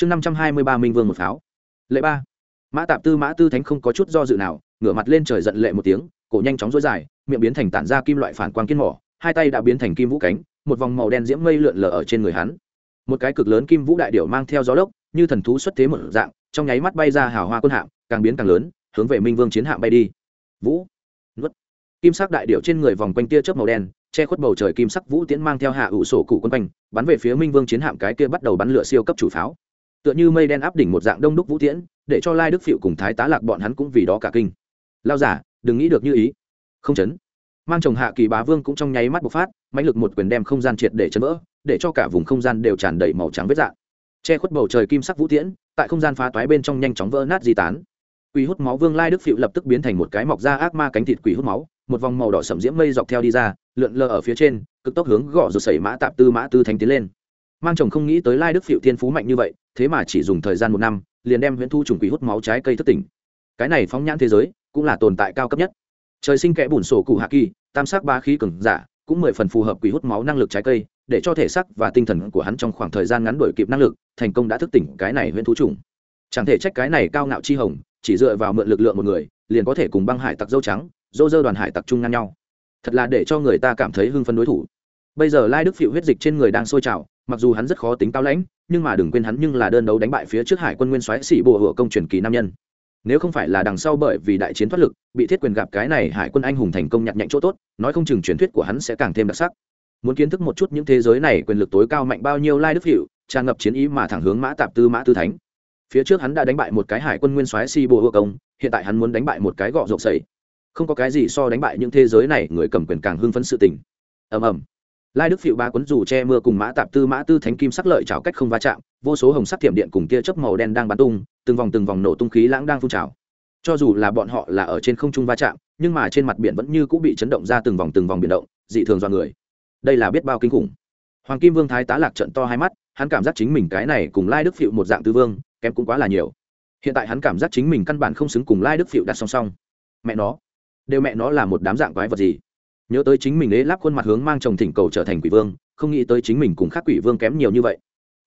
chương năm trăm hai mươi ba minh vương một pháo. Lệ ba. Mã tạp tư, mã tư thánh không có chút do dự nào, ngửa mặt lên trời giận lệ một tiếng, cổ nhanh chóng dối dài, miệng biến thành tản ra kim loại phản quang kiên mỏ, hai tay đã biến thành kim vũ cánh, một vòng màu đen diễm mây lượn lờ ở trên người hắn. Một cái cực lớn kim vũ đại điểu mang theo gió lốc, như thần thú xuất thế một dạng, trong nháy mắt bay ra hào hoa quân hạm, càng biến càng lớn, hướng về minh vương chiến hạm bay đi. Vũ. Nuốt. Kim sắc đại điểu trên người vòng quanh tia chớp màu đen, che khuất bầu trời kim sắc vũ tiễn mang theo hạ ủ sổ cụ quân quanh, bắn về phía minh vương chiến hạm cái kia bắt đầu bắn lửa siêu cấp chủ pháo tựa như mây đen áp đỉnh một dạng đông đúc vũ tiễn, để cho lai đức phịu cùng thái tá lạc bọn hắn cũng vì đó cả kinh. Lao giả, đừng nghĩ được như ý. Không chấn. Mang chồng hạ kỳ bá vương cũng trong nháy mắt bộc phát, mãnh lực một quyền đem không gian triệt để chấn vỡ, để cho cả vùng không gian đều tràn đầy màu trắng vết dạng. Che khuất bầu trời kim sắc vũ tiễn, tại không gian phá toái bên trong nhanh chóng vỡ nát di tán. Quỷ hút máu vương lai đức phịu lập tức biến thành một cái mọc ra ác ma cánh thịt quỷ hút máu, một vòng màu đỏ sậm diễm mây dọc theo đi ra, lượn lờ ở phía trên, cực tốc hướng gõ rồi sẩy mã tạp tư mã tư thánh tiến lên mang chồng không nghĩ tới lai đức phiệu thiên phú mạnh như vậy, thế mà chỉ dùng thời gian một năm, liền đem huyễn thu trùng quỷ hút máu trái cây thất tỉnh. Cái này phóng nhãn thế giới, cũng là tồn tại cao cấp nhất. Trời sinh kẽ bùn sổ cụ hạ kỳ, tam sắc ba khí cường giả, cũng mười phần phù hợp quỷ hút máu năng lực trái cây, để cho thể xác và tinh thần của hắn trong khoảng thời gian ngắn đổi kịp năng lực, thành công đã thức tỉnh cái này huyễn thú trùng. Chẳng thể trách cái này cao ngạo chi hồng, chỉ dựa vào mượn lực lượng một người, liền có thể cùng băng hải tặc dâu trắng, dô dơ đoàn hải tặc chung ngang nhau. Thật là để cho người ta cảm thấy hưng phấn đối thủ. Bây giờ lai đức phịu huyết dịch trên người đang sôi trào mặc dù hắn rất khó tính cao lãnh, nhưng mà đừng quên hắn nhưng là đơn đấu đánh bại phía trước hải quân nguyên soái sĩ bộ hựa công truyền kỳ nam nhân. Nếu không phải là đằng sau bởi vì đại chiến thoát lực, bị thiết quyền gặp cái này hải quân anh hùng thành công nhặt nhạnh chỗ tốt, nói không chừng truyền thuyết của hắn sẽ càng thêm đặc sắc. Muốn kiến thức một chút những thế giới này quyền lực tối cao mạnh bao nhiêu lai đức hiệu tràn ngập chiến ý mà thẳng hướng mã tạp tư mã tư thánh. Phía trước hắn đã đánh bại một cái hải quân nguyên soái si bộ hựa công, hiện tại hắn muốn đánh bại một cái gọ rộng sậy. Không có cái gì so đánh bại những thế giới này người cầm quyền càng hưng phấn sự tình. Ầm ầm lai đức phịu ba quấn dù che mưa cùng mã tạp tư mã tư thánh kim sắc lợi trào cách không va chạm, vô số hồng sắc thiểm điện cùng tia chớp màu đen đang bắn tung, từng vòng từng vòng nổ tung khí lãng đang phun trào. Cho dù là bọn họ là ở trên không trung va chạm, nhưng mà trên mặt biển vẫn như cũng bị chấn động ra từng vòng từng vòng biển động, dị thường do người. Đây là biết bao kinh khủng. Hoàng kim vương thái tá lạc trận to hai mắt, hắn cảm giác chính mình cái này cùng lai đức phịu một dạng tư vương, kém cũng quá là nhiều. Hiện tại hắn cảm giác chính mình căn bản không xứng cùng lai đức phịu đặt song song. Mẹ nó. Đều mẹ nó là một đám dạng quái vật gì? Nhớ tới chính mình ế lắp khuôn mặt hướng mang chồng thỉnh cầu trở thành quỷ vương, không nghĩ tới chính mình cùng khác quỷ vương kém nhiều như vậy.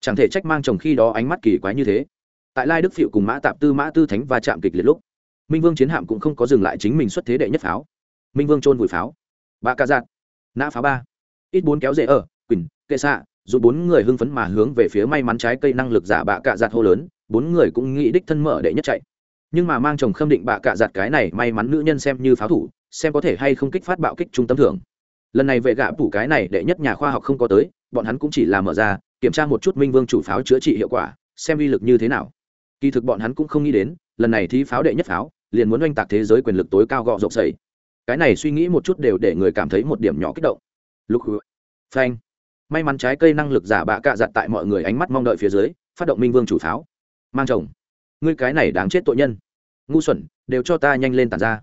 Chẳng thể trách mang chồng khi đó ánh mắt kỳ quái như thế. Tại lai đức phiệu cùng mã tạp tư, mã tư thánh và chạm kịch liệt lúc, minh vương chiến hạm cũng không có dừng lại chính mình xuất thế đệ nhất pháo. Minh vương trôn vùi pháo. Ba ca giạt, nã pháo ba. Ít bốn kéo dễ ở, quỳnh, kệ xạ dù bốn người hưng phấn mà hướng về phía may mắn trái cây năng lực giả bạ cạ giạt hô lớn, bốn người cũng nghĩ đích thân mở đệ nhất chạy. Nhưng mà mang chồng khâm định bạ cạ giạt cái này may mắn nữ nhân xem như pháo thủ xem có thể hay không kích phát bạo kích trung tâm thưởng. Lần này vệ gạ phủ cái này đệ nhất nhà khoa học không có tới, bọn hắn cũng chỉ làm mở ra, kiểm tra một chút minh vương chủ pháo chữa trị hiệu quả, xem uy lực như thế nào. Kỳ thực bọn hắn cũng không nghĩ đến, lần này thi pháo đệ nhất pháo, liền muốn oanh tạc thế giới quyền lực tối cao gọ rộng sầy cái này suy nghĩ một chút đều để người cảm thấy một điểm nhỏ kích động. Lúc phanh. May mắn trái cây năng lực giả bạ cạ giặt tại mọi người ánh mắt mong đợi phía dưới, phát động minh vương chủ pháo. Mang chồng. Ngươi cái này đáng chết tội nhân. Ngu xuẩn, đều cho ta nhanh lên tàn ra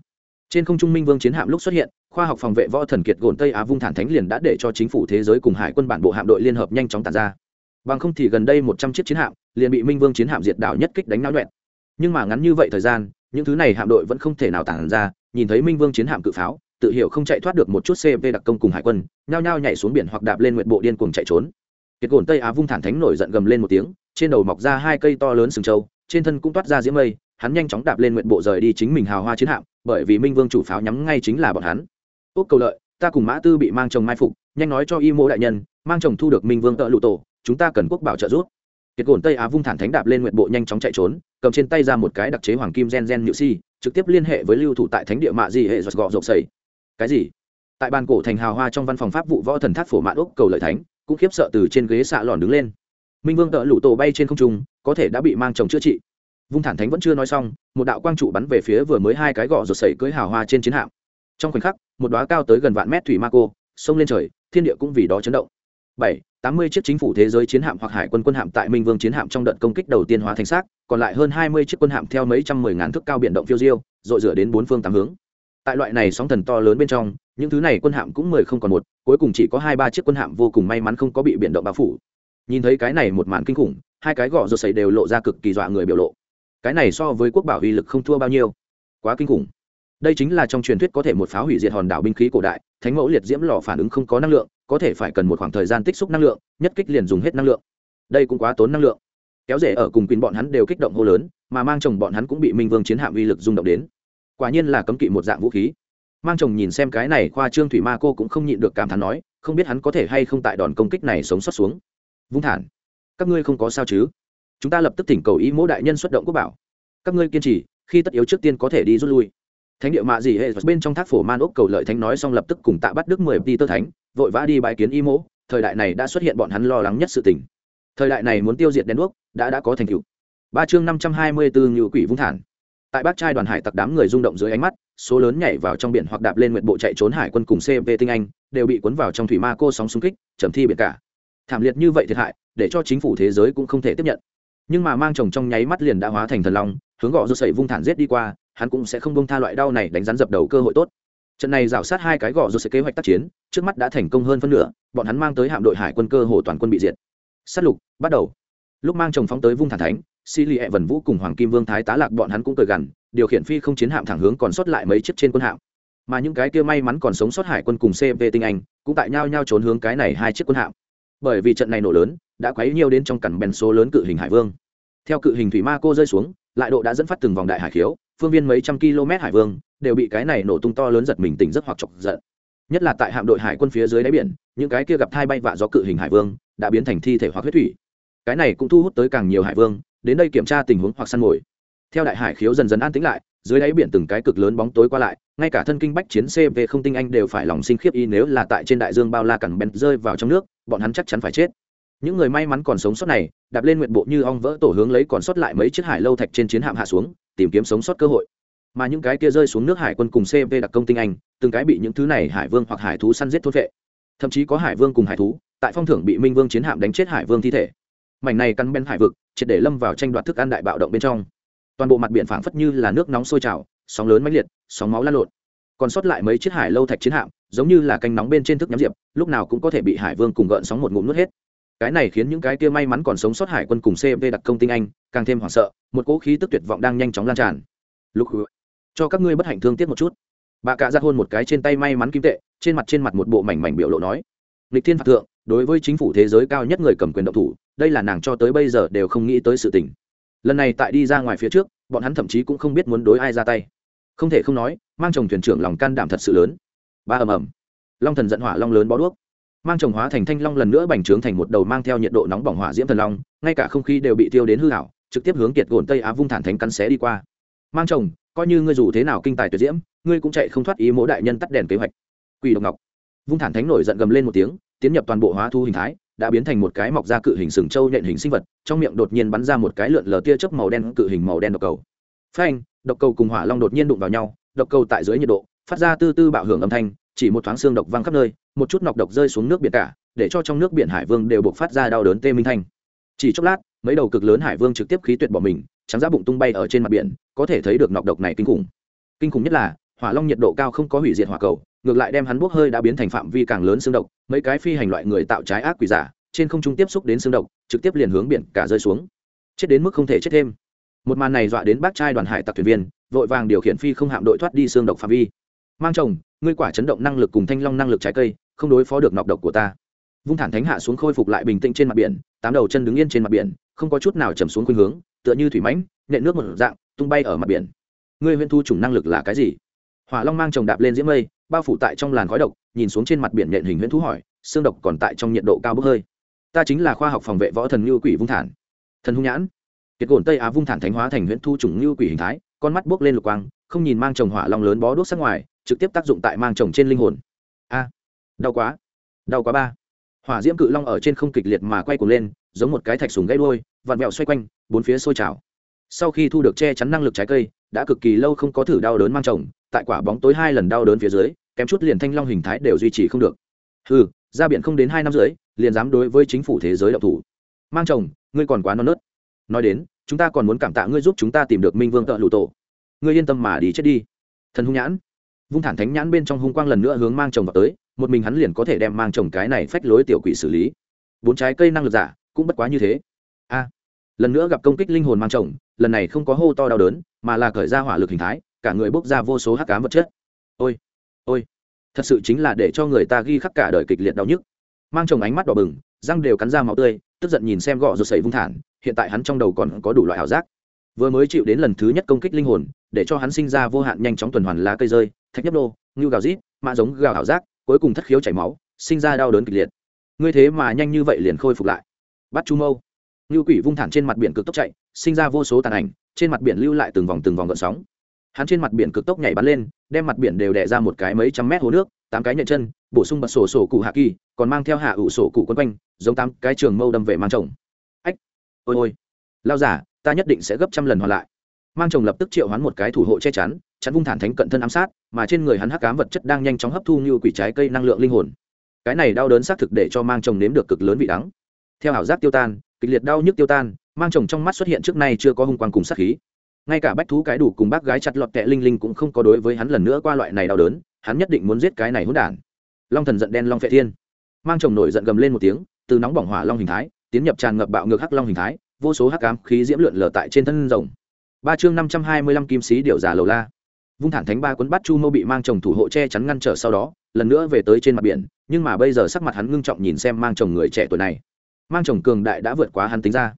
trên không trung minh vương chiến hạm lúc xuất hiện, khoa học phòng vệ võ thần kiệt gồn tây á vung thản thánh liền đã để cho chính phủ thế giới cùng hải quân bản bộ hạm đội liên hợp nhanh chóng tàn ra. Bằng không thì gần đây một trăm chiếc chiến hạm liền bị minh vương chiến hạm diệt đảo nhất kích đánh náo nhuẹn. Nhưng mà ngắn như vậy thời gian, những thứ này hạm đội vẫn không thể nào tản ra, nhìn thấy minh vương chiến hạm cự pháo, tự hiểu không chạy thoát được một chút cv đặc công cùng hải quân, nhao nhao nhảy xuống biển hoặc đạp lên nguyện bộ điên cuồng chạy trốn. Kiệt gồn tây á vung thản thánh nổi giận gầm lên một tiếng, trên đầu mọc ra hai cây to lớn sừng trâu, trên thân cũng toát ra diễm mây hắn nhanh chóng đạp lên nguyện bộ rời đi chính mình hào hoa chiến hạm, bởi vì minh vương chủ pháo nhắm ngay chính là bọn hắn. Úc cầu lợi, ta cùng mã tư bị mang chồng mai phục, nhanh nói cho y mô đại nhân, mang chồng thu được minh vương tợ lụ tổ, chúng ta cần quốc bảo trợ giúp. Kiệt gồn tây á vung thản thánh đạp lên nguyện bộ nhanh chóng chạy trốn, cầm trên tay ra một cái đặc chế hoàng kim gen gen nhự si, trực tiếp liên hệ với lưu thủ tại thánh địa mạ di hệ giọt gọ rộp sầy. Cái gì? Tại bàn cổ thành hào hoa trong văn phòng pháp vụ võ thần thác phổ mạn úc cầu lợi thánh, cũng khiếp sợ từ trên ghế xạ lòn đứng lên. Minh vương tợ lụ tổ bay trên không trung, có thể đã bị mang chồng chữa trị vung thản thánh vẫn chưa nói xong, một đạo quang trụ bắn về phía vừa mới hai cái gọ rột sẩy cưới hào hoa trên chiến hạm. Trong khoảnh khắc, một đoá cao tới gần vạn mét thủy ma cô, sông lên trời, thiên địa cũng vì đó chấn động. Bảy, tám mươi chiếc chính phủ thế giới chiến hạm hoặc hải quân quân hạm tại minh vương chiến hạm trong đợt công kích đầu tiên hóa thành xác, còn lại hơn hai mươi chiếc quân hạm theo mấy trăm mười ngàn thước cao biển động phiêu diêu dội rửa đến bốn phương tám hướng. Tại loại này sóng thần to lớn bên trong, những thứ này quân hạm cũng mười không còn một, cuối cùng chỉ có hai ba chiếc quân hạm vô cùng may mắn không có bị biển động bao phủ. Nhìn thấy cái này một màn kinh khủng, hai cái gọ rột sẩy đều lộ ra cực kỳ dọa người biểu lộ cái này so với quốc bảo uy lực không thua bao nhiêu. Quá kinh khủng. Đây chính là trong truyền thuyết có thể một pháo hủy diệt hòn đảo binh khí cổ đại, thánh mẫu liệt diễm lò phản ứng không có năng lượng, có thể phải cần một khoảng thời gian tích xúc năng lượng, nhất kích liền dùng hết năng lượng. Đây cũng quá tốn năng lượng. Kéo rể ở cùng quyền bọn hắn đều kích động hô lớn, mà mang chồng bọn hắn cũng bị minh vương chiến hạm uy lực rung động đến. Quả nhiên là cấm kỵ một dạng vũ khí. Mang chồng nhìn xem cái này khoa trương thủy ma cô cũng không nhịn được cảm thán nói, không biết hắn có thể hay không tại đòn công kích này sống sót xuống. Vung thản. Các ngươi không có sao chứ? Chúng ta lập tức thỉnh cầu ý mỗ đại nhân xuất động quốc bảo. Các ngươi kiên trì, khi tất yếu trước tiên có thể đi rút lui. Thánh địa mạ gì hệ bên trong thác phổ man ốc cầu lợi thánh nói xong lập tức cùng tạ bắt đức mười đi tơ thánh, vội vã đi bãi kiến y mỗ. Thời đại này đã xuất hiện bọn hắn lo lắng nhất sự tình. Thời đại này muốn tiêu diệt đen đuốc, đã đã có thành tựu. Ba chương năm trăm hai mươi bốn ngự quỷ vung thản. Tại bác trai đoàn hải tặc đám người rung động dưới ánh mắt, số lớn nhảy vào trong biển hoặc đạp lên nguyện bộ chạy trốn hải quân cùng cp tinh anh, đều bị cuốn vào trong thủy ma cô sóng xung kích trầm thi biển cả. Thảm liệt như vậy thiệt hại, để cho chính phủ thế giới cũng không thể tiếp nhận nhưng mà mang chồng trong nháy mắt liền đã hóa thành thần long, hướng gọ rột sậy vung thản giết đi qua, hắn cũng sẽ không bông tha loại đau này đánh rắn dập đầu cơ hội tốt. Trận này rảo sát hai cái gọ rột sậy kế hoạch tác chiến, trước mắt đã thành công hơn phân nửa, bọn hắn mang tới hạm đội hải quân cơ hồ toàn quân bị diệt. Sát lục, bắt đầu. Lúc mang chồng phóng tới vung thản thánh si lì hẹ vần vũ cùng hoàng kim vương thái tá lạc bọn hắn cũng cười gằn, điều khiển phi không chiến hạm thẳng hướng còn sót lại mấy chiếc trên quân hạm. Mà những cái kia may mắn còn sống sót hải quân cùng cv tinh anh, cũng tại nhau nhau trốn hướng cái này hai chiếc quân hạm bởi vì trận này nổ lớn đã quấy nhiều đến trong cẳng bèn số lớn cự hình hải vương. Theo cự hình thủy ma cô rơi xuống, lại độ đã dẫn phát từng vòng đại hải khiếu, phương viên mấy trăm km hải vương đều bị cái này nổ tung to lớn giật mình tỉnh giấc hoặc chọc giận. Nhất là tại hạm đội hải quân phía dưới đáy biển, những cái kia gặp thai bay vạ do cự hình hải vương đã biến thành thi thể hoặc huyết thủy. Cái này cũng thu hút tới càng nhiều hải vương, đến đây kiểm tra tình huống hoặc săn mồi. Theo đại hải khiếu dần dần an tĩnh lại, dưới đáy biển từng cái cực lớn bóng tối qua lại ngay cả thân kinh bách chiến cv không tinh anh đều phải lòng sinh khiếp y nếu là tại trên đại dương bao la cằn bèn rơi vào trong nước, bọn hắn chắc chắn phải chết. Những người may mắn còn sống sót này, đạp lên nguyện bộ như ong vỡ tổ hướng lấy còn sót lại mấy chiếc hải lâu thạch trên chiến hạm hạ xuống, tìm kiếm sống sót cơ hội. Mà những cái kia rơi xuống nước hải quân cùng cv đặc công tinh anh, từng cái bị những thứ này hải vương hoặc hải thú săn giết thốt vệ. Thậm chí có hải vương cùng hải thú, tại phong thưởng bị minh vương chiến hạm đánh chết hải vương thi thể. Mảnh này căn bên hải vực, triệt để lâm vào tranh đoạt thức ăn đại bạo động bên trong. Toàn bộ mặt biển phảng phất như là nước nóng sôi trào sóng lớn mãnh liệt, sóng máu lan lộn. Còn sót lại mấy chiếc hải lâu thạch chiến hạm, giống như là canh nóng bên trên thức nhắm diệp, lúc nào cũng có thể bị hải vương cùng gợn sóng một ngụm nuốt hết. Cái này khiến những cái kia may mắn còn sống sót hải quân cùng cv đặc công tinh anh, càng thêm hoảng sợ, một cỗ khí tức tuyệt vọng đang nhanh chóng lan tràn. Lúc cho các ngươi bất hạnh thương tiếc một chút. Bà cạ ra hôn một cái trên tay may mắn kim tệ, trên mặt trên mặt một bộ mảnh mảnh biểu lộ nói. Lịch thiên phạt thượng, đối với chính phủ thế giới cao nhất người cầm quyền động thủ, đây là nàng cho tới bây giờ đều không nghĩ tới sự tình. Lần này tại đi ra ngoài phía trước, bọn hắn thậm chí cũng không biết muốn đối ai ra tay không thể không nói, mang chồng thuyền trưởng lòng can đảm thật sự lớn. Ba ầm ầm. Long thần giận hỏa long lớn bó đuốc. Mang chồng hóa thành thanh long lần nữa bành trướng thành một đầu mang theo nhiệt độ nóng bỏng hỏa diễm thần long, ngay cả không khí đều bị tiêu đến hư hảo, trực tiếp hướng kiệt gồn tây á vung thản thánh cắn xé đi qua. Mang chồng, coi như ngươi dù thế nào kinh tài tuyệt diễm, ngươi cũng chạy không thoát ý mỗi đại nhân tắt đèn kế hoạch. Quỷ độc ngọc. Vung thản thánh nổi giận gầm lên một tiếng, tiến nhập toàn bộ hóa thu hình thái, đã biến thành một cái mọc ra cự hình sừng trâu nhện hình sinh vật, trong miệng đột nhiên bắn ra một cái lượn lờ tia chớp màu đen cự hình màu đen độc cầu. Phanh độc cầu cùng hỏa long đột nhiên đụng vào nhau, độc cầu tại dưới nhiệt độ, phát ra tư tư bạo hưởng âm thanh, chỉ một thoáng xương độc văng khắp nơi, một chút nọc độc rơi xuống nước biển cả, để cho trong nước biển hải vương đều buộc phát ra đau đớn tê minh thanh. Chỉ chốc lát, mấy đầu cực lớn hải vương trực tiếp khí tuyệt bỏ mình, trắng ra bụng tung bay ở trên mặt biển, có thể thấy được nọc độc này kinh khủng. Kinh khủng nhất là, hỏa long nhiệt độ cao không có hủy diệt hỏa cầu, ngược lại đem hắn bốc hơi đã biến thành phạm vi càng lớn xương độc, mấy cái phi hành loại người tạo trái ác quỷ giả, trên không trung tiếp xúc đến xương độc, trực tiếp liền hướng biển cả rơi xuống. Chết đến mức không thể chết thêm một màn này dọa đến bác trai đoàn hải tặc thuyền viên, vội vàng điều khiển phi không hạm đội thoát đi xương độc phạm vi. Mang chồng, ngươi quả chấn động năng lực cùng thanh long năng lực trái cây, không đối phó được nọc độc của ta. Vung thản thánh hạ xuống khôi phục lại bình tĩnh trên mặt biển, tám đầu chân đứng yên trên mặt biển, không có chút nào chầm xuống khuynh hướng, tựa như thủy mãnh, nện nước một dạng, tung bay ở mặt biển. Ngươi huyễn thu chủng năng lực là cái gì? Hỏa long mang chồng đạp lên diễm mây, bao phủ tại trong làn khói độc, nhìn xuống trên mặt biển nện hình huyễn thú hỏi, xương độc còn tại trong nhiệt độ cao bốc hơi? Ta chính là khoa học phòng vệ võ thần như quỷ vung thản. Thần hung nhãn kiệt gồn tây á vung thản thánh hóa thành huyễn thu trùng như quỷ hình thái, con mắt bốc lên lục quang, không nhìn mang chồng hỏa long lớn bó đốt sắc ngoài, trực tiếp tác dụng tại mang chồng trên linh hồn. A, đau quá đau quá ba. Hỏa diễm cự long ở trên không kịch liệt mà quay cuồng lên, giống một cái thạch sùng gãy đuôi, vặn vẹo xoay quanh, bốn phía sôi trào. Sau khi thu được che chắn năng lực trái cây, đã cực kỳ lâu không có thử đau đớn mang chồng, tại quả bóng tối hai lần đau đớn phía dưới, kém chút liền thanh long hình thái đều duy trì không được. Ừ ra biển không đến hai năm rưỡi, liền dám đối với chính phủ thế giới độc thủ. Mang chồng, ngươi còn quá non nớt nói đến, chúng ta còn muốn cảm tạ ngươi giúp chúng ta tìm được minh vương tợ lụ tổ. Ngươi yên tâm mà đi chết đi. Thần hung nhãn. Vung thản thánh nhãn bên trong hung quang lần nữa hướng mang chồng vào tới, một mình hắn liền có thể đem mang chồng cái này phách lối tiểu quỷ xử lý. Bốn trái cây năng lực giả, cũng bất quá như thế. A. Lần nữa gặp công kích linh hồn mang chồng, lần này không có hô to đau đớn, mà là khởi ra hỏa lực hình thái, cả người bốc ra vô số hắc cám vật chất. Ôi ôi. Thật sự chính là để cho người ta ghi khắc cả đời kịch liệt đau nhức. Mang chồng ánh mắt đỏ bừng, răng đều cắn ra máu tươi, tức giận nhìn xem gọ rồi sẩy vung thản hiện tại hắn trong đầu còn có đủ loại ảo giác. Vừa mới chịu đến lần thứ nhất công kích linh hồn để cho hắn sinh ra vô hạn nhanh chóng tuần hoàn lá cây rơi thạch nhấp đô, ngưu gào rít mạ giống gào ảo giác cuối cùng thất khiếu chảy máu sinh ra đau đớn kịch liệt. Ngươi thế mà nhanh như vậy liền khôi phục lại. Bắt chu mâu. Ngưu quỷ vung thẳng trên mặt biển cực tốc chạy sinh ra vô số tàn ảnh trên mặt biển lưu lại từng vòng từng vòng gợn sóng. Hắn trên mặt biển cực tốc nhảy bắn lên đem mặt biển đều đè ra một cái mấy trăm mét hồ nước tám cái nhện chân bổ sung bật sổ sổ cụ hạ kỳ còn mang theo hạ ủ sổ cụ quân quanh giống tám cái trường mâu đâm về mang chồng ôi ôi. Lao giả, ta nhất định sẽ gấp trăm lần hoàn lại. Mang chồng lập tức triệu hoán một cái thủ hộ che chắn chắn vung thản thánh cận thân ám sát, mà trên người hắn hắc cám vật chất đang nhanh chóng hấp thu như quỷ trái cây năng lượng linh hồn. Cái này đau đớn xác thực để cho mang chồng nếm được cực lớn vị đắng. Theo ảo giác tiêu tan, kịch liệt đau nhức tiêu tan, mang chồng trong mắt xuất hiện trước nay chưa có hung quang cùng sát khí. Ngay cả bách thú cái đủ cùng bác gái chặt lọt kẹ linh linh cũng không có đối với hắn lần nữa qua loại này đau đớn, hắn nhất định muốn giết cái này hỗn đản. Long thần giận đen long phệ thiên. Mang chồng nổi giận gầm lên một tiếng, từ nóng bỏng hỏa long hình thái tiến nhập tràn ngập bạo ngược hắc long hình thái, vô số hắc ám khí diễm lượn lờ tại trên thân rồng. Ba chương năm trăm hai mươi lăm kim sĩ điệu giả lầu la. Vung thản thánh ba quấn bắt chu mâu bị mang chồng thủ hộ che chắn ngăn trở sau đó, lần nữa về tới trên mặt biển, nhưng mà bây giờ sắc mặt hắn ngưng trọng nhìn xem mang chồng người trẻ tuổi này. Mang chồng cường đại đã vượt quá hắn tính ra.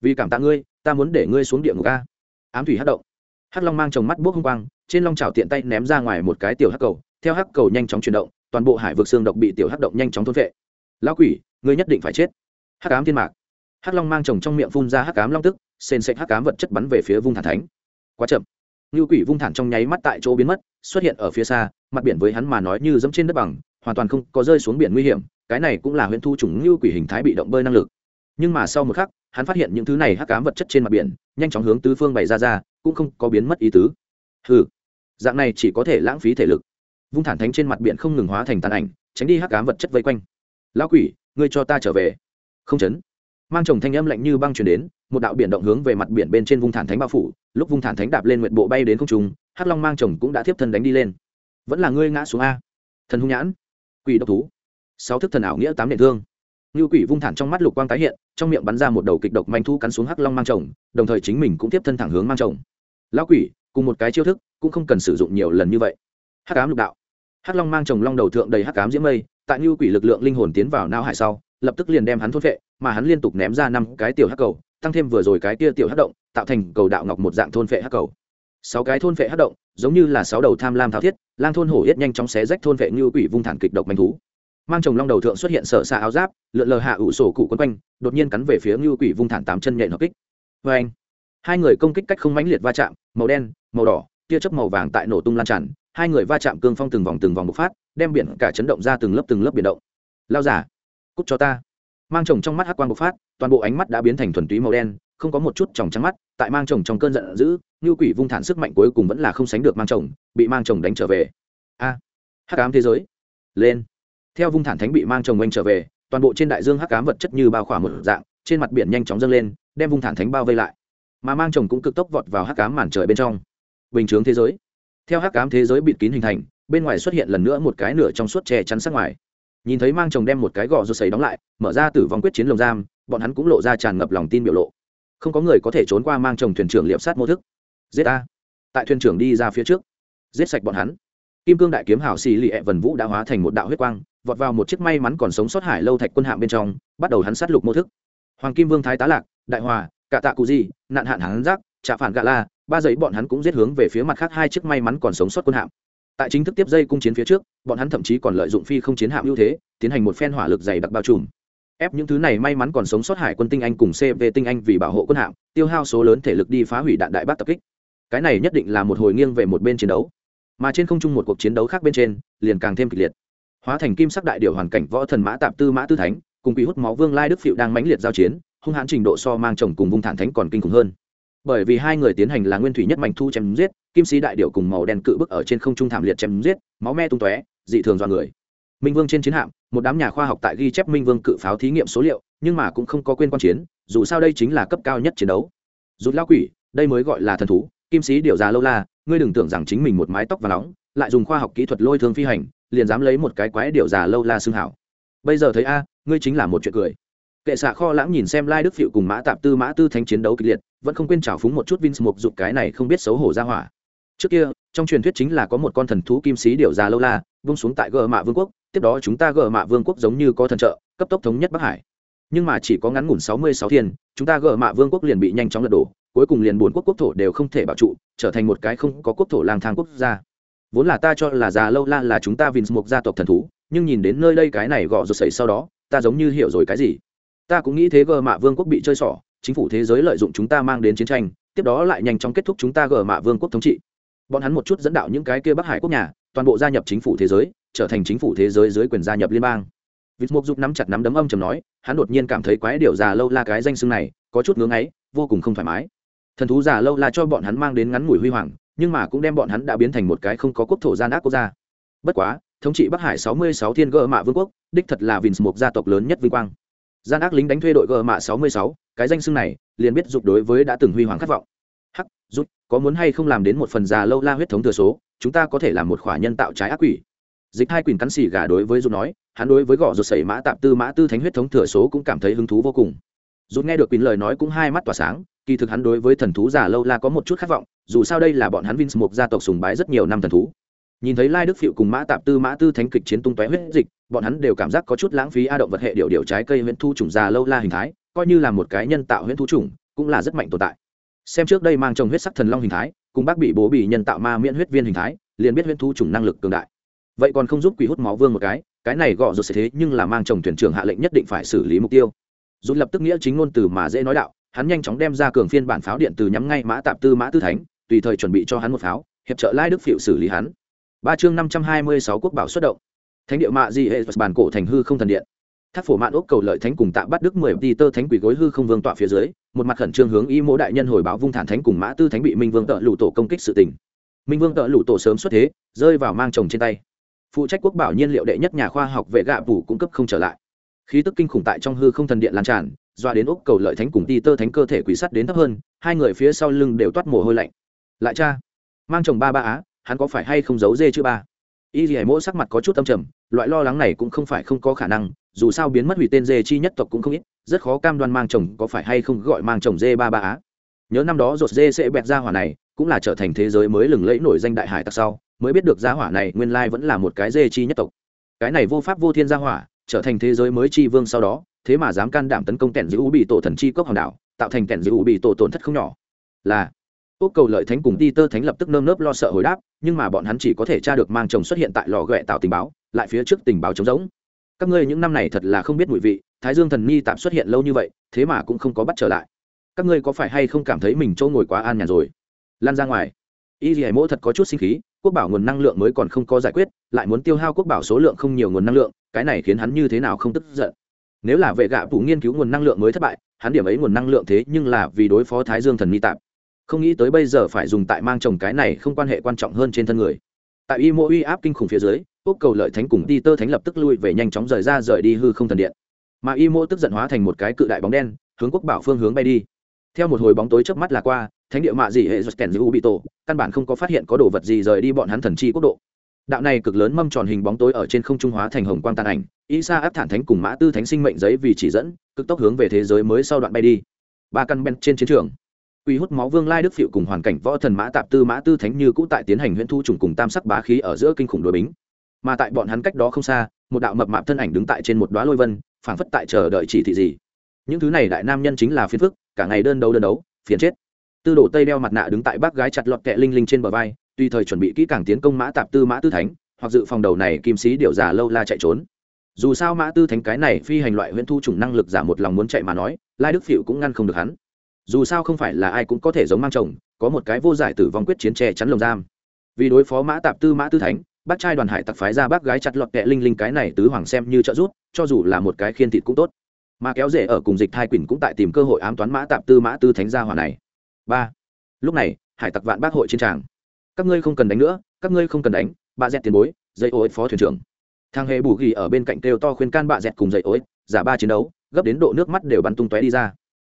Vì cảm tạ ngươi, ta muốn để ngươi xuống địa ngục a. Ám thủy hắc động. Hắc long mang chồng mắt bốc hung quang, trên long trào tiện tay ném ra ngoài một cái tiểu hắc cầu, theo hắc cầu nhanh chóng chuyển động, toàn bộ hải vực xương độc bị tiểu hắc động nhanh chóng thôn vệ lão quỷ, ngươi nhất định phải chết hắc ám thiên mạc. Hắc long mang chồng trong miệng phun ra hắc ám long tức, sền sệt hắc ám vật chất bắn về phía vung thản thánh. Quá chậm. Như quỷ vung thản trong nháy mắt tại chỗ biến mất, xuất hiện ở phía xa, mặt biển với hắn mà nói như dẫm trên đất bằng, hoàn toàn không có rơi xuống biển nguy hiểm, cái này cũng là huyện thu chủng như quỷ hình thái bị động bơi năng lực. Nhưng mà sau một khắc, hắn phát hiện những thứ này hắc ám vật chất trên mặt biển, nhanh chóng hướng tứ phương bày ra ra, cũng không có biến mất ý tứ. Hừ, dạng này chỉ có thể lãng phí thể lực. Vung thản thánh trên mặt biển không ngừng hóa thành tàn ảnh, tránh đi hắc ám vật chất vây quanh. Lão quỷ, ngươi cho ta trở về không chấn. Mang chồng thanh âm lạnh như băng chuyển đến, một đạo biển động hướng về mặt biển bên trên vùng thản thánh bao phủ, lúc vùng thản thánh đạp lên nguyện bộ bay đến không trung, hắc long mang chồng cũng đã tiếp thân đánh đi lên. Vẫn là ngươi ngã xuống a. Thần hung nhãn. Quỷ độc thú. Sáu thức thần ảo nghĩa tám điện thương. Như quỷ vung thản trong mắt lục quang tái hiện, trong miệng bắn ra một đầu kịch độc manh thu cắn xuống hắc long mang chồng, đồng thời chính mình cũng tiếp thân thẳng hướng mang chồng. Lão quỷ, cùng một cái chiêu thức, cũng không cần sử dụng nhiều lần như vậy. Hắc ám lục đạo. Hắc long mang chồng long đầu thượng đầy hắc ám diễm mây, tại như quỷ lực lượng linh hồn tiến vào não hải sau lập tức liền đem hắn thôn vệ mà hắn liên tục ném ra năm cái tiểu hắc cầu, tăng thêm vừa rồi cái kia tiểu hắc động, tạo thành cầu đạo ngọc một dạng thôn vệ hắc cầu. Sáu cái thôn vệ hắc động, giống như là sáu đầu tham lam thao thiết, lang thôn hổ yết nhanh chóng xé rách thôn vệ như quỷ vung thản kịch độc manh thú. Mang chồng long đầu thượng xuất hiện sợ xa áo giáp, lượn lờ hạ ủ sổ cụ quấn quanh, đột nhiên cắn về phía như quỷ vung thản tám chân nhện hợp kích. Vê anh, hai người công kích cách không mãnh liệt va chạm, màu đen, màu đỏ, tia chớp màu vàng tại nổ tung lan tràn, hai người va chạm cương phong từng vòng từng vòng bộc phát, đem biển cả chấn động ra từng lớp từng lớp biển động. Lao giả cút cho ta. Mang chồng trong mắt hắc quang bộc phát, toàn bộ ánh mắt đã biến thành thuần túy màu đen, không có một chút tròng trắng mắt, tại mang chồng trong cơn giận dữ, như quỷ vung thản sức mạnh cuối cùng vẫn là không sánh được mang chồng, bị mang chồng đánh trở về. A, hắc ám thế giới. Lên. Theo vung thản thánh bị mang chồng oanh trở về, toàn bộ trên đại dương hắc ám vật chất như bao khỏa một dạng, trên mặt biển nhanh chóng dâng lên, đem vung thản thánh bao vây lại. Mà mang chồng cũng cực tốc vọt vào hắc ám màn trời bên trong. Bình chướng thế giới. Theo hắc ám thế giới bịt kín hình thành, bên ngoài xuất hiện lần nữa một cái nửa trong suốt che chắn sát ngoài nhìn thấy mang chồng đem một cái gò rô sấy đóng lại, mở ra tử vong quyết chiến lồng giam, bọn hắn cũng lộ ra tràn ngập lòng tin biểu lộ. Không có người có thể trốn qua mang chồng thuyền trưởng liệp sát mô thức. Giết a tại thuyền trưởng đi ra phía trước. Giết sạch bọn hắn. Kim cương đại kiếm hảo xì lì ẹ vần vũ đã hóa thành một đạo huyết quang, vọt vào một chiếc may mắn còn sống sót hải lâu thạch quân hạm bên trong, bắt đầu hắn sát lục mô thức. Hoàng kim vương thái tá lạc, đại hòa, cả tạ cụ di, nạn hạn hắn giác trả phản gạ la, ba giấy bọn hắn cũng giết hướng về phía mặt khác hai chiếc may mắn còn sống sót quân hạm tại chính thức tiếp dây cung chiến phía trước, bọn hắn thậm chí còn lợi dụng phi không chiến hạm ưu thế, tiến hành một phen hỏa lực dày đặc bao trùm. Ép những thứ này may mắn còn sống sót hải quân tinh anh cùng cv tinh anh vì bảo hộ quân hạm, tiêu hao số lớn thể lực đi phá hủy đạn đại bác tập kích. Cái này nhất định là một hồi nghiêng về một bên chiến đấu. Mà trên không trung một cuộc chiến đấu khác bên trên, liền càng thêm kịch liệt. Hóa thành kim sắc đại điều hoàn cảnh võ thần mã tạp tư mã tư thánh, cùng quỷ hút máu vương lai đức phịu đang mãnh liệt giao chiến, hung hãn trình độ so mang chồng cùng vung thản thánh còn kinh khủng hơn bởi vì hai người tiến hành là nguyên thủy nhất mạnh thu chém giết, kim sĩ đại điệu cùng màu đen cự bức ở trên không trung thảm liệt chém giết, máu me tung tóe, dị thường do người. Minh vương trên chiến hạm, một đám nhà khoa học tại ghi chép minh vương cự pháo thí nghiệm số liệu, nhưng mà cũng không có quên quan chiến, dù sao đây chính là cấp cao nhất chiến đấu. Rút lao quỷ, đây mới gọi là thần thú, kim sĩ điều già lâu la, ngươi đừng tưởng rằng chính mình một mái tóc và nóng, lại dùng khoa học kỹ thuật lôi thương phi hành, liền dám lấy một cái quái điều già lâu la xương hảo. Bây giờ thấy a, ngươi chính là một chuyện cười. Kệ xạ kho lãng nhìn xem lai đức phịu cùng mã tạp tư mã tư thánh chiến đấu kịch liệt vẫn không quên trào phúng một chút Vince mục dục cái này không biết xấu hổ ra hỏa. Trước kia, trong truyền thuyết chính là có một con thần thú kim sĩ điểu già lâu la, vung xuống tại gờ mạ vương quốc, tiếp đó chúng ta gờ mạ vương quốc giống như có thần trợ, cấp tốc thống nhất Bắc Hải. nhưng mà chỉ có ngắn ngủn sáu mươi sáu thiên chúng ta Gờ mạ vương quốc liền bị nhanh chóng lật đổ cuối cùng liền bốn quốc quốc thổ đều không thể bảo trụ trở thành một cái không có quốc thổ lang thang quốc gia vốn là ta cho là già lâu la là chúng ta Vince Mục gia tộc thần thú nhưng nhìn đến nơi đây cái này gọ rụt sẩy sau đó ta giống như hiểu rồi cái gì ta cũng nghĩ thế gờ mạ vương quốc bị chơi xỏ chính phủ thế giới lợi dụng chúng ta mang đến chiến tranh, tiếp đó lại nhanh chóng kết thúc chúng ta gờ mạ vương quốc thống trị. Bọn hắn một chút dẫn đạo những cái kia bắc hải quốc nhà, toàn bộ gia nhập chính phủ thế giới, trở thành chính phủ thế giới dưới quyền gia nhập liên bang. Vịt mục dục nắm chặt nắm đấm âm chầm nói, hắn đột nhiên cảm thấy quái điều già lâu la cái danh xưng này, có chút ngưỡng ấy vô cùng không thoải mái. Thần thú già lâu la cho bọn hắn mang đến ngắn ngủi huy hoàng, nhưng mà cũng đem bọn hắn đã biến thành một cái không có quốc thổ gian ác quốc gia. Bất quá, thống trị bắc hải sáu mươi sáu thiên gỡ mạ vương quốc, đích thật là vịt mục gia tộc lớn nhất vinh quang gian ác lính đánh thuê đội gợ mạ sáu mươi sáu, cái danh xưng này, liền biết dục đối với đã từng huy hoàng khát vọng. Hắc giúp có muốn hay không làm đến một phần già lâu la huyết thống thừa số, chúng ta có thể làm một khỏa nhân tạo trái ác quỷ. Dịch hai quyền cắn xì gà đối với dù nói, hắn đối với gõ rột sẩy mã tạm tư mã tư thánh huyết thống thừa số cũng cảm thấy hứng thú vô cùng. Rút nghe được quyền lời nói cũng hai mắt tỏa sáng, kỳ thực hắn đối với thần thú già lâu la có một chút khát vọng, dù sao đây là bọn hắn vins một gia tộc sùng bái rất nhiều năm thần thú nhìn thấy lai đức phịu cùng mã tạp tư, mã tư thánh kịch chiến tung tóe huyết dịch, bọn hắn đều cảm giác có chút lãng phí a động vật hệ điệu điệu trái cây huyễn thu trùng già lâu la hình thái, coi như là một cái nhân tạo huyễn thu trùng, cũng là rất mạnh tồn tại. Xem trước đây mang trồng huyết sắc thần long hình thái, cùng bác bị bố bị nhân tạo ma miễn huyết viên hình thái, liền biết huyễn thu trùng năng lực cường đại. Vậy còn không giúp quỷ hút máu vương một cái cái này gọ rồi sẽ thế, nhưng là mang chồng thuyền trưởng hạ lệnh nhất định phải xử lý mục tiêu. Rút lập tức nghĩa chính ngôn từ mà dễ nói đạo, hắn nhanh chóng đem ra cường phiên bản pháo điện từ nhắm ngay mã tạp tư, mã tư thánh, tùy thời chuẩn bị cho hắn một pháo, hiệp trợ lai đức phiệu xử lý hắn ba chương năm trăm hai mươi sáu quốc bảo xuất động. Thánh địa mạ di hệ bản cổ thành hư không thần điện. Tháp phổ mạn ốc cầu lợi thánh cùng tạ bắt đức mười đi tơ thánh quỷ gối hư không vương tọa phía dưới, một mặt khẩn trương hướng y mỗ đại nhân hồi báo vung thản thánh cùng mã tư thánh bị minh vương tợ lụ tổ công kích sự tình. Minh vương tợ lụ tổ sớm xuất thế, rơi vào mang chồng trên tay. Phụ trách quốc bảo nhiên liệu đệ nhất nhà khoa học vệ gạ phủ cung cấp không trở lại. Khí tức kinh khủng tại trong hư không thần điện lan tràn, doa đến úc cầu lợi thánh cùng ti tơ thánh cơ thể quỷ sắt đến thấp hơn, hai người phía sau lưng đều toát mồ hôi lạnh. Lại cha, mang chồng ba ba á hắn có phải hay không giấu dê chứ ba? Y dì mỗi sắc mặt có chút âm trầm, loại lo lắng này cũng không phải không có khả năng, dù sao biến mất hủy tên dê chi nhất tộc cũng không ít, rất khó cam đoan mang chồng có phải hay không gọi mang chồng dê ba ba á. Nhớ năm đó rột dê sẽ bẹt ra hỏa này, cũng là trở thành thế giới mới lừng lẫy nổi danh đại hải tặc sau, mới biết được gia hỏa này nguyên lai vẫn là một cái dê chi nhất tộc. Cái này vô pháp vô thiên gia hỏa, trở thành thế giới mới chi vương sau đó, thế mà dám can đảm tấn công kẻn giữ u bị tổ thần chi cốc hòn đảo, tạo thành kẻn giữ u bị tổ tổn thất không nhỏ. Là ốc cầu lợi thánh cùng ti tơ thánh lập tức nơm nớp lo sợ hồi đáp nhưng mà bọn hắn chỉ có thể tra được mang chồng xuất hiện tại lò ghẹ tạo tình báo, lại phía trước tình báo trống rỗng. Các ngươi những năm này thật là không biết mùi vị, thái dương thần ni tạm xuất hiện lâu như vậy, thế mà cũng không có bắt trở lại. Các ngươi có phải hay không cảm thấy mình trâu ngồi quá an nhàn rồi? Lan ra ngoài. Y dì mỗ thật có chút sinh khí, quốc bảo nguồn năng lượng mới còn không có giải quyết, lại muốn tiêu hao quốc bảo số lượng không nhiều nguồn năng lượng, cái này khiến hắn như thế nào không tức giận? Nếu là vệ gạ phủ nghiên cứu nguồn năng lượng mới thất bại, hắn điểm ấy nguồn năng lượng thế nhưng là vì đối phó thái dương thần ni tạp không nghĩ tới bây giờ phải dùng tại mang chồng cái này không quan hệ quan trọng hơn trên thân người. Tại y mô uy áp kinh khủng phía dưới úc cầu lợi thánh cùng ti tơ thánh lập tức lui về nhanh chóng rời ra rời đi hư không thần điện. Mà y mô tức giận hóa thành một cái cự đại bóng đen, hướng quốc bảo phương hướng bay đi. Theo một hồi bóng tối chớp mắt là qua, thánh địa mạ dị hệ giật kèn giữ bị tổ căn bản không có phát hiện có đồ vật gì rời đi bọn hắn thần chi quốc độ. Đạo này cực lớn mâm tròn hình bóng tối ở trên không trung hóa thành hồng quang tàn ảnh y sa áp thản thánh cùng mã tư thánh sinh mệnh giấy vì chỉ dẫn, cực tốc hướng về thế giới mới sau đoạn bay đi. Ba căn ben trên chiến trường. Quy hút máu vương lai đức phiệu cùng hoàn cảnh võ thần mã tạp tư mã tư thánh như cũ tại tiến hành huyễn thu trùng cùng tam sắc bá khí ở giữa kinh khủng đối bính. Mà tại bọn hắn cách đó không xa, một đạo mập mạp thân ảnh đứng tại trên một đóa lôi vân, phảng phất tại chờ đợi chỉ thị gì. Những thứ này đại nam nhân chính là phiền phức, cả ngày đơn đấu đơn đấu, phiền chết. Tư đồ tây đeo mặt nạ đứng tại bác gái chặt lọt kẹ linh linh trên bờ vai tùy thời chuẩn bị kỹ càng tiến công mã tạp tư mã tư thánh, hoặc dự phòng đầu này kim sĩ điều giả lâu la chạy trốn. Dù sao mã tư thánh cái này phi hành loại huyễn thu chủng năng lực giả một lòng muốn chạy mà nói, lai đức phịu cũng ngăn không được hắn dù sao không phải là ai cũng có thể giống mang chồng, có một cái vô giải tử vong quyết chiến che chắn lồng giam. Vì đối phó mã tạp tư, mã tư thánh, bác trai đoàn hải tặc phái ra bác gái chặt lọt kẹ linh linh cái này tứ hoàng xem như trợ giúp, cho dù là một cái khiên thịt cũng tốt. Mà kéo rể ở cùng dịch thai quỳnh cũng tại tìm cơ hội ám toán mã tạp tư, mã tư thánh gia hỏa này. Ba. Lúc này, hải tặc vạn bác hội trên tràng. Các ngươi không cần đánh nữa, các ngươi không cần đánh, bà dẹt tiền bối, dây ô phó thuyền trưởng. Thang hề bù ghi ở bên cạnh kêu to khuyên can bà dẹt cùng dây ối, giả ba chiến đấu, gấp đến độ nước mắt đều bắn tung tóe đi ra.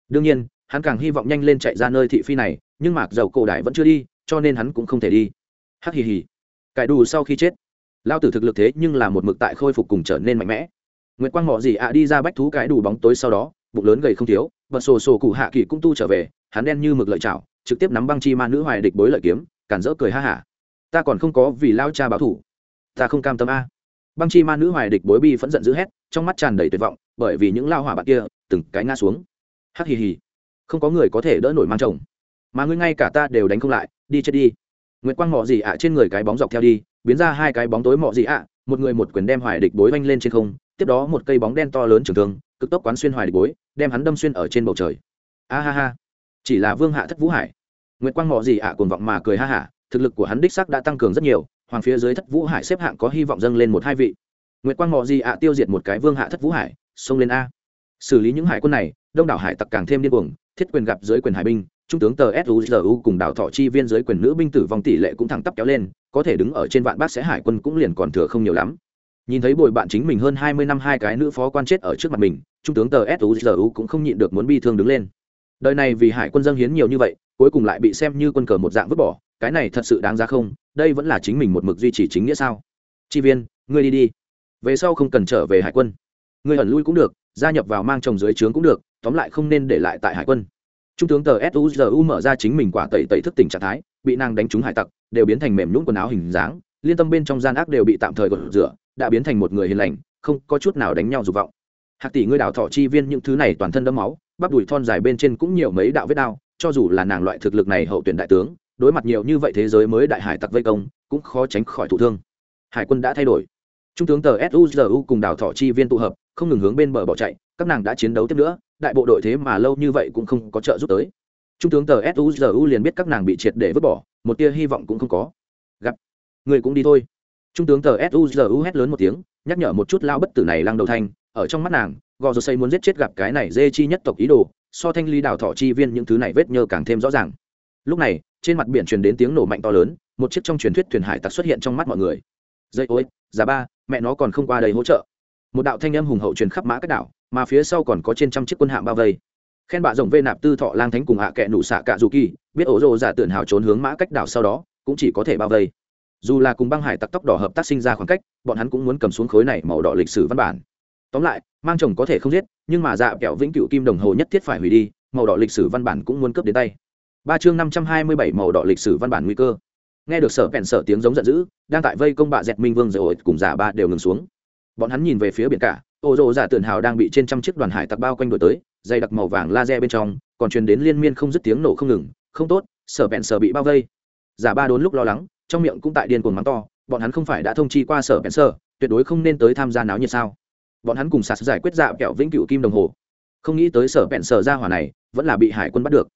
Đương nhiên hắn càng hy vọng nhanh lên chạy ra nơi thị phi này, nhưng mạc dầu cổ đại vẫn chưa đi, cho nên hắn cũng không thể đi. Hắc hì hì. Cải đủ sau khi chết. Lao tử thực lực thế nhưng là một mực tại khôi phục cùng trở nên mạnh mẽ. Nguyễn quang mọ gì ạ đi ra bách thú cái đủ bóng tối sau đó, bụng lớn gầy không thiếu, bật sổ sổ cụ hạ kỳ cũng tu trở về, hắn đen như mực lợi chảo, trực tiếp nắm băng chi ma nữ hoài địch bối lợi kiếm, cản rỡ cười ha hả. Ta còn không có vì lao cha báo thủ. Ta không cam tâm a. Băng chi ma nữ hoài địch bối bi phẫn giận dữ hét, trong mắt tràn đầy tuyệt vọng, bởi vì những lao hỏa bạc kia từng cái ngã xuống. Hắc hì hì không có người có thể đỡ nổi mang chồng. Mà ngươi ngay cả ta đều đánh không lại, đi chết đi. Nguyệt quang mọ gì ạ trên người cái bóng dọc theo đi, biến ra hai cái bóng tối mọ gì ạ, một người một quyền đem hoài địch bối oanh lên trên không, tiếp đó một cây bóng đen to lớn trường thương, cực tốc quán xuyên hoài địch bối, đem hắn đâm xuyên ở trên bầu trời. A ha ha. Chỉ là vương hạ thất vũ hải. Nguyệt quang mọ gì ạ cuồng vọng mà cười ha hả thực lực của hắn đích sắc đã tăng cường rất nhiều, hoàng phía dưới thất vũ hải xếp hạng có hy vọng dâng lên một hai vị. Nguyệt quang mọ gì ạ tiêu diệt một cái vương hạ thất vũ hải, xông lên a. Xử lý những hải quân này, đông đảo hải tặc càng thêm điên cuồng thiết quyền gặp dưới quyền hải binh, trung tướng tờ suzu cùng đảo thọ chi viên dưới quyền nữ binh tử vong tỷ lệ cũng thẳng tắp kéo lên, có thể đứng ở trên vạn bác sẽ hải quân cũng liền còn thừa không nhiều lắm. Nhìn thấy bồi bạn chính mình hơn hai mươi năm hai cái nữ phó quan chết ở trước mặt mình, trung tướng tờ suzu cũng không nhịn được muốn bi thương đứng lên. Đời này vì hải quân dâng hiến nhiều như vậy, cuối cùng lại bị xem như quân cờ một dạng vứt bỏ, cái này thật sự đáng giá không? Đây vẫn là chính mình một mực duy trì chính nghĩa sao? Chi viên, ngươi đi đi. Về sau không cần trở về hải quân. Ngươi ẩn lui cũng được, gia nhập vào mang chồng dưới trướng cũng được tóm lại không nên để lại tại hải quân. Trung tướng tờ suzu mở ra chính mình quả tẩy tẩy thức tỉnh trạng thái, bị nàng đánh trúng hải tặc, đều biến thành mềm nhũng quần áo hình dáng, liên tâm bên trong gian ác đều bị tạm thời gột rửa, đã biến thành một người hiền lành, không có chút nào đánh nhau dục vọng. Hạc tỷ ngươi đào thọ chi viên những thứ này toàn thân đẫm máu, bắp đùi thon dài bên trên cũng nhiều mấy đạo vết đao, cho dù là nàng loại thực lực này hậu tuyển đại tướng, đối mặt nhiều như vậy thế giới mới đại hải tặc vây công, cũng khó tránh khỏi thụ thương. Hải quân đã thay đổi. Trung tướng tờ suzu cùng đào thọ chi viên tụ hợp, không ngừng hướng bên bờ bỏ chạy, các nàng đã chiến đấu tiếp nữa đại bộ đội thế mà lâu như vậy cũng không có trợ giúp tới. Trung tướng tờ suzu liền biết các nàng bị triệt để vứt bỏ, một tia hy vọng cũng không có. Gặp. Người cũng đi thôi. Trung tướng tờ suzu hét lớn một tiếng, nhắc nhở một chút lao bất tử này lăng đầu thanh ở trong mắt nàng, gò rô xây muốn giết chết gặp cái này dê chi nhất tộc ý đồ, so thanh ly đào thọ chi viên những thứ này vết nhơ càng thêm rõ ràng. Lúc này, trên mặt biển truyền đến tiếng nổ mạnh to lớn, một chiếc trong truyền thuyết thuyền hải tặc xuất hiện trong mắt mọi người. Dây ôi, già ba, mẹ nó còn không qua đây hỗ trợ. Một đạo thanh âm hùng hậu truyền khắp mã các đảo mà phía sau còn có trên trăm chiếc quân hạm bao vây. Khen bạ rồng vê nạp tư thọ lang thánh cùng hạ kệ nụ xạ cạ dù kỳ, biết ổ rồ giả tưởng hào trốn hướng mã cách đảo sau đó, cũng chỉ có thể bao vây. Dù là cùng băng hải tặc tóc đỏ hợp tác sinh ra khoảng cách, bọn hắn cũng muốn cầm xuống khối này màu đỏ lịch sử văn bản. Tóm lại, mang chồng có thể không giết, nhưng mà dạ kẹo vĩnh cựu kim đồng hồ nhất thiết phải hủy đi, màu đỏ lịch sử văn bản cũng muốn cướp đến tay. Ba chương năm trăm hai mươi bảy màu đỏ lịch sử văn bản nguy cơ. Nghe được sở bèn sở tiếng giống giận dữ, đang tại vây công bạ dẹt minh vương rồi cùng giả ba đều ngừng xuống. Bọn hắn nhìn về phía biển cả ô rộ giả tường hào đang bị trên trăm chiếc đoàn hải tặc bao quanh đổi tới, dây đặc màu vàng laser bên trong, còn truyền đến liên miên không dứt tiếng nổ không ngừng. Không tốt, sở bẹn sở bị bao vây. Giả ba đốn lúc lo lắng, trong miệng cũng tại điên cuồng mắng to, bọn hắn không phải đã thông chi qua sở bẹn sở, tuyệt đối không nên tới tham gia náo nhiệt sao? Bọn hắn cùng sạt giải quyết dạ kẹo vĩnh cửu kim đồng hồ. Không nghĩ tới sở bẹn sở ra hỏa này, vẫn là bị hải quân bắt được.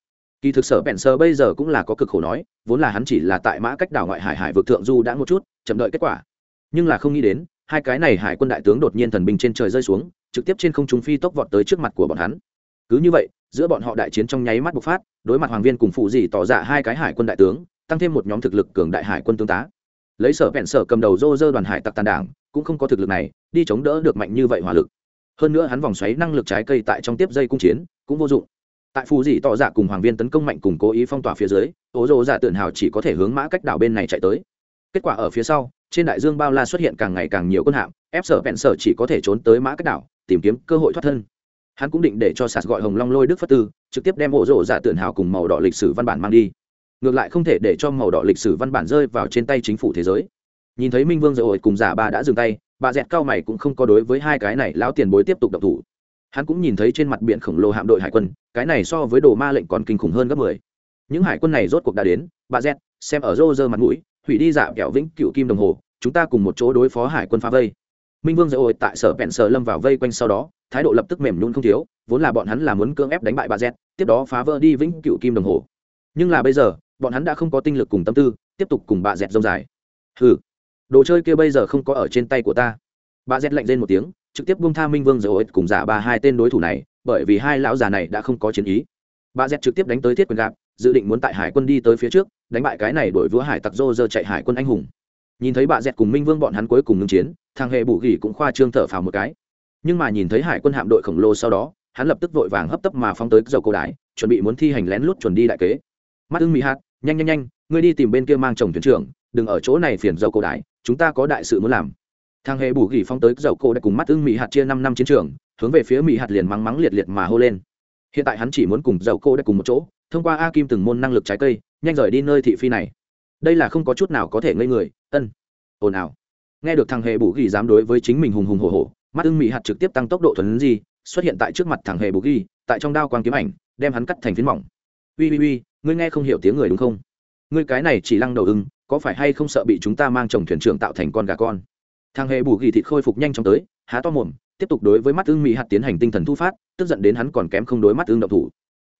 Kỳ thực sở bẹn sở bây giờ cũng là có cực khổ nói, vốn là hắn chỉ là tại mã cách đảo ngoại hải hải vực thượng du đã một chút, chậm đợi kết quả. Nhưng là không nghĩ đến hai cái này hải quân đại tướng đột nhiên thần binh trên trời rơi xuống, trực tiếp trên không trung phi tốc vọt tới trước mặt của bọn hắn. Cứ như vậy, giữa bọn họ đại chiến trong nháy mắt bộc phát, đối mặt hoàng viên cùng phụ dì tỏ ra hai cái hải quân đại tướng, tăng thêm một nhóm thực lực cường đại hải quân tương tá. Lấy sở vẹn sở cầm đầu dô dơ đoàn hải tặc tàn đảng, cũng không có thực lực này, đi chống đỡ được mạnh như vậy hỏa lực. Hơn nữa hắn vòng xoáy năng lực trái cây tại trong tiếp dây cung chiến, cũng vô dụng. Tại phù dị tỏ dạ cùng hoàng viên tấn công mạnh cùng cố ý phong tỏa phía dưới ố rô dạ tượng hào chỉ có thể hướng mã cách đảo bên này chạy tới kết quả ở phía sau, trên đại dương bao la xuất hiện càng ngày càng nhiều quân hạm, ép sở vẹn sở chỉ có thể trốn tới mã cách đảo, tìm kiếm cơ hội thoát thân. Hắn cũng định để cho sạt gọi hồng long lôi đức phất tư, trực tiếp đem ổ rộ dạ tượng hào cùng màu đỏ lịch sử văn bản mang đi. Ngược lại không thể để cho màu đỏ lịch sử văn bản rơi vào trên tay chính phủ thế giới. Nhìn thấy minh vương rồi cùng giả bà đã dừng tay, bà dẹt cao mày cũng không có đối với hai cái này lão tiền bối tiếp tục độc thủ. Hắn cũng nhìn thấy trên mặt biển khổng lồ hạm đội hải quân, cái này so với đồ ma lệnh còn kinh khủng hơn gấp mười. Những hải quân này rốt cuộc đã đến, bà dẹt, xem ở rô rơ mặt mũi hủy đi dạ kẹo vĩnh cựu kim đồng hồ chúng ta cùng một chỗ đối phó hải quân phá vây. Minh vương dạy ôi tại sở bẹn sở lâm vào vây quanh sau đó thái độ lập tức mềm nhún không thiếu vốn là bọn hắn là muốn cưỡng ép đánh bại bà z tiếp đó phá vỡ đi vĩnh cựu kim đồng hồ. Nhưng là bây giờ bọn hắn đã không có tinh lực cùng tâm tư tiếp tục cùng bà z dông dài. Ừ, đồ chơi kia bây giờ không có ở trên tay của ta. Bà z lạnh lên một tiếng trực tiếp buông tha minh vương rồi cùng giả ba hai tên đối thủ này bởi vì hai lão già này đã không có chiến ý. Bà z trực tiếp đánh tới thiết quyền gạp dự định muốn tại hải quân đi tới phía trước, đánh bại cái này đổi vua hải tặc dô dơ chạy hải quân anh hùng. Nhìn thấy bà dẹt cùng minh vương bọn hắn cuối cùng ngưng chiến, thằng hề bù gỉ cũng khoa trương thở phào một cái. Nhưng mà nhìn thấy hải quân hạm đội khổng lồ sau đó, hắn lập tức vội vàng hấp tấp mà phóng tới dầu cổ đái chuẩn bị muốn thi hành lén lút chuẩn đi đại kế. Mắt ưng mỹ hạt, nhanh nhanh nhanh, ngươi đi tìm bên kia mang chồng thuyền trưởng, đừng ở chỗ này phiền dầu cổ đái chúng ta có đại sự muốn làm. Thằng hề bù gỉ phóng tới dầu cổ đái cùng mắt ưng mỹ hạt chia năm năm chiến trường, hướng về phía mỹ hạt liền mắng mắng liệt liệt mà hô lên. Hiện tại hắn chỉ muốn cùng dầu cổ đái cùng một chỗ thông qua a kim từng môn năng lực trái cây nhanh rời đi nơi thị phi này. Đây là không có chút nào có thể ngây người ân. Ồn ào. Nghe được thằng hề bù ghi dám đối với chính mình hùng hùng hổ hổ, mắt ưng mỹ hạt trực tiếp tăng tốc độ thuần gì xuất hiện tại trước mặt thằng hề bù ghi tại trong đao quang kiếm ảnh đem hắn cắt thành phiến mỏng. Ui ui ui ngươi nghe không hiểu tiếng người đúng không? Ngươi cái này chỉ lăng đầu ưng có phải hay không sợ bị chúng ta mang chồng thuyền trưởng tạo thành con gà con? Thằng hề bù ghi thịt khôi phục nhanh chóng tới há to mồm tiếp tục đối với mắt ưng mỹ hạt tiến hành tinh thần thu phát tức giận đến hắn còn kém không đối mắt ưng động thủ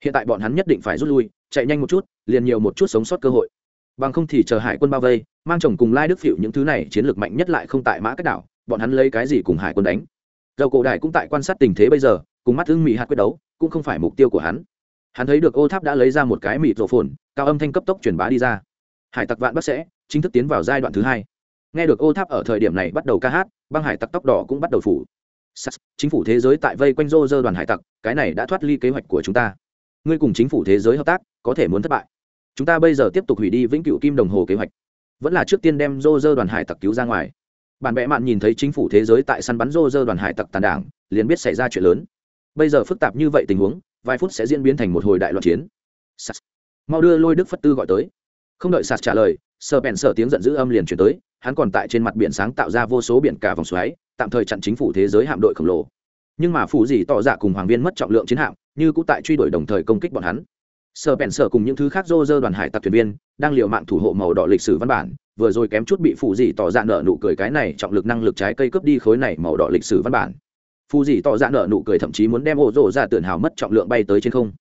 hiện tại bọn hắn nhất định phải rút lui, chạy nhanh một chút, liền nhiều một chút sống sót cơ hội. Bằng không thì chờ hải quân bao vây, mang chồng cùng lai đức phịu những thứ này chiến lược mạnh nhất lại không tại mã cách đảo, bọn hắn lấy cái gì cùng hải quân đánh? Dầu cổ đại cũng tại quan sát tình thế bây giờ, cùng mắt thương mỹ hạt quyết đấu, cũng không phải mục tiêu của hắn. Hắn thấy được ô tháp đã lấy ra một cái mịt rổ phồn, cao âm thanh cấp tốc truyền bá đi ra. Hải tặc vạn bắc sẽ, chính thức tiến vào giai đoạn thứ hai. Nghe được ô tháp ở thời điểm này bắt đầu ca hát, băng hải tặc tóc đỏ cũng bắt đầu phủ. Chính phủ thế giới tại vây quanh rô rơ đoàn hải tặc, cái này đã thoát ly kế hoạch của chúng ta ngươi cùng chính phủ thế giới hợp tác, có thể muốn thất bại. Chúng ta bây giờ tiếp tục hủy đi vĩnh cửu kim đồng hồ kế hoạch. Vẫn là trước tiên đem rô dơ đoàn hải tặc cứu ra ngoài. Bản bệ mạn nhìn thấy chính phủ thế giới tại săn bắn rô dơ đoàn hải tặc tàn đảng, liền biết xảy ra chuyện lớn. Bây giờ phức tạp như vậy tình huống, vài phút sẽ diễn biến thành một hồi đại loạn chiến. Sas. mau đưa lôi đức phất tư gọi tới. Không đợi sạt trả lời sờ bèn sở tiếng giận dữ âm liền chuyển tới, hắn còn tại trên mặt biển sáng tạo ra vô số biển cả vòng xoáy, tạm thời chặn chính phủ thế giới hạm đội khổng lồ nhưng mà phù gì tỏ dạ cùng hoàng viên mất trọng lượng chiến hạm, như cũng tại truy đuổi đồng thời công kích bọn hắn. Sở bèn sở cùng những thứ khác dô dơ đoàn hải tặc thuyền viên, đang liều mạng thủ hộ màu đỏ lịch sử văn bản, vừa rồi kém chút bị phụ dị tỏ dạ nợ nụ cười cái này trọng lực năng lực trái cây cướp đi khối này màu đỏ lịch sử văn bản. Phụ dị tỏ dạ nợ nụ cười thậm chí muốn đem ô rộ ra tường hào mất trọng lượng bay tới trên không.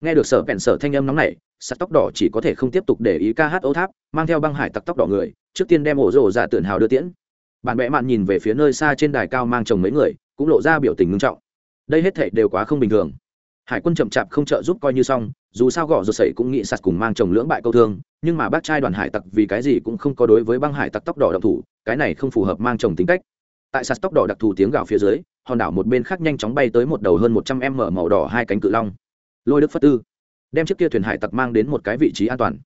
Nghe được sở bèn sở thanh âm nóng này sắt tóc đỏ chỉ có thể không tiếp tục để ý ca hát ô tháp, mang theo băng hải tặc tóc đỏ người, trước tiên đem ổ rộ ra tường hào đưa tiễn. Bạn bè mạn nhìn về phía nơi xa trên đài cao mang chồng mấy người cũng lộ ra biểu tình nghiêm trọng. Đây hết thảy đều quá không bình thường. Hải quân chậm chạp không trợ giúp coi như xong, dù sao gõ rột sẩy cũng nghĩ sạt cùng mang chồng lưỡng bại câu thương, nhưng mà bác trai đoàn hải tặc vì cái gì cũng không có đối với băng hải tặc tóc đỏ đặc thủ, cái này không phù hợp mang chồng tính cách. Tại sạt tóc đỏ đặc thù tiếng gạo phía dưới, hòn đảo một bên khác nhanh chóng bay tới một đầu hơn một trăm em mở màu đỏ hai cánh cự long. Lôi đức phất tư đem chiếc kia thuyền hải tặc mang đến một cái vị trí an toàn.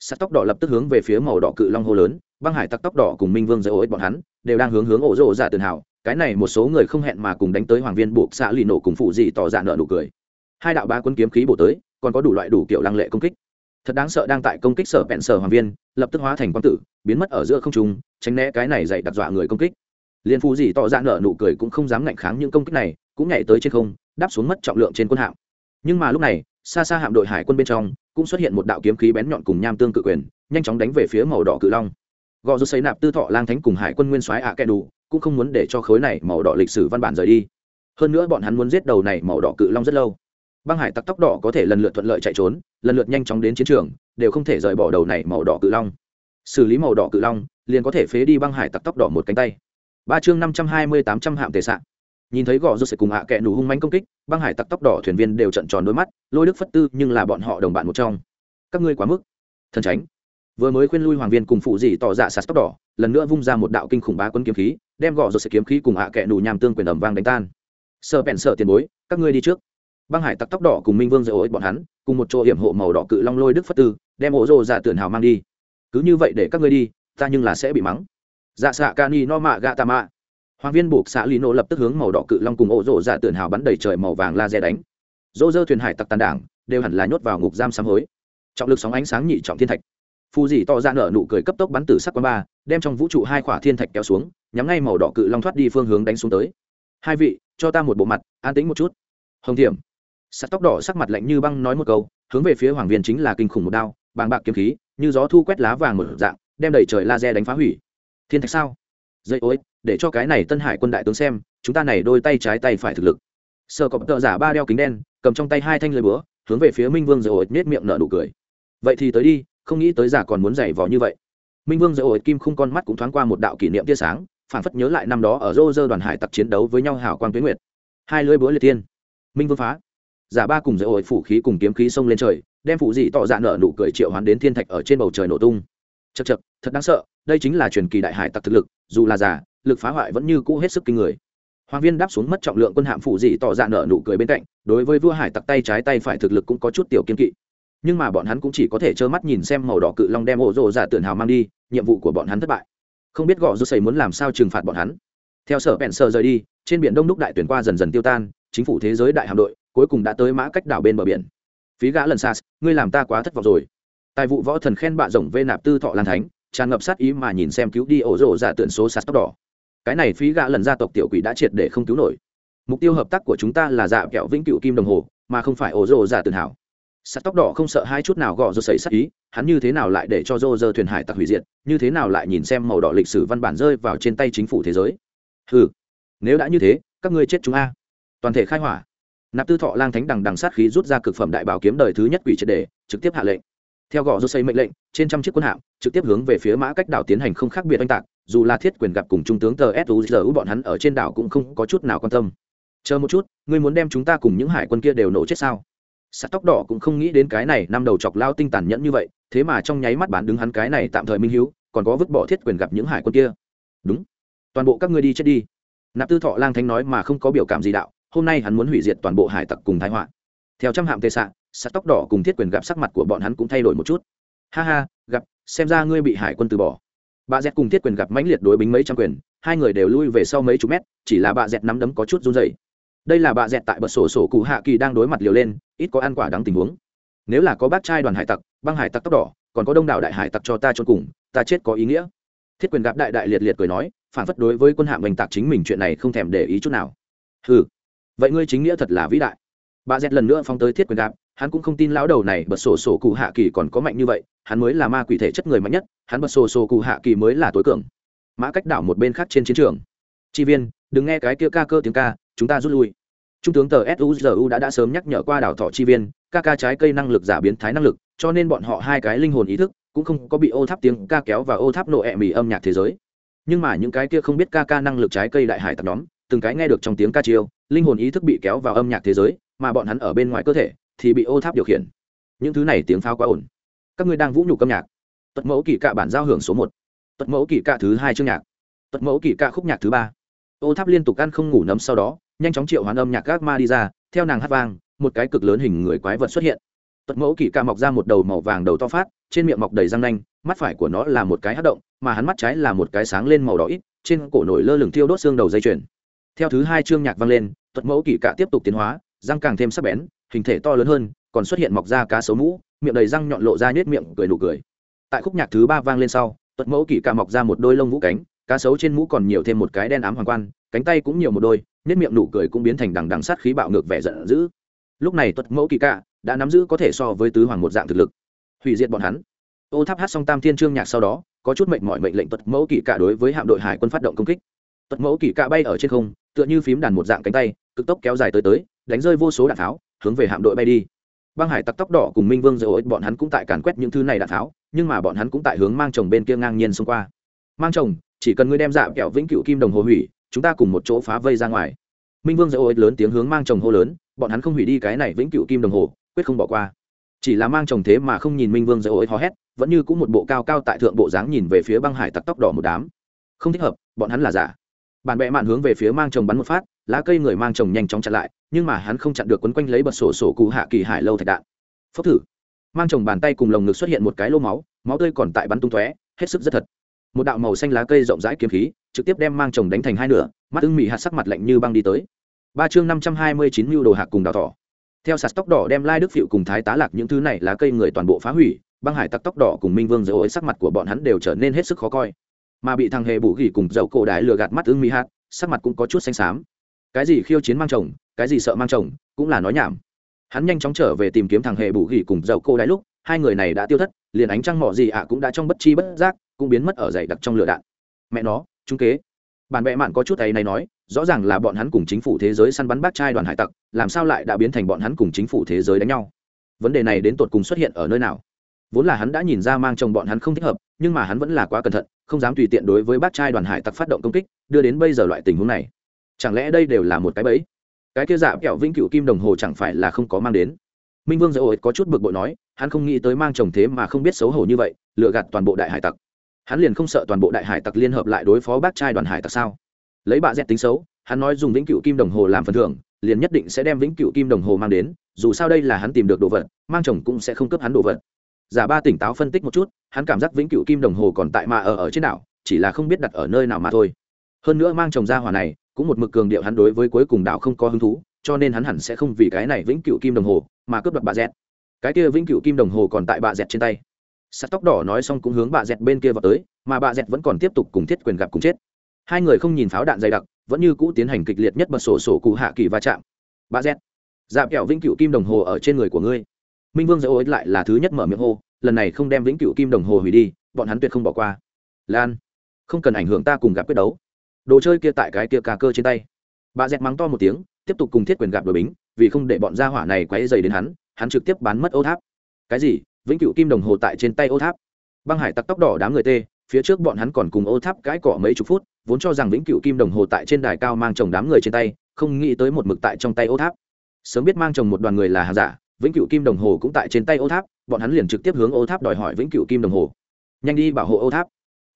Sạt tóc đỏ lập tức hướng về phía màu đỏ cự long hô lớn, băng hải tặc tóc đỏ cùng minh vương dỡ ối bọn hắn đều đang hướng hướng ổ rộ dạ tường hào cái này một số người không hẹn mà cùng đánh tới hoàng viên buộc xạ lì nổ cùng phụ dị tỏ dạ nợ nụ cười. Hai đạo ba quân kiếm khí bổ tới, còn có đủ loại đủ kiểu lăng lệ công kích. Thật đáng sợ đang tại công kích sở bẹn sở hoàng viên, lập tức hóa thành quang tử, biến mất ở giữa không trung, tránh né cái này dạy đặt dọa người công kích. Liên phụ dị tỏ dạ nợ nụ cười cũng không dám ngạnh kháng những công kích này, cũng nhảy tới trên không, đáp xuống mất trọng lượng trên quân hạm. Nhưng mà lúc này, xa xa hạm đội hải quân bên trong, cũng xuất hiện một đạo kiếm khí bén nhọn cùng nham tương cự quyền, nhanh chóng đánh về phía màu đỏ cự long. Gò rút xây nạp tư thọ lang thánh cùng hải quân nguyên soái ạ à kẻ đủ cũng không muốn để cho khối này màu đỏ lịch sử văn bản rời đi. Hơn nữa bọn hắn muốn giết đầu này màu đỏ cự long rất lâu. Băng hải tặc tóc đỏ có thể lần lượt thuận lợi chạy trốn, lần lượt nhanh chóng đến chiến trường, đều không thể rời bỏ đầu này màu đỏ cự long. Xử lý màu đỏ cự long, liền có thể phế đi băng hải tặc tóc đỏ một cánh tay. Ba chương năm trăm hai mươi tám trăm hạm tề sạn. Nhìn thấy gò rút sẽ cùng hạ à kẹ nủ hung manh công kích, băng hải tặc tóc đỏ thuyền viên đều trận tròn đôi mắt, lôi đức phất tư nhưng là bọn họ đồng bạn một trong. Các ngươi quá mức. Thần tránh vừa mới khuyên lui hoàng viên cùng phụ dì tỏ dạ sạt tóc đỏ, lần nữa vung ra một đạo kinh khủng bá quân kiếm khí đem gõ rồi sẽ kiếm khí cùng hạ à kẹ nù nhàm tương quyền ẩm vang đánh tan. Sợ bèn sợ tiền bối, các ngươi đi trước. Băng hải tặc tóc đỏ cùng minh vương dạy ối bọn hắn, cùng một chỗ hiểm hộ màu đỏ cự long lôi đức phất tư, đem ổ rồ dạ tưởng hào mang đi. Cứ như vậy để các ngươi đi, ta nhưng là sẽ bị mắng. Dạ xạ ca ni no mạ gạ tà mạ hoàng viên buộc xã lý nổ lập tức hướng màu đỏ cự long cùng ổ rồ dạ tưởng hào bắn đầy trời màu vàng laser đánh. Dỗ dơ thuyền hải tặc tàn đảng, đều hẳn là nhốt vào ngục giam sám hối. Trọng lực sóng ánh sáng nhị trọng thiên thạch. Phù dì to ra nở nụ cười cấp tốc bắn từ sắc quán ba, đem trong vũ trụ hai khỏa thiên thạch kéo xuống nhắm ngay màu đỏ cự long thoát đi phương hướng đánh xuống tới. Hai vị, cho ta một bộ mặt, an tĩnh một chút. Hồng thiểm. Sắt tóc đỏ sắc mặt lạnh như băng nói một câu, hướng về phía hoàng viên chính là kinh khủng một đao, bàng bạc kiếm khí, như gió thu quét lá vàng một dạng, đem đẩy trời laser đánh phá hủy. Thiên thạch sao? Dây ối để cho cái này tân hải quân đại tướng xem, chúng ta này đôi tay trái tay phải thực lực. Sợ cọp tợ giả ba đeo kính đen, cầm trong tay hai thanh lưới búa, hướng về phía minh vương dây ối nết miệng nở nụ cười. Vậy thì tới đi, không nghĩ tới giả còn muốn giày vò như vậy. Minh vương dây ối kim khung con mắt cũng thoáng qua một đạo kỷ niệm tia sáng phản phất nhớ lại năm đó ở rô rơ đoàn hải tặc chiến đấu với nhau hảo quang tuyến nguyệt. Hai lưỡi búa liệt tiên minh vương phá. Giả ba cùng dễ ối phủ khí cùng kiếm khí xông lên trời, đem phụ dị tỏ dạ nở nụ cười triệu hoán đến thiên thạch ở trên bầu trời nổ tung. Chật chật thật đáng sợ, đây chính là truyền kỳ đại hải tặc thực lực, dù là giả, lực phá hoại vẫn như cũ hết sức kinh người. Hoàng viên đáp xuống mất trọng lượng quân hạm phụ dị tỏ dạ nở nụ cười bên cạnh, đối với vua hải tặc tay trái tay phải thực lực cũng có chút tiểu kiên kỵ. Nhưng mà bọn hắn cũng chỉ có thể trơ mắt nhìn xem màu đỏ cự long đem ổ rồ giả tưởng hào mang đi, nhiệm vụ của bọn hắn thất bại không biết gọ rút xây muốn làm sao trừng phạt bọn hắn. Theo sở bèn sờ rời đi, trên biển đông đúc đại tuyển qua dần dần tiêu tan, chính phủ thế giới đại hạm đội cuối cùng đã tới mã cách đảo bên bờ biển. Phí gã lần xa ngươi làm ta quá thất vọng rồi. Tài vụ võ thần khen bạ rồng vê nạp tư thọ lan thánh, tràn ngập sát ý mà nhìn xem cứu đi ổ rồ giả tượng số sạt tóc đỏ cái này phí gã lần gia tộc tiểu quỷ đã triệt để không cứu nổi. Mục tiêu hợp tác của chúng ta là dạ kẹo vĩnh cựu kim đồng hồ, mà không phải ổ rồ giả tượng hảo sắt tóc đỏ không sợ hai chút nào gõ rô sấy sắc ý, hắn như thế nào lại để cho rô rơ thuyền hải tặc hủy diệt, như thế nào lại nhìn xem màu đỏ lịch sử văn bản rơi vào trên tay chính phủ thế giới. Ừ nếu đã như thế, các ngươi chết chúng a. Toàn thể khai hỏa. Nạp tư thọ lang thánh đằng đằng sát khí rút ra cực phẩm đại bảo kiếm đời thứ nhất quỷ triệt đề, trực tiếp hạ lệnh. Theo gõ rô xây mệnh lệnh, trên trăm chiếc quân hạm, trực tiếp hướng về phía mã cách đảo tiến hành không khác biệt oanh tạc, dù là thiết quyền gặp cùng trung tướng tờ suzu bọn hắn ở trên đảo cũng không có chút nào quan tâm. Chờ một chút, ngươi muốn đem chúng ta cùng những hải quân kia đều nổ chết sao? Sắt tóc đỏ cũng không nghĩ đến cái này năm đầu chọc lao tinh tàn nhẫn như vậy, thế mà trong nháy mắt bán đứng hắn cái này tạm thời minh hiếu, còn có vứt bỏ thiết quyền gặp những hải quân kia. Đúng. Toàn bộ các ngươi đi chết đi. Nạp tư thọ lang thánh nói mà không có biểu cảm gì đạo, hôm nay hắn muốn hủy diệt toàn bộ hải tặc cùng thái họa. Theo trăm hạm tệ xạ sắt tóc đỏ cùng thiết quyền gặp sắc mặt của bọn hắn cũng thay đổi một chút. Ha ha, gặp, xem ra ngươi bị hải quân từ bỏ. Bà dẹt cùng thiết quyền gặp mãnh liệt đối bính mấy trăm quyền, hai người đều lui về sau mấy chục mét, chỉ là bà dẹt nắm đấm có chút run dày đây là bà dẹt tại bật sổ sổ cụ hạ kỳ đang đối mặt liều lên, ít có ăn quả đáng tình huống. Nếu là có bác trai đoàn hải tặc, băng hải tặc tóc đỏ, còn có đông đảo đại hải tặc cho ta cho cùng, ta chết có ý nghĩa. Thiết quyền gặp đại đại liệt liệt cười nói, phản phất đối với quân hạ mình tạc chính mình chuyện này không thèm để ý chút nào. Ừ vậy ngươi chính nghĩa thật là vĩ đại. Bà dẹt lần nữa phóng tới thiết quyền gặp, hắn cũng không tin lão đầu này bật sổ sổ cụ hạ kỳ còn có mạnh như vậy, hắn mới là ma quỷ thể chất người mạnh nhất, hắn bật sổ sổ cụ hạ kỳ mới là tối cường. Mã cách đảo một bên khác trên chiến trường. Chi viên, đừng nghe cái kia ca cơ tiếng ca, chúng ta rút lui trung tướng tờ suzu đã đã sớm nhắc nhở qua đảo thọ chi viên, ca ca trái cây năng lực giả biến thái năng lực, cho nên bọn họ hai cái linh hồn ý thức cũng không có bị ô tháp tiếng ca kéo và ô tháp nộ ẹ mì âm nhạc thế giới. Nhưng mà những cái kia không biết ca ca năng lực trái cây đại hải tập nhóm, từng cái nghe được trong tiếng ca chiêu, linh hồn ý thức bị kéo vào âm nhạc thế giới, mà bọn hắn ở bên ngoài cơ thể thì bị ô tháp điều khiển. Những thứ này tiếng pháo quá ổn các ngươi đang vũ nhục âm nhạc. Tật mẫu kỳ cạ bản giao hưởng số một. Tật mẫu kỳ cạ thứ hai chương nhạc. Tật mẫu kỳ cạ khúc nhạc thứ ba. Ô tháp liên tục ăn không ngủ nấm sau đó nhanh chóng triệu hoán âm nhạc gác ma đi ra, theo nàng hát vang, một cái cực lớn hình người quái vật xuất hiện. Tật mẫu kỳ ca mọc ra một đầu màu vàng đầu to phát, trên miệng mọc đầy răng nanh, mắt phải của nó là một cái hát động, mà hắn mắt trái là một cái sáng lên màu đỏ ít, trên cổ nổi lơ lửng thiêu đốt xương đầu dây chuyền. Theo thứ hai chương nhạc vang lên tật mẫu kỳ ca tiếp tục tiến hóa, răng càng thêm sắc bén, hình thể to lớn hơn, còn xuất hiện mọc ra cá sấu mũ, miệng đầy răng nhọn lộ ra nết miệng, cười nụ cười. Tại khúc nhạc thứ ba vang lên sau tật mẫu kỳ ca mọc ra một đôi lông vũ cánh, cá sấu trên mũ còn nhiều thêm một cái đen ám hoàng quan, cánh tay cũng nhiều một đôi nhất miệng nụ cười cũng biến thành đằng đằng sát khí bạo ngược vẻ giận dữ. Lúc này tuất mẫu kỳ cạ đã nắm giữ có thể so với tứ hoàng một dạng thực lực. Hủy diệt bọn hắn. Ô tháp hát xong tam thiên trương nhạc sau đó, có chút mệnh mọi mệnh lệnh tuất mẫu kỳ cạ đối với hạm đội hải quân phát động công kích. Tuất mẫu kỳ cạ bay ở trên không, tựa như phím đàn một dạng cánh tay, cực tốc kéo dài tới tới, đánh rơi vô số đạn tháo, hướng về hạm đội bay đi. Băng hải tặc tóc đỏ cùng minh vương dầu bọn hắn cũng tại càn quét những thứ này đạn tháo, nhưng mà bọn hắn cũng tại hướng mang chồng bên kia ngang nhiên xông qua. Mang chồng, chỉ cần ngươi đem dạ kẹo vĩnh cựu kim đồng hồ hủy chúng ta cùng một chỗ phá vây ra ngoài. Minh vương dỡ ôi lớn tiếng hướng mang chồng hô lớn, bọn hắn không hủy đi cái này vĩnh cựu kim đồng hồ, quyết không bỏ qua. Chỉ là mang chồng thế mà không nhìn minh vương dỡ ôi hò hét, vẫn như cũng một bộ cao cao tại thượng bộ dáng nhìn về phía băng hải tặc tóc đỏ một đám. Không thích hợp, bọn hắn là giả. Bản bệ mạn hướng về phía mang chồng bắn một phát, lá cây người mang chồng nhanh chóng chặn lại, nhưng mà hắn không chặn được quấn quanh lấy bật sổ sổ cụ hạ kỳ hải lâu thạch đạn. Phốc thử. Mang chồng bàn tay cùng lồng ngực xuất hiện một cái lô máu máu tươi còn tại bắn tung tóe, hết sức rất thật. Một đạo màu xanh lá cây rộng rãi kiếm khí trực tiếp đem mang chồng đánh thành hai nửa, mắt ưng mỹ hạt sắc mặt lạnh như băng đi tới. Ba chương năm trăm hai mươi chín mưu đồ hạc cùng đào thỏ. Theo sạt tóc đỏ đem lai đức phịu cùng thái tá lạc những thứ này lá cây người toàn bộ phá hủy, băng hải tặc tóc đỏ cùng minh vương dầu ối sắc mặt của bọn hắn đều trở nên hết sức khó coi. Mà bị thằng hề bù gỉ cùng dầu cổ đại lừa gạt mắt ưng mỹ hạt, sắc mặt cũng có chút xanh xám. Cái gì khiêu chiến mang chồng, cái gì sợ mang chồng, cũng là nói nhảm. Hắn nhanh chóng trở về tìm kiếm thằng hề bù gỉ cùng dầu cổ đại lúc, hai người này đã tiêu thất, liền ánh trăng mỏ gì ạ cũng đã trong bất chi bất giác, cũng biến mất ở dày đặc trong lửa đạn. Mẹ nó trung kế. Bản bệ mạn có chút ấy này nói, rõ ràng là bọn hắn cùng chính phủ thế giới săn bắn bác trai đoàn hải tặc, làm sao lại đã biến thành bọn hắn cùng chính phủ thế giới đánh nhau? Vấn đề này đến tột cùng xuất hiện ở nơi nào? Vốn là hắn đã nhìn ra mang chồng bọn hắn không thích hợp, nhưng mà hắn vẫn là quá cẩn thận, không dám tùy tiện đối với bác trai đoàn hải tặc phát động công kích, đưa đến bây giờ loại tình huống này. Chẳng lẽ đây đều là một cái bẫy? Cái kia dạ kẹo vĩnh cựu kim đồng hồ chẳng phải là không có mang đến? Minh vương dạy ổi có chút bực bội nói, hắn không nghĩ tới mang chồng thế mà không biết xấu hổ như vậy lựa gạt toàn bộ đại hải tặc hắn liền không sợ toàn bộ đại hải tặc liên hợp lại đối phó bác trai đoàn hải tặc sao? Lấy bạ dẹt tính xấu, hắn nói dùng vĩnh cựu kim đồng hồ làm phần thưởng, liền nhất định sẽ đem vĩnh cựu kim đồng hồ mang đến, dù sao đây là hắn tìm được đồ vật, mang chồng cũng sẽ không cấp hắn đồ vật. Giả ba tỉnh táo phân tích một chút, hắn cảm giác vĩnh cựu kim đồng hồ còn tại mà ở ở trên đảo, chỉ là không biết đặt ở nơi nào mà thôi. Hơn nữa mang chồng ra hỏa này, cũng một mực cường điệu hắn đối với cuối cùng đảo không có hứng thú, cho nên hắn hẳn sẽ không vì cái này vĩnh cựu kim đồng hồ mà cướp đoạt bà dẹt. Cái kia vĩnh cựu kim đồng hồ còn tại bà dẹt trên tay sắt tóc đỏ nói xong cũng hướng bà dẹt bên kia vào tới, mà bà dẹt vẫn còn tiếp tục cùng thiết quyền gặp cùng chết. Hai người không nhìn pháo đạn dày đặc, vẫn như cũ tiến hành kịch liệt nhất bật sổ sổ cụ hạ kỳ va chạm. Bà dẹt dạp kẹo vĩnh cựu kim đồng hồ ở trên người của ngươi. Minh vương dỡ ối lại là thứ nhất mở miệng hô, lần này không đem vĩnh cựu kim đồng hồ hủy đi, bọn hắn tuyệt không bỏ qua. Lan, không cần ảnh hưởng ta cùng gặp quyết đấu. Đồ chơi kia tại cái kia cà cơ trên tay. Bà dẹt mắng to một tiếng, tiếp tục cùng thiết quyền gặp đội bính, vì không để bọn gia hỏa này quấy dày đến hắn hắn trực tiếp bán mất ô tháp. Cái gì? Vĩnh cựu kim đồng hồ tại trên tay ô tháp. Băng hải tặc tóc đỏ đám người tê, phía trước bọn hắn còn cùng ô tháp cãi cỏ mấy chục phút, vốn cho rằng vĩnh cựu kim đồng hồ tại trên đài cao mang chồng đám người trên tay, không nghĩ tới một mực tại trong tay ô tháp. Sớm biết mang chồng một đoàn người là hàng giả, vĩnh cựu kim đồng hồ cũng tại trên tay ô tháp, bọn hắn liền trực tiếp hướng ô tháp đòi hỏi vĩnh cựu kim đồng hồ. Nhanh đi bảo hộ ô tháp.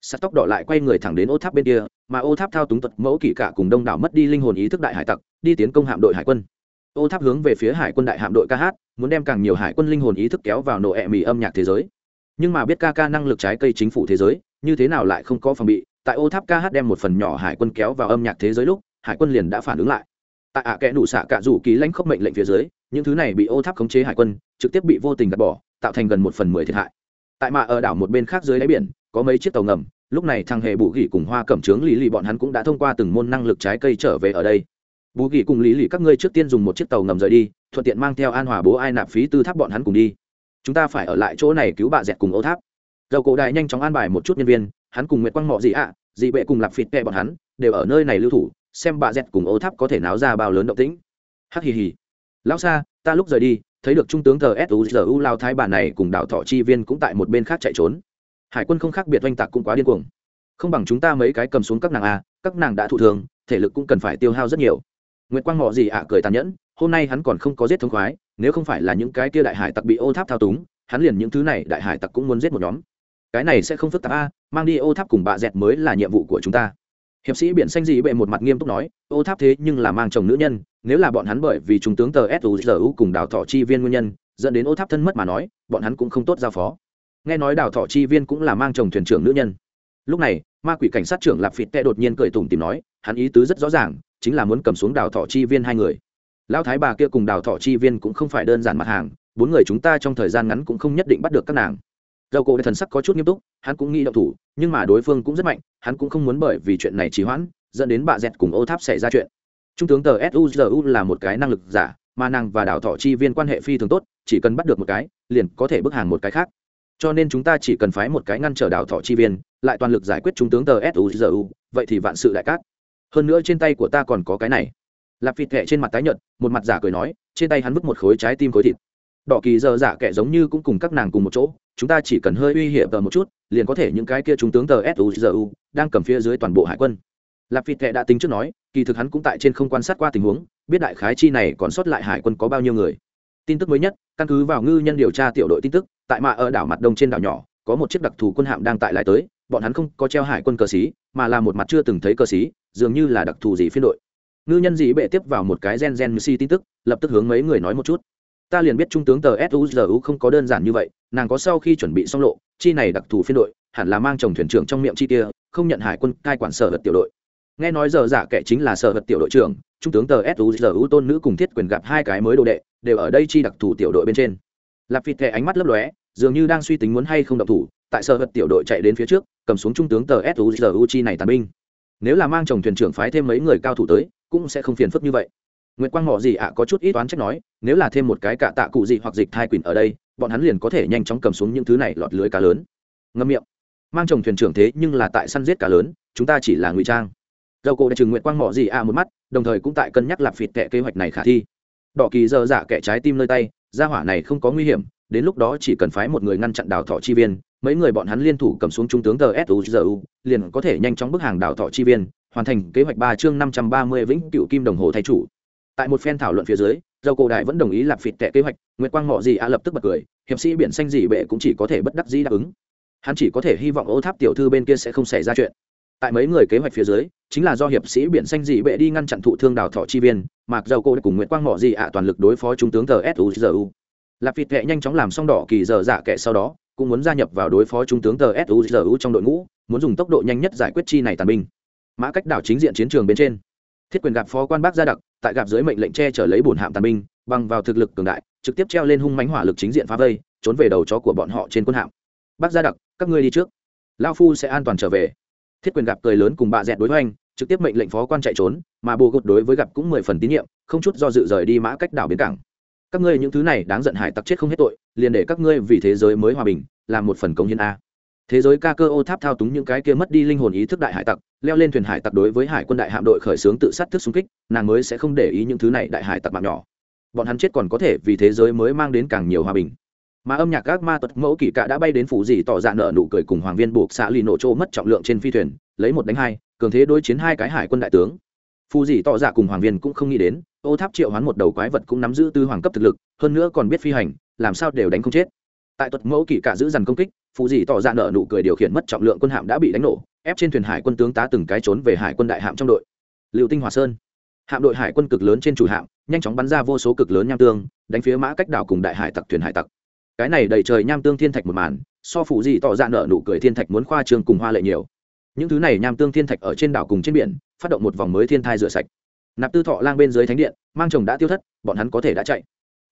Sắt tóc đỏ lại quay người thẳng đến ô tháp bên kia, mà ô tháp thao túng tật mẫu kỷ cả cùng đông đảo mất đi linh hồn ý thức đại hải tặc, đi tiến công hạm đội hải quân. Ô tháp hướng về phía hải quân đại hạm đội ca hát muốn đem càng nhiều hải quân linh hồn ý thức kéo vào nổ ẹ mì âm nhạc thế giới. Nhưng mà biết ca ca năng lực trái cây chính phủ thế giới, như thế nào lại không có phòng bị, tại ô tháp ca hát đem một phần nhỏ hải quân kéo vào âm nhạc thế giới lúc, hải quân liền đã phản ứng lại. Tại ạ à kẽ nụ xạ cạ rủ ký lãnh khốc mệnh lệnh phía dưới, những thứ này bị ô tháp khống chế hải quân, trực tiếp bị vô tình gạt bỏ, tạo thành gần một phần mười thiệt hại. Tại mà ở đảo một bên khác dưới đáy biển, có mấy chiếc tàu ngầm, lúc này thằng hề bụ gỉ cùng hoa cẩm trướng lý lì bọn hắn cũng đã thông qua từng môn năng lực trái cây trở về ở đây bù gỉ cùng lý lì các ngươi trước tiên dùng một chiếc tàu ngầm rời đi thuận tiện mang theo an hòa bố ai nạp phí tư tháp bọn hắn cùng đi. Chúng ta phải ở lại chỗ này cứu bà dẹt cùng ô tháp. Dầu cổ đại nhanh chóng an bài một chút nhân viên hắn cùng nguyệt quang mọ gì ạ à, dị bệ cùng lạp phịt kẹ bọn hắn đều ở nơi này lưu thủ xem bà dẹt cùng ô tháp có thể náo ra bao lớn động tĩnh. Hắc hì hì. Lão xa ta lúc rời đi thấy được trung tướng tờ suzu lao thái bản này cùng đạo thọ chi viên cũng tại một bên khác chạy trốn. Hải quân không khác biệt oanh tạc cũng quá điên cuồng. Không bằng chúng ta mấy cái cầm xuống các nàng a các nàng đã thụ thường thể lực cũng cần phải tiêu hao rất nhiều nguyễn quang mọ gì ạ, cười tàn nhẫn, hôm nay hắn còn không có giết thống khoái, nếu không phải là những cái kia đại hải tặc bị ô tháp thao túng, hắn liền những thứ này đại hải tặc cũng muốn giết một nhóm. Cái này sẽ không phức tạp a, mang đi ô tháp cùng bạ dẹt mới là nhiệm vụ của chúng ta. Hiệp sĩ biển xanh dị bệ một mặt nghiêm túc nói, ô tháp thế nhưng là mang chồng nữ nhân, nếu là bọn hắn bởi vì trung tướng tờ suzu cùng đào thọ chi viên nguyên nhân, dẫn đến ô tháp thân mất mà nói, bọn hắn cũng không tốt giao phó. Nghe nói đào thọ chi viên cũng là mang chồng thuyền trưởng nữ nhân. Lúc này, ma quỷ cảnh sát trưởng lạp phịt tệ đột nhiên cười tủm tìm nói, hắn ý tứ rất rõ ràng chính là muốn cầm xuống đào thọ chi viên hai người. Lão thái bà kia cùng đào thọ chi viên cũng không phải đơn giản mặt hàng, bốn người chúng ta trong thời gian ngắn cũng không nhất định bắt được các nàng. Dầu cổ thần sắc có chút nghiêm túc, hắn cũng nghĩ động thủ, nhưng mà đối phương cũng rất mạnh, hắn cũng không muốn bởi vì chuyện này trì hoãn, dẫn đến bà dẹt cùng ô tháp xảy ra chuyện. Trung tướng tờ suzu là một cái năng lực giả, mà nàng và đào thọ chi viên quan hệ phi thường tốt, chỉ cần bắt được một cái, liền có thể bức hàng một cái khác. Cho nên chúng ta chỉ cần phái một cái ngăn trở đào thọ chi viên, lại toàn lực giải quyết trung tướng tờ suzu vậy thì vạn sự đại cát hơn nữa trên tay của ta còn có cái này. Lạp vịt thẹ trên mặt tái nhợt, một mặt giả cười nói, trên tay hắn vứt một khối trái tim khối thịt. Đỏ kỳ giờ giả kệ giống như cũng cùng các nàng cùng một chỗ, chúng ta chỉ cần hơi uy hiểm tờ một chút, liền có thể những cái kia chúng tướng tờ suzu đang cầm phía dưới toàn bộ hải quân. Lạp vịt thẹ đã tính trước nói, kỳ thực hắn cũng tại trên không quan sát qua tình huống, biết đại khái chi này còn sót lại hải quân có bao nhiêu người. Tin tức mới nhất, căn cứ vào ngư nhân điều tra tiểu đội tin tức, tại mạ ở đảo mặt đông trên đảo nhỏ, có một chiếc đặc thù quân hạm đang tại lại tới bọn hắn không có treo hải quân cờ xí, mà là một mặt chưa từng thấy cờ xí, dường như là đặc thù gì phiên đội. Ngư nhân gì bệ tiếp vào một cái gen gen si tin tức, lập tức hướng mấy người nói một chút. Ta liền biết trung tướng tờ suzu không có đơn giản như vậy, nàng có sau khi chuẩn bị xong lộ, chi này đặc thù phiên đội, hẳn là mang chồng thuyền trưởng trong miệng chi kia, không nhận hải quân cai quản sở vật tiểu đội. Nghe nói giờ giả kệ chính là sở vật tiểu đội trưởng, trung tướng tờ suzu tôn nữ cùng thiết quyền gặp hai cái mới đồ đệ, đều ở đây chi đặc thù tiểu đội bên trên. Lạp vịt thẻ ánh mắt lấp lóe, dường như đang suy tính muốn hay không động thủ tại sở vật tiểu đội chạy đến phía trước cầm xuống trung tướng tờ suzu chi này tàn binh nếu là mang chồng thuyền trưởng phái thêm mấy người cao thủ tới cũng sẽ không phiền phức như vậy Nguyệt Quang Mọ gì ạ có chút ít toán trách nói, nếu là thêm một cái cạ tạ cụ gì hoặc dịch thai quỳnh ở đây, bọn hắn liền có thể nhanh chóng cầm xuống những thứ này lọt lưới cá lớn. Ngâm miệng. Mang chồng thuyền trưởng thế nhưng là tại săn giết cá lớn, chúng ta chỉ là ngụy trang. Dầu cổ đã trừng Nguyệt Quang mỏ gì ạ một mắt, đồng thời cũng tại cân nhắc lạp phịt kệ kế hoạch này khả thi. Đỏ kỳ giờ dạ kẻ trái tim nơi tay, gia hỏa này không có nguy hiểm, đến lúc đó chỉ cần phái một người ngăn chặn đào thọ chi viên, mấy người bọn hắn liên thủ cầm xuống trung tướng tờ suzu liền có thể nhanh chóng bức hàng đào thọ chi viên, hoàn thành kế hoạch ba chương năm trăm ba mươi vĩnh cựu kim đồng hồ thay chủ. Tại một phen thảo luận phía dưới, dầu cổ đại vẫn đồng ý lạp phịt tệ kế hoạch, nguyệt quang mọ gì a lập tức bật cười, hiệp sĩ biển xanh dị bệ cũng chỉ có thể bất đắc dĩ đáp ứng. Hắn chỉ có thể hy vọng ô tháp tiểu thư bên kia sẽ không xảy ra chuyện. Tại mấy người kế hoạch phía dưới, chính là do hiệp sĩ biển xanh dị bệ đi ngăn chặn thụ thương đào thọ chi viên mặc dầu cô cùng nguyệt quang mọ gì ạ toàn lực đối phó trung tướng tờ suzu lạp phịt tệ nhanh chóng làm xong đỏ kỳ giờ dạ kệ sau đó cũng muốn gia nhập vào đối phó trung tướng tờ suzu trong đội ngũ, muốn dùng tốc độ nhanh nhất giải quyết chi này tàn binh. Mã cách đảo chính diện chiến trường bên trên. Thiết quyền gặp phó quan bác gia đặc, tại gặp dưới mệnh lệnh che chở lấy bổn hạm tàn binh, bằng vào thực lực cường đại, trực tiếp treo lên hung mánh hỏa lực chính diện phá vây, trốn về đầu chó của bọn họ trên quân hạm. Bác gia đặc, các ngươi đi trước. Lao phu sẽ an toàn trở về. Thiết quyền gặp cười lớn cùng bà dẹt đối hoành, trực tiếp mệnh lệnh phó quan chạy trốn, mà bồ gột đối với gặp cũng mười phần tín nhiệm, không chút do dự rời đi mã cách đảo bến cảng các ngươi những thứ này đáng giận hải tặc chết không hết tội, liền để các ngươi vì thế giới mới hòa bình, làm một phần công hiến a. Thế giới ca cơ ô tháp thao túng những cái kia mất đi linh hồn ý thức đại hải tặc, leo lên thuyền hải tặc đối với hải quân đại hạm đội khởi xướng tự sát thức xung kích, nàng mới sẽ không để ý những thứ này đại hải tặc mạng nhỏ. Bọn hắn chết còn có thể vì thế giới mới mang đến càng nhiều hòa bình. Mà âm nhạc các ma tật mẫu kỳ cạ đã bay đến phủ dì tỏ dạ ra nợ nụ cười cùng hoàng viên buộc xạ lì nổ trô mất trọng lượng trên phi thuyền, lấy một đánh hai, cường thế đối chiến hai cái hải quân đại tướng phù dị tỏ ra dạ cùng hoàng viên cũng không nghĩ đến, ô tháp triệu hoán một đầu quái vật cũng nắm giữ tư hoàng cấp thực lực, hơn nữa còn biết phi hành, làm sao đều đánh không chết. Tại tuật mẫu kỷ cả giữ dằn công kích, phù dị tỏ ra nợ nụ cười điều khiển mất trọng lượng quân hạm đã bị đánh nổ, ép trên thuyền hải quân tướng tá từng cái trốn về hải quân đại hạm trong đội. Liệu tinh hòa sơn. Hạm đội hải quân cực lớn trên chủ hạm, nhanh chóng bắn ra vô số cực lớn nham tương, đánh phía mã cách đảo cùng đại hải tặc thuyền hải tặc. Cái này đầy trời nham tương thiên thạch một màn, so phụ gì tỏ ra nợ nụ cười thiên thạch muốn khoa trương cùng hoa lệ nhiều. Những thứ này nham tương thiên thạch ở trên đảo cùng trên biển phát động một vòng mới thiên thai rửa sạch. Nạp tư thọ lang bên dưới thánh điện mang chồng đã tiêu thất bọn hắn có thể đã chạy.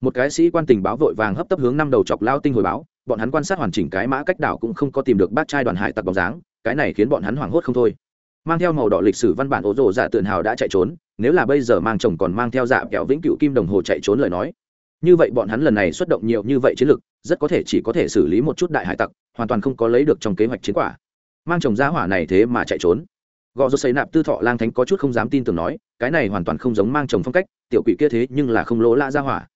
Một cái sĩ quan tình báo vội vàng hấp tấp hướng năm đầu chọc lao tinh hồi báo bọn hắn quan sát hoàn chỉnh cái mã cách đảo cũng không có tìm được bác trai đoàn hải tặc bóng dáng cái này khiến bọn hắn hoảng hốt không thôi. Mang theo màu đỏ lịch sử văn bản ố rồ dạ tượng hào đã chạy trốn nếu là bây giờ mang chồng còn mang theo dạ kẹo vĩnh cựu kim đồng hồ chạy trốn lời nói. Như vậy bọn hắn lần này xuất động nhiều như vậy chiến lực, rất có thể chỉ có thể xử lý một chút đại hải tặc hoàn toàn không có lấy được trong kế hoạch chiến quả. Mang chồng gia hỏa này thế mà chạy trốn gò rô xây nạp tư thọ lang thánh có chút không dám tin tưởng nói, cái này hoàn toàn không giống mang chồng phong cách, tiểu quỷ kia thế nhưng là không lỗ lã gia hỏa.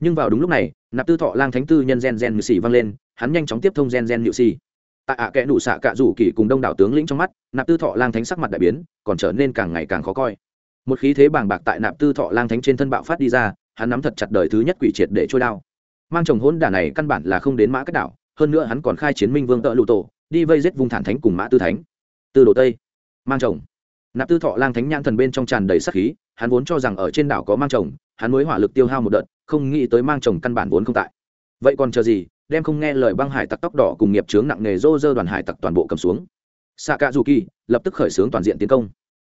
Nhưng vào đúng lúc này, nạp tư thọ lang thánh tư nhân gen gen nhự xì vang lên, hắn nhanh chóng tiếp thông gen gen nhự xì. Tại ạ kẽ nụ xạ cạ rủ kỳ cùng đông đảo tướng lĩnh trong mắt, nạp tư thọ lang thánh sắc mặt đại biến, còn trở nên càng ngày càng khó coi. Một khí thế bàng bạc tại nạp tư thọ lang thánh trên thân bạo phát đi ra, hắn nắm thật chặt đời thứ nhất quỷ triệt để trôi đao. Mang chồng hôn đả này căn bản là không đến mã cách đảo, hơn nữa hắn còn khai chiến minh vương tợ lụ tổ, đi vây giết vùng thản thánh cùng mã tư thánh. Từ đồ tây mang chồng. Nạp tư thọ lang thánh nhãn thần bên trong tràn đầy sắc khí, hắn vốn cho rằng ở trên đảo có mang chồng, hắn mới hỏa lực tiêu hao một đợt, không nghĩ tới mang chồng căn bản vốn không tại. Vậy còn chờ gì, đem không nghe lời băng hải tặc tóc đỏ cùng nghiệp chướng nặng nề rô rơ đoàn hải tặc toàn bộ cầm xuống. Xạ cạ dù kỳ lập tức khởi xướng toàn diện tiến công.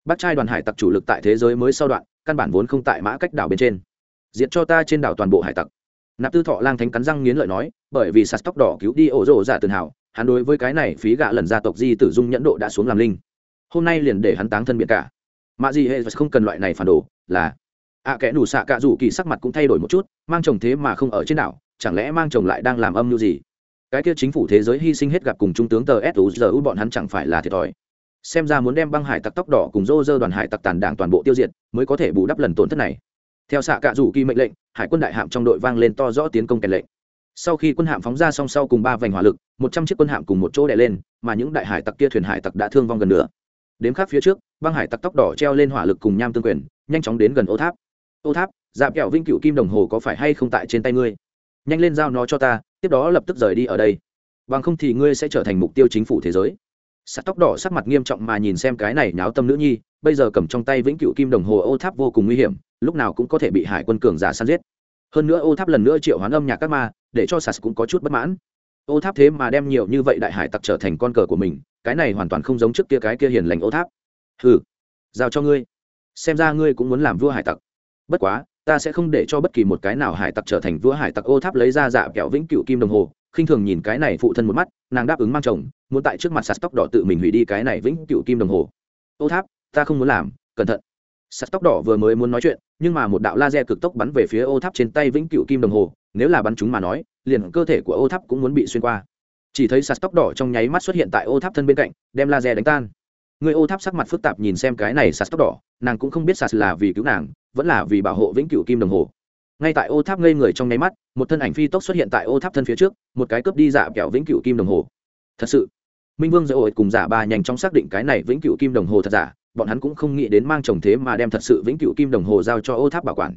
Bắt trai đoàn hải tặc chủ lực tại thế giới mới sau đoạn, căn bản vốn không tại mã cách đảo bên trên. Diệt cho ta trên đảo toàn bộ hải tặc. Nạp tư thọ lang thánh cắn răng nghiến lợi nói, bởi vì sạt tóc đỏ cứu đi ổ rộ giả tường hào hắn đối với cái này phí gạ lần gia tộc di tử dung nhẫn độ đã xuống làm linh hôm nay liền để hắn táng thân biệt cả. Mạ gì hệ không cần loại này phản đồ là ạ à, kẻ đủ xạ cạ rủ kỳ sắc mặt cũng thay đổi một chút mang chồng thế mà không ở trên đảo chẳng lẽ mang chồng lại đang làm âm mưu gì? Cái kia chính phủ thế giới hy sinh hết gặp cùng trung tướng tờ suzu bọn hắn chẳng phải là thiệt thòi. Xem ra muốn đem băng hải tặc tóc đỏ cùng rô rơ đoàn hải tặc tàn đảng toàn bộ tiêu diệt mới có thể bù đắp lần tổn thất này. Theo xạ cạ rủ kỳ mệnh lệnh hải quân đại hạm trong đội vang lên to rõ tiến công kèn lệnh. Sau khi quân hạm phóng ra song sau cùng ba vành hỏa lực một trăm chiếc quân hạm cùng một chỗ đè lên mà những đại hải tặc kia thuyền hải tặc đã thương vong gần nửa đếm khác phía trước, băng hải tặc tóc đỏ treo lên hỏa lực cùng nham tương quyền, nhanh chóng đến gần ô tháp. Ô tháp, dạp kẹo vinh cựu kim đồng hồ có phải hay không tại trên tay ngươi? Nhanh lên giao nó cho ta, tiếp đó lập tức rời đi ở đây. Bằng không thì ngươi sẽ trở thành mục tiêu chính phủ thế giới. Sắt tóc đỏ sắc mặt nghiêm trọng mà nhìn xem cái này nháo tâm nữ nhi, bây giờ cầm trong tay vĩnh cựu kim đồng hồ ô tháp vô cùng nguy hiểm, lúc nào cũng có thể bị hải quân cường giả săn giết. Hơn nữa ô tháp lần nữa triệu hoán âm nhạc các ma, để cho sas cũng có chút bất mãn. Ô tháp thế mà đem nhiều như vậy đại hải tặc trở thành con cờ của mình cái này hoàn toàn không giống trước kia cái kia hiền lành ô tháp. Hừ, giao cho ngươi. Xem ra ngươi cũng muốn làm vua hải tặc. Bất quá, ta sẽ không để cho bất kỳ một cái nào hải tặc trở thành vua hải tặc ô tháp lấy ra dạ kẹo vĩnh cựu kim đồng hồ, khinh thường nhìn cái này phụ thân một mắt, nàng đáp ứng mang chồng, muốn tại trước mặt sạt tóc đỏ tự mình hủy đi cái này vĩnh cựu kim đồng hồ. Ô tháp, ta không muốn làm, cẩn thận. Sạt tóc đỏ vừa mới muốn nói chuyện, nhưng mà một đạo laser cực tốc bắn về phía ô tháp trên tay vĩnh cựu kim đồng hồ, nếu là bắn chúng mà nói, liền cơ thể của ô tháp cũng muốn bị xuyên qua chỉ thấy sạt tóc đỏ trong nháy mắt xuất hiện tại ô tháp thân bên cạnh, đem laser đánh tan. Người ô tháp sắc mặt phức tạp nhìn xem cái này sạt tóc đỏ, nàng cũng không biết sạt là vì cứu nàng, vẫn là vì bảo hộ vĩnh cửu kim đồng hồ. Ngay tại ô tháp ngây người trong nháy mắt, một thân ảnh phi tốc xuất hiện tại ô tháp thân phía trước, một cái cướp đi giả kẹo vĩnh cửu kim đồng hồ. Thật sự, minh vương dễ ổi cùng giả ba nhanh chóng xác định cái này vĩnh cửu kim đồng hồ thật giả, bọn hắn cũng không nghĩ đến mang chồng thế mà đem thật sự vĩnh cửu kim đồng hồ giao cho ô tháp bảo quản.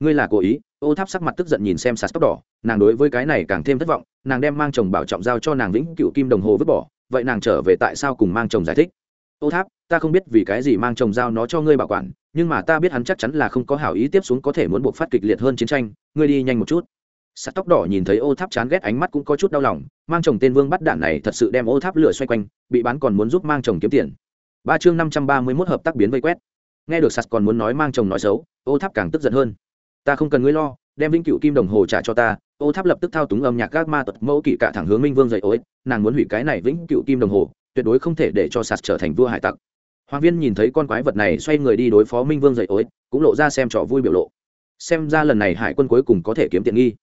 Ngươi là cố ý ô tháp sắc mặt tức giận nhìn xem sạt tóc đỏ, nàng đối với cái này càng thêm thất vọng, nàng đem mang chồng bảo trọng giao cho nàng vĩnh cựu kim đồng hồ vứt bỏ, vậy nàng trở về tại sao cùng mang chồng giải thích? Ô tháp, ta không biết vì cái gì mang chồng giao nó cho ngươi bảo quản, nhưng mà ta biết hắn chắc chắn là không có hảo ý tiếp xuống có thể muốn buộc phát kịch liệt hơn chiến tranh, ngươi đi nhanh một chút. Sắt tóc đỏ nhìn thấy ô tháp chán ghét ánh mắt cũng có chút đau lòng, mang chồng tên vương bắt đạn này thật sự đem ô tháp lửa xoay quanh, bị bán còn muốn giúp mang chồng kiếm tiền. Ba chương năm trăm ba mươi mốt hợp tác biến vây quét. Nghe được sạt còn muốn nói mang chồng nói xấu, ô tháp càng tức giận hơn ta không cần ngươi lo, đem vĩnh cựu kim đồng hồ trả cho ta. Ô tháp lập tức thao túng âm nhạc các ma tật mẫu kỵ cả thẳng hướng minh vương dậy. Ối nàng muốn hủy cái này vĩnh cựu kim đồng hồ, tuyệt đối không thể để cho sạt trở thành vua hải tặc. Hoàng viên nhìn thấy con quái vật này xoay người đi đối phó minh vương dậy. Ối cũng lộ ra xem trò vui biểu lộ. Xem ra lần này hải quân cuối cùng có thể kiếm tiện nghi.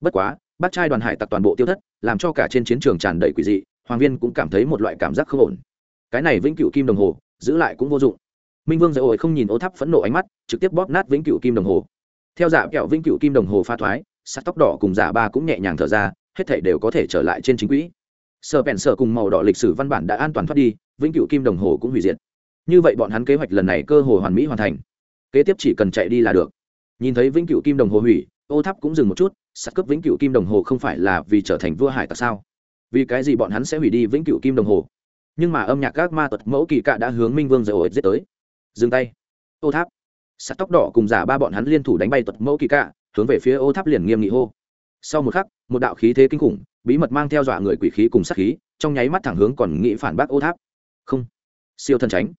Bất quá, bác trai đoàn hải tặc toàn bộ tiêu thất, làm cho cả trên chiến trường tràn đầy quỷ dị, hoàng viên cũng cảm thấy một loại cảm giác không ổn. Cái này vĩnh cựu kim đồng hồ, giữ lại cũng vô dụng. Minh vương dậy. Ối không nhìn ô tháp phẫn nộ ánh mắt, trực tiếp bóp nát vĩnh cựu kim đồng hồ theo giả kẹo vĩnh cựu kim đồng hồ pha thoái, sắt tóc đỏ cùng giả ba cũng nhẹ nhàng thở ra, hết thể đều có thể trở lại trên chính quỹ. Sợ bèn sợ cùng màu đỏ lịch sử văn bản đã an toàn thoát đi, vĩnh cựu kim đồng hồ cũng hủy diệt. Như vậy bọn hắn kế hoạch lần này cơ hồ hoàn mỹ hoàn thành. Kế tiếp chỉ cần chạy đi là được. Nhìn thấy vĩnh cựu kim đồng hồ hủy, ô tháp cũng dừng một chút, sắt cướp vĩnh cựu kim đồng hồ không phải là vì trở thành vua hải tặc sao? Vì cái gì bọn hắn sẽ hủy đi vĩnh cựu kim đồng hồ? Nhưng mà âm nhạc các ma tật mẫu kỳ cạ đã hướng minh vương dầu ổi giết tới. Dừng tay. Ô tháp sắt tóc đỏ cùng giả ba bọn hắn liên thủ đánh bay tuật mẫu kỳ cạ, hướng về phía ô tháp liền nghiêm nghị hô. Sau một khắc, một đạo khí thế kinh khủng, bí mật mang theo dọa người quỷ khí cùng sát khí, trong nháy mắt thẳng hướng còn nghĩ phản bác ô tháp. Không. Siêu thần tránh.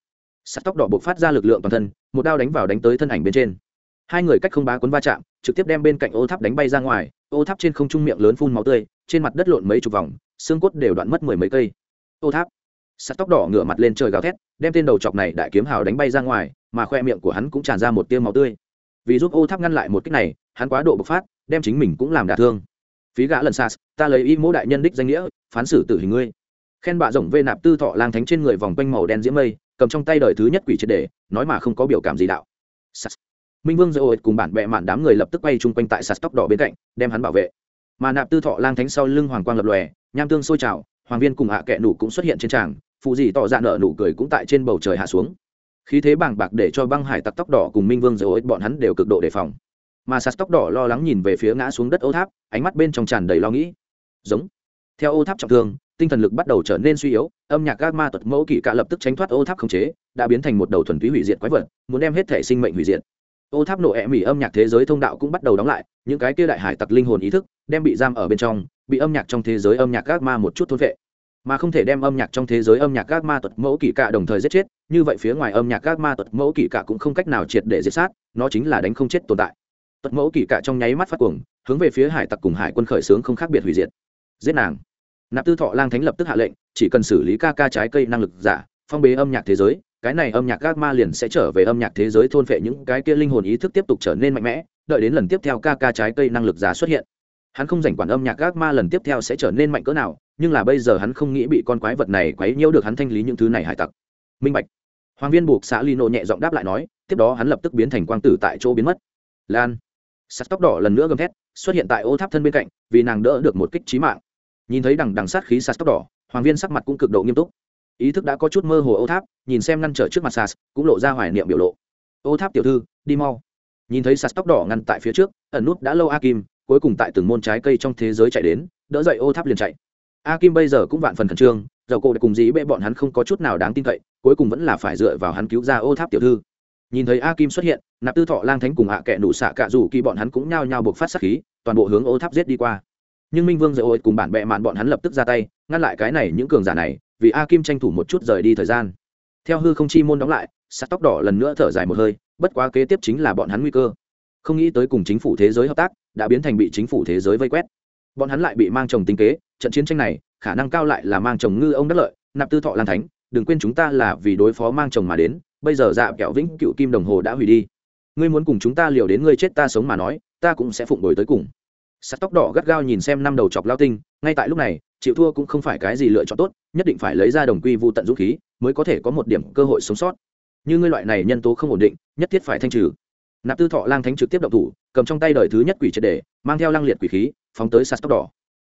Sắt tóc đỏ buộc phát ra lực lượng toàn thân, một đao đánh vào đánh tới thân ảnh bên trên. Hai người cách không bá cuốn va chạm, trực tiếp đem bên cạnh ô tháp đánh bay ra ngoài, ô tháp trên không trung miệng lớn phun máu tươi, trên mặt đất lộn mấy chục vòng, xương cốt đều đoạn mất mười mấy cây. Ô tháp. Sắt tóc đỏ ngửa mặt lên trời gào thét, đem tên đầu chọc này đại kiếm hào đánh bay ra ngoài mà khoe miệng của hắn cũng tràn ra một tiêu máu tươi. Vì giúp ô tháp ngăn lại một cách này, hắn quá độ bộc phát, đem chính mình cũng làm đả thương. Phí gã lần sas ta lấy y mỗ đại nhân đích danh nghĩa, phán xử tử hình ngươi. Khen bạ rộng vê nạp tư thọ lang thánh trên người vòng quanh màu đen diễm mây, cầm trong tay đời thứ nhất quỷ triệt đề nói mà không có biểu cảm gì đạo. Sas. minh vương dội ổi cùng bản bệ mạn đám người lập tức quay chung quanh tại sas tóc đỏ bên cạnh, đem hắn bảo vệ. Mà nạp tư thọ lang thánh sau lưng hoàng quang lập lòe, nham tương sôi trào, hoàng viên cùng hạ kệ nụ cũng xuất hiện trên tràng, phụ dị tỏ dạ ra nở nụ cười cũng tại trên bầu trời hạ xuống khí thế bàng bạc để cho băng hải tặc tóc đỏ cùng minh vương dầu ổi bọn hắn đều cực độ đề phòng. Mà sạt tóc đỏ lo lắng nhìn về phía ngã xuống đất ô tháp, ánh mắt bên trong tràn đầy lo nghĩ. Giống. Theo ô tháp trọng thương, tinh thần lực bắt đầu trở nên suy yếu, âm nhạc gác ma tuật mẫu kỷ cả lập tức tránh thoát ô tháp khống chế, đã biến thành một đầu thuần túy hủy diệt quái vật, muốn đem hết thể sinh mệnh hủy diệt. Ô tháp nổ ẹ mỉ âm nhạc thế giới thông đạo cũng bắt đầu đóng lại, những cái kia đại hải tặc linh hồn ý thức, đem bị giam ở bên trong, bị âm nhạc trong thế giới âm nhạc gác ma một chút thôn vệ mà không thể đem âm nhạc trong thế giới âm nhạc các ma tuật mẫu kỳ cạ đồng thời giết chết, như vậy phía ngoài âm nhạc các ma tuật mẫu kỳ cạ cũng không cách nào triệt để diệt sát, nó chính là đánh không chết tồn tại. Tật mẫu kỳ cạ trong nháy mắt phát cuồng, hướng về phía hải tặc cùng hải quân khởi xướng không khác biệt hủy diệt. Giết nàng. Nạp tư thọ lang thánh lập tức hạ lệnh, chỉ cần xử lý ca ca trái cây năng lực giả, phong bế âm nhạc thế giới, cái này âm nhạc các ma liền sẽ trở về âm nhạc thế giới thôn phệ những cái kia linh hồn ý thức tiếp tục trở nên mạnh mẽ, đợi đến lần tiếp theo ca ca trái cây năng lực giả xuất hiện. Hắn không dành quản âm nhạc các ma lần tiếp theo sẽ trở nên mạnh cỡ nào nhưng là bây giờ hắn không nghĩ bị con quái vật này quấy nhiễu được hắn thanh lý những thứ này hải tặc. Minh bạch. Hoàng viên buộc xã lino nhẹ giọng đáp lại nói, tiếp đó hắn lập tức biến thành quang tử tại chỗ biến mất. Lan. Sắt tóc đỏ lần nữa gầm thét, xuất hiện tại ô tháp thân bên cạnh, vì nàng đỡ được một kích trí mạng. Nhìn thấy đằng đằng sát khí sạt tóc đỏ, hoàng viên sắc mặt cũng cực độ nghiêm túc. Ý thức đã có chút mơ hồ ô tháp, nhìn xem ngăn trở trước mặt sas, cũng lộ ra hoài niệm biểu lộ. Ô tháp tiểu thư, đi mau. Nhìn thấy sạt tóc đỏ ngăn tại phía trước, ẩn nút đã lâu a kim, cuối cùng tại từng môn trái cây trong thế giới chạy đến, đỡ dậy ô tháp liền chạy a kim bây giờ cũng vạn phần khẩn trương, dầu cổ đã cùng dĩ bệ bọn hắn không có chút nào đáng tin cậy, cuối cùng vẫn là phải dựa vào hắn cứu ra ô tháp tiểu thư. Nhìn thấy a kim xuất hiện, nạp tư thọ lang thánh cùng hạ kệ nụ xạ cạ dù kỳ bọn hắn cũng nhao nhao buộc phát sát khí, toàn bộ hướng ô tháp giết đi qua. Nhưng minh vương dạy ôi cùng bản bệ mạn bọn hắn lập tức ra tay, ngăn lại cái này những cường giả này, vì a kim tranh thủ một chút rời đi thời gian. Theo hư không chi môn đóng lại, sắt tóc đỏ lần nữa thở dài một hơi, bất quá kế tiếp chính là bọn hắn nguy cơ. Không nghĩ tới cùng chính phủ thế giới hợp tác, đã biến thành bị chính phủ thế giới vây quét bọn hắn lại bị mang chồng tính kế, trận chiến tranh này, khả năng cao lại là mang chồng ngư ông đất lợi, nạp tư thọ lan thánh, đừng quên chúng ta là vì đối phó mang chồng mà đến, bây giờ dạ kẹo vĩnh cựu kim đồng hồ đã hủy đi. Ngươi muốn cùng chúng ta liều đến ngươi chết ta sống mà nói, ta cũng sẽ phụng đổi tới cùng. Sắt tóc đỏ gắt gao nhìn xem năm đầu chọc lao tinh, ngay tại lúc này, chịu thua cũng không phải cái gì lựa chọn tốt, nhất định phải lấy ra đồng quy vụ tận dũng khí, mới có thể có một điểm cơ hội sống sót. Như ngươi loại này nhân tố không ổn định, nhất thiết phải thanh trừ. Nạp tư thọ lang thánh trực tiếp động thủ, cầm trong tay đời thứ nhất quỷ triệt đề mang theo lang liệt quỷ khí phóng tới sạt tóc đỏ.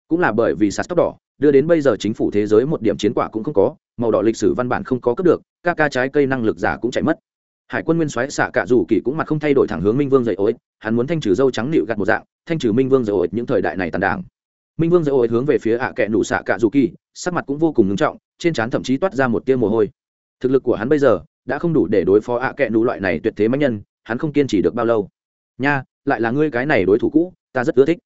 Cũng là bởi vì sạt tóc đỏ, đưa đến bây giờ chính phủ thế giới một điểm chiến quả cũng không có, màu đỏ lịch sử văn bản không có cấp được, ca ca trái cây năng lực giả cũng chạy mất. Hải quân nguyên soái xạ cả dù kỳ cũng mặt không thay đổi thẳng hướng minh vương dạy ối hắn muốn thanh trừ dâu trắng nịu gạt một dạng, thanh trừ minh vương dạy ối những thời đại này tàn đảng. Minh vương dạy ối hướng về phía ạ à kệ nụ xạ cả dù kỳ, sắc mặt cũng vô cùng ngưng trọng, trên trán thậm chí toát ra một tia mồ hôi. Thực lực của hắn bây giờ, đã không đủ để đối phó ạ à kệ nụ loại này tuyệt thế mạnh nhân, hắn không kiên trì được bao lâu. Nha, lại là ngươi cái này đối thủ cũ, ta rất ưa thích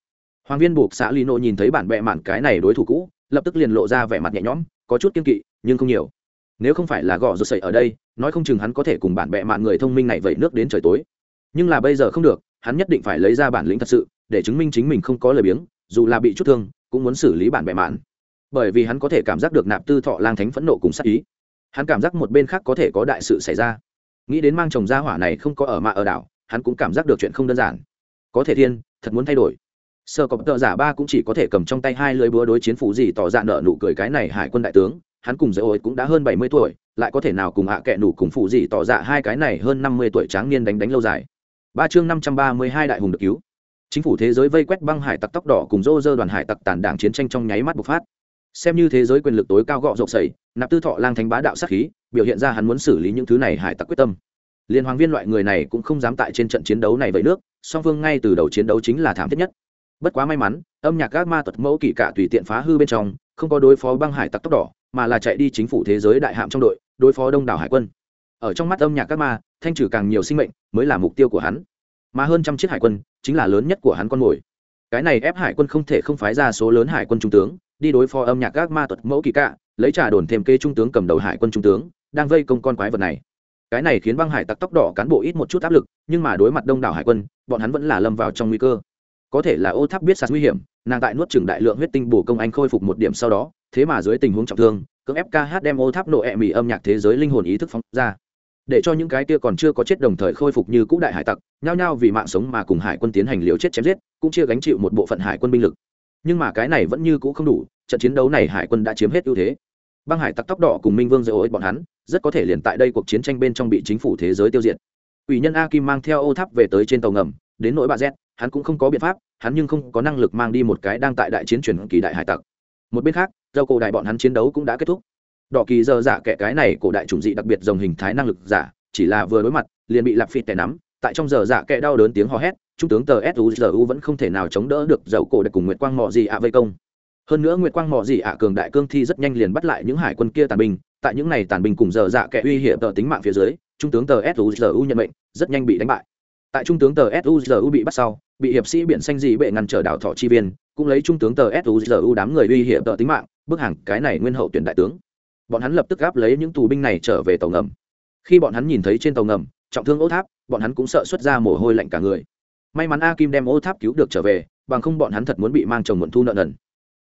hoàng viên buộc xã lino nhìn thấy bản bệ mạn cái này đối thủ cũ, lập tức liền lộ ra vẻ mặt nhẹ nhõm, có chút kiên kỵ, nhưng không nhiều. Nếu không phải là gõ rột sậy ở đây, nói không chừng hắn có thể cùng bản bệ mạn người thông minh này vẩy nước đến trời tối. Nhưng là bây giờ không được, hắn nhất định phải lấy ra bản lĩnh thật sự, để chứng minh chính mình không có lời biếng, dù là bị chút thương, cũng muốn xử lý bản bệ mạn. Bởi vì hắn có thể cảm giác được nạp tư thọ lang thánh phẫn nộ cùng sát ý. Hắn cảm giác một bên khác có thể có đại sự xảy ra. Nghĩ đến mang chồng gia hỏa này không có ở mạ ở đảo, hắn cũng cảm giác được chuyện không đơn giản. Có thể thiên, thật muốn thay đổi sơ cọp tợ giả ba cũng chỉ có thể cầm trong tay hai lưới búa đối chiến phủ gì tỏ ra nợ nụ cười cái này hải quân đại tướng, hắn cùng dễ ôi cũng đã hơn bảy mươi tuổi, lại có thể nào cùng hạ à kệ nụ cùng phụ gì tỏ ra hai cái này hơn năm mươi tuổi tráng niên đánh đánh lâu dài. Ba chương năm trăm ba mươi hai đại hùng được cứu. Chính phủ thế giới vây quét băng hải tặc tóc đỏ cùng rô rơ đoàn hải tặc tàn đảng chiến tranh trong nháy mắt bộc phát. Xem như thế giới quyền lực tối cao gọ rộng sầy nạp tư thọ lang thánh bá đạo sát khí, biểu hiện ra hắn muốn xử lý những thứ này hải tặc quyết tâm. Liên hoàng viên loại người này cũng không dám tại trên trận chiến đấu này vậy nước, song phương ngay từ đầu chiến đấu chính là thảm thiết nhất bất quá may mắn, âm nhạc các ma tật mẫu kỳ cả tùy tiện phá hư bên trong, không có đối phó băng hải tặc tóc đỏ mà là chạy đi chính phủ thế giới đại hạm trong đội, đối phó đông đảo hải quân. Ở trong mắt âm nhạc các ma, thanh trừ càng nhiều sinh mệnh, mới là mục tiêu của hắn. Mà hơn trăm chiếc hải quân, chính là lớn nhất của hắn con mồi. Cái này ép hải quân không thể không phái ra số lớn hải quân trung tướng, đi đối phó âm nhạc các ma thuật mẫu kỳ cạ lấy trả đồn thêm kê trung tướng cầm đầu hải quân trung tướng, đang vây công con quái vật này. Cái này khiến băng hải tặc tóc đỏ cán bộ ít một chút áp lực, nhưng mà đối mặt đông đảo hải quân, bọn hắn vẫn là lâm vào trong nguy cơ có thể là ô tháp biết sạt nguy hiểm, nàng tại nuốt trừng đại lượng huyết tinh bổ công anh khôi phục một điểm sau đó, thế mà dưới tình huống trọng thương, cưỡng ép ca hát đem ô tháp nộ ẹ âm nhạc thế giới linh hồn ý thức phóng ra. Để cho những cái kia còn chưa có chết đồng thời khôi phục như cũ đại hải tặc, nhao nhao vì mạng sống mà cùng hải quân tiến hành liều chết chém giết, cũng chưa gánh chịu một bộ phận hải quân binh lực. Nhưng mà cái này vẫn như cũ không đủ, trận chiến đấu này hải quân đã chiếm hết ưu thế. Băng hải tặc tóc đỏ cùng minh vương dây ối bọn hắn, rất có thể liền tại đây cuộc chiến tranh bên trong bị chính phủ thế giới tiêu diệt. Ủy nhân a kim mang theo ô tháp về tới trên tàu ngầm, đến nỗi bà z hắn cũng không có biện pháp, hắn nhưng không có năng lực mang đi một cái đang tại đại chiến truyền kỳ đại hải tặc. Một bên khác dâu cổ đại bọn hắn chiến đấu cũng đã kết thúc. Đỏ kỳ giờ giả kẻ cái này cổ đại chủng dị đặc biệt dòng hình thái năng lực giả, chỉ là vừa đối mặt, liền bị lạp phịt tẻ nắm. Tại trong giờ giả kẻ đau đớn tiếng hò hét, trung tướng tờ suzu vẫn không thể nào chống đỡ được dầu cổ đại cùng nguyệt quang mọ gì ạ vây công. Hơn nữa nguyệt quang mọ gì ạ cường đại cương thi rất nhanh liền bắt lại những hải quân kia tàn binh. Tại những này tàn binh cùng giờ dạ kẻ uy hiểm tờ tính mạng phía dưới, trung tướng tờ suzu nhận mệnh, rất nhanh bị đánh bại tại trung tướng tờ suzu bị bắt sau, bị hiệp sĩ biển xanh dị bệ ngăn trở đảo thọ chi viên, cũng lấy trung tướng tờ suzu đám người uy hiểm tờ tính mạng bức hàng cái này nguyên hậu tuyển đại tướng. Bọn hắn lập tức gáp lấy những tù binh này trở về tàu ngầm. Khi bọn hắn nhìn thấy trên tàu ngầm, trọng thương ô tháp, bọn hắn cũng sợ xuất ra mồ hôi lạnh cả người. May mắn a kim đem ô tháp cứu được trở về, bằng không bọn hắn thật muốn bị mang chồng muộn thu nợ nần.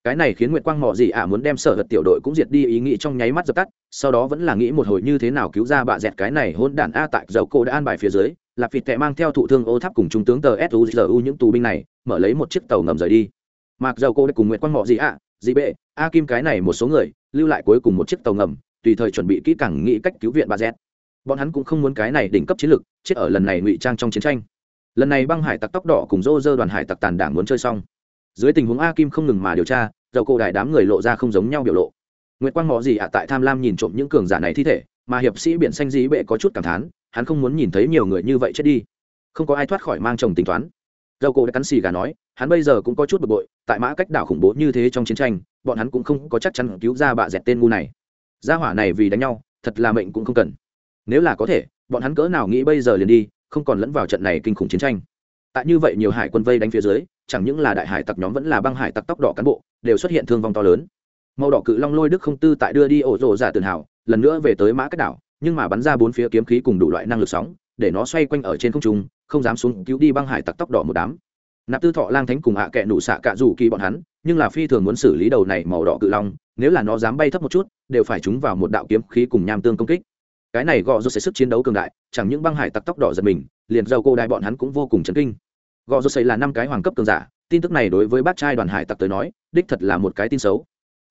Cái này khiến nguyệt quang mò gì ạ muốn đem sở hật tiểu đội cũng diệt đi ý nghĩ trong nháy mắt dập tắt, sau đó vẫn là nghĩ một hồi như thế nào cứu ra bà dẹt cái này hôn đản a tại dầu cô đã an bài phía dưới là phịt tệ mang theo thụ thương ô tháp cùng trung tướng tờ suzu những tù binh này, mở lấy một chiếc tàu ngầm rời đi. Mặc dầu cô đã cùng nguyện quang mỏ gì ạ dị bệ, a kim cái này một số người, lưu lại cuối cùng một chiếc tàu ngầm, tùy thời chuẩn bị kỹ càng nghĩ cách cứu viện bà z. Bọn hắn cũng không muốn cái này đỉnh cấp chiến lược, chết ở lần này ngụy trang trong chiến tranh. Lần này băng hải tặc tóc đỏ cùng rô rơ đoàn hải tặc tàn đảng muốn chơi xong. Dưới tình huống a kim không ngừng mà điều tra, dầu cổ đại đám người lộ ra không giống nhau biểu lộ. Nguyệt quang mò gì ạ tại tham lam nhìn trộm những cường giả này thi thể mà hiệp sĩ biển xanh dí bệ có chút cảm thán, hắn không muốn nhìn thấy nhiều người như vậy chết đi. Không có ai thoát khỏi mang chồng tính toán. Dầu cổ đã cắn xì gà nói, hắn bây giờ cũng có chút bực bội, tại mã cách đảo khủng bố như thế trong chiến tranh, bọn hắn cũng không có chắc chắn cứu ra bạ dẹt tên ngu này. Gia hỏa này vì đánh nhau, thật là mệnh cũng không cần. Nếu là có thể, bọn hắn cỡ nào nghĩ bây giờ liền đi, không còn lẫn vào trận này kinh khủng chiến tranh. Tại như vậy nhiều hải quân vây đánh phía dưới, chẳng những là đại hải tặc nhóm vẫn là băng hải tặc tóc đỏ cán bộ, đều xuất hiện thương vong to lớn. Màu đỏ cự long lôi đức không tư tại đưa đi ổ rộ giả tường hào lần nữa về tới mã cách đảo, nhưng mà bắn ra bốn phía kiếm khí cùng đủ loại năng lực sóng, để nó xoay quanh ở trên không trung, không dám xuống cứu đi băng hải tặc tóc đỏ một đám. Nạp tư thọ lang thánh cùng hạ à kệ nụ xạ cạ rủ kỳ bọn hắn, nhưng là phi thường muốn xử lý đầu này màu đỏ cự long, nếu là nó dám bay thấp một chút, đều phải trúng vào một đạo kiếm khí cùng nham tương công kích. Cái này gọ rô sẽ sức chiến đấu cường đại, chẳng những băng hải tặc tóc đỏ giật mình, liền dầu cô đại bọn hắn cũng vô cùng chấn kinh. Gọ rô xây là năm cái hoàng cấp cường giả, tin tức này đối với bác trai đoàn hải tặc tới nói, đích thật là một cái tin xấu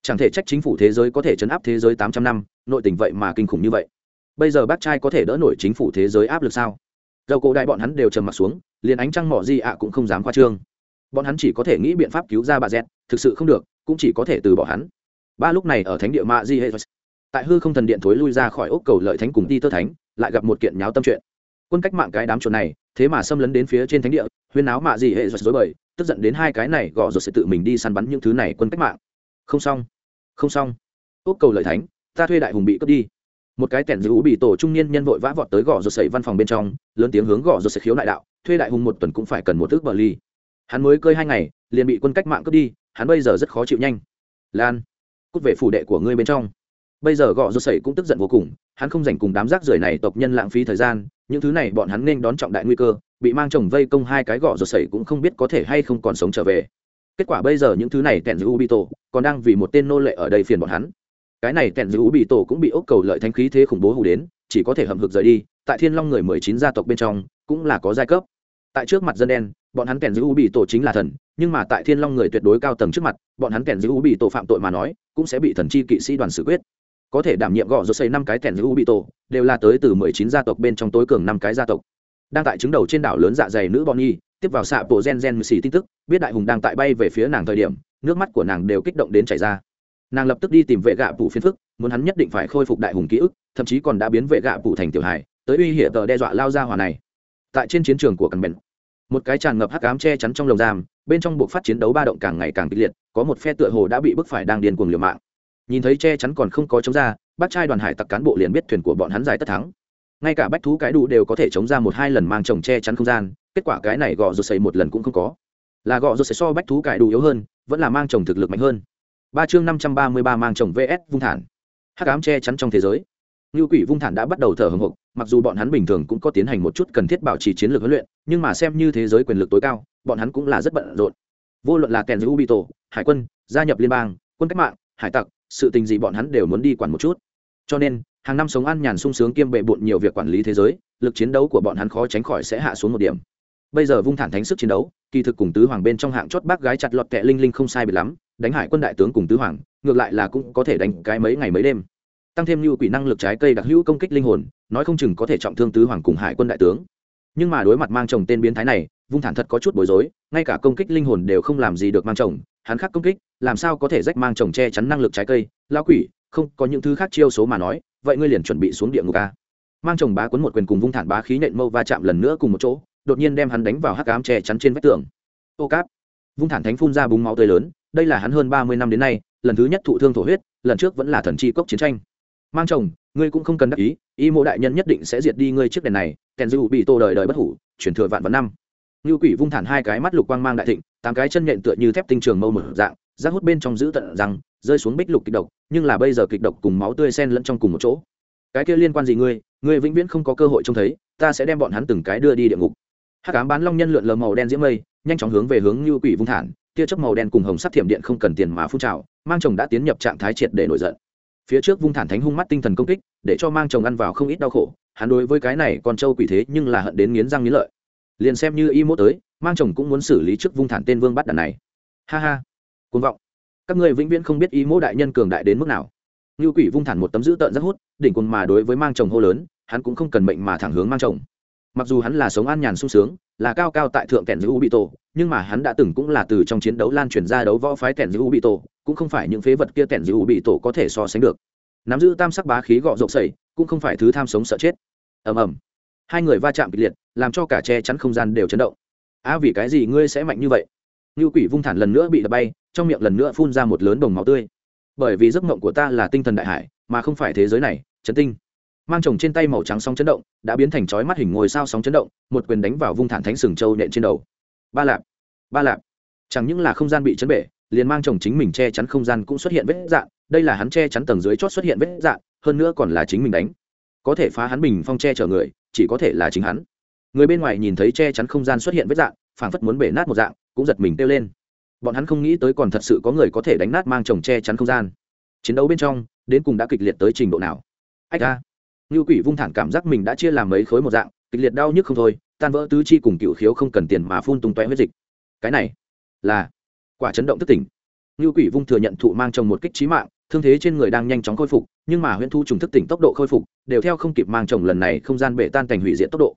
chẳng thể trách chính phủ thế giới có thể chấn áp thế giới tám trăm năm, nội tình vậy mà kinh khủng như vậy. Bây giờ bác trai có thể đỡ nổi chính phủ thế giới áp lực sao? Dầu cổ đại bọn hắn đều trầm m ặ t xuống, liền ánh trăng mỏ gì ạ cũng không dám khoa trương. Bọn hắn chỉ có thể nghĩ biện pháp cứu ra bà dẹt thực sự không được, cũng chỉ có thể từ bỏ hắn. Ba lúc này ở thánh địa mạ di hệ tại hư không thần điện thối lui ra khỏi ốc cầu lợi thánh cùng đi tơ thánh, lại gặp một kiện nháo tâm chuyện. Quân cách mạng cái đám chuột này, thế mà xâm lấn đến phía trên thánh địa, huyên áo mạ gì hệ dối bời, tức giận đến hai cái này gõ rồi sẽ tự mình đi săn bắn những thứ này quân cách mạng. Không xong không xong. Ốc cầu lợi thánh, ta thuê đại hùng bị cướp đi. Một cái tẻn giữ bị tổ trung niên nhân vội vã vọt tới gõ rồi sẩy văn phòng bên trong, lớn tiếng hướng gõ rồi sẽ khiếu đại đạo, thuê đại hùng một tuần cũng phải cần một thước bờ ly. Hắn mới cơi hai ngày, liền bị quân cách mạng cướp đi, hắn bây giờ rất khó chịu nhanh. Lan, cút về phủ đệ của ngươi bên trong. Bây giờ gõ rô sẩy cũng tức giận vô cùng, hắn không dành cùng đám rác rưởi này tộc nhân lãng phí thời gian, những thứ này bọn hắn nên đón trọng đại nguy cơ, bị mang chồng vây công hai cái gõ rô sẩy cũng không biết có thể hay không còn sống trở về. Kết quả bây giờ những thứ này tẻn giữ tổ còn đang vì một tên nô lệ ở đây phiền bọn hắn. Cái này kèn giữ bị tổ cũng bị ốc cầu lợi thanh khí thế khủng bố hù đến, chỉ có thể hầm hực rời đi, tại thiên long người mười chín gia tộc bên trong, cũng là có giai cấp. Tại trước mặt dân đen, bọn hắn kèn giữ bị tổ chính là thần, nhưng mà tại thiên long người tuyệt đối cao tầng trước mặt, bọn hắn kèn giữ bị tổ phạm tội mà nói, cũng sẽ bị thần chi kỵ sĩ đoàn xử quyết. Có thể đảm nhiệm gõ rột xây năm cái kèn giữ bị tổ, đều là tới từ mười chín gia tộc bên trong tối cường năm cái gia tộc. Đang tại chứng đầu trên đảo lớn dạ dày nữ Bonnie, tiếp vào xạ bộ gen gen xì tin tức, biết đại hùng đang tại bay về phía nàng thời điểm nước mắt của nàng đều kích động đến chảy ra. Nàng lập tức đi tìm vệ gạ phủ phiến phức, muốn hắn nhất định phải khôi phục đại hùng ký ức, thậm chí còn đã biến vệ gạ phủ thành tiểu hải tới uy hiểm tờ đe dọa lao ra hòa này. Tại trên chiến trường của căn bèn, một cái tràn ngập hắc ám che chắn trong lồng giam, bên trong buộc phát chiến đấu ba động càng ngày càng kịch liệt, có một phe tựa hồ đã bị bức phải đang điên cuồng liều mạng. Nhìn thấy che chắn còn không có chống ra, bác trai đoàn hải tặc cán bộ liền biết thuyền của bọn hắn giải tất thắng. Ngay cả bách thú cái đủ đều có thể chống ra một hai lần mang chồng che chắn không gian, kết quả cái này gọ rột xây một lần cũng không có là gọ rột sẽ so bách thú cải đủ yếu hơn, vẫn là mang chồng thực lực mạnh hơn. Ba chương năm trăm ba mươi ba mang chồng vs vung thản. Hắc ám che chắn trong thế giới. Như quỷ vung thản đã bắt đầu thở hồng hộc, mặc dù bọn hắn bình thường cũng có tiến hành một chút cần thiết bảo trì chiến lược huấn luyện, nhưng mà xem như thế giới quyền lực tối cao, bọn hắn cũng là rất bận rộn. Vô luận là kèn giữ ubito, hải quân, gia nhập liên bang, quân cách mạng, hải tặc, sự tình gì bọn hắn đều muốn đi quản một chút. Cho nên, hàng năm sống ăn nhàn sung sướng kiêm bệ bộn nhiều việc quản lý thế giới, lực chiến đấu của bọn hắn khó tránh khỏi sẽ hạ xuống một điểm. Bây giờ vung thản thánh sức chiến đấu kỳ thực cùng tứ hoàng bên trong hạng chót bác gái chặt lọt kẹ linh linh không sai bị lắm, đánh hải quân đại tướng cùng tứ hoàng, ngược lại là cũng có thể đánh cái mấy ngày mấy đêm. Tăng thêm như quỷ năng lực trái cây đặc hữu công kích linh hồn, nói không chừng có thể trọng thương tứ hoàng cùng hải quân đại tướng. Nhưng mà đối mặt mang chồng tên biến thái này, vung thản thật có chút bối rối, ngay cả công kích linh hồn đều không làm gì được mang chồng, hắn khác công kích, làm sao có thể rách mang chồng che chắn năng lực trái cây lao quỷ, không, có những thứ khác chiêu số mà nói, vậy ngươi liền chuẩn bị xuống địa ngục a mang chồng bá quấn một quyền cùng vung thản bá khí nện mâu va chạm lần nữa cùng một chỗ đột nhiên đem hắn đánh vào hắc ám che chắn trên vách tường. Ô cáp. Vung thản thánh phun ra búng máu tươi lớn, đây là hắn hơn ba mươi năm đến nay, lần thứ nhất thụ thương thổ huyết, lần trước vẫn là thần chi cốc chiến tranh. Mang chồng, ngươi cũng không cần đắc ý y mộ đại nhân nhất định sẽ diệt đi ngươi chiếc đèn này, kèn dư bị tô đời đời bất hủ, chuyển thừa vạn vạn năm. Như quỷ vung thản hai cái mắt lục quang mang đại thịnh, tám cái chân nhện tựa như thép tinh trường mâu mở dạng, rác hút bên trong giữ tận rằng, rơi xuống bích lục kịch độc, nhưng là bây giờ kịch độc cùng máu tươi sen lẫn trong cùng một chỗ. Cái kia liên quan gì ngươi ngươi vĩnh viễn không có cơ hội trông thấy, ta sẽ đem bọn hắn từng cái đưa đi địa ngục hát cám bán long nhân lượn lờ màu đen diễm mây, nhanh chóng hướng về hướng như quỷ vung thản, tia chớp màu đen cùng hồng sắc thiểm điện không cần tiền mà phun trào, mang chồng đã tiến nhập trạng thái triệt để nổi giận. Phía trước vung thản thánh hung mắt tinh thần công kích, để cho mang chồng ăn vào không ít đau khổ, hắn đối với cái này còn trâu quỷ thế nhưng là hận đến nghiến răng nghiến lợi. Liền xem như y mốt tới, mang chồng cũng muốn xử lý trước vung thản tên vương bắt đàn này. Ha ha côn vọng. Các người vĩnh viễn không biết y mốt đại nhân cường đại đến mức nào. Như quỷ vung thản một tấm giữ tợn rất hút, đỉnh quân mà đối với mang chồng hô lớn, hắn cũng không cần mệnh mà thẳng hướng mang chồng mặc dù hắn là sống an nhàn sung sướng, là cao cao tại thượng kèn giữ u bị tổ, nhưng mà hắn đã từng cũng là từ trong chiến đấu lan truyền ra đấu võ phái kèn giữ u bị tổ, cũng không phải những phế vật kia kèn giữ u bị tổ có thể so sánh được. Nắm giữ tam sắc bá khí gọ rộng sẩy cũng không phải thứ tham sống sợ chết. Ầm ầm. Hai người va chạm kịch liệt, làm cho cả che chắn không gian đều chấn động. À vì cái gì ngươi sẽ mạnh như vậy? Như quỷ vung thản lần nữa bị đập bay, trong miệng lần nữa phun ra một lớn đồng máu tươi. Bởi vì giấc mộng của ta là tinh thần đại hải, mà không phải thế giới này, chấn tinh mang chồng trên tay màu trắng sóng chấn động, đã biến thành chói mắt hình ngôi sao sóng chấn động, một quyền đánh vào vung thản thánh sừng châu nện trên đầu. Ba lạp ba lạp. Chẳng những là không gian bị chấn bể, liền mang chồng chính mình che chắn không gian cũng xuất hiện vết dạn, đây là hắn che chắn tầng dưới chót xuất hiện vết dạn, hơn nữa còn là chính mình đánh. Có thể phá hắn bình phong che chở người, chỉ có thể là chính hắn. Người bên ngoài nhìn thấy che chắn không gian xuất hiện vết dạng phảng phất muốn bể nát một dạng, cũng giật mình kêu lên. Bọn hắn không nghĩ tới còn thật sự có người có thể đánh nát mang chồng che chắn không gian. Chiến đấu bên trong, đến cùng đã kịch liệt tới trình độ nào? Ách a như quỷ vung thản cảm giác mình đã chia làm mấy khối một dạng, kịch liệt đau nhức không thôi, tan vỡ tứ chi cùng cựu khiếu không cần tiền mà phun tung tóe huyết dịch. Cái này là quả chấn động thất tỉnh. Như quỷ vung thừa nhận thụ mang chồng một kích trí mạng, thương thế trên người đang nhanh chóng khôi phục, nhưng mà huyễn thu trùng thức tỉnh tốc độ khôi phục, đều theo không kịp mang chồng lần này không gian bể tan thành hủy diệt tốc độ.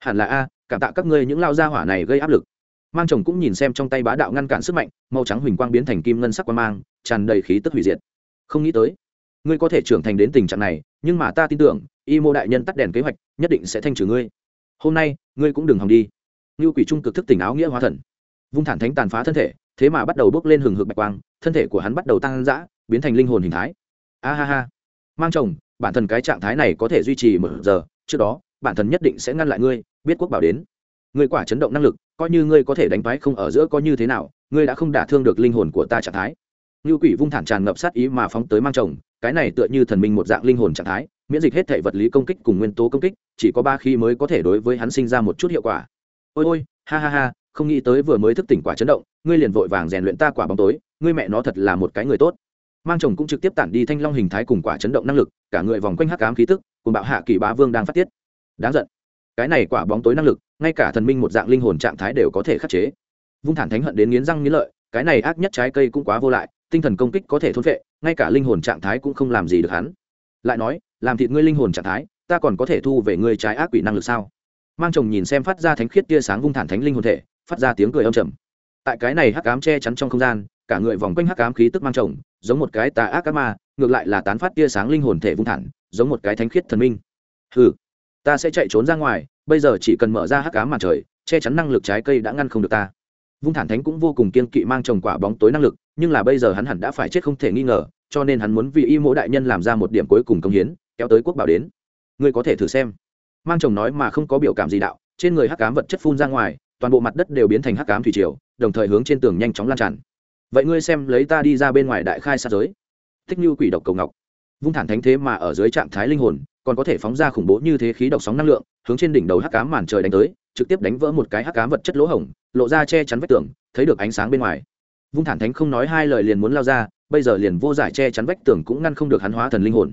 Hẳn là a, cảm tạ các ngươi những lao gia hỏa này gây áp lực. Mang chồng cũng nhìn xem trong tay bá đạo ngăn cản sức mạnh, màu trắng huỳnh quang biến thành kim ngân sắc quang mang, tràn đầy khí tức hủy diệt. Không nghĩ tới, ngươi có thể trưởng thành đến tình trạng này, nhưng mà ta tin tưởng y mô đại nhân tắt đèn kế hoạch, nhất định sẽ thanh trừ ngươi. Hôm nay, ngươi cũng đừng hòng đi. Ngưu quỷ trung cực thức tỉnh áo nghĩa hóa thần. Vung thản thánh tàn phá thân thể, thế mà bắt đầu bước lên hừng hực bạch quang, thân thể của hắn bắt đầu tăng dã, biến thành linh hồn hình thái. A ha ha. Mang chồng, bản thân cái trạng thái này có thể duy trì một giờ, trước đó, bản thân nhất định sẽ ngăn lại ngươi, biết quốc bảo đến. Ngươi quả chấn động năng lực, coi như ngươi có thể đánh phái không ở giữa có như thế nào, ngươi đã không đả thương được linh hồn của ta trạng thái. Ngưu quỷ vung thản tràn ngập sát ý mà phóng tới mang chồng, cái này tựa như thần minh một dạng linh hồn trạng thái miễn dịch hết thể vật lý công kích cùng nguyên tố công kích, chỉ có ba khi mới có thể đối với hắn sinh ra một chút hiệu quả. Ôi ôi, ha ha ha, không nghĩ tới vừa mới thức tỉnh quả chấn động, ngươi liền vội vàng rèn luyện ta quả bóng tối, ngươi mẹ nó thật là một cái người tốt. Mang chồng cũng trực tiếp tản đi thanh long hình thái cùng quả chấn động năng lực, cả người vòng quanh hắc ám khí tức, cùng bạo hạ kỳ bá vương đang phát tiết. Đáng giận. Cái này quả bóng tối năng lực, ngay cả thần minh một dạng linh hồn trạng thái đều có thể khắc chế. Vung thản thánh hận đến nghiến răng nghiến lợi, cái này ác nhất trái cây cũng quá vô lại, tinh thần công kích có thể thôn vệ ngay cả linh hồn trạng thái cũng không làm gì được hắn. Lại nói làm thịt ngươi linh hồn trạng thái, ta còn có thể thu về ngươi trái ác quỷ năng lực sao? Mang chồng nhìn xem phát ra thánh khiết tia sáng vung thản thánh linh hồn thể, phát ra tiếng cười âm trầm. Tại cái này hắc ám che chắn trong không gian, cả người vòng quanh hắc ám khí tức mang chồng, giống một cái tà ác ác ma, ngược lại là tán phát tia sáng linh hồn thể vung thản giống một cái thánh khiết thần minh. Hừ, ta sẽ chạy trốn ra ngoài, bây giờ chỉ cần mở ra hắc ám màn trời, che chắn năng lực trái cây đã ngăn không được ta. Vung thản thánh cũng vô cùng kiên kỵ mang chồng quả bóng tối năng lực, nhưng là bây giờ hắn hẳn đã phải chết không thể nghi ngờ, cho nên hắn muốn vì y mỗ đại nhân làm ra một điểm cuối cùng công hiến kéo tới quốc bảo đến. Ngươi có thể thử xem. Mang chồng nói mà không có biểu cảm gì đạo, trên người hắc cám vật chất phun ra ngoài, toàn bộ mặt đất đều biến thành hắc cám thủy triều, đồng thời hướng trên tường nhanh chóng lan tràn. Vậy ngươi xem lấy ta đi ra bên ngoài đại khai xa giới. Thích như quỷ độc cầu ngọc. Vung thản thánh thế mà ở dưới trạng thái linh hồn, còn có thể phóng ra khủng bố như thế khí độc sóng năng lượng, hướng trên đỉnh đầu hắc cám màn trời đánh tới, trực tiếp đánh vỡ một cái hắc cám vật chất lỗ hổng, lộ ra che chắn vách tường, thấy được ánh sáng bên ngoài. Vung thản thánh không nói hai lời liền muốn lao ra, bây giờ liền vô giải che chắn vách tường cũng ngăn không được hắn hóa thần linh hồn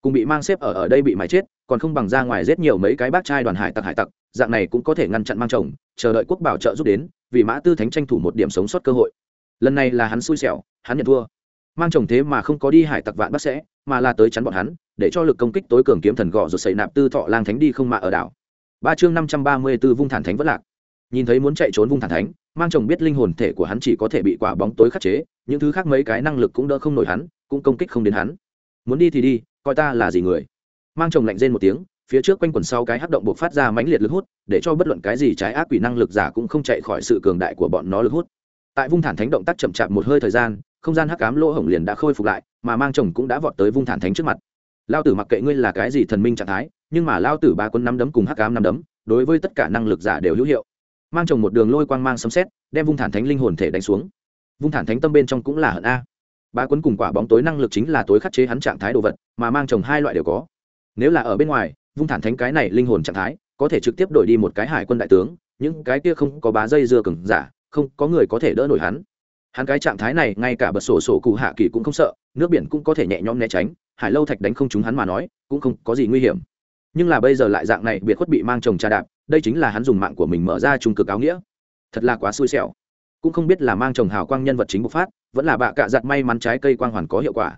cùng bị mang xếp ở ở đây bị mái chết, còn không bằng ra ngoài giết nhiều mấy cái bác trai đoàn hải tặc hải tặc, dạng này cũng có thể ngăn chặn mang chồng, chờ đợi quốc bảo trợ giúp đến, vì mã tư thánh tranh thủ một điểm sống sót cơ hội. Lần này là hắn xui xẻo, hắn nhận thua. Mang chồng thế mà không có đi hải tặc vạn bắt sẽ, mà là tới chắn bọn hắn, để cho lực công kích tối cường kiếm thần gọ rồi xảy nạp tư thọ lang thánh đi không mạ ở đảo. Ba chương năm trăm ba mươi b ố vung thản thánh vất lạc. Nhìn thấy muốn chạy trốn vung thản thánh, mang chồng biết linh hồn thể của hắn chỉ có thể bị quả bóng tối khắc chế, những thứ khác mấy cái năng lực cũng đỡ không nổi hắn, cũng công kích không đến hắn muốn đi thì đi, coi ta là gì người. Mang chồng lạnh rên một tiếng, phía trước quanh quần sau cái hắc động buộc phát ra mãnh liệt lực hút, để cho bất luận cái gì trái ác quỷ năng lực giả cũng không chạy khỏi sự cường đại của bọn nó lực hút. Tại vung thản thánh động tác chậm chạp một hơi thời gian, không gian hắc cám lỗ hổng liền đã khôi phục lại, mà mang chồng cũng đã vọt tới vung thản thánh trước mặt. Lao tử mặc kệ ngươi là cái gì thần minh trạng thái, nhưng mà lao tử ba quân năm đấm cùng hắc cám năm đấm, đối với tất cả năng lực giả đều hữu hiệu. Mang chồng một đường lôi quang mang sấm xét đem vung thản thánh linh hồn thể đánh xuống. Vung thản thánh tâm bên trong cũng là hận a ba quấn cùng quả bóng tối năng lực chính là tối khắc chế hắn trạng thái đồ vật, mà mang chồng hai loại đều có. Nếu là ở bên ngoài, vung thản thánh cái này linh hồn trạng thái, có thể trực tiếp đổi đi một cái hải quân đại tướng, những cái kia không có bá dây dưa cứng giả, không có người có thể đỡ nổi hắn. Hắn cái trạng thái này, ngay cả bật sổ sổ cụ hạ kỳ cũng không sợ, nước biển cũng có thể nhẹ nhõm né tránh, hải lâu thạch đánh không trúng hắn mà nói, cũng không có gì nguy hiểm. Nhưng là bây giờ lại dạng này, biệt khuất bị mang chồng trà đạp, đây chính là hắn dùng mạng của mình mở ra trung cực áo nghĩa. Thật là quá xui xẻo cũng không biết là mang chồng hào quang nhân vật chính bộc phát, vẫn là bạ cạ giặt may mắn trái cây quang hoàn có hiệu quả.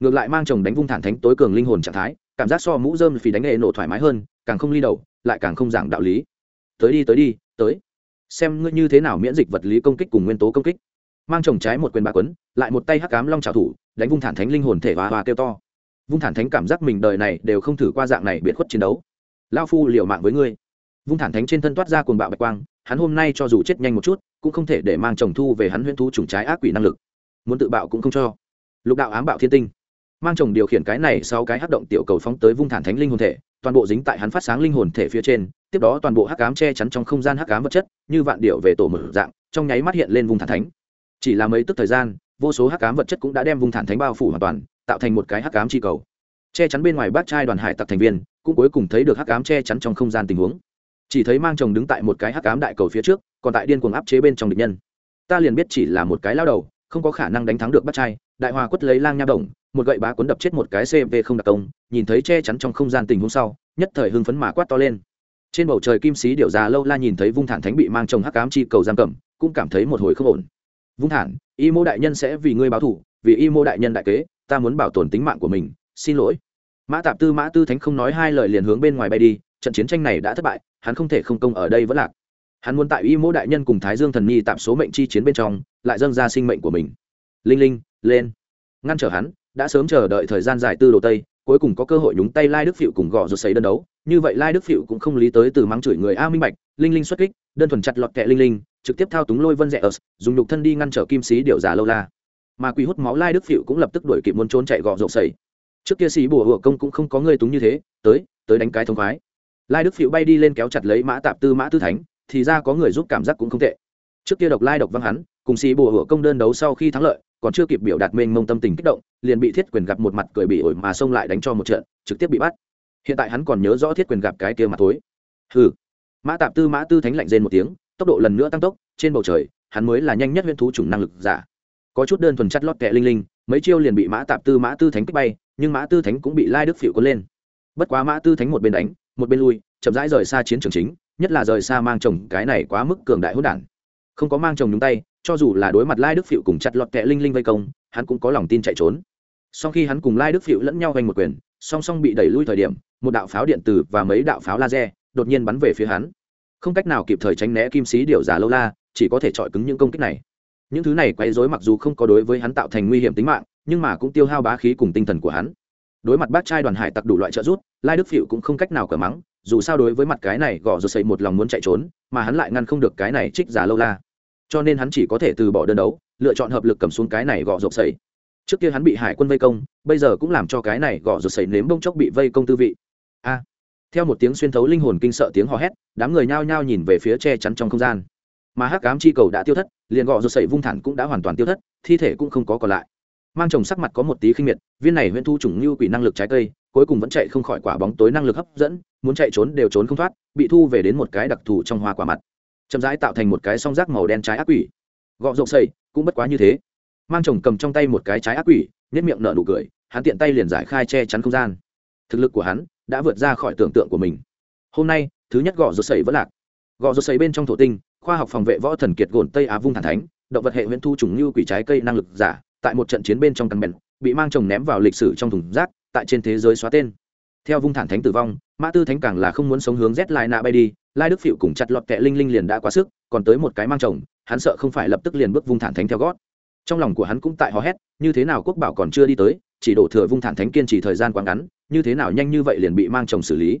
Ngược lại mang chồng đánh vung thản thánh tối cường linh hồn trạng thái, cảm giác so mũ dơm phì đánh nghệ nổ thoải mái hơn, càng không ly đầu, lại càng không giảng đạo lý. Tới đi tới đi, tới. Xem ngươi như thế nào miễn dịch vật lý công kích cùng nguyên tố công kích. Mang chồng trái một quyền bà quấn, lại một tay hắc cám long trào thủ, đánh vung thản thánh linh hồn thể và hòa kêu to. Vung thản thánh cảm giác mình đời này đều không thử qua dạng này biệt khuất chiến đấu. Lao phu liều mạng với ngươi vung thản thánh trên thân toát ra cuồng bạo bạch quang, hắn hôm nay cho dù chết nhanh một chút, cũng không thể để mang chồng thu về hắn huyễn thú trùng trái ác quỷ năng lực. Muốn tự bạo cũng không cho. Lục đạo ám bạo thiên tinh. Mang chồng điều khiển cái này sau cái hắc động tiểu cầu phóng tới vung thản thánh linh hồn thể, toàn bộ dính tại hắn phát sáng linh hồn thể phía trên, tiếp đó toàn bộ hắc ám che chắn trong không gian hắc ám vật chất, như vạn điệu về tổ mở dạng, trong nháy mắt hiện lên vùng thản thánh. Chỉ là mấy tức thời gian, vô số hắc ám vật chất cũng đã đem vùng thản thánh bao phủ hoàn toàn, tạo thành một cái hắc ám chi cầu. Che chắn bên ngoài bát trai đoàn hải tặc thành viên, cũng cuối cùng thấy được hắc ám che chắn trong không gian tình huống chỉ thấy mang chồng đứng tại một cái hắc ám đại cầu phía trước, còn tại điên cuồng áp chế bên trong địch nhân. Ta liền biết chỉ là một cái lao đầu, không có khả năng đánh thắng được bát trai. Đại hòa quất lấy lang nha đồng, một gậy bá cuốn đập chết một cái cv không đặc công, nhìn thấy che chắn trong không gian tình huống sau, nhất thời hưng phấn mà quát to lên. Trên bầu trời kim sĩ điệu già lâu la nhìn thấy vung thản thánh bị mang chồng hắc ám chi cầu giam cầm, cũng cảm thấy một hồi không ổn. Vung thản, y mô đại nhân sẽ vì ngươi báo thủ vì y mô đại nhân đại kế, ta muốn bảo tồn tính mạng của mình, xin lỗi. Mã tạp tư mã tư thánh không nói hai lời liền hướng bên ngoài bay đi, trận chiến tranh này đã thất bại hắn không thể không công ở đây vẫn lạc. Hắn muốn tại y mô đại nhân cùng thái dương thần nhi tạm số mệnh chi chiến bên trong, lại dâng ra sinh mệnh của mình. Linh linh, lên. Ngăn trở hắn, đã sớm chờ đợi thời gian dài tư đồ tây, cuối cùng có cơ hội nhúng tay lai đức phịu cùng gõ rột xấy đơn đấu. Như vậy lai đức phịu cũng không lý tới từ mắng chửi người a minh bạch, linh linh xuất kích, đơn thuần chặt lọt kẹ linh linh, trực tiếp thao túng lôi vân rẽ ớt, dùng nhục thân đi ngăn trở kim sĩ điệu giả lâu la. Mà quỷ hút máu lai đức phịu cũng lập tức đuổi kịp muốn trốn chạy gọ rộp sầy trước kia sĩ bùa hựa công cũng không có người túng như thế, tới tới đánh cái thông khoái lai đức phiệu bay đi lên kéo chặt lấy mã tạp tư mã tư thánh, thì ra có người giúp cảm giác cũng không tệ. Trước kia độc lai độc văng hắn, cùng sĩ bùa hựa công đơn đấu sau khi thắng lợi, còn chưa kịp biểu đạt mênh mông tâm tình kích động, liền bị thiết quyền gặp một mặt cười bị ổi mà xông lại đánh cho một trận, trực tiếp bị bắt. Hiện tại hắn còn nhớ rõ thiết quyền gặp cái kia mặt tối hừ. Mã tạp tư mã tư thánh lạnh rên một tiếng, tốc độ lần nữa tăng tốc, trên bầu trời, hắn mới là nhanh nhất huyễn thú chủng năng lực giả. Có chút đơn thuần chắt lót kẹ linh linh, mấy chiêu liền bị mã tạp tư mã tư thánh kích bay, nhưng mã tư thánh cũng bị lai đức phịu cuốn lên. Bất quá mã tư thánh một bên đánh một bên lui, chậm rãi rời xa chiến trường chính, nhất là rời xa mang chồng, cái này quá mức cường đại hỗn đản. Không có mang chồng nhúng tay, cho dù là đối mặt lai đức phịu cùng chặt lọt kẹ linh linh vây công, hắn cũng có lòng tin chạy trốn. Sau khi hắn cùng lai đức phịu lẫn nhau hoành một quyền, song song bị đẩy lui thời điểm, một đạo pháo điện tử và mấy đạo pháo laser đột nhiên bắn về phía hắn. Không cách nào kịp thời tránh né kim sĩ điều giả lâu la, chỉ có thể chọi cứng những công kích này. Những thứ này quấy rối mặc dù không có đối với hắn tạo thành nguy hiểm tính mạng, nhưng mà cũng tiêu hao bá khí cùng tinh thần của hắn đối mặt bác trai đoàn hải tặc đủ loại trợ giúp, lai đức phịu cũng không cách nào cờ mắng, dù sao đối với mặt cái này gõ rồi xây một lòng muốn chạy trốn, mà hắn lại ngăn không được cái này trích giả lâu la. Cho nên hắn chỉ có thể từ bỏ đơn đấu, lựa chọn hợp lực cầm xuống cái này gõ rộp xây trước kia hắn bị hải quân vây công, bây giờ cũng làm cho cái này gõ rộp xây nếm bông chốc bị vây công tư vị. A. Theo một tiếng xuyên thấu linh hồn kinh sợ tiếng hò hét, đám người nhao nhao nhìn về phía che chắn trong không gian. Mà hắc ám chi cầu đã tiêu thất, liền gõ rột xây vung thẳng cũng đã hoàn toàn tiêu thất, thi thể cũng không có còn lại mang chồng sắc mặt có một tí khinh miệt, viên này huyễn thu trùng như quỷ năng lực trái cây, cuối cùng vẫn chạy không khỏi quả bóng tối năng lực hấp dẫn, muốn chạy trốn đều trốn không thoát, bị thu về đến một cái đặc thù trong hoa quả mặt. Chậm rãi tạo thành một cái song rác màu đen trái ác quỷ. Gọ rộng xây cũng bất quá như thế. Mang chồng cầm trong tay một cái trái ác quỷ nếp miệng nở nụ cười, hắn tiện tay liền giải khai che chắn không gian. Thực lực của hắn đã vượt ra khỏi tưởng tượng của mình. Hôm nay, thứ nhất gọ rột sẩy vẫn lạc. Gọ rột sẩy bên trong thổ tinh, khoa học phòng vệ võ thần kiệt gồn tây á vung thản thánh, động vật hệ huyễn thu trùng như quỷ trái cây năng lực giả tại một trận chiến bên trong căn bèn, bị mang chồng ném vào lịch sử trong thùng rác, tại trên thế giới xóa tên. Theo vung thản thánh tử vong, mã tư thánh càng là không muốn sống hướng z lai nạ bay đi, lai đức phịu cùng chặt lọt kẹ linh linh liền đã quá sức, còn tới một cái mang chồng, hắn sợ không phải lập tức liền bước vung thản thánh theo gót. Trong lòng của hắn cũng tại hò hét, như thế nào quốc bảo còn chưa đi tới, chỉ đổ thừa vung thản thánh kiên trì thời gian quá ngắn, như thế nào nhanh như vậy liền bị mang chồng xử lý.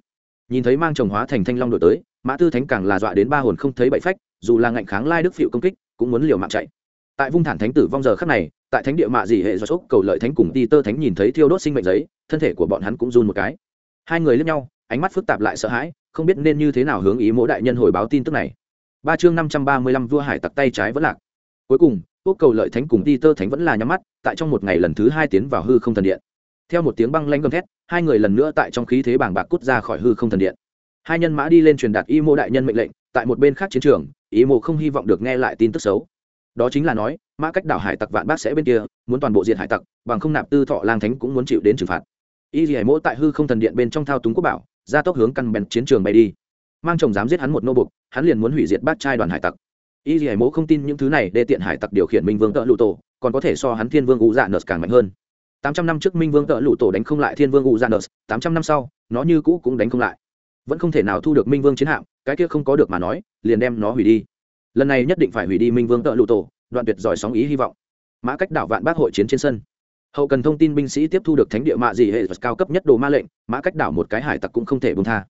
Nhìn thấy mang chồng hóa thành thanh long đổi tới, mã tư thánh càng là dọa đến ba hồn không thấy bậy phách, dù là ngạnh kháng lai đức phịu công kích, cũng muốn liều mạng chạy. Tại vung thản thánh tử vong giờ khắc này tại thánh địa mạ dị hệ do sốc cầu lợi thánh cùng ti tơ thánh nhìn thấy thiêu đốt sinh mệnh giấy, thân thể của bọn hắn cũng run một cái. Hai người lướt nhau, ánh mắt phức tạp lại sợ hãi, không biết nên như thế nào hướng ý mỗi đại nhân hồi báo tin tức này. Ba chương năm trăm ba mươi lăm vua hải tặc tay trái vẫn lạc. Cuối cùng, quốc cầu lợi thánh cùng ti tơ thánh vẫn là nhắm mắt, tại trong một ngày lần thứ hai tiến vào hư không thần điện. Theo một tiếng băng lanh gầm thét, hai người lần nữa tại trong khí thế bảng bạc cút ra khỏi hư không thần điện. Hai nhân mã đi lên truyền đạt y mô đại nhân mệnh lệnh, tại một bên khác chiến trường, ý mô không hy vọng được nghe lại tin tức xấu. Đó chính là nói mã cách đảo hải tặc vạn bác sẽ bên kia, muốn toàn bộ diện hải tặc, bằng không nạp tư thọ lang thánh cũng muốn chịu đến trừng phạt. Y dì hải mỗ tại hư không thần điện bên trong thao túng quốc bảo, ra tốc hướng căn bèn chiến trường bay đi. Mang chồng dám giết hắn một nô bục hắn liền muốn hủy diệt bát trai đoàn hải tặc. Y dì hải mỗ không tin những thứ này để tiện hải tặc điều khiển minh vương tợ lụ tổ, còn có thể so hắn thiên vương U dạ nợt càng mạnh hơn. Tám trăm năm trước minh vương tợ lụ tổ đánh không lại thiên vương U dạ nợt, tám trăm năm sau, nó như cũ cũng đánh không lại. Vẫn không thể nào thu được minh vương chiến hạm, cái kia không có được mà nói, liền đem nó hủy đi. Lần này nhất định phải hủy đi minh vương tợ lụ tổ đoạn tuyệt giỏi sóng ý hy vọng. Mã cách đảo vạn bác hội chiến trên sân. Hậu cần thông tin binh sĩ tiếp thu được thánh địa mạ dị hệ vật cao cấp nhất đồ ma lệnh, mã cách đảo một cái hải tặc cũng không thể bông tha.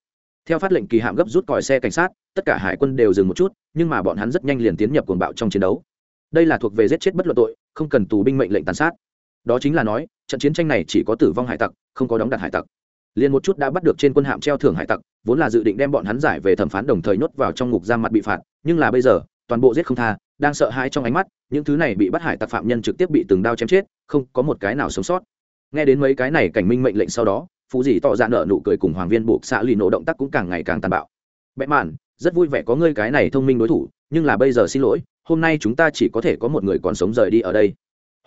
Theo phát lệnh kỳ hạm gấp rút còi xe cảnh sát, tất cả hải quân đều dừng một chút, nhưng mà bọn hắn rất nhanh liền tiến nhập cuồng bạo trong chiến đấu. Đây là thuộc về giết chết bất luận tội, không cần tù binh mệnh lệnh tàn sát. Đó chính là nói, trận chiến tranh này chỉ có tử vong hải tặc, không có đóng đặt hải tặc. Liền một chút đã bắt được trên quân hạm treo thưởng hải tặc, vốn là dự định đem bọn hắn giải về thẩm phán đồng thời nhốt vào trong ngục giam mặt bị phạt, nhưng là bây giờ, toàn bộ giết không tha đang sợ hãi trong ánh mắt, những thứ này bị bắt hải tặc phạm nhân trực tiếp bị từng đao chém chết, không có một cái nào sống sót. Nghe đến mấy cái này cảnh minh mệnh lệnh sau đó, phú dì tỏ ra nợ nụ cười cùng hoàng viên buộc xạ lì nổ động tác cũng càng ngày càng tàn bạo. Bẽ mạn, rất vui vẻ có ngươi cái này thông minh đối thủ, nhưng là bây giờ xin lỗi, hôm nay chúng ta chỉ có thể có một người còn sống rời đi ở đây.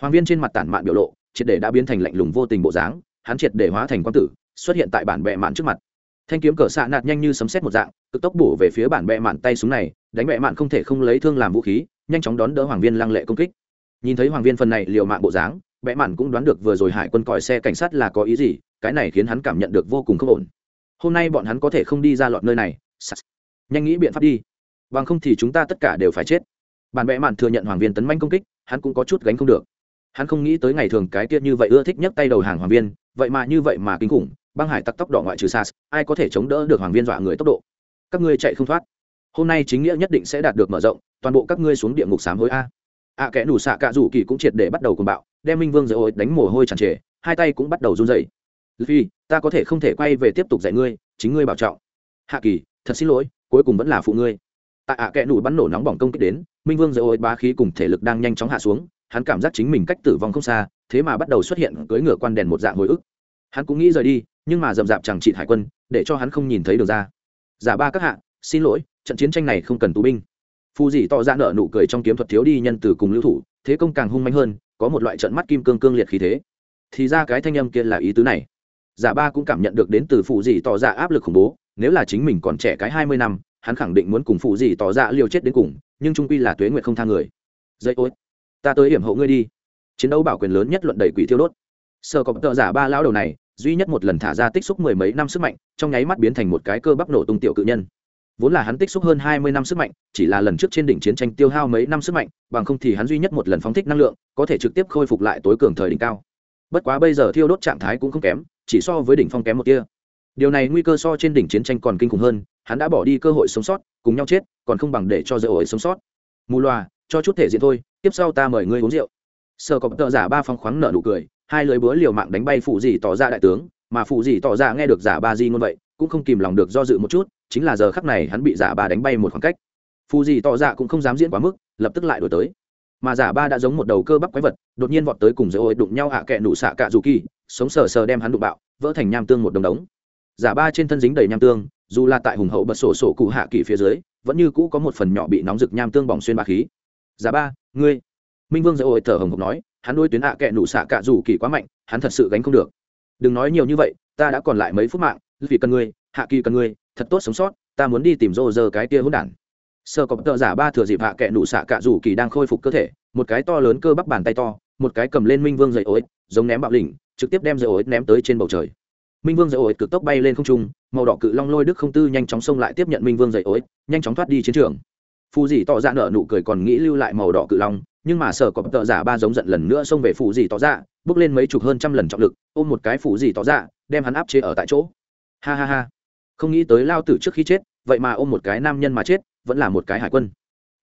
Hoàng viên trên mặt tản mạn biểu lộ, triệt để đã biến thành lạnh lùng vô tình bộ dáng, hắn triệt để hóa thành quang tử, xuất hiện tại bản bệ mạn trước mặt. Thanh kiếm cờ xạ nạt nhanh như sấm xét một dạng, cực tốc bổ về phía bản bệ mạn tay súng này, đánh bệ mạn không thể không lấy thương làm vũ khí nhanh chóng đón đỡ hoàng viên lăng lệ công kích. Nhìn thấy hoàng viên phần này liều mạng bộ dáng, bệ mạn cũng đoán được vừa rồi hải quân còi xe cảnh sát là có ý gì, cái này khiến hắn cảm nhận được vô cùng không ổn. Hôm nay bọn hắn có thể không đi ra lọt nơi này. Nhanh nghĩ biện pháp đi. Bằng không thì chúng ta tất cả đều phải chết. Bản bệ mạn thừa nhận hoàng viên tấn manh công kích, hắn cũng có chút gánh không được. Hắn không nghĩ tới ngày thường cái tiết như vậy ưa thích nhấc tay đầu hàng hoàng viên, vậy mà như vậy mà kinh khủng, băng hải tắc tóc đỏ ngoại trừ sas, ai có thể chống đỡ được hoàng viên dọa người tốc độ? Các ngươi chạy không thoát hôm nay chính nghĩa nhất định sẽ đạt được mở rộng, toàn bộ các ngươi xuống địa ngục sám hối a. A kẻ nủ xạ cạ rủ kỳ cũng triệt để bắt đầu cùng bạo, đem minh vương dỡ ôi đánh mồ hôi tràn trề, hai tay cũng bắt đầu run dậy vì ta có thể không thể quay về tiếp tục dạy ngươi, chính ngươi bảo trọng. Hạ kỳ, thật xin lỗi, cuối cùng vẫn là phụ ngươi. Tại ạ kẽ nủ bắn nổ nóng bỏng công kích đến, minh vương dỡ ôi bá khí cùng thể lực đang nhanh chóng hạ xuống, hắn cảm giác chính mình cách tử vong không xa, thế mà bắt đầu xuất hiện cưỡi ngựa quan đèn một dạng hồi ức. Hắn cũng nghĩ rời đi, nhưng mà dầm rạp chẳng trị hải quân, để cho hắn không nhìn thấy được ra. Giả ba các hạ xin lỗi, trận chiến tranh này không cần tù binh. Phù dì tỏ ra nợ nụ cười trong kiếm thuật thiếu đi nhân từ cùng lưu thủ, thế công càng hung mạnh hơn, có một loại trận mắt kim cương cương liệt khí thế. Thì ra cái thanh âm kia là ý tứ này. Giả ba cũng cảm nhận được đến từ phụ dì tỏ ra áp lực khủng bố, nếu là chính mình còn trẻ cái hai mươi năm, hắn khẳng định muốn cùng phụ dì tỏ ra liều chết đến cùng, nhưng trung quy là tuế nguyện không tha người. Dây ối ta tới hiểm hộ ngươi đi. Chiến đấu bảo quyền lớn nhất luận đầy quỷ thiêu đốt. Sơ cọp tợ giả ba lão đầu này, duy nhất một lần thả ra tích xúc mười mấy năm sức mạnh, trong nháy mắt biến thành một cái cơ bắp nổ tung tiểu cự nhân vốn là hắn tích xúc hơn hai mươi năm sức mạnh, chỉ là lần trước trên đỉnh chiến tranh tiêu hao mấy năm sức mạnh, bằng không thì hắn duy nhất một lần phóng thích năng lượng, có thể trực tiếp khôi phục lại tối cường thời đỉnh cao. Bất quá bây giờ thiêu đốt trạng thái cũng không kém, chỉ so với đỉnh phong kém một kia điều này nguy cơ so trên đỉnh chiến tranh còn kinh khủng hơn, hắn đã bỏ đi cơ hội sống sót, cùng nhau chết, còn không bằng để cho dỡ ổi sống sót. Mù loà, cho chút thể diện thôi, tiếp sau ta mời ngươi uống rượu. Sơ cọp tợ giả ba phong khoáng nợ nụ cười, hai lưới búa liều mạng đánh bay phụ dì tỏ ra đại tướng, mà phụ dì tỏ ra nghe được giả ba di ngôn vậy, cũng không kìm lòng được do dự một chút chính là giờ khắc này hắn bị giả ba đánh bay một khoảng cách. Phù dì tỏ ra dạ cũng không dám diễn quá mức, lập tức lại đổi tới. Mà giả ba đã giống một đầu cơ bắp quái vật, đột nhiên vọt tới cùng giữa ôi đụng nhau hạ kẹ nụ xạ cạ dù kỳ, sống sờ sờ đem hắn đụng bạo, vỡ thành nham tương một đồng đống. Giả ba trên thân dính đầy nham tương, dù là tại hùng hậu bật sổ sổ cụ hạ kỳ phía dưới, vẫn như cũ có một phần nhỏ bị nóng rực nham tương bỏng xuyên ba khí. Giả ba, ngươi. Minh vương giữa ôi thở hồng hộc nói, hắn đôi tuyến hạ kẹ nụ xạ cạ dù kỳ quá mạnh, hắn thật sự gánh không được. Đừng nói nhiều như vậy, ta đã còn lại mấy phút mạng, vì cần ngươi hạ kỳ cần ngươi, thật tốt sống sót, ta muốn đi tìm rô rơ cái kia hỗn đản. Sơ cọp tợ giả ba thừa dịp hạ kẹ nụ xạ cạ rủ kỳ đang khôi phục cơ thể, một cái to lớn cơ bắp bàn tay to, một cái cầm lên minh vương dậy ối, giống ném bạo lỉnh trực tiếp đem dậy ối ném tới trên bầu trời. Minh vương dậy ối cực tốc bay lên không trung, màu đỏ cự long lôi đức không tư nhanh chóng xông lại tiếp nhận minh vương dậy ối, nhanh chóng thoát đi chiến trường. Phù dì tỏ ra nở nụ cười còn nghĩ lưu lại màu đỏ cự long, nhưng mà sở cọp tợ giả ba giống giận lần nữa xông về phù dì tỏ ra, bước lên mấy chục hơn trăm lần trọng lực, ôm một cái phù dì tỏ ra, đem hắn áp chế ở tại chỗ. Ha ha ha không nghĩ tới lao tử trước khi chết vậy mà ôm một cái nam nhân mà chết vẫn là một cái hải quân.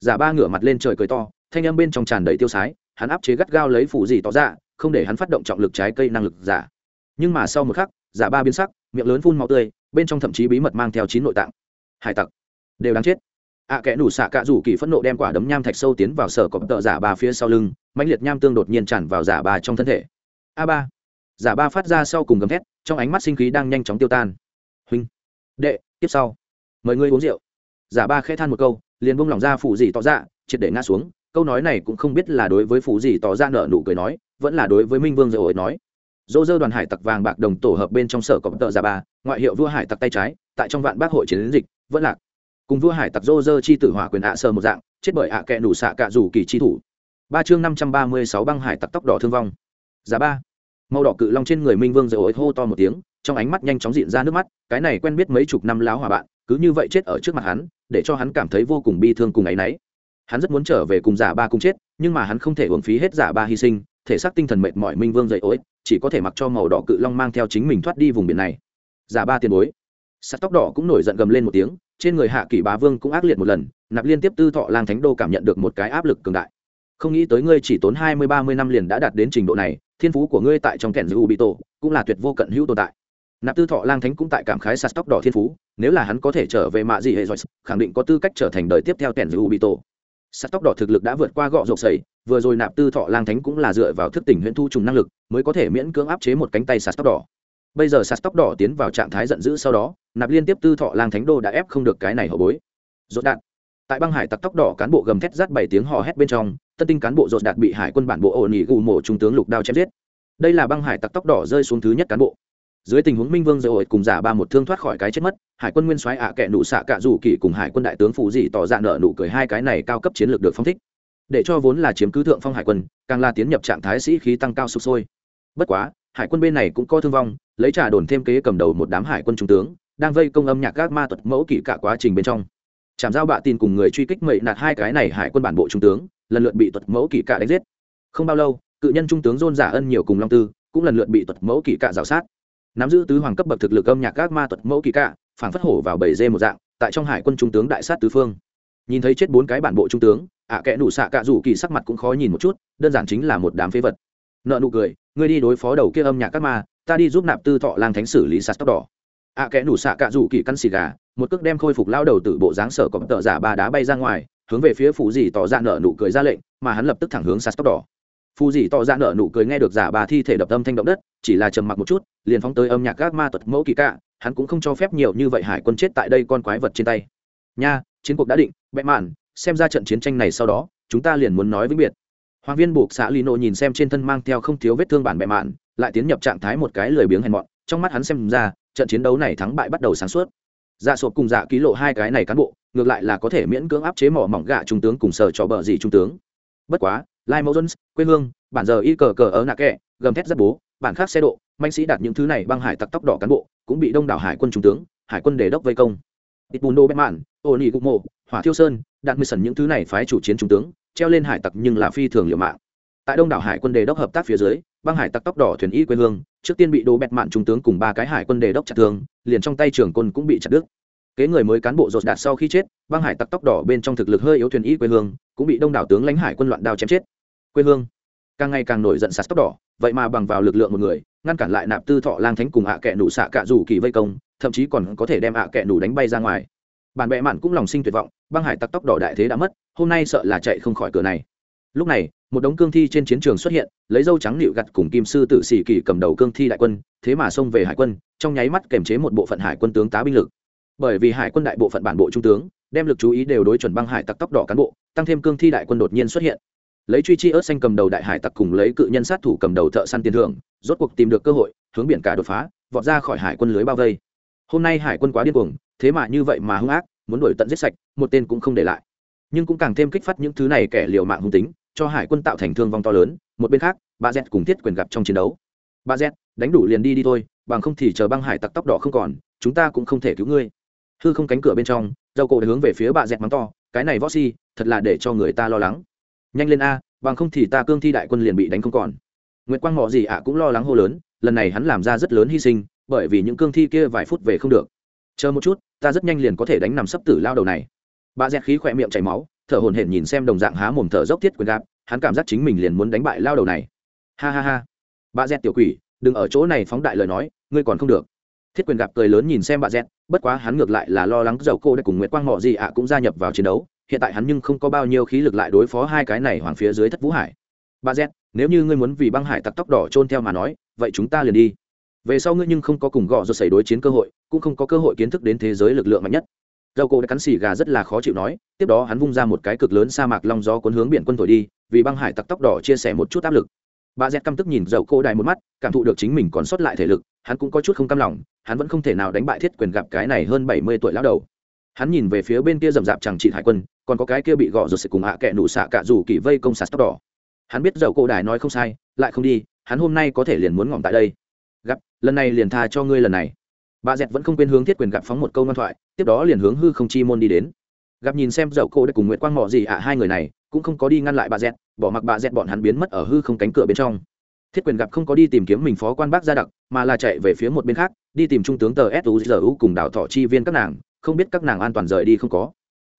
Giả ba ngửa mặt lên trời cười to thanh âm bên trong tràn đầy tiêu sái hắn áp chế gắt gao lấy phủ gì tỏ ra không để hắn phát động trọng lực trái cây năng lực giả. Nhưng mà sau một khắc giả ba biến sắc miệng lớn phun màu tươi bên trong thậm chí bí mật mang theo chín nội tạng. Hải tặc đều đáng chết. Ạ à, kẽ đủ xạ cạ rủ kỳ phẫn nộ đem quả đấm nham thạch sâu tiến vào sở cọp tợ giả ba phía sau lưng mãnh liệt nham tương đột nhiên tràn vào giả ba trong thân thể. A ba giả ba phát ra sau cùng gầm thét trong ánh mắt sinh khí đang nhanh chóng tiêu tan đệ, tiếp sau. Mời ngươi uống rượu. Giả ba khẽ than một câu, liền bông lỏng ra phụ gì tỏ ra, triệt để ngã xuống. Câu nói này cũng không biết là đối với phụ gì tỏ ra nợ nụ cười nói, vẫn là đối với minh vương dầu ấy nói. Dỗ dơ đoàn hải tặc vàng bạc đồng tổ hợp bên trong sở cọp tợ giả ba, ngoại hiệu vua hải tặc tay trái, tại trong vạn bác hội chiến dịch, vẫn lạc. Cùng vua hải tặc dô dơ chi tử hỏa quyền ạ sơ một dạng, chết bởi ạ à kẹ nủ xạ cạ rủ kỳ chi thủ. Ba chương năm trăm ba mươi sáu băng hải tặc tóc đỏ thương vong. Giá ba. Màu đỏ cự long trên người minh vương dầu ổi hô to một tiếng trong ánh mắt nhanh chóng diện ra nước mắt, cái này quen biết mấy chục năm láo hòa bạn, cứ như vậy chết ở trước mặt hắn, để cho hắn cảm thấy vô cùng bi thương cùng áy náy. Hắn rất muốn trở về cùng giả ba cùng chết, nhưng mà hắn không thể uống phí hết giả ba hy sinh, thể xác tinh thần mệt mỏi minh vương dậy ối, chỉ có thể mặc cho màu đỏ cự long mang theo chính mình thoát đi vùng biển này. Giả ba tiền bối. Sắt tóc đỏ cũng nổi giận gầm lên một tiếng, trên người hạ kỷ bá vương cũng ác liệt một lần, nạp liên tiếp tư thọ lang thánh đô cảm nhận được một cái áp lực cường đại. Không nghĩ tới ngươi chỉ tốn hai mươi, ba mươi năm liền đã đạt đến trình độ này, thiên phú của ngươi tại trong kẻn giữ u bị tổ, cũng là tuyệt vô cận hữu tồn tại nạp tư thọ lang thánh cũng tại cảm khái sạt tóc đỏ thiên phú, nếu là hắn có thể trở về mạ Dị hệ giỏi khẳng định có tư cách trở thành đời tiếp theo kèn giữ u bị tổ sạt tóc đỏ thực lực đã vượt qua gọ rộp sầy, vừa rồi nạp tư thọ lang thánh cũng là dựa vào thức tỉnh huyễn thu trùng năng lực, mới có thể miễn cưỡng áp chế một cánh tay sạt tóc đỏ. Bây giờ sạt tóc đỏ tiến vào trạng thái giận dữ sau đó, nạp liên tiếp tư thọ lang thánh đô đã ép không được cái này hậu bối. Rốt đạn. Tại băng hải tặc tóc đỏ cán bộ gầm thét rát bảy tiếng hò hét bên trong, tân tinh cán bộ rốt đạt bị hải quân bản bộ ổn nghỉ gù mổ trung tướng lục đao chém giết. Đây là băng hải tặc tóc đỏ rơi xuống thứ nhất cán bộ dưới tình huống minh vương dầu ổi cùng giả ba một thương thoát khỏi cái chết mất, hải quân nguyên soái ạ à kệ nụ xạ cạ rủ kỳ cùng hải quân đại tướng phụ dị tỏ ra nợ nụ cười hai cái này cao cấp chiến lược được phong thích. Để cho vốn là chiếm cứ thượng phong hải quân, càng là tiến nhập trạng thái sĩ khí tăng cao sụp sôi. Bất quá, hải quân bên này cũng có thương vong, lấy trả đồn thêm kế cầm đầu một đám hải quân trung tướng, đang vây công âm nhạc các ma thuật mẫu kỷ cả quá trình bên trong. Chạm giao bạ tin cùng người truy kích mậy nạt hai cái này hải quân bản bộ trung tướng, lần lượt bị thuật mẫu kỷ cả đánh giết. Không bao lâu, cự nhân trung tướng dôn giả ân nhiều cùng long tư cũng lần lượt bị thuật mẫu kỷ cả rào sát nắm giữ tứ hoàng cấp bậc thực lực âm nhạc các ma tuật mẫu kỳ cả phản phất hổ vào bảy dê một dạng, tại trong hải quân trung tướng đại sát tứ phương. Nhìn thấy chết bốn cái bản bộ trung tướng, ạ à kẽ nụ xạ cạ rủ kỳ sắc mặt cũng khó nhìn một chút, đơn giản chính là một đám phế vật. Nợ nụ cười, ngươi đi đối phó đầu kia âm nhạc các ma, ta đi giúp nạp tư thọ lang thánh xử lý sạt tóc đỏ. Ạ à kẽ nụ xạ cạ rủ kỳ căn xì gà, một cước đem khôi phục lao đầu từ bộ dáng sở cọp tợ giả ba đá bay ra ngoài, hướng về phía phủ dì tỏ ra nợ nụ cười ra lệnh, mà hắn lập tức thẳng hướng sạt tóc đỏ phù dị tỏ ra nở nụ cười nghe được giả bà thi thể đập âm thanh động đất, chỉ là trầm mặc một chút, liền phóng tới âm nhạc các ma tuật mẫu kỳ cạ, hắn cũng không cho phép nhiều như vậy hải quân chết tại đây con quái vật trên tay. Nha, chiến cuộc đã định bẽ mạn, xem ra trận chiến tranh này sau đó, chúng ta liền muốn nói vĩnh biệt. Hoàng viên buộc xã lino nhìn xem trên thân mang theo không thiếu vết thương bản bệ mạn, lại tiến nhập trạng thái một cái lười biếng hèn mọn, trong mắt hắn xem ra, trận chiến đấu này thắng bại bắt đầu sáng suốt. Dạ sộp cùng dạ ký lộ hai cái này cán bộ, ngược lại là có thể miễn cưỡng áp chế mỏ mỏng gạ trung tướng cùng sở cho bờ gì trung tướng. Bất quá lai mẫu jones, quê hương, bản giờ y cờ cờ ở nạ kẹ, gầm thét rất bố, bản khác xe độ, manh sĩ đạt những thứ này băng hải tặc tóc đỏ cán bộ, cũng bị đông đảo hải quân trung tướng, hải quân đề đốc vây công. Ít bùn đô bét mạn ô nị gục mộ hỏa thiêu sơn, đạt mười sần những thứ này phái chủ chiến trung tướng, treo lên hải tặc nhưng là phi thường liều mạng. Tại đông đảo hải quân đề đốc hợp tác phía dưới, băng hải tặc tóc đỏ thuyền y quê hương, trước tiên bị đô bẹt mạn trung tướng cùng ba cái hải quân đề đốc chặt thương liền trong tay trưởng quân cũng bị chặt đứt kế người mới cán bộ rột đạt sau khi chết, băng hải tặc tóc đỏ bên trong thực lực hơi yếu thuyền y quê hương, cũng bị đông đảo tướng lãnh hải quân loạn đao chém chết. Quê hương, càng ngày càng nổi giận sạt tóc đỏ, vậy mà bằng vào lực lượng một người, ngăn cản lại nạp tư thọ lang thánh cùng ạ à kẹ nụ xạ cạ rủ kỳ vây công, thậm chí còn có thể đem ạ à kẹ nụ đánh bay ra ngoài. Bản bệ mạn cũng lòng sinh tuyệt vọng, băng hải tặc tóc đỏ đại thế đã mất, hôm nay sợ là chạy không khỏi cửa này. Lúc này, một đống cương thi trên chiến trường xuất hiện, lấy dâu trắng nịu gặt cùng kim sư tử sĩ kỳ cầm đầu cương thi đại quân, thế mà xông về hải quân, trong nháy mắt kềm chế một bộ phận hải quân tướng tá binh lực bởi vì hải quân đại bộ phận bản bộ trung tướng, đem lực chú ý đều đối chuẩn băng hải tặc tóc đỏ cán bộ, tăng thêm cương thi đại quân đột nhiên xuất hiện. Lấy truy chi ớt xanh cầm đầu đại hải tặc cùng lấy cự nhân sát thủ cầm đầu thợ săn tiền thưởng, rốt cuộc tìm được cơ hội, hướng biển cả đột phá, vọt ra khỏi hải quân lưới bao vây. Hôm nay hải quân quá điên cuồng, thế mà như vậy mà hung ác, muốn đuổi tận giết sạch, một tên cũng không để lại. Nhưng cũng càng thêm kích phát những thứ này kẻ liều mạng hung tính, cho hải quân tạo thành thương vong to lớn, một bên khác, bà z cùng thiết quyền gặp trong chiến đấu. Bà z, đánh đủ liền đi đi thôi, bằng không thì chờ băng hải tặc tóc đỏ không còn, chúng ta cũng không thể cứu ngươi hư không cánh cửa bên trong dầu cổ hướng về phía bà dẹt mắng to, cái này võ si, thật là để cho người ta lo lắng. Nhanh lên a, bằng không thì ta cương thi đại quân liền bị đánh không còn. Nguyễn quang mọ gì ạ cũng lo lắng hô lớn, lần này hắn làm ra rất lớn hy sinh, bởi vì những cương thi kia vài phút về không được. Chờ một chút, ta rất nhanh liền có thể đánh nằm sấp tử lao đầu này. Bà dẹt khí khỏe miệng chảy máu, thở hồn hển nhìn xem đồng dạng há mồm thở dốc thiết quyền gạp hắn cảm giác chính mình liền muốn đánh bại lao đầu này. Ha ha ha. Bà dẹt tiểu quỷ, đừng ở chỗ này phóng đại lời nói, ngươi còn không được. Thiết quyền gặp cười lớn nhìn xem bà dẹt bất quá hắn ngược lại là lo lắng dầu cô đã cùng nguyễn quang mọ gì ạ cũng gia nhập vào chiến đấu, hiện tại hắn nhưng không có bao nhiêu khí lực lại đối phó hai cái này hoàng phía dưới thất vũ hải. Ba z, nếu như ngươi muốn vì băng hải tặc tóc đỏ trôn theo mà nói, vậy chúng ta liền đi. Về sau ngươi nhưng không có cùng gọ do xảy đối chiến cơ hội, cũng không có cơ hội kiến thức đến thế giới lực lượng mạnh nhất. Dầu cổ đã cắn xì gà rất là khó chịu nói, tiếp đó hắn vung ra một cái cực lớn sa mạc long gió cuốn hướng biển quân thổi đi, vì băng hải tặc tóc đỏ chia sẻ một chút áp lực. Bà z căm tức nhìn dầu cô đài một mắt, cảm thụ được chính mình còn sót lại thể lực, hắn cũng có chút không cam lòng hắn vẫn không thể nào đánh bại thiết quyền gặp cái này hơn bảy mươi tuổi lão đầu. Hắn nhìn về phía bên kia rầm rạp chẳng trị hải quân, còn có cái kia bị gọ rồi sẽ cùng hạ kẹ nụ xạ cả dù kỳ vây công sạt tóc đỏ. Hắn biết dầu cổ đài nói không sai, lại không đi, hắn hôm nay có thể liền muốn ngỏm tại đây. Gặp, lần này liền tha cho ngươi lần này. Bà dẹt vẫn không quên hướng thiết quyền gặp phóng một câu ngoan thoại, tiếp đó liền hướng hư không chi môn đi đến. Gặp nhìn xem dậu cổ đã cùng nguyễn quang mọ gì ạ, hai người này, cũng không có đi ngăn lại bà dẹt, bỏ mặc bà dẹt bọn hắn biến mất ở hư không cánh cửa bên trong thiết quyền gặp không có đi tìm kiếm mình phó quan bác gia đặc, mà là chạy về phía một bên khác, đi tìm trung tướng tờ suzu cùng đảo thọ chi viên các nàng, không biết các nàng an toàn rời đi không có.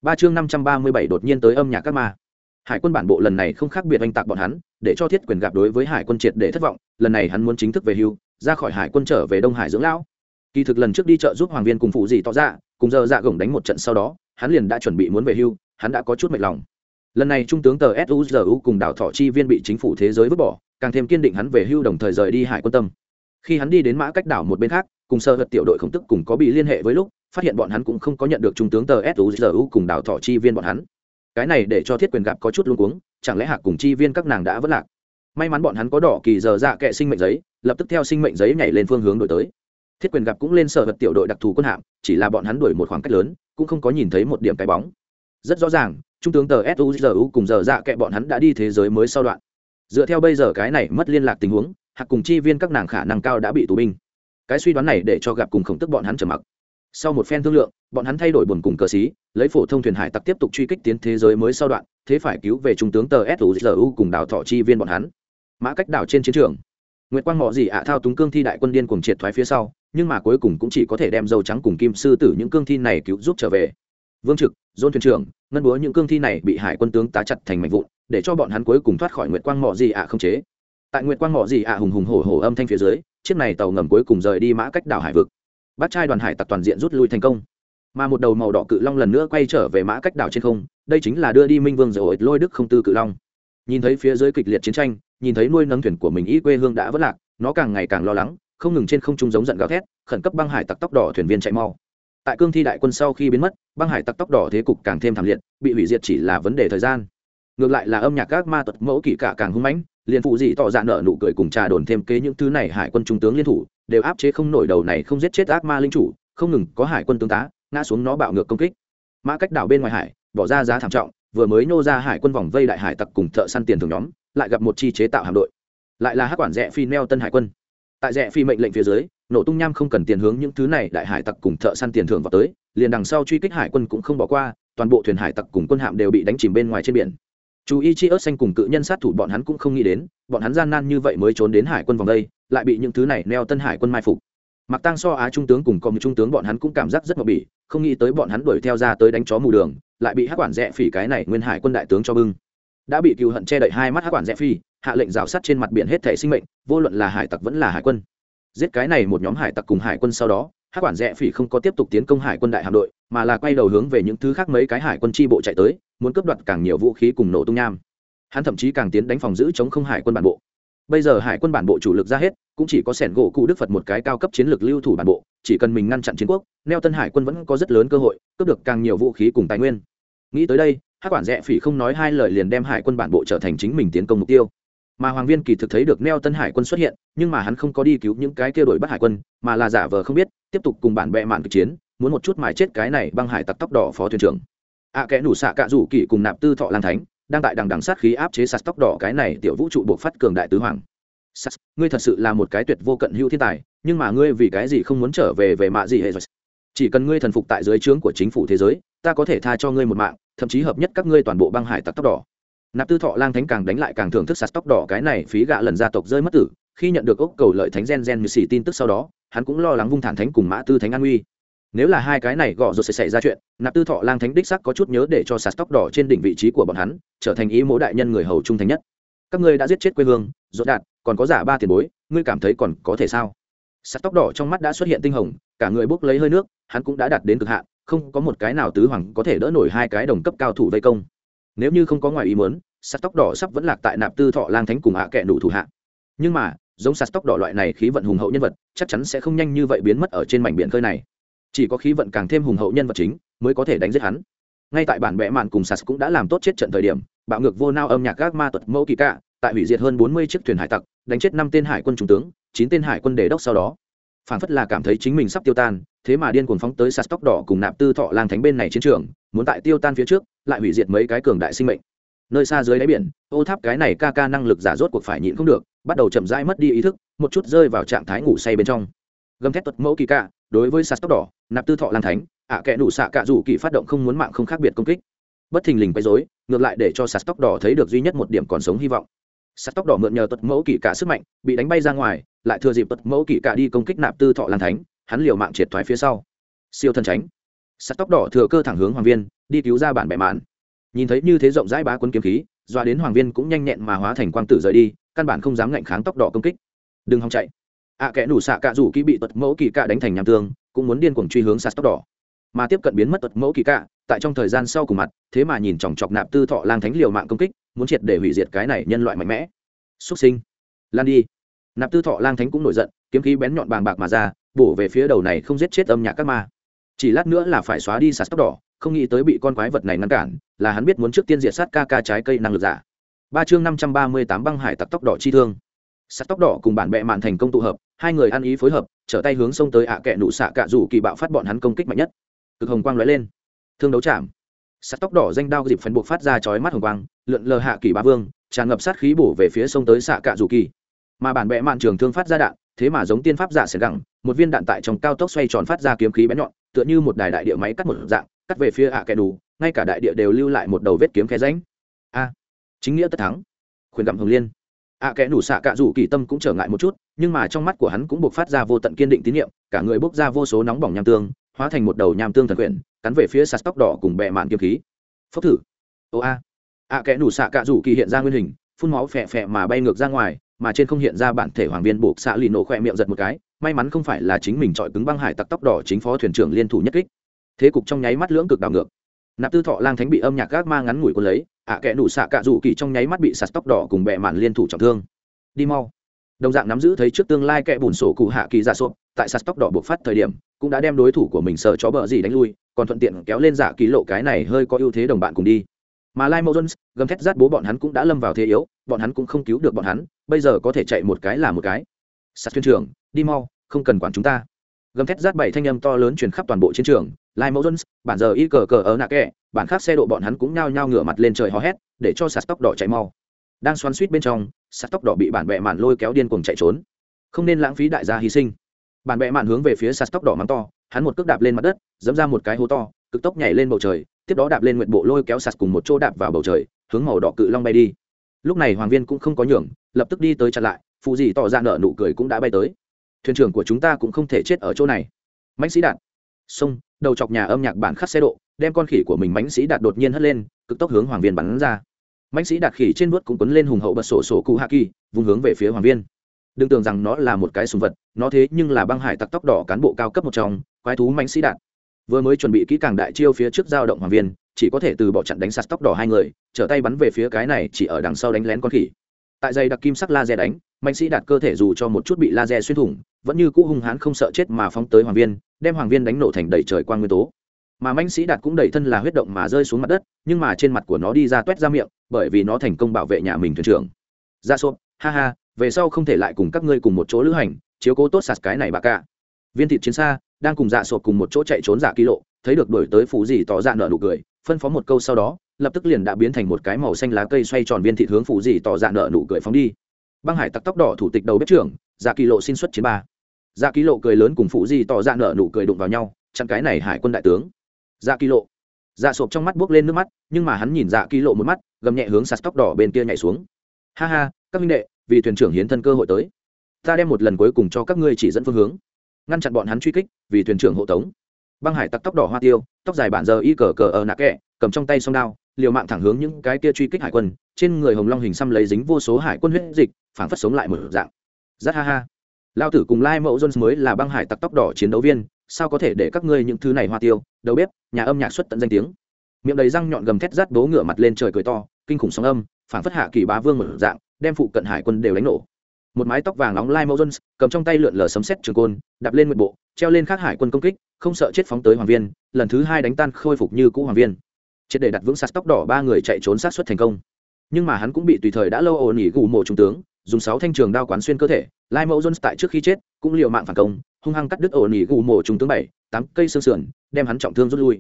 Ba chương năm trăm ba mươi bảy đột nhiên tới âm nhạc các ma. Hải quân bản bộ lần này không khác biệt oanh tạc bọn hắn, để cho thiết quyền gặp đối với hải quân triệt để thất vọng, lần này hắn muốn chính thức về hưu, ra khỏi hải quân trở về đông hải dưỡng lão. Kỳ thực lần trước đi chợ giúp hoàng viên cùng phụ dị tỏ ra cùng giờ dạ gồng đánh một trận sau đó, hắn liền đã chuẩn bị muốn về hưu, hắn đã có chút mệt lòng. Lần này trung tướng tờ suzu cùng đảo thọ chi viên bị chính phủ thế giới vứt bỏ càng thêm kiên định hắn về hưu đồng thời rời đi hải quân tâm. Khi hắn đi đến mã cách đảo một bên khác, cùng sơ hật tiểu đội khổng tức cùng có bị liên hệ với lúc, phát hiện bọn hắn cũng không có nhận được trung tướng tờ suzu cùng đảo thọ chi viên bọn hắn. Cái này để cho thiết quyền gặp có chút luống cuống, chẳng lẽ hạc cùng chi viên các nàng đã vất lạc? May mắn bọn hắn có đỏ kỳ giờ dạ kệ sinh mệnh giấy, lập tức theo sinh mệnh giấy nhảy lên phương hướng đổi tới. Thiết quyền gặp cũng lên sở vật tiểu đội đặc thù quân hạm, chỉ là bọn hắn đuổi một khoảng cách lớn, cũng không có nhìn thấy một điểm cái bóng. Rất rõ ràng, trung tướng tờ suzu cùng giờ dạ kệ bọn hắn đã đi thế giới mới sau đoạn dựa theo bây giờ cái này mất liên lạc tình huống hạc cùng chi viên các nàng khả năng cao đã bị tù binh. Cái suy đoán này để cho gặp cùng khổng tức bọn hắn trở mặc. Sau một phen thương lượng bọn hắn thay đổi buồn cùng cờ xí lấy phổ thông thuyền hải tặc tiếp tục truy kích tiến thế giới mới sau đoạn thế phải cứu về trung tướng tờ suzu cùng đào thọ chi viên bọn hắn. Mã cách đảo trên chiến trường Nguyệt Quang Mọ gì ạ thao túng cương thi đại quân điên cuồng triệt thoái phía sau, nhưng mà cuối cùng cũng chỉ có thể đem dầu trắng cùng kim sư tử những cương thi này cứu giúp trở về. Vương Trực, Dôn thuyền trưởng, ngân búa những cương thi này bị hải quân tướng tá chặt thành mảnh vụn, để cho bọn hắn cuối cùng thoát khỏi Nguyệt Quang mỏ gì ạ không chế. Tại Nguyệt Quang mỏ gì ạ hùng hùng hổ hổ âm thanh phía dưới, chiếc này tàu ngầm cuối cùng rời đi mã cách đảo hải vực. Bát trai đoàn hải tặc toàn diện rút lui thành công. Mà một đầu màu đỏ cự long lần nữa quay trở về mã cách đảo trên không, đây chính là đưa đi Minh Vương rồi lôi đức không tư cự long. Nhìn thấy phía dưới kịch liệt chiến tranh, nhìn thấy nuôi nấng thuyền của mình ý quê hương đã vất lạc, nó càng ngày càng lo lắng không ngừng trên không trung giống giận gào thét khẩn cấp băng hải tặc tóc đỏ thuyền viên chạy mau tại cương thi đại quân sau khi biến mất băng hải tặc tóc đỏ thế cục càng thêm thảm liệt bị hủy diệt chỉ là vấn đề thời gian ngược lại là âm nhạc các ma tật mẫu kỳ cả càng hung mãnh, liền phụ dị tỏ ra nợ nụ cười cùng trà đồn thêm kế những thứ này hải quân trung tướng liên thủ, đều áp chế không nổi đầu này không giết chết ác ma linh chủ, không ngừng có hải quân tướng tá, ngã xuống nó bạo ngược công kích. Mã cách đảo bên ngoài hải, bỏ ra giá thảm trọng, vừa mới nô ra hải quân vòng vây đại hải tặc cùng thợ săn tiền thường nhóm, lại gặp một chi chế tạo hạm đội. Lại là hát quản rẽ phi neo tân hải quân. Tại rẽ phi mệnh lệnh phía dưới, nổ tung nham không cần tiền hướng những thứ này đại hải tặc cùng thợ săn tiền thưởng vào tới, liền đằng sau truy kích hải quân cũng không bỏ qua, toàn bộ thuyền hải tặc cùng quân hạm đều bị đánh chìm bên ngoài trên biển chú ý chi ớt xanh cùng cự nhân sát thủ bọn hắn cũng không nghĩ đến, bọn hắn gian nan như vậy mới trốn đến hải quân vòng đây, lại bị những thứ này neo tân hải quân mai phục. Mặc tăng so á trung tướng cùng còn trung tướng bọn hắn cũng cảm giác rất mập bỉ không nghĩ tới bọn hắn đuổi theo ra tới đánh chó mù đường, lại bị hắc quản rẽ phỉ cái này nguyên hải quân đại tướng cho bưng. Đã bị cựu hận che đậy hai mắt hắc quản rẽ phi hạ lệnh rào sắt trên mặt biển hết thể sinh mệnh, vô luận là hải tặc vẫn là hải quân. Giết cái này một nhóm hải tặc cùng hải quân sau đó, hắc quản rẽ phỉ không có tiếp tục tiến công hải quân đại hạm đội mà là quay đầu hướng về những thứ khác mấy cái hải quân tri bộ chạy tới, muốn cướp đoạt càng nhiều vũ khí cùng nổ tung nham. Hắn thậm chí càng tiến đánh phòng giữ chống không hải quân bản bộ. Bây giờ hải quân bản bộ chủ lực ra hết, cũng chỉ có sẻn gỗ cụ đức phật một cái cao cấp chiến lược lưu thủ bản bộ, chỉ cần mình ngăn chặn chiến quốc, neo tân hải quân vẫn có rất lớn cơ hội, cướp được càng nhiều vũ khí cùng tài nguyên. Nghĩ tới đây hát quản rẽ phỉ không nói hai lời liền đem hải quân bản bộ trở thành chính mình tiến công mục tiêu. Mà hoàng viên kỳ thực thấy được neo tân hải quân xuất hiện, nhưng mà hắn không có đi cứu những cái kia đổi bắt hải quân, mà là giả vờ không biết, tiếp tục cùng bản bệ mạn kịch chiến muốn một chút mài chết cái này băng hải tặc tóc đỏ phó thuyền trưởng. Ạ à, kẽ nủ xạ cạ rủ kỳ cùng nạp tư thọ lan thánh đang tại đằng đằng sát khí áp chế sạt tóc đỏ cái này tiểu vũ trụ buộc phát cường đại tứ hoàng. Sas ngươi thật sự là một cái tuyệt vô cận hữu thiên tài nhưng mà ngươi vì cái gì không muốn trở về về mạ gì hệ rồi? Chỉ cần ngươi thần phục tại dưới trướng của chính phủ thế giới ta có thể tha cho ngươi một mạng thậm chí hợp nhất các ngươi toàn bộ băng hải tặc tóc đỏ. Nạp tư thọ lang thánh càng đánh lại càng thưởng thức sạt tóc đỏ cái này phí gạ lần gia tộc rơi mất tử khi nhận được ốc cầu lợi thánh gen gen như xì tin tức sau đó hắn cũng lo lắng vung thản thánh cùng mã tư thánh an uy nếu là hai cái này gõ rồi sẽ xảy ra chuyện, nạp tư thọ lang thánh đích sắc có chút nhớ để cho sạt tóc đỏ trên đỉnh vị trí của bọn hắn, trở thành ý mỗ đại nhân người hầu trung thành nhất. Các ngươi đã giết chết quê hương dốt đạt, còn có giả ba tiền bối, ngươi cảm thấy còn có thể sao? Sạt tóc đỏ trong mắt đã xuất hiện tinh hồng, cả người bốc lấy hơi nước, hắn cũng đã đạt đến cực hạn, không có một cái nào tứ hoàng có thể đỡ nổi hai cái đồng cấp cao thủ vây công. Nếu như không có ngoài ý muốn sắt tóc đỏ sắp vẫn lạc tại nạp tư thọ lang thánh cùng hạ kệ đủ thủ hạ. Nhưng mà, giống sắt tóc đỏ loại này khí vận hùng hậu nhân vật, chắc chắn sẽ không nhanh như vậy biến mất ở trên mảnh biển khơi này chỉ có khí vận càng thêm hùng hậu nhân vật chính mới có thể đánh giết hắn. Ngay tại bản vẽ mạn cùng sas cũng đã làm tốt chết trận thời điểm, bạo ngược vô nao âm nhạc các ma tuật mẫu kỳ cạ, tại hủy diệt hơn bốn mươi chiếc thuyền hải tặc, đánh chết năm tên hải quân trung tướng, chín tên hải quân đề đốc sau đó. Phản phất là cảm thấy chính mình sắp tiêu tan, thế mà điên cuồng phóng tới sas tóc đỏ cùng nạp tư thọ lang thánh bên này chiến trường, muốn tại tiêu tan phía trước, lại hủy diệt mấy cái cường đại sinh mệnh. Nơi xa dưới đáy biển, ô tháp cái này ca ca năng lực giả rốt cuộc phải nhịn không được, bắt đầu chậm rãi mất đi ý thức, một chút rơi vào trạng thái ngủ say bên trong. Gầm thét tuật mẫu kỳ ca đối với sạt tóc đỏ, nạp tư thọ lang thánh, ạ à kẽ đủ xạ cạ dù kỳ phát động không muốn mạng không khác biệt công kích. Bất thình lình quấy dối ngược lại để cho sạt tóc đỏ thấy được duy nhất một điểm còn sống hy vọng. Sạt tóc đỏ mượn nhờ tuật mẫu kỳ cả sức mạnh, bị đánh bay ra ngoài, lại thừa dịp tuật mẫu kỳ cả đi công kích nạp tư thọ lan thánh, hắn liều mạng triệt thoái phía sau. Siêu thân tránh sạt tóc đỏ thừa cơ thẳng hướng hoàng viên, đi cứu ra bản bẻ mạn. Nhìn thấy như thế rộng rãi bá quân kiếm khí, doa đến hoàng viên cũng nhanh nhẹn mà hóa thành quang tử rời đi, căn bản không dám ngạnh kháng tóc đỏ công kích. Đừng hòng chạy ạ à, kẽ đủ xạ cạ rủ kỹ bị tuật mẫu kỳ cạ đánh thành nham tương cũng muốn điên cuồng truy hướng sạt tóc đỏ. Mà tiếp cận biến mất tuật mẫu kỳ cạ tại trong thời gian sau cùng mặt thế mà nhìn chòng chọc nạp tư thọ lang thánh liều mạng công kích muốn triệt để hủy diệt cái này nhân loại mạnh mẽ. Xuất sinh. Lan đi. Nạp tư thọ lang thánh cũng nổi giận kiếm khí bén nhọn bàng bạc mà ra bổ về phía đầu này không giết chết âm nhạc các ma. Chỉ lát nữa là phải xóa đi sạt tóc đỏ không nghĩ tới bị con quái vật này ngăn cản là hắn biết muốn trước tiên diệt sát ca ca trái cây năng lực giả. Ba chương năm trăm ba mươi tám băng hải tặc tóc đỏ chi thương. Sắt tóc đỏ cùng bản bệ mạn thành công tụ hợp hai người ăn ý phối hợp, trở tay hướng sông tới ạ kẹ nụ xạ cạ rủ kỳ bạo phát bọn hắn công kích mạnh nhất. Cực hồng quang lóe lên. Thương đấu chạm. Sắt tóc đỏ danh đao dịp phần buộc phát ra chói mắt hồng quang, lượn lờ hạ kỳ ba vương, tràn ngập sát khí bổ về phía sông tới xạ cạ rủ kỳ. Mà bản bệ mạn trường thương phát ra đạn, thế mà giống tiên pháp giả sẽ gẳng, một viên đạn tại trong cao tốc xoay tròn phát ra kiếm khí bén nhọn, tựa như một đài đại địa máy cắt một dạng, cắt về phía ạ kẻ đủ ngay cả đại địa đều lưu lại một đầu vết kiếm khe ránh a. Chính nghĩa tất thắng. Khuyên gặm hồng liên ạ kẽ nủ xạ cạ rủ kỳ tâm cũng trở ngại một chút, nhưng mà trong mắt của hắn cũng buộc phát ra vô tận kiên định tín nhiệm, cả người bốc ra vô số nóng bỏng nham tương, hóa thành một đầu nham tương thần quyển, cắn về phía sạt tóc đỏ cùng bệ mạn kiếm khí. Phốc thử. Ô a. Ạ kẽ nủ xạ cạ rủ kỳ hiện ra nguyên hình, phun máu phẹ phẹ mà bay ngược ra ngoài, mà trên không hiện ra bản thể hoàng viên buộc xạ lì nổ khỏe miệng giật một cái, may mắn không phải là chính mình chọi cứng băng hải tặc tóc đỏ chính phó thuyền trưởng liên thủ nhất kích. Thế cục trong nháy mắt lưỡng cực đảo ngược nạp tư thọ lang thánh bị âm nhạc gác ma ngắn ngủi quân lấy, ạ à kẽ nủ xạ cạ rủ kỳ trong nháy mắt bị sạt tóc đỏ cùng bẹ mạn liên thủ trọng thương. Đi mau. Đồng dạng nắm giữ thấy trước tương lai kẽ bùn sổ cụ hạ kỳ ra sộp, tại sạt tóc đỏ buộc phát thời điểm, cũng đã đem đối thủ của mình sợ chó bờ gì đánh lui, còn thuận tiện kéo lên giả ký lộ cái này hơi có ưu thế đồng bạn cùng đi. Mà lai mâu jones, gầm thét rát bố bọn hắn cũng đã lâm vào thế yếu, bọn hắn cũng không cứu được bọn hắn, bây giờ có thể chạy một cái là một cái. Sạt thuyền trưởng, đi mau, không cần quản chúng ta. Gầm thét rát bảy thanh âm to lớn truyền khắp toàn bộ chiến trường lai mẫu jones, bản giờ y cờ cờ ở nạ kẹ bản khác xe độ bọn hắn cũng nhao nhao ngửa mặt lên trời hò hét, để cho sạt tóc đỏ chạy mau. Đang xoắn suýt bên trong, sạt tóc đỏ bị bản bẹ mạn lôi kéo điên cuồng chạy trốn. Không nên lãng phí đại gia hy sinh. Bản bẹ mạn hướng về phía sạt tóc đỏ mắng to, hắn một cước đạp lên mặt đất, dẫm ra một cái hố to, cực tốc nhảy lên bầu trời, tiếp đó đạp lên nguyện bộ lôi kéo sạt cùng một chỗ đạp vào bầu trời, hướng màu đỏ cự long bay đi. Lúc này hoàng viên cũng không có nhường, lập tức đi tới chặn lại phụ gì tỏ ra nợ nụ cười cũng đã bay tới. Thuyền trưởng của chúng ta cũng không thể chết ở chỗ này. Mạnh sĩ đạt sông đầu chọc nhà âm nhạc bản khắc xe độ, đem con khỉ của mình mãnh sĩ đạt đột nhiên hất lên, cực tốc hướng hoàng viên bắn ra. Mãnh sĩ đạt khỉ trên vuốt cũng quấn lên hùng hậu bật sổ sổ cụ hạ kỳ, vùng hướng về phía hoàng viên. Đừng tưởng rằng nó là một cái sùng vật, nó thế nhưng là băng hải tặc tóc đỏ cán bộ cao cấp một trong, quái thú mãnh sĩ đạt. Vừa mới chuẩn bị kỹ càng đại chiêu phía trước giao động hoàng viên, chỉ có thể từ bỏ chặn đánh sạt tóc đỏ hai người, trở tay bắn về phía cái này chỉ ở đằng sau đánh lén con khỉ. Tại dây đặc kim sắc laser đánh mạnh sĩ đạt cơ thể dù cho một chút bị laser xuyên thủng, vẫn như cũ hung hãn không sợ chết mà phóng tới hoàng viên, đem hoàng viên đánh nổ thành đầy trời quan nguyên tố. Mà mạnh sĩ đạt cũng đẩy thân là huyết động mà rơi xuống mặt đất, nhưng mà trên mặt của nó đi ra t u é t ra miệng, bởi vì nó thành công bảo vệ nhà mình thuyền trưởng. Dạ ra xốp ha ha, về sau không thể lại cùng các ngươi cùng một chỗ lữ hành, chiếu cố tốt sạt cái này bà cả. Viên thịt chiến xa, đang cùng dạ sộp cùng một chỗ chạy trốn dạ giả ký lộ, thấy được đổi tới phủ dì tỏ ra nợ nụ cười, phân phó một câu sau đó, lập tức liền đã biến thành một cái màu xanh lá cây xoay tròn viên thịt hướng phủ dì tỏ ra nợ nụ cười phóng đi băng hải tặc tóc đỏ thủ tịch đầu bếp trưởng dạ kỳ lộ xin xuất chiến ba. Dạ kỳ lộ cười lớn cùng phụ di tỏ ra nở nụ cười đụng vào nhau, chặn cái này hải quân đại tướng. Dạ kỳ lộ. Dạ sộp trong mắt buốc lên nước mắt, nhưng mà hắn nhìn dạ kỳ lộ một mắt, gầm nhẹ hướng sạt tóc đỏ bên kia nhảy xuống. Ha ha, các minh đệ, vì thuyền trưởng hiến thân cơ hội tới. Ta đem một lần cuối cùng cho các ngươi chỉ dẫn phương hướng. Ngăn chặn bọn hắn truy kích, vì thuyền trưởng hộ tống. Băng hải tặc tóc đỏ hoa tiêu, tóc dài bản giờ y cờ cờ ở nạ kẹ, cầm trong tay song đao liều mạng thẳng hướng những cái kia truy kích hải quân, trên người hồng long hình xăm lấy dính vô số hải quân huyết dịch phản phất sống lại một dạng. Rất ha ha. Lao tử cùng lai mẫu jones mới là băng hải tặc tóc đỏ chiến đấu viên, sao có thể để các ngươi những thứ này hoa tiêu, đầu bếp, nhà âm nhạc xuất tận danh tiếng? Miệng đầy răng nhọn gầm thét rát bố ngửa mặt lên trời cười to, kinh khủng sóng âm phản phất hạ kỳ bá vương một dạng, đem phụ cận hải quân đều đánh nổ. Một mái tóc vàng nóng lai mẫu jones, cầm trong tay lượn lờ sấm xét trường côn, đạp lên nguyện bộ, treo lên khác hải quân công kích, không sợ chết phóng tới hoàng viên, lần thứ hai đánh tan khôi phục như cũ hoàng viên triệt để đặt vững sạt tóc đỏ ba người chạy trốn sát xuất thành công. Nhưng mà hắn cũng bị tùy thời đã lâu ổn ỉ gù mộ trung tướng, dùng sáu thanh trường đao quán xuyên cơ thể, lai mẫu jones tại trước khi chết, cũng liều mạng phản công, hung hăng cắt đứt ổn ỉ gù mộ trung tướng bảy, tám cây xương sườn, đem hắn trọng thương rút lui.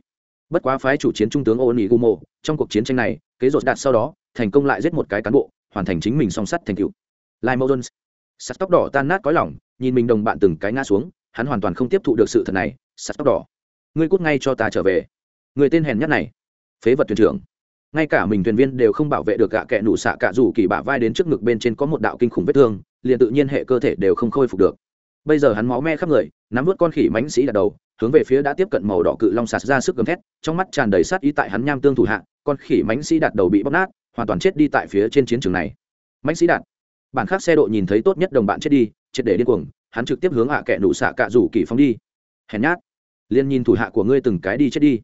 Bất quá phái chủ chiến trung tướng ổn ỉ gù mộ trong cuộc chiến tranh này, kế rột đạt sau đó, thành công lại giết một cái cán bộ, hoàn thành chính mình song sắt thành cựu lai mẫu jones. Sắt tóc đỏ tan nát cõi lỏng nhìn mình đồng bạn từng cái ngã xuống, hắn hoàn toàn không tiếp thụ được sự thật này sắt tóc đỏ. Ngươi cút ngay cho ta trở về. Người tên hèn nhất này phế vật thuyền trưởng. Ngay cả mình thuyền viên đều không bảo vệ được gạ kẹ nụ xạ cả dù kỳ bả vai đến trước ngực bên trên có một đạo kinh khủng vết thương, liền tự nhiên hệ cơ thể đều không khôi phục được. Bây giờ hắn máu me khắp người, nắm vớt con khỉ mánh sĩ đặt đầu, hướng về phía đã tiếp cận màu đỏ cự long sạt ra sức gầm thét, trong mắt tràn đầy sát ý tại hắn nham tương thủ hạ, con khỉ mánh sĩ đặt đầu bị bóc nát, hoàn toàn chết đi tại phía trên chiến trường này. Mánh sĩ đạt bản khác xe độ nhìn thấy tốt nhất đồng bạn chết đi, triệt để điên cuồng, hắn trực tiếp hướng hạ kẹ nụ xạ cạ rủ kỳ phóng đi. Hèn nhát liên nhìn thủ hạ của ngươi từng cái đi chết đi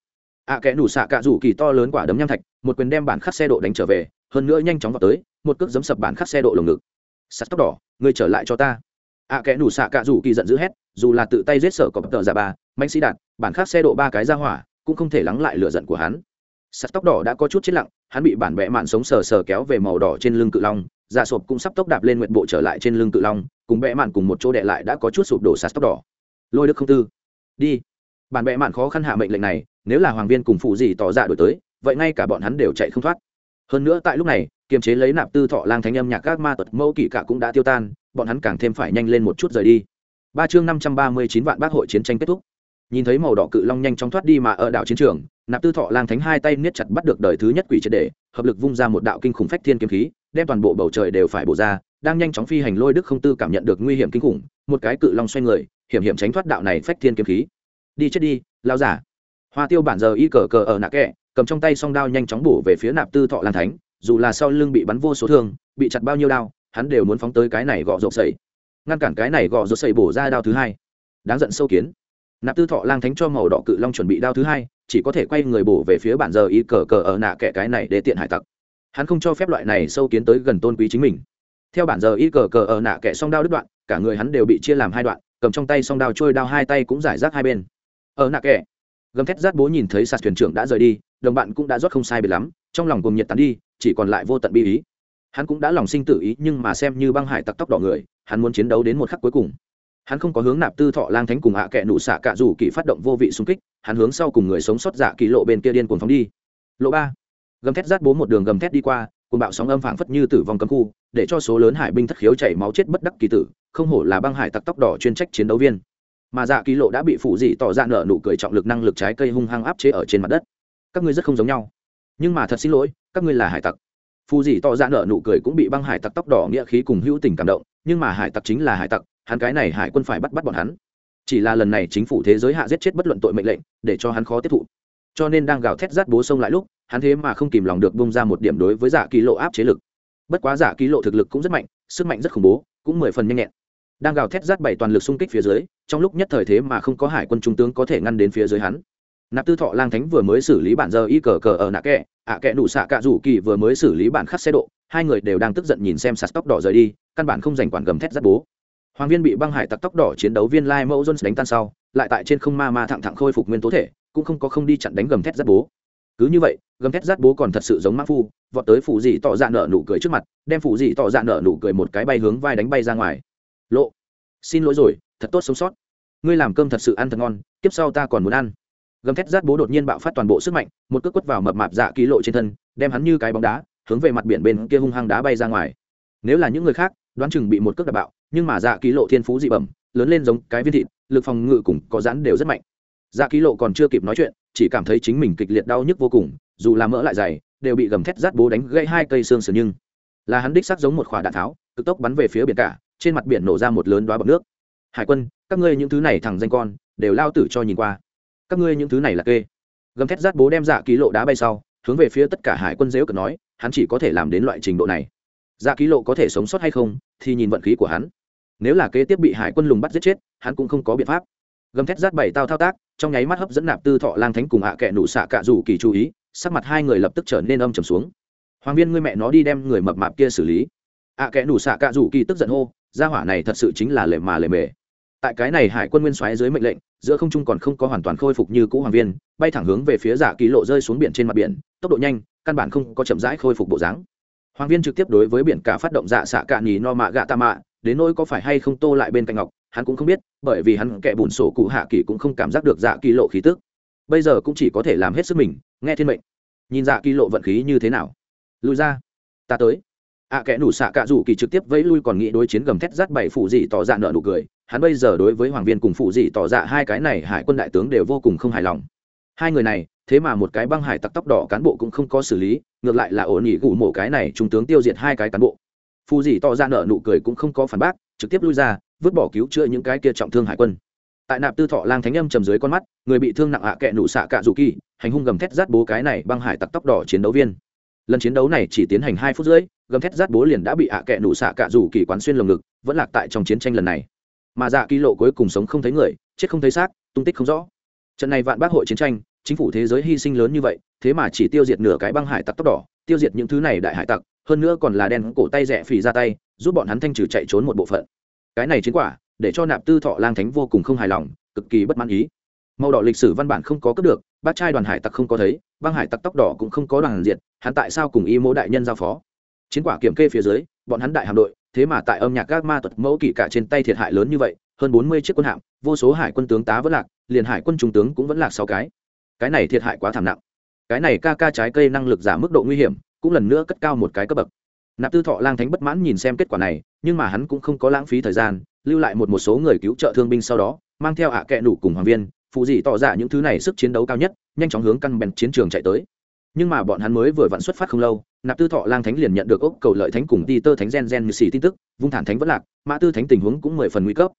ạ kẽ nủ xạ cạ rủ kỳ to lớn quả đấm nham thạch một quyền đem bản khắc xe độ đánh trở về hơn nữa nhanh chóng vào tới một cước giấm sập bản khắc xe độ lồng ngực. Sắt tóc đỏ ngươi trở lại cho ta. ạ kẽ nủ xạ cạ rủ kỳ giận dữ hét dù là tự tay giết sở cọp tờ giả bà, mạnh sĩ đạt bản khắc xe độ ba cái ra hỏa cũng không thể lắng lại lửa giận của hắn. Sắt tóc đỏ đã có chút chết lặng hắn bị bản vẽ mạn sống sờ sờ kéo về màu đỏ trên lưng cự long giả sộp cũng sắp tốc đạp lên nguyện bộ trở lại trên lưng cự long cùng vẽ mạn cùng một chỗ đệ lại đã có chút sụp đổ sắt tóc đỏ. Lôi đức không tư. Đi. Bản vẽ mạn khó khăn hạ mệnh lệnh này nếu là hoàng viên cùng phụ gì tỏ ra đổi tới, vậy ngay cả bọn hắn đều chạy không thoát. Hơn nữa tại lúc này, kiềm chế lấy nạp tư thọ lang thánh âm nhạc các ma tật mẫu kỵ cả cũng đã tiêu tan, bọn hắn càng thêm phải nhanh lên một chút rời đi. Ba chương năm trăm ba mươi chín vạn bác hội chiến tranh kết thúc. Nhìn thấy màu đỏ cự long nhanh chóng thoát đi mà ở đảo chiến trường, nạp tư thọ lang thánh hai tay niết chặt bắt được đời thứ nhất quỷ triệt để, hợp lực vung ra một đạo kinh khủng phách thiên kiếm khí, đem toàn bộ bầu trời đều phải bổ ra, đang nhanh chóng phi hành lôi đức không tư cảm nhận được nguy hiểm kinh khủng, một cái cự long xoay người, hiểm hiểm tránh thoát đạo này phách thiên kiếm khí. Đi chết đi lao giả hoa tiêu bản giờ y cờ cờ ở nạ kẹ, cầm trong tay song đao nhanh chóng bổ về phía nạp tư thọ lan thánh, dù là sau lưng bị bắn vô số thương, bị chặt bao nhiêu đao, hắn đều muốn phóng tới cái này gọ rộp sậy. Ngăn cản cái này gọ rộp sậy bổ ra đao thứ hai. Đáng giận sâu kiến. Nạp tư thọ lang thánh cho màu đỏ cự long chuẩn bị đao thứ hai, chỉ có thể quay người bổ về phía bản giờ y cờ cờ ở nạ kẻ cái này để tiện hải tặc. Hắn không cho phép loại này sâu kiến tới gần tôn quý chính mình. Theo bản giờ y cờ cờ ở nạ kẻ song đao đứt đoạn, cả người hắn đều bị chia làm hai đoạn, cầm trong tay song đao trôi đao hai tay cũng giải rác hai bên. Ở nạ kẻ gầm thét rát bố nhìn thấy sạt thuyền trưởng đã rời đi, đồng bạn cũng đã rót không sai biệt lắm, trong lòng cùng nhiệt tán đi, chỉ còn lại vô tận bi ý. Hắn cũng đã lòng sinh tự ý, nhưng mà xem như băng hải tặc tóc đỏ người, hắn muốn chiến đấu đến một khắc cuối cùng. Hắn không có hướng nạp tư thọ lang thánh cùng hạ kệ nụ xạ cạ rủ kỳ phát động vô vị xung kích, hắn hướng sau cùng người sống sót dạ kỳ lộ bên kia điên cuồng phóng đi. Lộ ba. Gầm thét rát bố một đường gầm thét đi qua cùng bạo sóng âm phảng phất như tử vong cấm khu, để cho số lớn hải binh thất khiếu chảy máu chết bất đắc kỳ tử, không hổ là băng hải tặc tóc đỏ chuyên trách chiến đấu viên mà dạ kỳ lộ đã bị phụ dị tỏ ra nở nụ cười trọng lực năng lực trái cây hung hăng áp chế ở trên mặt đất. Các ngươi rất không giống nhau. Nhưng mà thật xin lỗi, các ngươi là hải tặc. Phù dị tỏ ra nở nụ cười cũng bị băng hải tặc tóc đỏ nghĩa khí cùng hữu tình cảm động, nhưng mà hải tặc chính là hải tặc, hắn cái này hải quân phải bắt bắt bọn hắn. Chỉ là lần này chính phủ thế giới hạ giết chết bất luận tội mệnh lệnh, để cho hắn khó tiếp thụ. Cho nên đang gào thét rát bố sông lại lúc, hắn thế mà không kìm lòng được bung ra một điểm đối với dạ giả kỳ lộ áp chế lực. Bất quá dạ giả kỳ lộ thực lực cũng rất mạnh, sức mạnh rất khủng bố, cũng mười phần nhanh nhẹn đang gào thét rát bảy toàn lực xung kích phía dưới, trong lúc nhất thời thế mà không có hải quân trung tướng có thể ngăn đến phía dưới hắn. Nạp tư thọ lang thánh vừa mới xử lý bản giờ y cờ cờ ở nạ kẹ, ạ kẹ đủ xạ cạ rủ kỳ vừa mới xử lý bản khắc xe độ, hai người đều đang tức giận nhìn xem sạt tóc đỏ rời đi, căn bản không giành quản gầm thét rát bố. Hoàng viên bị băng hải tặc tóc đỏ chiến đấu viên lai mẫu jones đánh tan sau, lại tại trên không ma ma thẳng thẳng khôi phục nguyên tố thể, cũng không có không đi chặn đánh gầm thét rát bố. Cứ như vậy, gầm thét rát bố còn thật sự giống mã phu, vọt tới phụ dị tỏ dạ nợ nụ cười trước mặt, đem phụ dị tỏ dạ nợ nụ cười một cái bay hướng vai đánh bay ra ngoài lộ, xin lỗi rồi, thật tốt sống sót. Ngươi làm cơm thật sự ăn thật ngon tiếp sau ta còn muốn ăn. Gầm thét rát bố đột nhiên bạo phát toàn bộ sức mạnh, một cước quất vào mập mạp dạ ký lộ trên thân, đem hắn như cái bóng đá, hướng về mặt biển bên kia hung hăng đá bay ra ngoài. Nếu là những người khác, đoán chừng bị một cước đạp bạo, nhưng mà dạ ký lộ thiên phú dị bẩm, lớn lên giống cái viên thịt, lực phòng ngự cùng có rắn đều rất mạnh. Dạ ký lộ còn chưa kịp nói chuyện, chỉ cảm thấy chính mình kịch liệt đau nhức vô cùng, dù là mỡ lại dày, đều bị gầm thét rát bố đánh gây hai cây xương sườn nhưng là hắn đích xác giống một khỏa đạn tháo, cực tốc bắn về phía biển cả trên mặt biển nổ ra một lớn đoá bọc nước. Hải quân, các ngươi những thứ này thằng danh con, đều lao tử cho nhìn qua. Các ngươi những thứ này là kê. Gầm thét rát bố đem dạ ký lộ đá bay sau, hướng về phía tất cả hải quân dếu cực nói, hắn chỉ có thể làm đến loại trình độ này. Dạ ký lộ có thể sống sót hay không, thì nhìn vận khí của hắn. Nếu là kế tiếp bị hải quân lùng bắt giết chết, hắn cũng không có biện pháp. Gầm thét rát bảy tao thao tác, trong nháy mắt hấp dẫn nạp tư thọ lang thánh cùng hạ à kệ nụ xạ cạ rủ kỳ chú ý, sắc mặt hai người lập tức trở nên âm trầm xuống. Hoàng viên, ngươi mẹ nó đi đem người mập mạp kia xử lý. ạ à kệ nụ xạ cạ rủ kỳ tức giận hô gia hỏa này thật sự chính là lề mà lề mề. Tại cái này hải quân nguyên xoáy dưới mệnh lệnh, giữa không trung còn không có hoàn toàn khôi phục như cũ hoàng viên, bay thẳng hướng về phía giả ký lộ rơi xuống biển trên mặt biển, tốc độ nhanh, căn bản không có chậm rãi khôi phục bộ dáng. Hoàng viên trực tiếp đối với biển cả phát động dạ xạ cạn nhì no mạ gạ ta mạ, đến nỗi có phải hay không tô lại bên cạnh ngọc, hắn cũng không biết, bởi vì hắn kẻ bùn sổ cụ hạ kỳ cũng không cảm giác được dạ kỳ lộ khí tức. Bây giờ cũng chỉ có thể làm hết sức mình, nghe thiên mệnh. Nhìn dạ kỳ lộ vận khí như thế nào? Lùi ra. Ta tới ạ à, kẻ nủ xạ cạ rủ kỳ trực tiếp vẫy lui còn nghĩ đối chiến gầm thét rát bảy phụ dị tỏ dạ nợ nụ cười. Hắn bây giờ đối với hoàng viên cùng phụ dị tỏ dạ hai cái này hải quân đại tướng đều vô cùng không hài lòng. Hai người này thế mà một cái băng hải tặc tóc đỏ cán bộ cũng không có xử lý ngược lại là ổn nghỉ gủ mổ cái này trung tướng tiêu diệt hai cái cán bộ. Phụ dì tỏ ra nợ nụ cười cũng không có phản bác trực tiếp lui ra vứt bỏ cứu chữa những cái kia trọng thương hải quân. Tại nạp tư thọ lang thánh âm trầm dưới con mắt người bị thương nặng ạ à kẹ nụ xạ cạ rủ kỳ hành hung gầm thét rát bố cái này băng hải tặc tóc đỏ chiến đấu viên lần chiến đấu này chỉ tiến hành hai phút rưỡi, gầm thét rát bố liền đã bị ạ à kẹ nụ xạ cạ dù kỳ quán xuyên lồng ngực, vẫn lạc tại trong chiến tranh lần này. Mà dạ kỳ lộ cuối cùng sống không thấy người, chết không thấy xác, tung tích không rõ. Trận này vạn bác hội chiến tranh, chính phủ thế giới hy sinh lớn như vậy, thế mà chỉ tiêu diệt nửa cái băng hải tặc tóc đỏ, tiêu diệt những thứ này đại hải tặc, hơn nữa còn là đen cổ tay rẻ phì ra tay, giúp bọn hắn thanh trừ chạy trốn một bộ phận. Cái này chiến quả, để cho nạp tư thọ lang thánh vô cùng không hài lòng, cực kỳ bất mãn ý. Màu đỏ lịch sử văn bản không có cấp được bác trai đoàn hải tặc không có thấy, băng hải tặc tóc đỏ cũng không có đoàn diện hắn tại sao cùng y mô đại nhân giao phó? Chiến quả kiểm kê phía dưới, bọn hắn đại hạm đội, thế mà tại âm nhạc các ma thuật mẫu kỷ cả trên tay thiệt hại lớn như vậy, hơn bốn mươi chiếc quân hạm, vô số hải quân tướng tá vẫn lạc, liền hải quân trung tướng cũng vẫn lạc sáu cái. Cái này thiệt hại quá thảm nặng. Cái này ca ca trái cây năng lực giảm mức độ nguy hiểm, cũng lần nữa cất cao một cái cấp bậc. Nạp tư thọ lang thánh bất mãn nhìn xem kết quả này, nhưng mà hắn cũng không có lãng phí thời gian, lưu lại một một số người cứu trợ thương binh sau đó, mang theo hạ à kẹ nủ cùng hoàng viên phụ dị tỏ ra những thứ này sức chiến đấu cao nhất, nhanh chóng hướng căn bèn chiến trường chạy tới. Nhưng mà bọn hắn mới vừa vặn xuất phát không lâu, nạp tư thọ lang thánh liền nhận được ốc cầu lợi thánh cùng đi tơ thánh gen gen như xì tin tức, vung thản thánh vẫn lạc, mã tư thánh tình huống cũng mười phần nguy cấp.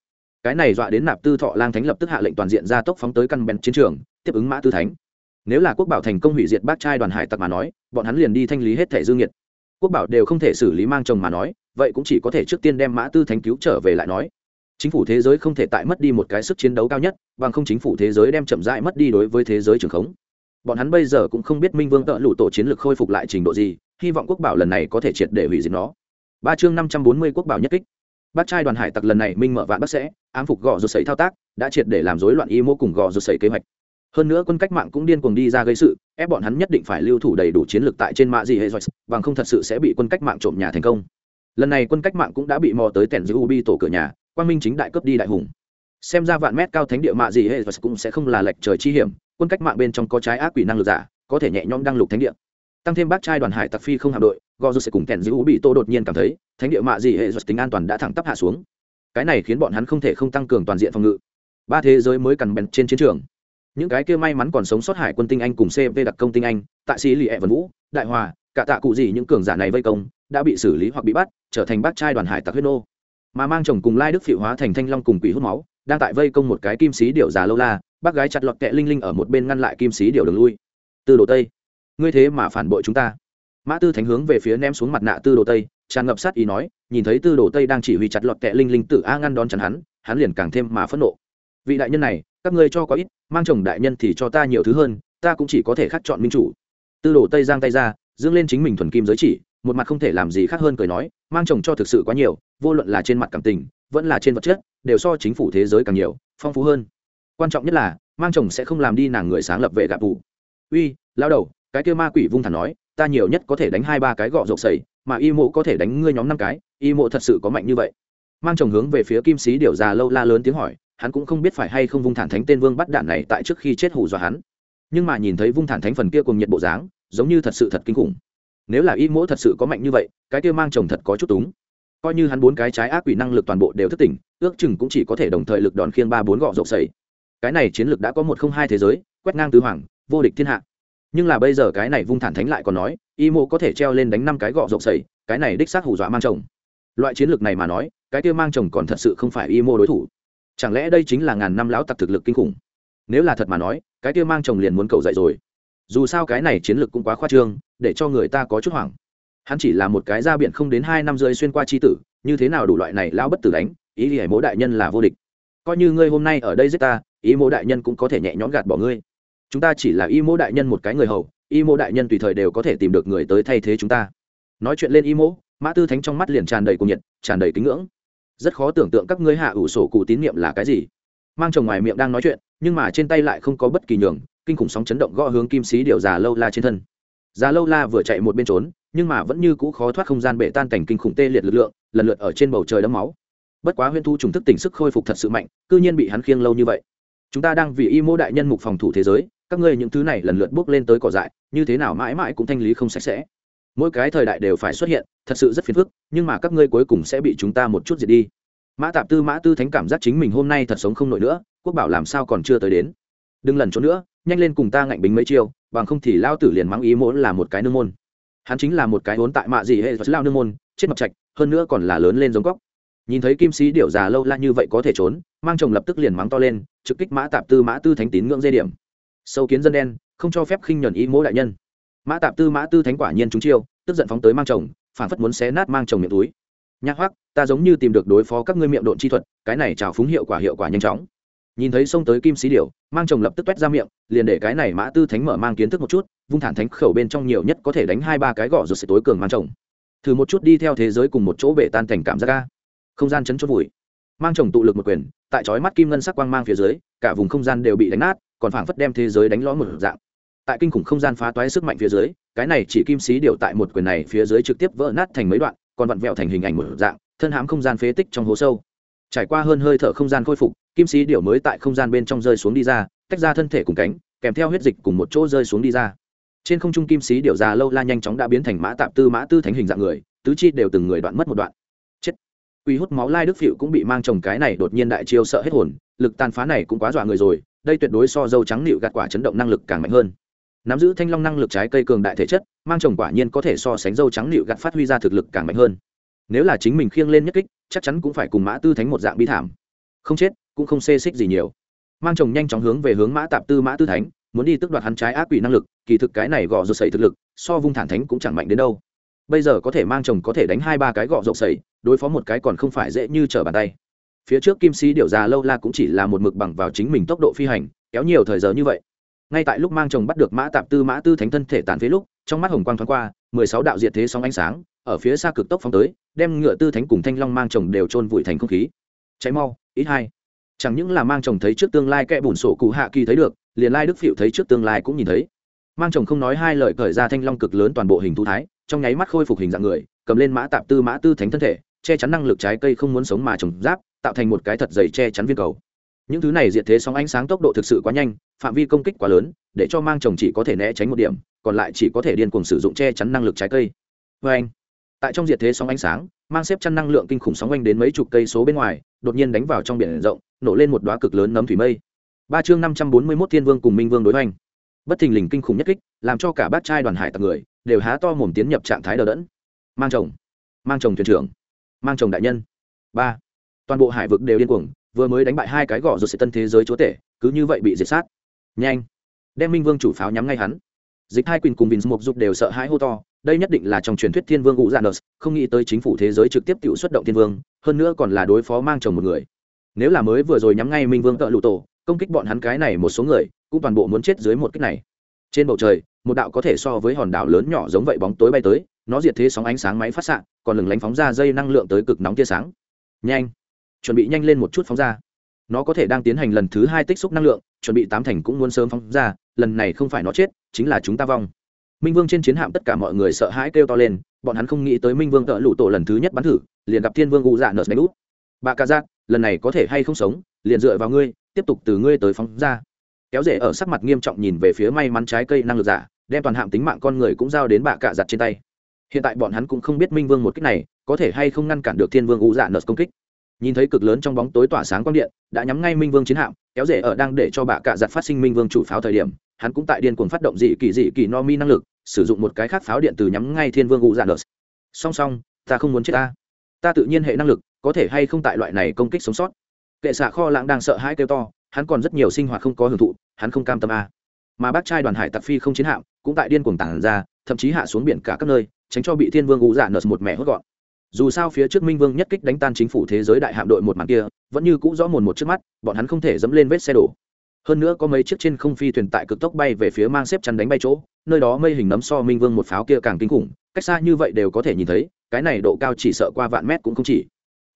Cái này dọa đến nạp tư thọ lang thánh lập tức hạ lệnh toàn diện ra tốc phóng tới căn bèn chiến trường, tiếp ứng mã tư thánh. Nếu là quốc bảo thành công hủy diệt bác trai đoàn hải tặc mà nói, bọn hắn liền đi thanh lý hết thẻ dương nhiệt quốc bảo đều không thể xử lý mang chồng mà nói, vậy cũng chỉ có thể trước tiên đem mã tư thánh cứu trở về lại nói chính phủ thế giới không thể tại mất đi một cái sức chiến đấu cao nhất, bằng không chính phủ thế giới đem chậm rãi mất đi đối với thế giới trường khống. Bọn hắn bây giờ cũng không biết minh vương tợ lụ tổ chiến lược khôi phục lại trình độ gì, hy vọng quốc bảo lần này có thể triệt để hủy diệt nó. Ba chương năm trăm bốn mươi quốc bảo nhất kích. Bác trai đoàn hải tặc lần này minh mở vạn bác sẽ, ám phục gò rột sấy thao tác, đã triệt để làm rối loạn y mô cùng gò rột sấy kế hoạch. Hơn nữa quân cách mạng cũng điên cuồng đi ra gây sự, ép bọn hắn nhất định phải lưu thủ đầy đủ chiến lược tại trên mạ gì hệ dọc bằng không thật sự sẽ bị quân cách mạng trộm nhà thành công. Lần này quân cách mạng cũng đã bị mò tới tèn giữ ubi tổ cửa nhà quan minh chính đại cấp đi đại hùng. Xem ra vạn mét cao thánh địa mạ gì hệ và cũng sẽ không là lệch trời chi hiểm, quân cách mạng bên trong có trái ác quỷ năng lực giả, có thể nhẹ nhõm đăng lục thánh địa. Tăng thêm bác trai đoàn hải tặc phi không hạm đội gò dù sẽ cùng kèn giữ bị tô đột nhiên cảm thấy, thánh địa mạ gì hệ dọc tính an toàn đã thẳng tắp hạ xuống. Cái này khiến bọn hắn không thể không tăng cường toàn diện phòng ngự. Ba thế giới mới cần bèn trên chiến trường. Những cái kia may mắn còn sống sót hải quân tinh anh cùng cv đặc công tinh anh, tại sĩ lì ẹ vân vũ, đại hòa, cả tạ cụ gì những cường giả này vây công, đã bị xử lý hoặc bị bắt, trở thành bác trai đoàn hải tặc huyết nô mà mang chồng cùng lai đức phỉ hóa thành thanh long cùng quỷ hút máu, đang tại vây công một cái kim sĩ điệu già lâu la, bác gái chặt lọt kẹ linh linh ở một bên ngăn lại kim sĩ điệu đường lui. Tư đồ tây, ngươi thế mà phản bội chúng ta. Mã tư thánh hướng về phía ném xuống mặt nạ tư đồ tây, tràn ngập sát ý nói, nhìn thấy tư đồ tây đang chỉ huy chặt lọt kẹ linh linh tự a ngăn đón chắn hắn hắn liền càng thêm mà phẫn nộ. Vị đại nhân này, các ngươi cho có ít, mang chồng đại nhân thì cho ta nhiều thứ hơn, ta cũng chỉ có thể khắc chọn minh chủ. Tư đồ tây giang tay ra, dương lên chính mình thuần kim giới chỉ, một mặt không thể làm gì khác hơn cười nói mang chồng cho thực sự quá nhiều, vô luận là trên mặt cảm tình, vẫn là trên vật chất, đều so chính phủ thế giới càng nhiều, phong phú hơn. Quan trọng nhất là, mang chồng sẽ không làm đi nàng người sáng lập vệ gạp vụ uy, lao đầu, cái kêu ma quỷ vung thẳng nói, ta nhiều nhất có thể đánh hai ba cái gọ rộng sầy mà y mộ có thể đánh ngươi nhóm năm cái, y mộ thật sự có mạnh như vậy. Mang chồng hướng về phía kim sĩ điều già lâu la lớn tiếng hỏi, hắn cũng không biết phải hay không vung thản thánh tên vương bắt đạn này tại trước khi chết hù dọa hắn. Nhưng mà nhìn thấy vung thản thánh phần kia cùng nhiệt bộ dáng, giống như thật sự thật kinh khủng nếu là y mỗ thật sự có mạnh như vậy, cái kia mang chồng thật có chút túng. Coi như hắn bốn cái trái ác quỷ năng lực toàn bộ đều thức tỉnh, ước chừng cũng chỉ có thể đồng thời lực đòn khiêng ba bốn gọ rộng sầy cái này chiến lược đã có một không hai thế giới, quét ngang tứ hoàng, vô địch thiên hạ. Nhưng là bây giờ cái này vung thản thánh lại còn nói, y mộ có thể treo lên đánh năm cái gọ rộng sầy cái này đích xác hù dọa mang chồng. Loại chiến lược này mà nói, cái kia mang chồng còn thật sự không phải y mô đối thủ. Chẳng lẽ đây chính là ngàn năm lão tặc thực lực kinh khủng? Nếu là thật mà nói, cái kia mang chồng liền muốn cầu dạy rồi. Dù sao cái này chiến lược cũng quá khoa trương để cho người ta có chút hoảng. Hắn chỉ là một cái ra biển không đến hai năm rơi xuyên qua c h i tử, như thế nào đủ loại này lão bất tử đánh, ý thì hải mỗ đại nhân là vô địch. Coi như ngươi hôm nay ở đây giết ta, ý mỗ đại nhân cũng có thể nhẹ nhõm gạt bỏ ngươi. Chúng ta chỉ là y mỗ đại nhân một cái người hầu y mỗ đại nhân tùy thời đều có thể tìm được người tới thay thế chúng ta. Nói chuyện lên y mỗ mã tư thánh trong mắt liền tràn đầy cuồng nhiệt, tràn đầy kính ngưỡng. Rất khó tưởng tượng các ngươi hạ ủ sổ cụ tín nhiệm là cái gì. Mang chồng ngoài miệng đang nói chuyện, nhưng mà trên tay lại không có bất kỳ nhường, kinh khủng sóng chấn động gõ hướng kim sĩ điều già lâu la trên thân già lâu la vừa chạy một bên trốn, nhưng mà vẫn như cũ khó thoát không gian bể tan cảnh kinh khủng tê liệt lực lượng, lần lượt ở trên bầu trời đấm máu. Bất quá huyên thu trùng thức tỉnh sức khôi phục thật sự mạnh, cư nhiên bị hắn khiêng lâu như vậy. Chúng ta đang vì y mô đại nhân mục phòng thủ thế giới, các ngươi những thứ này lần lượt bước lên tới cỏ dại, như thế nào mãi mãi cũng thanh lý không sạch sẽ. Mỗi cái thời đại đều phải xuất hiện, thật sự rất phiền phức, nhưng mà các ngươi cuối cùng sẽ bị chúng ta một chút diệt đi. Mã tạp tư, mã tư thánh cảm giác chính mình hôm nay thật sống không nổi nữa, quốc bảo làm sao còn chưa tới đến. Đừng lần trốn nữa nhanh lên cùng ta ngạnh bính mấy chiêu, bằng không thì lao tử liền mắng ý muốn là một cái nương môn. Hắn chính là một cái vốn tại mạ gì hệ lao nương môn, chết mập trạch, hơn nữa còn là lớn lên giống góc. Nhìn thấy kim sĩ điểu già lâu la như vậy có thể trốn, mang chồng lập tức liền mắng to lên, trực kích mã tạp tư mã tư thánh tín ngưỡng dây điểm. Sâu kiến dân đen, không cho phép khinh nhuần ý mỗi đại nhân. Mã tạp tư mã tư thánh quả nhiên chúng chiêu, tức giận phóng tới mang chồng, phản phất muốn xé nát mang chồng miệng túi. Nhạc hoác ta giống như tìm được đối phó các ngươi miệng độn chi thuật, cái này trào phúng hiệu quả hiệu quả nhanh chóng nhìn thấy xông tới kim sĩ điểu, mang chồng lập tức quét ra miệng, liền để cái này mã tư thánh mở mang kiến thức một chút, vung thản thánh khẩu bên trong nhiều nhất có thể đánh hai ba cái gõ rồi sẽ tối cường mang chồng. Thử một chút đi theo thế giới cùng một chỗ bể tan thành cảm giác ca không gian chấn chốt vùi. Mang chồng tụ lực một quyền, tại chói mắt kim ngân sắc quang mang phía dưới, cả vùng không gian đều bị đánh nát, còn phảng phất đem thế giới đánh lõm một dạng. Tại kinh khủng không gian phá toái sức mạnh phía dưới, cái này chỉ kim sĩ Điểu tại một quyền này phía dưới trực tiếp vỡ nát thành mấy đoạn, còn vặn vẹo thành hình ảnh một dạng, thân hãm không gian phế tích trong hố sâu. Trải qua hơn hơi thở không gian khôi phục kim sĩ điệu mới tại không gian bên trong rơi xuống đi ra, tách ra thân thể cùng cánh, kèm theo huyết dịch cùng một chỗ rơi xuống đi ra. Trên không trung kim sĩ điệu già lâu la nhanh chóng đã biến thành mã tạp tư mã tư thánh hình dạng người, tứ chi đều từng người đoạn mất một đoạn. Chết. Quy hút máu lai đức phịu cũng bị mang chồng cái này đột nhiên đại chiêu sợ hết hồn, lực tàn phá này cũng quá dọa người rồi, đây tuyệt đối so dâu trắng nịu gạt quả chấn động năng lực càng mạnh hơn. Nắm giữ thanh long năng lực trái cây cường đại thể chất, mang chồng quả nhiên có thể so sánh dâu trắng nịu gạt phát huy ra thực lực càng mạnh hơn. Nếu là chính mình khiêng lên nhất kích, chắc chắn cũng phải cùng mã tư thánh một dạng bi thảm. Không chết cũng không xê xích gì nhiều. Mang chồng nhanh chóng hướng về hướng mã tạp tư, mã tư thánh, muốn đi tước đoạt hắn trái ác quỷ năng lực, kỳ thực cái này gọ rột sẩy thực lực, so vung thản thánh cũng chẳng mạnh đến đâu. Bây giờ có thể mang chồng có thể đánh hai ba cái gọ rột sẩy đối phó một cái còn không phải dễ như trở bàn tay. Phía trước kim sĩ điệu già lâu la cũng chỉ là một mực bằng vào chính mình tốc độ phi hành, kéo nhiều thời giờ như vậy. Ngay tại lúc mang chồng bắt được mã tạp tư, mã tư thánh thân thể tàn phế lúc, trong mắt hồng quang thoáng qua, mười sáu đạo diệt thế sóng ánh sáng, ở phía xa cực tốc phóng tới, đem ngựa tư thánh cùng thanh long mang chồng đều trôn vùi thành không khí. Cháy mau, ít hai chẳng những là mang chồng thấy trước tương lai kẽ bùn sổ cụ hạ kỳ thấy được, liền lai đức phịu thấy trước tương lai cũng nhìn thấy. Mang chồng không nói hai lời cởi ra thanh long cực lớn toàn bộ hình thú thái, trong nháy mắt khôi phục hình dạng người, cầm lên mã tạp tư mã tư thánh thân thể, che chắn năng lực trái cây không muốn sống mà trồng giáp, tạo thành một cái thật dày che chắn viên cầu. Những thứ này diệt thế sóng ánh sáng tốc độ thực sự quá nhanh, phạm vi công kích quá lớn, để cho mang chồng chỉ có thể né tránh một điểm, còn lại chỉ có thể điên cuồng sử dụng che chắn năng lực trái cây. Vê anh tại trong diệt thế sóng ánh sáng mang xếp chăn năng lượng kinh khủng sóng quanh đến mấy chục cây số bên ngoài, đột nhiên đánh vào trong biển rộng, nổ lên một đoá cực lớn nấm thủy mây. Ba chương năm trăm bốn mươi mốt thiên vương cùng minh vương đối hoành. Bất thình lình kinh khủng nhất kích, làm cho cả bát trai đoàn hải tặc người đều há to mồm tiến nhập trạng thái đờ đẫn. Mang chồng mang chồng thuyền trưởng, mang chồng đại nhân. Ba, toàn bộ hải vực đều điên cuồng, vừa mới đánh bại hai cái gõ rồi sẽ tân thế giới chúa tể, cứ như vậy bị diệt sát. Nhanh, đem minh vương chủ pháo nhắm ngay hắn. Dịch hai quyền cùng bình mục dục đều sợ hãi hô to đây nhất định là trong truyền thuyết thiên vương ngũ dạ nợ không nghĩ tới chính phủ thế giới trực tiếp tự xuất động thiên vương, hơn nữa còn là đối phó mang chồng một người. Nếu là mới vừa rồi nhắm ngay minh vương tợ lụ tổ, công kích bọn hắn cái này một số người, cũng toàn bộ muốn chết dưới một kích này. Trên bầu trời, một đạo có thể so với hòn đảo lớn nhỏ giống vậy bóng tối bay tới, nó diệt thế sóng ánh sáng máy phát xạ, còn lừng lánh phóng ra dây năng lượng tới cực nóng tia sáng. Nhanh! Chuẩn bị nhanh lên một chút phóng ra. Nó có thể đang tiến hành lần thứ hai tích xúc năng lượng, chuẩn bị tám thành cũng muốn sớm phóng ra, lần này không phải nó chết, chính là chúng ta vong minh vương trên chiến hạm tất cả mọi người sợ hãi kêu to lên, bọn hắn không nghĩ tới minh vương tợ lụ tổ lần thứ nhất bắn thử, liền gặp thiên vương u dạ nợ đánh út bà ca giác dạ, lần này có thể hay không sống, liền dựa vào ngươi, tiếp tục từ ngươi tới phóng ra. Kéo rể ở sắc mặt nghiêm trọng nhìn về phía may mắn trái cây năng lực giả, đem toàn hạm tính mạng con người cũng giao đến bà cạ dạ giặt trên tay. Hiện tại bọn hắn cũng không biết minh vương một cách này có thể hay không ngăn cản được thiên vương u dạ nợ công kích. Nhìn thấy cực lớn trong bóng tối tỏa sáng quang điện, đã nhắm ngay minh vương chiến hạm, kéo rể ở đang để cho bà cạ dạ giặt phát sinh minh vương chủ pháo thời điểm, hắn cũng tại điên cuồng phát động dị kỳ dị kỳ no mi năng lực sử dụng một cái khác pháo điện từ nhắm ngay thiên vương u dạ nợ song song, ta không muốn chết ta. Ta tự nhiên hệ năng lực, có thể hay không tại loại này công kích sống sót. Kệ xạ kho lãng đang sợ hãi kêu to, hắn còn rất nhiều sinh hoạt không có hưởng thụ, hắn không cam tâm a. Mà bác trai đoàn hải tặc phi không chiến hạm, cũng tại điên cuồng tản ra, thậm chí hạ xuống biển cả các nơi, tránh cho bị thiên vương u dạ nợ một mẹ hốt gọn. Dù sao phía trước minh vương nhất kích đánh tan chính phủ thế giới đại hạm đội một màn kia, vẫn như cũ rõ mồn một trước mắt, bọn hắn không thể dẫm lên vết xe đổ hơn nữa có mấy chiếc trên không phi thuyền tại cực tốc bay về phía mang xếp chắn đánh bay chỗ, nơi đó mây hình nấm so minh vương một pháo kia càng kinh khủng, cách xa như vậy đều có thể nhìn thấy, cái này độ cao chỉ sợ qua vạn mét cũng không chỉ.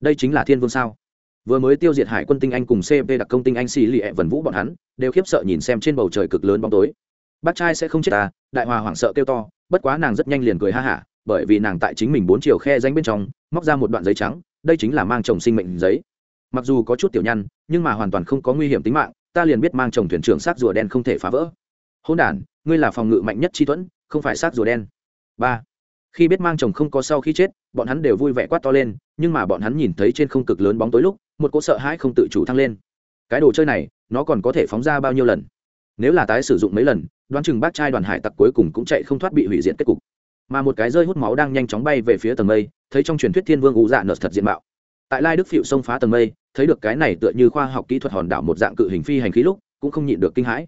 Đây chính là thiên vương sao? Vừa mới tiêu diệt hải quân tinh anh cùng cp đặc công tinh anh xì lì ẹ vần vũ bọn hắn, đều khiếp sợ nhìn xem trên bầu trời cực lớn bóng tối. Bác trai sẽ không chết ta, đại hòa hoảng sợ kêu to, bất quá nàng rất nhanh liền cười ha hả, bởi vì nàng tại chính mình bốn chiều khe danh bên trong, móc ra một đoạn giấy trắng, đây chính là mang chồng sinh mệnh giấy. Mặc dù có chút tiểu nhăn, nhưng mà hoàn toàn không có nguy hiểm tính mạng ta liền biết mang chồng thuyền trưởng sát rùa đen không thể phá vỡ. Hôn đản ngươi là phòng ngự mạnh nhất chi thuẫn, không phải sát rùa đen. Ba khi biết mang chồng không có sau khi chết bọn hắn đều vui vẻ quát to lên nhưng mà bọn hắn nhìn thấy trên không cực lớn bóng tối lúc một cỗ sợ hãi không tự chủ thăng lên. Cái đồ chơi này nó còn có thể phóng ra bao nhiêu lần? Nếu là tái sử dụng mấy lần đoán chừng bác trai đoàn hải tặc cuối cùng cũng chạy không thoát bị hủy diệt kết cục. Mà một cái rơi hút máu đang nhanh chóng bay về phía tầng mây thấy trong truyền thuyết thiên vương ủ dạ nợt thật diện mạo. Tại lai đức phịu xông phá tầng mây thấy được cái này tựa như khoa học kỹ thuật hòn đảo một dạng cự hình phi hành khí lúc, cũng không nhịn được kinh hãi.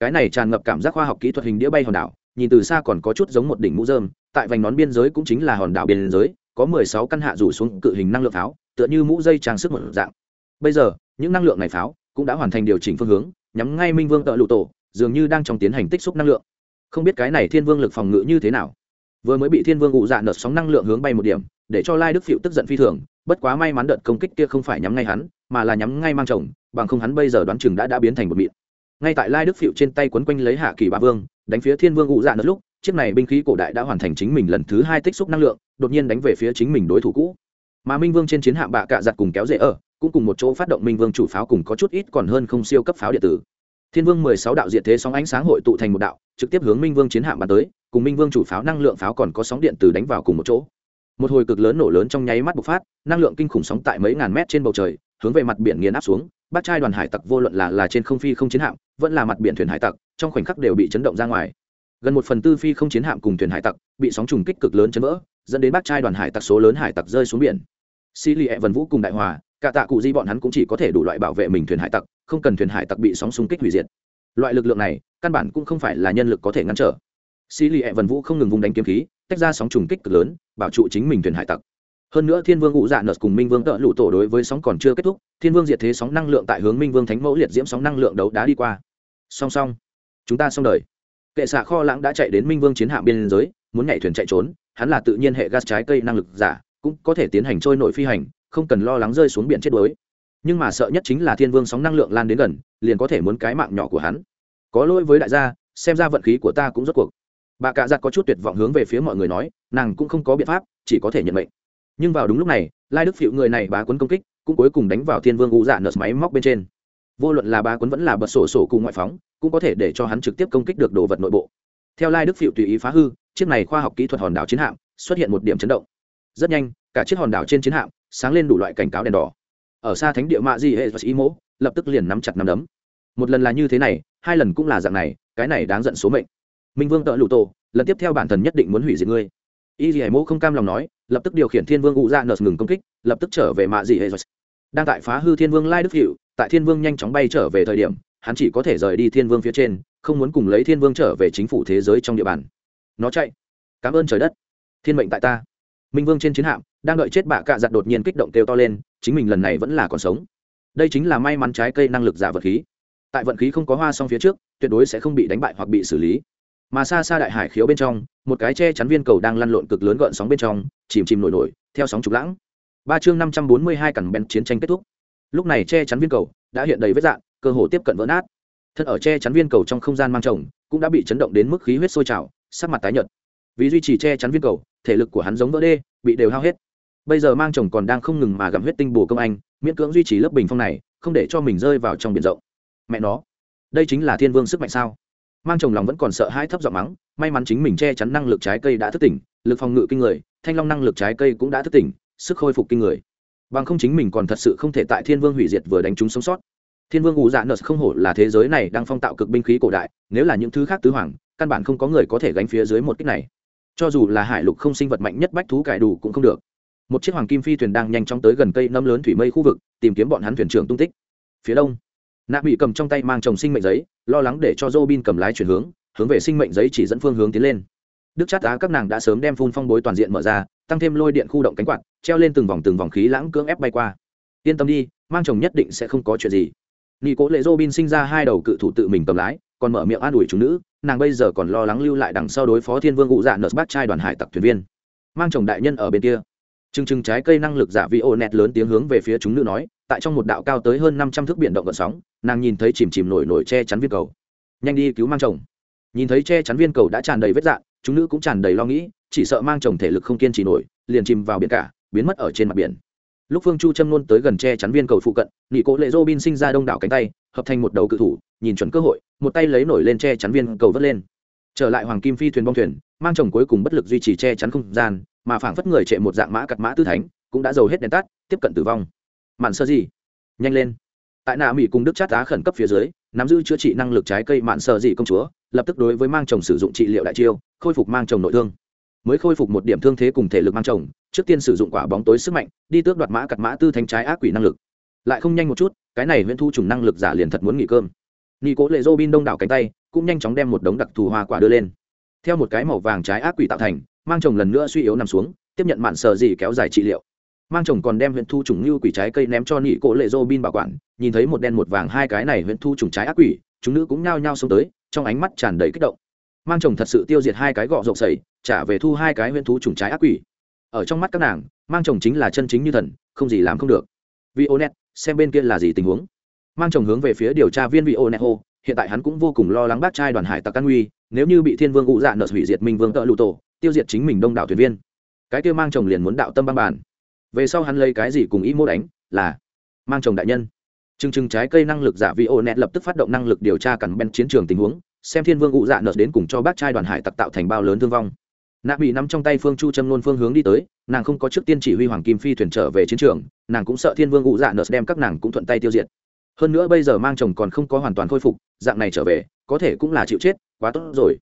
Cái này tràn ngập cảm giác khoa học kỹ thuật hình đĩa bay hòn đảo, nhìn từ xa còn có chút giống một đỉnh mũ dơm tại vành nón biên giới cũng chính là hòn đảo biên giới, có mười sáu căn hạ rủ xuống cự hình năng lượng pháo, tựa như mũ dây trang sức một dạng. Bây giờ, những năng lượng này pháo cũng đã hoàn thành điều chỉnh phương hướng, nhắm ngay minh vương tợ lụ tổ, dường như đang trong tiến hành tích xúc năng lượng. Không biết cái này thiên vương lực phòng ngự như thế nào. Vừa mới bị thiên vương ụ dạ nợt sóng năng lượng hướng bay một điểm, để cho lai đức phịu tức giận phi thường bất quá may mắn đợt công kích kia không phải nhắm ngay hắn, mà là nhắm ngay mang chồng, bằng không hắn bây giờ đoán chừng đã đã biến thành một mịn. Ngay tại lai đức phịu trên tay quấn quanh lấy hạ kỳ ba vương, đánh phía thiên vương ụ dạ nợt lúc, chiếc này binh khí cổ đại đã hoàn thành chính mình lần thứ hai tích xúc năng lượng, đột nhiên đánh về phía chính mình đối thủ cũ. Mà minh vương trên chiến hạm bạ cạ giặt cùng kéo dễ ở, cũng cùng một chỗ phát động minh vương chủ pháo cùng có chút ít còn hơn không siêu cấp pháo điện tử. Thiên vương mười sáu đạo diệt thế sóng ánh sáng hội tụ thành một đạo, trực tiếp hướng minh vương chiến hạm bắn tới, cùng minh vương chủ pháo năng lượng pháo còn có sóng điện từ đánh vào cùng một chỗ một hồi cực lớn nổ lớn trong nháy mắt bộc phát, năng lượng kinh khủng sóng tại mấy ngàn mét trên bầu trời, hướng về mặt biển nghiền áp xuống. Bát trai đoàn hải tặc vô luận là là trên không phi không chiến hạm, vẫn là mặt biển thuyền hải tặc, trong khoảnh khắc đều bị chấn động ra ngoài. Gần một phần tư phi không chiến hạm cùng thuyền hải tặc bị sóng trùng kích cực lớn chấn vỡ, dẫn đến bát trai đoàn hải tặc số lớn hải tặc rơi xuống biển. Xì lì ẹ e, vần vũ cùng đại hòa, cả tạ cụ di bọn hắn cũng chỉ có thể đủ loại bảo vệ mình thuyền hải tặc, không cần thuyền hải tặc bị sóng xung kích hủy diệt. Loại lực lượng này, căn bản cũng không phải là nhân lực có thể ngăn trở. Xì lì ẹ e, vần vũ không ngừng vùng đánh kiếm khí tách ra sóng trùng kích cực lớn, bảo trụ chính mình thuyền hải tặc. Hơn nữa thiên vương ngụ dạ nợt cùng minh vương tợ lụ tổ đối với sóng còn chưa kết thúc, thiên vương diệt thế sóng năng lượng tại hướng minh vương thánh mẫu liệt diễm sóng năng lượng đấu đá đi qua. Song song, chúng ta xong đời. Kệ xạ kho lãng đã chạy đến minh vương chiến hạm biên giới, muốn nhảy thuyền chạy trốn, hắn là tự nhiên hệ gas trái cây năng lực giả, cũng có thể tiến hành trôi nổi phi hành, không cần lo lắng rơi xuống biển chết đuối. Nhưng mà sợ nhất chính là thiên vương sóng năng lượng lan đến gần, liền có thể muốn cái mạng nhỏ của hắn. Có lỗi với đại gia, xem ra vận khí của ta cũng rốt cuộc bà cạ giặt có chút tuyệt vọng hướng về phía mọi người nói, nàng cũng không có biện pháp, chỉ có thể nhận mệnh. Nhưng vào đúng lúc này, lai đức phịu người này bá quấn công kích, cũng cuối cùng đánh vào thiên vương u dạ nợt máy móc bên trên. Vô luận là bá quấn vẫn là bật sổ sổ cùng ngoại phóng, cũng có thể để cho hắn trực tiếp công kích được đồ vật nội bộ. Theo lai đức phịu tùy ý phá hư, chiếc này khoa học kỹ thuật hòn đảo chiến hạm xuất hiện một điểm chấn động. Rất nhanh, cả chiếc hòn đảo trên chiến hạm sáng lên đủ loại cảnh cáo đèn đỏ. Ở xa thánh địa mạ di hệ và ý mỗ, lập tức liền nắm chặt nắm đấm. Một lần là như thế này, hai lần cũng là dạng này, cái này đáng giận số mệnh minh vương tợ lụ tổ, lần tiếp theo bản thần nhất định muốn hủy diệt ngươi. Y dì hải mô không cam lòng nói, lập tức điều khiển thiên vương ụ ra nợt ngừng công kích, lập tức trở về mạ dị hệ đang tại phá hư thiên vương lai đức hiệu tại thiên vương nhanh chóng bay trở về thời điểm, hắn chỉ có thể rời đi thiên vương phía trên, không muốn cùng lấy thiên vương trở về chính phủ thế giới trong địa bàn. Nó chạy. Cảm ơn trời đất. Thiên mệnh tại ta. Minh vương trên chiến hạm, đang đợi chết bạ cạ giặt đột nhiên kích động kêu to lên, chính mình lần này vẫn là còn sống. Đây chính là may mắn trái cây năng lực giả vật khí. Tại vận khí không có hoa song phía trước, tuyệt đối sẽ không bị đánh bại hoặc bị xử lý mà xa xa đại hải khiếu bên trong, một cái che chắn viên cầu đang lăn lộn cực lớn gợn sóng bên trong, chìm chìm nổi nổi, theo sóng trục lãng. Ba chương năm trăm bốn mươi hai cằn bèn chiến tranh kết thúc. Lúc này che chắn viên cầu đã hiện đầy vết dạn, cơ hồ tiếp cận vỡ nát. Thân ở che chắn viên cầu trong không gian mang chồng, cũng đã bị chấn động đến mức khí huyết sôi trào, sắc mặt tái nhợt. Vì duy trì che chắn viên cầu, thể lực của hắn giống vỡ đê, bị đều hao hết. Bây giờ mang chồng còn đang không ngừng mà gặm huyết tinh bù công anh, miễn cưỡng duy trì lớp bình phong này, không để cho mình rơi vào trong biển rộng. Mẹ nó, đây chính là thiên vương sức mạnh sao? Mang chồng lòng vẫn còn sợ hãi thấp giọng mắng, may mắn chính mình che chắn năng lực trái cây đã thức tỉnh, lực phòng ngự kinh người, thanh long năng lực trái cây cũng đã thức tỉnh, sức khôi phục kinh người. Bằng không chính mình còn thật sự không thể tại thiên vương hủy diệt vừa đánh chúng sống sót. Thiên vương ủ dạ nợt không hổ là thế giới này đang phong tạo cực binh khí cổ đại, nếu là những thứ khác tứ hoàng, căn bản không có người có thể gánh phía dưới một kích này. Cho dù là hải lục không sinh vật mạnh nhất bách thú cải đủ cũng không được. Một chiếc hoàng kim phi thuyền đang nhanh chóng tới gần cây nấm lớn thủy mây khu vực, tìm kiếm bọn hắn thuyền trưởng tung tích. Phía đông nạ bị cầm trong tay mang chồng sinh mệnh giấy, lo lắng để cho Robin cầm lái chuyển hướng hướng về sinh mệnh giấy chỉ dẫn phương hướng tiến lên. Đức chát á các nàng đã sớm đem phun phong bối toàn diện mở ra, tăng thêm lôi điện khu động cánh quạt, treo lên từng vòng từng vòng khí lãng cưỡng ép bay qua. Yên tâm đi, mang chồng nhất định sẽ không có chuyện gì. Nghi cố lệ Robin sinh ra hai đầu cự thủ tự mình cầm lái, còn mở miệng an ủi chúng nữ, nàng bây giờ còn lo lắng lưu lại đằng sau đối phó thiên vương cụ dạ nợ bát trai đoàn hải tặc thuyền viên. Mang chồng đại nhân ở bên kia. Trừng trừng trái cây năng lực giả vị ổ nẹt lớn tiếng hướng về phía chúng nữ nói, tại trong một đạo cao tới hơn năm trăm thước biển động gợn sóng, nàng nhìn thấy chìm chìm nổi nổi che chắn viên cầu. Nhanh đi cứu mang chồng. Nhìn thấy che chắn viên cầu đã tràn đầy vết dạn, chúng nữ cũng tràn đầy lo nghĩ, chỉ sợ mang chồng thể lực không kiên trì nổi, liền chìm vào biển cả, biến mất ở trên mặt biển. Lúc phương chu châm luôn tới gần che chắn viên cầu phụ cận nhị cố lệ Robin sinh ra đông đảo cánh tay, hợp thành một đầu cự thủ, nhìn chuẩn cơ hội, một tay lấy nổi lên che chắn viên cầu vớt lên. Trở lại hoàng kim phi thuyền bong thuyền, mang chồng cuối cùng bất lực duy trì che chắn không gian mà phảng phất người trệ một dạng mã cặt mã tư thánh, cũng đã giàu hết đèn tắt, tiếp cận tử vong. Mạn sơ gì nhanh lên. Tại nạ mỹ cùng đức chát á khẩn cấp phía dưới, nắm giữ chữa trị năng lực trái cây mạn sơ gì công chúa, lập tức đối với mang chồng sử dụng trị liệu đại chiêu, khôi phục mang chồng nội thương. Mới khôi phục một điểm thương thế cùng thể lực mang chồng, trước tiên sử dụng quả bóng tối sức mạnh, đi tước đoạt mã cặt mã tư thánh trái ác quỷ năng lực. Lại không nhanh một chút, cái này huyễn thu trùng năng lực giả liền thật muốn nghỉ cơm. Nghi cố lệ dô bin đông đảo cánh tay, cũng nhanh chóng đem một đống đặc thù hoa quả đưa lên. Theo một cái màu vàng trái ác quỷ tạo thành mang chồng lần nữa suy yếu nằm xuống, tiếp nhận mạn sờ gì kéo dài trị liệu. Mang chồng còn đem huyện thu trùng như quỷ trái cây ném cho nị cổ lệ dô bin bảo quản, nhìn thấy một đen một vàng hai cái này huyện thu trùng trái ác quỷ, chúng nữ cũng nhao nhao xông tới, trong ánh mắt tràn đầy kích động. Mang chồng thật sự tiêu diệt hai cái gọ rộng sầy trả về thu hai cái huyện thu trùng trái ác quỷ. Ở trong mắt các nàng, mang chồng chính là chân chính như thần, không gì làm không được. Vì ô net xem bên kia là gì tình huống. Mang chồng hướng về phía điều tra viên vị ô net hô, hiện tại hắn cũng vô cùng lo lắng bác trai đoàn hải tặc căn nguy nếu như bị thiên vương cụ dạ nợ hủy diệt minh vương tợ lụ tổ tiêu diệt chính mình đông đảo thuyền viên. Cái kia mang chồng liền muốn đạo tâm băng bàn, về sau hắn lấy cái gì cùng ý mô đánh là mang chồng đại nhân. Chừng chừng trái cây năng lực giả vị ô nẹt lập tức phát động năng lực điều tra cằn bên chiến trường tình huống xem thiên vương ụ dạ nợt đến cùng cho bác trai đoàn hải tặc tạo thành bao lớn thương vong. Nạ bị nắm trong tay phương chu châm nôn phương hướng đi tới nàng không có trước tiên chỉ huy hoàng kim phi thuyền trở về chiến trường nàng cũng sợ thiên vương ụ dạ nợt đem các nàng cũng thuận tay tiêu diệt. Hơn nữa bây giờ mang chồng còn không có hoàn toàn khôi phục dạng này trở về có thể cũng là chịu chết quá tốt rồi.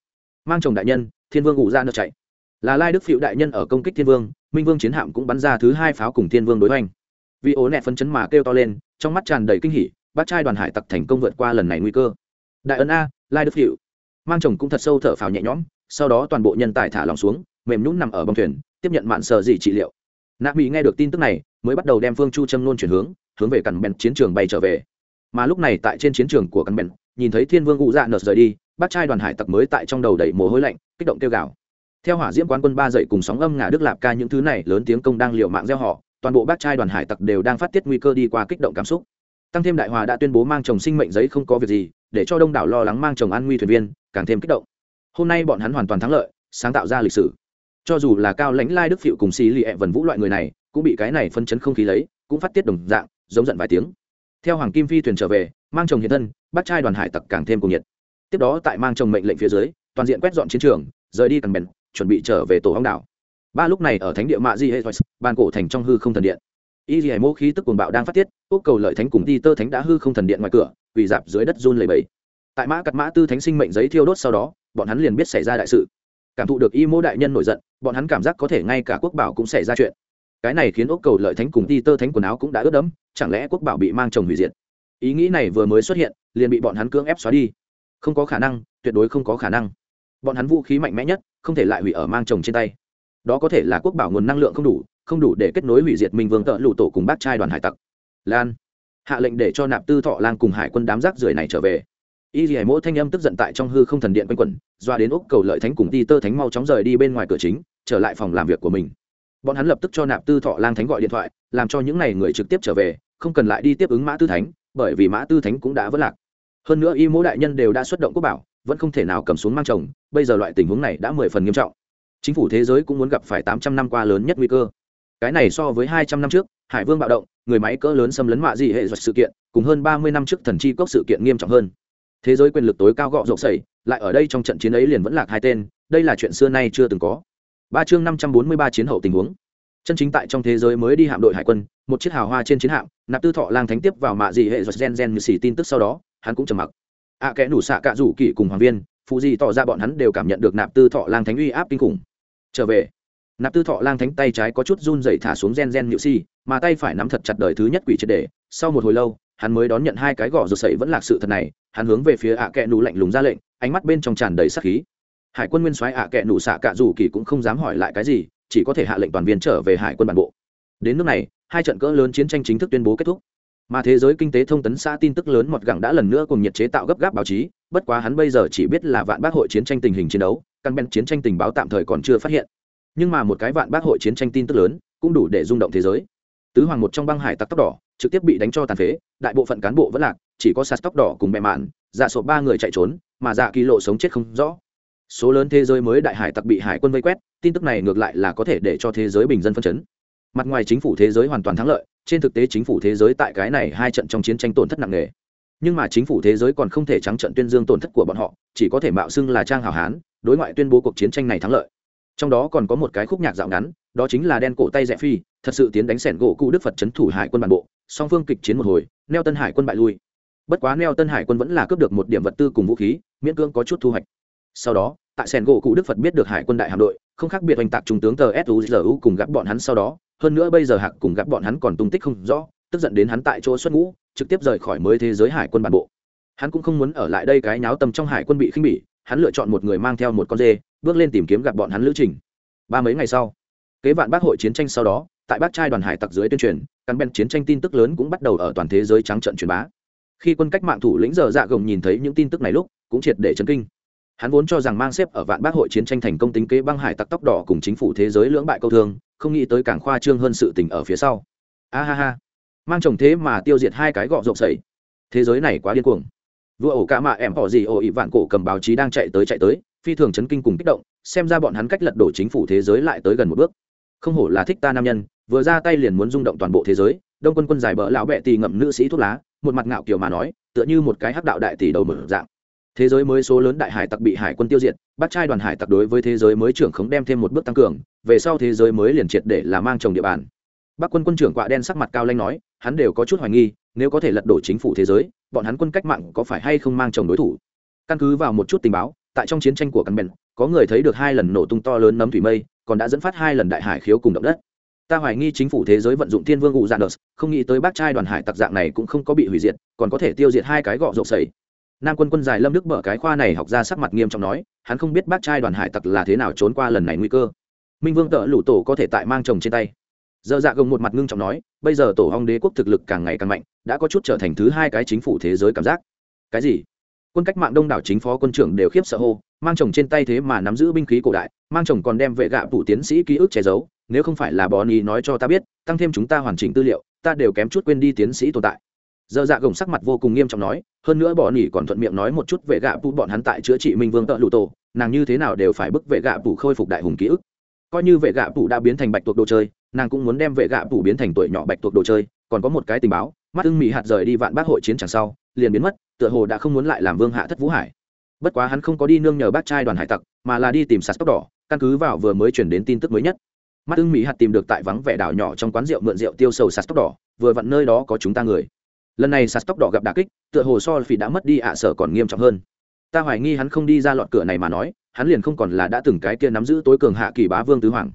Mang chồng đại nhân thiên vương ụ dạ nợt chạy là lai đức phiệu đại nhân ở công kích thiên vương, minh vương chiến hạm cũng bắn ra thứ hai pháo cùng thiên vương đối hoành. Vì ố nẹ phấn chấn mà kêu to lên, trong mắt tràn đầy kinh hỉ, bác trai đoàn hải tặc thành công vượt qua lần này nguy cơ. Đại ấn a, lai đức phiệu mang chồng cũng thật sâu thở phào nhẹ nhõm, sau đó toàn bộ nhân tài thả lòng xuống, mềm nhún nằm ở bông thuyền, tiếp nhận mạn sờ dị trị liệu. Nạ mỹ nghe được tin tức này, mới bắt đầu đem phương chu châm nôn chuyển hướng hướng về cằn bèn chiến trường bay trở về. Mà lúc này tại trên chiến trường của cằn bèn, nhìn thấy thiên vương ụ dạ nợt rời đi, bác trai đoàn hải tặc mới tại trong đầu đẩy mồ hôi lạnh, kích động kêu gào theo hỏa diễm quán quân ba dậy cùng sóng âm ngả đức lạp ca những thứ này, lớn tiếng công đang liều mạng gieo họ, toàn bộ bác trai đoàn hải tặc đều đang phát tiết nguy cơ đi qua kích động cảm xúc. Tăng thêm đại hòa đã tuyên bố mang chồng sinh mệnh giấy không có việc gì, để cho đông đảo lo lắng mang chồng an nguy thuyền viên, càng thêm kích động. Hôm nay bọn hắn hoàn toàn thắng lợi, sáng tạo ra lịch sử. Cho dù là cao lãnh lai đức phịu cùng xì lì ẹ vần vũ loại người này, cũng bị cái này phân chấn không khí lấy, cũng phát tiết đồng dạng, giống giận vài tiếng. Theo hoàng kim phi thuyền trở về, mang chồng hiện thân bắt trai đoàn hải tặc càng thêm cùng nhiệt. Tiếp đó tại mang chồng mệnh lệnh phía dưới, toàn diện quét dọn chiến trường, rời đi càng bèn chuẩn bị trở về tổ hóng đảo. Ba lúc này ở thánh địa mạ di hệ ban cổ thành trong hư không thần điện. Y di hải mô khí tức cuồng bạo đang phát tiết ốc cầu lợi thánh cùng đi tơ thánh đã hư không thần điện ngoài cửa, quỳ dạp dưới đất run lầy bầy tại mã cắt mã tư thánh sinh mệnh giấy thiêu đốt sau đó, bọn hắn liền biết xảy ra đại sự. Cảm thụ được y mô đại nhân nổi giận, bọn hắn cảm giác có thể ngay cả quốc bảo cũng xảy ra chuyện. Cái này khiến ốc cầu lợi thánh cùng đi tơ thánh quần áo cũng đã ướt đẫm, chẳng lẽ quốc bảo bị mang chồng hủy diệt? Ý nghĩ này vừa mới xuất hiện, liền bị bọn hắn cưỡng ép xóa đi. Không có khả năng, tuyệt đối không có khả năng bọn hắn vũ khí mạnh mẽ nhất, không thể lại hủy ở mang chồng trên tay. Đó có thể là quốc bảo nguồn năng lượng không đủ không đủ để kết nối hủy diệt minh vương tợ lụ tổ cùng bác trai đoàn hải tặc. Lan, hạ lệnh để cho nạp tư thọ lang cùng hải quân đám rác rưởi này trở về. Y dì mỗ thanh âm tức giận tại trong hư không thần điện quanh quẩn, doa đến úc cầu lợi thánh cùng ti tơ thánh mau chóng rời đi bên ngoài cửa chính, trở lại phòng làm việc của mình. Bọn hắn lập tức cho nạp tư thọ lang thánh gọi điện thoại, làm cho những n à y người trực tiếp trở về, không cần lại đi tiếp ứng mã tư thánh, bởi vì mã tư thánh cũng đã vất lạc. Hơn nữa y mỗ đại nhân đều đã xuất động quốc bảo vẫn không thể nào cầm xuống mang chồng, bây giờ loại tình huống này đã mười phần nghiêm trọng. Chính phủ thế giới cũng muốn gặp phải tám trăm năm qua lớn nhất nguy cơ. Cái này so với hai trăm năm trước, hải vương bạo động, người máy cỡ lớn xâm lấn mạ dị hệ duật sự kiện, cùng hơn ba mươi năm trước thần chi cốc sự kiện nghiêm trọng hơn. Thế giới quyền lực tối cao gọ rộng sẩy lại ở đây trong trận chiến ấy liền vẫn lạc hai tên, đây là chuyện xưa nay chưa từng có. Ba chương năm trăm bốn mươi ba chiến hậu tình huống. Chân chính tại trong thế giới mới đi hạm đội hải quân, một chiếc hào hoa trên chiến hạm, nạp tư thọ lang thánh tiếp vào mạ dị hệ duật gen gen như xì tin tức sau đó, hắn cũng trầm mặc ạ à, kẽ nủ xạ cạ rủ kỳ cùng hoàng viên phụ gì tỏ ra bọn hắn đều cảm nhận được nạp tư thọ lang thánh uy áp kinh khủng. Trở về nạp tư thọ lang thánh tay trái có chút run dậy thả xuống gen gen nhự si mà tay phải nắm thật chặt đời thứ nhất quỷ triệt đề sau một hồi lâu hắn mới đón nhận hai cái gò rột sậy vẫn là sự thật này hắn hướng về phía ạ à kẽ nủ lạnh lùng ra lệnh ánh mắt bên trong tràn đầy sắc khí. Hải quân nguyên soái ạ à kẽ nủ xạ cạ rủ kỳ cũng không dám hỏi lại cái gì chỉ có thể hạ lệnh toàn viên trở về hải quân bản bộ. Đến nước này hai trận cỡ lớn chiến tranh chính thức tuyên bố kết thúc mà thế giới kinh tế thông tấn xã tin tức lớn mọt gẳng đã lần nữa cùng nhiệt chế tạo gấp gáp báo chí, bất quá hắn bây giờ chỉ biết là vạn bác hội chiến tranh tình hình chiến đấu, căn bên chiến tranh tình báo tạm thời còn chưa phát hiện. Nhưng mà một cái vạn bác hội chiến tranh tin tức lớn cũng đủ để rung động thế giới. Tứ hoàng một trong băng hải tặc tóc đỏ, trực tiếp bị đánh cho tàn phế, đại bộ phận cán bộ vẫn lạc, chỉ có sạt tóc đỏ cùng mẹ mạn dạ sổ ba người chạy trốn, mà dạ kỳ lộ sống chết không rõ. Số lớn thế giới mới đại hải tặc bị hải quân vây quét, tin tức này ngược lại là có thể để cho thế giới bình dân phân chấn. Mặt ngoài chính phủ thế giới hoàn toàn thắng lợi trên thực tế chính phủ thế giới tại cái này hai trận trong chiến tranh tổn thất nặng nề. Nhưng mà chính phủ thế giới còn không thể trắng trận tuyên dương tổn thất của bọn họ, chỉ có thể mạo xưng là trang hào hán, đối ngoại tuyên bố cuộc chiến tranh này thắng lợi. Trong đó còn có một cái khúc nhạc dạo ngắn, đó chính là đen cổ tay rẽ phi, thật sự tiến đánh sẻn gỗ cụ đức phật c h ấ n thủ hải quân bản bộ, song phương kịch chiến một hồi, neo tân hải quân bại lui. Bất quá neo tân hải quân vẫn là cướp được một điểm vật tư cùng vũ khí, miễn cưỡng có chút thu hoạch. Sau đó, tại sẻn gỗ cụ đức phật biết được hải quân đại hạm đội, không khác biệt oanh tạc trung tướng tờ suzu cùng gặp bọn hắn sau đó hơn nữa bây giờ hạc cùng gặp bọn hắn còn tung tích không rõ, tức giận đến hắn tại chỗ xuất ngũ, trực tiếp rời khỏi mới thế giới hải quân bản bộ. Hắn cũng không muốn ở lại đây cái nháo tầm trong hải quân bị khinh bỉ, hắn lựa chọn một người mang theo một con dê, bước lên tìm kiếm gặp bọn hắn lữ trình. Ba mấy ngày sau, kế vạn bác hội chiến tranh sau đó, tại bác trai đoàn hải tặc dưới tuyên truyền, căn bên chiến tranh tin tức lớn cũng bắt đầu ở toàn thế giới trắng trận truyền bá. Khi quân cách mạng thủ lĩnh giờ dạ gồng nhìn thấy những tin tức này lúc, cũng triệt để chấn kinh hắn vốn cho rằng mang xếp ở vạn bác hội chiến tranh thành công tính kế băng hải tặc tóc đỏ cùng chính phủ thế giới lưỡng bại câu thương, không nghĩ tới càng khoa trương hơn sự tình ở phía sau. A ha ha. Mang chồng thế mà tiêu diệt hai cái gọ rộng sẩy thế giới này quá điên cuồng. Vua ổ ca mạ em họ gì ổ ị vạn cổ cầm báo chí đang chạy tới chạy tới, phi thường chấn kinh cùng kích động, xem ra bọn hắn cách lật đổ chính phủ thế giới lại tới gần một bước. Không hổ là thích ta nam nhân, vừa ra tay liền muốn rung động toàn bộ thế giới, đông quân quân giải bỡ lão bẹ tì ngậm nữ sĩ thuốc lá, một mặt ngạo kiểu mà nói, tựa như một cái hắc đạo đại tỷ đầu mở dạng thế giới mới số lớn đại hải tặc bị hải quân tiêu diệt bắt trai đoàn hải tặc đối với thế giới mới trưởng khống đem thêm một bước tăng cường, về sau thế giới mới liền triệt để là mang chồng địa bàn. Bắc quân quân trưởng quạ đen sắc mặt cao lanh nói, hắn đều có chút hoài nghi, nếu có thể lật đổ chính phủ thế giới, bọn hắn quân cách mạng có phải hay không mang chồng đối thủ? Căn cứ vào một chút tình báo, tại trong chiến tranh của căn bèn có người thấy được hai lần nổ tung to lớn nấm thủy mây, còn đã dẫn phát hai lần đại hải khiếu cùng động đất. Ta hoài nghi chính phủ thế giới vận dụng thiên vương ngụ dạng đợt, không nghĩ tới bác trai đoàn hải tặc dạng này cũng không có bị hủy diệt, còn có thể tiêu diệt hai cái gọ rộng sầy nam quân quân dài lâm đức mở cái khoa này học ra sắc mặt nghiêm trọng nói, hắn không biết bác trai đoàn hải tặc là thế nào trốn qua lần này nguy cơ. Minh vương tợ lũ tổ có thể tại mang chồng trên tay. Dơ dạ gồng một mặt ngưng trọng nói, bây giờ tổ hong đế quốc thực lực càng ngày càng mạnh, đã có chút trở thành thứ hai cái chính phủ thế giới cảm giác. Cái gì? Quân cách mạng đông đảo chính phó quân trưởng đều khiếp sợ hô, mang chồng trên tay thế mà nắm giữ binh khí cổ đại, mang chồng còn đem vệ gạ phủ tiến sĩ ký ức che giấu, nếu không phải là bò ni nói cho ta biết, tăng thêm chúng ta hoàn chỉnh tư liệu, ta đều kém chút quên đi tiến sĩ tồn tại. Dở dạ gồng sắc mặt vô cùng nghiêm trọng nói, hơn nữa bọn nhỉ còn thuận miệng nói một chút về gạ phụ bọn hắn tại chữa trị minh vương tợ lũ tổ, nàng như thế nào đều phải bức vệ gạ phụ khôi phục đại hùng ký ức. Coi như vệ gạ phụ đã biến thành bạch tuộc đồ chơi, nàng cũng muốn đem vệ gạ phụ biến thành tuổi nhỏ bạch tuộc đồ chơi, còn có một cái tình báo, mắt ưng mỹ hạt rời đi vạn bác hội chiến chẳng sau, liền biến mất, tựa hồ đã không muốn lại làm vương hạ thất vũ hải. Bất quá hắn không có đi nương nhờ bác trai đoàn hải tặc, mà là đi tìm sạt tóc đỏ, căn cứ vào vừa mới truyền đến tin tức mới nhất. Mắt ưng mỹ hạt tìm được tại vắng vẻ đảo nhỏ trong quán rượu mượn rượu tiêu sầu sạt tóc đỏ, vừa vặn nơi đó có chúng ta người lần này sạt tóc đỏ gặp đà kích, tựa hồ so phỉ đã mất đi ạ sở còn nghiêm trọng hơn. Ta hoài nghi hắn không đi ra lọt cửa này mà nói, hắn liền không còn là đã từng cái kia nắm giữ tối cường hạ kỳ bá vương tứ hoàng.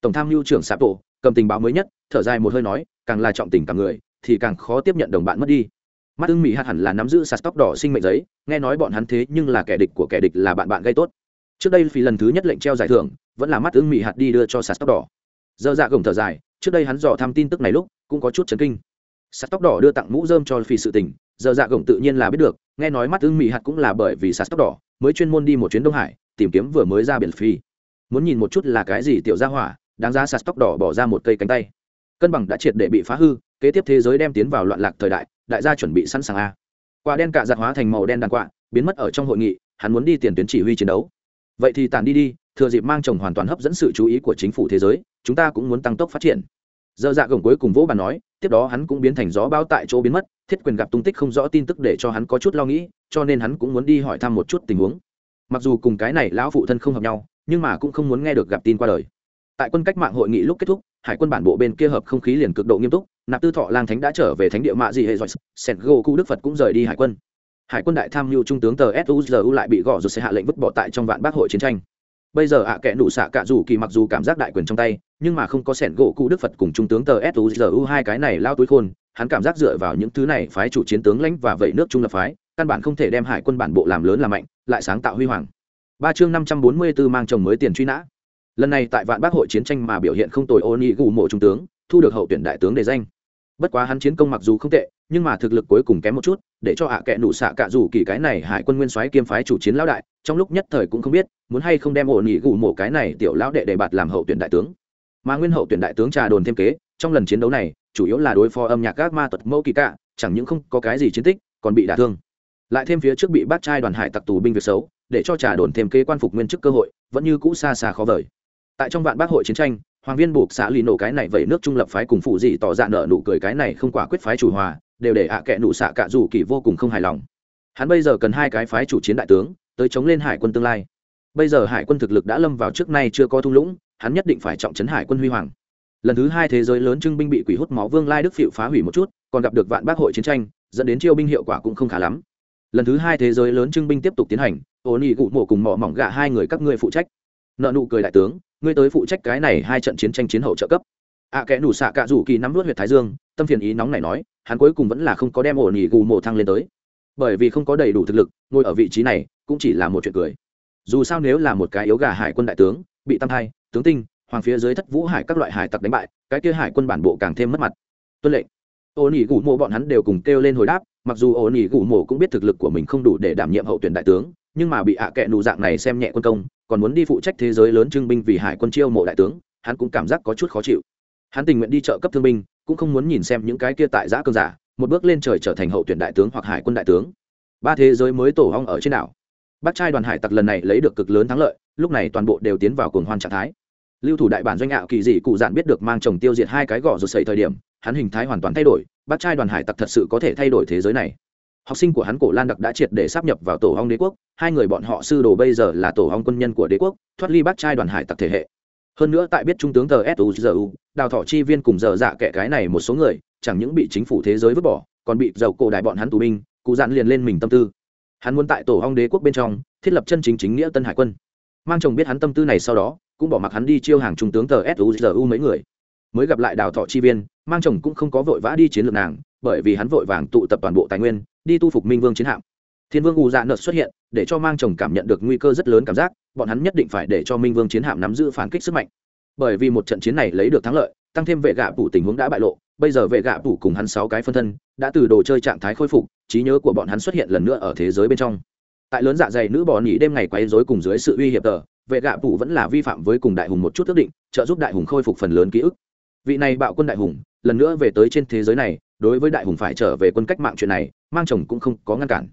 Tổng tham mưu trưởng sạp tổ, cầm tình báo mới nhất, thở dài một hơi nói, càng là trọng tình cả người, thì càng khó tiếp nhận đồng bạn mất đi. Mắt ưng mỹ hạt hẳn là nắm giữ sạt tóc đỏ sinh mệnh giấy, nghe nói bọn hắn thế nhưng là kẻ địch của kẻ địch là bạn bạn gây tốt. Trước đây phỉ lần thứ nhất lệnh treo giải thưởng, vẫn là mắt ưng mỹ hạt đi đưa cho sạt tóc đỏ. Dơ dạ gồng thở dài, trước đây hắn dò thăm tin tức này lúc, cũng có chút chấn kinh sạt tóc đỏ đưa tặng mũ dơm cho phi sự tình, giờ dạ gồng tự nhiên là biết được, nghe nói mắt ưng mỹ hạt cũng là bởi vì sạt tóc đỏ, mới chuyên môn đi một chuyến đông hải, tìm kiếm vừa mới ra biển phi muốn nhìn một chút là cái gì tiểu gia hỏa, đáng giá sạt tóc đỏ bỏ ra một cây cánh tay. Cân bằng đã triệt để bị phá hư, kế tiếp thế giới đem tiến vào loạn lạc thời đại đại gia chuẩn bị sẵn sàng a. Quả đen cạ giặt hóa thành màu đen đàn quạ, biến mất ở trong hội nghị, hắn muốn đi tiền tuyến chỉ huy chiến đấu. Vậy thì tàn đi đi, thừa dịp mang chồng hoàn toàn hấp dẫn sự chú ý của chính phủ thế giới, chúng ta cũng muốn tăng tốc phát triển. Giờ dạ gồng cuối cùng vỗ bàn nói tiếp đó hắn cũng biến thành gió bão tại chỗ biến mất, thiết quyền gặp tung tích không rõ tin tức để cho hắn có chút lo nghĩ, cho nên hắn cũng muốn đi hỏi thăm một chút tình huống. Mặc dù cùng cái này lão phụ thân không hợp nhau, nhưng mà cũng không muốn nghe được gặp tin qua đời. Tại quân cách mạng hội nghị lúc kết thúc, hải quân bản bộ bên kia hợp không khí liền cực độ nghiêm túc, nạp tư thọ lang thánh đã trở về thánh địa mạ dị hệ giỏi sẹt gô cụ đức phật cũng rời đi hải quân. Hải quân đại tham mưu trung tướng tờ suzu lại bị gõ rồi sẽ hạ lệnh vứt bỏ tại trong vạn bác hội chiến tranh bây giờ ạ à kẻ nụ xạ cả dù kỳ mặc dù cảm giác đại quyền trong tay, nhưng mà không có sẹn gỗ cụ đức phật cùng trung tướng tờ suzu hai cái này lao túi khôn, hắn cảm giác dựa vào những thứ này phái chủ chiến tướng lãnh và vậy nước trung lập phái, căn bản không thể đem hải quân bản bộ làm lớn làm mạnh, lại sáng tạo huy hoàng. Ba chương năm trăm bốn mươi 544 mang chồng mới tiền truy nã. Lần này tại vạn bác hội chiến tranh mà biểu hiện không tồi ô nhi gù mộ trung tướng, thu được hậu tuyển đại tướng đề danh. Bất quá hắn chiến công mặc dù không tệ nhưng mà thực lực cuối cùng kém một chút, để cho hạ à kệ nụ xạ cạ rủ kỳ cái này hải quân nguyên soái kiêm phái chủ chiến lão đại, trong lúc nhất thời cũng không biết, muốn hay không đem ổ nghỉ gù mổ cái này tiểu lão đệ đề bạt làm hậu tuyển đại tướng. Mà nguyên hậu tuyển đại tướng trà đồn thêm kế, trong lần chiến đấu này, chủ yếu là đối phó âm nhạc các ma tật mẫu kỳ cạ, chẳng những không có cái gì chiến tích, còn bị đả thương. Lại thêm phía trước bị bắt trai đoàn hải tặc tù binh việc xấu, để cho trà đồn thêm kế quan phục nguyên chức cơ hội, vẫn như cũ xa xa khó vời. Tại trong vạn bác hội chiến tranh, hoàng viên buộc xã lì nổ cái này vậy nước trung lập phái cùng phụ dị tỏ dạn nợ nụ cười cái này không quả quyết phái chủ hòa đều để ạ à kệ nụ xạ cạ dù kỳ vô cùng không hài lòng. Hắn bây giờ cần hai cái phái chủ chiến đại tướng tới chống lên hải quân tương lai. Bây giờ hải quân thực lực đã lâm vào trước nay chưa có thung lũng hắn nhất định phải trọng trấn hải quân huy hoàng. Lần thứ hai thế giới lớn trưng binh bị quỷ hút máu vương lai đức phịu phá hủy một chút còn gặp được vạn bác hội chiến tranh dẫn đến chiêu binh hiệu quả cũng không khá lắm. Lần thứ hai thế giới lớn trưng binh tiếp tục tiến hành ổn ỉ cụ mộ cùng mỏ mỏng gạ hai người các ngươi phụ trách. Nợ nụ cười đại tướng ngươi tới phụ trách cái này hai trận chiến tranh chiến hậu trợ cấp. Ạ à, kẽ nủ xạ cạ rủ kỳ nắm vớt huyệt thái dương tâm phiền ý nóng này nói hắn cuối cùng vẫn là không có đem ổ nỉ gù mộ thăng lên tới. Bởi vì không có đầy đủ thực lực, ngồi ở vị trí này cũng chỉ là một chuyện cười. Dù sao nếu là một cái yếu gà hải quân đại tướng, bị tam thai, tướng tinh, hoàng phía dưới thất vũ hải các loại hải tặc đánh bại, cái kia hải quân bản bộ càng thêm mất mặt. Tuân lệnh. Ổ nỉ gù mộ bọn hắn đều cùng kêu lên hồi đáp, mặc dù ổ nỉ gù mộ cũng biết thực lực của mình không đủ để đảm nhiệm hậu tuyển đại tướng, nhưng mà bị ạ à kệ nụ dạng này xem nhẹ quân công, còn muốn đi phụ trách thế giới lớn trưng binh vì hải quân chiêu mộ đại tướng, hắn cũng cảm giác có chút khó chịu hắn tình nguyện đi trợ cấp thương binh, cũng không muốn nhìn xem những cái kia tại giã cơn giả, một bước lên trời trở thành hậu tuyển đại tướng hoặc hải quân đại tướng. Ba thế giới mới tổ hong ở trên đảo. Bắt trai đoàn hải tặc lần này lấy được cực lớn thắng lợi, lúc này toàn bộ đều tiến vào cuồng hoan trạng thái. Lưu thủ đại bản doanh ạo kỳ dị cụ dạn biết được mang chồng tiêu diệt hai cái gò rồi xảy thời điểm, hắn hình thái hoàn toàn thay đổi bắt trai đoàn hải tặc thật sự có thể thay đổi thế giới này. Học sinh của hắn cổ lan đặc đã triệt để sắp nhập vào tổ hong đế quốc, hai người bọn họ sư đồ bây giờ là tổ hong quân nhân của đế quốc, thoát ly bắt trai đoàn hải tặc thể hệ hơn nữa tại biết trung tướng tờ suzu đào thọ chi viên cùng giờ dạ kẻ cái này một số người, chẳng những bị chính phủ thế giới vứt bỏ, còn bị dầu cổ đại bọn hắn tù binh, cụ dạn liền lên mình tâm tư. Hắn muốn tại tổ hong đế quốc bên trong, thiết lập chân chính chính nghĩa tân hải quân. Mang chồng biết hắn tâm tư này sau đó, cũng bỏ mặc hắn đi chiêu hàng trung tướng tờ suzu mấy người. Mới gặp lại đào thọ chi viên, mang chồng cũng không có vội vã đi chiến lược nàng, bởi vì hắn vội vàng tụ tập toàn bộ tài nguyên, đi tu phục minh vương chiến hạm thiên vương u dạ nợt xuất hiện, để cho mang chồng cảm nhận được nguy cơ rất lớn cảm giác, bọn hắn nhất định phải để cho minh vương chiến hạm nắm giữ phản kích sức mạnh. Bởi vì một trận chiến này lấy được thắng lợi, tăng thêm vệ gạ phủ tình huống đã bại lộ, bây giờ vệ gạ phủ cùng hắn sáu cái phân thân đã từ đồ chơi trạng thái khôi phục, trí nhớ của bọn hắn xuất hiện lần nữa ở thế giới bên trong. Tại lớn dạ dày nữ bò nhỉ đêm ngày quấy rối cùng dưới sự uy hiếp tờ, vệ gạ phủ vẫn là vi phạm với cùng đại hùng một chút ước định, trợ giúp đại hùng khôi phục phần lớn ký ức. Vị này bạo quân đại hùng, lần nữa về tới trên thế giới này, đối với đại hùng phải trở về quân cách mạng chuyện này, mang chồng cũng không có ngăn cản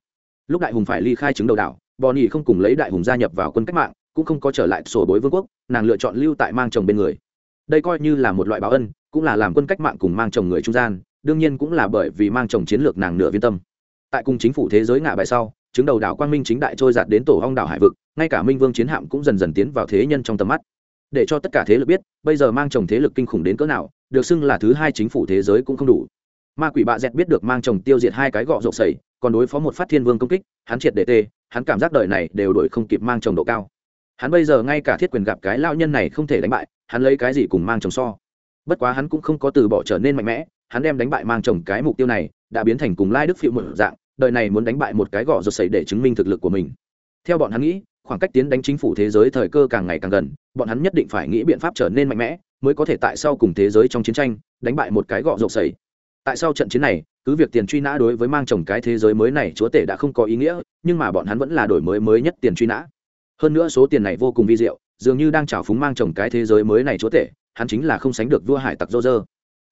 lúc đại hùng phải ly khai chứng đầu đảo, bonnie không cùng lấy đại hùng gia nhập vào quân cách mạng, cũng không có trở lại sổ bối vương quốc, nàng lựa chọn lưu tại mang chồng bên người. Đây coi như là một loại báo ân, cũng là làm quân cách mạng cùng mang chồng người trung gian, đương nhiên cũng là bởi vì mang chồng chiến lược nàng nửa viên tâm. Tại cùng chính phủ thế giới ngạ bài sau, chứng đầu đảo quang minh chính đại trôi giạt đến tổ hong đảo hải vực, ngay cả minh vương chiến hạm cũng dần dần tiến vào thế nhân trong tầm mắt. Để cho tất cả thế lực biết, bây giờ mang chồng thế lực kinh khủng đến cỡ nào, được xưng là thứ hai chính phủ thế giới cũng không đủ. Ma quỷ bạ dẹt biết được mang chồng tiêu diệt hai cái gọ rộp sầy còn đối phó một phát thiên vương công kích, hắn triệt để tê, hắn cảm giác đời này đều đổi không kịp mang chồng độ cao. Hắn bây giờ ngay cả thiết quyền gặp cái lao nhân này không thể đánh bại, hắn lấy cái gì cùng mang chồng so? Bất quá hắn cũng không có từ bỏ trở nên mạnh mẽ, hắn đem đánh bại mang chồng cái mục tiêu này đã biến thành cùng lai đức phiệu một dạng, đời này muốn đánh bại một cái gọ rột sẩy để chứng minh thực lực của mình. Theo bọn hắn nghĩ, khoảng cách tiến đánh chính phủ thế giới thời cơ càng ngày càng gần, bọn hắn nhất định phải nghĩ biện pháp trở nên mạnh mẽ, mới có thể tại sau cùng thế giới trong chiến tranh, đánh bại một cái gọ rột sẩy tại sau trận chiến này cứ việc tiền truy nã đối với mang chồng cái thế giới mới này chúa tể đã không có ý nghĩa, nhưng mà bọn hắn vẫn là đổi mới mới nhất tiền truy nã. Hơn nữa số tiền này vô cùng vi diệu, dường như đang trào phúng mang chồng cái thế giới mới này chúa tể, hắn chính là không sánh được vua hải tặc dô dơ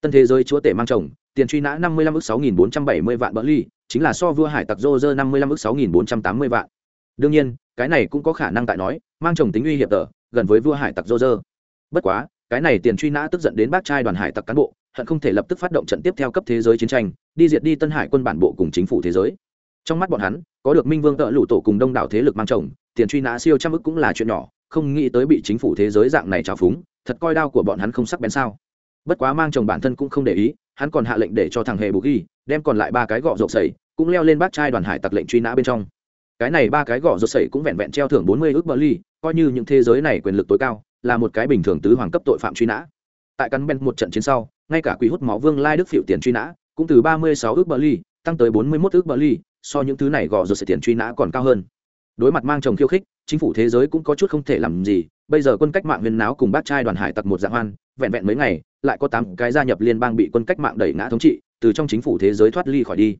tân thế giới chúa tể mang chồng, tiền truy nã năm mươi lăm ước sáu nghìn bốn trăm bảy mươi vạn bỡ ly chính là so vua hải tặc dô dơ năm mươi lăm ước sáu nghìn bốn trăm tám mươi vạn. Đương nhiên, cái này cũng có khả năng tại nói, mang chồng tính uy hiểm tờ, gần với vua hải tặc dô dơ bất quá, cái này tiền truy nã tức giận đến bác trai đoàn hải tặc cán bộ hận không thể lập tức phát động trận tiếp theo cấp thế giới chiến tranh, đi diệt đi tân hải quân bản bộ cùng chính phủ thế giới. Trong mắt bọn hắn, có được minh vương tợ lụ tổ cùng đông đảo thế lực mang chồng, tiền truy nã siêu trăm ức cũng là chuyện nhỏ, không nghĩ tới bị chính phủ thế giới dạng này trào phúng, thật coi đau của bọn hắn không sắc bén sao. Bất quá mang chồng bản thân cũng không để ý, hắn còn hạ lệnh để cho thằng hề bù ghi, đem còn lại ba cái gọ rộp sẩy, cũng leo lên bác trai đoàn hải tặc lệnh truy nã bên trong. Cái này ba cái gọ rộp sẩy cũng vẹn vẹn treo thưởng bốn mươi ước bờ ly coi như những thế giới này quyền lực tối cao, là một cái bình thường tứ hoàng cấp tội phạm truy nã. Tại căn bên một trận chiến sau ngay cả quỷ hút máu vương lai đức phiệu tiền truy nã, cũng từ ba mươi sáu ước bờ ly tăng tới bốn mươi mốt ước bờ ly so những thứ này gò rồi sẽ tiền truy nã còn cao hơn. Đối mặt mang chồng khiêu khích, chính phủ thế giới cũng có chút không thể làm gì, bây giờ quân cách mạng viên náo cùng bác trai đoàn hải tặc một dạng hoan, vẹn vẹn mấy ngày, lại có tám cái gia nhập liên bang bị quân cách mạng đẩy ngã thống trị, từ trong chính phủ thế giới thoát ly khỏi đi.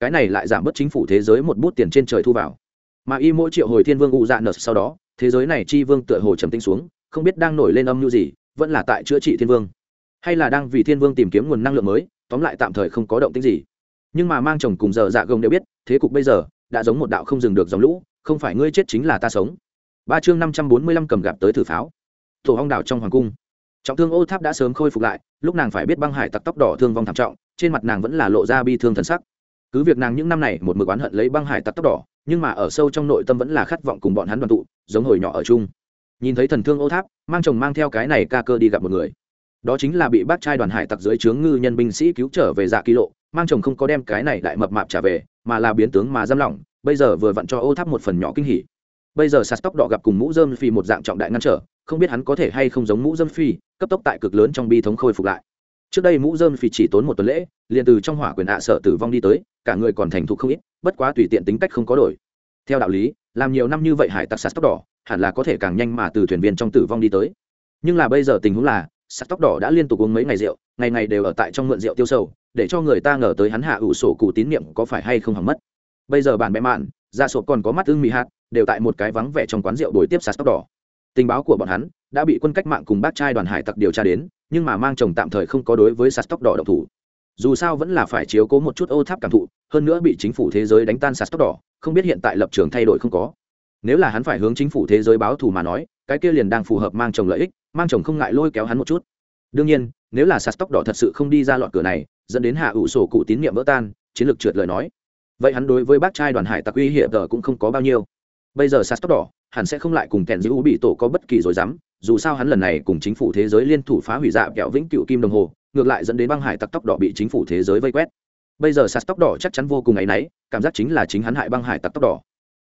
Cái này lại giảm bớt chính phủ thế giới một bút tiền trên trời thu vào. Mà y mỗi triệu hồi thiên vương u dạ nở sau đó, thế giới này chi vương tựa hồ trầm tinh xuống, không biết đang nổi lên âm mưu gì, vẫn là tại chữa trị thiên vương hay là đang vì thiên vương tìm kiếm nguồn năng lượng mới, tóm lại tạm thời không có động tĩnh gì. Nhưng mà mang chồng cùng giờ dạ gồng đều biết, thế cục bây giờ đã giống một đạo không dừng được dòng lũ, không phải ngươi chết chính là ta sống. Ba chương năm trăm bốn mươi lăm cầm gặp tới thử pháo. Tổ hong đảo trong hoàng cung. Trọng thương ô tháp đã sớm khôi phục lại, lúc nàng phải biết băng hải tặc tóc đỏ thương vong thảm trọng, trên mặt nàng vẫn là lộ ra bi thương thần sắc. Cứ việc nàng những năm này một mực oán hận lấy băng hải tặc tóc đỏ, nhưng mà ở sâu trong nội tâm vẫn là khát vọng cùng bọn hắn đoàn tụ, giống hồi nhỏ ở chung. Nhìn thấy thần thương ô tháp, mang chồng mang theo cái này ca cơ đi gặp một người đó chính là bị bác trai đoàn hải tặc dưới trướng ngư nhân binh sĩ cứu trở về dạ ký lộ, mang chồng không có đem cái này đại mập mạp trả về, mà là biến tướng mà giam lỏng, bây giờ vừa vặn cho ô tháp một phần nhỏ kinh hỉ. Bây giờ sạt tóc đỏ gặp cùng mũ dơm phi một dạng trọng đại ngăn trở, không biết hắn có thể hay không giống mũ dơm phi, cấp tốc tại cực lớn trong bi thống khôi phục lại. Trước đây mũ dơm phi chỉ tốn một tuần lễ, liền từ trong hỏa quyền hạ sợ tử vong đi tới, cả người còn thành thục không ít, bất quá tùy tiện tính cách không có đổi. Theo đạo lý, làm nhiều năm như vậy hải tặc sạt tóc đỏ, hẳn là có thể càng nhanh mà từ thuyền viên trong tử vong đi tới. Nhưng là bây giờ tình huống là Sắt tóc đỏ đã liên tục uống mấy ngày rượu, ngày ngày đều ở tại trong mượn rượu tiêu sầu, để cho người ta ngờ tới hắn hạ ủ sổ cụ tín nhiệm có phải hay không hỏng mất. Bây giờ bản bẽ mạn ra sổ còn có mắt ưng mì hạt, đều tại một cái vắng vẻ trong quán rượu đổi tiếp sạt tóc đỏ. Tình báo của bọn hắn đã bị quân cách mạng cùng bác trai đoàn hải tặc điều tra đến, nhưng mà mang chồng tạm thời không có đối với sạt tóc đỏ độc thủ. Dù sao vẫn là phải chiếu cố một chút ô tháp cảm thụ, hơn nữa bị chính phủ thế giới đánh tan sạt tóc đỏ, không biết hiện tại lập trường thay đổi không có. Nếu là hắn phải hướng chính phủ thế giới báo thù mà nói cái kia liền đang phù hợp mang chồng lợi ích, mang chồng không ngại lôi kéo hắn một chút. Đương nhiên, nếu là sạt tóc đỏ thật sự không đi ra lọt cửa này, dẫn đến hạ ủ sổ cụ tín nhiệm vỡ tan, chiến lược trượt lời nói. Vậy hắn đối với bác trai đoàn hải tặc uy hiểm tờ cũng không có bao nhiêu. Bây giờ sạt tóc đỏ, hắn sẽ không lại cùng kèn giữ bị tổ có bất kỳ rồi dám dù sao hắn lần này cùng chính phủ thế giới liên thủ phá hủy dạ kẹo vĩnh cựu kim đồng hồ, ngược lại dẫn đến băng hải tặc tóc đỏ bị chính phủ thế giới vây quét. Bây giờ sạt tóc đỏ chắc chắn vô cùng áy náy, cảm giác chính là chính hắn hại băng hải tặc tóc đỏ.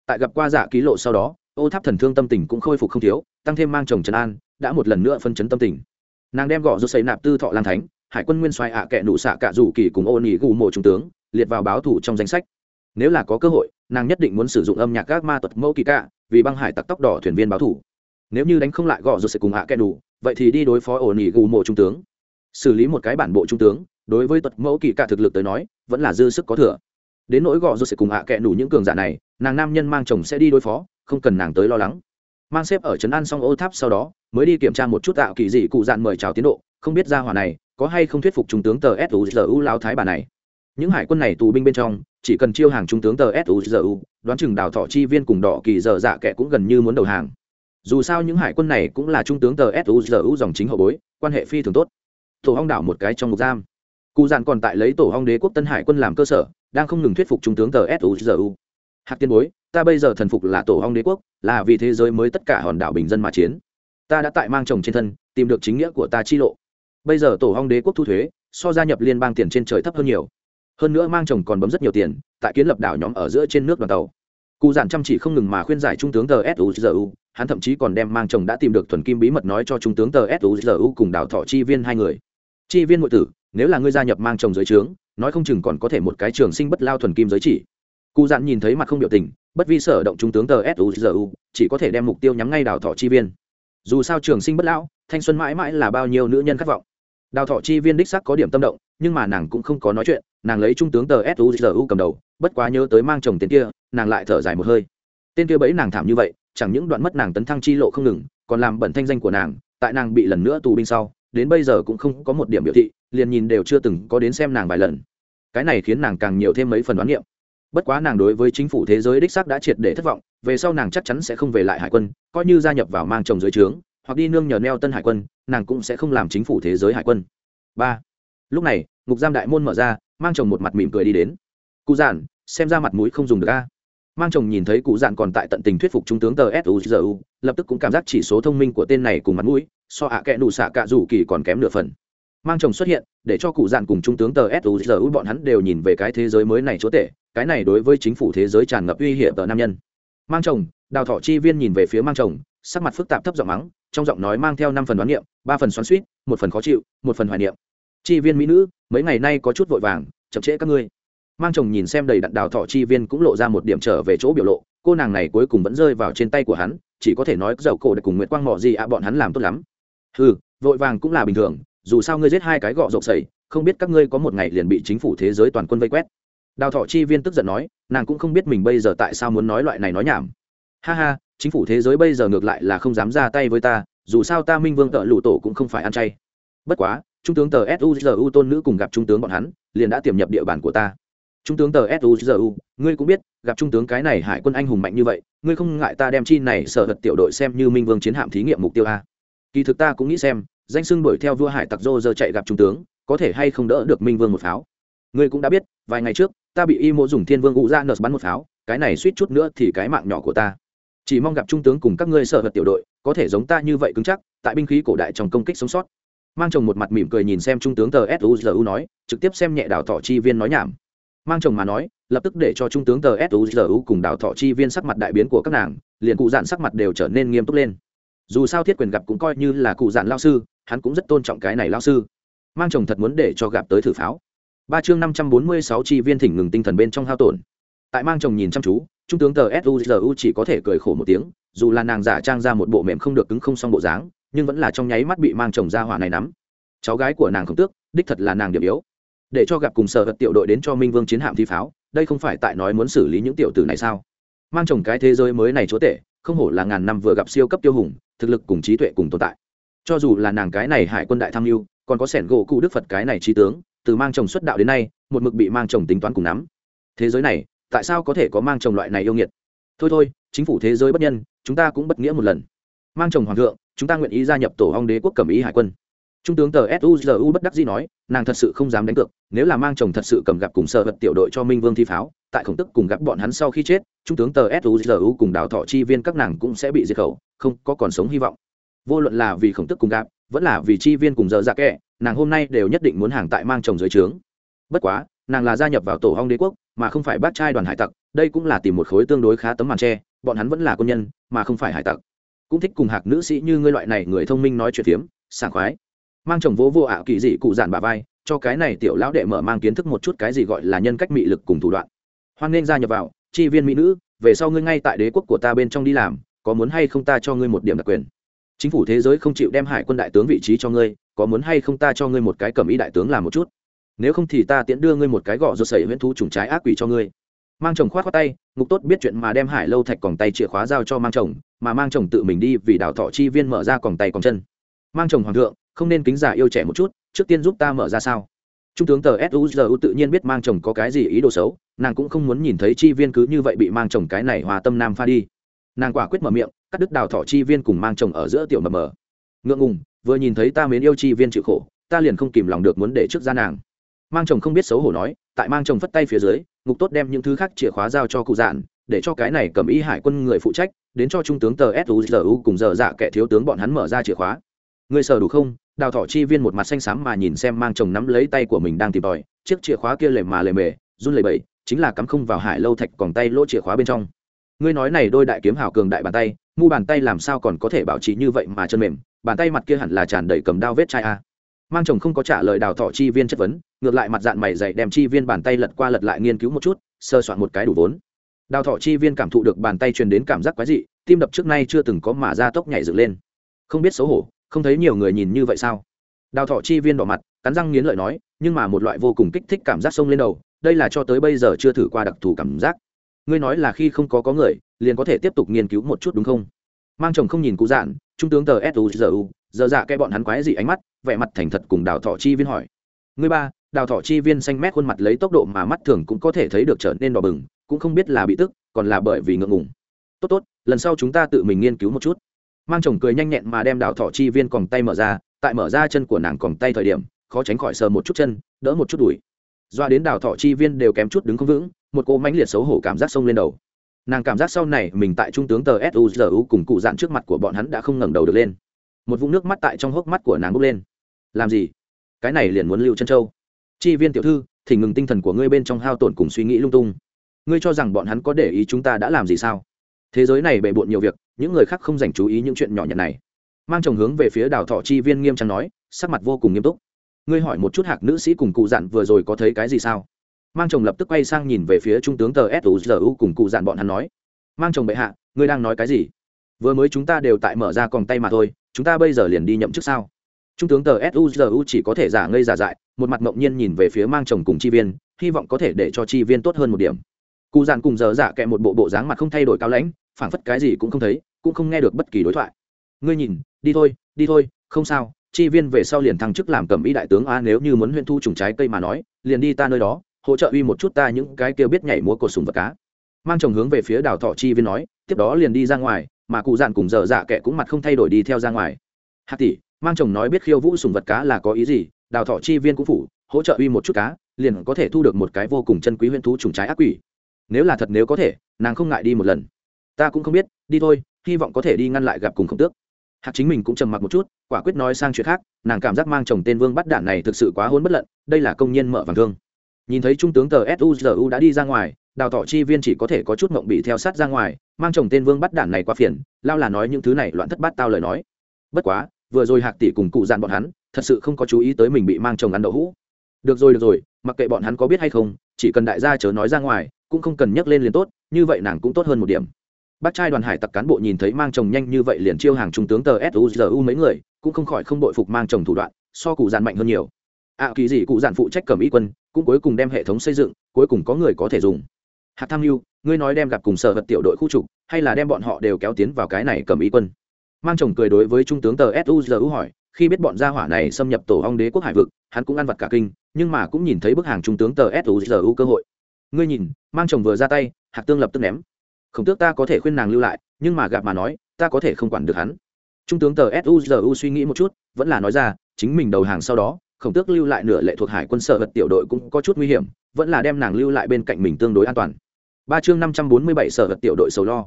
Tại gặp qua dạ ký lộ sau đó ô tháp thần thương tâm tình cũng khôi phục không thiếu, tăng thêm mang chồng trần an, đã một lần nữa phân chấn tâm tình. Nàng đem gõ rút xấy nạp tư thọ lan thánh, hải quân nguyên soái ạ kệ nụ xạ cạ rủ kỳ cùng ô nỉ gù mộ trung tướng, liệt vào báo thủ trong danh sách. Nếu là có cơ hội, nàng nhất định muốn sử dụng âm nhạc các ma tật mẫu kỳ cạ, vì băng hải tặc tóc đỏ thuyền viên báo thủ. Nếu như đánh không lại gõ rút sẽ cùng ạ kệ nụ, vậy thì đi đối phó ô nỉ gù mộ trung tướng. Xử lý một cái bản bộ trung tướng, đối với tật mẫu kỳ cạ thực lực tới nói, vẫn là dư sức có thừa. Đến nỗi gõ rút sẽ cùng ạ kệ nụ những cường giả này, nàng nam nhân mang chồng sẽ đi đối phó không cần nàng tới lo lắng. Mang xếp ở trấn an xong ô tháp sau đó, mới đi kiểm tra một chút tạo kỳ dị cụ dạn mời chào tiến độ, không biết ra hỏa này có hay không thuyết phục trung tướng tờ suzu lao thái bà này. Những hải quân này tù binh bên trong, chỉ cần chiêu hàng trung tướng tờ suzu đoán chừng đào thọ chi viên cùng đỏ kỳ dở dạ kệ cũng gần như muốn đầu hàng. Dù sao những hải quân này cũng là trung tướng tờ suzu dòng chính hậu bối, quan hệ phi thường tốt. Tổ hong đảo một cái trong ngục giam. Cụ dạn còn tại lấy tổ hong đế quốc tân hải quân làm cơ sở, đang không ngừng thuyết phục trung tướng tờ suzu hạc tiên bối ta bây giờ thần phục là tổ hong đế quốc, là vì thế giới mới tất cả hòn đảo bình dân mà chiến. Ta đã tại mang chồng trên thân, tìm được chính nghĩa của ta chi lộ. Bây giờ tổ hong đế quốc thu thuế, so gia nhập liên bang tiền trên trời thấp hơn nhiều. Hơn nữa mang chồng còn bấm rất nhiều tiền, tại kiến lập đảo nhóm ở giữa trên nước đoàn tàu. Cụ giản chăm chỉ không ngừng mà khuyên giải trung tướng tờ suzu hắn thậm chí còn đem mang chồng đã tìm được thuần kim bí mật nói cho trung tướng tờ suzu cùng đảo thọ chi viên hai người. Chi viên nội tử, nếu là ngươi gia nhập mang chồng giới trướng, nói không chừng còn có thể một cái trường sinh bất lao thuần kim giới chỉ cụ dạn nhìn thấy mặt không biểu tình, bất vi sở động trung tướng tờ suzu chỉ có thể đem mục tiêu nhắm ngay đào thọ chi viên. Dù sao trường sinh bất lão, thanh xuân mãi mãi là bao nhiêu nữ nhân khát vọng. Đào thọ chi viên đích sắc có điểm tâm động, nhưng mà nàng cũng không có nói chuyện, nàng lấy trung tướng tờ suzu cầm đầu, bất quá nhớ tới mang chồng tên kia, nàng lại thở dài một hơi. Tên kia bẫy nàng thảm như vậy, chẳng những đoạn mất nàng tấn thăng chi lộ không ngừng, còn làm bẩn thanh danh của nàng, tại nàng bị lần nữa tù binh sau, đến bây giờ cũng không có một điểm biểu thị, liền nhìn đều chưa từng có đến xem nàng vài lần. Cái này khiến nàng càng nhiều thêm mấy phần đoán niệm bất quá nàng đối với chính phủ thế giới đích xác đã triệt để thất vọng, về sau nàng chắc chắn sẽ không về lại hải quân, coi như gia nhập vào mang chồng dưới trướng, hoặc đi nương nhờ neo tân hải quân, nàng cũng sẽ không làm chính phủ thế giới hải quân. Ba. Lúc này, ngục giam đại môn mở ra, mang chồng một mặt mỉm cười đi đến. Cụ giản, xem ra mặt mũi không dùng được a. Mang chồng nhìn thấy cụ giản còn tại tận tình thuyết phục trung tướng tờ suzu lập tức cũng cảm giác chỉ số thông minh của tên này cùng mặt mũi, so ạ à kẽ nụ xạ cạ rủ kỳ còn kém nửa phần mang chồng xuất hiện, để cho cụ dạn cùng trung tướng tờ suzu bọn hắn đều nhìn về cái thế giới mới này chúa tể, cái này đối với chính phủ thế giới tràn ngập uy hiểm tờ nam nhân. Mang chồng, đào thọ chi viên nhìn về phía mang chồng, sắc mặt phức tạp thấp giọng mắng, trong giọng nói mang theo năm phần đoán niệm, ba phần xoắn suýt một phần khó chịu, một phần hoài niệm. Chi viên mỹ nữ, mấy ngày nay có chút vội vàng, chậm trễ các ngươi. Mang chồng nhìn xem đầy đặn đào thọ chi viên cũng lộ ra một điểm trở về chỗ biểu lộ, cô nàng này cuối cùng vẫn rơi vào trên tay của hắn, chỉ có thể nói dầu cổ để cùng nguyệt quang mỏ gì ạ, bọn hắn làm tốt lắm. Ừ vội vàng cũng là bình thường dù sao ngươi giết hai cái gọ rộng sẩy không biết các ngươi có một ngày liền bị chính phủ thế giới toàn quân vây quét. Đào thọ chi viên tức giận nói, nàng cũng không biết mình bây giờ tại sao muốn nói loại này nói nhảm. Ha ha, chính phủ thế giới bây giờ ngược lại là không dám ra tay với ta, dù sao ta minh vương tợ lụ tổ cũng không phải ăn chay. Bất quá, trung tướng tờ suzu tôn nữ cùng gặp trung tướng bọn hắn, liền đã tiềm nhập địa bàn của ta. Trung tướng tờ suzu ngươi cũng biết, gặp trung tướng cái này hải quân anh hùng mạnh như vậy, ngươi không ngại ta đem chi này sở vật tiểu đội xem như minh vương chiến hạm thí nghiệm mục tiêu a. Kỳ thực ta cũng nghĩ xem danh sưng đuổi theo vua hải tặc dô giờ chạy gặp trung tướng, có thể hay không đỡ được minh vương một pháo? Ngươi cũng đã biết, vài ngày trước, ta bị y mộ dùng thiên vương ngũ ra nợt bắn một pháo, cái này suýt chút nữa thì cái mạng nhỏ của ta. Chỉ mong gặp trung tướng cùng các ngươi sở hật tiểu đội, có thể giống ta như vậy cứng chắc, tại binh khí cổ đại trong công kích sống sót. Mang chồng một mặt mỉm cười nhìn xem trung tướng tờ suzu nói, trực tiếp xem nhẹ đào thọ chi viên nói nhảm. Mang chồng mà nói, lập tức để cho trung tướng tờ suzu cùng đào thọ chi viên sắc mặt đại biến của các nàng, liền cụ dạn sắc mặt đều trở nên nghiêm túc lên. Dù sao thiết quyền gặp cũng coi như là cụ dạn lao sư hắn cũng rất tôn trọng cái này lao sư. Mang chồng thật muốn để cho gặp tới thử pháo. Ba chương năm trăm bốn mươi sáu chi viên thỉnh ngừng tinh thần bên trong hao tổn. Tại mang chồng nhìn chăm chú, trung tướng tờ suzu chỉ có thể cười khổ một tiếng, dù là nàng giả trang ra một bộ mềm không được cứng không xong bộ dáng, nhưng vẫn là trong nháy mắt bị mang chồng ra hỏa này nắm. Cháu gái của nàng không tước, đích thật là nàng điểm yếu. Để cho gặp cùng sở vật tiểu đội đến cho minh vương chiến hạm thi pháo, đây không phải tại nói muốn xử lý những tiểu tử này sao? Mang chồng cái thế giới mới này chúa tể, không hổ là ngàn năm vừa gặp siêu cấp tiêu hùng, thực lực cùng trí tuệ cùng tồn tại cho dù là nàng cái này hải quân đại tham mưu, còn có sẻn gỗ cụ đức phật cái này trí tướng, từ mang chồng xuất đạo đến nay, một mực bị mang chồng tính toán cùng nắm. Thế giới này, tại sao có thể có mang chồng loại này yêu nghiệt? Thôi thôi, chính phủ thế giới bất nhân, chúng ta cũng bất nghĩa một lần. Mang chồng hoàng thượng, chúng ta nguyện ý gia nhập tổ hong đế quốc cẩm ý hải quân. Trung tướng tờ suzu bất đắc dĩ nói, nàng thật sự không dám đánh cược, nếu là mang chồng thật sự cầm gặp cùng sợ vật tiểu đội cho minh vương thi pháo, tại khổng tức cùng gặp bọn hắn sau khi chết, trung tướng tờ suzu cùng đào thọ chi viên các nàng cũng sẽ bị diệt khẩu, không có còn sống hy vọng vô luận là vì khổng tức cùng gạp vẫn là vì chi viên cùng giờ dạ kệ, nàng hôm nay đều nhất định muốn hàng tại mang chồng dưới trướng. Bất quá, nàng là gia nhập vào tổ hong đế quốc, mà không phải bác trai đoàn hải tặc, đây cũng là tìm một khối tương đối khá tấm màn tre bọn hắn vẫn là quân nhân, mà không phải hải tặc. Cũng thích cùng hạc nữ sĩ như ngươi loại này người thông minh nói chuyện phiếm, sảng khoái. Mang chồng vỗ vô ảo kỳ dị cụ giản bà vai, cho cái này tiểu lão đệ mở mang kiến thức một chút cái gì gọi là nhân cách mị lực cùng thủ đoạn. Hoan nghênh gia nhập vào, chi viên mỹ nữ, về sau ngươi ngay tại đế quốc của ta bên trong đi làm, có muốn hay không ta cho ngươi một điểm đặc quyền chính phủ thế giới không chịu đem hải quân đại tướng vị trí cho ngươi, có muốn hay không ta cho ngươi một cái cầm ý đại tướng làm một chút? Nếu không thì ta tiễn đưa ngươi một cái gọ rột sẩy huyễn thú trùng trái ác quỷ cho ngươi. Mang chồng khoát khoát tay, ngục tốt biết chuyện mà đem hải lâu thạch còng tay chìa khóa giao cho mang chồng, mà mang chồng tự mình đi vì đào thọ chi viên mở ra còng tay còng chân. Mang chồng hoàng thượng, không nên kính giả yêu trẻ một chút, trước tiên giúp ta mở ra sao? Trung tướng tờ suzu tự nhiên biết mang chồng có cái gì ý đồ xấu, nàng cũng không muốn nhìn thấy chi viên cứ như vậy bị mang chồng cái này hòa tâm nam pha đi. Nàng quả quyết mở miệng cắt đứt đào thọ chi viên cùng mang chồng ở giữa tiểu mờ mờ. Ngượng ngùng, vừa nhìn thấy ta mến yêu chi viên chịu khổ, ta liền không kìm lòng được muốn để trước ra nàng. Mang chồng không biết xấu hổ nói, tại mang chồng phất tay phía dưới, ngục tốt đem những thứ khác chìa khóa giao cho cụ dạn để cho cái này cầm y hải quân người phụ trách, đến cho trung tướng tờ suzu cùng giờ dạ kẻ thiếu tướng bọn hắn mở ra chìa khóa. Người sợ đủ không? Đào thọ chi viên một mặt xanh xám mà nhìn xem mang chồng nắm lấy tay của mình đang tìm tòi, chiếc chìa khóa kia lề mà lề mề, run lề bẩy, chính là cắm không vào hải lâu thạch còn tay lỗ chìa khóa bên trong ngươi nói này đôi đại kiếm hào cường đại bàn tay, mu bàn tay làm sao còn có thể bảo trì như vậy mà chân mềm, bàn tay mặt kia hẳn là tràn đầy cầm đao vết chai a. Mang chồng không có trả lời đào thọ chi viên chất vấn, ngược lại mặt dạng mày dày đem chi viên bàn tay lật qua lật lại nghiên cứu một chút, sơ soạn một cái đủ vốn. Đào thọ chi viên cảm thụ được bàn tay truyền đến cảm giác quái dị, tim đập trước nay chưa từng có mà ra tốc nhảy dựng lên. Không biết xấu hổ, không thấy nhiều người nhìn như vậy sao? Đào thọ chi viên đỏ mặt, cắn răng nghiến lợi nói, nhưng mà một loại vô cùng kích thích cảm giác sông lên đầu, đây là cho tới bây giờ chưa thử qua đặc thù cảm giác ngươi nói là khi không có có người, liền có thể tiếp tục nghiên cứu một chút đúng không? Mang chồng không nhìn cụ dạn trung tướng tờ suzu giờ dạ cái bọn hắn quái dị ánh mắt, vẻ mặt thành thật cùng đào thọ chi viên hỏi. Ngươi ba, đào thọ chi viên xanh mét khuôn mặt lấy tốc độ mà mắt thường cũng có thể thấy được trở nên đỏ bừng, cũng không biết là bị tức, còn là bởi vì ngượng ngùng. Tốt tốt, lần sau chúng ta tự mình nghiên cứu một chút. Mang chồng cười nhanh nhẹn mà đem đào thọ chi viên còng tay mở ra, tại mở ra chân của nàng còng tay thời điểm, khó tránh khỏi sờ một chút chân, đỡ một chút đùi doa đến đào thọ chi viên đều kém chút đứng không vững, một cô mãnh liệt xấu hổ cảm giác sông lên đầu. Nàng cảm giác sau này mình tại trung tướng tờ suzu cùng cụ dạn trước mặt của bọn hắn đã không ngẩng đầu được lên. Một vũng nước mắt tại trong hốc mắt của nàng bốc lên. Làm gì? Cái này liền muốn lưu chân châu. Chi viên tiểu thư, thì ngừng tinh thần của ngươi bên trong hao tổn cùng suy nghĩ lung tung. Ngươi cho rằng bọn hắn có để ý chúng ta đã làm gì sao? Thế giới này bề bộn nhiều việc, những người khác không dành chú ý những chuyện nhỏ nhặt này. Mang chồng hướng về phía đào thọ chi viên nghiêm trang nói, sắc mặt vô cùng nghiêm túc ngươi hỏi một chút hạc nữ sĩ cùng cụ dặn vừa rồi có thấy cái gì sao? Mang chồng lập tức quay sang nhìn về phía trung tướng tờ suzu cùng cụ dặn bọn hắn nói. Mang chồng bệ hạ, ngươi đang nói cái gì? Vừa mới chúng ta đều tại mở ra còn tay mà thôi, chúng ta bây giờ liền đi nhậm chức sao? Trung tướng tờ suzu chỉ có thể giả ngây giả dại, một mặt mộng nhiên nhìn về phía mang chồng cùng chi viên, hy vọng có thể để cho chi viên tốt hơn một điểm. Cụ dặn cùng giờ giả kẹ một bộ bộ dáng mặt không thay đổi cao lãnh, phảng phất cái gì cũng không thấy, cũng không nghe được bất kỳ đối thoại. Ngươi nhìn, đi thôi đi thôi, không sao chi viên về sau liền thăng chức làm cầm y đại tướng. A, nếu như muốn huyện thu trùng trái cây mà nói, liền đi ta nơi đó, hỗ trợ uy một chút ta những cái kêu biết nhảy múa cột sùng vật cá. Mang chồng hướng về phía đào thọ chi viên nói, tiếp đó liền đi ra ngoài, mà cụ dạn cùng dở dạ kệ cũng mặt không thay đổi đi theo ra ngoài. Hạt tỷ, mang chồng nói biết khiêu vũ sùng vật cá là có ý gì? Đào thọ chi viên cũng phủ, hỗ trợ uy một chút cá, liền có thể thu được một cái vô cùng chân quý huyện thú trùng trái ác quỷ. Nếu là thật, nếu có thể, nàng không ngại đi một lần. Ta cũng không biết, đi thôi, hy vọng có thể đi ngăn lại gặp cùng không tước hạc chính mình cũng trầm mặc một chút, quả quyết nói sang chuyện khác, nàng cảm giác mang chồng tên vương bắt đạn này thực sự quá hôn bất lận, đây là công nhân mở vàng thương. Nhìn thấy trung tướng tờ suzu đã đi ra ngoài, đào tỏ chi viên chỉ có thể có chút mộng bị theo sát ra ngoài, mang chồng tên vương bắt đạn này qua phiền, lao là nói những thứ này loạn thất bát tao lời nói. Bất quá, vừa rồi hạc tỷ cùng cụ dàn bọn hắn, thật sự không có chú ý tới mình bị mang chồng ăn đậu hũ. Được rồi được rồi, mặc kệ bọn hắn có biết hay không, chỉ cần đại gia chớ nói ra ngoài, cũng không cần nhắc lên liền tốt, như vậy nàng cũng tốt hơn một điểm bác trai đoàn hải tặc cán bộ nhìn thấy mang chồng nhanh như vậy liền chiêu hàng trung tướng tờ suzu mấy người cũng không khỏi không đội phục mang chồng thủ đoạn so cụ giàn mạnh hơn nhiều. Ạ à, kỳ gì cụ giàn phụ trách cầm y quân cũng cuối cùng đem hệ thống xây dựng cuối cùng có người có thể dùng. Hạt tham mưu ngươi nói đem gặp cùng sở vật tiểu đội khu trục hay là đem bọn họ đều kéo tiến vào cái này cầm y quân? Mang chồng cười đối với trung tướng tờ suzu hỏi khi biết bọn gia hỏa này xâm nhập tổ hong đế quốc hải vực hắn cũng ăn vặt cả kinh nhưng mà cũng nhìn thấy bức hàng trung tướng tờ suzu cơ hội. Ngươi nhìn mang chồng vừa ra tay hạt tương lập tức ném khổng tước ta có thể khuyên nàng lưu lại, nhưng mà gặp mà nói, ta có thể không quản được hắn. Trung tướng tờ suzu suy nghĩ một chút, vẫn là nói ra, chính mình đầu hàng sau đó khổng tước lưu lại nửa lệ thuộc hải quân sở vật tiểu đội cũng có chút nguy hiểm, vẫn là đem nàng lưu lại bên cạnh mình tương đối an toàn. Ba chương năm trăm bốn mươi bảy sở vật tiểu đội sầu lo.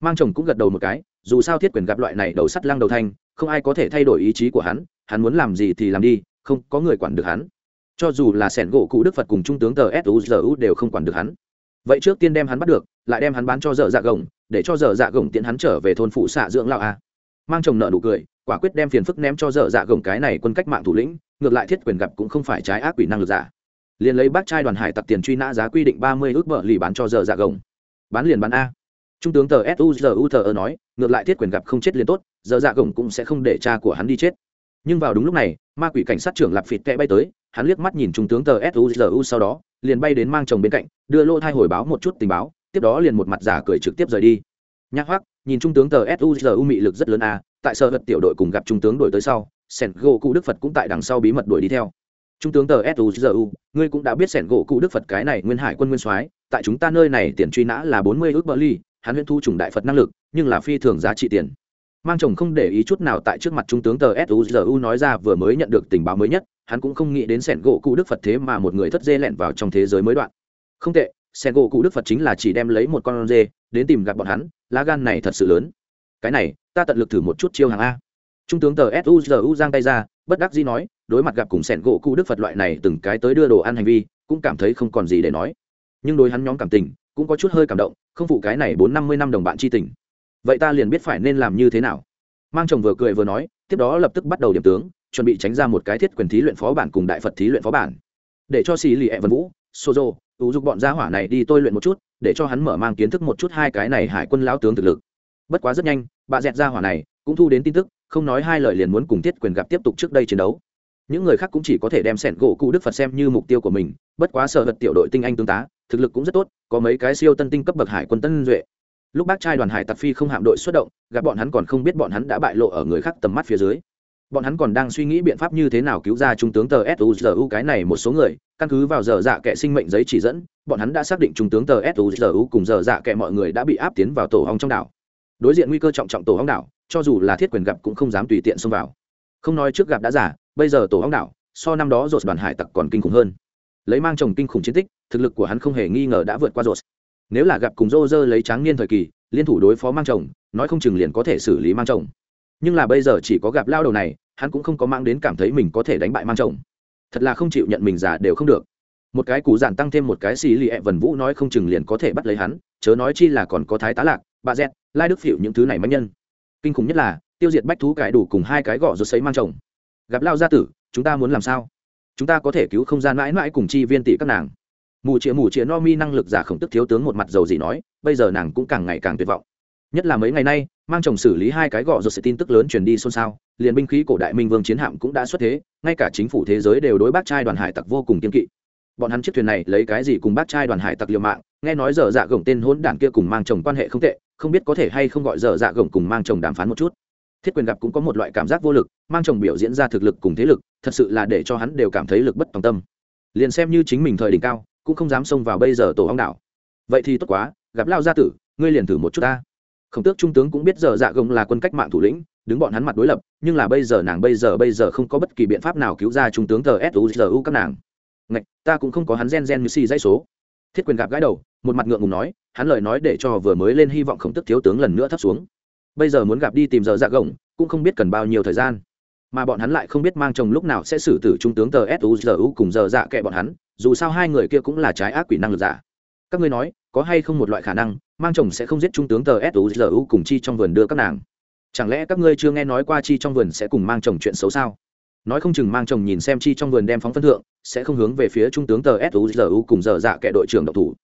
Mang chồng cũng gật đầu một cái, dù sao thiết quyền gặp loại này đầu sắt lăng đầu thanh, không ai có thể thay đổi ý chí của hắn hắn muốn làm gì thì làm đi, không có người quản được hắn. Cho dù là sẻn gỗ cụ đức phật cùng trung tướng tờ suzu đều không quản được hắn vậy trước tiên đem hắn bắt được, lại đem hắn bán cho dở dạ gồng, để cho dở dạ gồng tiện hắn trở về thôn phụ xạ dưỡng lão a. Mang chồng nợ nụ cười, quả quyết đem phiền phức ném cho dở dạ gồng cái này quân cách mạng thủ lĩnh, ngược lại thiết quyền gặp cũng không phải trái ác quỷ năng lực giả. Liền lấy bác trai đoàn hải tặc tiền truy nã giá quy định ba mươi ước vợ lì bán cho dở dạ gồng. Bán liền bán a. Trung tướng tờ suzu tờ nói, ngược lại thiết quyền gặp không chết liền tốt, dở dạ gồng cũng sẽ không để cha của hắn đi chết. Nhưng vào đúng lúc này, ma quỷ cảnh sát trưởng lạp phịt kẽ bay tới hắn liếc mắt nhìn trung tướng tờ suzu sau đó, liền bay đến mang chồng bên cạnh, đưa lô thai hồi báo một chút tình báo, tiếp đó liền một mặt giả cười trực tiếp rời đi. Nhắc hoắc, nhìn trung tướng tờ suzu mị lực rất lớn a, tại sở vật tiểu đội cùng gặp trung tướng đổi tới sau sẻn gỗ cụ đức phật cũng tại đằng sau bí mật đuổi đi theo. Trung tướng tờ suzu ngươi cũng đã biết sẻn gỗ cụ đức phật cái này nguyên hải quân nguyên soái, tại chúng ta nơi này tiền truy nã là bốn mươi ước bờ ly, hắn huyễn thu trùng đại phật năng lực, nhưng là phi thường giá trị tiền. Mang chồng không để ý chút nào tại trước mặt trung tướng tờ suzu nói ra vừa mới nhận được tình báo mới nhất hắn cũng không nghĩ đến sẻn gỗ cụ đức phật thế mà một người thất dê lẹn vào trong thế giới mới đoạn. Không tệ, sẻn gỗ cụ đức phật chính là chỉ đem lấy một con dê đến tìm gặp bọn hắn, lá gan này thật sự lớn. Cái này, ta tận lực thử một chút chiêu hàng a. Trung tướng tờ suzu giang tay ra, bất đắc dĩ nói, đối mặt gặp cùng sẻn gỗ cụ đức phật loại này từng cái tới đưa đồ ăn hành vi, cũng cảm thấy không còn gì để nói. Nhưng đối hắn nhóm cảm tình, cũng có chút hơi cảm động, không phụ cái này bốn năm mươi năm đồng bạn c h i tình. Vậy ta liền biết phải nên làm như thế nào. Mang chồng vừa cười vừa nói, tiếp đó lập tức bắt đầu điểm tướng chuẩn bị tránh ra một cái thiết quyền thí luyện phó bản cùng đại phật thí luyện phó bản. Để cho xì lì ẹ vân vũ sojo tú dục bọn gia hỏa này đi tôi luyện một chút, để cho hắn mở mang kiến thức một chút hai cái này hải quân lão tướng thực lực. Bất quá rất nhanh, bà dẹt gia hỏa này cũng thu đến tin tức, không nói hai lời liền muốn cùng thiết quyền gặp tiếp tục trước đây chiến đấu. Những người khác cũng chỉ có thể đem sẻn gỗ cụ đức phật xem như mục tiêu của mình, bất quá sở vật tiểu đội tinh anh tương tá, thực lực cũng rất tốt, có mấy cái siêu tân tinh cấp bậc hải quân tân duệ. Lúc bác trai đoàn hải tặc phi không hạm đội xuất động, gặp bọn hắn còn không biết bọn hắn đã bại lộ ở người khác tầm mắt phía dưới bọn hắn còn đang suy nghĩ biện pháp như thế nào cứu ra trung tướng tờ suzu cái này một số người, căn cứ vào giờ dạ kệ sinh mệnh giấy chỉ dẫn, bọn hắn đã xác định trung tướng tờ suzu cùng giờ dạ kệ mọi người đã bị áp tiến vào tổ hong trong đảo. Đối diện nguy cơ trọng trọng tổ hong đảo, cho dù là thiết quyền gặp cũng không dám tùy tiện xông vào. Không nói trước gặp đã giả bây giờ tổ hong đảo, so năm đó rột đoàn hải tặc còn kinh khủng hơn. Lấy mang chồng kinh khủng chiến tích, thực lực của hắn không hề nghi ngờ đã vượt qua rột nếu là gặp cùng rô rơ lấy tráng niên thời kỳ, liên thủ đối phó mang chồng, nói không chừng liền có thể xử lý mang chồng. Nhưng là bây giờ chỉ có gặp lao đầu này hắn cũng không có mang đến cảm thấy mình có thể đánh bại mang chồng. Thật là không chịu nhận mình già đều không được. Một cái cú giản tăng thêm một cái xì lì ẹ vần vũ nói không chừng liền có thể bắt lấy hắn, chớ nói chi là còn có thái tá lạc, bà dẹt, lai đức phịu những thứ này mạnh nhân. Kinh khủng nhất là, tiêu diệt bách thú cải đủ cùng hai cái gọ rột sấy mang chồng. Gặp lao gia tử, chúng ta muốn làm sao? Chúng ta có thể cứu không gian mãi mãi cùng chi viên tỷ các nàng. Mù chĩa mù chĩa no mi năng lực giả khổng tức thiếu tướng một mặt dầu gì nói, bây giờ nàng cũng càng ngày càng tuyệt vọng nhất là mấy ngày nay, mang chồng xử lý hai cái gọ rồi sẽ tin tức lớn truyền đi xôn xao, liền binh khí cổ đại minh vương chiến hạm cũng đã xuất thế, ngay cả chính phủ thế giới đều đối bác trai đoàn hải tặc vô cùng kiên kỵ. Bọn hắn chiếc thuyền này lấy cái gì cùng bác trai đoàn hải tặc liều mạng, nghe nói giờ dạ gồng tên hôn đản kia cùng mang chồng quan hệ không tệ, không biết có thể hay không gọi dở dạ gồng cùng mang chồng đàm phán một chút. Thiết quyền gặp cũng có một loại cảm giác vô lực, mang chồng biểu diễn ra thực lực cùng thế lực, thật sự là để cho hắn đều cảm thấy lực bất tòng tâm. Liền xem như chính mình thời đỉnh cao, cũng không dám xông vào bây giờ tổ hong đảo. Vậy thì tốt quá, gặp lao gia tử, ngươi liền thử một chút ta khổng tước trung tướng cũng biết giờ dạ gồng là quân cách mạng thủ lĩnh, đứng bọn hắn mặt đối lập, nhưng là bây giờ nàng bây giờ bây giờ không có bất kỳ biện pháp nào cứu ra trung tướng tờ suzu các nàng. Ngạch, ta cũng không có hắn gen gen như si dãy số. Thiết quyền gặp gái đầu, một mặt ngượng ngùng nói, hắn lời nói để cho vừa mới lên hy vọng khổng tức thiếu tướng lần nữa thấp xuống. Bây giờ muốn gặp đi tìm giờ dạ gồng, cũng không biết cần bao nhiêu thời gian. Mà bọn hắn lại không biết mang chồng lúc nào sẽ xử tử trung tướng tờ suzu cùng giờ dạ kệ bọn hắn, dù sao hai người kia cũng là trái ác quỷ năng lực giả các ngươi nói, có hay không một loại khả năng, mang chồng sẽ không giết trung tướng tờ suzu cùng chi trong vườn đưa các nàng? Chẳng lẽ các ngươi chưa nghe nói qua chi trong vườn sẽ cùng mang chồng chuyện xấu sao? Nói không chừng mang chồng nhìn xem chi trong vườn đem phóng phân thượng, sẽ không hướng về phía trung tướng tờ suzu cùng dở dạ kẻ đội trưởng độc thủ.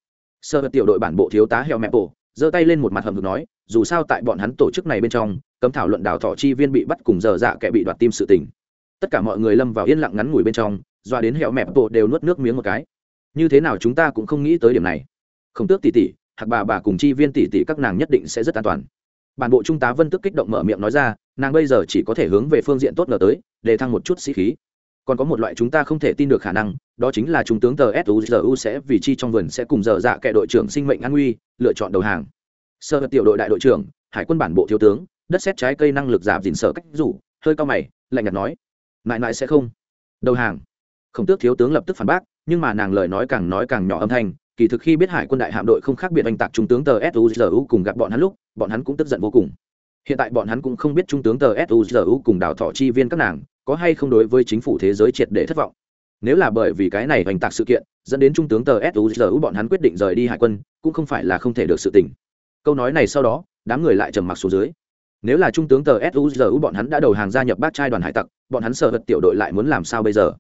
Sơ vật tiểu đội bản bộ thiếu tá heo mẹ bộ giơ tay lên một mặt hầm hực nói, dù sao tại bọn hắn tổ chức này bên trong, cấm thảo luận đào thọ chi viên bị bắt cùng dở dạ kẻ bị đoạt tim sự tình. Tất cả mọi người lâm vào yên lặng ngắn ngủi bên trong, doa đến heo mẹ bộ đều nuốt nước miếng một cái. Như thế nào chúng ta cũng không nghĩ tới điểm này không tước tỷ tỷ, hạc bà bà cùng chi viên tỷ tỷ các nàng nhất định sẽ rất an toàn. Bản bộ trung tá vân tức kích động mở miệng nói ra, nàng bây giờ chỉ có thể hướng về phương diện tốt ngờ tới, để thăng một chút sĩ khí. Còn có một loại chúng ta không thể tin được khả năng, đó chính là trung tướng tờ suzu sẽ vì chi trong vườn sẽ cùng giờ dạ kệ đội trưởng sinh mệnh an nguy, lựa chọn đầu hàng. Sơ tiểu đội đại đội trưởng, hải quân bản bộ thiếu tướng, đất xét trái cây năng lực giảm dìn sở cách rủ, hơi cao mày, lạnh nhạt nói, mãi mãi sẽ không. Đầu hàng. Khổng tước thiếu tướng lập tức phản bác, nhưng mà nàng lời nói càng nói càng nhỏ âm thanh kỳ thực khi biết hải quân đại hạm đội không khác biệt oanh tạc trung tướng tờ suzu cùng gặp bọn hắn lúc, bọn hắn cũng tức giận vô cùng. Hiện tại bọn hắn cũng không biết trung tướng tờ suzu cùng đào thọ chi viên các nàng có hay không đối với chính phủ thế giới triệt để thất vọng. Nếu là bởi vì cái này oanh tạc sự kiện, dẫn đến trung tướng tờ suzu bọn hắn quyết định rời đi hải quân, cũng không phải là không thể được sự tình. Câu nói này sau đó, đám người lại trầm mặc xuống dưới. Nếu là trung tướng tờ suzu bọn hắn đã đầu hàng gia nhập bác trai đoàn hải tặc, bọn hắn sợ vật tiểu đội lại muốn làm sao bây giờ?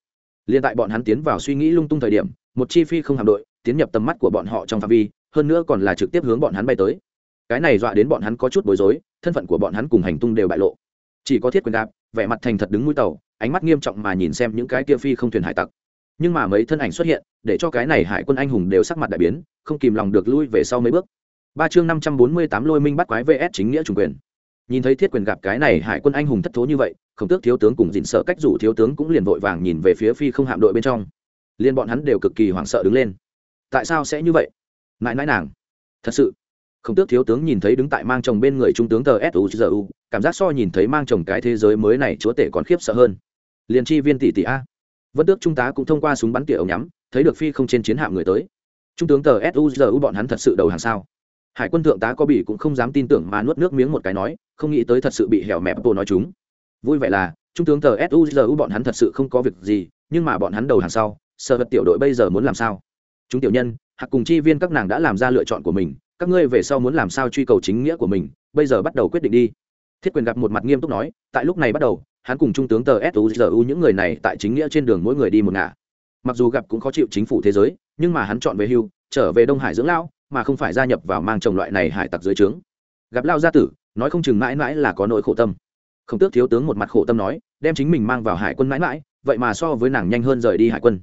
Liền tại bọn hắn tiến vào suy nghĩ lung tung thời điểm, một chi phi không hạm đội tiến nhập tầm mắt của bọn họ trong phạm vi, hơn nữa còn là trực tiếp hướng bọn hắn bay tới. Cái này dọa đến bọn hắn có chút bối rối, thân phận của bọn hắn cùng hành tung đều bại lộ. Chỉ có thiết quyền đạp, vẻ mặt thành thật đứng mũi tàu, ánh mắt nghiêm trọng mà nhìn xem những cái kia phi không thuyền hải tặc. Nhưng mà mấy thân ảnh xuất hiện, để cho cái này hải quân anh hùng đều sắc mặt đại biến, không kìm lòng được lui về sau mấy bước. Ba chương năm trăm bốn mươi tám lôi minh bắt quái vs chính nghĩa chủ quyền. Nhìn thấy thiết quyền gặp cái này hải quân anh hùng thất thố như vậy khổng tước thiếu tướng cùng dịn sợ cách rủ thiếu tướng cũng liền vội vàng nhìn về phía phi không hạm đội bên trong. Liên bọn hắn đều cực kỳ hoảng sợ đứng lên tại sao sẽ như vậy? Mãi mãi nàng. Thật sự. Khổng tước thiếu tướng nhìn thấy đứng tại mang chồng bên người trung tướng tờ suzu cảm giác so nhìn thấy mang chồng cái thế giới mới này chúa tể còn khiếp sợ hơn. Liền chi viên tỷ tỷ a. Vân tước trung tá cũng thông qua súng bắn tỉa ống nhắm, thấy được phi không trên chiến hạm người tới. Trung tướng tờ suzu bọn hắn thật sự đầu hàng sao? Hải quân thượng tá có bị cũng không dám tin tưởng mà nuốt nước miếng một cái nói, không nghĩ tới thật sự bị hẻo mẹp bộ nói chúng. Vui vậy là, trung tướng tờ suzu bọn hắn thật sự không có việc gì, nhưng mà bọn hắn đầu hàng sau sở vật tiểu đội bây giờ muốn làm sao? Chúng tiểu nhân, hạc cùng chi viên các nàng đã làm ra lựa chọn của mình, các ngươi về sau muốn làm sao truy cầu chính nghĩa của mình, bây giờ bắt đầu quyết định đi. Thiết quyền gặp một mặt nghiêm túc nói, tại lúc này bắt đầu, hắn cùng trung tướng tờ suzu những người này tại chính nghĩa trên đường mỗi người đi một ngả. Mặc dù gặp cũng khó chịu chính phủ thế giới, nhưng mà hắn chọn về hưu, trở về đông hải dưỡng lão, mà không phải gia nhập vào mang chồng loại này hải tặc dưới trướng. Gặp lao gia tử, nói không chừng mãi mãi là có nỗi khổ tâm. Không tước thiếu tướng một mặt khổ tâm nói, đem chính mình mang vào hải quân mãi mãi, vậy mà so với nàng nhanh hơn rời đi hải quân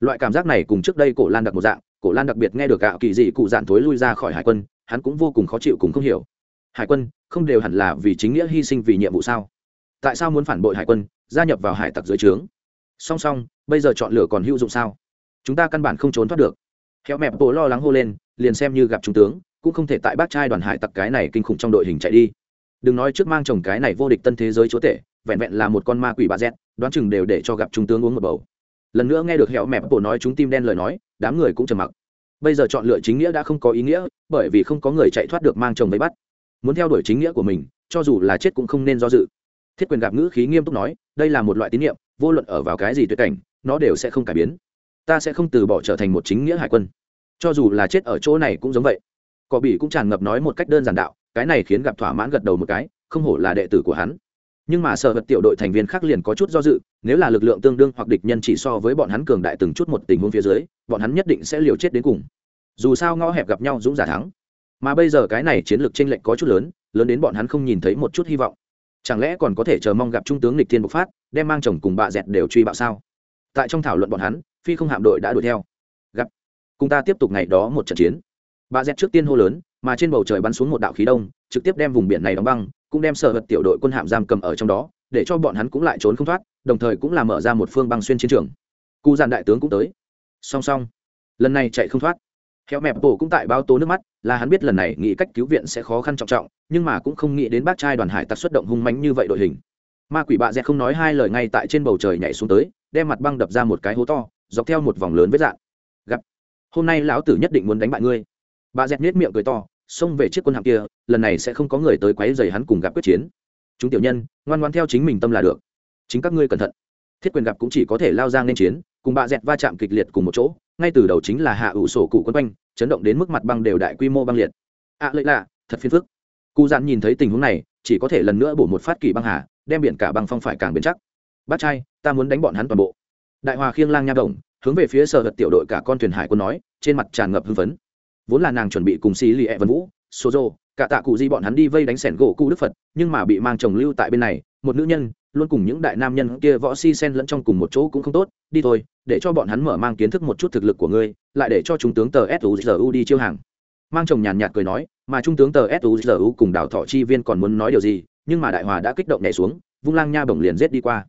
loại cảm giác này cùng trước đây cổ lan đặc một dạng, cổ lan đặc biệt nghe được gạo kỳ dị cụ dạn thối lui ra khỏi hải quân, hắn cũng vô cùng khó chịu cùng không hiểu. Hải quân, không đều hẳn là vì chính nghĩa hy sinh vì nhiệm vụ sao? Tại sao muốn phản bội hải quân, gia nhập vào hải tặc dưới trướng? Song song, bây giờ chọn lựa còn hữu dụng sao? Chúng ta căn bản không trốn thoát được. Khéo mẹp bộ lo lắng hô lên, liền xem như gặp trung tướng, cũng không thể tại bác trai đoàn hải tặc cái này kinh khủng trong đội hình chạy đi. Đừng nói trước mang chồng cái này vô địch tân thế giới chúa tể, vẹn vẹn là một con ma quỷ bà z, đoán chừng đều để cho gặp trung tướng uống một bầu lần nữa nghe được hẹo mẹp bộ nói chúng tim đen lời nói, đám người cũng trầm mặc. Bây giờ chọn lựa chính nghĩa đã không có ý nghĩa, bởi vì không có người chạy thoát được mang chồng với bắt. Muốn theo đuổi chính nghĩa của mình, cho dù là chết cũng không nên do dự. Thiết quyền gặp ngữ khí nghiêm túc nói, đây là một loại tín nhiệm vô luận ở vào cái gì tuyệt cảnh, nó đều sẽ không cải biến. Ta sẽ không từ bỏ trở thành một chính nghĩa hải quân. Cho dù là chết ở chỗ này cũng giống vậy. Cỏ bỉ cũng tràn ngập nói một cách đơn giản đạo, cái này khiến gặp thỏa mãn gật đầu một cái, không hổ là đệ tử của hắn nhưng mà sở vật tiểu đội thành viên khác liền có chút do dự, nếu là lực lượng tương đương hoặc địch nhân chỉ so với bọn hắn cường đại từng chút một tình huống phía dưới, bọn hắn nhất định sẽ liều chết đến cùng. Dù sao ngõ hẹp gặp nhau dũng giả thắng. Mà bây giờ cái này chiến lược tranh lệch có chút lớn lớn đến bọn hắn không nhìn thấy một chút hy vọng. Chẳng lẽ còn có thể chờ mong gặp trung tướng lịch thiên bộc phát, đem mang chồng cùng bà dẹt đều truy bạo sao? Tại trong thảo luận bọn hắn, phi không hạm đội đã đuổi theo. Gặp. Cùng ta tiếp tục ngày đó một trận chiến. Bà dẹt trước tiên hô lớn, mà trên bầu trời bắn xuống một đạo khí đông, trực tiếp đem vùng biển này đóng băng cũng đem sở vật tiểu đội quân hạm giam cầm ở trong đó để cho bọn hắn cũng lại trốn không thoát đồng thời cũng là mở ra một phương băng xuyên chiến trường cụ giàn đại tướng cũng tới song song lần này chạy không thoát Khéo mẹp bổ cũng tại bao tố nước mắt, là hắn biết lần này nghĩ cách cứu viện sẽ khó khăn trọng trọng, nhưng mà cũng không nghĩ đến bác trai đoàn hải tặc xuất động hung mãnh như vậy đội hình. Ma quỷ bạ dẹt không nói hai lời ngay tại trên bầu trời nhảy xuống tới, đem mặt băng đập ra một cái hố to, dọc theo một vòng lớn vết dạn. Gặp, hôm nay lão tử nhất định muốn đánh bại ngươi. bà dẹt nết miệng cười to, xông về chiếc quân hạm kia, lần này sẽ không có người tới quấy rầy hắn cùng gặp quyết chiến. Chúng tiểu nhân, ngoan ngoãn theo chính mình tâm là được. Chính các ngươi cẩn thận. Thiết quyền gặp cũng chỉ có thể lao ra nên chiến, cùng bạ dẹt va chạm kịch liệt cùng một chỗ, ngay từ đầu chính là hạ ủ sổ cụ quân quanh chấn động đến mức mặt băng đều đại quy mô băng liệt ạ à, lợi lạ thật phiền phức cụ dạn nhìn thấy tình huống này chỉ có thể lần nữa bổ một phát kỳ băng hà đem biển cả băng phong phải càng bền chắc bác trai ta muốn đánh bọn hắn toàn bộ đại hòa khiêng lang nha đồng hướng về phía sở hật tiểu đội cả con thuyền hải quân nói trên mặt tràn ngập hưng phấn vốn là nàng chuẩn bị cùng xì lì ẹ vân vũ số rô, cả tạ cụ di bọn hắn đi vây đánh sẻn gỗ cụ đức phật, nhưng mà bị mang chồng lưu tại bên này, một nữ nhân, luôn cùng những đại nam nhân kia võ si sen lẫn trong cùng một chỗ cũng không tốt, đi thôi, để cho bọn hắn mở mang kiến thức một chút thực lực của ngươi, lại để cho trung tướng tờ suzu đi chiêu hàng. Mang chồng nhàn nhạt cười nói, mà trung tướng tờ suzu cùng đào thọ chi viên còn muốn nói điều gì, nhưng mà đại hòa đã kích động nhảy xuống, vung lang nha bổng liền rết đi qua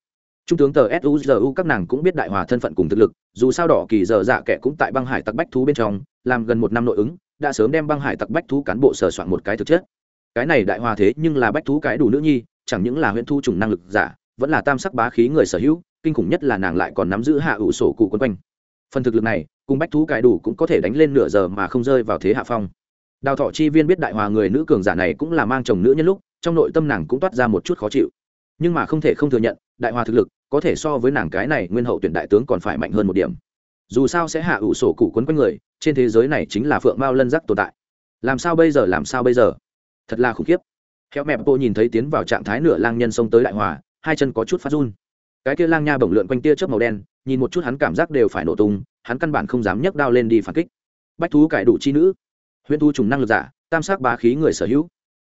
trung tướng tờ suzu các nàng cũng biết đại hòa thân phận cùng thực lực, dù sao đỏ kỳ giờ dạ kẻ cũng tại băng hải tặc bách thú bên trong, làm gần một năm nội ứng, đã sớm đem băng hải tặc bách thú cán bộ sờ soạn một cái thực chất. Cái này đại hòa thế nhưng là bách thú cái đủ nữ nhi, chẳng những là huyện thu trùng năng lực giả, vẫn là tam sắc bá khí người sở hữu, kinh khủng nhất là nàng lại còn nắm giữ hạ ủ sổ cụ quân quanh. Phần thực lực này, cùng bách thú cái đủ cũng có thể đánh lên nửa giờ mà không rơi vào thế hạ phong. Đào thọ chi viên biết đại hòa người nữ cường giả này cũng là mang chồng nữ nhân lúc, trong nội tâm nàng cũng toát ra một chút khó chịu. Nhưng mà không thể không thừa nhận, đại hòa thực lực có thể so với nàng cái này nguyên hậu tuyển đại tướng còn phải mạnh hơn một điểm. Dù sao sẽ hạ ủ sổ cụ quấn quanh người, trên thế giới này chính là phượng mao lân giác tồn tại. Làm sao bây giờ, làm sao bây giờ? Thật là khủng khiếp. Khéo mẹ bộ nhìn thấy tiến vào trạng thái nửa lang nhân xông tới đại hòa, hai chân có chút phát run. Cái kia lang nha bổng lượn quanh tia chớp màu đen, nhìn một chút hắn cảm giác đều phải nổ tung, hắn căn bản không dám nhấc đao lên đi phản kích. Bách thú cải đủ chi nữ. Huyễn thu trùng năng lực giả, tam sắc bá khí người sở hữu.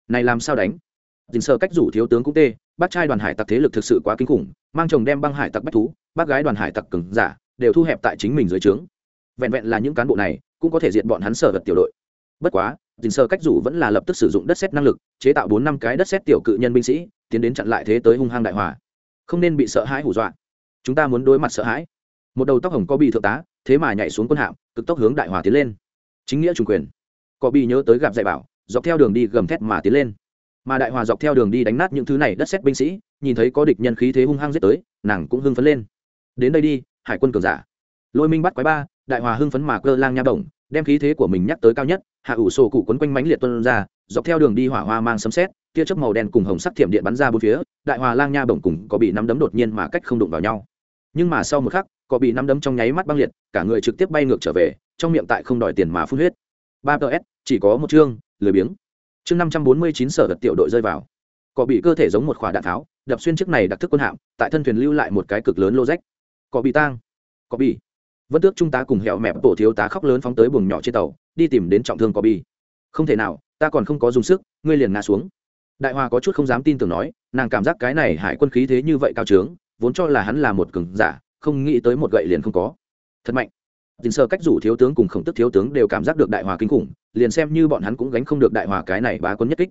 Này làm sao đánh? Dình sợ cách rủ thiếu tướng cũng tê bác trai đoàn hải tặc thế lực thực sự quá kinh khủng, mang chồng đem băng hải tặc bách thú, bác gái đoàn hải tặc cứng giả, đều thu hẹp tại chính mình dưới trướng. Vẹn vẹn là những cán bộ này, cũng có thể diện bọn hắn sở vật tiểu đội. Bất quá, dình sơ cách rủ vẫn là lập tức sử dụng đất xét năng lực, chế tạo bốn năm cái đất xét tiểu cự nhân binh sĩ, tiến đến chặn lại thế tới hung hăng đại hòa. Không nên bị sợ hãi hủ dọa. Chúng ta muốn đối mặt sợ hãi. Một đầu tóc hồng có bị thượng tá, thế mà nhảy xuống quân hạm, cực tốc hướng đại hòa tiến lên. Chính nghĩa chủ quyền. Có bị nhớ tới gặp dạy bảo, dọc theo đường đi gầm thét mà tiến lên mà đại hòa dọc theo đường đi đánh nát những thứ này đất xét binh sĩ, nhìn thấy có địch nhân khí thế hung hăng giết tới, nàng cũng hưng phấn lên. Đến đây đi, hải quân cường giả. Lôi minh bắt quái ba, đại hòa hưng phấn mà cơ lang nha bổng, đem khí thế của mình nhắc tới cao nhất, hạ ủ sổ cụ quấn quanh mánh liệt tuân ra, dọc theo đường đi hỏa hoa mang sấm xét tia chớp màu đen cùng hồng sắc thiểm điện bắn ra bốn phía, đại hòa lang nha bổng cùng có bị nắm đấm đột nhiên mà cách không đụng vào nhau. Nhưng mà sau một khắc, có bị nắm đấm trong nháy mắt băng liệt, cả người trực tiếp bay ngược trở về, trong miệng tại không đòi tiền mà phun huyết. Ba ts chỉ có một chương, lười biếng chương năm trăm bốn mươi chín sở vật tiểu đội rơi vào. Cỏ bị cơ thể giống một quả đạn tháo, đập xuyên chiếc này đặc thức quân hạm, tại thân thuyền lưu lại một cái cực lớn lô rách. Cỏ bị tang. Cỏ bị. Vân tước trung tá cùng hẹo mẹp tổ thiếu tá khóc lớn phóng tới buồng nhỏ trên tàu, đi tìm đến trọng thương cỏ bị. Không thể nào, ta còn không có dùng sức, ngươi liền ngã xuống. Đại hòa có chút không dám tin tưởng nói, nàng cảm giác cái này hải quân khí thế như vậy cao trướng, vốn cho là hắn là một cường giả, không nghĩ tới một gậy liền không có. Thật mạnh tình sơ cách rủ thiếu tướng cùng khổng tức thiếu tướng đều cảm giác được đại hòa kinh khủng, liền xem như bọn hắn cũng gánh không được đại hòa cái này bá quân nhất kích.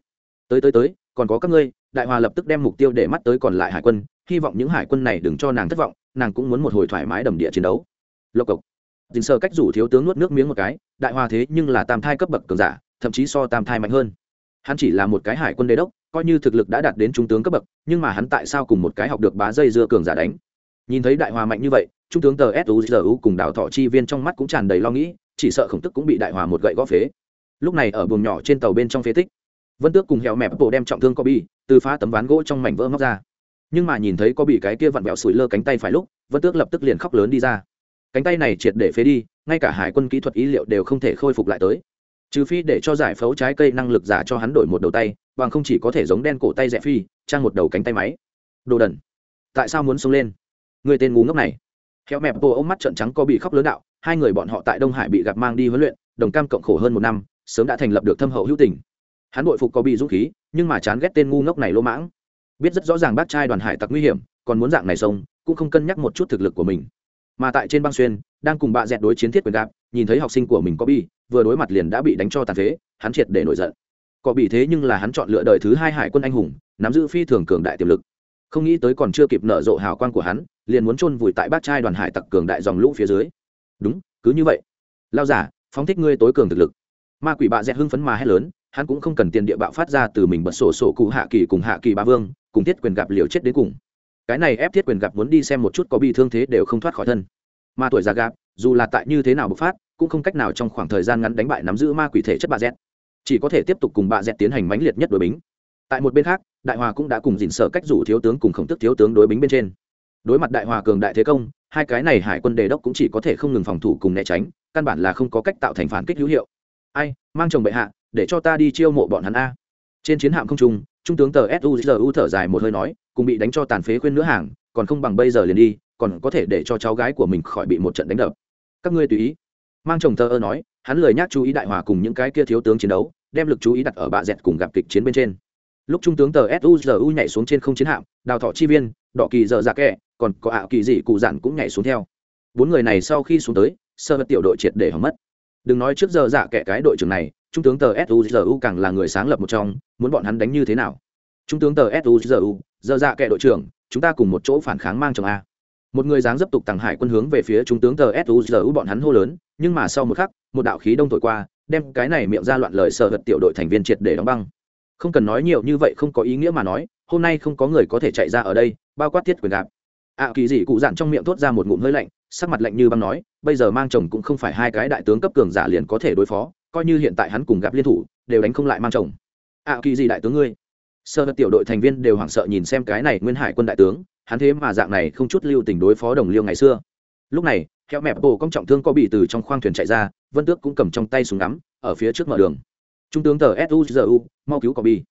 Tới tới tới, còn có các ngươi, đại hòa lập tức đem mục tiêu để mắt tới còn lại hải quân, hy vọng những hải quân này đừng cho nàng thất vọng, nàng cũng muốn một hồi thoải mái đầm địa chiến đấu. Lộc cộc. Tình sơ cách rủ thiếu tướng nuốt nước miếng một cái, đại hòa thế nhưng là tam thai cấp bậc cường giả, thậm chí so tam thai mạnh hơn. Hắn chỉ là một cái hải quân đế đốc, coi như thực lực đã đạt đến trung tướng cấp bậc, nhưng mà hắn tại sao cùng một cái học được bá dây dưa cường giả đánh? Nhìn thấy đại hòa mạnh như vậy trung tướng tờ suzu cùng đào thọ chi viên trong mắt cũng tràn đầy lo nghĩ, chỉ sợ khổng tức cũng bị đại hòa một gậy gõ phế. Lúc này ở buồng nhỏ trên tàu bên trong phế tích, vân tước cùng hẹo mẹp bộ đem trọng thương có bị từ phá tấm ván gỗ trong mảnh vỡ móc ra. Nhưng mà nhìn thấy có bị cái kia vặn vẹo sủi lơ cánh tay phải lúc, vân tước lập tức liền khóc lớn đi ra. Cánh tay này triệt để phế đi, ngay cả hải quân kỹ thuật ý liệu đều không thể khôi phục lại tới. Trừ phi để cho giải phẫu trái cây năng lực giả cho hắn đổi một đầu tay, bằng không chỉ có thể giống đen cổ tay rẽ phi, trang một đầu cánh tay máy. Đồ đần, tại sao muốn sống lên? Người tên ngu ngốc này heo mẹp cô ôm mắt trợn trắng co bị khóc lớn đạo hai người bọn họ tại đông hải bị gặp mang đi huấn luyện đồng cam cộng khổ hơn một năm sớm đã thành lập được thâm hậu hữu tình. Hắn bội phục có bị dũng khí nhưng mà chán ghét tên ngu ngốc này lỗ mãng. Biết rất rõ ràng bác trai đoàn hải tặc nguy hiểm còn muốn dạng này sông cũng không cân nhắc một chút thực lực của mình. Mà tại trên băng xuyên đang cùng bạ dẹt đối chiến thiết quyền đạp, nhìn thấy học sinh của mình có bi vừa đối mặt liền đã bị đánh cho tàn phế hắn triệt để nổi giận. Có bị thế nhưng là hắn chọn lựa đời thứ hai hải quân anh hùng nắm giữ phi thường cường đại tiềm lực không nghĩ tới còn chưa kịp nở rộ hào quang của hắn, liền muốn chôn vùi tại bát trai đoàn hải tặc cường đại dòng lũ phía dưới. Đúng, cứ như vậy. Lao giả phóng thích ngươi tối cường thực lực. Ma quỷ bạ dẹt hưng phấn mà hét lớn, hắn cũng không cần tiền địa bạo phát ra từ mình bật sổ sổ cụ hạ kỳ cùng hạ kỳ ba vương, cùng thiết quyền gặp liều chết đến cùng. Cái này ép thiết quyền gặp muốn đi xem một chút có bị thương thế đều không thoát khỏi thân. Mà tuổi già gạp, dù là tại như thế nào bộc phát, cũng không cách nào trong khoảng thời gian ngắn đánh bại nắm giữ ma quỷ thể chất bà z chỉ có thể tiếp tục cùng bà z tiến hành mãnh liệt nhất đội bính. Tại một bên khác đại hòa cũng đã cùng dình sở cách rủ thiếu tướng cùng khổng tức thiếu tướng đối bính bên trên. Đối mặt đại hòa cường đại thế công, hai cái này hải quân đề đốc cũng chỉ có thể không ngừng phòng thủ cùng né tránh, căn bản là không có cách tạo thành phản kích hữu hiệu. Ai, mang chồng bệ hạ, để cho ta đi chiêu mộ bọn hắn a. Trên chiến hạm không trung trung tướng tờ suzu thở dài một hơi nói, cùng bị đánh cho tàn phế khuyên nữa hàng, còn không bằng bây giờ liền đi, còn có thể để cho cháu gái của mình khỏi bị một trận đánh đập. Các ngươi tùy ý. Mang chồng Tờ ơ nói, hắn lời nhắc chú ý đại hòa cùng những cái kia thiếu tướng chiến đấu, đem lực chú ý đặt ở bạ dẹt cùng gặp kịch chiến bên trên lúc trung tướng tờ suzu nhảy xuống trên không chiến hạm, đào thọ chi viên, đỏ kỳ dở dạ kẹ, còn có ảo kỳ dị cụ dặn cũng nhảy xuống theo. Bốn người này sau khi xuống tới, sơ vật tiểu đội triệt để hỏng mất. Đừng nói trước giờ dạ kẹ cái đội trưởng này, trung tướng tờ suzu càng là người sáng lập một trong, muốn bọn hắn đánh như thế nào? Trung tướng tờ suzu giờ dạ kẹ đội trưởng, chúng ta cùng một chỗ phản kháng mang chồng a. Một người dáng dấp tục tàng hải quân hướng về phía trung tướng tờ suzu bọn hắn hô lớn, nhưng mà sau một khắc, một đạo khí đông thổi qua, đem cái này miệng ra loạn lời sợ vật tiểu đội thành viên triệt để đóng băng không cần nói nhiều như vậy không có ý nghĩa mà nói hôm nay không có người có thể chạy ra ở đây bao quát tiết quyền gạp ạ à, kỳ dị cụ dặn trong miệng thốt ra một ngụm hơi lạnh sắc mặt lạnh như băng nói bây giờ mang chồng cũng không phải hai cái đại tướng cấp cường giả liền có thể đối phó coi như hiện tại hắn cùng gặp liên thủ đều đánh không lại mang chồng. Ạ à, kỳ dị đại tướng ngươi. Sơ vật tiểu đội thành viên đều hoảng sợ nhìn xem cái này nguyên hải quân đại tướng hắn thế mà dạng này không chút lưu tình đối phó đồng liêu ngày xưa. Lúc này theo mẹp bồ công trọng thương có bị từ trong khoang thuyền chạy ra vân tước cũng cầm trong tay súng ngắm ở phía trước mở đường trung tướng tờ suzu mau cứu có bi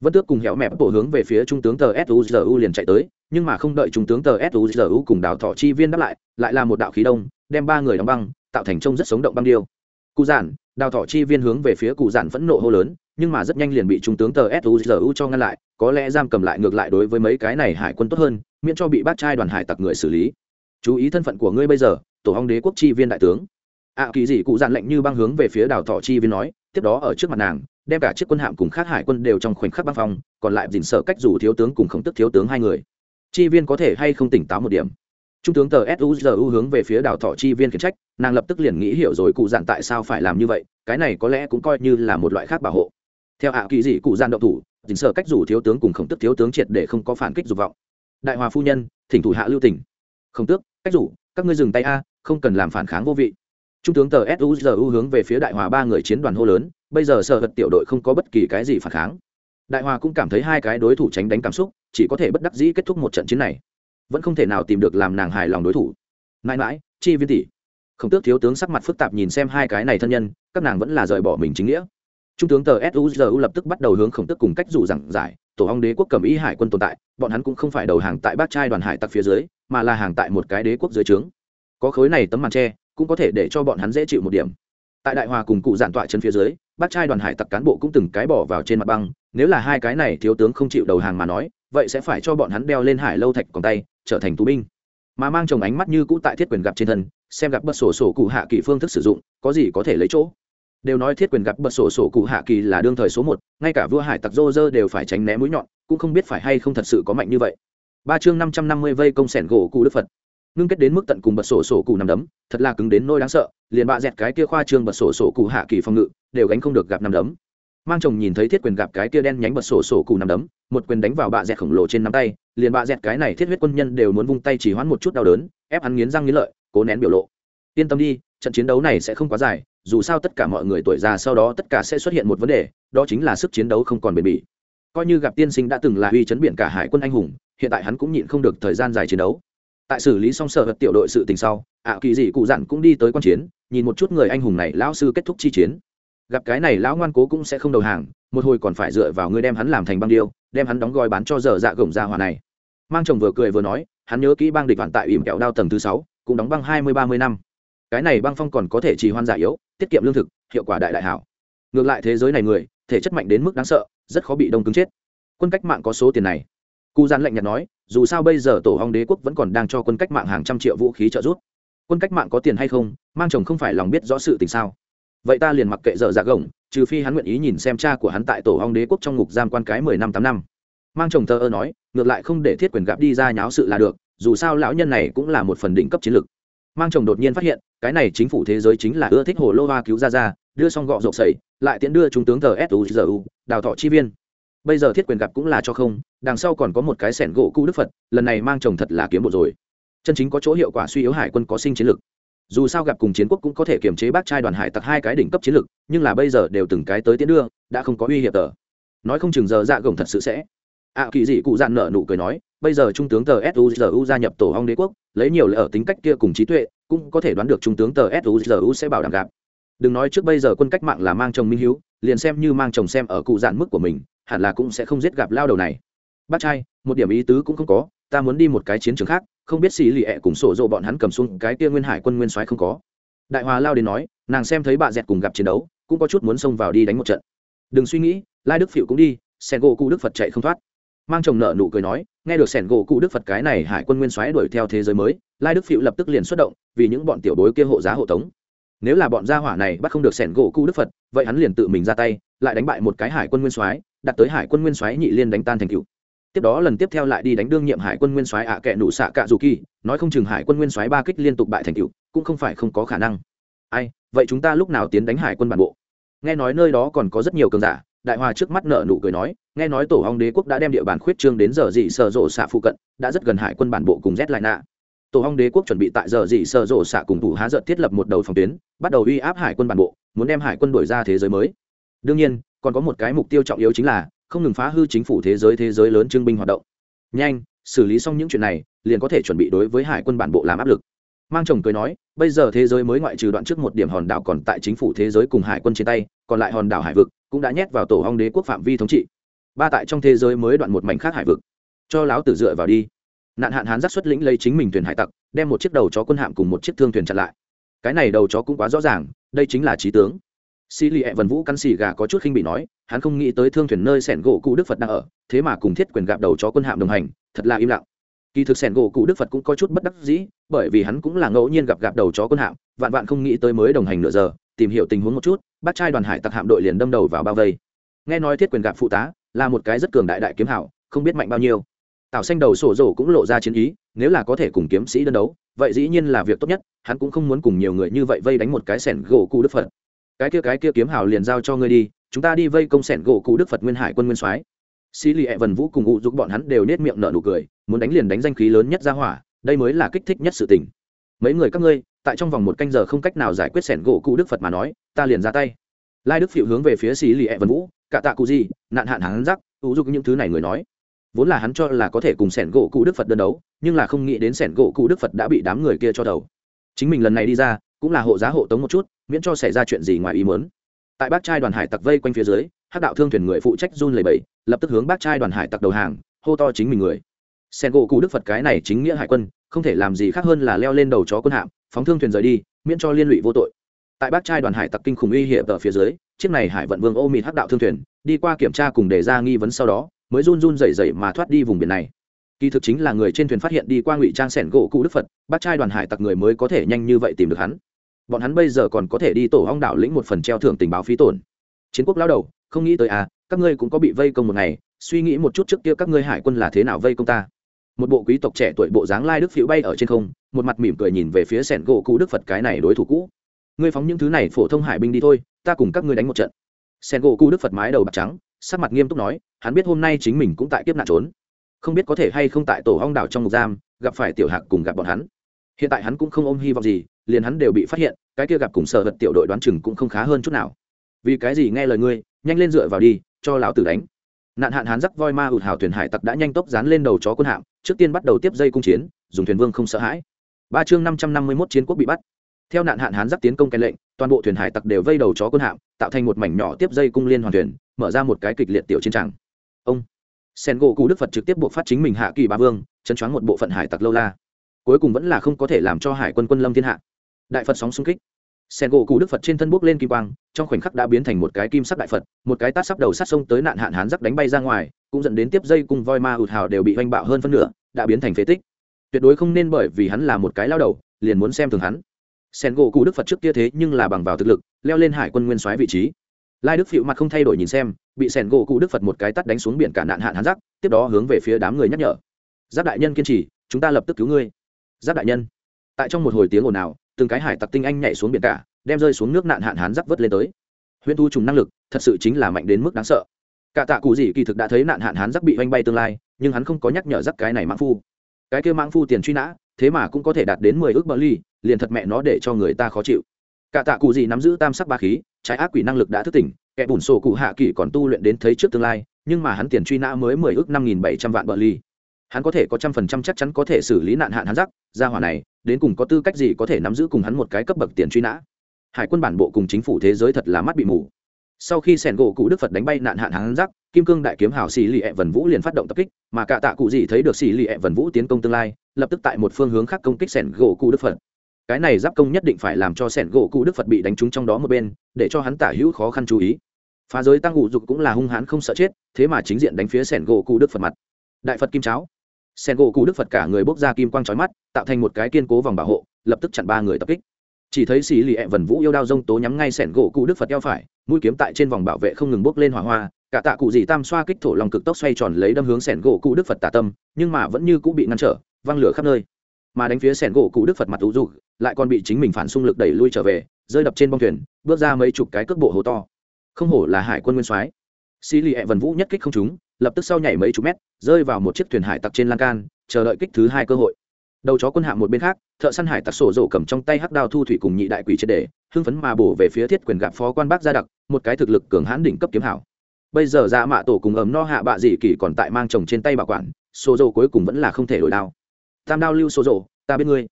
vân tước cùng héo mẹp bổ hướng về phía trung tướng tờ suzu liền chạy tới, nhưng mà không đợi trung tướng tờ suzu cùng đào thọ chi viên đáp lại lại là một đạo khí đông, đem ba người đóng băng, tạo thành trông rất sống động băng điêu. Cụ giản, đào thọ chi viên hướng về phía cụ giản phẫn nộ hô lớn, nhưng mà rất nhanh liền bị trung tướng tờ suzu cho ngăn lại, có lẽ giam cầm lại ngược lại đối với mấy cái này hải quân tốt hơn, miễn cho bị bát trai đoàn hải tặc người xử lý. Chú ý thân phận của ngươi bây giờ, tổ hong đế quốc chi viên đại tướng. Ạ kỳ dị, cụ dạn lệnh như băng hướng về phía đào thọ chi viên nói tiếp đó ở trước mặt nàng, đem cả chiếc quân hạm cùng khác hải quân đều trong khoảnh khắc băng phong, còn lại dình sợ cách rủ thiếu tướng cùng khổng tức thiếu tướng hai người. Chi viên có thể hay không tỉnh táo một điểm? Trung tướng tờ suzu hướng về phía đào thọ chi viên khiển trách, nàng lập tức liền nghĩ hiểu rồi cụ dặn tại sao phải làm như vậy, cái này có lẽ cũng coi như là một loại khác bảo hộ. Theo ạ kỳ dị cụ dặn động thủ, dình sợ cách rủ thiếu tướng cùng khổng tức thiếu tướng triệt để không có phản kích dục vọng. Đại hòa phu nhân, thỉnh thủ hạ lưu tỉnh không tước, cách rủ các ngươi dừng tay a, không cần làm phản kháng vô vị trung tướng tờ suzu hướng về phía đại hòa ba người chiến đoàn hô lớn, bây giờ sở hật tiểu đội không có bất kỳ cái gì phản kháng. Đại hòa cũng cảm thấy hai cái đối thủ tránh đánh cảm xúc, chỉ có thể bất đắc dĩ kết thúc một trận chiến này. Vẫn không thể nào tìm được làm nàng hài lòng đối thủ. Mãi mãi, chi viên tỷ. Không tước thiếu tướng sắc mặt phức tạp nhìn xem hai cái này thân nhân, các nàng vẫn là rời bỏ mình chính nghĩa. Trung tướng tờ suzu lập tức bắt đầu hướng khổng tức cùng cách rủ giảng giải, tổ hong đế quốc cầm ý hải quân tồn tại, bọn hắn cũng không phải đầu hàng tại bát trai đoàn hải tặc phía dưới, mà là hàng tại một cái đế quốc dưới trướng. Có khối này tấm màn tre cũng có thể để cho bọn hắn dễ chịu một điểm. Tại đại hòa cùng cụ giản tọa chân phía dưới bát trai đoàn hải tặc cán bộ cũng từng cái bỏ vào trên mặt băng, nếu là hai cái này thiếu tướng không chịu đầu hàng mà nói, vậy sẽ phải cho bọn hắn đeo lên hải lâu thạch còn tay, trở thành tù binh. Mà mang chồng ánh mắt như cũ tại thiết quyền gặp trên thân, xem gặp bật sổ sổ cụ hạ kỳ phương thức sử dụng, có gì có thể lấy chỗ. Đều nói thiết quyền gặp bật sổ sổ cụ hạ kỳ là đương thời số một, ngay cả vua hải tặc dô dơ đều phải tránh né mũi nhọn, cũng không biết phải hay không thật sự có mạnh như vậy. Ba chương năm trăm năm mươi vây công sẻn gỗ cụ đức phật ngưng kết đến mức tận cùng bật sổ sổ cụ nằm đấm, thật là cứng đến nôi đáng sợ, liền bạ dẹt cái kia khoa trương bật sổ sổ cụ hạ kỳ phòng ngự, đều gánh không được gặp nằm đấm. Mang chồng nhìn thấy thiết quyền gặp cái kia đen nhánh bật sổ sổ cụ nằm đấm, một quyền đánh vào bạ dẹt khổng lồ trên nắm tay, liền bạ dẹt cái này thiết huyết quân nhân đều muốn vung tay chỉ hoãn một chút đau đớn, ép hắn nghiến răng nghiến lợi, cố nén biểu lộ. Yên tâm đi, trận chiến đấu này sẽ không quá dài, dù sao tất cả mọi người tuổi già sau đó tất cả sẽ xuất hiện một vấn đề, đó chính là sức chiến đấu không còn bền bỉ. Coi như gặp tiên sinh đã từng là uy chấn biển cả hải quân anh hùng, hiện tại hắn cũng nhịn không được thời gian dài chiến đấu tại xử lý xong sở vật tiểu đội sự tình sau, ạ kỳ dị cụ dặn cũng đi tới quan chiến, nhìn một chút người anh hùng này lão sư kết thúc chi chiến. Gặp cái này lão ngoan cố cũng sẽ không đầu hàng, một hồi còn phải dựa vào ngươi đem hắn làm thành băng điêu, đem hắn đóng gói bán cho dở dạ gồng ra hỏa này. Mang chồng vừa cười vừa nói, hắn nhớ kỹ băng địch vạn tại ỉm kẹo đao tầng thứ sáu, cũng đóng băng hai mươi ba mươi năm. Cái này băng phong còn có thể trì hoan giả yếu, tiết kiệm lương thực, hiệu quả đại đại hảo. Ngược lại thế giới này người, thể chất mạnh đến mức đáng sợ, rất khó bị đông cứng chết. Quân cách mạng có số tiền này cụ gian lạnh nhạt nói, dù sao bây giờ tổ hong đế quốc vẫn còn đang cho quân cách mạng hàng trăm triệu vũ khí trợ giúp. Quân cách mạng có tiền hay không, mang chồng không phải lòng biết rõ sự tình sao? Vậy ta liền mặc kệ dở dạ gồng, trừ phi hắn nguyện ý nhìn xem cha của hắn tại tổ hong đế quốc trong ngục giam quan cái mười năm tám năm. Mang chồng thơ ơ nói, ngược lại không để thiết quyền gặp đi ra nháo sự là được, dù sao lão nhân này cũng là một phần đỉnh cấp chiến lược. Mang chồng đột nhiên phát hiện, cái này chính phủ thế giới chính là ưa thích hồ lô hoa cứu ra ra, đưa xong gọ rộp sẩy, lại tiễn đưa trung tướng tờ suzu đào thọ chi viên bây giờ thiết quyền gặp cũng là cho không đằng sau còn có một cái sẻn gỗ cũ đức phật lần này mang chồng thật là kiếm bộ rồi. Chân chính có chỗ hiệu quả suy yếu hải quân có sinh chiến lược dù sao gặp cùng chiến quốc cũng có thể kiềm chế bác trai đoàn hải tặc hai cái đỉnh cấp chiến lược nhưng là bây giờ đều từng cái tới tiến đưa đã không có uy hiểm tờ. Nói không chừng giờ dạ gồng thật sự sẽ. Ạ à, kỳ dị cụ dạn nợ nụ cười nói bây giờ trung tướng tờ suzu gia nhập tổ hong đế quốc lấy nhiều lợi ở tính cách kia cùng trí tuệ cũng có thể đoán được trung tướng tờ suzu sẽ bảo đảm gặp. Đừng nói trước bây giờ quân cách mạng là mang chồng minh hiếu liền xem như mang chồng xem ở cụ dạn mức của mình hẳn là cũng sẽ không giết gặp lao đầu này. Bác trai, một điểm ý tứ cũng không có, ta muốn đi một cái chiến trường khác, không biết xì lì ẹ cùng sổ dộ bọn hắn cầm xuống cái kia nguyên hải quân nguyên soái không có. Đại hòa lao đến nói, nàng xem thấy bà dẹt cùng gặp chiến đấu, cũng có chút muốn xông vào đi đánh một trận. Đừng suy nghĩ, lai đức phịu cũng đi sẻn gỗ cụ đức phật chạy không thoát. Mang chồng nợ nụ cười nói, nghe được sẻn gỗ cụ đức phật cái này hải quân nguyên soái đuổi theo thế giới mới, lai đức phịu lập tức liền xuất động, vì những bọn tiểu bối kia hộ giá hộ tống. Nếu là bọn gia hỏa này bắt không được sẻn gỗ cụ đức phật, vậy hắn liền tự mình ra tay, lại đánh bại một cái hải quân nguyên soái đặt tới hải quân nguyên soái nhị liên đánh tan thành cựu tiếp đó lần tiếp theo lại đi đánh đương nhiệm hải quân nguyên soái ạ kệ nụ xạ cạ dù kỳ, nói không chừng hải quân nguyên soái ba kích liên tục bại thành cựu cũng không phải không có khả năng. Ai, vậy chúng ta lúc nào tiến đánh hải quân bản bộ? Nghe nói nơi đó còn có rất nhiều cường giả, đại hòa trước mắt nợ nụ cười nói, nghe nói tổ hong đế quốc đã đem địa bàn khuyết trương đến giờ dị sở rộ xạ phụ cận, đã rất gần hải quân bản bộ cùng z lại nạ tổ hong đế quốc chuẩn bị tại giờ dị sở rộ xạ cùng thủ há dợt thiết lập một đầu phòng tuyến, bắt đầu uy áp hải quân bản bộ, muốn đem hải quân đổi ra thế giới mới. Đương nhiên còn có một cái mục tiêu trọng yếu chính là không ngừng phá hư chính phủ thế giới thế giới lớn trưng binh hoạt động. Nhanh, xử lý xong những chuyện này, liền có thể chuẩn bị đối với hải quân bản bộ làm áp lực. Mang chồng cười nói, bây giờ thế giới mới ngoại trừ đoạn trước một điểm hòn đảo còn tại chính phủ thế giới cùng hải quân trên tay, còn lại hòn đảo hải vực cũng đã nhét vào tổ hong đế quốc phạm vi thống trị. Ba tại trong thế giới mới đoạn một mảnh khác hải vực. Cho láo tử dựa vào đi. Nạn hạn hán giác xuất lĩnh lấy chính mình thuyền hải tặc, đem một chiếc đầu chó quân hạm cùng một chiếc thương thuyền chặn lại. Cái này đầu chó cũng quá rõ ràng, đây chính là trí tướng xì lì ẹ vần vũ căn xì gà có chút khinh bị nói, hắn không nghĩ tới thương thuyền nơi sẻn gỗ cụ đức phật đang ở, thế mà cùng thiết quyền gạp đầu chó quân hạm đồng hành, thật là im lặng. Kỳ thực sẻn gỗ cụ đức phật cũng có chút bất đắc dĩ, bởi vì hắn cũng là ngẫu nhiên gặp gặp đầu chó quân hạm, vạn vạn không nghĩ tới mới đồng hành nửa giờ, tìm hiểu tình huống một chút bác trai đoàn hải tặc hạm đội liền đâm đầu vào bao vây. Nghe nói thiết quyền gặp phụ tá, là một cái rất cường đại đại kiếm hảo, không biết mạnh bao nhiêu. Tào xanh đầu sổ rổ cũng lộ ra chiến ý, nếu là có thể cùng kiếm sĩ đơn đấu, vậy dĩ nhiên là việc tốt nhất, hắn cũng không muốn cùng nhiều người như vậy vây đánh một cái sẻn gỗ cụ đức phật cái kia cái kia kiếm hào liền giao cho ngươi đi, chúng ta đi vây công sẻn gỗ cụ đức phật nguyên hải quân nguyên soái. Xí lì ẹ vần vũ cùng ngụ giúp bọn hắn đều nết miệng nở nụ cười, muốn đánh liền đánh danh khí lớn nhất ra hỏa, đây mới là kích thích nhất sự tình. Mấy người các ngươi, tại trong vòng một canh giờ không cách nào giải quyết sẻn gỗ cụ đức phật mà nói, ta liền ra tay. Lai đức phiệu hướng về phía xí lì ẹ vần vũ, cả tạ cụ gì, nạn hạn hắn rắc ụ giúp những thứ này người nói. Vốn là hắn cho là có thể cùng sẻn gỗ cụ đức phật đơn đấu, nhưng là không nghĩ đến sẻn gỗ cụ đức phật đã bị đám người kia cho đầu. Chính mình lần này đi ra cũng là hộ giá hộ tống một chút, miễn cho xảy ra chuyện gì ngoài ý muốn. Tại bác trai đoàn hải tặc vây quanh phía dưới, hắc đạo thương thuyền người phụ trách run lầy bẫy lập tức hướng bác trai đoàn hải tặc đầu hàng, hô to chính mình người. Sen gỗ cụ đức phật cái này chính nghĩa hải quân, không thể làm gì khác hơn là leo lên đầu chó quân hạm, phóng thương thuyền rời đi, miễn cho liên lụy vô tội. Tại bác trai đoàn hải tặc kinh khủng uy hiểm ở phía dưới, chiếc này hải vận vương ô mịt hắc đạo thương thuyền, đi qua kiểm tra cùng đề ra nghi vấn sau đó, mới run run rẩy rẩy mà thoát đi vùng biển này. Kỳ thực chính là người trên thuyền phát hiện đi qua ngụy trang sẻn gỗ cụ đức phật, bác trai đoàn hải tặc người mới có thể nhanh như vậy tìm được hắn bọn hắn bây giờ còn có thể đi tổ hong đảo lĩnh một phần treo thưởng tình báo phí tổn. Chiến quốc lao đầu, không nghĩ tới à các ngươi cũng có bị vây công một ngày, suy nghĩ một chút trước kia các ngươi hải quân là thế nào vây công ta. Một bộ quý tộc trẻ tuổi bộ dáng lai đức phiêu bay ở trên không, một mặt mỉm cười nhìn về phía sẻn gỗ cụ đức phật cái này đối thủ cũ. Ngươi phóng những thứ này phổ thông hải binh đi thôi, ta cùng các ngươi đánh một trận. Sẻn gỗ cụ đức phật mái đầu bạc trắng, sắc mặt nghiêm túc nói, hắn biết hôm nay chính mình cũng tại kiếp nạn trốn. Không biết có thể hay không tại tổ hong đảo trong ngục giam, gặp phải tiểu hạc cùng gặp bọn hắn hiện tại hắn cũng không ôm hy vọng gì, liền hắn đều bị phát hiện, cái kia gặp cùng sở vật tiểu đội đoán chừng cũng không khá hơn chút nào. Vì cái gì nghe lời ngươi, nhanh lên dựa vào đi, cho lão tử đánh. Nạn hạn hán rắc voi ma hụt hào thuyền hải tặc đã nhanh tốc dán lên đầu chó quân hạm, trước tiên bắt đầu tiếp dây cung chiến, dùng thuyền vương không sợ hãi. Ba chương năm trăm năm mươi mốt chiến quốc bị bắt. Theo nạn hạn hán rắc tiến công kèn lệnh, toàn bộ thuyền hải tặc đều vây đầu chó quân hạm, tạo thành một mảnh nhỏ tiếp dây cung liên hoàn thuyền, mở ra một cái kịch liệt tiểu chiến tràng. Ông. Sen gỗ cụ đức phật trực tiếp buộc phát chính mình hạ kỳ ba vương chân choáng một bộ phận hải tặc lâu la cuối cùng vẫn là không có thể làm cho hải quân quân lâm thiên hạ. Đại phật sóng xung kích. Sen gỗ cụ đức phật trên thân bốc lên kim quang, trong khoảnh khắc đã biến thành một cái kim sắc đại phật, một cái tát sắp đầu sát sông tới nạn hạn hán giắc đánh bay ra ngoài, cũng dẫn đến tiếp dây cùng voi ma ụt hào đều bị oanh bạo hơn phân nửa, đã biến thành phế tích. Tuyệt đối không nên bởi vì hắn là một cái lao đầu, liền muốn xem thường hắn. Sen gỗ cụ đức phật trước kia thế nhưng là bằng vào thực lực, leo lên hải quân nguyên soái vị trí. Lai đức phịu mặt không thay đổi nhìn xem, bị sẻn gỗ cụ đức phật một cái tắt đánh xuống biển cả nạn hạn hắn giắc tiếp đó hướng về phía đám người nhắc nhở. Giáp đại nhân kiên trì, chúng ta lập tức cứu ngươi giáp đại nhân. Tại trong một hồi tiếng ồn ào, từng cái hải tặc tinh anh nhảy xuống biển cả, đem rơi xuống nước nạn hạn hán giáp vớt lên tới. Huyễn thu trùng năng lực, thật sự chính là mạnh đến mức đáng sợ. Cả tạ cụ gì kỳ thực đã thấy nạn hạn hán giáp bị oanh bay tương lai, nhưng hắn không có nhắc nhở giáp cái này mãng phu. Cái kia mãng phu tiền truy nã, thế mà cũng có thể đạt đến mười ước bờ ly liền thật mẹ nó để cho người ta khó chịu. Cả tạ cụ gì nắm giữ tam sắc ba khí, trái ác quỷ năng lực đã thức tỉnh, kẻ bùn sổ cụ hạ kỳ còn tu luyện đến thấy trước tương lai, nhưng mà hắn tiền truy nã mới mười ước năm nghìn bảy trăm vạn bờ ly hắn có thể có trăm phần trăm chắc chắn có thể xử lý nạn hạn hắn rắc, ra hỏa này, đến cùng có tư cách gì có thể nắm giữ cùng hắn một cái cấp bậc tiền truy nã? Hải quân bản bộ cùng chính phủ thế giới thật là mắt bị mù. Sau khi sẻn gỗ cụ đức phật đánh bay nạn hạn hắn rắc, kim cương đại kiếm hào xì lì ẹ vần vũ liền phát động tập kích, mà cả tạ cụ gì thấy được xì lì ẹ vần vũ tiến công tương lai, lập tức tại một phương hướng khác công kích sẻn gỗ cụ đức phật. Cái này giáp công nhất định phải làm cho sẻn gỗ cụ đức phật bị đánh trúng trong đó một bên, để cho hắn tả hữu khó khăn chú ý. Phá giới tăng ủ dục cũng là hung hãn không sợ chết, thế mà chính diện đánh phía sẻn gỗ cụ đức phật mặt. Đại phật kim cháo sen gỗ cụ đức phật cả người bốc ra kim quang trói mắt, tạo thành một cái kiên cố vòng bảo hộ, lập tức chặn ba người tập kích. Chỉ thấy xì lì ẹ vần vũ yêu đao rông tố nhắm ngay sẻn gỗ cụ đức phật eo phải, mũi kiếm tại trên vòng bảo vệ không ngừng bốc lên hỏa hoa, cả tạ cụ dì tam xoa kích thổ lòng cực tốc xoay tròn lấy đâm hướng sẻn gỗ cụ đức phật tả tâm, nhưng mà vẫn như cũng bị ngăn trở, văng lửa khắp nơi. Mà đánh phía sẻn gỗ cụ đức phật mặt ủ dục lại còn bị chính mình phản xung lực đẩy lui trở về, rơi đập trên bông thuyền, bước ra mấy chục cái cước bộ hố to. Không hổ là hải quân nguyên soái xì lì hẹ vần vũ nhất kích không trúng, lập tức sau nhảy mấy chục mét, rơi vào một chiếc thuyền hải tặc trên lan can, chờ đợi kích thứ hai cơ hội. Đầu chó quân hạ một bên khác, thợ săn hải tặc sổ rổ cầm trong tay hắc đao thu thủy cùng nhị đại quỷ triệt đề hưng phấn mà bổ về phía thiết quyền gặp phó quan bác gia đặc, một cái thực lực cường hãn đỉnh cấp kiếm hảo. Bây giờ ra mạ tổ cùng ấm no hạ bạ dị kỳ còn tại mang chồng trên tay bảo quản, sổ rổ cuối cùng vẫn là không thể đổi đao. Tam đao lưu sổ rổ, ta biết ngươi.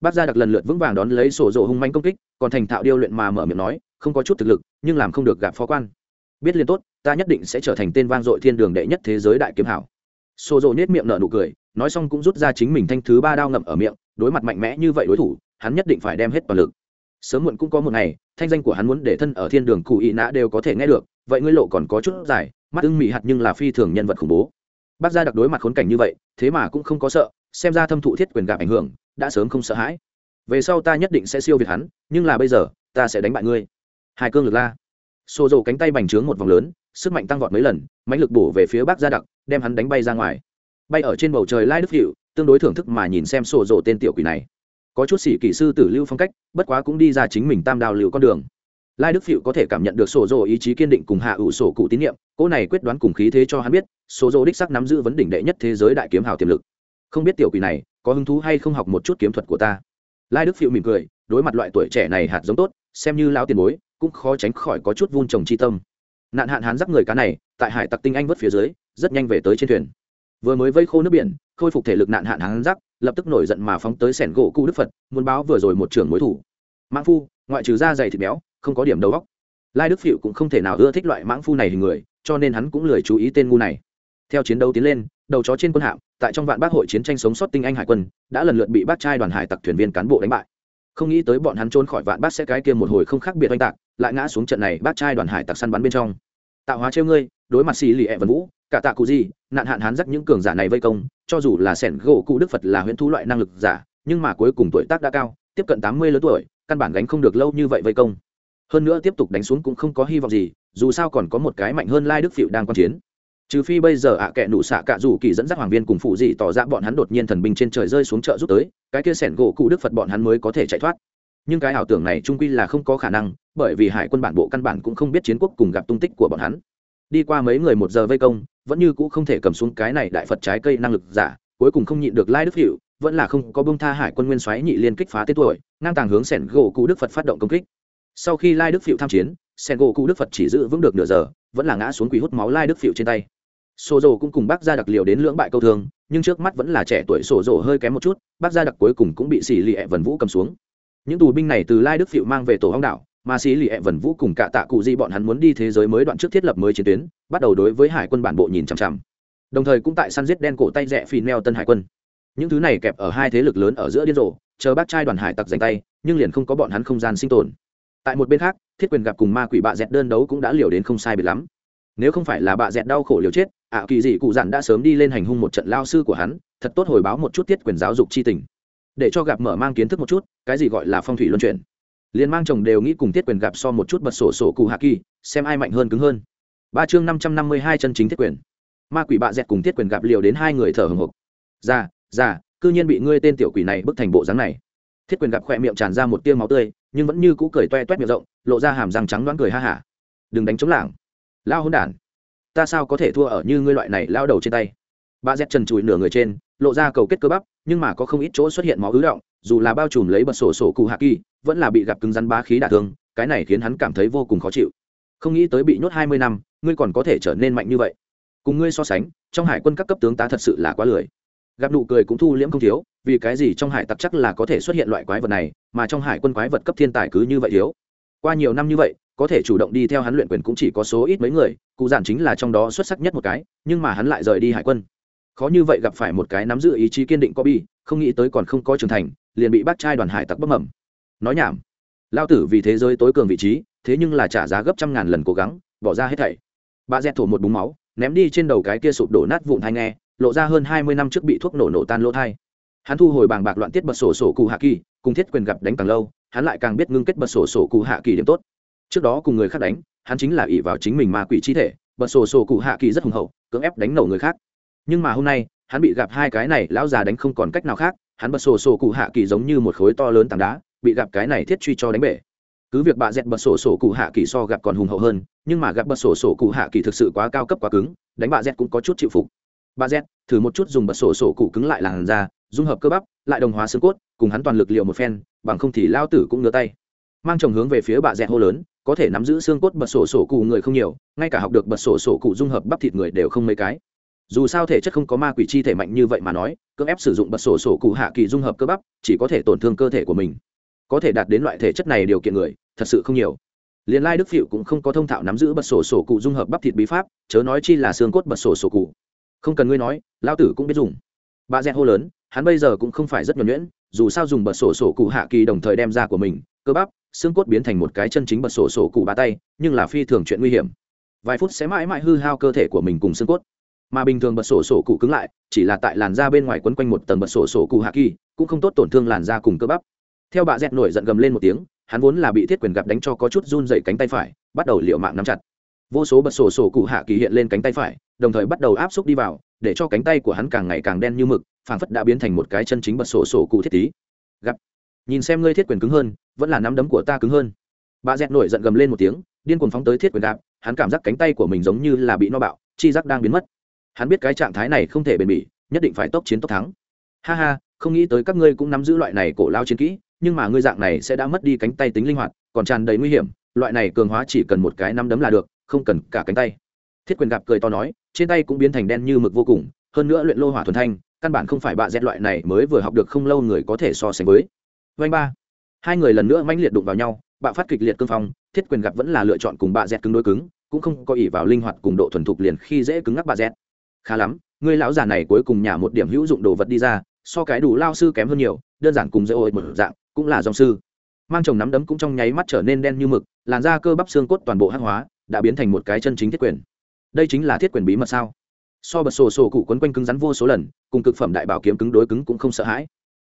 Bác gia đặc lần lượt vững vàng đón lấy sổ rổ hung manh công kích, còn thành thạo điêu luyện mà mở miệng nói, không có chút thực lực, nhưng làm không được gặp phó quan biết liền tốt, ta nhất định sẽ trở thành tên vang dội thiên đường đệ nhất thế giới đại kiếm hảo. Xô rộ nết miệng nở nụ cười, nói xong cũng rút ra chính mình thanh thứ ba đao ngậm ở miệng, đối mặt mạnh mẽ như vậy đối thủ, hắn nhất định phải đem hết toàn lực. Sớm muộn cũng có một ngày, thanh danh của hắn muốn để thân ở thiên đường cụ ị nã đều có thể nghe được, vậy ngươi lộ còn có chút dài, mắt ưng mị hạt nhưng là phi thường nhân vật khủng bố. Bác gia đặc đối mặt khốn cảnh như vậy, thế mà cũng không có sợ, xem ra thâm thụ thiết quyền gặp ảnh hưởng, đã sớm không sợ hãi. Về sau ta nhất định sẽ siêu việt hắn, nhưng là bây giờ, ta sẽ đánh bại ngươi. Hai cương lực la xô rộ cánh tay bành trướng một vòng lớn, sức mạnh tăng vọt mấy lần, mãnh lực bổ về phía bắc gia đặc, đem hắn đánh bay ra ngoài. Bay ở trên bầu trời lai đức hiệu tương đối thưởng thức mà nhìn xem xô rộ tên tiểu quỷ này. Có chút sĩ kỹ sư tử lưu phong cách, bất quá cũng đi ra chính mình tam đào lưu con đường. Lai đức phịu có thể cảm nhận được sổ rồ ý chí kiên định cùng hạ ủ sổ cụ tín nhiệm, cỗ này quyết đoán cùng khí thế cho hắn biết sổ rồ đích sắc nắm giữ vấn đỉnh đệ nhất thế giới đại kiếm hào tiềm lực. Không biết tiểu quỷ này có hứng thú hay không học một chút kiếm thuật của ta. Lai đức phịu mỉm cười, đối mặt loại tuổi trẻ này hạt giống tốt, xem như lao tiền bối cũng khó tránh khỏi có chút vun trồng chi tâm. Nạn hạn hán giáp người cá này tại hải tặc tinh anh vớt phía dưới rất nhanh về tới trên thuyền. Vừa mới vây khô nước biển khôi phục thể lực nạn hạn hán giáp, lập tức nổi giận mà phóng tới sẻn gỗ cụ đức phật muốn báo vừa rồi một trưởng mối thủ. Mãng phu ngoại trừ da dày thịt béo không có điểm đầu góc lai đức phịu cũng không thể nào ưa thích loại mãng phu này hình người cho nên hắn cũng lười chú ý tên ngu này. Theo chiến đấu tiến lên đầu chó trên quân hạm tại trong vạn bác hội chiến tranh sống sót tinh anh hải quân đã lần lượt bị bác trai đoàn hải tặc thuyền viên cán bộ đánh bại không nghĩ tới bọn hắn trốn khỏi vạn bác sẽ cái kia một hồi không khác biệt oanh tạc, lại ngã xuống trận này bác trai đoàn hải tặc săn bắn bên trong. Tạo hóa trêu ngươi, đối mặt xì lì ẹ vân vũ, cả tạ cụ gì, nạn hạn hắn dắt những cường giả này vây công, cho dù là sẻn gỗ cụ đức phật là huyễn thú loại năng lực giả, nhưng mà cuối cùng tuổi tác đã cao, tiếp cận tám mươi lớn tuổi, căn bản gánh không được lâu như vậy vây công. Hơn nữa tiếp tục đánh xuống cũng không có hy vọng gì, dù sao còn có một cái mạnh hơn lai đức phịu đang quan chiến trừ phi bây giờ ạ à kệ nụ xạ cạ rủ kỳ dẫn dắt hoàng viên cùng phụ dị tỏ ra bọn hắn đột nhiên thần binh trên trời rơi xuống chợ giúp tới, cái kia sẻn gỗ cụ đức phật bọn hắn mới có thể chạy thoát. Nhưng cái ảo tưởng này trung quy là không có khả năng, bởi vì hải quân bản bộ căn bản cũng không biết chiến quốc cùng gặp tung tích của bọn hắn. Đi qua mấy người một giờ vây công, vẫn như cũ không thể cầm xuống cái này đại phật trái cây năng lực giả, cuối cùng không nhịn được lai đức hiệu, vẫn là không có bông tha hải quân nguyên xoáy nhị liên kích phá tên tuổi, ngang tàng hướng sẻn gỗ cụ đức phật phát động công kích. Sau khi lai đức phiệu tham chiến sen gỗ cụ đức phật chỉ giữ vững được nửa giờ, vẫn là ngã xuống quỷ hút máu lai đức phiệu trên tay sổ dồ cũng cùng bác gia đặc liều đến lưỡng bại câu thương, nhưng trước mắt vẫn là trẻ tuổi sổ dồ hơi kém một chút, bác gia đặc cuối cùng cũng bị xì lì ẹ vần vũ cầm xuống. Những tù binh này từ lai đức phiệu mang về tổ hong đảo mà xì lì ẹ vần vũ cùng cả tạ cụ di bọn hắn muốn đi thế giới mới đoạn trước thiết lập mới chiến tuyến, bắt đầu đối với hải quân bản bộ nhìn chằm chằm. Đồng thời cũng tại săn giết đen cổ tay rẽ phì neo tân hải quân. Những thứ này kẹp ở hai thế lực lớn ở giữa điên rồ, chờ bác trai đoàn hải tặc giành tay, nhưng liền không có bọn hắn không gian sinh tồn. Tại một bên khác, thiết quyền gặp cùng ma quỷ bạ dẹt đơn đấu cũng đã liều đến không sai biệt lắm nếu không phải là bạ dẹt đau khổ liều chết, ạ kỳ dị cụ dặn đã sớm đi lên hành hung một trận lao sư của hắn, thật tốt hồi báo một chút tiết quyền giáo dục chi tình. Để cho gặp mở mang kiến thức một chút, cái gì gọi là phong thủy luân chuyển. Liền mang chồng đều nghĩ cùng tiết quyền gặp so một chút bật sổ sổ cụ hạ kỳ, xem ai mạnh hơn cứng hơn. Ba chương năm trăm năm mươi hai chân chính tiết quyền. Ma quỷ bạ dẹt cùng tiết quyền gặp liều đến hai người thở hồng hộc. Già già cư nhiên bị ngươi tên tiểu quỷ này bức thành bộ dáng này. Thiết quyền gặp khỏe miệng tràn ra một tiêu máu tươi, nhưng vẫn như cũ cười toe toét miệng rộng, lộ ra hàm răng trắng đoán cười ha hả. Đừng đánh chống lảng lao hôn đản. Ta sao có thể thua ở như ngươi loại này lao đầu trên tay? Bà dẹt trần trụi nửa người trên, lộ ra cầu kết cơ bắp, nhưng mà có không ít chỗ xuất hiện máu ứ động, dù là bao trùm lấy bật sổ sổ cụ hạ kỳ, vẫn là bị gặp cứng rắn bá khí đả thương, cái này khiến hắn cảm thấy vô cùng khó chịu. Không nghĩ tới bị nhốt hai mươi năm, ngươi còn có thể trở nên mạnh như vậy. Cùng ngươi so sánh, trong hải quân các cấp tướng tá thật sự là quá lười. Gặp nụ cười cũng thu liễm không thiếu, vì cái gì trong hải tặc chắc là có thể xuất hiện loại quái vật này, mà trong hải quân quái vật cấp thiên tài cứ như vậy thiếu? Qua nhiều năm như vậy, có thể chủ động đi theo hắn luyện quyền cũng chỉ có số ít mấy người, cụ giản chính là trong đó xuất sắc nhất một cái, nhưng mà hắn lại rời đi hải quân. Khó như vậy gặp phải một cái nắm giữ ý chí kiên định có bi không nghĩ tới còn không có trưởng thành, liền bị bắt trai đoàn hải tặc bất mầm. Nói nhảm. Lao tử vì thế giới tối cường vị trí, thế nhưng là trả giá gấp trăm ngàn lần cố gắng, bỏ ra hết thảy. Bà dẹt thổ một búng máu, ném đi trên đầu cái kia sụp đổ nát vụn hai nghe, lộ ra hơn hai mươi năm trước bị thuốc nổ nổ tan lỗ thai. Hắn thu hồi bàng bạc loạn tiết bật sổ sổ cụ hạ kỳ, cùng thiết quyền gặp đánh càng lâu hắn lại càng biết ngưng kết bật sổ sổ cụ hạ kỳ điểm tốt. Trước đó cùng người khác đánh hắn chính là ỷ vào chính mình ma quỷ chi thể bật sổ sổ cụ hạ kỳ rất hùng hậu cưỡng ép đánh nổ người khác. Nhưng mà hôm nay hắn bị gặp hai cái này lão già đánh không còn cách nào khác hắn bật sổ sổ cụ hạ kỳ giống như một khối to lớn tảng đá bị gặp cái này thiết truy cho đánh bể. Cứ việc bà dẹt bật sổ sổ cụ hạ kỳ so gặp còn hùng hậu hơn nhưng mà gặp bật sổ sổ cụ hạ kỳ thực sự quá cao cấp quá cứng đánh bà dẹt cũng có chút chịu phục. Bà dẹt, thử một chút dùng bật sổ sổ cụ cứng lại làn da dung hợp cơ bắp, lại đồng hóa xương cốt, cùng hắn toàn lực liệu một phen, bằng không thì lao tử cũng ngứa tay. Mang chồng hướng về phía bà dẹt hô lớn, có thể nắm giữ xương cốt bật sổ sổ cụ người không nhiều, ngay cả học được bật sổ sổ cụ dung hợp bắp thịt người đều không mấy cái. Dù sao thể chất không có ma quỷ chi thể mạnh như vậy mà nói, cưỡng ép sử dụng bật sổ sổ cụ hạ kỳ dung hợp cơ bắp, chỉ có thể tổn thương cơ thể của mình. Có thể đạt đến loại thể chất này điều kiện người, thật sự không nhiều. Liền lai đức phịu cũng không có thông thạo nắm giữ bật sổ sổ cụ dung hợp bắp thịt bí pháp, chớ nói chi là xương cốt bật sổ sổ cụ. Không cần ngươi nói, lao tử cũng biết dùng bà dẹt hô lớn, hắn bây giờ cũng không phải rất nhuẩn nhuyễn, dù sao dùng bật sổ sổ cụ hạ kỳ đồng thời đem ra của mình, cơ bắp, xương cốt biến thành một cái chân chính bật sổ sổ cụ ba tay, nhưng là phi thường chuyện nguy hiểm. Vài phút sẽ mãi mãi hư hao cơ thể của mình cùng xương cốt. Mà bình thường bật sổ sổ cụ cứng lại, chỉ là tại làn da bên ngoài quấn quanh một tầng bật sổ sổ cụ hạ kỳ, cũng không tốt tổn thương làn da cùng cơ bắp. Theo bà dẹt nổi giận gầm lên một tiếng, hắn vốn là bị thiết quyền gặp đánh cho có chút run dậy cánh tay phải, bắt đầu liệu mạng nắm chặt. Vô số bật sổ sổ cụ hạ kỳ hiện lên cánh tay phải đồng thời bắt đầu áp xúc đi vào để cho cánh tay của hắn càng ngày càng đen như mực phảng phất đã biến thành một cái chân chính bật sổ sổ cụ thiết tí. Gặp. Nhìn xem ngươi thiết quyền cứng hơn vẫn là nắm đấm của ta cứng hơn. Bà dẹt nổi giận gầm lên một tiếng điên cuồng phóng tới thiết quyền đạp, hắn cảm giác cánh tay của mình giống như là bị no bạo chi giác đang biến mất. Hắn biết cái trạng thái này không thể bền bỉ nhất định phải tốc chiến tốc thắng. Ha ha không nghĩ tới các ngươi cũng nắm giữ loại này cổ lao chiến kỹ nhưng mà ngươi dạng này sẽ đã mất đi cánh tay tính linh hoạt còn tràn đầy nguy hiểm loại này cường hóa chỉ cần một cái nắm đấm là được không cần cả cánh tay thiết quyền gặp cười to nói, trên tay cũng biến thành đen như mực vô cùng, hơn nữa luyện lô hỏa thuần thanh, căn bản không phải bạ dẹt loại này mới vừa học được không lâu người có thể so sánh với. Vanh ba. Hai người lần nữa mãnh liệt đụng vào nhau, bạo phát kịch liệt cương phong, thiết quyền gặp vẫn là lựa chọn cùng bạ dẹt cứng đối cứng, cũng không có ỷ vào linh hoạt cùng độ thuần thục liền khi dễ cứng ngắc bạ dẹt. Khá lắm, người lão già này cuối cùng nhả một điểm hữu dụng đồ vật đi ra, so cái đủ lao sư kém hơn nhiều, đơn giản cùng dễ ôi một dạng, cũng là dòng sư. Mang chồng nắm đấm cũng trong nháy mắt trở nên đen như mực, làn da cơ bắp xương cốt toàn bộ hắc hóa, đã biến thành một cái chân chính thiết quyền đây chính là thiết quyền bí mật sao? So bật sổ sổ cụ quấn quanh cứng rắn vô số lần, cùng cực phẩm đại bảo kiếm cứng đối cứng cũng không sợ hãi.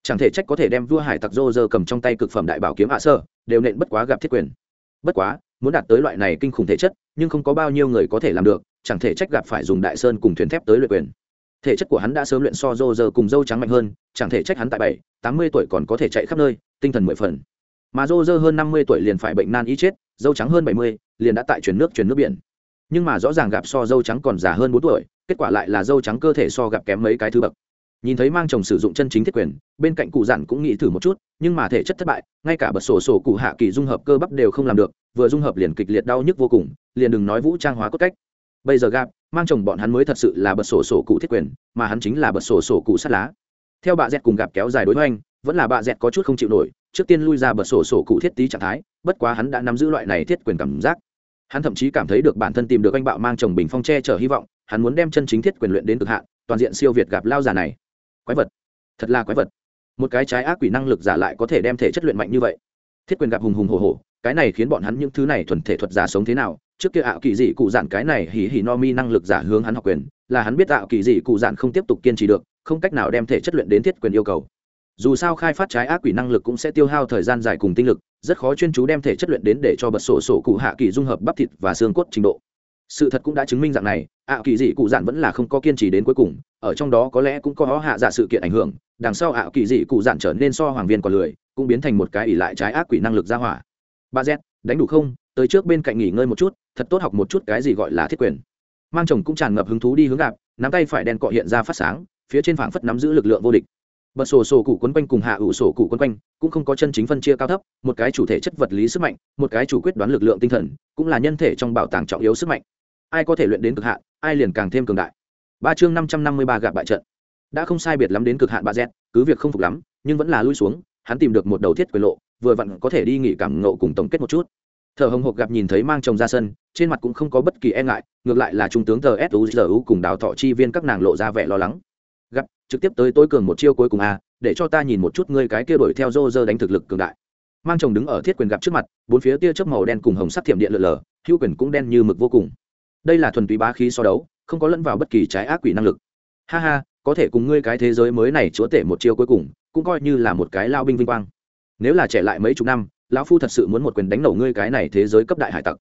Chẳng thể trách có thể đem vua hải tặc rô rơ cầm trong tay cực phẩm đại bảo kiếm hạ sơ, đều nện bất quá gặp thiết quyền. Bất quá, muốn đạt tới loại này kinh khủng thể chất, nhưng không có bao nhiêu người có thể làm được, chẳng thể trách gặp phải dùng đại sơn cùng thuyền thép tới luyện quyền. Thể chất của hắn đã sớm luyện so rô rơ cùng dâu trắng mạnh hơn, chẳng thể trách hắn tại bảy, tám mươi tuổi còn có thể chạy khắp nơi, tinh thần mười phần. Mà rô rơ hơn năm mươi tuổi liền phải bệnh nan ý chết, dâu trắng hơn bảy mươi, liền đã tại chuyển nước chuyển nước biển nhưng mà rõ ràng gặp so dâu trắng còn già hơn bốn tuổi, kết quả lại là dâu trắng cơ thể so gặp kém mấy cái thứ bậc. Nhìn thấy mang chồng sử dụng chân chính thiết quyền, bên cạnh cụ dặn cũng nghĩ thử một chút, nhưng mà thể chất thất bại, ngay cả bật sổ sổ cụ hạ kỳ dung hợp cơ bắp đều không làm được, vừa dung hợp liền kịch liệt đau nhức vô cùng, liền đừng nói vũ trang hóa cốt cách. Bây giờ gặp, mang chồng bọn hắn mới thật sự là bật sổ sổ cụ thiết quyền, mà hắn chính là bật sổ sổ cụ sắt lá. Theo bà dẹt cùng gặp kéo dài đối hoành, vẫn là bà dẹt có chút không chịu nổi, trước tiên lui ra bật sổ sổ cụ thiết tí trạng thái, bất quá hắn đã nắm giữ loại này thiết quyền cảm giác hắn thậm chí cảm thấy được bản thân tìm được anh bạo mang chồng bình phong che chở hy vọng, hắn muốn đem chân chính thiết quyền luyện đến cực hạn, toàn diện siêu việt gặp lao giả này. Quái vật. Thật là quái vật. Một cái trái ác quỷ năng lực giả lại có thể đem thể chất luyện mạnh như vậy. Thiết quyền gặp hùng hùng hồ hồ cái này khiến bọn hắn những thứ này thuần thể thuật giả sống thế nào? Trước kia ảo kỳ dị cụ dạn cái này hỉ hỉ no mi năng lực giả hướng hắn học quyền, là hắn biết ảo kỳ dị cụ dạn không tiếp tục kiên trì được, không cách nào đem thể chất luyện đến thiết quyền yêu cầu dù sao khai phát trái ác quỷ năng lực cũng sẽ tiêu hao thời gian dài cùng tinh lực, rất khó chuyên chú đem thể chất luyện đến để cho bật sổ sổ cụ hạ kỳ dung hợp bắp thịt và xương cốt trình độ. Sự thật cũng đã chứng minh rằng này, ạ kỳ dị cụ dạn vẫn là không có kiên trì đến cuối cùng, ở trong đó có lẽ cũng có hạ giả sự kiện ảnh hưởng, đằng sau ạ kỳ dị cụ dạn trở nên so hoàng viên còn lười, cũng biến thành một cái ỷ lại trái ác quỷ năng lực ra hỏa. Ba z, đánh đủ không? Tới trước bên cạnh nghỉ ngơi một chút, thật tốt học một chút cái gì gọi là thiết quyền. Mang chồng cũng tràn ngập hứng thú đi hướng gạp nắm tay phải đen cọ hiện ra phát sáng, phía trên phảng phất nắm giữ lực lượng vô địch bật sổ sổ cụ quấn quanh cùng hạ ủ sổ cụ quấn quanh, cũng không có chân chính phân chia cao thấp, một cái chủ thể chất vật lý sức mạnh, một cái chủ quyết đoán lực lượng tinh thần, cũng là nhân thể trong bảo tàng trọng yếu sức mạnh. Ai có thể luyện đến cực hạn, ai liền càng thêm cường đại. Ba chương năm trăm năm mươi ba gạt bại trận. Đã không sai biệt lắm đến cực hạn bà z cứ việc không phục lắm, nhưng vẫn là lui xuống, hắn tìm được một đầu thiết quyền lộ, vừa vặn có thể đi nghỉ cảm ngộ cùng tổng kết một chút. Thở hồng hộc gặp nhìn thấy mang chồng ra sân, trên mặt cũng không có bất kỳ e ngại, ngược lại là trung tướng tờ suzu cùng đào thọ chi viên các nàng lộ ra vẻ lo lắng gặp, trực tiếp tới tôi cường một chiêu cuối cùng a để cho ta nhìn một chút ngươi cái kia đuổi theo rô rơ đánh thực lực cường đại. Mang chồng đứng ở thiết quyền gặp trước mặt, bốn phía tia chớp màu đen cùng hồng sắc thiểm điện lượn lờ hữu quyền cũng đen như mực vô cùng. Đây là thuần túy bá khí so đấu, không có lẫn vào bất kỳ trái ác quỷ năng lực. Ha ha, có thể cùng ngươi cái thế giới mới này chúa tể một chiêu cuối cùng, cũng coi như là một cái lao binh vinh quang. Nếu là trẻ lại mấy chục năm, lão phu thật sự muốn một quyền đánh nổ ngươi cái này thế giới cấp đại hải tặc.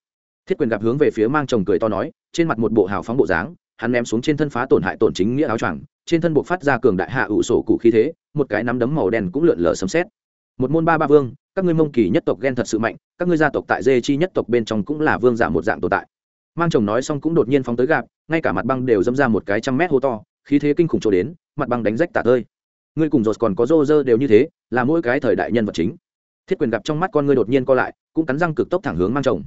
Thiết quyền gặp hướng về phía mang chồng cười to nói, trên mặt một bộ hào phóng bộ dáng hắn ném xuống trên thân phá tổn hại tổn chính nghĩa áo choàng, trên thân buộc phát ra cường đại hạ ủ sổ cụ khí thế, một cái nắm đấm màu đen cũng lượn lờ sấm xét một môn ba ba vương, các ngươi mông kỳ nhất tộc ghen thật sự mạnh, các ngươi gia tộc tại dê chi nhất tộc bên trong cũng là vương giả một dạng tồn tại. Mang chồng nói xong cũng đột nhiên phóng tới gạp ngay cả mặt băng đều dâm ra một cái trăm mét hô to, khí thế kinh khủng trổ đến, mặt băng đánh rách tả tơi. Ngươi cùng rột còn có rô rơ đều như thế, là mỗi cái thời đại nhân vật chính. Thiết quyền gặp trong mắt con ngươi đột nhiên co lại, cũng cắn răng cực tốc thẳng hướng mang chồng.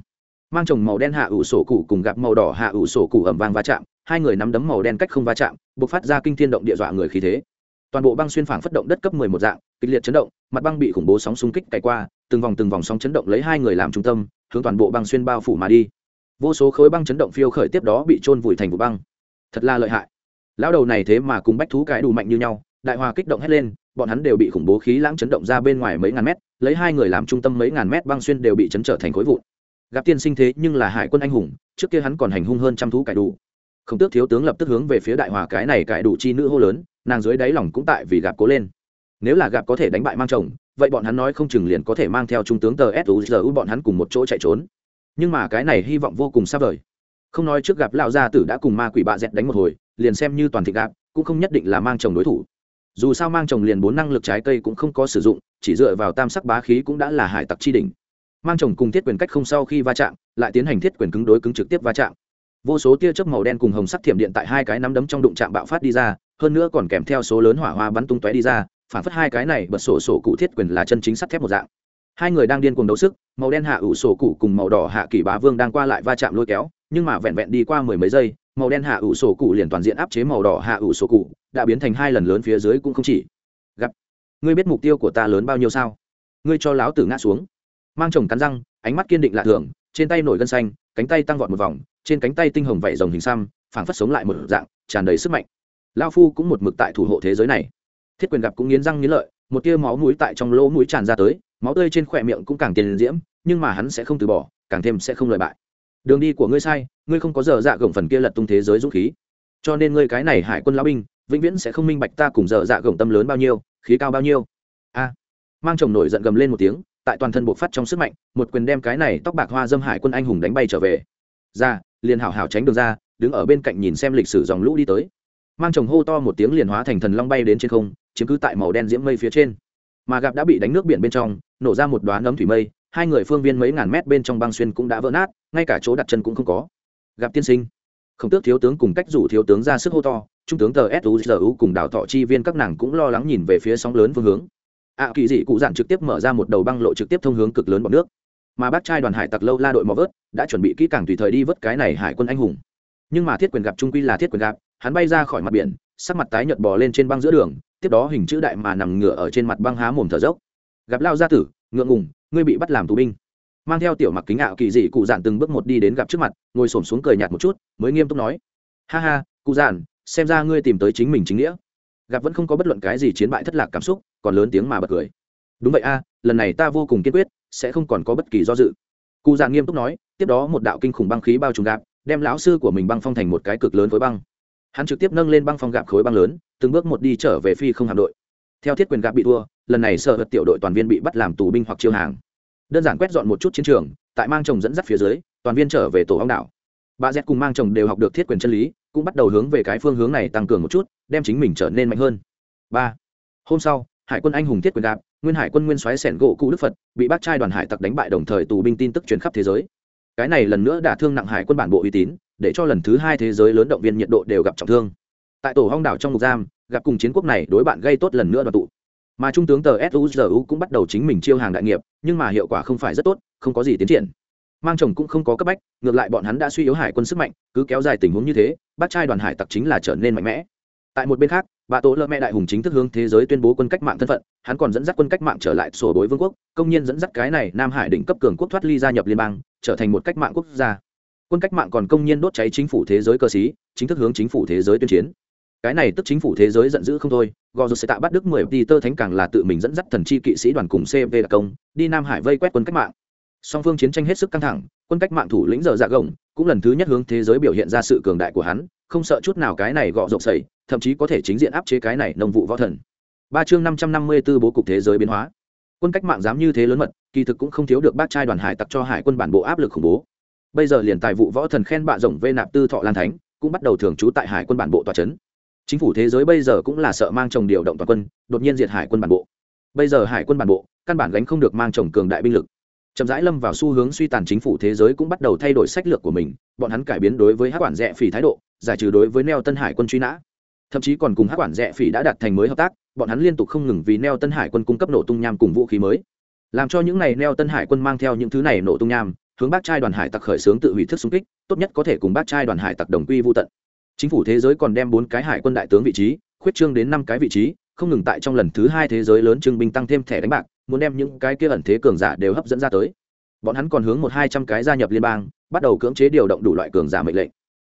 Mang chồng màu đen hạ ủ sổ cụ cùng gặp màu đỏ hạ ủ sổ cụ ẩm vang va chạm hai người nắm đấm màu đen cách không va chạm buộc phát ra kinh thiên động địa dọa người khí thế. Toàn bộ băng xuyên phảng phất động đất cấp mười một dạng, kịch liệt chấn động, mặt băng bị khủng bố sóng xung kích cày qua, từng vòng từng vòng sóng chấn động lấy hai người làm trung tâm, hướng toàn bộ băng xuyên bao phủ mà đi. Vô số khối băng chấn động phiêu khởi tiếp đó bị trôn vùi thành vụ băng. Thật là lợi hại. Lão đầu này thế mà cùng bách thú cái đủ mạnh như nhau, đại hòa kích động hết lên, bọn hắn đều bị khủng bố khí lãng chấn động ra bên ngoài mấy ngàn mét, lấy hai người làm trung tâm mấy ngàn mét băng xuyên đều bị chấn trở thành khối vụn. Gặp tiên sinh thế nhưng là hải quân anh hùng, trước kia hắn còn hành hung hơn trăm thú cải đủ không tước thiếu tướng lập tức hướng về phía đại hòa cái này cải đủ chi nữ hô lớn, nàng dưới đáy lòng cũng tại vì gặp cố lên. Nếu là gặp có thể đánh bại mang chồng, vậy bọn hắn nói không chừng liền có thể mang theo trung tướng tờ suzu bọn hắn cùng một chỗ chạy trốn. Nhưng mà cái này hy vọng vô cùng xa vời. Không nói trước gặp lão gia tử đã cùng ma quỷ bạ dẹt đánh một hồi, liền xem như toàn thị gặp cũng không nhất định là mang chồng đối thủ. Dù sao mang chồng liền bốn năng lực trái cây cũng không có sử dụng, chỉ dựa vào tam sắc bá khí cũng đã là hải tặc chi đỉnh. Mang chồng cùng thiết quyền cách không sau khi va chạm, lại tiến hành thiết quyền cứng đối cứng trực tiếp va chạm vô số tia chớp màu đen cùng hồng sắc thiểm điện tại hai cái nắm đấm trong đụng chạm bạo phát đi ra, hơn nữa còn kèm theo số lớn hỏa hoa bắn tung tóe đi ra, phản phất hai cái này bật sổ sổ cụ thiết quyền là chân chính sắt thép một dạng. Hai người đang điên cuồng đấu sức, màu đen hạ ủ sổ cụ cùng màu đỏ hạ kỳ bá vương đang qua lại va chạm lôi kéo, nhưng mà vẹn vẹn đi qua mười mấy giây, màu đen hạ ủ sổ cụ liền toàn diện áp chế màu đỏ hạ ủ sổ cụ, đã biến thành hai lần lớn phía dưới cũng không chỉ. Gặp. Ngươi biết mục tiêu của ta lớn bao nhiêu sao? Ngươi cho láo tử ngã xuống. Mang chồng cắn răng, ánh mắt kiên định lạ thường, trên tay nổi gân xanh, cánh tay tăng vọt một vòng trên cánh tay tinh hồng vảy rồng hình xăm, phảng phất sống lại một dạng, tràn đầy sức mạnh. Lao phu cũng một mực tại thủ hộ thế giới này. Thiết quyền gặp cũng nghiến răng nghiến lợi, một tia máu mũi tại trong lỗ mũi tràn ra tới, máu tươi trên khỏe miệng cũng càng tiền diễm, nhưng mà hắn sẽ không từ bỏ, càng thêm sẽ không lợi bại. Đường đi của ngươi sai, ngươi không có giờ dạ gồng phần kia lật tung thế giới dũng khí. Cho nên ngươi cái này hải quân lão binh, vĩnh viễn sẽ không minh bạch ta cùng giờ dạ gồng tâm lớn bao nhiêu, khí cao bao nhiêu. A. Mang chồng nổi giận gầm lên một tiếng, tại toàn thân bộ phát trong sức mạnh, một quyền đem cái này tóc bạc hoa dâm hải quân anh hùng đánh bay trở về. Ra liền hảo hảo tránh đường ra, đứng ở bên cạnh nhìn xem lịch sử dòng lũ đi tới. Mang chồng hô to một tiếng liền hóa thành thần long bay đến trên không, chiếm cứ tại màu đen diễm mây phía trên. Mà gặp đã bị đánh nước biển bên trong, nổ ra một đoán ấm thủy mây, hai người phương viên mấy ngàn mét bên trong băng xuyên cũng đã vỡ nát, ngay cả chỗ đặt chân cũng không có. Gặp tiên sinh không tước thiếu tướng cùng cách rủ thiếu tướng ra sức hô to, trung tướng tờ suzu cùng đào thọ chi viên các nàng cũng lo lắng nhìn về phía sóng lớn phương hướng. Ạ kỳ dị cụ dạn trực tiếp mở ra một đầu băng lộ trực tiếp thông hướng cực lớn bọc nước mà bác trai đoàn hải tặc lâu la đội mò vớt đã chuẩn bị kỹ càng tùy thời đi vớt cái này hải quân anh hùng. Nhưng mà thiết quyền gặp trung quy là thiết quyền gặp, hắn bay ra khỏi mặt biển, sắc mặt tái nhợt bò lên trên băng giữa đường, tiếp đó hình chữ đại mà nằm ngửa ở trên mặt băng há mồm thở dốc. Gặp lao gia tử, ngượng ngùng, ngươi bị bắt làm tù binh. Mang theo tiểu mặc kính ạo kỳ dị cụ dạn từng bước một đi đến gặp trước mặt, ngồi xổm xuống cười nhạt một chút, mới nghiêm túc nói. Ha ha, cụ dạn, xem ra ngươi tìm tới chính mình chính nghĩa. Gặp vẫn không có bất luận cái gì chiến bại thất lạc cảm xúc, còn lớn tiếng mà bật cười. Đúng vậy a, lần này ta vô cùng kiên quyết sẽ không còn có bất kỳ do dự. Cụ già nghiêm túc nói, tiếp đó một đạo kinh khủng băng khí bao trùm gạp, đem lão sư của mình băng phong thành một cái cực lớn với băng. Hắn trực tiếp nâng lên băng phong gạp khối băng lớn, từng bước một đi trở về phi không hạm đội. Theo thiết quyền gạp bị thua, lần này sợ vật tiểu đội toàn viên bị bắt làm tù binh hoặc chiêu hàng. Đơn giản quét dọn một chút chiến trường, tại mang chồng dẫn dắt phía dưới, toàn viên trở về tổ hóng đảo. Bà z cùng mang chồng đều học được thiết quyền chân lý, cũng bắt đầu hướng về cái phương hướng này tăng cường một chút, đem chính mình trở nên mạnh hơn. Ba. Hôm sau, hải quân anh hùng thiết quyền gạp nguyên hải quân nguyên soái sẻn gỗ cụ đức phật, bị bác trai đoàn hải tặc đánh bại đồng thời tù binh tin tức truyền khắp thế giới. Cái này lần nữa đả thương nặng hải quân bản bộ uy tín, để cho lần thứ hai thế giới lớn động viên nhiệt độ đều gặp trọng thương. Tại tổ hong đảo trong ngục giam, gặp cùng chiến quốc này đối bạn gây tốt lần nữa đoàn tụ. Mà trung tướng tờ suzu cũng bắt đầu chính mình chiêu hàng đại nghiệp, nhưng mà hiệu quả không phải rất tốt, không có gì tiến triển. Mang chồng cũng không có cấp bách, ngược lại bọn hắn đã suy yếu hải quân sức mạnh, cứ kéo dài tình huống như thế, bác trai đoàn hải tặc chính là trở nên mạnh mẽ tại một bên khác, bà tổ lơ mẹ đại hùng chính thức hướng thế giới tuyên bố quân cách mạng thân phận, hắn còn dẫn dắt quân cách mạng trở lại sổ đối vương quốc, công nhân dẫn dắt cái này nam hải đỉnh cấp cường quốc thoát ly gia nhập liên bang, trở thành một cách mạng quốc gia. Quân cách mạng còn công nhân đốt cháy chính phủ thế giới cơ sĩ, chính thức hướng chính phủ thế giới tuyên chiến. Cái này tức chính phủ thế giới giận dữ không thôi, gò sẽ tạ bắt đức mười đi tơ thánh càng là tự mình dẫn dắt thần chi kỵ sĩ đoàn cùng cv đặc công, đi nam hải vây quét quân cách mạng. Song phương chiến tranh hết sức căng thẳng, quân cách mạng thủ lĩnh giờ dạ gồng, cũng lần thứ nhất hướng thế giới biểu hiện ra sự cường đại của hắn, không sợ chút nào cái này gọ rộng sẩy thậm chí có thể chính diện áp chế cái này nông vụ võ thần. Ba chương năm trăm năm mươi b ố bố cục thế giới biến hóa. Quân cách mạng dám như thế lớn mật, kỳ thực cũng không thiếu được bác trai đoàn hải tặc cho hải quân bản bộ áp lực khủng bố. Bây giờ liền tài vụ võ thần khen bạ rộng vê nạp tư thọ lan thánh, cũng bắt đầu thường trú tại hải quân bản bộ tòa c h ấ n chính phủ thế giới bây giờ cũng là sợ mang chồng điều động toàn quân, đột nhiên diệt hải quân bản bộ. Bây giờ hải quân bản bộ, căn bản gánh không được mang chồng cường đại binh lực. Chậm rãi lâm vào xu hướng suy tàn chính phủ thế giới cũng bắt đầu thay đổi sách lược của mình, bọn hắn cải biến đối với hát quản rẽ phỉ thái độ, giải trừ đối với neo tân hải quân truy nã thậm chí còn cùng hát quản rẽ phỉ đã đạt thành mới hợp tác, bọn hắn liên tục không ngừng vì neo tân hải quân cung cấp nổ tung nham cùng vũ khí mới. Làm cho những n à y neo tân hải quân mang theo những thứ này nổ tung nham, hướng bác trai đoàn hải tặc khởi xướng tự hủy thức xung kích, tốt nhất có thể cùng bác trai đoàn hải tặc đồng quy vô tận. Chính phủ thế giới còn đem bốn cái hải quân đại tướng vị trí, khuyết trương đến năm cái vị trí, không ngừng tại trong lần thứ hai thế giới lớn trưng binh tăng thêm thẻ đánh bạc, muốn đem những cái kia ẩn thế cường giả đều hấp dẫn ra tới. Bọn hắn còn hướng một hai trăm cái gia nhập liên bang, bắt đầu cưỡng chế điều động đủ loại cường giả mệnh lệnh.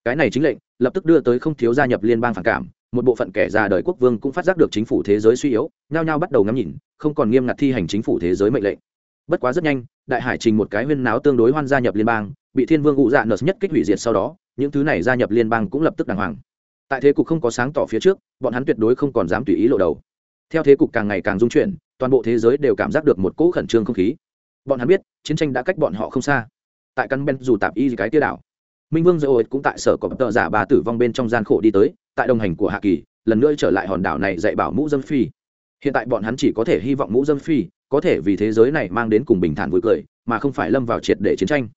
Cái này chính lệnh, lập tức đưa tới không thiếu gia nhập liên bang phản cảm một bộ phận kẻ già đời quốc vương cũng phát giác được chính phủ thế giới suy yếu, nhao nhao bắt đầu ngắm nhìn, không còn nghiêm ngặt thi hành chính phủ thế giới mệnh lệnh. Bất quá rất nhanh, đại hải trình một cái huyên náo tương đối hoan gia nhập liên bang, bị thiên vương ngụ dạ nợ nhất kích hủy diệt sau đó, những thứ này gia nhập liên bang cũng lập tức đàng hoàng. Tại thế cục không có sáng tỏ phía trước, bọn hắn tuyệt đối không còn dám tùy ý lộ đầu. Theo thế cục càng ngày càng dung chuyển, toàn bộ thế giới đều cảm giác được một cỗ khẩn trương không khí. Bọn hắn biết, chiến tranh đã cách bọn họ không xa. Tại căn ben dù tạp y cái tia đảo minh vương dơ cũng tại sở cọp tợ giả bà tử vong bên trong gian khổ đi tới, tại đồng hành của hạ kỳ, lần nữa trở lại hòn đảo này dạy bảo mũ dâm phi. Hiện tại bọn hắn chỉ có thể hy vọng mũ dâm phi có thể vì thế giới này mang đến cùng bình thản vui cười, mà không phải lâm vào triệt để chiến tranh.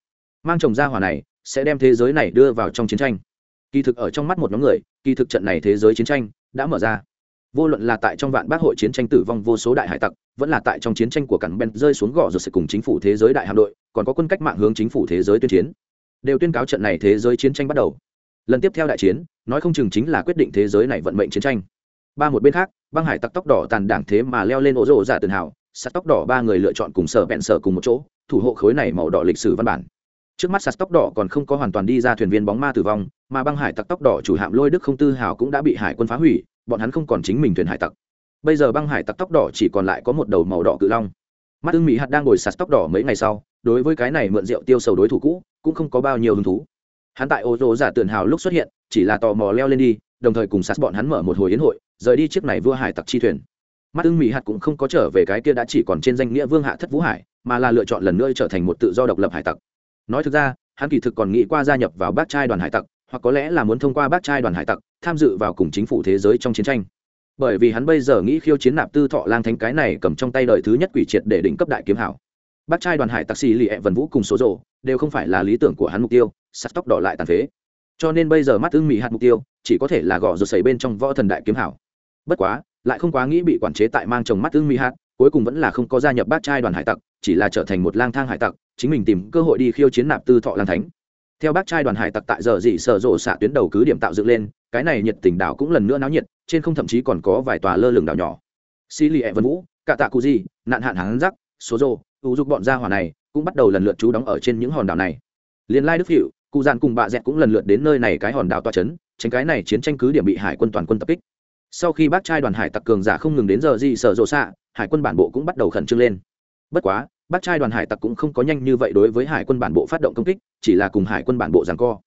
Mang chồng ra hỏa này sẽ đem thế giới này đưa vào trong chiến tranh. Kỳ thực ở trong mắt một nhóm người, kỳ thực trận này thế giới chiến tranh đã mở ra. Vô luận là tại trong vạn bác hội chiến tranh tử vong vô số đại hải tặc, vẫn là tại trong chiến tranh của cắn ben rơi xuống gò rồi sẽ cùng chính phủ thế giới đại hạm đội, còn có quân cách mạng hướng chính phủ thế giới tuyên chiến đều tuyên cáo trận này thế giới chiến tranh bắt đầu. Lần tiếp theo đại chiến, nói không chừng chính là quyết định thế giới này vận mệnh chiến tranh. Ba một bên khác, băng hải tặc tóc đỏ tàn đảng thế mà leo lên ổ rộ giả tự hào, sắt tóc đỏ ba người lựa chọn cùng sở bẹn sở cùng một chỗ, thủ hộ khối này màu đỏ lịch sử văn bản. Trước mắt sạt tóc đỏ còn không có hoàn toàn đi ra thuyền viên bóng ma tử vong, mà băng hải tặc tóc đỏ chủ hạm lôi đức không tư hào cũng đã bị hải quân phá hủy, bọn hắn không còn chính mình thuyền hải tặc. Bây giờ băng hải tặc tóc đỏ chỉ còn lại có một đầu màu đỏ cự long. Mắt ưng mỹ hạt đang ngồi sạt tóc đỏ mấy ngày sau, đối với cái này mượn rượu tiêu sầu đối thủ cũ cũng không có bao nhiêu hứng thú. Hắn tại ô tô giả tường hào lúc xuất hiện, chỉ là tò mò leo lên đi, đồng thời cùng sạt bọn hắn mở một hồi yến hội, rời đi chiếc này vua hải tặc chi thuyền. Mắt ưng mỹ hạt cũng không có trở về cái kia đã chỉ còn trên danh nghĩa vương hạ thất vũ hải, mà là lựa chọn lần nữa trở thành một tự do độc lập hải tặc. Nói thực ra, hắn kỳ thực còn nghĩ qua gia nhập vào bác trai đoàn hải tặc, hoặc có lẽ là muốn thông qua bác trai đoàn hải tặc, tham dự vào cùng chính phủ thế giới trong chiến tranh. Bởi vì hắn bây giờ nghĩ khiêu chiến nạp tư thọ lang thánh cái này cầm trong tay đời thứ nhất quỷ triệt để đỉnh cấp đại kiếm hảo bác trai đoàn hải tặc xì lì ẹ vần vũ cùng số rộ đều không phải là lý tưởng của hắn mục tiêu, sắt tóc đỏ lại tàn phế. Cho nên bây giờ mắt ưng mỹ hạt mục tiêu, chỉ có thể là gõ rột xảy bên trong võ thần đại kiếm hảo. Bất quá, lại không quá nghĩ bị quản chế tại mang chồng mắt ưng mỹ hạt, cuối cùng vẫn là không có gia nhập bác trai đoàn hải tặc, chỉ là trở thành một lang thang hải tặc, chính mình tìm cơ hội đi khiêu chiến nạp tư thọ lang thánh. Theo bác trai đoàn hải tặc tại giờ dị sở rộ xạ tuyến đầu cứ điểm tạo dựng lên, cái này nhiệt tình đảo cũng lần nữa náo nhiệt, trên không thậm chí còn có vài tòa lơ lửng đảo nhỏ. Xì lì ẹ vân vũ cả tạ cụ di, nạn hạn hán rắc số rô ưu dục bọn gia hỏa này cũng bắt đầu lần lượt trú đóng ở trên những hòn đảo này. Liên lai đức hiệu cụ dàn cùng bạ dẹt cũng lần lượt đến nơi này cái hòn đảo toa trấn tránh cái này chiến tranh cứ điểm bị hải quân toàn quân tập kích. Sau khi bác trai đoàn hải tặc cường giả không ngừng đến giờ gì sợ rộ xạ, hải quân bản bộ cũng bắt đầu khẩn trương lên. Bất quá, bác trai đoàn hải tặc cũng không có nhanh như vậy đối với hải quân bản bộ phát động công kích, chỉ là cùng hải quân bản bộ rằng co.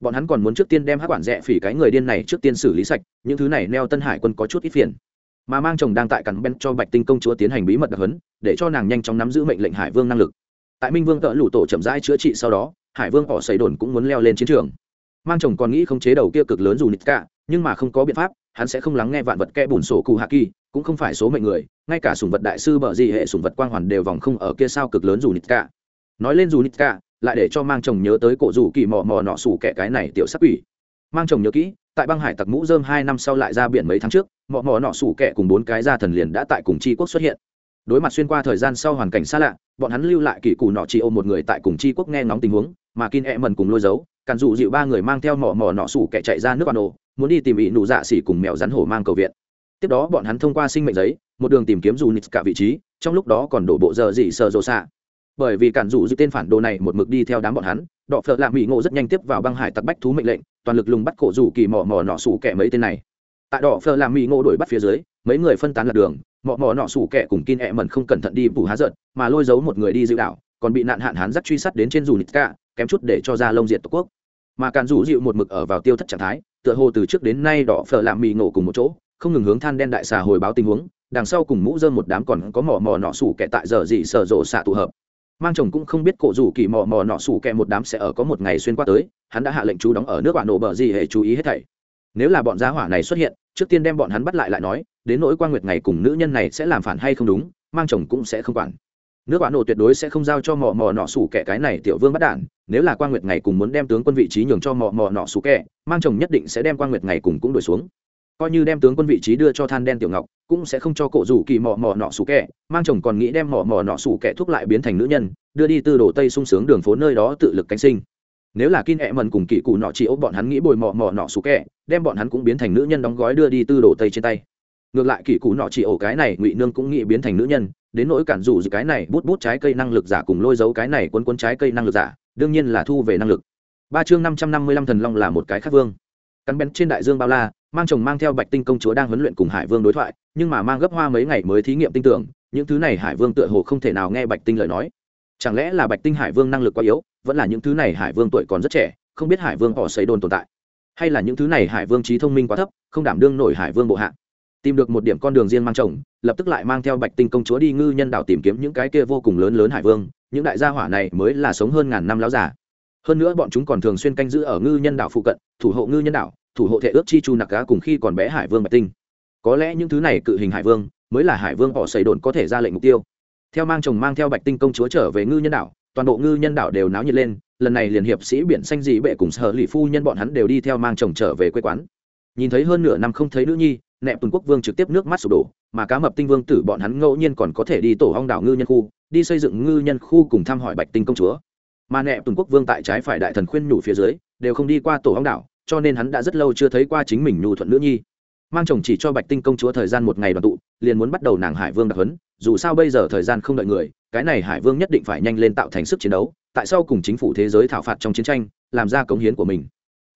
Bọn hắn còn muốn trước tiên đem hát quản rẽ phỉ cái người điên này trước tiên xử lý sạch, những thứ này neo tân hải quân có chút ít phiền mà mang chồng đang tại cắn ben cho bạch tinh công chúa tiến hành bí mật đặc hấn để cho nàng nhanh chóng nắm giữ mệnh lệnh hải vương năng lực. Tại minh vương cỡ lũ tổ chậm rãi chữa trị sau đó, hải vương họ xây đồn cũng muốn leo lên chiến trường. Mang chồng còn nghĩ không chế đầu kia cực lớn dù nít cả, nhưng mà không có biện pháp, hắn sẽ không lắng nghe vạn vật kẽ bùn sổ cụ hạ kỳ, cũng không phải số mệnh người, ngay cả sùng vật đại sư bờ gì hệ sùng vật quang hoàn đều vòng không ở kia sao cực lớn dù nít cả. Nói lên dù nít cả, lại để cho mang chồng nhớ tới cổ dù kỳ mò mò nọ sủ kẻ cái này tiểu sắc quỷ. Mang chồng nhớ kỹ tại băng hải tặc mũ dơm hai năm sau lại ra biển mấy tháng trước mò mò nọ sủ kẻ cùng bốn cái gia thần liền đã tại cùng tri quốc xuất hiện. Đối mặt xuyên qua thời gian sau hoàn cảnh xa lạ, bọn hắn lưu lại kỳ cù nọ chỉ ôm một người tại cùng tri quốc nghe ngóng tình huống, mà kin e mần cùng lôi dấu càn dụ dịu ba người mang theo mỏ mỏ nọ sủ kẻ chạy ra nước bà nổ muốn đi tìm ỵ nụ dạ xỉ cùng mèo rắn hổ mang cầu viện. Tiếp đó bọn hắn thông qua sinh mệnh giấy, một đường tìm kiếm dù nít cả vị trí, trong lúc đó còn đổ bộ giờ dị sợ rộ xạ. Bởi vì cản dụ dịu tên phản đồ này một mực đi theo đám bọn hắn, đọ phợ lạ mỹ ngộ rất nhanh tiếp vào băng hải tặc bách thú mệnh lệnh toàn lực lùng bắt cổ rủ kỳ mỏ mỏ nọ sủ kẻ mấy tên này. Tại đỏ phờ làm mỹ ngộ đuổi bắt phía dưới, mấy người phân tán lật đường, mò mò nọ sủ kẻ cùng kin ẹ mẩn không cẩn thận đi bù há giận, mà lôi giấu một người đi dự đảo, còn bị nạn hạn hán dắt truy sát đến trên dù nít cả, kém chút để cho ra lông diện tổ quốc. Mà càn rủ dịu một mực ở vào tiêu thất trạng thái, tựa hồ từ trước đến nay đỏ phở làm mì ngộ cùng một chỗ, không ngừng hướng than đen đại xà hồi báo tình huống, đằng sau cùng mũ dơm một đám còn có mỏ mò nọ sủ kẻ tại giờ dị sở rộ xạ tụ hợp mang chồng cũng không biết cổ rủ kỳ mò mò nọ sủ kẹ một đám sẽ ở có một ngày xuyên qua tới, hắn đã hạ lệnh chú đóng ở nước bạn nổ bờ gì hệ chú ý hết thảy. Nếu là bọn gia hỏa này xuất hiện, trước tiên đem bọn hắn bắt lại lại nói, đến nỗi quan nguyệt ngày cùng nữ nhân này sẽ làm phản hay không đúng, mang chồng cũng sẽ không quản. Nước bạn nổ tuyệt đối sẽ không giao cho mò mò nọ sủ kẻ cái này tiểu vương bắt đản nếu là quan nguyệt ngày cùng muốn đem tướng quân vị trí nhường cho mò mò nọ sủ kẻ mang chồng nhất định sẽ đem quan nguyệt ngày cùng cũng đuổi xuống coi như đem tướng quân vị trí đưa cho than đen tiểu ngọc, cũng sẽ không cho cổ rủ kỳ mò mò nọ sủ kẻ. Mang chồng còn nghĩ đem mò mò nọ sủ kẻ thúc lại biến thành nữ nhân, đưa đi tư đồ tây sung sướng đường phố nơi đó tự lực cánh sinh. Nếu là kin ẹ mần cùng kỳ cụ nọ chỉ ốp bọn hắn nghĩ bồi mò mò nọ sủ kẻ, đem bọn hắn cũng biến thành nữ nhân đóng gói đưa đi tư đồ tây trên tay. Ngược lại kỳ cụ nọ chỉ ổ cái này, ngụy nương cũng nghĩ biến thành nữ nhân, đến nỗi cản rủ cái này, bút bút trái cây năng lực giả cùng lôi dấu cái này quấn quấn trái cây năng lực giả, đương nhiên là thu về năng lực. Ba chương năm trăm năm mươi lăm thần long là một cái khác vương cắn bén trên đại dương bao la, mang chồng mang theo bạch tinh công chúa đang huấn luyện cùng hải vương đối thoại, nhưng mà mang gấp hoa mấy ngày mới thí nghiệm tinh tưởng, những thứ này hải vương tựa hồ không thể nào nghe bạch tinh lời nói. Chẳng lẽ là bạch tinh hải vương năng lực quá yếu, vẫn là những thứ này hải vương tuổi còn rất trẻ, không biết hải vương họ xây đồn tồn tại? Hay là những thứ này hải vương trí thông minh quá thấp, không đảm đương nổi hải vương bộ hạ? Tìm được một điểm con đường riêng mang chồng, lập tức lại mang theo bạch tinh công chúa đi ngư nhân đảo tìm kiếm những cái kia vô cùng lớn lớn hải vương, những đại gia hỏa này mới là sống hơn ngàn năm láo giả hơn nữa bọn chúng còn thường xuyên canh giữ ở ngư nhân đảo phụ cận, thủ hộ ngư nhân đảo, thủ hộ thể ước chi chu nặc cá cùng khi còn bé hải vương bạch tinh. Có lẽ những thứ này cự hình hải vương, mới là hải vương họ xây đồn có thể ra lệnh mục tiêu. Theo mang chồng mang theo bạch tinh công chúa trở về ngư nhân đảo, toàn bộ ngư nhân đảo đều náo nhiệt lên, lần này liền hiệp sĩ biển xanh dị bệ cùng sở lì phu nhân bọn hắn đều đi theo mang chồng trở về quê quán. Nhìn thấy hơn nửa năm không thấy nữ nhi, nẹp tuần quốc vương trực tiếp nước mắt sụp đổ, mà cá mập tinh vương tử bọn hắn ngẫu nhiên còn có thể đi tổ hong đảo ngư nhân khu, đi xây dựng ngư nhân khu cùng thăm hỏi bạch tinh công chúa mà nẹ tuần quốc vương tại trái phải đại thần khuyên nhủ phía dưới, đều không đi qua tổ hóng đảo, cho nên hắn đã rất lâu chưa thấy qua chính mình nhu thuận nữ nhi. Mang chồng chỉ cho bạch tinh công chúa thời gian một ngày đoàn tụ, liền muốn bắt đầu nàng hải vương đặc huấn, dù sao bây giờ thời gian không đợi người, cái này hải vương nhất định phải nhanh lên tạo thành sức chiến đấu, tại sao cùng chính phủ thế giới thảo phạt trong chiến tranh, làm ra cống hiến của mình.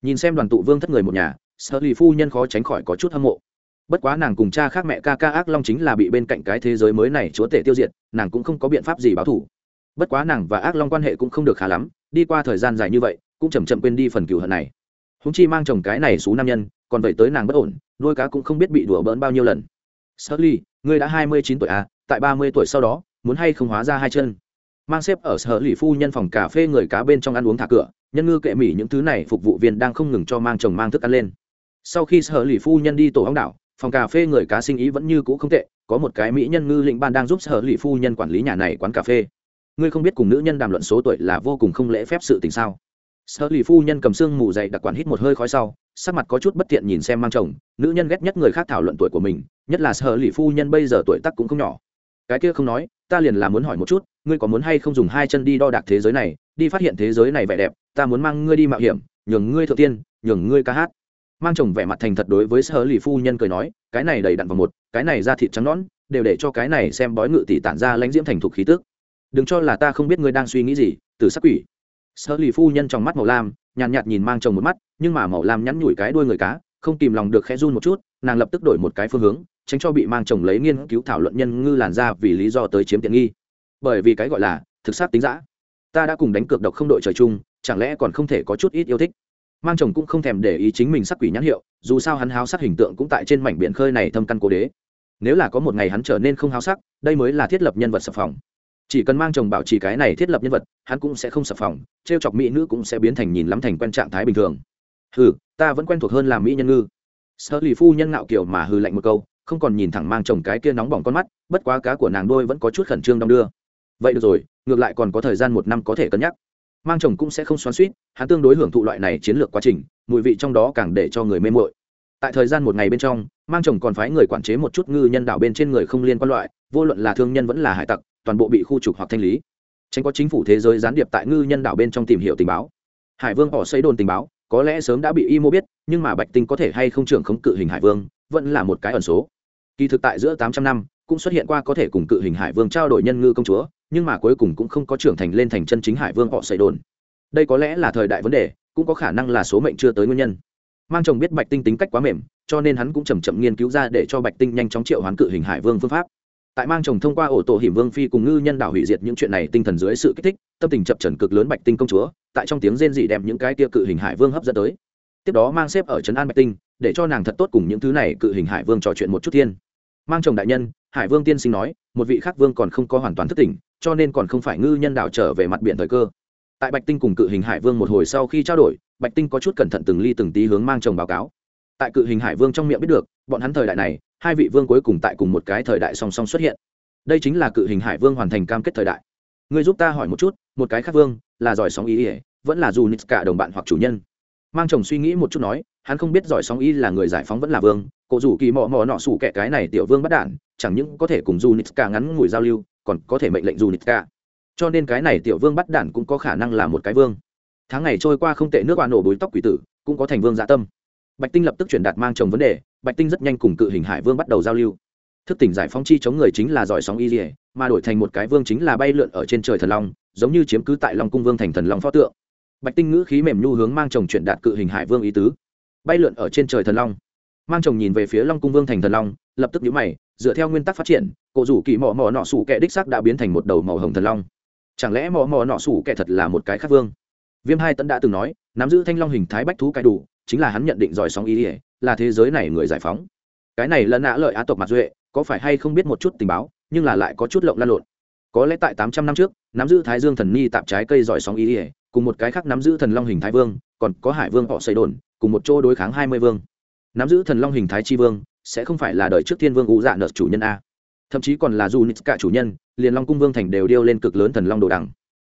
Nhìn xem đoàn tụ vương thất người một nhà sợ lì phu nhân khó tránh khỏi có chút hâm mộ. Bất quá nàng cùng cha khác mẹ ca ca ác long chính là bị bên cạnh cái thế giới mới này chúa tể tiêu diệt, nàng cũng không có biện pháp gì báo thủ bất quá nàng và ác long quan hệ cũng không được khá lắm đi qua thời gian dài như vậy cũng chầm chậm quên đi phần cựu hận này húng chi mang chồng cái này xú nam nhân còn vậy tới nàng bất ổn nuôi cá cũng không biết bị đùa bỡn bao nhiêu lần Sully, ngươi đã hai mươi chín tuổi à, tại ba mươi tuổi sau đó, muốn hay không hóa ra hai chân. Mang xếp ở sở lì phu nhân phòng cà phê người cá bên trong ăn uống thả cửa, nhân ngư kệ mỹ những thứ này phục vụ viên đang không ngừng cho mang chồng mang thức ăn lên. Sau khi sở lì phu nhân đi tổ ong đảo, phòng cà phê người cá sinh ý vẫn như cũ không tệ, có một cái mỹ nhân ngư lĩnh ban đang giúp sở lì phu nhân quản lý nhà này quán cà phê. Ngươi không biết cùng nữ nhân đàm luận số tuổi là vô cùng không lễ phép sự tình sao? sợ lì phu nhân cầm xương mù dày đặc quản hít một hơi khói sau, sắc mặt có chút bất tiện nhìn xem mang chồng nữ nhân ghét nhất người khác thảo luận tuổi của mình nhất là sợ lì phu nhân bây giờ tuổi tác cũng không nhỏ. Cái kia không nói ta liền là muốn hỏi một chút ngươi có muốn hay không dùng hai chân đi đo đạc thế giới này đi phát hiện thế giới này vẻ đẹp ta muốn mang ngươi đi mạo hiểm nhường ngươi thượng tiên nhường ngươi ca hát. Mang chồng vẻ mặt thành thật đối với sở lì phu nhân cười nói cái này đầy đặn vào một cái này ra thịt trắng nõn đều để cho cái này xem bói ngự tỷ tản ra lãnh diễm thành thục khí tức đừng cho là ta không biết ngươi đang suy nghĩ gì từ sắc quỷ. Sở lì phu nhân trong mắt màu lam nhàn nhạt, nhạt nhìn mang chồng một mắt nhưng mà màu lam nhắn nhủi cái đuôi người cá không kìm lòng được khẽ run một chút nàng lập tức đổi một cái phương hướng tránh cho bị mang chồng lấy nghiên cứu thảo luận nhân ngư làn ra vì lý do tới chiếm tiện nghi. Bởi vì cái gọi là thực sát tính giã ta đã cùng đánh cược độc không đội trời chung chẳng lẽ còn không thể có chút ít yêu thích? Mang chồng cũng không thèm để ý chính mình sắc quỷ nhãn hiệu dù sao hắn háo sắc hình tượng cũng tại trên mảnh biển khơi này thâm căn cố đế. Nếu là có một ngày hắn trở nên không háo sắc đây mới là thiết lập nhân vật sập phòng chỉ cần mang chồng bảo trì cái này thiết lập nhân vật, hắn cũng sẽ không sập phòng t r e o chọc mỹ nữ cũng sẽ biến thành nhìn lắm thành quen trạng thái bình thường. Hừ, ta vẫn quen thuộc hơn làm mỹ nhân ngư. Sợ lì phu nhân ngạo kiểu mà hừ lạnh một câu, không còn nhìn thẳng mang chồng cái kia nóng bỏng con mắt, bất quá cá của nàng đôi vẫn có chút khẩn trương đong đưa. Vậy được rồi, ngược lại còn có thời gian một năm có thể cân nhắc. Mang chồng cũng sẽ không xoắn suýt hắn tương đối hưởng thụ loại này chiến lược quá trình, mùi vị trong đó càng để cho người mê mội tại thời gian một ngày bên trong, mang chồng còn phái người quản chế một chút ngư nhân đạo bên trên người không liên quan loại, vô luận là thương nhân vẫn là hải tặc toàn bộ bị khu trục hoặc thanh lý. Tránh có chính phủ thế giới gián điệp tại ngư nhân đảo bên trong tìm hiểu tình báo. Hải vương họ xây đồn tình báo, có lẽ sớm đã bị y mô biết, nhưng mà bạch tinh có thể hay không trưởng khống cự hình hải vương, vẫn là một cái ẩn số. Kỳ thực tại giữa tám trăm năm, cũng xuất hiện qua có thể cùng cự hình hải vương trao đổi nhân ngư công chúa, nhưng mà cuối cùng cũng không có trưởng thành lên thành chân chính hải vương họ xây đồn. Đây có lẽ là thời đại vấn đề, cũng có khả năng là số mệnh chưa tới nguyên nhân. Mang chồng biết bạch tinh tính cách quá mềm, cho nên hắn cũng chầm chậm nghiên cứu ra để cho bạch tinh nhanh chóng triệu hoán cự hình hải vương phương pháp tại mang chồng thông qua ổ tổ hiểm vương phi cùng ngư nhân đảo hủy diệt những chuyện này tinh thần dưới sự kích thích, tâm tình chập trần cực lớn bạch tinh công chúa, tại trong tiếng rên dị đem những cái tia cự hình hải vương hấp dẫn tới. Tiếp đó mang xếp ở trấn an bạch tinh, để cho nàng thật tốt cùng những thứ này cự hình hải vương trò chuyện một chút thiên. Mang chồng đại nhân, hải vương tiên sinh nói, một vị khác vương còn không có hoàn toàn thức tỉnh, cho nên còn không phải ngư nhân đảo trở về mặt biển thời cơ. Tại bạch tinh cùng cự hình hải vương một hồi sau khi trao đổi, bạch tinh có chút cẩn thận từng ly từng tí hướng mang chồng báo cáo. Tại cự hình hải vương trong miệng biết được, bọn hắn thời đại này hai vị vương cuối cùng tại cùng một cái thời đại song song xuất hiện. Đây chính là cự hình hải vương hoàn thành cam kết thời đại. Người giúp ta hỏi một chút, một cái khác vương, là giỏi sóng ý ỉa vẫn là dù nít cả đồng bạn hoặc chủ nhân? Mang chồng suy nghĩ một chút nói, hắn không biết giỏi sóng y là người giải phóng vẫn là vương cổ rủ kỳ mò mò nọ sủ kẻ cái này tiểu vương bắt đản chẳng những có thể cùng dù nít cả ngắn ngủi giao lưu, còn có thể mệnh lệnh dù nít cả. Cho nên cái này tiểu vương bắt đản cũng có khả năng là một cái vương. Tháng ngày trôi qua không tệ, nước qua nổ bối tóc quỷ tử, cũng có thành vương dạ tâm. Bạch tinh lập tức truyền đạt mang chồng vấn đề bạch tinh rất nhanh cùng cự hình hải vương bắt đầu giao lưu. Thức tỉnh giải phóng chi chống người chính là giỏi sóng y dỉa mà đổi thành một cái vương chính là bay lượn ở trên trời thần long, giống như chiếm cứ tại long cung vương thành thần long pho tượng. Bạch tinh ngữ khí mềm nhu hướng mang chồng chuyển đạt cự hình hải vương ý tứ. Bay lượn ở trên trời thần long. Mang chồng nhìn về phía long cung vương thành thần long, lập tức nhíu mày, dựa theo nguyên tắc phát triển, cổ rủ kỳ mỏ mỏ nọ sủ kẻ đích xác đã biến thành một đầu màu hồng thần long. Chẳng lẽ mỏ mỏ nọ sủ kẻ thật là một cái khác vương? Viêm hai tấn đã từng nói, nắm giữ thanh long hình thái bách thú cái đủ, chính là hắn nhận định giỏi sóng ý ỉa là thế giới này người giải phóng. Cái này lần nã lợi á tộc mặt duệ, có phải hay không biết một chút tình báo, nhưng là lại có chút lộng lan lộn. Có lẽ tại tám trăm năm trước, nắm giữ thái dương thần ni tạp trái cây giỏi sóng ý ỉa, cùng một cái khác nắm giữ thần long hình thái vương, còn có hải vương họ xây đồn, cùng một chỗ đối kháng hai mươi vương. Nắm giữ thần long hình thái chi vương, sẽ không phải là đời trước thiên vương ngũ dạ nợ chủ nhân a. Thậm chí còn là dù nít cả chủ nhân, liền long cung vương thành đều điêu lên cực lớn thần long đồ đằng.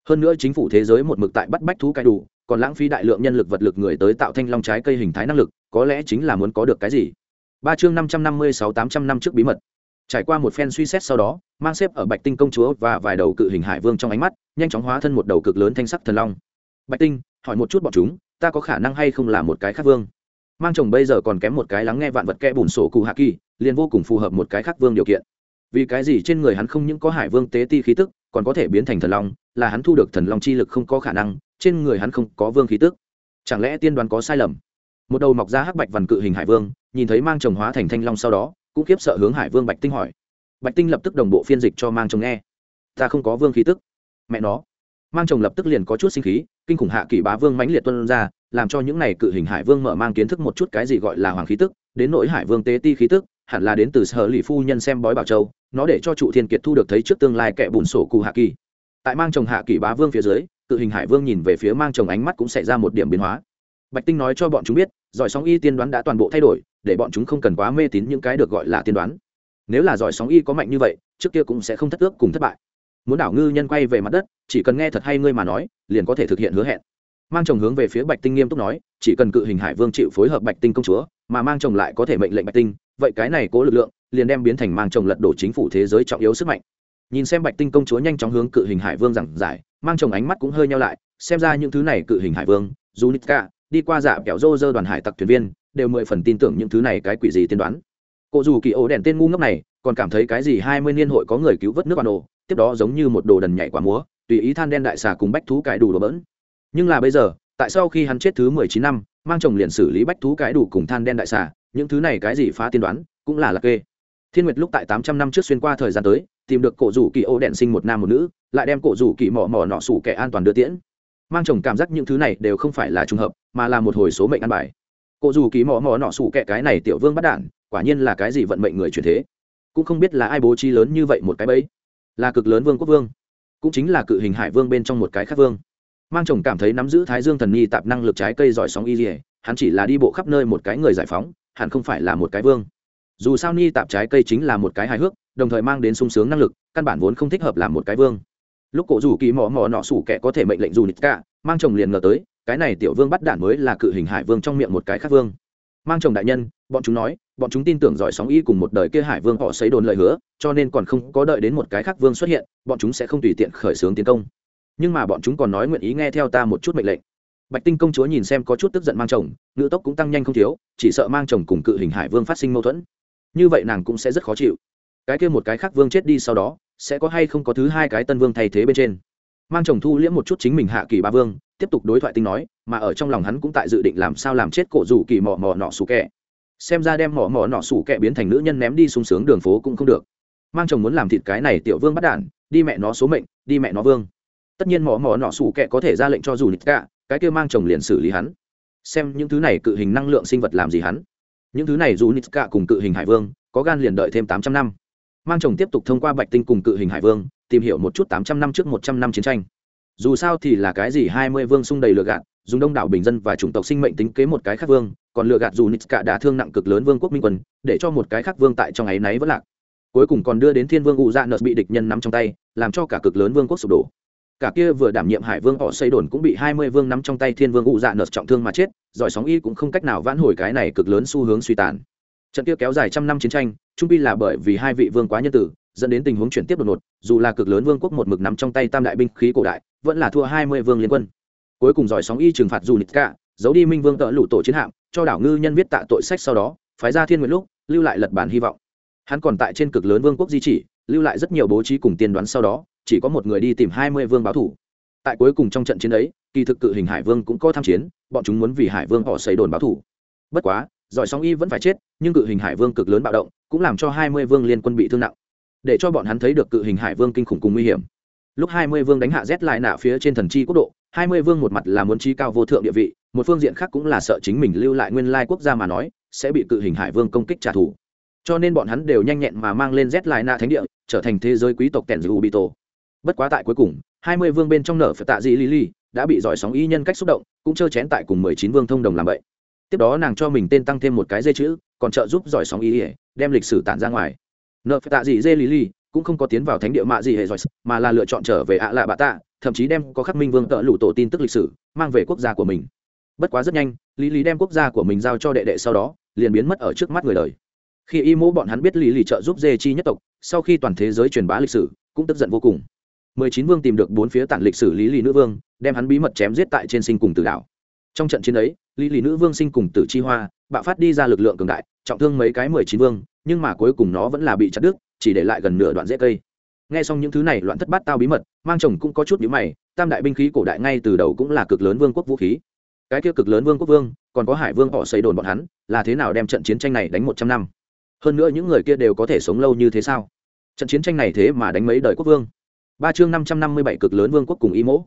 Hơn nữa chính phủ thế giới một mực tại bắt bách thú cai đủ còn lãng phí đại lượng nhân lực vật lực người tới tạo thanh long trái cây hình thái năng lực, có lẽ chính là muốn có được cái gì? Ba chương năm trăm năm mươi sáu tám trăm năm trước bí mật. Trải qua một phen suy xét sau đó, mang xếp ở bạch tinh công chúa và vài đầu cự hình hải vương trong ánh mắt, nhanh chóng hóa thân một đầu cực lớn thanh sắc thần long. Bạch tinh, hỏi một chút bọn chúng, ta có khả năng hay không là một cái khác vương? Mang chồng bây giờ còn kém một cái lắng nghe vạn vật kẽ bùn sổ cụ hạ kỳ, liền vô cùng phù hợp một cái khác vương điều kiện. Vì cái gì trên người hắn không những có hải vương tế ti khí tức, còn có thể biến thành thần long, là hắn thu được thần long chi lực không có khả năng trên người hắn không có vương khí tức. Chẳng lẽ tiên đoán có sai lầm? Một đầu mọc ra hắc bạch vằn cự hình hải vương, nhìn thấy mang chồng hóa thành thanh long sau đó, cũng kiếp sợ hướng hải vương bạch tinh hỏi. Bạch tinh lập tức đồng bộ phiên dịch cho mang chồng nghe. Ta không có vương khí tức. Mẹ nó. Mang chồng lập tức liền có chút sinh khí, kinh khủng hạ kỷ bá vương mãnh liệt tuân ra, làm cho những này cự hình hải vương mở mang kiến thức một chút cái gì gọi là hoàng khí tức, đến nỗi hải vương tế ti khí tức, hẳn là đến từ sở lì phu nhân xem bói bảo châu, nó để cho trụ thiên kiệt thu được thấy trước tương lai kẻ bùn sổ cù hạ kỳ tại mang chồng hạ kỷ bá vương phía dưới cự hình hải vương nhìn về phía mang chồng ánh mắt cũng xảy ra một điểm biến hóa. Bạch tinh nói cho bọn chúng biết, giỏi sóng y tiên đoán đã toàn bộ thay đổi, để bọn chúng không cần quá mê tín những cái được gọi là tiên đoán. Nếu là giỏi sóng y có mạnh như vậy, trước kia cũng sẽ không thất ước cùng thất bại. Muốn đảo ngư nhân quay về mặt đất, chỉ cần nghe thật hay ngươi mà nói, liền có thể thực hiện hứa hẹn. Mang chồng hướng về phía bạch tinh nghiêm túc nói, chỉ cần cự hình hải vương chịu phối hợp bạch tinh công chúa, mà mang chồng lại có thể mệnh lệnh bạch tinh, vậy cái này cố lực lượng, liền đem biến thành mang chồng lật đổ chính phủ thế giới trọng yếu sức mạnh. Nhìn xem bạch tinh công chúa nhanh chóng hướng cự hình hải vương giảng giải mang chồng ánh mắt cũng hơi nhau lại, xem ra những thứ này cự hình hải vương, dù cả, đi qua dạ kẹo rô rơ đoàn hải tặc thuyền viên, đều mười phần tin tưởng những thứ này cái quỷ gì tiên đoán. Cụ dù kỳ ổ đèn tên ngu ngốc này, còn cảm thấy cái gì hai mươi niên hội có người cứu vớt nước bà nổ, tiếp đó giống như một đồ đần nhảy quả múa, tùy ý than đen đại xà cùng bách thú cải đủ đồ bỡn. Nhưng là bây giờ, tại sao khi hắn chết thứ mười chín năm, mang chồng liền xử lý bách thú cải đủ cùng than đen đại xà, những thứ này cái gì phá tiên đoán, cũng là lạc kê. Thiên nguyệt lúc tại tám trăm năm trước xuyên qua thời gian tới, tìm được cổ rủ kỳ ô đèn sinh một nam một nữ lại đem cổ rủ kỳ mỏ mỏ nọ sủ kẻ an toàn đưa tiễn. Mang chồng cảm giác những thứ này đều không phải là trùng hợp, mà là một hồi số mệnh ăn bài. Cổ rủ kỳ mỏ mỏ nọ sủ kẻ cái này tiểu vương bắt đản quả nhiên là cái gì vận mệnh người chuyển thế. Cũng không biết là ai bố trí lớn như vậy một cái bẫy. Là cực lớn vương quốc vương, cũng chính là cự hình hải vương bên trong một cái khác vương. Mang chồng cảm thấy nắm giữ thái dương thần nhi tạp năng lực trái cây giỏi sóng y dỉa hắn chỉ là đi bộ khắp nơi một cái người giải phóng, hẳn không phải là một cái vương. Dù sao ni tạp trái cây chính là một cái hài hước, đồng thời mang đến sung sướng năng lực, căn bản vốn không thích hợp làm một cái vương lúc cổ rủ kỳ mò mò nọ sủ kẻ có thể mệnh lệnh dù nít cả, mang chồng liền ngờ tới, cái này tiểu vương bắt đản mới là cự hình hải vương trong miệng một cái khác vương. Mang chồng đại nhân, bọn chúng nói, bọn chúng tin tưởng giỏi sóng y cùng một đời kia hải vương họ xấy đồn lời hứa, cho nên còn không có đợi đến một cái khác vương xuất hiện, bọn chúng sẽ không tùy tiện khởi xướng tiến công. Nhưng mà bọn chúng còn nói nguyện ý nghe theo ta một chút mệnh lệnh. Bạch tinh công chúa nhìn xem có chút tức giận mang chồng, ngữ tốc cũng tăng nhanh không thiếu, chỉ sợ mang chồng cùng cự hình hải vương phát sinh mâu thuẫn. Như vậy nàng cũng sẽ rất khó chịu. Cái kia một cái khác vương chết đi sau đó sẽ có hay không có thứ hai cái tân vương thay thế bên trên. Mang chồng thu liễm một chút chính mình hạ kỳ ba vương, tiếp tục đối thoại tinh nói, mà ở trong lòng hắn cũng tại dự định làm sao làm chết cổ rủ kỳ mò mò nọ sủ kẹ. Xem ra đem mò mò nọ sủ kẹ biến thành nữ nhân ném đi sung sướng đường phố cũng không được. Mang chồng muốn làm thịt cái này tiểu vương bắt đản đi mẹ nó số mệnh, đi mẹ nó vương. Tất nhiên mò mò nọ sủ kẹ có thể ra lệnh cho dù nít cả cái kia mang chồng liền xử lý hắn. Xem những thứ này cự hình năng lượng sinh vật làm gì hắn. Những thứ này dù nít cả cùng cự hình hải vương, có gan liền đợi thêm tám trăm năm mang chồng tiếp tục thông qua bạch tinh cùng cự hình hải vương, tìm hiểu một chút tám trăm năm trước một trăm năm chiến tranh. Dù sao thì là cái gì hai mươi vương xung đầy lừa gạt, dùng đông đảo bình dân và chủng tộc sinh mệnh tính kế một cái khác vương, còn lừa gạt dù nít cả đã thương nặng cực lớn vương quốc minh quân, để cho một cái khác vương tại trong ấy náy vẫn lạc. Cuối cùng còn đưa đến thiên vương ụ dạ nợ bị địch nhân nắm trong tay, làm cho cả cực lớn vương quốc sụp đổ. Cả kia vừa đảm nhiệm hải vương họ xây đồn cũng bị hai mươi vương nắm trong tay thiên vương ụ dạ nợ trọng thương mà chết, giỏi sóng y cũng không cách nào vãn hồi cái này cực lớn xu hướng suy tàn trận kia kéo dài trăm năm chiến tranh, trung pi là bởi vì hai vị vương quá nhân tử, dẫn đến tình huống chuyển tiếp đột ngột, dù là cực lớn vương quốc một mực nắm trong tay tam đại binh khí cổ đại, vẫn là thua hai mươi vương liên quân. Cuối cùng giỏi sóng y trừng phạt dù nịt cả giấu đi minh vương tợ lụ tổ chiến hạm, cho đảo ngư nhân viết tạ tội sách sau đó, phái ra thiên nguyện lúc, lưu lại lật bản hy vọng. Hắn còn tại trên cực lớn vương quốc di chỉ, lưu lại rất nhiều bố trí cùng tiên đoán sau đó, chỉ có một người đi tìm hai mươi vương báo thủ. Tại cuối cùng trong trận chiến ấy, kỳ thực cự hình hải vương cũng có tham chiến, bọn chúng muốn vì hải vương họ xây đồn báo thủ. Bất quá giỏi sóng y vẫn phải chết, nhưng cự hình hải vương cực lớn bạo động, cũng làm cho hai mươi vương liên quân bị thương nặng. Để cho bọn hắn thấy được cự hình hải vương kinh khủng cùng nguy hiểm. Lúc hai mươi vương đánh hạ rét lại nạ phía trên thần chi quốc độ, hai mươi vương một mặt là muốn trí cao vô thượng địa vị, một phương diện khác cũng là sợ chính mình lưu lại nguyên lai quốc gia mà nói, sẽ bị cự hình hải vương công kích trả thù. Cho nên bọn hắn đều nhanh nhẹn mà mang lên rét lại nạ thánh địa, trở thành thế giới quý tộc tèn dư bị tổ bất quá tại cuối cùng, hai mươi vương bên trong nở phải tạ dị lili đã bị giỏi sóng y nhân cách xúc động, cũng trơ chén tại cùng mười chín vương thông đồng làm vậy tiếp đó nàng cho mình tên tăng thêm một cái dê chữ, còn trợ giúp giỏi sóng ý ỉa đem lịch sử tản ra ngoài. Nợ phải tạ dị dê lily cũng không có tiến vào thánh địa mạ gì hệ giỏi, mà là lựa chọn trở về ạ lạ bạ tạ, thậm chí đem có khắc minh vương tợ lụ tổ tin tức lịch sử, mang về quốc gia của mình. Bất quá rất nhanh lý lý đem quốc gia của mình giao cho đệ đệ sau đó, liền biến mất ở trước mắt người đời. Khi y mô bọn hắn biết lý lý trợ giúp dê chi nhất tộc, sau khi toàn thế giới truyền bá lịch sử, cũng tức giận vô cùng. Mười chín vương tìm được bốn phía tản lịch sử lý lý nữ vương, đem hắn bí mật chém giết tại trên sinh cùng tử đảo trong trận chiến ấy, lý lý nữ vương sinh cùng tử chi hoa, bạo phát đi ra lực lượng cường đại, trọng thương mấy cái mười chín vương, nhưng mà cuối cùng nó vẫn là bị chặt đứt, chỉ để lại gần nửa đoạn rễ cây. Nghe xong những thứ này loạn thất bát tao bí mật, mang chồng cũng có chút nhíu mày, tam đại binh khí cổ đại ngay từ đầu cũng là cực lớn vương quốc vũ khí. Cái kia cực lớn vương quốc vương, còn có hải vương họ xây đồn bọn hắn, là thế nào đem trận chiến tranh này đánh một trăm năm? Hơn nữa những người kia đều có thể sống lâu như thế sao? Trận chiến tranh này thế mà đánh mấy đời quốc vương? Ba chương năm trăm năm mươi bảy cực lớn vương quốc cùng y mỗ.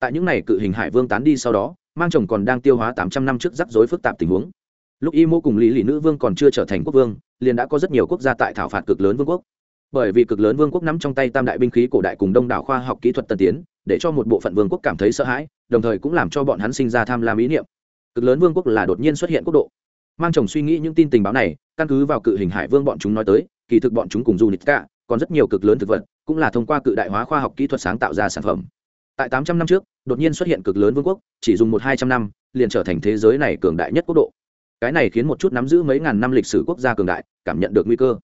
Tại những n à y cự hình hải vương tán đi sau đó mang chồng còn đang tiêu hóa tám trăm năm trước rắc rối phức tạp tình huống. Lúc y mô cùng lý lì nữ vương còn chưa trở thành quốc vương, liền đã có rất nhiều quốc gia tại thảo phạt cực lớn vương quốc. Bởi vì cực lớn vương quốc nắm trong tay tam đại binh khí cổ đại cùng đông đảo khoa học kỹ thuật tân tiến, để cho một bộ phận vương quốc cảm thấy sợ hãi, đồng thời cũng làm cho bọn hắn sinh ra tham lam ý niệm. Cực lớn vương quốc là đột nhiên xuất hiện quốc độ. Mang chồng suy nghĩ những tin tình báo này, căn cứ vào cự hình hải vương bọn chúng nói tới, kỳ thực bọn chúng cùng du nít cả còn rất nhiều cực lớn thực vật, cũng là thông qua cự đại hóa khoa học kỹ thuật sáng tạo ra sản phẩm tại tám trăm năm trước, đột nhiên xuất hiện cực lớn vương quốc, chỉ dùng một hai trăm năm, liền trở thành thế giới này cường đại nhất quốc độ. Cái này khiến một chút nắm giữ mấy ngàn năm lịch sử quốc gia cường đại cảm nhận được nguy cơ.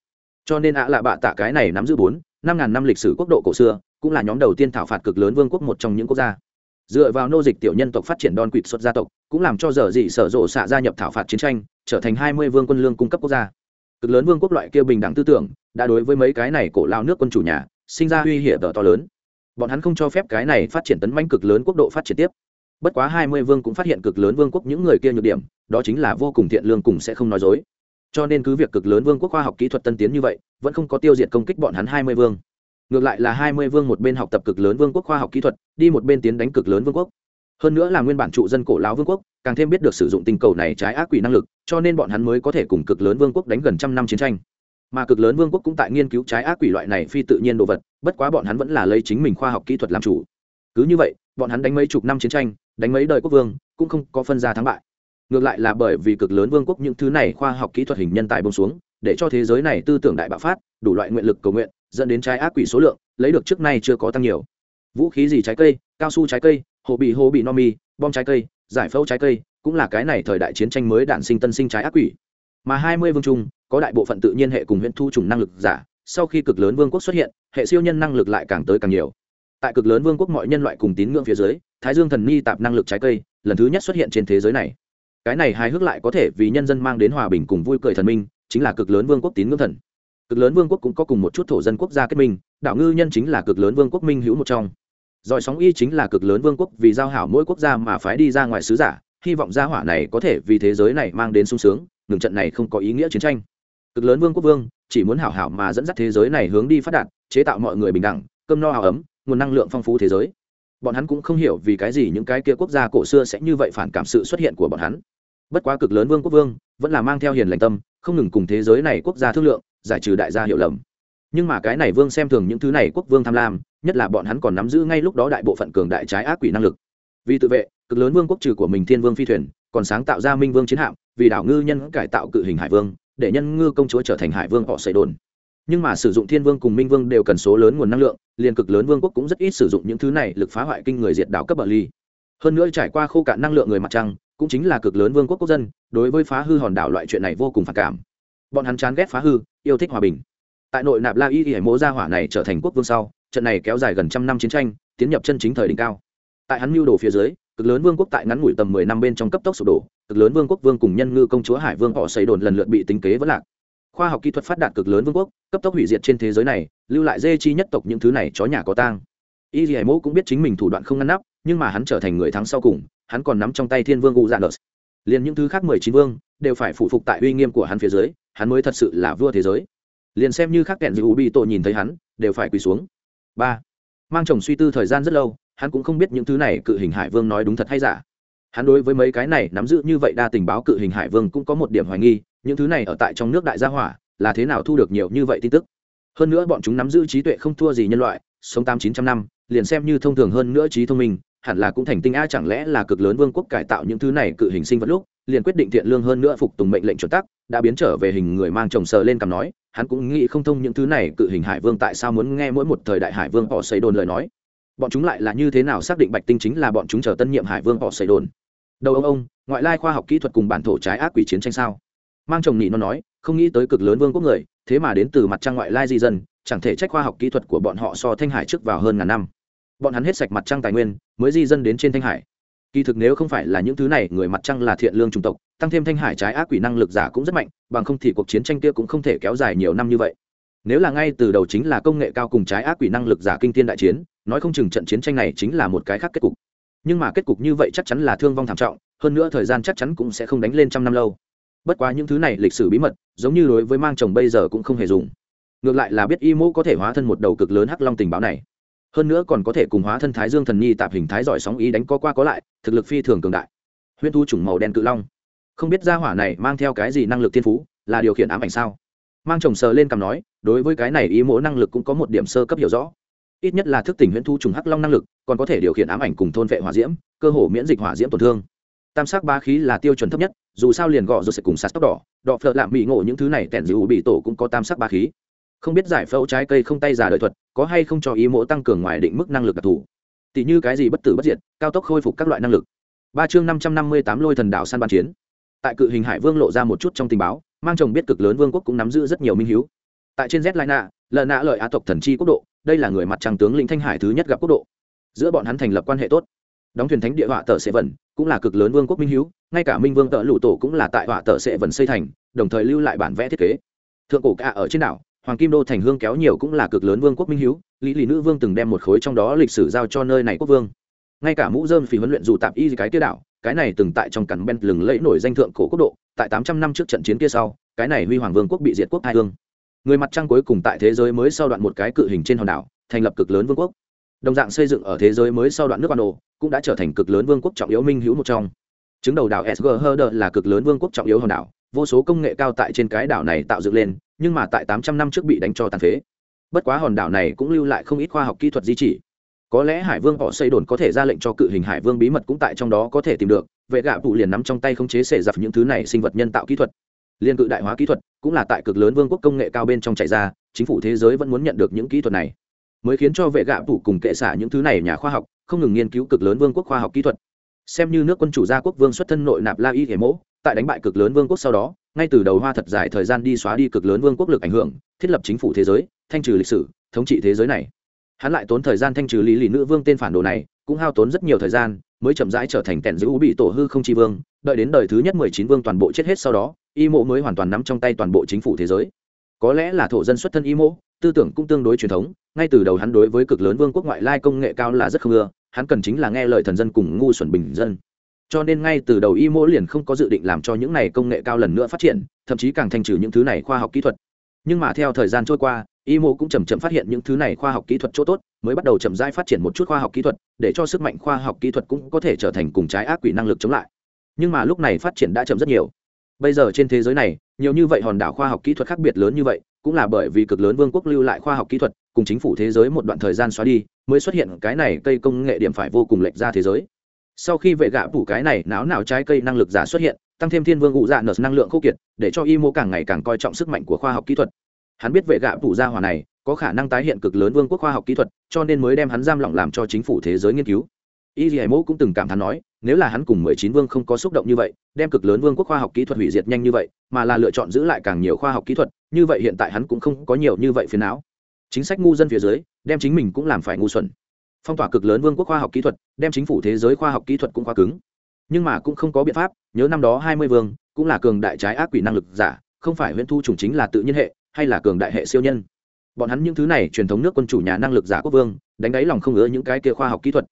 Cho nên ạ lạ bạ tạ cái này nắm giữ bốn, năm ngàn năm lịch sử quốc độ cổ xưa, cũng là nhóm đầu tiên thảo phạt cực lớn vương quốc một trong những quốc gia. Dựa vào nô dịch tiểu nhân tộc phát triển đòn quỵt xuất gia tộc, cũng làm cho dở dị sở rộ xạ gia nhập thảo phạt chiến tranh, trở thành hai mươi vương quân lương cung cấp quốc gia. Cực lớn vương quốc loại kia bình đẳng tư tưởng, đã đối với mấy cái này cổ lao nước quân chủ nhà, sinh ra uy hiểm to lớn bọn hắn không cho phép cái này phát triển tấn manh cực lớn quốc độ phát triển tiếp. Bất quá hai mươi vương cũng phát hiện cực lớn vương quốc những người kia nhược điểm, đó chính là vô cùng thiện lương cùng sẽ không nói dối. Cho nên cứ việc cực lớn vương quốc khoa học kỹ thuật tân tiến như vậy, vẫn không có tiêu diệt công kích bọn hắn hai mươi vương. Ngược lại là hai mươi vương một bên học tập cực lớn vương quốc khoa học kỹ thuật, đi một bên tiến đánh cực lớn vương quốc. Hơn nữa là nguyên bản trụ dân cổ lão vương quốc, càng thêm biết được sử dụng tinh cầu này trái ác quỷ năng lực, cho nên bọn hắn mới có thể cùng cực lớn vương quốc đánh gần trăm năm chiến tranh mà cực lớn vương quốc cũng tại nghiên cứu trái ác quỷ loại này phi tự nhiên đồ vật, bất quá bọn hắn vẫn là lấy chính mình khoa học kỹ thuật làm chủ. Cứ như vậy, bọn hắn đánh mấy chục năm chiến tranh, đánh mấy đời quốc vương, cũng không có phân ra thắng bại. Ngược lại là bởi vì cực lớn vương quốc những thứ này khoa học kỹ thuật hình nhân tài bông xuống, để cho thế giới này tư tưởng đại bạo phát, đủ loại nguyện lực cầu nguyện, dẫn đến trái ác quỷ số lượng, lấy được trước nay chưa có tăng nhiều. Vũ khí gì trái cây, cao su trái cây, hồ bị hồ bị no mi, bom trái cây, giải phẫu trái cây, cũng là cái này thời đại chiến tranh mới đạn sinh tân sinh trái ác quỷ. Mà hai mươi vương trung có đại bộ phận tự nhiên hệ cùng huyện thu trùng năng lực giả, sau khi cực lớn vương quốc xuất hiện, hệ siêu nhân năng lực lại càng tới càng nhiều. Tại cực lớn vương quốc mọi nhân loại cùng tín ngưỡng phía dưới, thái dương thần ni tạp năng lực trái cây, lần thứ nhất xuất hiện trên thế giới này. Cái này hài hước lại có thể vì nhân dân mang đến hòa bình cùng vui cười thần minh, chính là cực lớn vương quốc tín ngưỡng thần. Cực lớn vương quốc cũng có cùng một chút thổ dân quốc gia kết minh đảo ngư nhân chính là cực lớn vương quốc minh hữu một trong. Giỏi sóng y chính là cực lớn vương quốc vì giao hảo mỗi quốc gia mà phái đi ra ngoài sứ giả, hy vọng gia hỏa này có thể vì thế giới này mang đến sung sướng, ngừng trận này không có ý nghĩa chiến tranh cực lớn vương quốc vương, chỉ muốn hảo hảo mà dẫn dắt thế giới này hướng đi phát đạt, chế tạo mọi người bình đẳng, cơm no hào ấm, nguồn năng lượng phong phú thế giới. Bọn hắn cũng không hiểu vì cái gì những cái kia quốc gia cổ xưa sẽ như vậy phản cảm sự xuất hiện của bọn hắn. Bất quá cực lớn vương quốc vương vẫn là mang theo hiền lành tâm, không ngừng cùng thế giới này quốc gia thương lượng, giải trừ đại gia hiệu lầm. Nhưng mà cái này vương xem thường những thứ này quốc vương tham lam, nhất là bọn hắn còn nắm giữ ngay lúc đó đại bộ phận cường đại trái ác quỷ năng lực. Vì tự vệ, cực lớn vương quốc trừ của mình thiên vương phi thuyền, còn sáng tạo ra minh vương chiến hạm, vì đảo ngư nhân cải tạo cự hình hải vương để nhân ngư công chúa trở thành hải vương họ xây đồn. Nhưng mà sử dụng thiên vương cùng minh vương đều cần số lớn nguồn năng lượng, liền cực lớn vương quốc cũng rất ít sử dụng những thứ này lực phá hoại kinh người diệt đảo cấp bờ ly. Hơn nữa trải qua khô cạn năng lượng người mặt trăng, cũng chính là cực lớn vương quốc quốc dân, đối với phá hư hòn đảo loại chuyện này vô cùng phản cảm. Bọn hắn chán ghét phá hư, yêu thích hòa bình. Tại nội nạp la y hải mô gia hỏa này trở thành quốc vương sau, trận này kéo dài gần trăm năm chiến tranh, tiến nhập chân chính thời đỉnh cao. Tại hắn mưu đồ phía dưới, cực lớn vương quốc tại ngắn ngủi tầm mười năm bên trong cấp tốc sụp đổ cực lớn vương quốc vương cùng nhân ngư công chúa hải vương họ xây đồn lần lượt bị tính kế vẫn lạc. Khoa học kỹ thuật phát đạt cực lớn vương quốc, cấp tốc hủy diệt trên thế giới này, lưu lại dê chi nhất tộc những thứ này chó nhà có tang. Y dì mẫu cũng biết chính mình thủ đoạn không ngăn nắp, nhưng mà hắn trở thành người thắng sau cùng, hắn còn nắm trong tay thiên vương u dạ nợ liền những thứ khác mười chín vương đều phải phụ phục tại uy nghiêm của hắn phía dưới, hắn mới thật sự là vua thế giới. Liền xem như khác kẹn dù bị tội nhìn thấy hắn, đều phải quỳ xuống. Ba. Mang chồng suy tư thời gian rất lâu, hắn cũng không biết những thứ này cự hình hải vương nói đúng thật hay giả hắn đối với mấy cái này nắm giữ như vậy đa tình báo cự hình hải vương cũng có một điểm hoài nghi, những thứ này ở tại trong nước đại gia hỏa, là thế nào thu được nhiều như vậy tin tức? Hơn nữa bọn chúng nắm giữ trí tuệ không thua gì nhân loại, sống tám chín trăm năm, liền xem như thông thường hơn nữa trí thông minh, hẳn là cũng thành tinh a chẳng lẽ là cực lớn vương quốc cải tạo những thứ này cự hình sinh vật lúc, liền quyết định thiện lương hơn nữa phục tùng mệnh lệnh chuẩn tắc, đã biến trở về hình người mang chồng sờ lên cầm nói, hắn cũng nghĩ không thông những thứ này cự hình hải vương tại sao muốn nghe mỗi một thời đại hải vương họ xây đồn lời nói. Bọn chúng lại là như thế nào xác định bạch tinh chính là bọn chúng chờ tân nhiệm hải vương họ xây đồn? Đầu ông ông, ngoại lai khoa học kỹ thuật cùng bản thổ trái ác quỷ chiến tranh sao? Mang chồng nhị nó nói, không nghĩ tới cực lớn vương quốc người, thế mà đến từ mặt trăng ngoại lai di dân, chẳng thể trách khoa học kỹ thuật của bọn họ so thanh hải trước vào hơn ngàn năm. Bọn hắn hết sạch mặt trăng tài nguyên, mới di dân đến trên thanh hải. Kỳ thực nếu không phải là những thứ này, người mặt trăng là thiện lương chủng tộc, tăng thêm thanh hải trái ác quỷ năng lực giả cũng rất mạnh, bằng không thì cuộc chiến tranh kia cũng không thể kéo dài nhiều năm như vậy. Nếu là ngay từ đầu chính là công nghệ cao cùng trái ác quỷ năng lực giả kinh thiên đại chiến, nói không chừng trận chiến tranh này chính là một cái khác kết cục nhưng mà kết cục như vậy chắc chắn là thương vong thảm trọng, hơn nữa thời gian chắc chắn cũng sẽ không đánh lên trăm năm lâu. Bất quá những thứ này lịch sử bí mật, giống như đối với mang chồng bây giờ cũng không hề dùng. Ngược lại là biết y mô có thể hóa thân một đầu cực lớn hắc long tình báo này. Hơn nữa còn có thể cùng hóa thân thái dương thần nhi tạp hình thái giỏi sóng ý đánh có qua có lại, thực lực phi thường cường đại. Huyễn thu chủng màu đen cự long. Không biết gia hỏa này mang theo cái gì năng lực thiên phú, là điều khiển ám ảnh sao? Mang chồng sờ lên cằm nói, đối với cái này ý mỗi năng lực cũng có một điểm sơ cấp hiểu rõ ít nhất là thức tỉnh huyễn thu trùng hắc long năng lực, còn có thể điều khiển ám ảnh cùng thôn vệ hỏa diễm, cơ hồ miễn dịch hỏa diễm tổn thương. Tam sắc ba khí là tiêu chuẩn thấp nhất, dù sao liền gọ rồi sẽ cùng sạt tóc đỏ, đọ phợ lạm bị ngộ những thứ này tẻn dù bị tổ cũng có tam sắc ba khí. Không biết giải phẫu trái cây không tay giả đời thuật, có hay không cho ý mỗ tăng cường ngoài định mức năng lực đặc thù. Tỷ như cái gì bất tử bất diệt, cao tốc khôi phục các loại năng lực. Ba chương năm trăm năm mươi tám lôi thần đảo săn ban chiến. Tại cự hình hải vương lộ ra một chút trong tình báo, mang chồng biết cực lớn vương quốc cũng nắm giữ rất nhiều minh hiếu. Tại trên z lai nạ lợn nạ lợi á tộc thần chi quốc độ đây là người mặt trăng tướng lĩnh thanh hải thứ nhất gặp quốc độ. Giữa bọn hắn thành lập quan hệ tốt. Đóng thuyền thánh địa họa tờ sệ vần cũng là cực lớn vương quốc minh hiếu, ngay cả minh vương tợ lụ tổ cũng là tại họa tờ sệ vần xây thành, đồng thời lưu lại bản vẽ thiết kế. Thượng cổ cả ở trên đảo, hoàng kim đô thành hương kéo nhiều cũng là cực lớn vương quốc minh hiếu, lý lì nữ vương từng đem một khối trong đó lịch sử giao cho nơi này quốc vương. Ngay cả mũ dơm phí huấn luyện dù tạp y cái kia đảo, cái này từng tại trong cắn ben lừng lẫy nổi danh thượng cổ quốc độ, tại tám trăm năm trước trận chiến kia sau, cái này huy hoàng vương quốc bị diệt quốc hai hương người mặt trăng cuối cùng tại thế giới mới sau đoạn một cái cự hình trên hòn đảo, thành lập cực lớn vương quốc. Đồng dạng xây dựng ở thế giới mới sau đoạn nước ban đồ cũng đã trở thành cực lớn vương quốc trọng yếu minh hữu một trong. Chứng đầu đảo sg herder là cực lớn vương quốc trọng yếu hòn đảo, vô số công nghệ cao tại trên cái đảo này tạo dựng lên, nhưng mà tại tám trăm năm trước bị đánh cho tàn phế. Bất quá hòn đảo này cũng lưu lại không ít khoa học kỹ thuật di chỉ. Có lẽ hải vương họ xây đồn có thể ra lệnh cho cự hình hải vương bí mật cũng tại trong đó có thể tìm được, vệ gạ phụ liền nắm trong tay không chế xệ dập những thứ này sinh vật nhân tạo kỹ thuật liên cự đại hóa kỹ thuật, cũng là tại cực lớn vương quốc công nghệ cao bên trong chạy ra, chính phủ thế giới vẫn muốn nhận được những kỹ thuật này. Mới khiến cho vệ gạ phủ cùng kệ xả những thứ này nhà khoa học, không ngừng nghiên cứu cực lớn vương quốc khoa học kỹ thuật. Xem như nước quân chủ gia quốc vương xuất thân nội nạp la y thể mẫu tại đánh bại cực lớn vương quốc sau đó, ngay từ đầu hoa thật dài thời gian đi xóa đi cực lớn vương quốc lực ảnh hưởng, thiết lập chính phủ thế giới, thanh trừ lịch sử, thống trị thế giới này. Hắn lại tốn thời gian thanh trừ lý lì nữ vương tên phản đồ này, cũng hao tốn rất nhiều thời gian mới chậm rãi trở thành kẻn giữ bị tổ hư không chi vương, đợi đến đời thứ nhất mười chín vương toàn bộ chết hết sau đó, y mộ mới hoàn toàn nắm trong tay toàn bộ chính phủ thế giới. Có lẽ là thổ dân xuất thân y mộ, tư tưởng cũng tương đối truyền thống, ngay từ đầu hắn đối với cực lớn vương quốc ngoại lai công nghệ cao là rất không ưa, hắn cần chính là nghe lời thần dân cùng ngu xuẩn bình dân. Cho nên ngay từ đầu y mỗ liền không có dự định làm cho những này công nghệ cao lần nữa phát triển, thậm chí càng thanh trừ những thứ này khoa học kỹ thuật nhưng mà theo thời gian trôi qua y mô cũng chầm chậm phát hiện những thứ này khoa học kỹ thuật chỗ tốt, mới bắt đầu chậm rãi phát triển một chút khoa học kỹ thuật, để cho sức mạnh khoa học kỹ thuật cũng có thể trở thành cùng trái ác quỷ năng lực chống lại. Nhưng mà lúc này phát triển đã chậm rất nhiều. Bây giờ trên thế giới này, nhiều như vậy hòn đảo khoa học kỹ thuật khác biệt lớn như vậy, cũng là bởi vì cực lớn vương quốc lưu lại khoa học kỹ thuật, cùng chính phủ thế giới một đoạn thời gian xóa đi, mới xuất hiện cái này cây công nghệ điểm phải vô cùng lệch ra thế giới. Sau khi vệ gạ phủ cái này náo nào trái cây năng lực giả xuất hiện tăng thêm thiên vương ngụ dạ nợ năng lượng khô kiệt, để cho y mô càng ngày càng coi trọng sức mạnh của khoa học kỹ thuật. Hắn biết vệ gạ phủ gia hòa này có khả năng tái hiện cực lớn vương quốc khoa học kỹ thuật, cho nên mới đem hắn giam lỏng làm cho chính phủ thế giới nghiên cứu. Y dì mô cũng từng cảm thán nói, nếu là hắn cùng mười chín vương không có xúc động như vậy, đem cực lớn vương quốc khoa học kỹ thuật hủy diệt nhanh như vậy, mà là lựa chọn giữ lại càng nhiều khoa học kỹ thuật, như vậy hiện tại hắn cũng không có nhiều như vậy phiền não. Chính sách ngu dân phía dưới, đem chính mình cũng làm phải ngu xuẩn. Phong tỏa cực lớn vương quốc khoa học kỹ thuật, đem chính phủ thế giới khoa học kỹ thuật cũng quá cứng. Nhưng mà cũng không có biện pháp nhớ năm đó hai mươi vương cũng là cường đại trái ác quỷ năng lực giả, không phải huyễn thu chủng chính là tự nhiên hệ, hay là cường đại hệ siêu nhân. Bọn hắn những thứ này truyền thống nước quân chủ nhà năng lực giả quốc vương, đánh đáy lòng không ngứa những cái kia khoa học kỹ thuật.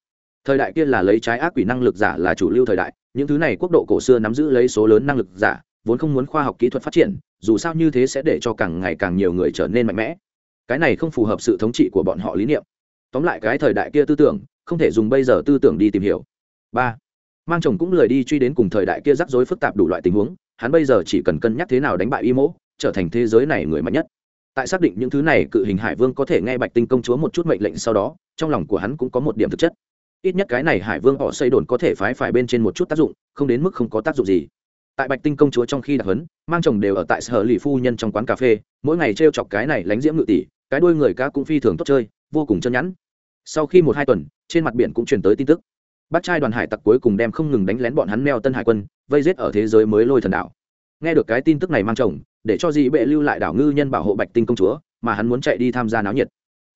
Thời đại kia là lấy trái ác quỷ năng lực giả là chủ lưu thời đại, những thứ này quốc độ cổ xưa nắm giữ lấy số lớn năng lực giả, vốn không muốn khoa học kỹ thuật phát triển, dù sao như thế sẽ để cho càng ngày càng nhiều người trở nên mạnh mẽ. Cái này không phù hợp sự thống trị của bọn họ lý niệm. Tóm lại cái thời đại kia tư tưởng, không thể dùng bây giờ tư tưởng đi tìm hiểu. Ba mang chồng cũng lười đi truy đến cùng thời đại kia rắc rối phức tạp đủ loại tình huống, hắn bây giờ chỉ cần cân nhắc thế nào đánh bại y mỗ, trở thành thế giới này người mạnh nhất. Tại xác định những thứ này, cự hình hải vương có thể nghe bạch tinh công chúa một chút mệnh lệnh sau đó, trong lòng của hắn cũng có một điểm thực chất. Ít nhất cái này hải vương họ xây đồn có thể phái phải bên trên một chút tác dụng, không đến mức không có tác dụng gì. Tại bạch tinh công chúa trong khi đặc hấn mang chồng đều ở tại sở lì phu nhân trong quán cà phê, mỗi ngày t r e o chọc cái này lánh diễm ngự tỷ, cái đuôi người cá cũng phi thường tốt chơi, vô cùng chân nhẵn sau khi một hai tuần, trên mặt biển cũng truyền tới tin tức bắt trai đoàn hải tặc cuối cùng đem không ngừng đánh lén bọn hắn neo tân hải quân, vây giết ở thế giới mới lôi thần đảo. Nghe được cái tin tức này mang chồng, để cho dị bệ lưu lại đảo ngư nhân bảo hộ bạch tinh công chúa, mà hắn muốn chạy đi tham gia náo nhiệt.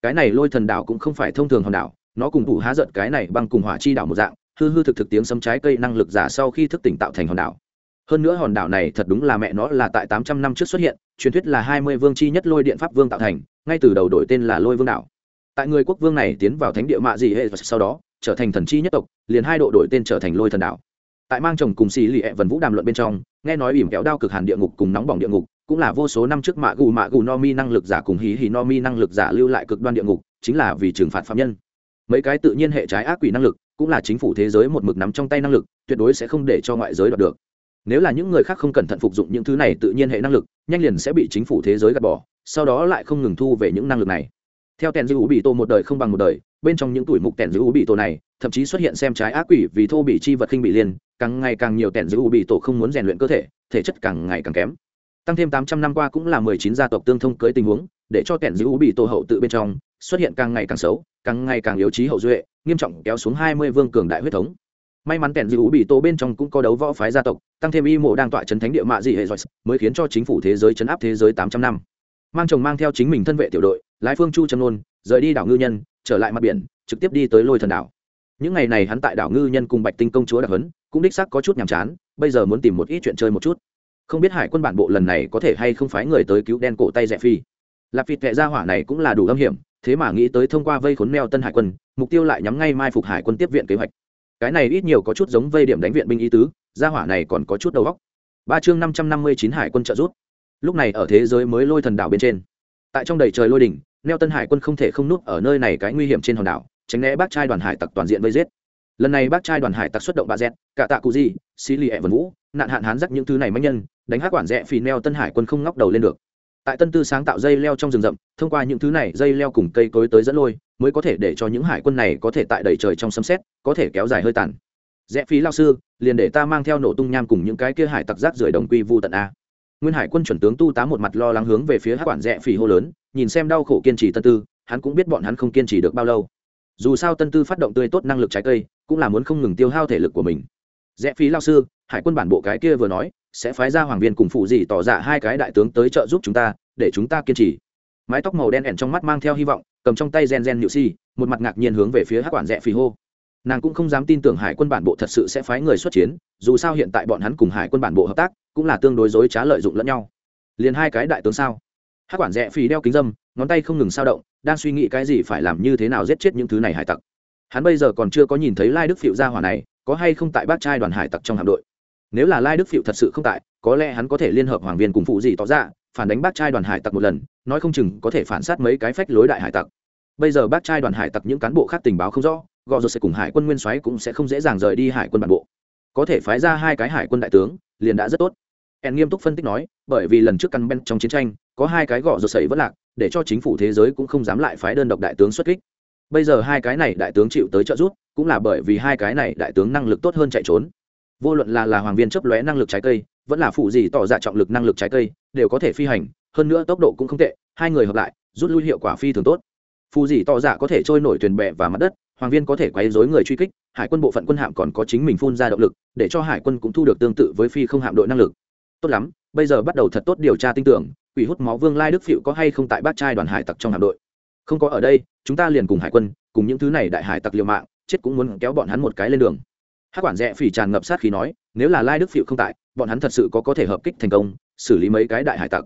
Cái này lôi thần đảo cũng không phải thông thường hòn đảo, nó cùng thủ há giận cái này bằng cùng hỏa chi đảo một dạng, hư hư thực thực tiếng sấm trái cây năng lực giả sau khi thức tỉnh tạo thành hòn đảo. Hơn nữa hòn đảo này thật đúng là mẹ nó là tại tám trăm năm trước xuất hiện, truyền thuyết là hai mươi vương chi nhất lôi điện pháp vương tạo thành, ngay từ đầu đổi tên là lôi vương đảo. Tại người quốc vương này tiến vào thánh địa mạ dị hệ sau đó trở thành thần chi nhất tộc, liền hai độ đổi tên trở thành lôi thần đảo. Tại mang chồng cùng xì lì e ẹ vần vũ đàm luận bên trong, nghe nói ỉm kéo đao cực hàn địa ngục cùng nóng bỏng địa ngục, cũng là vô số năm trước mạ gù mạ gù no mi năng lực giả cùng hí hí no mi năng lực giả lưu lại cực đoan địa ngục, chính là vì trừng phạt phạm nhân. Mấy cái tự nhiên hệ trái ác quỷ năng lực, cũng là chính phủ thế giới một mực nắm trong tay năng lực, tuyệt đối sẽ không để cho ngoại giới đoạt được. Nếu là những người khác không cẩn thận phục dụng những thứ này tự nhiên hệ năng lực, nhanh liền sẽ bị chính phủ thế giới gạt bỏ, sau đó lại không ngừng thu về những năng lực này. Theo tèn dư hữu bị tô một đời không bằng một đời bên trong những tuổi mục tẻn giữ u bị tổ này, thậm chí xuất hiện xem trái ác quỷ vì thô bị chi vật khinh bị liên càng ngày càng nhiều tẻn giữ u bị tổ không muốn rèn luyện cơ thể thể chất càng ngày càng kém. Tăng thêm tám trăm năm qua cũng là mười chín gia tộc tương thông cưới tình huống, để cho tẻn giữ u bị tổ hậu tự bên trong, xuất hiện càng ngày càng xấu, càng ngày càng yếu trí hậu duệ, nghiêm trọng kéo xuống hai mươi vương cường đại huyết thống. May mắn tẻn dư ú bị tổ bên trong cũng có đấu võ phái gia tộc, tăng thêm y mộ đang tọa chấn thánh địa mạ dị hệ giỏi mới khiến cho chính phủ thế giới chấn áp thế giới tám trăm năm. Mang chồng mang theo chính mình thân vệ tiểu đội, lái phương chu trầm nôn, rời đi đảo ngư nhân trở lại mặt biển, trực tiếp đi tới lôi thần đảo. Những ngày này hắn tại đảo ngư nhân cùng bạch tinh công chúa đặc hấn, cũng đích xác có chút nhàm chán, bây giờ muốn tìm một ít chuyện chơi một chút. Không biết hải quân bản bộ lần này có thể hay không phái người tới cứu đen cổ tay rẽ phi. Lạp vịt vệ ra hỏa này cũng là đủ âm hiểm, thế mà nghĩ tới thông qua vây khốn neo tân hải quân, mục tiêu lại nhắm ngay mai phục hải quân tiếp viện kế hoạch. Cái này ít nhiều có chút giống vây điểm đánh viện binh ý tứ, gia hỏa này còn có chút đầu góc ba chương năm trăm năm mươi chín hải quân trợ rút lúc này ở thế giới mới lôi thần đảo bên trên. Tại trong đầy trời lôi đỉnh neo tân hải quân không thể không núp ở nơi này cái nguy hiểm trên hòn đảo, tránh né bác trai đoàn hải tặc toàn diện vây giết. Lần này bác trai đoàn hải tặc xuất động bà dẹt, cả tạ cụ di xí lì ẹ vần vũ, nạn hạn hán dắt những thứ này manh nhân, đánh hát quản rẽ phì neo tân hải quân không ngóc đầu lên được. Tại tân tư sáng tạo dây leo trong rừng rậm, thông qua những thứ này dây leo cùng cây cối tới dẫn lôi, mới có thể để cho những hải quân này có thể tại đầy trời trong sấm xét có thể kéo dài hơi tàn. Rẽ phí lao sư, liền để ta mang theo nổ tung nham cùng những cái kia hải tặc rác rưởi đồng quy vu tận a nguyên hải quân chuẩn tướng tu tá một mặt lo lắng hướng về phía hát quản rẽ phỉ hô lớn, nhìn xem đau khổ kiên trì tân tư, hắn cũng biết bọn hắn không kiên trì được bao lâu. Dù sao tân tư phát động tươi tốt năng lực trái cây, cũng là muốn không ngừng tiêu hao thể lực của mình. Rẽ phí lao sư, hải quân bản bộ cái kia vừa nói, sẽ phái ra hoàng viên cùng phụ dị tỏ ra hai cái đại tướng tới trợ giúp chúng ta, để chúng ta kiên trì. Mái tóc màu đen ẻn trong mắt mang theo hy vọng, cầm trong tay gen gen nhự si, một mặt ngạc nhiên hướng về phía hát quản rẽ phỉ hô. Nàng cũng không dám tin tưởng hải quân bản bộ thật sự sẽ phái người xuất chiến dù sao hiện tại bọn hắn cùng hải quân bản bộ hợp tác, cũng là tương đối dối trá lợi dụng lẫn nhau. Liền hai cái đại tướng sao? Hát quản rẽ phì đeo kính dâm, ngón tay không ngừng sao động, đang suy nghĩ cái gì phải làm như thế nào giết chết những thứ này hải tặc. Hắn bây giờ còn chưa có nhìn thấy lai đức phịu ra hỏa này, có hay không tại bác trai đoàn hải tặc trong hạm đội? Nếu là lai đức phịu thật sự không tại, có lẽ hắn có thể liên hợp hoàng viên cùng phụ gì tỏ ra, phản đánh bác trai đoàn hải tặc một lần, nói không chừng có thể phản sát mấy cái phách lối đại hải tặc. Bây giờ bác trai đoàn hải tặc những cán bộ khác tình báo không rõ, gò rột sẽ cùng hải quân nguyên soái cũng sẽ không dễ dàng rời đi hải quân bản bộ có thể phái ra hai cái hải quân đại tướng, liền đã rất tốt. En nghiêm túc phân tích nói, bởi vì lần trước căn ben trong chiến tranh, có hai cái gõ rồi sẩy vất lạc, để cho chính phủ thế giới cũng không dám lại phái đơn độc đại tướng xuất kích. Bây giờ hai cái này đại tướng chịu tới trợ giúp, cũng là bởi vì hai cái này đại tướng năng lực tốt hơn chạy trốn. Vô luận là là hoàng viên chấp lóe năng lực trái cây, vẫn là phụ gì tỏ ra trọng lực năng lực trái cây, đều có thể phi hành, hơn nữa tốc độ cũng không tệ, hai người hợp lại, rút lui hiệu quả phi thường tốt. Phù dị tỏ dạ có thể trôi nổi thuyền bè và mặt đất, hoàng viên có thể quấy dối người truy kích hải quân bộ phận quân hạm còn có chính mình phun ra động lực, để cho hải quân cũng thu được tương tự với phi không hạm đội năng lực. Tốt lắm, bây giờ bắt đầu thật tốt điều tra tin tưởng, quỷ hút máu vương lai đức phịu có hay không tại bát trai đoàn hải tặc trong hạm đội. Không có ở đây, chúng ta liền cùng hải quân, cùng những thứ này đại hải tặc liều mạng, chết cũng muốn kéo bọn hắn một cái lên đường. Hát quản rẽ phỉ tràn ngập sát khí nói, nếu là lai đức phịu không tại, bọn hắn thật sự có có thể hợp kích thành công, xử lý mấy cái đại hải tặc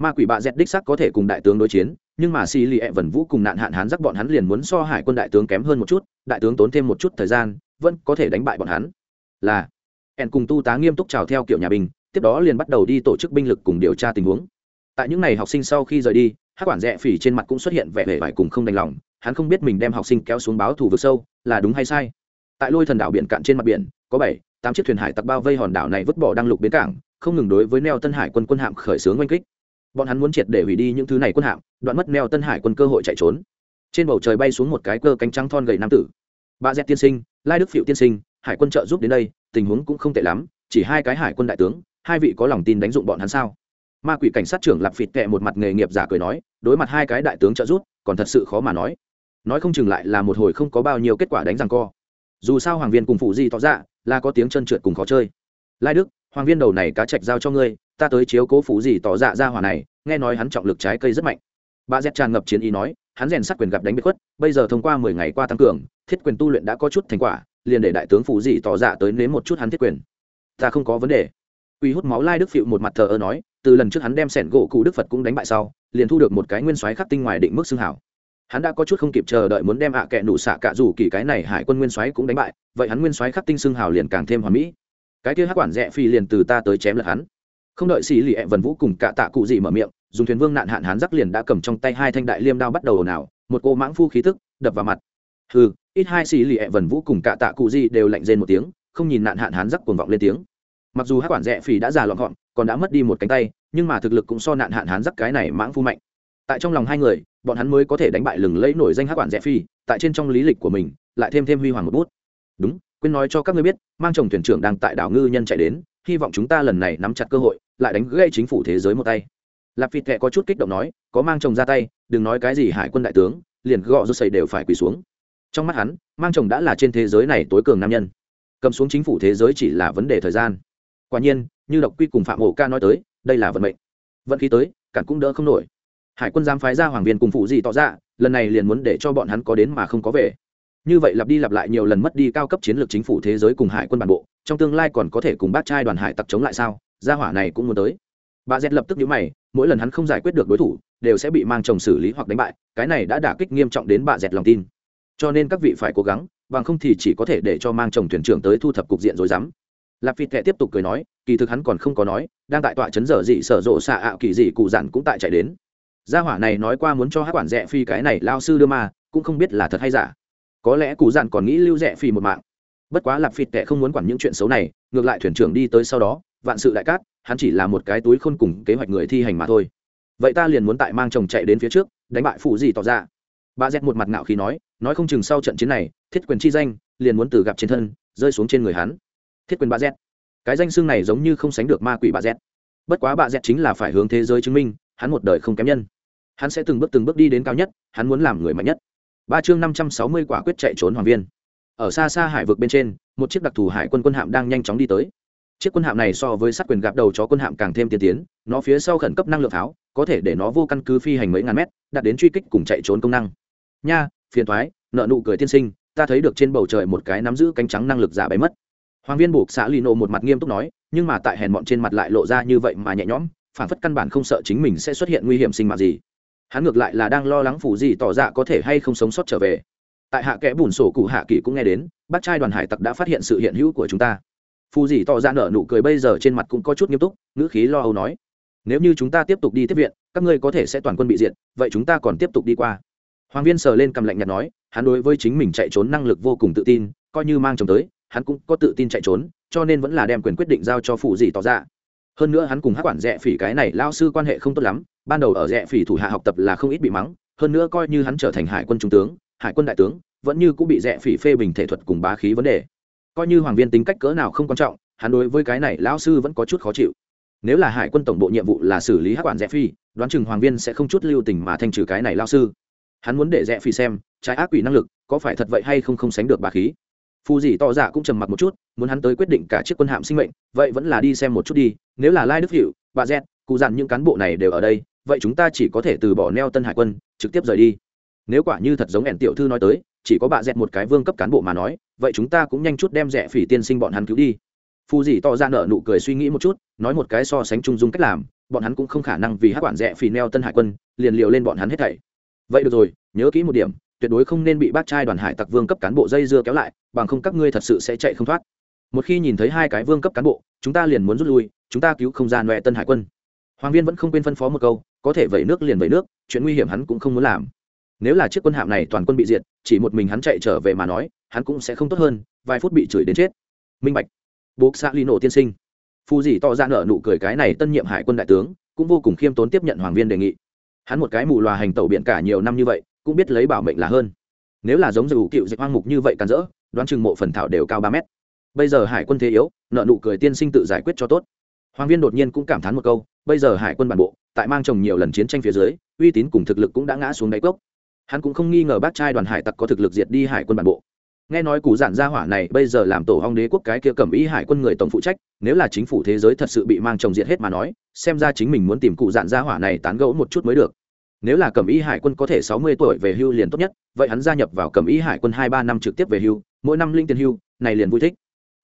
ma quỷ bạ dẹt đích sắc có thể cùng đại tướng đối chiến nhưng mà xì lì ẹ vần vũ cùng nạn hạn hán rắc bọn hắn liền muốn so hải quân đại tướng kém hơn một chút đại tướng tốn thêm một chút thời gian vẫn có thể đánh bại bọn hắn. Là ẹn cùng tu tá nghiêm túc chào theo kiểu nhà bình, tiếp đó liền bắt đầu đi tổ chức binh lực cùng điều tra tình huống. Tại những ngày học sinh sau khi rời đi hát quản rẽ phỉ trên mặt cũng xuất hiện vẻ vẻ vải cùng không đành lòng hắn không biết mình đem học sinh kéo xuống báo thù vực sâu là đúng hay sai. Tại lôi thần đảo biển cạn trên mặt biển có bảy tám chiếc thuyền hải tặc bao vây hòn đảo này vứt bỏ đăng lục bến cảng không ngừng đối với neo tân hải quân quân hạm khởi xướng oanh kích bọn hắn muốn triệt để hủy đi những thứ này quân hạm, đoạn mất neo tân hải quân cơ hội chạy trốn. Trên bầu trời bay xuống một cái cơ cánh trắng thon gầy nam tử. Ba dẹt tiên sinh, lai đức phiệu tiên sinh, hải quân trợ giúp đến đây, tình huống cũng không tệ lắm, chỉ hai cái hải quân đại tướng, hai vị có lòng tin đánh dụng bọn hắn sao? Ma quỷ cảnh sát trưởng lạp phịt kẹ một mặt nghề nghiệp giả cười nói, đối mặt hai cái đại tướng trợ giúp, còn thật sự khó mà nói. Nói không chừng lại là một hồi không có bao nhiêu kết quả đánh rằng co. Dù sao hoàng viên cùng phụ di tỏ ra là có tiếng chân trượt cùng khó chơi. Lai đức, hoàng viên đầu này cá chạch giao cho ngươi ta tới chiếu cố phụ gì tỏ dạ ra hỏa này, nghe nói hắn trọng lực trái cây rất mạnh. Bà dẹt tràn ngập chiến ý nói, hắn rèn sát quyền gặp đánh bị khuất, bây giờ thông qua mười ngày qua tăng cường, thiết quyền tu luyện đã có chút thành quả, liền để đại tướng phụ dị tỏ dạ tới nếm một chút hắn thiết quyền. Ta không có vấn đề. Uy hút máu lai đức phịu một mặt thờ ơ nói, từ lần trước hắn đem sẻn gỗ cụ đức phật cũng đánh bại sau, liền thu được một cái nguyên soái khắc tinh ngoài định mức xương hảo. Hắn đã có chút không kịp chờ đợi muốn đem ạ à kệ nụ xạ cả dù kỳ cái này hải quân nguyên soái cũng đánh bại, vậy hắn nguyên soái khắc tinh xương hảo liền càng thêm hoàn mỹ. Cái kia hắc quản rẽ phi liền từ ta tới chém lật hắn không đợi xì lì ẹ vần vũ cùng cả tạ cụ gì mở miệng, dùng thuyền vương nạn hạn hán rắc liền đã cầm trong tay hai thanh đại liêm đao bắt đầu ồn ào, một cô mãng phu khí tức đập vào mặt. Hừ, ít hai xì lì ẹ vần vũ cùng cả tạ cụ gì đều lạnh rên một tiếng, không nhìn nạn hạn hán rắc cuồng vọng lên tiếng. Mặc dù hát quản rẽ phì đã già lọn gọn, còn đã mất đi một cánh tay, nhưng mà thực lực cũng so nạn hạn hán rắc cái này mãng phu mạnh. Tại trong lòng hai người, bọn hắn mới có thể đánh bại lừng lẫy nổi danh hát quản rẽ phi tại trên trong lý lịch của mình, lại thêm thêm huy hoàng một bút. Đúng, quên nói cho các ngươi biết, mang chồng thuyền trưởng đang tại đảo ngư nhân chạy đến hy vọng chúng ta lần này nắm chặt cơ hội, lại đánh gây chính phủ thế giới một tay. Lạp Phi kệ có chút kích động nói, có mang chồng ra tay, đừng nói cái gì hải quân đại tướng, liền gọ rút xây đều phải quỳ xuống. Trong mắt hắn, mang chồng đã là trên thế giới này tối cường nam nhân. Cầm xuống chính phủ thế giới chỉ là vấn đề thời gian. Quả nhiên, như độc quy cùng phạm ổ ca nói tới, đây là vận mệnh. Vận khí tới, cản cũng đỡ không nổi. Hải quân giam phái ra hoàng viên cùng phụ gì tỏ ra, lần này liền muốn để cho bọn hắn có đến mà không có về như vậy lặp đi lặp lại nhiều lần mất đi cao cấp chiến lược chính phủ thế giới cùng hải quân bản bộ, trong tương lai còn có thể cùng bác trai đoàn hải tặc chống lại sao? Gia hỏa này cũng muốn tới. Bà z lập tức nhíu mày, mỗi lần hắn không giải quyết được đối thủ, đều sẽ bị mang chồng xử lý hoặc đánh bại, cái này đã đả kích nghiêm trọng đến bà dẹt lòng tin. Cho nên các vị phải cố gắng, bằng không thì chỉ có thể để cho mang chồng thuyền trưởng tới thu thập cục diện rồi dám. Lạp phi kệ tiếp tục cười nói, kỳ thực hắn còn không có nói, đang tại tọa chấn dở dị sở rộ xạ ạo kỳ dị cụ dặn cũng tại chạy đến. Gia hỏa này nói qua muốn cho hát quản rẽ phi cái này lao sư đưa mà cũng không biết là thật hay giả có lẽ cụ dặn còn nghĩ lưu rẽ phì một mạng. Bất quá lạp phịt tệ không muốn quản những chuyện xấu này, ngược lại thuyền trưởng đi tới sau đó, vạn sự đại cát, hắn chỉ là một cái túi khôn cùng kế hoạch người thi hành mà thôi. Vậy ta liền muốn tại mang chồng chạy đến phía trước, đánh bại phụ gì tỏ ra. Bà dẹt một mặt ngạo khí nói nói không chừng sau trận chiến này, thiết quyền chi danh, liền muốn từ gặp trên thân, rơi xuống trên người hắn. Thiết quyền bà dẹt cái danh xương này giống như không sánh được ma quỷ bà dẹt bất quá bà dẹt chính là phải hướng thế giới chứng minh, hắn một đời không kém nhân. Hắn sẽ từng bước từng bước đi đến cao nhất, hắn muốn làm người mạnh nhất ba chương năm trăm sáu mươi quả quyết chạy trốn hoàng viên. Ở xa xa hải vực bên trên, một chiếc đặc thù hải quân quân hạm đang nhanh chóng đi tới. Chiếc quân hạm này so với sát quyền gạp đầu chó quân hạm càng thêm tiên tiến, nó phía sau khẩn cấp năng lượng pháo có thể để nó vô căn cứ phi hành mấy ngàn mét, đạt đến truy kích cùng chạy trốn công năng. Nha, phiền thoái nợ nụ cười tiên sinh, ta thấy được trên bầu trời một cái nắm giữ cánh trắng năng lực giả bay mất. Hoàng viên buộc xã lì nộ một mặt nghiêm túc nói, nhưng mà tại hèn bọn trên mặt lại lộ ra như vậy mà nhẹ nhõm, phản phất căn bản không sợ chính mình sẽ xuất hiện nguy hiểm sinh mạng gì hắn ngược lại là đang lo lắng phủ gì tỏ dạ có thể hay không sống sót trở về. Tại hạ kẽ bùn sổ cụ hạ kỳ cũng nghe đến, bác trai đoàn hải tặc đã phát hiện sự hiện hữu của chúng ta. Phù dì tỏ ra nở nụ cười bây giờ trên mặt cũng có chút nghiêm túc, ngữ khí lo âu nói, nếu như chúng ta tiếp tục đi tiếp viện, các ngươi có thể sẽ toàn quân bị diện vậy chúng ta còn tiếp tục đi qua. Hoàng viên sờ lên cầm lạnh nhạt nói, hắn đối với chính mình chạy trốn năng lực vô cùng tự tin, coi như mang chồng tới, hắn cũng có tự tin chạy trốn, cho nên vẫn là đem quyền quyết định giao cho phù dì tỏ ra. Hơn nữa hắn cùng hát quản rẽ phỉ cái này lao sư quan hệ không tốt lắm ban đầu ở rẽ phỉ thủ hạ học tập là không ít bị mắng, hơn nữa coi như hắn trở thành hải quân trung tướng, hải quân đại tướng, vẫn như cũng bị rẽ phỉ phê bình thể thuật cùng bá khí vấn đề. Coi như hoàng viên tính cách cỡ nào không quan trọng, hắn đối với cái này lão sư vẫn có chút khó chịu. Nếu là hải quân tổng bộ nhiệm vụ là xử lý hắc quản rẽ phi đoán chừng hoàng viên sẽ không chút lưu tình mà thanh trừ cái này lao sư. Hắn muốn để rẽ phi xem, trái ác quỷ năng lực, có phải thật vậy hay không không sánh được bà khí. Phù dì to giả cũng trầm mặc một chút, muốn hắn tới quyết định cả chiếc quân hạm sinh mệnh, vậy vẫn là đi xem một chút đi, nếu là lai đức hiệu bà z, cụ dặn những cán bộ này đều ở đây vậy chúng ta chỉ có thể từ bỏ neo tân hải quân, trực tiếp rời đi. Nếu quả như thật giống ẻn tiểu thư nói tới, chỉ có bà dẹt một cái vương cấp cán bộ mà nói, vậy chúng ta cũng nhanh chút đem rẻ phỉ tiên sinh bọn hắn cứu đi. Phù dì to ra nợ nụ cười suy nghĩ một chút, nói một cái so sánh chung dung cách làm, bọn hắn cũng không khả năng vì hát quản rẻ phỉ neo tân hải quân, liền liều lên bọn hắn hết thảy. Vậy được rồi, nhớ kỹ một điểm, tuyệt đối không nên bị bác trai đoàn hải tặc vương cấp cán bộ dây dưa kéo lại, bằng không các ngươi thật sự sẽ chạy không thoát. Một khi nhìn thấy hai cái vương cấp cán bộ, chúng ta liền muốn rút lui, chúng ta cứu không gian nọe tân hải quân. Hoàng viên vẫn không quên phân phó một câu có thể vẩy nước liền vẩy nước, chuyện nguy hiểm hắn cũng không muốn làm. Nếu là chiếc quân hạm này toàn quân bị diệt, chỉ một mình hắn chạy trở về mà nói, hắn cũng sẽ không tốt hơn, vài phút bị chửi đến chết. Minh bạch. Buộc xạ ly nổ tiên sinh. Phù dì to ra nở nụ cười cái này tân nhiệm hải quân đại tướng, cũng vô cùng khiêm tốn tiếp nhận hoàng viên đề nghị. Hắn một cái mù loà hành tẩu biển cả nhiều năm như vậy, cũng biết lấy bảo mệnh là hơn. Nếu là giống dù cựu dịch hoang mục như vậy càn rỡ, đoán chừng mộ phần thảo đều cao ba mét. Bây giờ hải quân thế yếu nợ nụ cười tiên sinh tự giải quyết cho tốt. Hoàng viên đột nhiên cũng cảm thán một câu bây giờ hải quân bản bộ tại mang chồng nhiều lần chiến tranh phía dưới, uy tín cùng thực lực cũng đã ngã xuống đáy cốc. Hắn cũng không nghi ngờ bác trai đoàn hải tặc có thực lực diệt đi hải quân bản bộ. Nghe nói cụ giản gia hỏa này bây giờ làm tổ hong đế quốc cái kia cầm ý hải quân người tổng phụ trách, nếu là chính phủ thế giới thật sự bị mang chồng diệt hết mà nói, xem ra chính mình muốn tìm cụ giản gia hỏa này tán gẫu một chút mới được. Nếu là cầm ý hải quân có thể sáu mươi tuổi về hưu liền tốt nhất, vậy hắn gia nhập vào cầm ý hải quân hai ba năm trực tiếp về hưu, mỗi năm linh tiền hưu, này liền vui thích.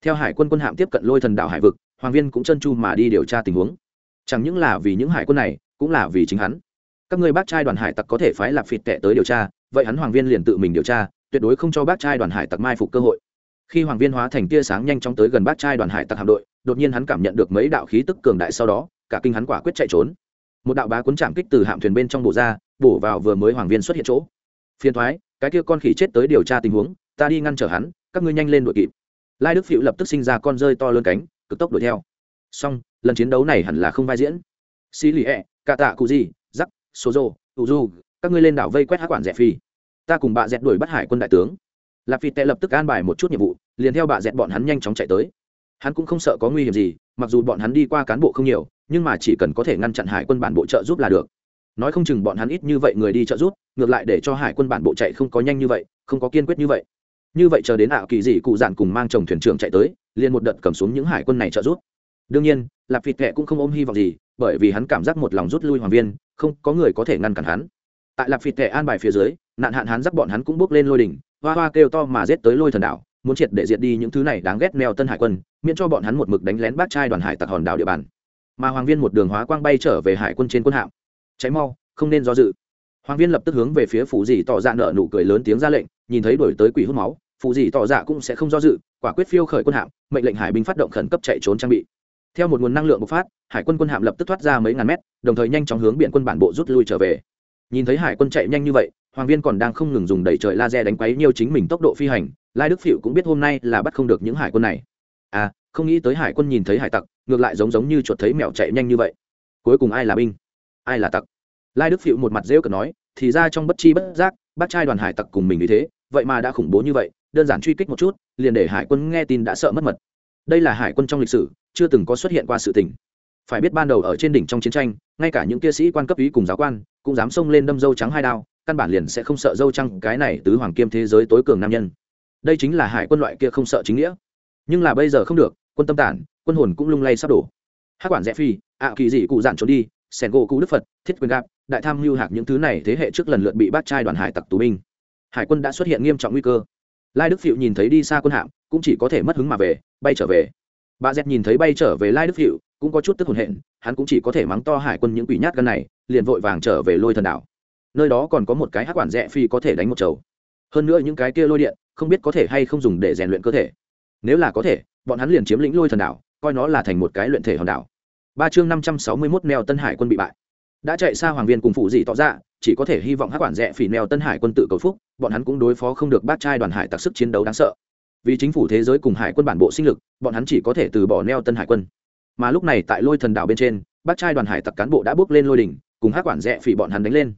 Theo hải quân quân hạm tiếp cận lôi thần đạo hải vực, hoàng viên cũng chân chu mà đi điều tra tình huống chẳng những là vì những hải quân này, cũng là vì chính hắn. Các người bác trai đoàn hải tặc có thể phái lạp phịt tệ tới điều tra, vậy hắn hoàng viên liền tự mình điều tra, tuyệt đối không cho bác trai đoàn hải tặc mai phục cơ hội. Khi hoàng viên hóa thành tia sáng nhanh chóng tới gần bác trai đoàn hải tặc hạm đội, đột nhiên hắn cảm nhận được mấy đạo khí tức cường đại sau đó, cả kinh hắn quả quyết chạy trốn. Một đạo bá cuốn chạm kích từ hạm thuyền bên trong bộ ra, bổ vào vừa mới hoàng viên xuất hiện chỗ. Phiền thoái, cái kia con khỉ chết tới điều tra tình huống, ta đi ngăn trở hắn, các ngươi nhanh lên đuổi kịp. Lai đức phịu lập tức sinh ra con rơi to lớn cánh, cực tốc đuổi theo song lần chiến đấu này hẳn là không vai diễn. Xì lì ẹ e, cà tạ cụ gì giắc số rô ủ du, các ngươi lên đảo vây quét hát quản rẻ phi. Ta cùng bà dẹt đuổi bắt hải quân đại tướng. Lạp phi tệ lập tức an bài một chút nhiệm vụ, liền theo bà dẹt bọn hắn nhanh chóng chạy tới. Hắn cũng không sợ có nguy hiểm gì, mặc dù bọn hắn đi qua cán bộ không nhiều, nhưng mà chỉ cần có thể ngăn chặn hải quân bản bộ trợ giúp là được. Nói không chừng bọn hắn ít như vậy người đi trợ giúp, ngược lại để cho hải quân bản bộ chạy không có nhanh như vậy, không có kiên quyết như vậy. Như vậy chờ đến ảo kỳ dị cụ dạn cùng mang chồng thuyền trưởng chạy tới, liền một đợt cầm xuống những hải quân này trợ giúp đương nhiên, lạp vịt kệ cũng không ôm hy vọng gì, bởi vì hắn cảm giác một lòng rút lui hoàng viên, không có người có thể ngăn cản hắn. Tại lạp vịt kệ an bài phía dưới, nạn hạn hắn dắt bọn hắn cũng bước lên lôi đỉnh, hoa hoa kêu to mà rết tới lôi thần đảo, muốn triệt để diệt đi những thứ này đáng ghét mèo tân hải quân, miễn cho bọn hắn một mực đánh lén bát trai đoàn hải tặc hòn đảo địa bàn. Mà hoàng viên một đường hóa quang bay trở về hải quân trên quân hạm. Cháy mau, không nên do dự. Hoàng viên lập tức hướng về phía phụ dì tỏ dạ nợ nụ cười lớn tiếng ra lệnh, nhìn thấy đổi tới quỷ hút máu phụ dì tỏ dạ cũng sẽ không do dự, quả quyết phiêu khởi quân hạm, mệnh lệnh hải binh phát động khẩn cấp chạy trốn trang bị theo một nguồn năng lượng bộc phát, hải quân quân hạm lập tức thoát ra mấy ngàn mét, đồng thời nhanh chóng hướng biển quân bản bộ rút lui trở về. Nhìn thấy hải quân chạy nhanh như vậy, hoàng viên còn đang không ngừng dùng đẩy trời laser đánh quấy nhiều chính mình tốc độ phi hành, lai đức phịu cũng biết hôm nay là bắt không được những hải quân này. À không nghĩ tới hải quân nhìn thấy hải tặc, ngược lại giống giống như chuột thấy mèo chạy nhanh như vậy. Cuối cùng ai là binh? Ai là tặc? Lai đức phịu một mặt rêu cờ nói, thì ra trong bất chi bất giác, bắt trai đoàn hải tặc cùng mình như thế, vậy mà đã khủng bố như vậy, đơn giản truy kích một chút, liền để hải quân nghe tin đã sợ mất mật. Đây là hải quân trong lịch sử chưa từng có xuất hiện qua sự tình. Phải biết ban đầu ở trên đỉnh trong chiến tranh, ngay cả những kia sĩ quan cấp ý cùng giáo quan, cũng dám xông lên đâm dâu trắng hai đao, căn bản liền sẽ không sợ dâu trăng cái này tứ hoàng kim thế giới tối cường nam nhân. Đây chính là hải quân loại kia không sợ chính nghĩa. Nhưng là bây giờ không được, quân tâm tản, quân hồn cũng lung lay sắp đổ. Hát quản rẽ phi, ạ kỳ dị cụ dạn trốn đi, sẻn gỗ cụ đức phật, thiết quyền gạp đại tham mưu hạc những thứ này thế hệ trước lần lượt bị bắt trai đoàn hải tặc tù binh. Hải quân đã xuất hiện nghiêm trọng nguy cơ. Lai đức phiệu nhìn thấy đi xa quân hạm, cũng chỉ có thể mất hứng mà về, bay trở về bà dẹt nhìn thấy bay trở về lai đức hiệu cũng có chút tức hồn hện, hắn cũng chỉ có thể mắng to hải quân những quỷ nhát gân này, liền vội vàng trở về lôi thần đảo. Nơi đó còn có một cái hát quản rẽ phi có thể đánh một chầu. Hơn nữa những cái kia lôi điện, không biết có thể hay không dùng để rèn luyện cơ thể. Nếu là có thể, bọn hắn liền chiếm lĩnh lôi thần đảo, coi nó là thành một cái luyện thể hòn đảo. Ba chương năm trăm sáu mươi mốt neo tân hải quân bị bại. Đã chạy xa hoàng viên cùng phụ dị tỏ ra dạ, chỉ có thể hy vọng hát quản rẽ phỉ neo tân hải quân tự cầu phúc, bọn hắn cũng đối phó không được bát trai đoàn hải tặc sức chiến đấu đáng sợ vì chính phủ thế giới cùng hải quân bản bộ sinh lực, bọn hắn chỉ có thể từ bỏ neo tân hải quân. Mà lúc này tại lôi thần đảo bên trên bát trai đoàn hải tặc cán bộ đã bước lên lôi đỉnh, cùng hát quản rẽ phỉ bọn hắn đánh lên.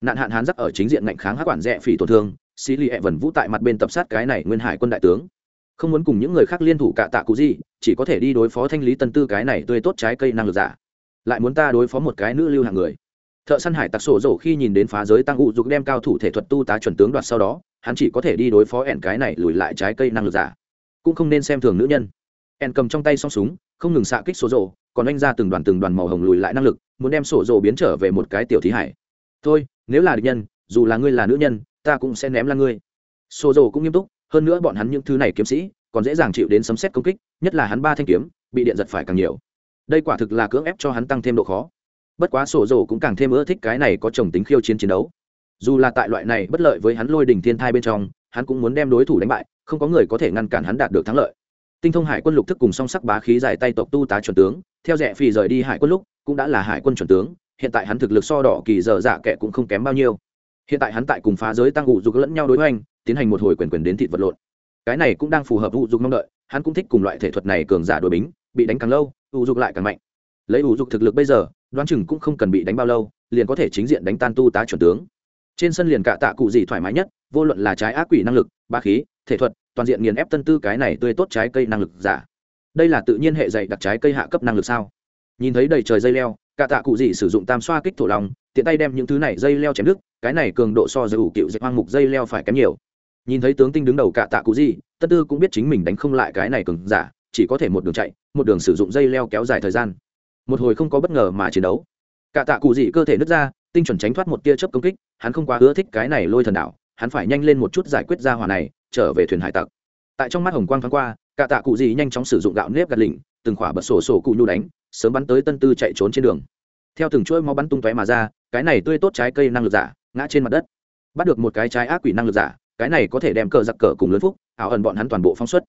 Nạn hạn hán giắc ở chính diện ngạnh kháng hát quản rẽ phỉ tổn thương, xí lì ẹ vần vũ tại mặt bên tập sát cái này nguyên hải quân đại tướng. Không muốn cùng những người khác liên thủ cạ tạ cụ gì, chỉ có thể đi đối phó thanh lý tân tư cái này tươi tốt trái cây năng lực giả. Lại muốn ta đối phó một cái nữ lưu hàng người thợ săn hải tặc sổ rổ khi nhìn đến phá giới tăng ụ dục đem cao thủ thể thuật tu tá chuẩn tướng đoạt sau đó, hắn chỉ có thể đi đối phó ẻn cái này lùi lại trái cây năng lực giả. Cũng không nên xem thường nữ nhân. Ẻn cầm trong tay song súng, không ngừng xạ kích sổ rổ, còn anh ra từng đoàn từng đoàn màu hồng lùi lại năng lực, muốn đem sổ rổ biến trở về một cái tiểu thí hải. Thôi, nếu là địch nhân, dù là ngươi là nữ nhân, ta cũng sẽ ném là ngươi. Sổ rổ cũng nghiêm túc, hơn nữa bọn hắn những thứ này kiếm sĩ, còn dễ dàng chịu đến sấm xét công kích, nhất là hắn ba thanh kiếm, bị điện giật phải càng nhiều. Đây quả thực là cưỡng ép cho hắn tăng thêm độ khó bất quá sổ rổ cũng càng thêm ưa thích cái này có chồng tính khiêu chiến chiến đấu. Dù là tại loại này bất lợi với hắn lôi đình thiên thai bên trong, hắn cũng muốn đem đối thủ đánh bại, không có người có thể ngăn cản hắn đạt được thắng lợi. Tinh thông hải quân lục thức cùng song sắc bá khí giải tay tộc tu tá chuẩn tướng, theo rẽ phì rời đi hải quân lúc, cũng đã là hải quân chuẩn tướng, hiện tại hắn thực lực so đỏ kỳ dở dạ kệ cũng không kém bao nhiêu. Hiện tại hắn tại cùng phá giới tăng ụ dục lẫn nhau đối hoành, tiến hành một hồi quyền quyền đến thịt vật lộn. Cái này cũng đang phù hợp ụ dục mong đợi, hắn cũng thích cùng loại thể thuật này cường giả đội bính, bị đánh càng lâu ụ dục lại càng mạnh lấy ủ dục thực lực bây giờ, đoán chừng cũng không cần bị đánh bao lâu, liền có thể chính diện đánh tan tu tá chuẩn tướng. Trên sân liền cạ tạ cụ gì thoải mái nhất, vô luận là trái ác quỷ năng lực, ba khí, thể thuật, toàn diện nghiền ép tân tư cái này tươi tốt trái cây năng lực giả. Đây là tự nhiên hệ dạy đặc trái cây hạ cấp năng lực sao? Nhìn thấy đầy trời dây leo cạ tạ cụ gì sử dụng tam xoa kích thổ lòng, tiện tay đem những thứ này dây leo chém đứt, cái này cường độ so với ủ cựu dạy hoang mục dây leo phải kém nhiều. Nhìn thấy tướng tinh đứng đầu cạ tạ cụ gì, tân tư cũng biết chính mình đánh không lại cái này cường giả, chỉ có thể một đường chạy, một đường sử dụng dây leo kéo dài thời gian một hồi không có bất ngờ mà chiến đấu. Cả tạ cụ Dị cơ thể nứt ra, tinh chuẩn tránh thoát một tia chớp công kích, hắn không quá ưa thích cái này lôi thần đảo hắn phải nhanh lên một chút giải quyết ra hỏa này, trở về thuyền hải tặc. Tại trong mắt hồng quang thoáng qua, Cả tạ cụ Dị nhanh chóng sử dụng gạo nếp gạt lỉnh, từng khỏa bật sổ sổ cụ nhu đánh, sớm bắn tới tân tư chạy trốn trên đường. Theo từng chuỗi máu bắn tung tóe mà ra, cái này tươi tốt trái cây năng lực giả, ngã trên mặt đất. Bắt được một cái trái ác quỷ năng lực giả, cái này có thể đem cờ giặc cờ cùng lớn phúc, ảo ẩn bọn hắn toàn bộ phóng xuất.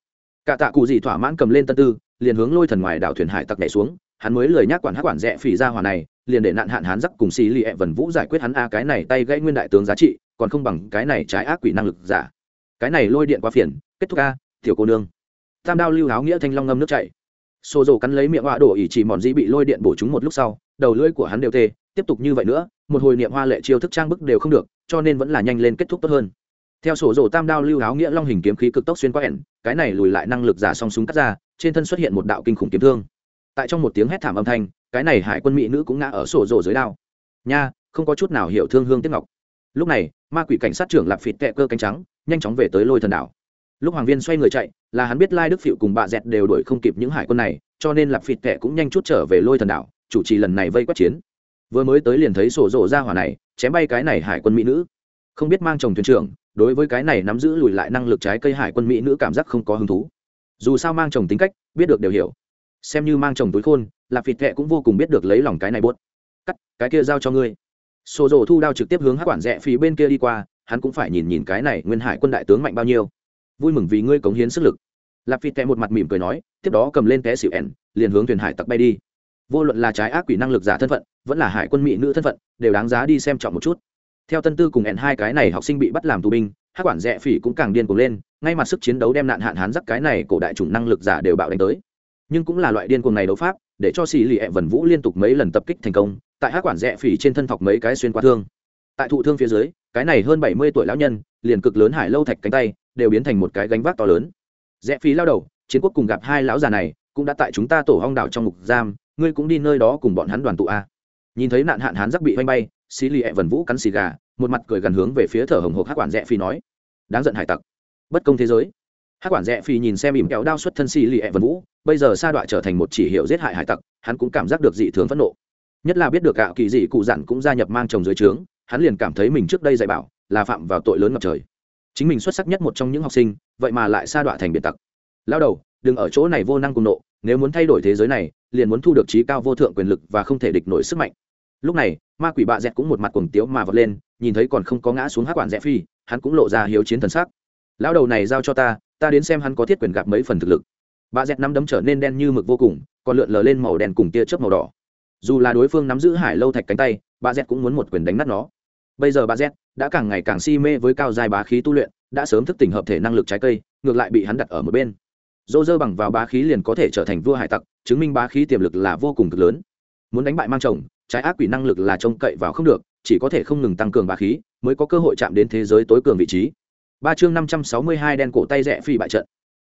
Cả tạ cụ Dị thỏa mãn cầm lên tân tư, liền hướng lôi thần ngoài đảo thuyền hải tặc nhảy xuống hắn mới lời nhắc quản hát quản rẽ phỉ ra hỏa này, liền để nạn hạn hắn giắc cùng xì lì ẹ vần vũ giải quyết hắn a à, cái này tay gãy nguyên đại tướng giá trị, còn không bằng cái này trái ác quỷ năng lực giả. Cái này lôi điện quá phiền, kết thúc a, tiểu cô nương. Tam đao lưu áo nghĩa thanh long ngâm nước chảy. Xô rồ cắn lấy miệng họa đổ ỉ chỉ mòn dĩ bị lôi điện bổ chúng một lúc sau, đầu lưỡi của hắn đều tê, tiếp tục như vậy nữa, một hồi niệm hoa lệ chiêu thức trang bức đều không được, cho nên vẫn là nhanh lên kết thúc tốt hơn. Theo sổ rổ tam đao lưu áo nghĩa long hình kiếm khí cực tốc xuyên qua ẻn, cái này lùi lại năng lực giả song súng cắt ra, trên thân xuất hiện một đạo kinh khủng kiếm thương tại trong một tiếng hét thảm âm thanh, cái này hải quân mỹ nữ cũng ngã ở sổ rổ dưới đao. Nha, không có chút nào hiểu thương hương tiếc ngọc. Lúc này, ma quỷ cảnh sát trưởng lạp phịt tẹ cơ cánh trắng, nhanh chóng về tới lôi thần đảo. Lúc hoàng viên xoay người chạy, là hắn biết lai đức phịu cùng bà dẹt đều đuổi không kịp những hải quân này, cho nên lạp phịt tẹ cũng nhanh chút trở về lôi thần đảo, chủ trì lần này vây quát chiến. Vừa mới tới liền thấy sổ rổ ra hỏa này, chém bay cái này hải quân mỹ nữ. Không biết mang chồng thuyền trưởng, đối với cái này nắm giữ lùi lại năng lực trái cây hải quân mỹ nữ cảm giác không có hứng thú. Dù sao mang chồng tính cách, biết được đều hiểu xem như mang chồng túi khôn lạp phịt tẹ cũng vô cùng biết được lấy lòng cái này buốt. Cắt, cái kia giao cho ngươi. Xô rổ thu đao trực tiếp hướng hát quản rẽ phí bên kia đi qua, hắn cũng phải nhìn nhìn cái này nguyên hải quân đại tướng mạnh bao nhiêu. Vui mừng vì ngươi cống hiến sức lực. Lạp phịt tẹ một mặt mỉm cười nói, tiếp đó cầm lên té xịu ẻn, liền hướng thuyền hải tặc bay đi. Vô luận là trái ác quỷ năng lực giả thân phận, vẫn là hải quân mỹ nữ thân phận, đều đáng giá đi xem trọng một chút. Theo tân tư cùng ẻn hai cái này học sinh bị bắt làm tù binh hát quản rẽ phỉ cũng càng điên cuồng lên, ngay mặt sức chiến đấu đem nạn hạn hán dắt cái này cổ đại chủng năng lực giả đều bạo đánh tới nhưng cũng là loại điên cuồng này đấu pháp, để cho xì lì ẹ vần vũ liên tục mấy lần tập kích thành công, tại hát quản rẽ phỉ trên thân thọc mấy cái xuyên qua thương. Tại thụ thương phía dưới, cái này hơn bảy mươi tuổi lão nhân, liền cực lớn hải lâu thạch cánh tay, đều biến thành một cái gánh vác to lớn. Rẽ phí lao đầu, chiến quốc cùng gặp hai lão già này, cũng đã tại chúng ta tổ hong đảo trong ngục giam, ngươi cũng đi nơi đó cùng bọn hắn đoàn tụ a. Nhìn thấy nạn hạn hán giắc bị oanh bay, xì lì ẹ vần vũ cắn xì gà, một mặt cười gần hướng về phía thở hồng hộc hát quản rẽ phi nói, đáng giận hải tặc, bất công thế giới. Hát quản rẽ phi nhìn xem ỉm kéo đao xuất thân xì lì ẹ vần vũ bây giờ sa đọa trở thành một chỉ hiệu giết hại hải tặc, hắn cũng cảm giác được dị thường phẫn nộ. Nhất là biết được gạo kỳ dị cụ dặn cũng gia nhập mang chồng dưới trướng, hắn liền cảm thấy mình trước đây dạy bảo là phạm vào tội lớn ngập trời. Chính mình xuất sắc nhất một trong những học sinh, vậy mà lại sa đọa thành biệt tặc. Lao đầu, đừng ở chỗ này vô năng cùng nộ, nếu muốn thay đổi thế giới này, liền muốn thu được trí cao vô thượng quyền lực và không thể địch nổi sức mạnh. Lúc này, ma quỷ bạ dẹt cũng một mặt cuồng tiếu mà vật lên, nhìn thấy còn không có ngã xuống hát quản rẽ phi, hắn cũng lộ ra hiếu chiến thần sắc. Lão đầu này giao cho ta ta đến xem hắn có thiết quyền gặp mấy phần thực lực. Bà dẹt nắm đấm trở nên đen như mực vô cùng, còn lượn lờ lên màu đen cùng tia chớp màu đỏ. Dù là đối phương nắm giữ hải lâu thạch cánh tay bà dẹt cũng muốn một quyền đánh nát nó. Bây giờ bà dẹt đã càng ngày càng si mê với cao dài bá khí tu luyện, đã sớm thức tỉnh hợp thể năng lực trái cây, ngược lại bị hắn đặt ở một bên. Dô dơ bằng vào bá khí liền có thể trở thành vua hải tặc, chứng minh bá khí tiềm lực là vô cùng cực lớn. Muốn đánh bại mang chồng, trái ác quỷ năng lực là trông cậy vào không được, chỉ có thể không ngừng tăng cường bá khí, mới có cơ hội chạm đến thế giới tối cường vị trí. Ba chương năm trăm sáu mươi hai đen cổ tay rẽ phi bại trận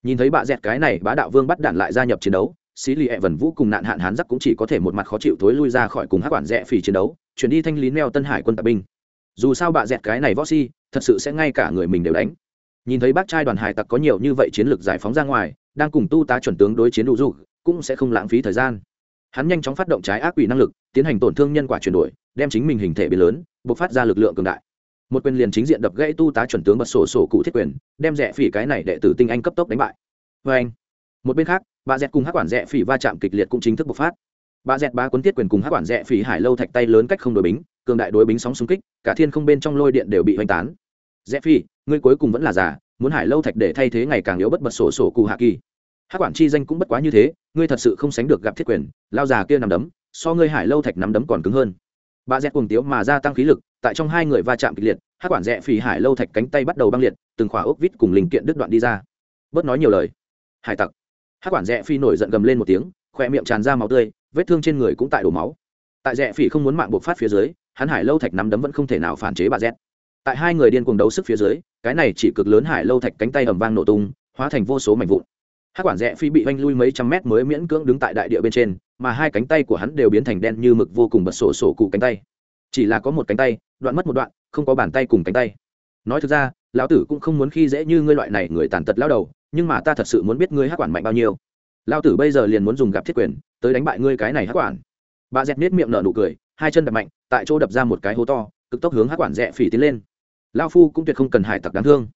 nhìn thấy bạ dẹt cái này, bá đạo vương bắt đạn lại gia nhập chiến đấu, xí lì ẹ vần vũ cùng nạn hạn hán giắc cũng chỉ có thể một mặt khó chịu thối lui ra khỏi cùng hát quản rẽ phỉ chiến đấu, chuyển đi thanh lý neo tân hải quân tạp binh. Dù sao bạ dẹt cái này võ si, thật sự sẽ ngay cả người mình đều đánh. Nhìn thấy bác trai đoàn hải tặc có nhiều như vậy chiến lược giải phóng ra ngoài, đang cùng tu tá chuẩn tướng đối chiến đủ dục cũng sẽ không lãng phí thời gian. Hắn nhanh chóng phát động trái ác quỷ năng lực, tiến hành tổn thương nhân quả chuyển đổi, đem chính mình hình thể biến lớn, bộc phát ra lực lượng cường đại một quyền liền chính diện đập gãy tu tá chuẩn tướng bật sổ sổ cụ thiết quyền, đem rẻ phỉ cái này đệ tử tinh anh cấp tốc đánh bại. Vê anh, một bên khác, bà dẹt cùng hát quản rẽ phỉ va chạm kịch liệt cũng chính thức bộc phát. Bà dẹt ba cuốn tiết quyền cùng hát quản rẽ phỉ hải lâu thạch tay lớn cách không đối bính, cường đại đối bính sóng xung kích, cả thiên không bên trong lôi điện đều bị hoành tán. Rẽ phỉ, ngươi cuối cùng vẫn là giả muốn hải lâu thạch để thay thế ngày càng yếu bất bật sổ sổ cụ hạ kỳ. Hát quản chi danh cũng bất quá như thế, ngươi thật sự không sánh được gặp thiết quyền, lao già kia nằm đấm, so ngươi hải lâu thạch nắm đấm còn cứng hơn. Bà dẹt cuồng tiếu mà gia tăng khí lực tại trong hai người va chạm kịch liệt, hát quản rẽ phỉ hải lâu thạch cánh tay bắt đầu băng liệt, từng khỏa ốc vít cùng linh kiện đứt đoạn đi ra. Bớt nói nhiều lời. Hải tặc. Hát quản rẽ phi nổi giận gầm lên một tiếng, khỏe miệng tràn ra máu tươi, vết thương trên người cũng tại đổ máu. Tại rẽ phỉ không muốn mạng buộc phát phía dưới, hắn hải lâu thạch nắm đấm vẫn không thể nào phản chế bà z tại hai người điên cuồng đấu sức phía dưới, cái này chỉ cực lớn hải lâu thạch cánh tay ầm vang nổ tung, hóa thành vô số mảnh vụn. Hát quản rẽ phi bị oanh lui mấy trăm mét mới miễn cưỡng đứng tại đại địa bên trên, mà hai cánh tay của hắn đều biến thành đen như mực vô cùng bật sổ sổ cụ cánh tay chỉ là có một cánh tay, đoạn mất một đoạn, không có bàn tay cùng cánh tay. Nói thực ra, lão tử cũng không muốn khi dễ như ngươi loại này người tàn tật lao đầu, nhưng mà ta thật sự muốn biết ngươi hát quản mạnh bao nhiêu. Lao tử bây giờ liền muốn dùng gặp thiết quyền, tới đánh bại ngươi cái này hát quản. Bà dẹt nết miệng nở nụ cười, hai chân đập mạnh, tại chỗ đập ra một cái hố to, cực tốc hướng hát quản rẽ phỉ tiến lên. Lao phu cũng tuyệt không cần hải tặc đáng thương.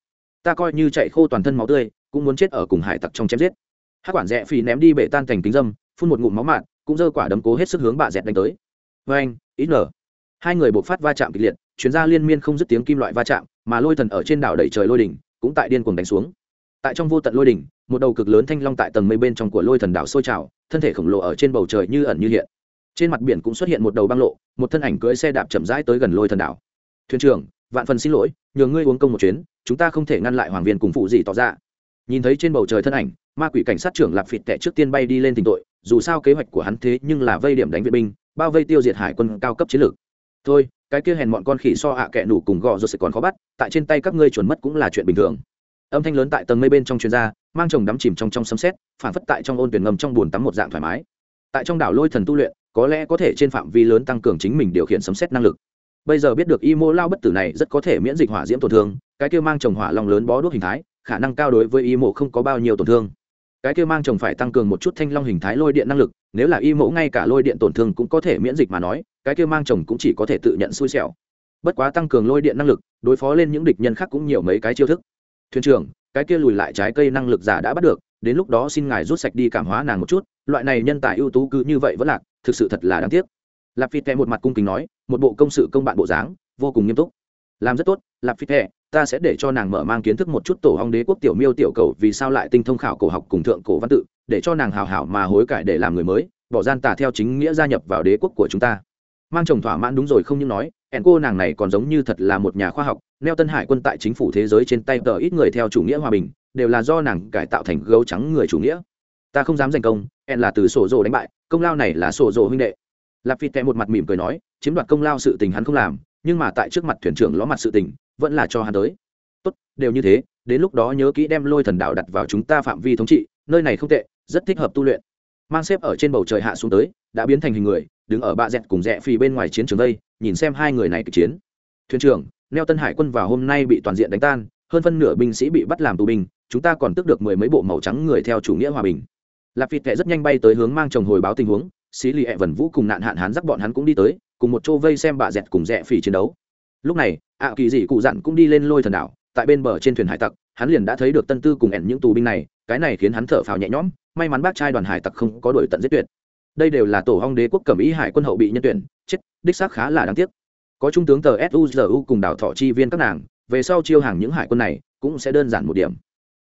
Ta coi như chạy khô toàn thân máu tươi, cũng muốn chết ở cùng hải tặc trong chém giết. Hát quản rẽ phỉ ném đi bể tan thành kính dâm, phun một ngụm máu mạn cũng giơ quả đấm cố hết sức hướng bà dẹt đánh tới. Vê anh ít nở hai người buộc phát va chạm kịch liệt chuyến ra liên miên không dứt tiếng kim loại va chạm, mà lôi thần ở trên đảo đẩy trời lôi đỉnh, cũng tại điên cuồng đánh xuống. Tại trong vô tận lôi đỉnh, một đầu cực lớn thanh long tại tầng mây bên trong của lôi thần đảo sôi trào, thân thể khổng lồ ở trên bầu trời như ẩn như hiện. Trên mặt biển cũng xuất hiện một đầu băng lộ, một thân ảnh cưỡi xe đạp chậm rãi tới gần lôi thần đảo. Thuyền trưởng, vạn phần xin lỗi, nhờ ngươi uống công một chuyến, chúng ta không thể ngăn lại hoàng viên cùng phụ gì tỏ ra. Nhìn thấy trên bầu trời thân ảnh, ma quỷ cảnh sát trưởng lạp phịt tệ trước tiên bay đi lên tình tội, dù sao kế hoạch của hắn thế nhưng là vây điểm đánh vệ binh, bao vây tiêu diệt hải quân cao cấp chiến lược thôi, cái kia hèn bọn con khỉ so hạ à kẻ nủ cùng gò rồi sẽ còn khó bắt, tại trên tay các ngươi chuẩn mất cũng là chuyện bình thường. Âm thanh lớn tại tầng mây bên trong chuyên gia mang chồng đắm chìm trong trong sấm xét phản phất tại trong ôn tuyển ngầm trong bùn tắm một dạng thoải mái. Tại trong đảo lôi thần tu luyện, có lẽ có thể trên phạm vi lớn tăng cường chính mình điều khiển sấm xét năng lực. Bây giờ biết được y mô lao bất tử này rất có thể miễn dịch hỏa diễm tổn thương, cái kia mang chồng hỏa long lớn bó đuốc hình thái, khả năng cao đối với y mộ không có bao nhiêu tổn thương. Cái kia mang chồng phải tăng cường một chút thanh long hình thái lôi điện năng lực, nếu là y mẫu ngay cả lôi điện tổn thương cũng có thể miễn dịch mà nói cái kia mang chồng cũng chỉ có thể tự nhận xui xẻo. Bất quá tăng cường lôi điện năng lực, đối phó lên những địch nhân khác cũng nhiều mấy cái chiêu thức. Thuyền trưởng, cái kia lùi lại trái cây năng lực giả đã bắt được, đến lúc đó xin ngài rút sạch đi cảm hóa nàng một chút, loại này nhân tài ưu tú cứ như vậy vẫn lạc, thực sự thật là đáng tiếc. Lạp phi tè một mặt cung kính nói, một bộ công sự công bạn bộ dáng, vô cùng nghiêm túc. Làm rất tốt, lạp phi tè ta sẽ để cho nàng mở mang kiến thức một chút tổ hong đế quốc tiểu miêu tiểu cầu vì sao lại tinh thông khảo cổ học cùng thượng cổ văn tự, để cho nàng hào hảo mà hối cải để làm người mới, bỏ gian tà theo chính nghĩa gia nhập vào đế quốc của chúng ta mang chồng thỏa mãn đúng rồi không những nói ẹn cô nàng này còn giống như thật là một nhà khoa học, neo tân hải quân tại chính phủ thế giới trên tay tờ ít người theo chủ nghĩa hòa bình, đều là do nàng cải tạo thành gấu trắng người chủ nghĩa. Ta không dám giành công ẹn là từ sổ rồ đánh bại, công lao này là sổ rồ huynh đệ. Lạp phi tệ một mặt mỉm cười nói, chiếm đoạt công lao sự tình hắn không làm, nhưng mà tại trước mặt thuyền trưởng ló mặt sự tình, vẫn là cho hắn tới. Tốt, đều như thế, đến lúc đó nhớ kỹ đem lôi thần đạo đặt vào chúng ta phạm vi thống trị, nơi này không tệ, rất thích hợp tu luyện mang xếp ở trên bầu trời hạ xuống tới, đã biến thành hình người, đứng ở bạ dẹt cùng rẽ phì bên ngoài chiến trường đây, nhìn xem hai người này kịch chiến. Thuyền trưởng, neo tân hải quân vào hôm nay bị toàn diện đánh tan, hơn phân nửa binh sĩ bị bắt làm tù binh, chúng ta còn tước được mười mấy bộ màu trắng người theo chủ nghĩa hòa bình. Lạp phịt kệ rất nhanh bay tới hướng mang chồng hồi báo tình huống, xí lì hẹ vần vũ cùng nạn hạn hán dắt bọn hắn cũng đi tới, cùng một chỗ vây xem bạ dẹt cùng rẽ phì chiến đấu. Lúc này, ạ kỳ dị cụ dặn cũng đi lên lôi thần đảo, tại bên bờ trên thuyền hải tặc, hắn liền đã thấy được tân tư cùng ẻn những tù binh này, cái này khiến hắn thở phào nhẹ nhõm may mắn bác trai đoàn hải tặc không có đổi tận giết tuyệt. Đây đều là tổ hong đế quốc cẩm ý hải quân hậu bị nhân tuyển, chết, đích xác khá là đáng tiếc. Có trung tướng tờ suzu cùng đảo thọ chi viên các nàng, về sau chiêu hàng những hải quân này cũng sẽ đơn giản một điểm.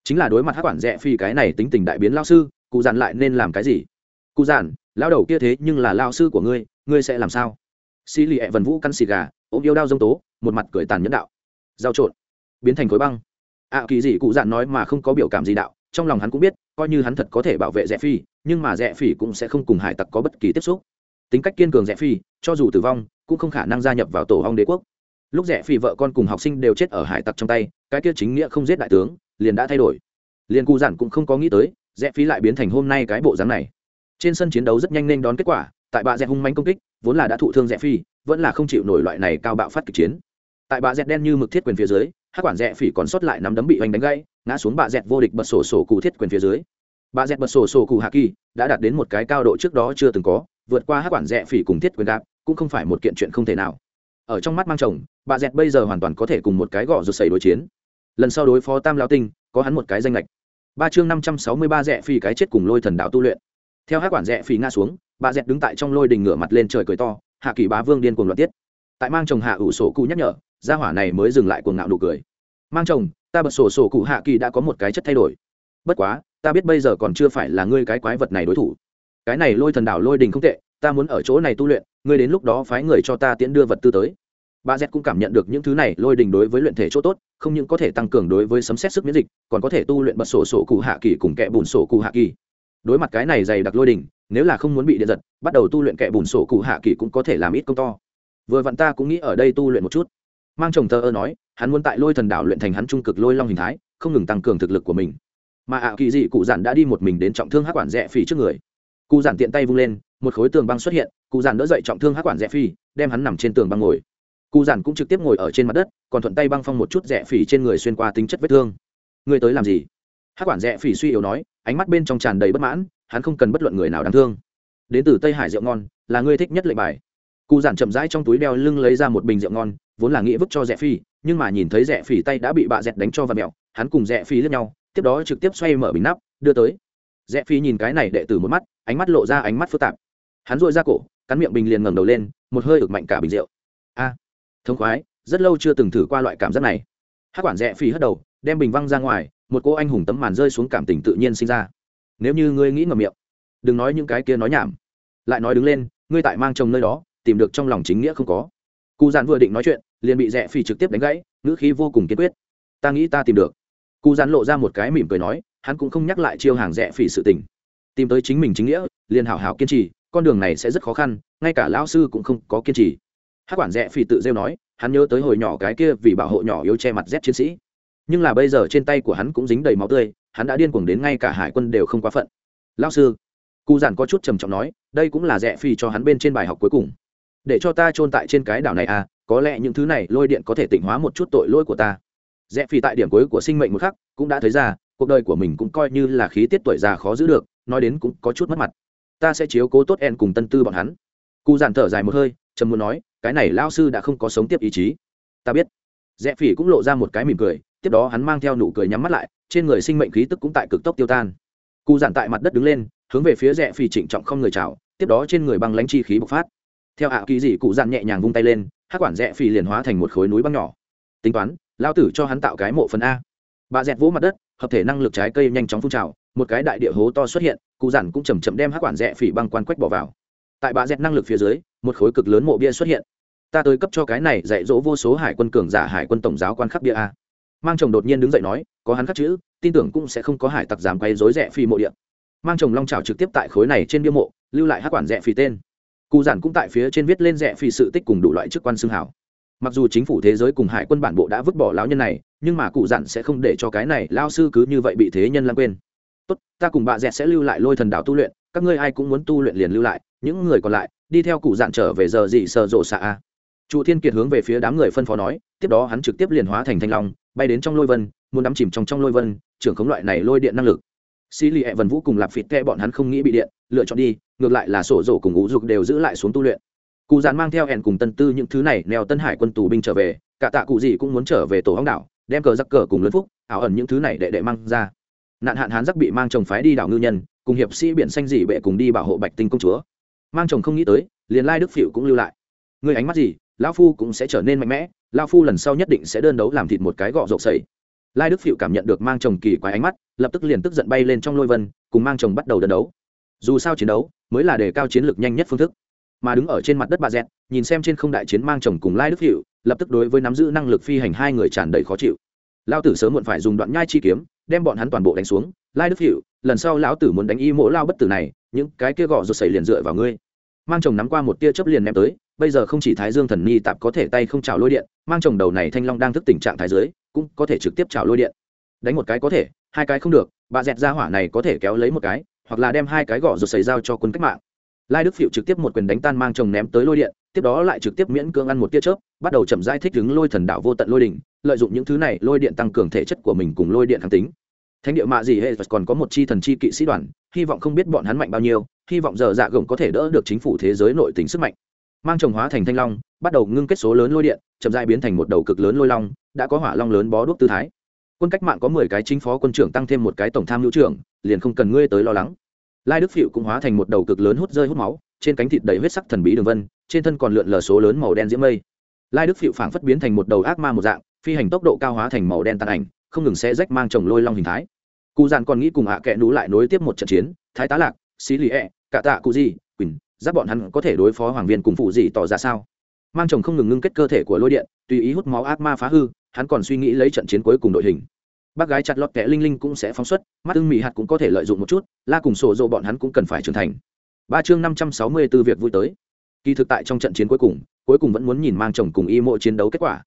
Chính là đối mặt hát quản rẽ phi cái này tính tình đại biến lao sư, cụ dàn lại nên làm cái gì? Cụ dàn lao đầu kia thế nhưng là lao sư của ngươi ngươi sẽ làm sao? Xì lì ẹ vần vũ căn xì gà, ôm yêu đao dông tố, một mặt cười tàn nhẫn đạo. Giao trộn, biến thành khối băng. Ạ kỳ gì cụ dàn nói mà không có biểu cảm gì đạo trong lòng hắn cũng biết, coi như hắn thật có thể bảo vệ rẽ phi, nhưng mà rẽ phi cũng sẽ không cùng hải tặc có bất kỳ tiếp xúc. Tính cách kiên cường rẽ phi, cho dù tử vong, cũng không khả năng gia nhập vào tổ hong đế quốc. Lúc rẽ phi vợ con cùng học sinh đều chết ở hải tặc trong tay, cái kia chính nghĩa không giết đại tướng, liền đã thay đổi. Liền cụ giản cũng không có nghĩ tới, rẽ phi lại biến thành hôm nay cái bộ dáng này. Trên sân chiến đấu rất nhanh nên đón kết quả, tại bà rẽ hung manh công kích, vốn là đã thụ thương rẽ phi, vẫn là không chịu nổi loại này cao bạo phát kịch chiến. Tại bà Rẽ đen như mực thiết quyền phía dưới hát quản rẽ phỉ còn sót lại nắm đấm bị oanh đánh gãy, ngã xuống bà dẹt vô địch bật sổ sổ cụ thiết quyền phía dưới. Bà dẹt bật sổ sổ cụ hạ kỳ đã đạt đến một cái cao độ trước đó chưa từng có, vượt qua hát quản rẽ phỉ cùng thiết quyền đạp, cũng không phải một kiện chuyện không thể nào. Ở trong mắt mang chồng bà dẹt bây giờ hoàn toàn có thể cùng một cái gõ rụt xảy đối chiến. Lần sau đối phó tam lao tinh, có hắn một cái danh lệch. Ba chương năm trăm sáu mươi ba rẽ phỉ cái chết cùng lôi thần đạo tu luyện. Theo hát quản rẽ phỉ ngã xuống bà dẹt đứng tại trong lôi đình ngửa mặt lên trời cười to, hạ kỳ bá vương điên cuồng loạt tiết. Tại mang chồng hạ ủ sổ cụ nhắc nhở gia hỏa này mới dừng lại cuồng ngạo nụ cười. Mang chồng, ta bật sổ sổ cụ hạ kỳ đã có một cái chất thay đổi. Bất quá, ta biết bây giờ còn chưa phải là ngươi cái quái vật này đối thủ. Cái này lôi thần đảo lôi đình không tệ, ta muốn ở chỗ này tu luyện, ngươi đến lúc đó phái người cho ta tiễn đưa vật tư tới. Bà z cũng cảm nhận được những thứ này, lôi đình đối với luyện thể chỗ tốt, không những có thể tăng cường đối với sấm xét sức miễn dịch, còn có thể tu luyện bật sổ sổ cụ hạ kỳ cùng kẹ bùn sổ cụ hạ kỳ. Đối mặt cái này dày đặc lôi đỉnh nếu là không muốn bị điện giật, bắt đầu tu luyện kẻ bùn sổ cụ hạ kỳ cũng có thể làm ít công to. Vừa vặn ta cũng nghĩ ở đây tu luyện một chút mang chồng thơ ơ nói, hắn muốn tại lôi thần đảo luyện thành hắn trung cực lôi long hình thái, không ngừng tăng cường thực lực của mình. Mà ạ kỳ dị cụ giản đã đi một mình đến trọng thương hát quản rẽ phỉ trước người. Cụ giản tiện tay vung lên, một khối tường băng xuất hiện, cụ giản đỡ dậy trọng thương hát quản rẽ phi đem hắn nằm trên tường băng ngồi. Cụ giản cũng trực tiếp ngồi ở trên mặt đất, còn thuận tay băng phong một chút rẽ phỉ trên người xuyên qua tính chất vết thương. Ngươi tới làm gì? Hát quản rẽ phỉ suy yếu nói, ánh mắt bên trong tràn đầy bất mãn, hắn không cần bất luận người nào đáng thương. Đến từ tây hải rượu ngon, là ngươi thích nhất lệnh bài cụ giản chậm rãi trong túi đeo lưng lấy ra một bình rượu ngon vốn là nghĩ vứt cho rẽ phi nhưng mà nhìn thấy rẽ phi tay đã bị bạ dẹt đánh cho và mẹo hắn cùng rẽ phi lướt nhau tiếp đó trực tiếp xoay mở bình nắp đưa tới. Rẽ phi nhìn cái này đệ tử một mắt ánh mắt lộ ra ánh mắt phức tạp. Hắn dội ra cổ cắn miệng bình liền ngẩng đầu lên một hơi ực mạnh cả bình rượu. A à, thông khoái rất lâu chưa từng thử qua loại cảm giác này. Hát quản rẽ phi hất đầu đem bình văng ra ngoài một cô anh hùng tấm màn rơi xuống cảm tình tự nhiên sinh ra. Nếu như ngươi nghĩ ngầm miệng đừng nói những cái kia nói nhảm. Lại nói đứng lên ngươi tại mang chồng nơi đó tìm được trong lòng chính nghĩa không có. Cụ giản vừa định nói chuyện, liền bị rẽ phi trực tiếp đánh gãy, ngữ khí vô cùng kiên quyết. Ta nghĩ ta tìm được. Cụ giản lộ ra một cái mỉm cười nói, hắn cũng không nhắc lại chiêu hàng rẽ phi sự tình. Tìm tới chính mình chính nghĩa, liền hảo hảo kiên trì, con đường này sẽ rất khó khăn, ngay cả lão sư cũng không có kiên trì. Hát quản rẽ phi tự rêu nói, hắn nhớ tới hồi nhỏ cái kia vì bảo hộ nhỏ yếu che mặt rét chiến sĩ. Nhưng là bây giờ trên tay của hắn cũng dính đầy máu tươi, hắn đã điên cuồng đến ngay cả hải quân đều không quá phận. Lão sư, cụ giản có chút trầm trọng nói, đây cũng là rẽ phi cho hắn bên trên bài học cuối cùng để cho ta chôn tại trên cái đảo này à có lẽ những thứ này lôi điện có thể tỉnh hóa một chút tội lỗi của ta. Rẽ phi tại điểm cuối của sinh mệnh một khắc, cũng đã thấy ra, cuộc đời của mình cũng coi như là khí tiết tuổi già khó giữ được, nói đến cũng có chút mất mặt. Ta sẽ chiếu cố tốt en cùng tân tư bọn hắn. Cụ giản thở dài một hơi, trầm muốn nói, cái này lao sư đã không có sống tiếp ý chí. Ta biết. Rẽ phỉ cũng lộ ra một cái mỉm cười, tiếp đó hắn mang theo nụ cười nhắm mắt lại, trên người sinh mệnh khí tức cũng tại cực tốc tiêu tan. Cụ giản tại mặt đất đứng lên, hướng về phía rẽ phỉ trịnh trọng không người chào, tiếp đó trên người băng lánh chi khí bộc phát theo ạ kỳ dị cụ giản nhẹ nhàng vung tay lên, hát quản rẽ phì liền hóa thành một khối núi băng nhỏ. Tính toán lao tử cho hắn tạo cái mộ phần a. Bà dẹt vỗ mặt đất, hợp thể năng lực trái cây nhanh chóng phun trào, một cái đại địa hố to xuất hiện, cụ giản cũng chầm chậm đem hát quản rẽ phỉ băng quan quách bỏ vào. Tại bà dẹt năng lực phía dưới, một khối cực lớn mộ bia xuất hiện. Ta tới cấp cho cái này dạy dỗ vô số hải quân cường giả hải quân tổng giáo quan khắc bia a. Mang chồng đột nhiên đứng dậy nói, có hắn khắc chữ, tin tưởng cũng sẽ không có hải tặc dám quay dối rẽ phi mộ điện mang chồng long trào trực tiếp tại khối này trên bia mộ, lưu lại hát quản rẽ phi tên cụ giản cũng tại phía trên viết lên rẽ phi sự tích cùng đủ loại chức quan xương hảo. Mặc dù chính phủ thế giới cùng hải quân bản bộ đã vứt bỏ lão nhân này, nhưng mà cụ giản sẽ không để cho cái này lao sư cứ như vậy bị thế nhân lãng quên. Tốt, ta cùng bà dẹt sẽ lưu lại lôi thần đạo tu luyện, các ngươi ai cũng muốn tu luyện liền lưu lại, những người còn lại, đi theo cụ giản trở về giờ gì sợ rộ xạ a. Trụ thiên kiệt hướng về phía đám người phân phó nói, tiếp đó hắn trực tiếp liền hóa thành thanh long, bay đến trong lôi vân, muốn đắm chìm trong trong lôi vân, trưởng khống loại này lôi điện năng lực xí lì ẹ vần vũ cùng lạp phịt kẹ bọn hắn không nghĩ bị điện, lựa chọn đi, ngược lại là sổ rổ cùng ngũ dục đều giữ lại xuống tu luyện. Cụ dàn mang theo hẹn cùng tân tư những thứ này neo tân hải quân tù binh trở về, cả tạ cụ gì cũng muốn trở về tổ hóng đảo, đem cờ giặc cờ cùng lớn phúc, ảo ẩn những thứ này để đệ mang ra. Nạn hạn hán giặc bị mang chồng phái đi đảo ngư nhân, cùng hiệp sĩ biển xanh dị bệ cùng đi bảo hộ bạch tinh công chúa. Mang chồng không nghĩ tới, liền lai đức phịu cũng lưu lại. Người ánh mắt gì lao phu cũng sẽ trở nên mạnh mẽ lao phu lần sau nhất định sẽ đơn đấu làm thịt một cái gọ rộng sầy lai đức phịu cảm nhận được mang chồng kỳ quái ánh mắt, lập tức liền tức giận bay lên trong lôi vân, cùng mang chồng bắt đầu đơn đấu. Dù sao chiến đấu mới là đề cao chiến lược nhanh nhất phương thức. Mà đứng ở trên mặt đất bà dẹt, nhìn xem trên không đại chiến mang chồng cùng lai đức phịu, lập tức đối với nắm giữ năng lực phi hành hai người tràn đầy khó chịu. Lao tử sớm muộn phải dùng đoạn nhai chi kiếm, đem bọn hắn toàn bộ đánh xuống. Lai đức phịu, lần sau lão tử muốn đánh y mỗ lao bất tử này, những cái kia gọ rột xảy liền dựa vào ngươi. Mang chồng nắm qua một tia chớp liền ném tới, bây giờ không chỉ thái dương thần nhi tạp có thể tay không trào lôi điện, mang chồng đầu này thanh long đang thức tình trạng thái dưới cũng có thể trực tiếp trào lôi điện. Đánh một cái có thể, hai cái không được, bà dẹt ra hỏa này có thể kéo lấy một cái, hoặc là đem hai cái gõ rồi xảy dao cho quân cách mạng. Lai đức phiệu trực tiếp một quyền đánh tan mang chồng ném tới lôi điện, tiếp đó lại trực tiếp miễn cưỡng ăn một tia chớp, bắt đầu chậm rãi thích ứng lôi thần đạo vô tận lôi đỉnh, lợi dụng những thứ này, lôi điện tăng cường thể chất của mình cùng lôi điện kháng tính. Thánh địa mạ gì hệ còn có một chi thần chi kỵ sĩ đoàn, hy vọng không biết bọn hắn mạnh bao nhiêu, hy vọng giờ dạ gồng có thể đỡ được chính phủ thế giới nội tính sức mạnh. Mang chồng hóa thành thanh long, bắt đầu ngưng kết số lớn lôi điện chậm dài biến thành một đầu cực lớn lôi long, đã có hỏa long lớn bó đuốc tư thái. Quân cách mạng có mười cái chính phó quân trưởng tăng thêm một cái tổng tham hữu trưởng, liền không cần ngươi tới lo lắng. Lai đức phịu cũng hóa thành một đầu cực lớn hút rơi hút máu, trên cánh thịt đầy huyết sắc thần bí đường vân, trên thân còn lượn lờ số lớn màu đen diễm mây. Lai đức phịu phảng phất biến thành một đầu ác ma một dạng, phi hành tốc độ cao hóa thành màu đen tàn ảnh, không ngừng sẽ rách mang chồng lôi long hình thái. Cụ dàn còn nghĩ cùng hạ à kẽ nú lại nối tiếp một trận chiến, thái tá lạc, xí lì ẹ cạ tạ cụ gì quỳnh, giáp bọn hắn có thể đối phó hoàng viên cùng phụ gì tỏ ra sao? Mang chồng không ngừng ngưng kết cơ thể của lôi điện, tùy ý hút máu ác ma phá hư, hắn còn suy nghĩ lấy trận chiến cuối cùng đội hình. Bác gái chặt lọt kẻ linh linh cũng sẽ phóng xuất, mắt ưng mỹ hạt cũng có thể lợi dụng một chút, la cùng sổ dộ bọn hắn cũng cần phải trưởng thành. Ba chương năm trăm sáu mươi b ố việc vui tới. Kỳ thực tại trong trận chiến cuối cùng cuối cùng vẫn muốn nhìn mang chồng cùng y mộ chiến đấu kết quả.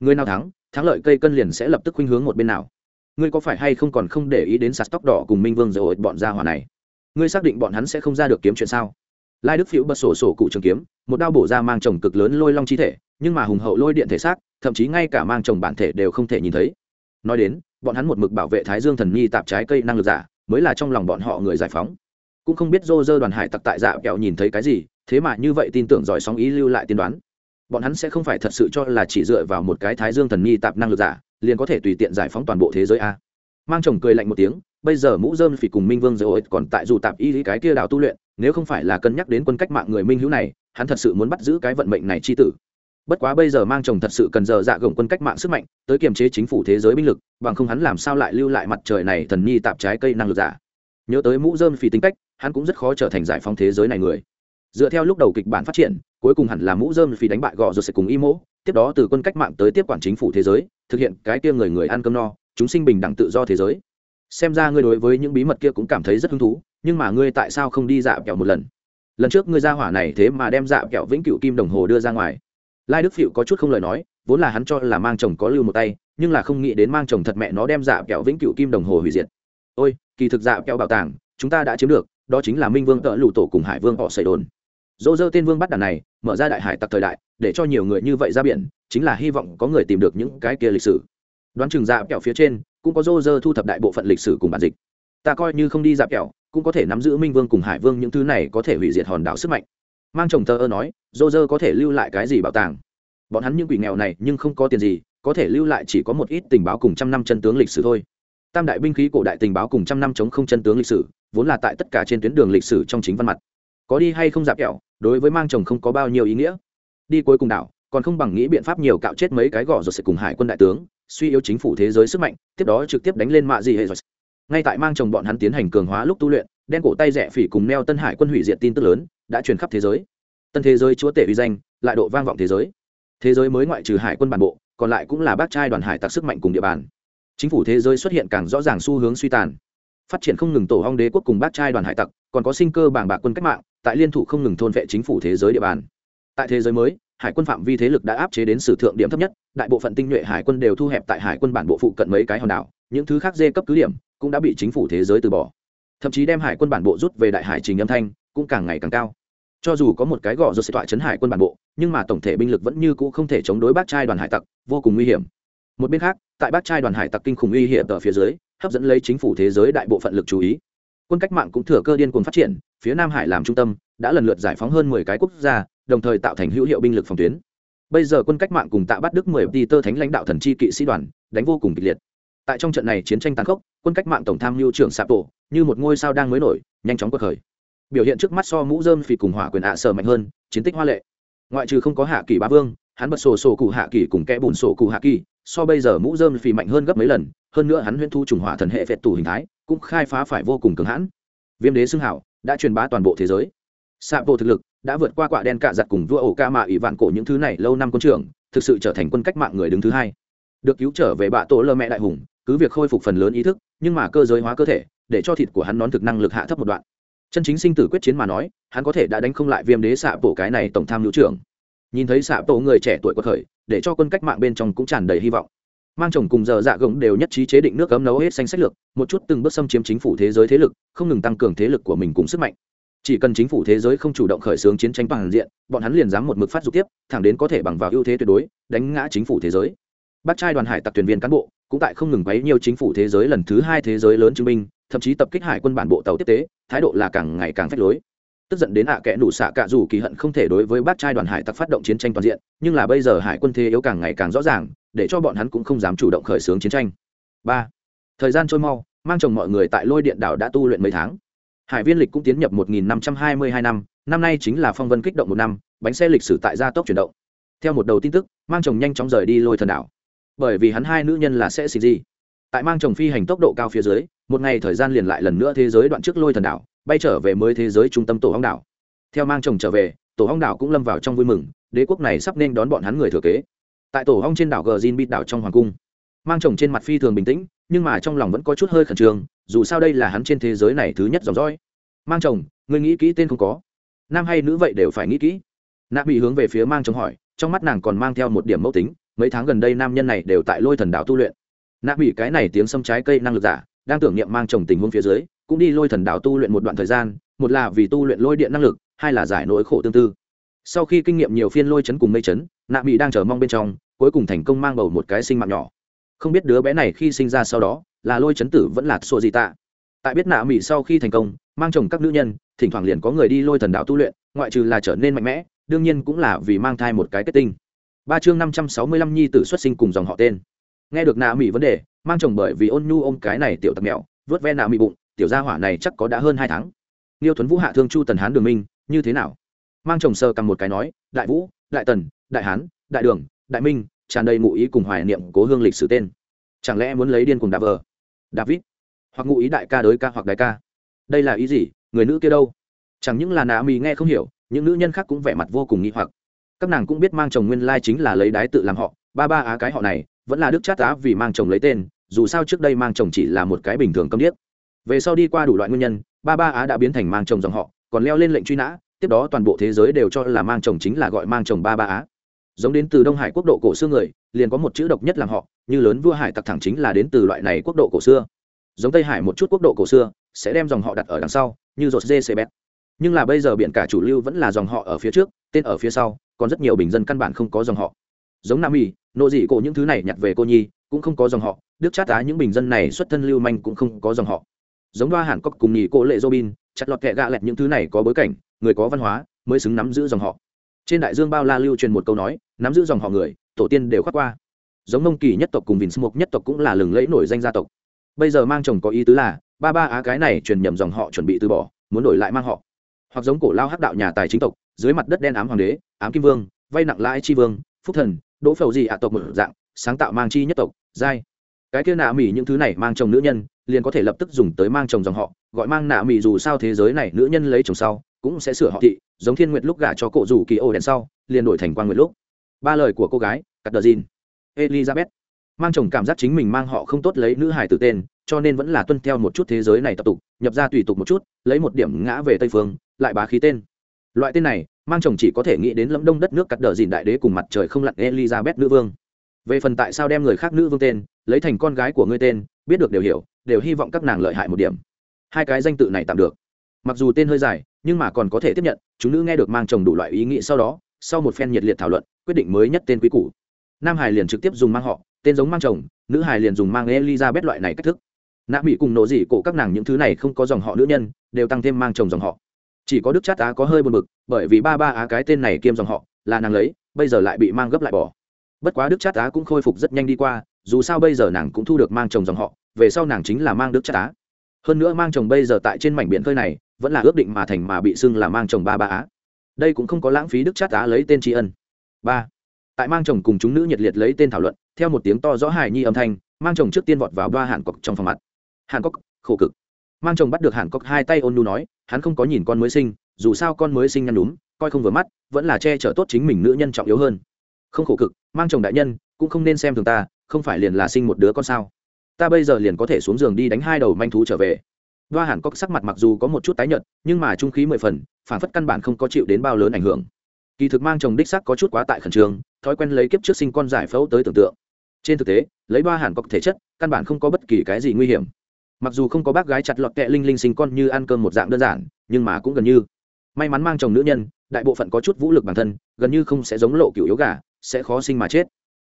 Người nào thắng thắng lợi cây cân liền sẽ lập tức khuynh hướng một bên nào. Ngươi có phải hay không còn không để ý đến sạt tóc đỏ cùng minh vương rồi bọn gia hỏa này? Ngươi xác định bọn hắn sẽ không ra được kiếm chuyện sao? Lai đức phiễu bật sổ sổ cụ trường kiếm, một đao bổ ra mang chồng cực lớn lôi long chi thể, nhưng mà hùng hậu lôi điện thể xác, thậm chí ngay cả mang chồng bản thể đều không thể nhìn thấy. Nói đến, bọn hắn một mực bảo vệ thái dương thần nhi tạp trái cây năng lực giả, mới là trong lòng bọn họ người giải phóng. Cũng không biết dô dơ đoàn hải tặc tại dạ kẹo nhìn thấy cái gì, thế mà như vậy tin tưởng giỏi sóng ý lưu lại tiên đoán. Bọn hắn sẽ không phải thật sự cho là chỉ dựa vào một cái thái dương thần nhi tạp năng lực giả, liền có thể tùy tiện giải phóng toàn bộ thế giới a. Mang chồng cười lạnh một tiếng, bây giờ mũ dơm phỉ cùng minh vương dầu ích còn tại dù tạp y lý cái kia đào tu luyện nếu không phải là cân nhắc đến quân cách mạng người minh hữu này, hắn thật sự muốn bắt giữ cái vận mệnh này chi tử. Bất quá bây giờ mang chồng thật sự cần giờ dạ gồng quân cách mạng sức mạnh, tới kiềm chế chính phủ thế giới binh lực, bằng không hắn làm sao lại lưu lại mặt trời này thần nhi tạp trái cây năng lực giả. Nhớ tới mũ dơm phì tính cách, hắn cũng rất khó trở thành giải phóng thế giới này người. Dựa theo lúc đầu kịch bản phát triển, cuối cùng hẳn là mũ dơm phì đánh bại gò rồi sẽ cùng y mỗ, tiếp đó từ quân cách mạng tới tiếp quản chính phủ thế giới, thực hiện cái kia người người ăn cơm no, chúng sinh bình đẳng tự do thế giới. Xem ra ngươi đối với những bí mật kia cũng cảm thấy rất hứng thú nhưng mà ngươi tại sao không đi dạo kẹo một lần? Lần trước ngươi ra hỏa này thế mà đem dạo kẹo vĩnh cựu kim đồng hồ đưa ra ngoài. Lai đức phịu có chút không lời nói, vốn là hắn cho là mang chồng có lưu một tay, nhưng là không nghĩ đến mang chồng thật mẹ nó đem dạo kẹo vĩnh cựu kim đồng hồ hủy diệt. Ôi, kỳ thực dạo kẹo bảo tàng, chúng ta đã chiếm được, đó chính là minh vương tợ lụ tổ cùng hải vương họ xây đồn. Dỗ dơ tên vương bắt đàn này, mở ra đại hải tặc thời đại, để cho nhiều người như vậy ra biển, chính là hy vọng có người tìm được những cái kia lịch sử. Đoán chừng dạ kẹo phía trên, cũng có dô dơ thu thập đại bộ phận lịch sử cùng bản dịch. Ta coi như không đi dạp kẹo cũng có thể nắm giữ minh vương cùng hải vương những thứ này có thể hủy diệt hòn đảo sức mạnh. Mang chồng tơ ơ nói, dô dơ có thể lưu lại cái gì bảo tàng? Bọn hắn những quỷ nghèo này nhưng không có tiền gì, có thể lưu lại chỉ có một ít tình báo cùng trăm năm chân tướng lịch sử thôi. Tam đại binh khí cổ đại tình báo cùng trăm năm chống không chân tướng lịch sử, vốn là tại tất cả trên tuyến đường lịch sử trong chính văn mặt. Có đi hay không dạp kẹo, đối với mang chồng không có bao nhiêu ý nghĩa. Đi cuối cùng đảo, còn không bằng nghĩ biện pháp nhiều cạo chết mấy cái gõ rồi sẽ cùng hải quân đại tướng, suy yếu chính phủ thế giới sức mạnh, tiếp đó trực tiếp đánh lên mạ gì hệ rồi ngay tại mang chồng bọn hắn tiến hành cường hóa lúc tu luyện, đen cổ tay rẻ phỉ cùng neo tân hải quân hủy diệt tin tức lớn, đã truyền khắp thế giới. Tân thế giới chúa tể uy danh, lại độ vang vọng thế giới. Thế giới mới ngoại trừ hải quân bản bộ, còn lại cũng là bác trai đoàn hải tặc sức mạnh cùng địa bàn. Chính phủ thế giới xuất hiện càng rõ ràng xu hướng suy tàn. Phát triển không ngừng tổ hong đế quốc cùng bác trai đoàn hải tặc, còn có sinh cơ bảng bạc quân cách mạng, tại liên thủ không ngừng thôn vệ chính phủ thế giới địa bàn. Tại thế giới mới, hải quân phạm vi thế lực đã áp chế đến sử thượng điểm thấp nhất, đại bộ phận tinh nhuệ hải quân đều thu hẹp tại hải quân bản bộ phụ cận mấy cái hòn đảo, những thứ khác dê cấp cứ điểm cũng đã bị chính phủ thế giới từ bỏ. Thậm chí đem hải quân bản bộ rút về đại hải trình âm thanh cũng càng ngày càng cao. Cho dù có một cái gò do sẽ tọa chấn hải quân bản bộ, nhưng mà tổng thể binh lực vẫn như cũ không thể chống đối bác trai đoàn hải tặc, vô cùng nguy hiểm. Một bên khác, tại bác trai đoàn hải tặc kinh khủng uy hiểm ở phía dưới, hấp dẫn lấy chính phủ thế giới đại bộ phận lực chú ý. Quân cách mạng cũng thừa cơ điên cuồng phát triển, phía nam hải làm trung tâm, đã lần lượt giải phóng hơn mười cái quốc gia, đồng thời tạo thành hữu hiệu binh lực phòng tuyến. Bây giờ quân cách mạng cùng tạ bắt đức mười ti tơ thánh lãnh đạo thần chi kỵ sĩ đoàn, đánh vô cùng kịch liệt tại trong trận này chiến tranh tàn khốc, quân cách mạng tổng tham mưu trưởng sạp tổ như một ngôi sao đang mới nổi, nhanh chóng quật khởi. Biểu hiện trước mắt so mũ dơm phì cùng hỏa quyền ạ sở mạnh hơn, chiến tích hoa lệ. Ngoại trừ không có hạ kỳ bá vương, hắn bật sổ sổ cụ hạ kỳ cùng kẽ bùn sổ cụ hạ kỳ so bây giờ mũ dơm phì mạnh hơn gấp mấy lần, hơn nữa hắn huyễn thu trùng hỏa thần hệ vẹt tù hình thái, cũng khai phá phải vô cùng cứng hãn. Viêm đế xưng hảo đã truyền bá toàn bộ thế giới. Sạp bộ thực lực đã vượt qua quả đen cạ giặt cùng vua ổ ca mạ ỷ vạn cổ những thứ này lâu năm quân trưởng, thực sự trở thành quân cách mạng người đứng thứ hai. Được cứu trở về bạ tổ lơ mẹ đại hùng cứ việc khôi phục phần lớn ý thức, nhưng mà cơ giới hóa cơ thể, để cho thịt của hắn nón thực năng lực hạ thấp một đoạn. Chân chính sinh tử quyết chiến mà nói, hắn có thể đã đánh không lại viêm đế xạ bộ cái này tổng tham hữu trưởng. Nhìn thấy xạ bộ người trẻ tuổi của khởi để cho quân cách mạng bên trong cũng tràn đầy hy vọng. Mang chồng cùng giờ dạ gồng đều nhất trí chế định nước cấm nấu hết xanh sách lược, một chút từng bước xâm chiếm chính phủ thế giới thế lực, không ngừng tăng cường thế lực của mình cùng sức mạnh. Chỉ cần chính phủ thế giới không chủ động khởi xướng chiến tranh toàn diện, bọn hắn liền dám một mực phát dục tiếp, thẳng đến có thể bằng vào ưu thế tuyệt đối, đánh ngã chính phủ thế giới. Bác trai đoàn hải tặc thuyền viên cán bộ cũng tại không ngừng quấy nhiều chính phủ thế giới lần thứ hai thế giới lớn chứng minh, thậm chí tập kích hải quân bản bộ tàu tiếp tế, thái độ là càng ngày càng phách lối. Tức giận đến hạ à kẽ nủ xạ cạ dù kỳ hận không thể đối với bác trai đoàn hải tặc phát động chiến tranh toàn diện, nhưng là bây giờ hải quân thế yếu càng ngày càng rõ ràng, để cho bọn hắn cũng không dám chủ động khởi xướng chiến tranh. Ba, thời gian trôi mau, mang chồng mọi người tại lôi điện đảo đã tu luyện mấy tháng. Hải viên lịch cũng tiến nhập 1522 năm năm nay chính là phong vân kích động một năm, bánh xe lịch sử tại gia tốc chuyển động. Theo một đầu tin tức, mang chồng nhanh chóng rời đi lôi thần đảo bởi vì hắn hai nữ nhân là sẽ xịt gì. Tại mang chồng phi hành tốc độ cao phía dưới, một ngày thời gian liền lại lần nữa thế giới đoạn trước lôi thần đảo, bay trở về mới thế giới trung tâm tổ hong đảo. Theo mang chồng trở về, tổ hong đảo cũng lâm vào trong vui mừng, đế quốc này sắp nên đón bọn hắn người thừa kế. Tại tổ hong trên đảo gờ zin bít đảo trong hoàng cung, mang chồng trên mặt phi thường bình tĩnh, nhưng mà trong lòng vẫn có chút hơi khẩn trương, dù sao đây là hắn trên thế giới này thứ nhất dòng dõi. Mang chồng người nghĩ kỹ tên không có? Nam hay nữ vậy đều phải nghĩ kỹ. Nạp bị hướng về phía mang chồng hỏi, trong mắt nàng còn mang theo một điểm mẫu tính mấy tháng gần đây nam nhân này đều tại lôi thần đạo tu luyện. Nạ bị cái này tiếng xâm trái cây năng lực giả, đang tưởng niệm mang chồng tình huống phía dưới, cũng đi lôi thần đạo tu luyện một đoạn thời gian, một là vì tu luyện lôi điện năng lực, hai là giải nỗi khổ tương tư. Sau khi kinh nghiệm nhiều phiên lôi chấn cùng mây chấn, nạ bị đang chờ mong bên trong, cuối cùng thành công mang bầu một cái sinh mạng nhỏ. Không biết đứa bé này khi sinh ra sau đó, là lôi chấn tử vẫn là sổ gì tạ. Tại biết nạ mỹ sau khi thành công, mang chồng các nữ nhân, thỉnh thoảng liền có người đi lôi thần đạo tu luyện, ngoại trừ là trở nên mạnh mẽ, đương nhiên cũng là vì mang thai một cái kết tinh ba chương năm trăm sáu mươi lăm nhi tử xuất sinh cùng dòng họ tên. Nghe được nạ mỹ vấn đề, mang chồng bởi vì ôn nhu ôm cái này tiểu tặc mẹo vớt ve nạ mỹ bụng, tiểu gia hỏa này chắc có đã hơn hai tháng. Niêu tuấn vũ hạ thương chu tần hán đường minh, như thế nào? Mang chồng sơ cầm một cái nói, đại vũ, đại tần, đại hán, đại đường, đại minh, tràn đầy ngụ ý cùng hoài niệm cố hương lịch sử tên. Chẳng lẽ muốn lấy điên cùng đạp vờ? David. Hoặc ngụ ý đại ca đới ca hoặc đại ca. Đây là ý gì? Người nữ kia đâu? Chẳng những là nạ mì nghe không hiểu, những nữ nhân khác cũng vẻ mặt vô cùng nghi hoặc các nàng cũng biết mang chồng nguyên lai chính là lấy đái tự làm họ, ba ba á cái họ này, vẫn là đức chát á vì mang chồng lấy tên, dù sao trước đây mang chồng chỉ là một cái bình thường câm điếc. Về sau đi qua đủ loại nguyên nhân, ba ba á đã biến thành mang chồng dòng họ, còn leo lên lệnh truy nã, tiếp đó toàn bộ thế giới đều cho là mang chồng chính là gọi mang chồng ba ba á. Giống đến từ đông hải quốc độ cổ xưa người, liền có một chữ độc nhất làm họ, như lớn vua hải tặc thẳng chính là đến từ loại này quốc độ cổ xưa. Giống tây hải một chút quốc độ cổ xưa, sẽ đem dòng họ đặt ở đằng sau, như rột dê xe bét nhưng là bây giờ biển cả chủ lưu vẫn là dòng họ ở phía trước, tên ở phía sau còn rất nhiều bình dân căn bản không có dòng họ. Giống nam y nộ dị cổ những thứ này nhặt về cô nhi, cũng không có dòng họ, đức chát tá những bình dân này xuất thân lưu manh cũng không có dòng họ. Giống đoa hàn cốc cùng nhì cô lệ robin chặt lọt kẹ gạ lẹt những thứ này có bối cảnh, người có văn hóa, mới xứng nắm giữ dòng họ. Trên đại dương bao la lưu truyền một câu nói, nắm giữ dòng họ người, tổ tiên đều khoác qua. Giống nông kỳ nhất tộc cùng vinh smok nhất tộc cũng là lừng lẫy nổi danh gia tộc. Bây giờ mang chồng có ý tứ là, ba ba á cái này truyền nhầm dòng họ chuẩn bị từ bỏ, muốn đổi lại mang họ. Hoặc giống cổ lao hắc đạo nhà tài chính tộc dưới mặt đất đen ám hoàng đế, ám kim vương, vay nặng lãi chi vương, phúc thần, đỗ phầu gì ạ tộc một dạng, sáng tạo mang chi nhất tộc, giai. Cái kia nạ mỹ những thứ này mang chồng nữ nhân, liền có thể lập tức dùng tới mang chồng dòng họ, gọi mang nạ mỹ dù sao thế giới này nữ nhân lấy chồng sau, cũng sẽ sửa họ thị, giống thiên nguyệt lúc gả cho cổ rủ kỳ ô đèn sau, liền đổi thành quan nguyệt lúc. Ba lời của cô gái, cắt đờ dìn. Elizabeth. Mang chồng cảm giác chính mình mang họ không tốt lấy nữ hải từ tên, cho nên vẫn là tuân theo một chút thế giới này tập tục, nhập ra tùy tục một chút, lấy một điểm ngã về tây phương, lại bá khí tên loại tên này, mang chồng chỉ có thể nghĩ đến lâm đông đất nước cắt đờ dìn đại đế cùng mặt trời không lặn elizabeth nữ vương. Về phần tại sao đem người khác nữ vương tên, lấy thành con gái của ngươi tên, biết được đều hiểu, đều hy vọng các nàng lợi hại một điểm. Hai cái danh tự này tạm được. Mặc dù tên hơi dài, nhưng mà còn có thể tiếp nhận, chúng nữ nghe được mang chồng đủ loại ý nghĩ sau đó, sau một phen nhiệt liệt thảo luận, quyết định mới nhất tên quý cũ nam hải liền trực tiếp dùng mang họ, tên giống mang chồng, nữ hải liền dùng mang elizabeth loại này cách thức. Nạ mỹ cùng nổ dị cổ các nàng những thứ này không có dòng họ nữ nhân, đều tăng thêm mang chồng dòng họ chỉ có đức chát á có hơi buồn bực, bởi vì ba ba á cái tên này kiêm dòng họ, là nàng lấy, bây giờ lại bị mang gấp lại bỏ. Bất quá đức chát á cũng khôi phục rất nhanh đi qua, dù sao bây giờ nàng cũng thu được mang chồng dòng họ, về sau nàng chính là mang đức chát á. Hơn nữa mang chồng bây giờ tại trên mảnh biển khơi này, vẫn là ước định mà thành mà bị xưng là mang chồng ba ba á. Đây cũng không có lãng phí đức chát á lấy tên tri ân. Ba. Tại mang chồng cùng chúng nữ nhiệt liệt lấy tên thảo luận, theo một tiếng to rõ hài nhi âm thanh, mang chồng trước tiên vọt vào ba hàn cọc trong phòng mặt. Hàn cọc khổ cực mang chồng bắt được hàn cốc hai tay ôn nu nói, hắn không có nhìn con mới sinh, dù sao con mới sinh nhăn đúng coi không vừa mắt, vẫn là che chở tốt chính mình nữ nhân trọng yếu hơn. Không khổ cực, mang chồng đại nhân, cũng không nên xem thường ta, không phải liền là sinh một đứa con sao? Ta bây giờ liền có thể xuống giường đi đánh hai đầu manh thú trở về. Đoa hàn cốc sắc mặt mặc dù có một chút tái nhợt, nhưng mà trung khí mười phần, phản phất căn bản không có chịu đến bao lớn ảnh hưởng. Kỳ thực mang chồng đích sắc có chút quá tại khẩn trương, thói quen lấy kiếp trước sinh con giải phẫu tới tưởng tượng. Trên thực tế, lấy đoa hàn cốc thể chất, căn bản không có bất kỳ cái gì nguy hiểm mặc dù không có bác gái chặt lọt kẹ linh linh sinh con như ăn cơm một dạng đơn giản, nhưng mà cũng gần như. May mắn mang chồng nữ nhân, đại bộ phận có chút vũ lực bản thân, gần như không sẽ giống lộ cựu yếu gà, sẽ khó sinh mà chết.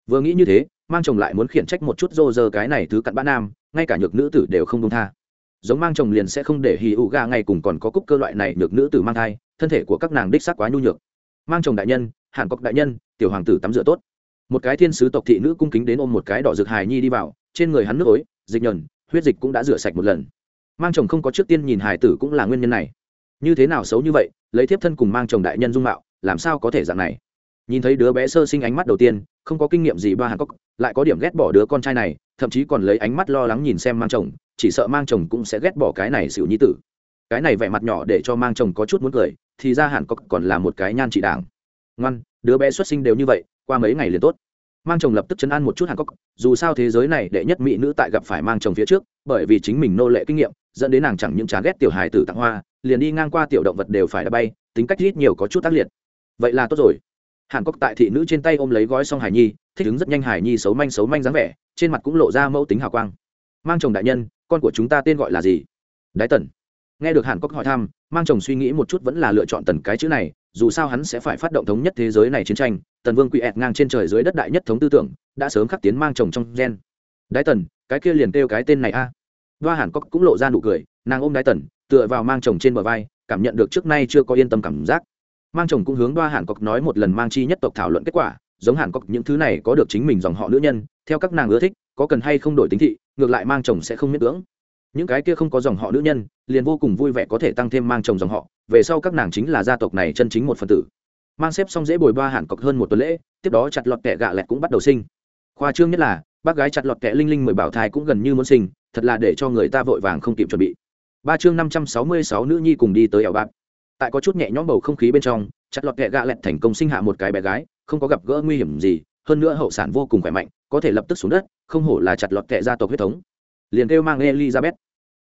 Vừa nghĩ như thế, mang chồng lại muốn khiển trách một chút rô rơ cái này thứ cặn bã nam, ngay cả nhược nữ tử đều không công tha. Giống mang chồng liền sẽ không để hì ụ gà ngay cùng còn có cúc cơ loại này nhược nữ tử mang thai, thân thể của các nàng đích xác quá nhu nhược. Mang chồng đại nhân, hàn cốc đại nhân, tiểu hoàng tử tắm rửa tốt. Một cái thiên sứ tộc thị nữ cung kính đến ôm một cái đỏ rực hài nhi đi vào, trên người hắn nước ối, dịch nhờn huyết dịch cũng đã rửa sạch một lần. Mang chồng không có trước tiên nhìn hải tử cũng là nguyên nhân này. Như thế nào xấu như vậy, lấy thiếp thân cùng mang chồng đại nhân dung mạo, làm sao có thể dạng này? Nhìn thấy đứa bé sơ sinh ánh mắt đầu tiên, không có kinh nghiệm gì ba hàn cốc lại có điểm ghét bỏ đứa con trai này, thậm chí còn lấy ánh mắt lo lắng nhìn xem mang chồng, chỉ sợ mang chồng cũng sẽ ghét bỏ cái này xỉu nhi tử. Cái này vẻ mặt nhỏ để cho mang chồng có chút muốn cười, thì ra hàn cốc còn là một cái nhan trị đảng. Ngoan, đứa bé xuất sinh đều như vậy, qua mấy ngày liền tốt mang chồng lập tức chấn an một chút hàn cốc dù sao thế giới này đệ nhất mỹ nữ tại gặp phải mang chồng phía trước, bởi vì chính mình nô lệ kinh nghiệm, dẫn đến nàng chẳng những chán ghét tiểu hài tử tặng hoa, liền đi ngang qua tiểu động vật đều phải đã bay, tính cách ít nhiều có chút tác liệt. Vậy là tốt rồi. Hàn cốc tại thị nữ trên tay ôm lấy gói xong hải nhi, thích ứng rất nhanh hải nhi xấu manh xấu manh dáng vẻ, trên mặt cũng lộ ra mẫu tính hào quang. Mang chồng đại nhân, con của chúng ta tên gọi là gì? Đái tần. Nghe được hàn cốc hỏi thăm, mang chồng suy nghĩ một chút vẫn là lựa chọn tần cái chữ này dù sao hắn sẽ phải phát động thống nhất thế giới này chiến tranh, tần vương quỵ ẹt ngang trên trời dưới đất đại nhất thống tư tưởng, đã sớm khắc tiến mang chồng trong gen. Đái tần, cái kia liền kêu cái tên này a. À. đoa hàn cóc cũng lộ ra nụ cười, nàng ôm đái tần, tựa vào mang chồng trên bờ vai, cảm nhận được trước nay chưa có yên tâm cảm giác. Mang chồng cũng hướng đoa hàn cốc nói một lần mang chi nhất tộc thảo luận kết quả, giống hàn cốc những thứ này có được chính mình dòng họ nữ nhân, theo các nàng ưa thích, có cần hay không đổi tính thị, ngược lại mang chồng sẽ không miễn cưỡng những cái kia không có dòng họ nữ nhân, liền vô cùng vui vẻ có thể tăng thêm mang chồng dòng họ, về sau các nàng chính là gia tộc này chân chính một phần tử. Mang xếp xong dễ bồi ba hẳn cọc hơn một tuần lễ, tiếp đó chặt lọt kẹ gạ lẹt cũng bắt đầu sinh. Khoa trương nhất là, bác gái chặt lọt kẹ linh linh mười bảo thai cũng gần như muốn sinh, thật là để cho người ta vội vàng không kịp chuẩn bị. Ba chương năm trăm sáu mươi sáu nữ nhi cùng đi tới ẻo bạc. Tại có chút nhẹ nhõm bầu không khí bên trong, chặt lọt kẹ gạ lẹt thành công sinh hạ một cái bé gái, không có gặp gỡ nguy hiểm gì, hơn nữa hậu sản vô cùng khỏe mạnh, có thể lập tức xuống đất, không hổ là chặt lọt kẹ gia tộc huyết thống liền kêu mang elizabeth.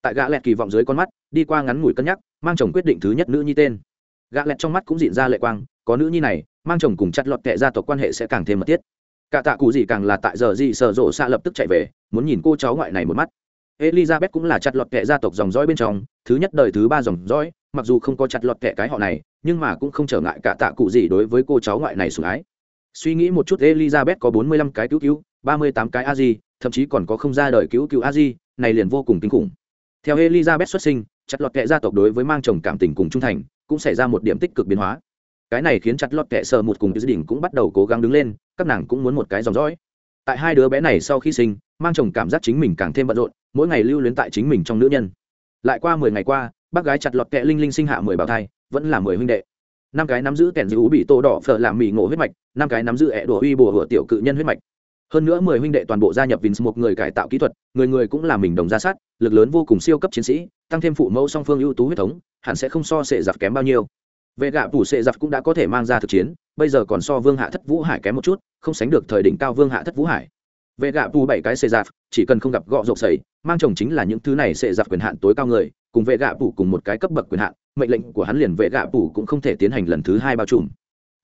Tại gã lẹt kỳ vọng dưới con mắt, đi qua ngắn ngủi cân nhắc, mang chồng quyết định thứ nhất nữ nhi tên. Gã lẹt trong mắt cũng diện ra lệ quang, có nữ nhi này, mang chồng cùng chặt lọt kệ gia tộc quan hệ sẽ càng thêm mật thiết. Cả tạ cụ gì càng là tại giờ gì sợ rộ xa lập tức chạy về, muốn nhìn cô cháu ngoại này một mắt. Elizabeth cũng là chặt lọt kệ gia tộc dòng dõi bên trong, thứ nhất đời thứ ba dòng dõi, mặc dù không có chặt lọt kệ cái họ này, nhưng mà cũng không trở ngại cả tạ cụ gì đối với cô cháu ngoại này sủng ái. Suy nghĩ một chút, elizabeth có bốn mươi lăm cái cứu cứu, ba mươi tám cái a di thậm chí còn có không ra đời cứu cứu a di, này liền vô cùng kinh khủng. Theo elizabeth xuất sinh, chặt lọt kệ gia tộc đối với mang chồng cảm tình cùng trung thành, cũng xảy ra một điểm tích cực biến hóa. Cái này khiến chặt lọt kệ sợ một cùng gia đình cũng bắt đầu cố gắng đứng lên, các nàng cũng muốn một cái dòng dõi. Tại hai đứa bé này sau khi sinh, mang chồng cảm giác chính mình càng thêm bận rộn, mỗi ngày lưu luyến tại chính mình trong nữ nhân. Lại qua mười ngày qua, bác gái chặt lọt kệ linh linh sinh hạ mười bào thai, vẫn là mười huynh đệ. Năm cái nắm giữ kẻn giữ bị tô đỏ phở làm mì ngộ huyết mạch, năm cái nắm giữ ẹ đổ uy bùa hựa tiểu cự nhân huyết mạch hơn nữa mười huynh đệ toàn bộ gia nhập vins một người cải tạo kỹ thuật, người người cũng là mình đồng ra sát, lực lớn vô cùng siêu cấp chiến sĩ, tăng thêm phụ mẫu song phương ưu tú huyết thống, hẳn sẽ không so sệ giặc kém bao nhiêu. Vệ gạ phủ sệ giặc cũng đã có thể mang ra thực chiến, bây giờ còn so vương hạ thất vũ hải kém một chút, không sánh được thời đỉnh cao vương hạ thất vũ hải. Vệ gạ phủ bảy cái sệ giặc, chỉ cần không gặp gọ rộp sầy mang chồng chính là những thứ này sệ giặc quyền hạn tối cao người, cùng vệ gạ phủ cùng một cái cấp bậc quyền hạn, mệnh lệnh của hắn liền vệ gạ phủ cũng không thể tiến hành lần thứ hai bao trùm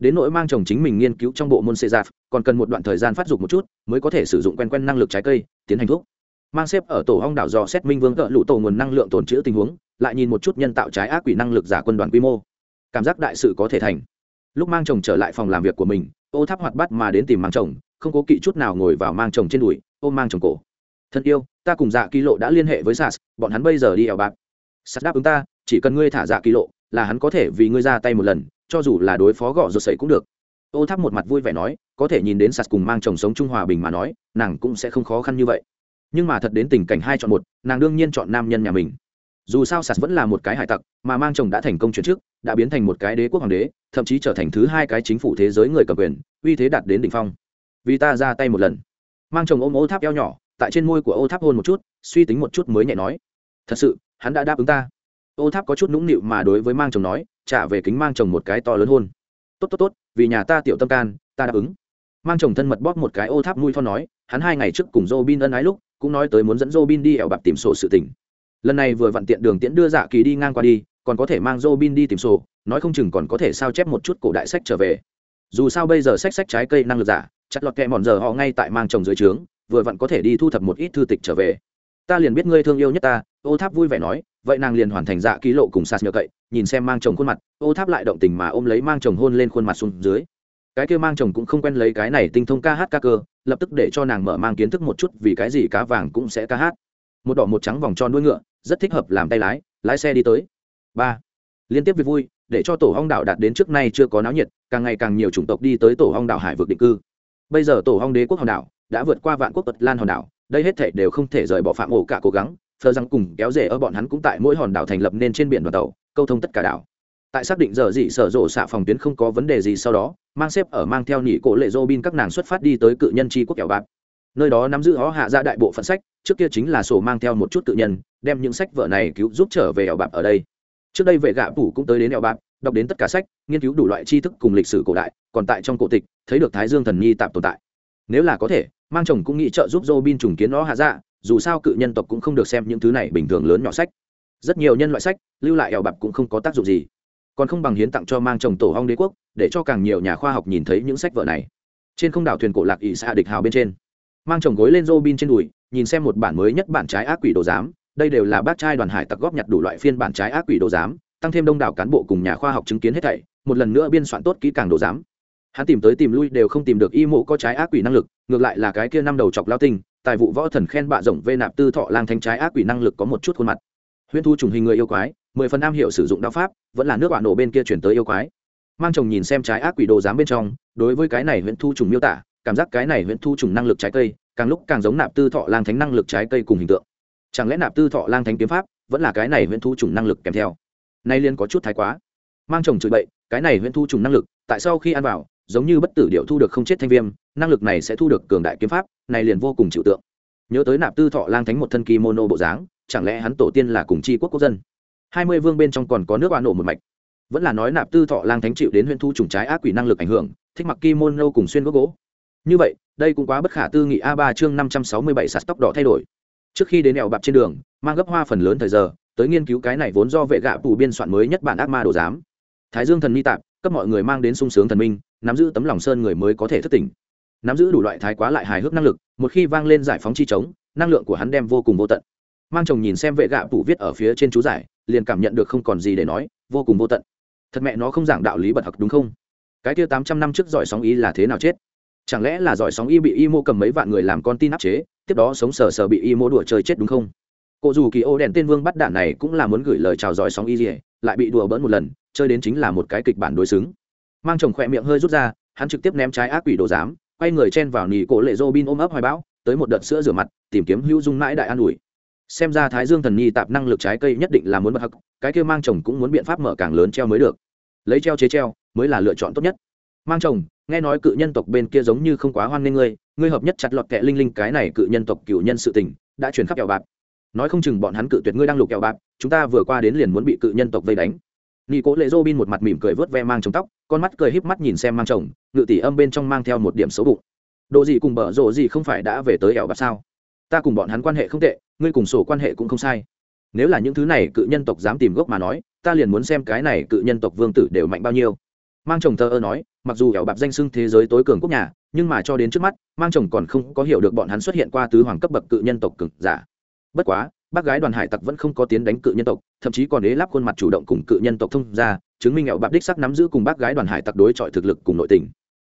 đến nỗi mang chồng chính mình nghiên cứu trong bộ môn xê giạp còn cần một đoạn thời gian phát dục một chút mới có thể sử dụng quen quen năng lực trái cây, tiến hành thuốc. Mang xếp ở tổ hong đảo do xét minh vương cỡ lũ tổ nguồn năng lượng tồn trữ tình huống, lại nhìn một chút nhân tạo trái ác quỷ năng lực giả quân đoàn quy mô. Cảm giác đại sự có thể thành. Lúc mang chồng trở lại phòng làm việc của mình ô tháp hoạt bắt mà đến tìm mang chồng, không cố kỵ chút nào ngồi vào mang chồng trên đùi, ôm mang chồng cổ. Thân yêu, ta cùng dạ ký lộ đã liên hệ với sas bọn hắn bây giờ đi ẻo bạc sas đáp ứng ta, chỉ cần ngươi thả dạ ký lộ là hắn có thể vì ngươi ra tay một lần cho dù là đối phó gõ rột sẩy cũng được. Ô tháp một mặt vui vẻ nói có thể nhìn đến sạt cùng mang chồng sống trung hòa bình mà nói nàng cũng sẽ không khó khăn như vậy. Nhưng mà thật đến tình cảnh hai chọn một nàng đương nhiên chọn nam nhân nhà mình. Dù sao sạt vẫn là một cái hải tặc mà mang chồng đã thành công chuyển trước, đã biến thành một cái đế quốc hoàng đế thậm chí trở thành thứ hai cái chính phủ thế giới người cầm quyền uy thế đạt đến đỉnh phong. Vì ta ra tay một lần. Mang chồng ôm ô tháp eo nhỏ tại trên môi của ô tháp hôn một chút suy tính một chút mới nhẹ nói. Thật sự hắn đã đáp ứng ta. Ô tháp có chút nũng nịu mà đối với mang chồng nói trả về kính mang chồng một cái to lớn hôn. Tốt tốt tốt, vì nhà ta tiểu tâm can, ta đáp ứng. Mang chồng thân mật bóp một cái ô tháp mùi thon nói, hắn hai ngày trước cùng Robin ân ái lúc, cũng nói tới muốn dẫn Robin đi ẻo bạc tìm sổ sự tình. Lần này vừa vặn tiện đường tiễn đưa dạ kỳ đi ngang qua đi, còn có thể mang Robin đi tìm sổ, nói không chừng còn có thể sao chép một chút cổ đại sách trở về. Dù sao bây giờ sách sách trái cây năng lực giả chặt lọt kẹ mòn giờ họ ngay tại mang chồng dưới trướng, vừa vặn có thể đi thu thập một ít thư tịch trở về ta liền biết ngươi thương yêu nhất ta, ô tháp vui vẻ nói, vậy nàng liền hoàn thành dạ ký lộ cùng sạt nhờ cậy, nhìn xem mang chồng khuôn mặt, ô tháp lại động tình mà ôm lấy mang chồng hôn lên khuôn mặt xuống dưới. Cái kia mang chồng cũng không quen lấy cái này tinh thông ca hát ca cơ, lập tức để cho nàng mở mang kiến thức một chút vì cái gì cá vàng cũng sẽ ca hát. Một đỏ một trắng vòng tròn đuôi ngựa, rất thích hợp làm tay lái lái xe đi tới. Ba. Liên tiếp việc vui, để cho tổ hong đảo đạt đến trước nay chưa có náo nhiệt, càng ngày càng nhiều chủng tộc đi tới tổ hong đảo hải vực định cư. Bây giờ tổ hong đế quốc hòn đảo đã vượt qua vạn quốc tật lan hòn đảo đây hết thể đều không thể rời bỏ phạm ổ cả cố gắng thờ rằng cùng kéo rể ở bọn hắn cũng tại mỗi hòn đảo thành lập nên trên biển đoàn tàu, câu thông tất cả đảo. Tại xác định giờ dị sở rộ xạ phòng tuyến không có vấn đề gì sau đó, mang xếp ở mang theo nỉ cổ lệ dô bin các nàng xuất phát đi tới cự nhân tri quốc kẹo bạc. Nơi đó nắm giữ họ hạ ra đại bộ phận sách, trước kia chính là sổ mang theo một chút tự nhân, đem những sách vở này cứu giúp trở về ẻo bạc ở đây. Trước đây vệ gạ phủ cũng tới đến ẻo bạc, đọc đến tất cả sách, nghiên cứu đủ loại tri thức cùng lịch sử cổ đại, còn tại trong cổ tịch, thấy được thái dương thần nhi tạp tồn tại. Nếu là có thể mang chồng cũng nghĩ trợ giúp robin trùng kiến nó hạ dạ dù sao cự nhân tộc cũng không được xem những thứ này bình thường lớn nhỏ sách. Rất nhiều nhân loại sách, lưu lại ẻo bạc cũng không có tác dụng gì. Còn không bằng hiến tặng cho mang chồng tổ hong đế quốc, để cho càng nhiều nhà khoa học nhìn thấy những sách vở này. Trên không đảo thuyền cổ lạc ỵ xạ địch hào bên trên. Mang chồng gối lên robin trên đùi, nhìn xem một bản mới nhất bản trái ác quỷ đồ giám, đây đều là bác trai đoàn hải tặc góp nhặt đủ loại phiên bản trái ác quỷ đồ giám, tăng thêm đông đảo cán bộ cùng nhà khoa học chứng kiến hết thảy, một lần nữa biên soạn tốt kỹ càng đồ giám hắn tìm tới tìm lui đều không tìm được y mộ có trái ác quỷ năng lực, ngược lại là cái kia năm đầu chọc lao tinh, tài vụ võ thần khen bạ rộng vê nạp tư thọ lang thanh trái ác quỷ năng lực có một chút khuôn mặt. Huyễn thu trùng hình người yêu quái, mười phần am hiểu sử dụng đao pháp, vẫn là nước bạn nổ bên kia chuyển tới yêu quái. Mang chồng nhìn xem trái ác quỷ đồ giám bên trong, đối với cái này huyễn thu trùng miêu tả, cảm giác cái này huyễn thu trùng năng lực trái cây, càng lúc càng giống nạp tư thọ lang thánh năng lực trái cây cùng hình tượng. Chẳng lẽ nạp tư thọ lang thánh kiếm pháp, vẫn là cái này huyễn thu trùng năng lực kèm theo? Nay liên có chút thái quá. Mang chồng chửi bậy, cái này huyễn thu trùng năng lực, tại sao khi ăn vào giống như bất tử điệu thu được không chết thanh viêm, năng lực này sẽ thu được cường đại kiếm pháp, này liền vô cùng chịu tượng. Nhớ tới nạp tư thọ lang thánh một thân kimono bộ dáng, chẳng lẽ hắn tổ tiên là cùng tri quốc quốc dân? Hai mươi vương bên trong còn có nước oan nổ một mạch. Vẫn là nói nạp tư thọ lang thánh chịu đến huyện thu trùng trái ác quỷ năng lực ảnh hưởng, thích mặc kimono cùng xuyên gốc gỗ. Như vậy, đây cũng quá bất khả tư nghị a ba chương năm trăm sáu mươi bảy sạt tóc đỏ thay đổi. Trước khi đến đèo bạp trên đường, mang gấp hoa phần lớn thời giờ, tới nghiên cứu cái này vốn do vệ gạ tù biên soạn mới nhất bản ác ma đồ giám. Thái dương thần mi tạp cấp mọi người mang đến sung sướng thần minh, nắm giữ tấm lòng sơn người mới có thể thất tỉnh. Nắm giữ đủ loại thái quá lại hài hước năng lực, một khi vang lên giải phóng chi trống, năng lượng của hắn đem vô cùng vô tận. Mang chồng nhìn xem vệ gạ tủ viết ở phía trên chú giải, liền cảm nhận được không còn gì để nói, vô cùng vô tận. Thật mẹ nó không giảng đạo lý bật học đúng không? Cái kia tám trăm năm trước giỏi sóng y là thế nào chết? Chẳng lẽ là giỏi sóng y bị y mô cầm mấy vạn người làm con tin áp chế, tiếp đó sống sờ sờ bị y mô đùa chơi chết đúng không? Cụ dù kỳ ô đèn tên vương bắt đạn này cũng là muốn gửi lời chào giỏi sóng y gì, lại bị đùa bỡn một lần chơi đến chính là một cái kịch bản đối xứng. Mang chồng khỏe miệng hơi rút ra, hắn trực tiếp ném trái ác quỷ đồ giám, quay người chen vào nỉ cổ lệ dô bin ôm ấp hoài bão, tới một đợt sữa rửa mặt, tìm kiếm hữu dung mãi đại an ủi. Xem ra thái dương thần nhi tạp năng lực trái cây nhất định là muốn bật hắc cái kia mang chồng cũng muốn biện pháp mở càng lớn treo mới được. Lấy treo chế treo, mới là lựa chọn tốt nhất. Mang chồng, nghe nói cự nhân tộc bên kia giống như không quá hoan nghênh ngươi ngươi hợp nhất chặt lọt kẹ linh linh cái này cự nhân tộc cựu nhân sự tình, đã chuyển khắp kẹo bạc. Nói không chừng bọn hắn cự tuyệt ngươi đang lục kẹo bạc, chúng ta vừa qua đến liền muốn bị cự nhân tộc vây đánh nghi cố lệ dô bin một mặt mỉm cười vớt ve mang trồng tóc, con mắt cười híp mắt nhìn xem mang chồng, ngự tỷ âm bên trong mang theo một điểm xấu bụng. Đồ gì cùng bở rộ gì không phải đã về tới ẻo bạc sao? Ta cùng bọn hắn quan hệ không tệ, ngươi cùng sổ quan hệ cũng không sai. Nếu là những thứ này cự nhân tộc dám tìm gốc mà nói, ta liền muốn xem cái này cự nhân tộc vương tử đều mạnh bao nhiêu. Mang chồng thơ ơ nói, mặc dù ẻo bạc danh xưng thế giới tối cường quốc nhà, nhưng mà cho đến trước mắt, mang chồng còn không có hiểu được bọn hắn xuất hiện qua tứ hoàng cấp bậc cự nhân tộc cực giả. Bất quá bác gái đoàn hải tặc vẫn không có tiến đánh cự nhân tộc, thậm chí còn ế lắp khuôn mặt chủ động cùng cự nhân tộc thông ra chứng minh ẹo bạp đích sắc nắm giữ cùng bác gái đoàn hải tặc đối chọi thực lực cùng nội tình.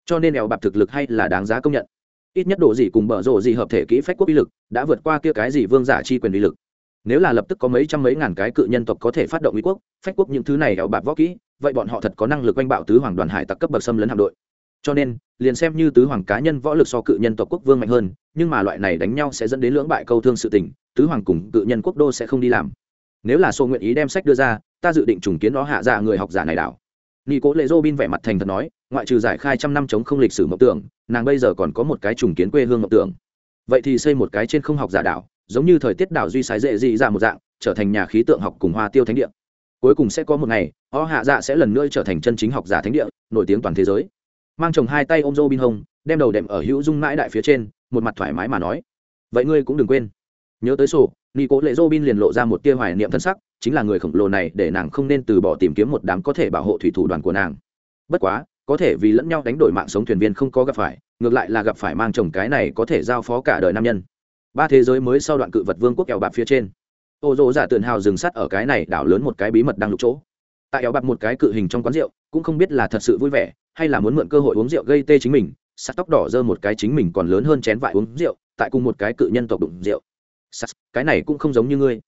Cho nên ẹo bạp thực lực hay là đáng giá công nhận. Ít nhất độ gì cùng bở rộ gì hợp thể kỹ phách quốc uy lực, đã vượt qua kia cái gì vương giả chi quyền uy lực. Nếu là lập tức có mấy trăm mấy ngàn cái cự nhân tộc có thể phát động uy quốc, phách quốc những thứ này ẹo bạp võ kỹ, vậy bọn họ thật có năng lực oanh bạo tứ hoàng đoàn hải tặc cấp bậc xâm lấn hạm đội cho nên, liền xem như tứ hoàng cá nhân võ lực so cự nhân tộc quốc vương mạnh hơn, nhưng mà loại này đánh nhau sẽ dẫn đến lưỡng bại câu thương sự tình, tứ hoàng cùng cự nhân quốc đô sẽ không đi làm. Nếu là sô nguyện ý đem sách đưa ra, ta dự định trùng kiến nó hạ ra người học giả này đảo. Nghi cố lệ dô bin vẻ mặt thành thật nói, ngoại trừ giải khai trăm năm chống không lịch sử mộng tưởng, nàng bây giờ còn có một cái trùng kiến quê hương mộng tưởng. Vậy thì xây một cái trên không học giả đảo, giống như thời tiết đảo duy sái dễ dị ra một dạng, trở thành nhà khí tượng học cùng hoa tiêu thánh địa. Cuối cùng sẽ có một ngày, o hạ dạ sẽ lần nữa trở thành chân chính học giả thánh địa, nổi tiếng toàn thế giới mang chồng hai tay ôm dô bin hông đem đầu đệm ở hữu dung mãi đại phía trên, một mặt thoải mái mà nói. Vậy ngươi cũng đừng quên. Nhớ tới sổ nghi cố lệ dô bin liền lộ ra một tia hoài niệm thân sắc, chính là người khổng lồ này để nàng không nên từ bỏ tìm kiếm một đám có thể bảo hộ thủy thủ đoàn của nàng. Bất quá, có thể vì lẫn nhau đánh đổi mạng sống thuyền viên không có gặp phải, ngược lại là gặp phải mang chồng cái này có thể giao phó cả đời nam nhân. Ba thế giới mới sau đoạn cự vật vương quốc kẹo bạc phía trên. Ô dỗ giả tự hào dừng sắt ở cái này đảo lớn một cái bí mật đang lục chỗ. Tại eo bạc một cái cự hình trong quán rượu cũng không biết là thật sự vui vẻ, hay là muốn mượn cơ hội uống rượu gây tê chính mình, sắt tóc đỏ dơ một cái chính mình còn lớn hơn chén vải uống rượu, tại cùng một cái cự nhân tộc đụng rượu. Sắt, cái này cũng không giống như ngươi.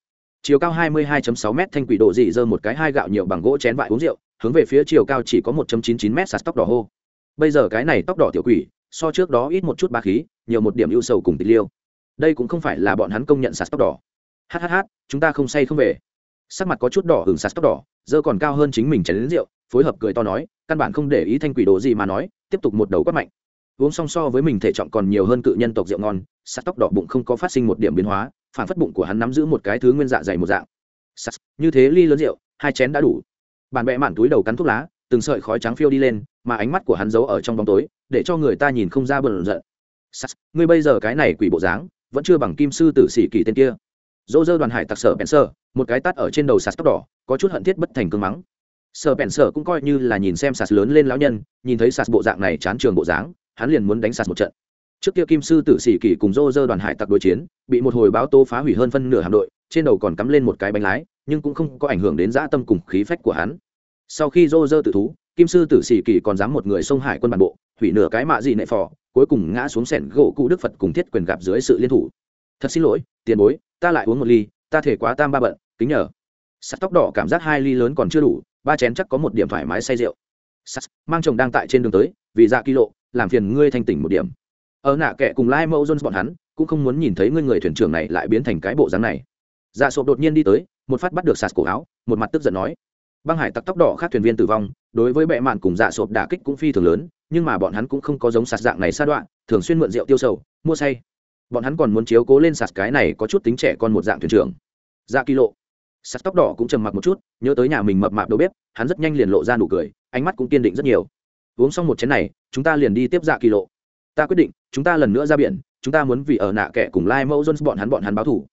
Chiều cao 22.6 m thanh quỷ độ dị dơ một cái hai gạo nhiều bằng gỗ chén vải uống rượu, hướng về phía chiều cao chỉ có 1.99 m sắt tóc đỏ hô. Bây giờ cái này tóc đỏ tiểu quỷ, so trước đó ít một chút ba khí, nhiều một điểm ưu sầu cùng tịch liêu. Đây cũng không phải là bọn hắn công nhận sạt tóc đỏ. Hhh chúng ta không say không về. Sắc mặt có chút đỏ hưởng sạt tóc đỏ, dơ còn cao hơn chính mình chén đến rượu phối hợp cười to nói, căn bản không để ý thanh quỷ đồ gì mà nói, tiếp tục một đầu quát mạnh. Uống song so với mình thể trọng còn nhiều hơn cự nhân tộc rượu ngon, sắt tóc đỏ bụng không có phát sinh một điểm biến hóa, phản phất bụng của hắn nắm giữ một cái thứ nguyên dạ dày một dạng. Sắt, như thế ly lớn rượu, hai chén đã đủ. Bàn bẹ mạn túi đầu cắn thuốc lá, từng sợi khói trắng phiêu đi lên, mà ánh mắt của hắn giấu ở trong bóng tối, để cho người ta nhìn không ra bờn giận. Sắt, ngươi bây giờ cái này quỷ bộ dáng, vẫn chưa bằng kim sư tử sĩ kỳ tên kia. Dỗ dơ đoàn hải tặc sở bèn sơ, một cái tắt ở trên đầu sạt tóc đỏ, có chút hận thiết bất thành cương mắng sở bèn sở cũng coi như là nhìn xem sạt lớn lên lão nhân, nhìn thấy sạt bộ dạng này chán trường bộ dáng, hắn liền muốn đánh sạt một trận. Trước kia kim sư tử sĩ kỳ cùng dô dơ đoàn hải tặc đối chiến, bị một hồi báo tố phá hủy hơn phân nửa hạm đội, trên đầu còn cắm lên một cái bánh lái, nhưng cũng không có ảnh hưởng đến dã tâm cùng khí phách của hắn. Sau khi dô dơ tự thú, kim sư tử sĩ kỳ còn dám một người sông hải quân bản bộ, hủy nửa cái mạ gì nệ phò, cuối cùng ngã xuống sẻn gỗ cụ đức phật cùng thiết quyền gặp dưới sự liên thủ. Thật xin lỗi, tiền bối, ta lại uống một ly, ta thể quá tam ba bận, kính nhờ. Sắt tóc đỏ cảm giác hai ly lớn còn chưa đủ ba chén chắc có một điểm thoải mái say rượu. Sas mang chồng đang tại trên đường tới, vì dạ kilo làm phiền ngươi thanh tỉnh một điểm. Ở nạ kệ cùng lai mẫu jones bọn hắn, cũng không muốn nhìn thấy ngươi người thuyền trưởng này lại biến thành cái bộ dáng này. Dạ sộp đột nhiên đi tới, một phát bắt được sạt cổ áo, một mặt tức giận nói. Băng hải tặc tóc đỏ khác thuyền viên tử vong, đối với bệ mạn cùng dạ sộp đả kích cũng phi thường lớn, nhưng mà bọn hắn cũng không có giống sạt dạng này sa đoạn, thường xuyên mượn rượu tiêu sầu, mua say. Bọn hắn còn muốn chiếu cố lên sạt cái này có chút tính trẻ con một dạng thuyền trưởng. Dạ kỳ lộ sắt tóc đỏ cũng trầm mặc một chút nhớ tới nhà mình mập mạp đầu bếp hắn rất nhanh liền lộ ra nụ cười ánh mắt cũng kiên định rất nhiều. Uống xong một chén này chúng ta liền đi tiếp dạ kỳ lộ. Ta quyết định chúng ta lần nữa ra biển chúng ta muốn vì ở nạ kẻ cùng lai mẫu jones bọn hắn bọn hắn báo thủ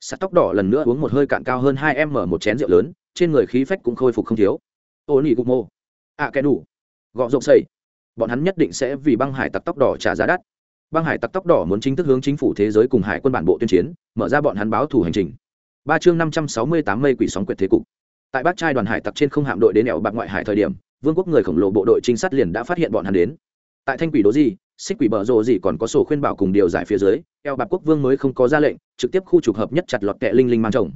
sắt tóc đỏ lần nữa uống một hơi cạn cao hơn hai em mở một chén rượu lớn trên người khí phách cũng khôi phục không thiếu. Ô nỉ cục mô. Ạ à, kẻ đủ. Gọ rộng xây bọn hắn nhất định sẽ vì băng hải tặc tóc đỏ trả giá đắt. Băng hải tặc tóc đỏ muốn chính thức hướng chính phủ thế giới cùng hải quân bản bộ tuyên chiến mở ra bọn hắn báo thủ hành trình ba chương năm trăm sáu mươi tám mây quỷ sóng quyệt thế cục. Tại bát trai đoàn hải tặc trên không hạm đội đến đèo bạc ngoại hải thời điểm, vương quốc người khổng lồ bộ đội trinh sát liền đã phát hiện bọn hắn đến. Tại thanh quỷ đố gì xích quỷ bờ rộ gì còn có sổ khuyên bảo cùng điều giải phía dưới eo bạc quốc vương mới không có ra lệnh, trực tiếp khu trục hợp nhất chặt lọt kẹ linh linh mang chồng.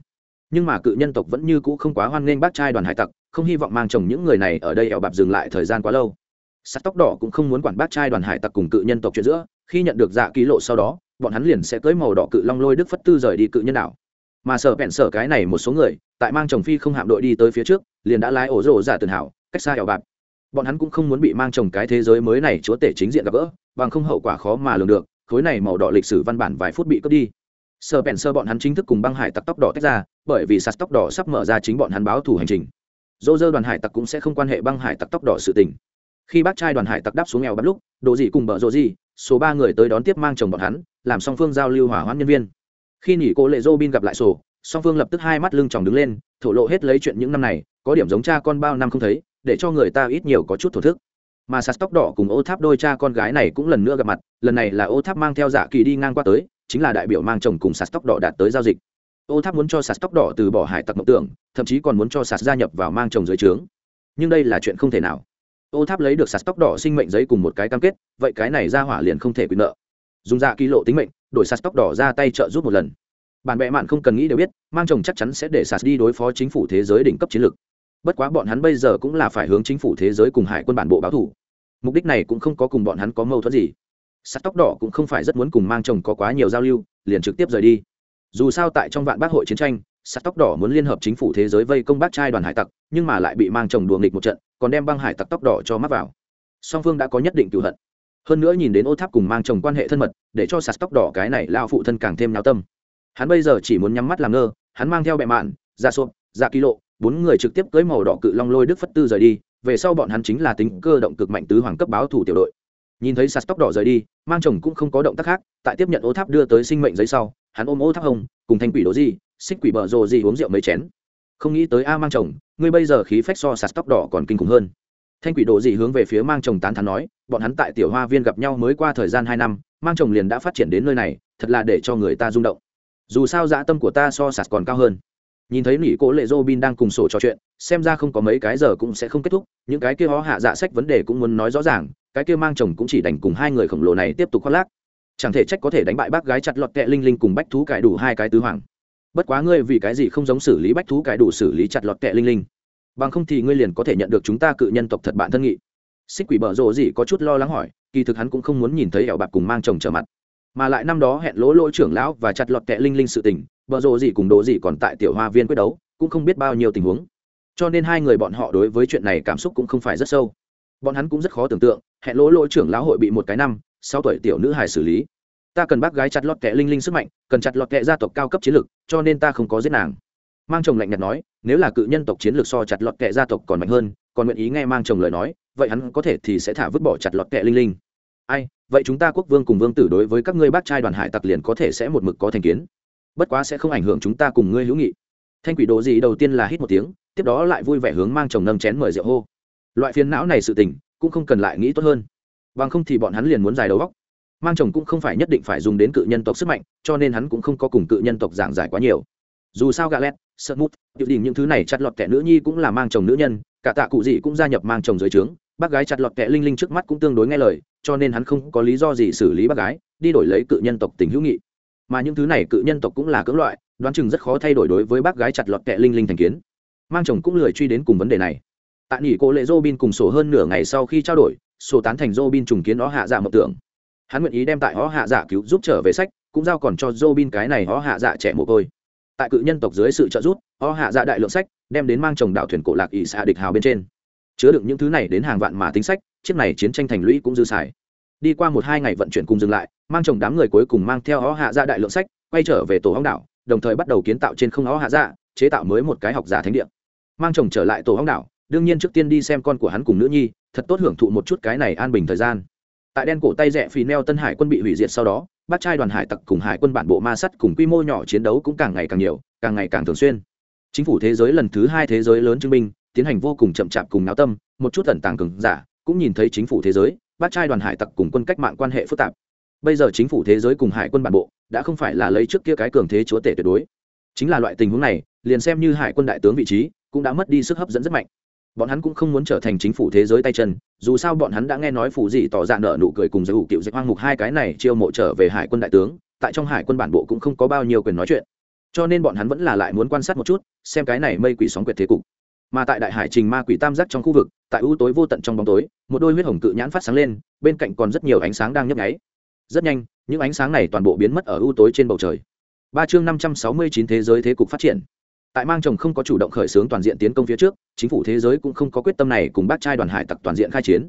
Nhưng mà cự nhân tộc vẫn như cũ không quá hoan nghênh bác trai đoàn hải tặc, không hy vọng mang chồng những người này ở đây eo bạc dừng lại thời gian quá lâu. Sắt tóc đỏ cũng không muốn quản bác trai đoàn hải tặc cùng cự nhân tộc chuyện giữa, khi nhận được dạ ký lộ sau đó, bọn hắn liền sẽ cưới màu đỏ cự long lôi đức phất tư rời đi cự nhân đảo mà sở bẹn sở cái này một số người, tại mang chồng phi không hạm đội đi tới phía trước, liền đã lái ổ rổ giả tần hảo, cách xa eo bạc. Bọn hắn cũng không muốn bị mang chồng cái thế giới mới này chúa tể chính diện gặp gỡ, bằng không hậu quả khó mà lường được, khối này màu đỏ lịch sử văn bản vài phút bị cướp đi. Sở bẹn sơ bọn hắn chính thức cùng băng hải tặc tóc đỏ tách ra, bởi vì sạt tóc đỏ sắp mở ra chính bọn hắn báo thủ hành trình. Dỗ dơ đoàn hải tặc cũng sẽ không quan hệ băng hải tặc tóc đỏ sự tình. Khi bác trai đoàn hải tặc đáp xuống nghèo bắt lúc đồ dị cùng bờ rộ dị số ba người tới đón tiếp mang chồng bọn hắn, làm song phương giao lưu hỏa hoãn nhân viên khi nghỉ cô lệ dô bin gặp lại sổ, song phương lập tức hai mắt lưng chòng đứng lên, thổ lộ hết lấy chuyện những năm này, có điểm giống cha con bao năm không thấy, để cho người ta ít nhiều có chút thổ thức. Mà sạt tóc đỏ cùng ô tháp đôi cha con gái này cũng lần nữa gặp mặt, lần này là ô tháp mang theo dạ kỳ đi ngang qua tới, chính là đại biểu mang chồng cùng sạt tóc đỏ đạt tới giao dịch. Ô tháp muốn cho sạt tóc đỏ từ bỏ hải tặc mộng tưởng, thậm chí còn muốn cho sạt gia nhập vào mang chồng dưới trướng. Nhưng đây là chuyện không thể nào. Ô tháp lấy được sạt tóc đỏ sinh mệnh giấy cùng một cái cam kết, vậy cái này ra hỏa liền không thể quyền nợ dùng dạ kỳ lộ tính mệnh, đổi sạt tóc đỏ ra tay trợ giúp một lần. Bản bệ mạn không cần nghĩ đều biết, mang chồng chắc chắn sẽ để sạt đi đối phó chính phủ thế giới đỉnh cấp chiến lược. Bất quá bọn hắn bây giờ cũng là phải hướng chính phủ thế giới cùng hải quân bản bộ báo thủ. Mục đích này cũng không có cùng bọn hắn có mâu thuẫn gì. Sắt tóc đỏ cũng không phải rất muốn cùng mang chồng có quá nhiều giao lưu, liền trực tiếp rời đi. Dù sao tại trong vạn bác hội chiến tranh sắt tóc đỏ muốn liên hợp chính phủ thế giới vây công bác trai đoàn hải tặc, nhưng mà lại bị mang chồng đùa nghịch một trận, còn đem băng hải tặc tóc đỏ cho mắc vào. Song phương đã có nhất định cựu hận hơn nữa nhìn đến ô tháp cùng mang chồng quan hệ thân mật, để cho sạt tóc đỏ cái này lao phụ thân càng thêm náo tâm. Hắn bây giờ chỉ muốn nhắm mắt làm ngơ, hắn mang theo bệ mạn ra xộp ra ký lộ, bốn người trực tiếp cưới màu đỏ cự long lôi đức phất tư rời đi, về sau bọn hắn chính là tính cơ động cực mạnh tứ hoàng cấp báo thủ tiểu đội. Nhìn thấy sạt tóc đỏ rời đi, mang chồng cũng không có động tác khác, tại tiếp nhận ô tháp đưa tới sinh mệnh giấy sau, hắn ôm ô tháp hồng, cùng thanh quỷ đố gì xích quỷ bờ rồ gì uống rượu mấy chén. Không nghĩ tới a mang chồng, ngươi bây giờ khí phách so sạt tóc đỏ còn kinh khủng hơn thanh quỷ đồ dị hướng về phía mang chồng tán thán nói, bọn hắn tại tiểu hoa viên gặp nhau mới qua thời gian hai năm, mang chồng liền đã phát triển đến nơi này, thật là để cho người ta rung động. Dù sao dã tâm của ta so sạt còn cao hơn. Nhìn thấy nỉ cố lệ dô bin đang cùng sổ trò chuyện, xem ra không có mấy cái giờ cũng sẽ không kết thúc, những cái kia hó hạ dạ sách vấn đề cũng muốn nói rõ ràng, cái kia mang chồng cũng chỉ đành cùng hai người khổng lồ này tiếp tục khoác lác. Chẳng thể trách có thể đánh bại bác gái chặt lọt kẹ linh linh cùng bách thú cải đủ hai cái tứ hoàng. Bất quá ngươi vì cái gì không giống xử lý bách thú cải đủ xử lý chặt lọt kẹ linh linh? Bằng không thì ngươi liền có thể nhận được chúng ta cự nhân tộc thật bạn thân nghị. Xích quỷ bở rộ gì có chút lo lắng hỏi, kỳ thực hắn cũng không muốn nhìn thấy ẻo bạc cùng mang chồng trở mặt. Mà lại năm đó hẹn lỗ lỗ trưởng lão và chặt lọt kẹ linh linh sự tình bở rộ gì cùng đồ gì còn tại tiểu hoa viên quyết đấu, cũng không biết bao nhiêu tình huống. Cho nên hai người bọn họ đối với chuyện này cảm xúc cũng không phải rất sâu. Bọn hắn cũng rất khó tưởng tượng, hẹn lỗ lỗ trưởng lão hội bị một cái năm sau tuổi tiểu nữ hài xử lý. Ta cần bác gái chặt lọt kẹ linh linh sức mạnh, cần chặt lọt kẹ gia tộc cao cấp chiến lược cho nên ta không có giết nàng mang chồng lạnh nhạt nói, nếu là cự nhân tộc chiến lược so chặt lọt kẹ gia tộc còn mạnh hơn, còn nguyện ý nghe mang chồng lời nói, vậy hắn có thể thì sẽ thả vứt bỏ chặt lọt kẹ linh linh. Ai, vậy chúng ta quốc vương cùng vương tử đối với các ngươi bác trai đoàn hải tặc liền có thể sẽ một mực có thành kiến. Bất quá sẽ không ảnh hưởng chúng ta cùng ngươi hữu nghị. Thanh quỷ đồ gì đầu tiên là hít một tiếng, tiếp đó lại vui vẻ hướng mang chồng nâng chén mời rượu hô. Loại phiền não này sự tình, cũng không cần lại nghĩ tốt hơn. Bằng không thì bọn hắn liền muốn dài đầu góc mang chồng cũng không phải nhất định phải dùng đến cự nhân tộc sức mạnh, cho nên hắn cũng không có cùng cự nhân tộc giảng giải quá nhiều dù sao gà lét, sợ mút, tiểu đình những thứ này chặt lọt kẻ nữ nhi cũng là mang chồng nữ nhân, cả tạ cụ gì cũng gia nhập mang chồng dưới trướng. Bác gái chặt lọt kẻ linh linh trước mắt cũng tương đối nghe lời, cho nên hắn không có lý do gì xử lý bác gái, đi đổi lấy cự nhân tộc tình hữu nghị. Mà những thứ này cự nhân tộc cũng là cưỡng loại, đoán chừng rất khó thay đổi đối với bác gái chặt lọt kẹ linh linh thành kiến. Mang chồng cũng lười truy đến cùng vấn đề này. Tại nghỉ cô lệ dô bin cùng sổ hơn nửa ngày sau khi trao đổi, sổ tán thành dô bin trùng kiến ó hạ dạ mộng tưởng. Hắn nguyện ý đem tại ó hạ dạ cứu giúp trở về sách, cũng giao còn cho dô bin cái này ó hạ dạ trẻ mồ côi tại cự nhân tộc dưới sự trợ giúp ó hạ dạ đại lượng sách, đem đến mang chồng đảo thuyền cổ lạc ỵ xạ địch hào bên trên. Chứa đựng những thứ này đến hàng vạn mà tính sách, chiếc này chiến tranh thành lũy cũng dư xài. Đi qua một hai ngày vận chuyển cùng dừng lại, mang chồng đám người cuối cùng mang theo ó hạ dạ đại lượng sách, quay trở về tổ hóng đảo, đồng thời bắt đầu kiến tạo trên không ó hạ dạ chế tạo mới một cái học giả thánh địa. Mang chồng trở lại tổ hóng đảo, đương nhiên trước tiên đi xem con của hắn cùng nữ nhi, thật tốt hưởng thụ một chút cái này an bình thời gian. Tại đen cổ tay rẽ phì neo tân hải quân bị hủy diệt sau đó bác trai đoàn hải tặc cùng hải quân bản bộ ma sắt cùng quy mô nhỏ chiến đấu cũng càng ngày càng nhiều, càng ngày càng thường xuyên. Chính phủ thế giới lần thứ hai thế giới lớn chứng minh, tiến hành vô cùng chậm chạp cùng náo tâm, một chút tẩn tàng cường giả, cũng nhìn thấy chính phủ thế giới, bác trai đoàn hải tặc cùng quân cách mạng quan hệ phức tạp. Bây giờ chính phủ thế giới cùng hải quân bản bộ đã không phải là lấy trước kia cái cường thế chúa tể tuyệt đối. Chính là loại tình huống này, liền xem như hải quân đại tướng vị trí, cũng đã mất đi sức hấp dẫn rất mạnh bọn hắn cũng không muốn trở thành chính phủ thế giới tay chân, dù sao bọn hắn đã nghe nói phủ gì tỏ dạ ra nợ nụ cười cùng giới hữu cựu dịch hoang mục hai cái này chiêu mộ trở về hải quân đại tướng, tại trong hải quân bản bộ cũng không có bao nhiêu quyền nói chuyện. Cho nên bọn hắn vẫn là lại muốn quan sát một chút, xem cái này mây quỷ sóng quyệt thế cục. Mà tại đại hải trình ma quỷ tam giác trong khu vực, tại ưu tối vô tận trong bóng tối, một đôi huyết hồng cự nhãn phát sáng lên, bên cạnh còn rất nhiều ánh sáng đang nhấp nháy. Rất nhanh, những ánh sáng này toàn bộ biến mất ở ưu tối trên bầu trời. Ba chương năm trăm sáu mươi chín thế giới thế cục phát triển tại mang chồng không có chủ động khởi xướng toàn diện tiến công phía trước, chính phủ thế giới cũng không có quyết tâm này cùng bác trai đoàn hải tặc toàn diện khai chiến.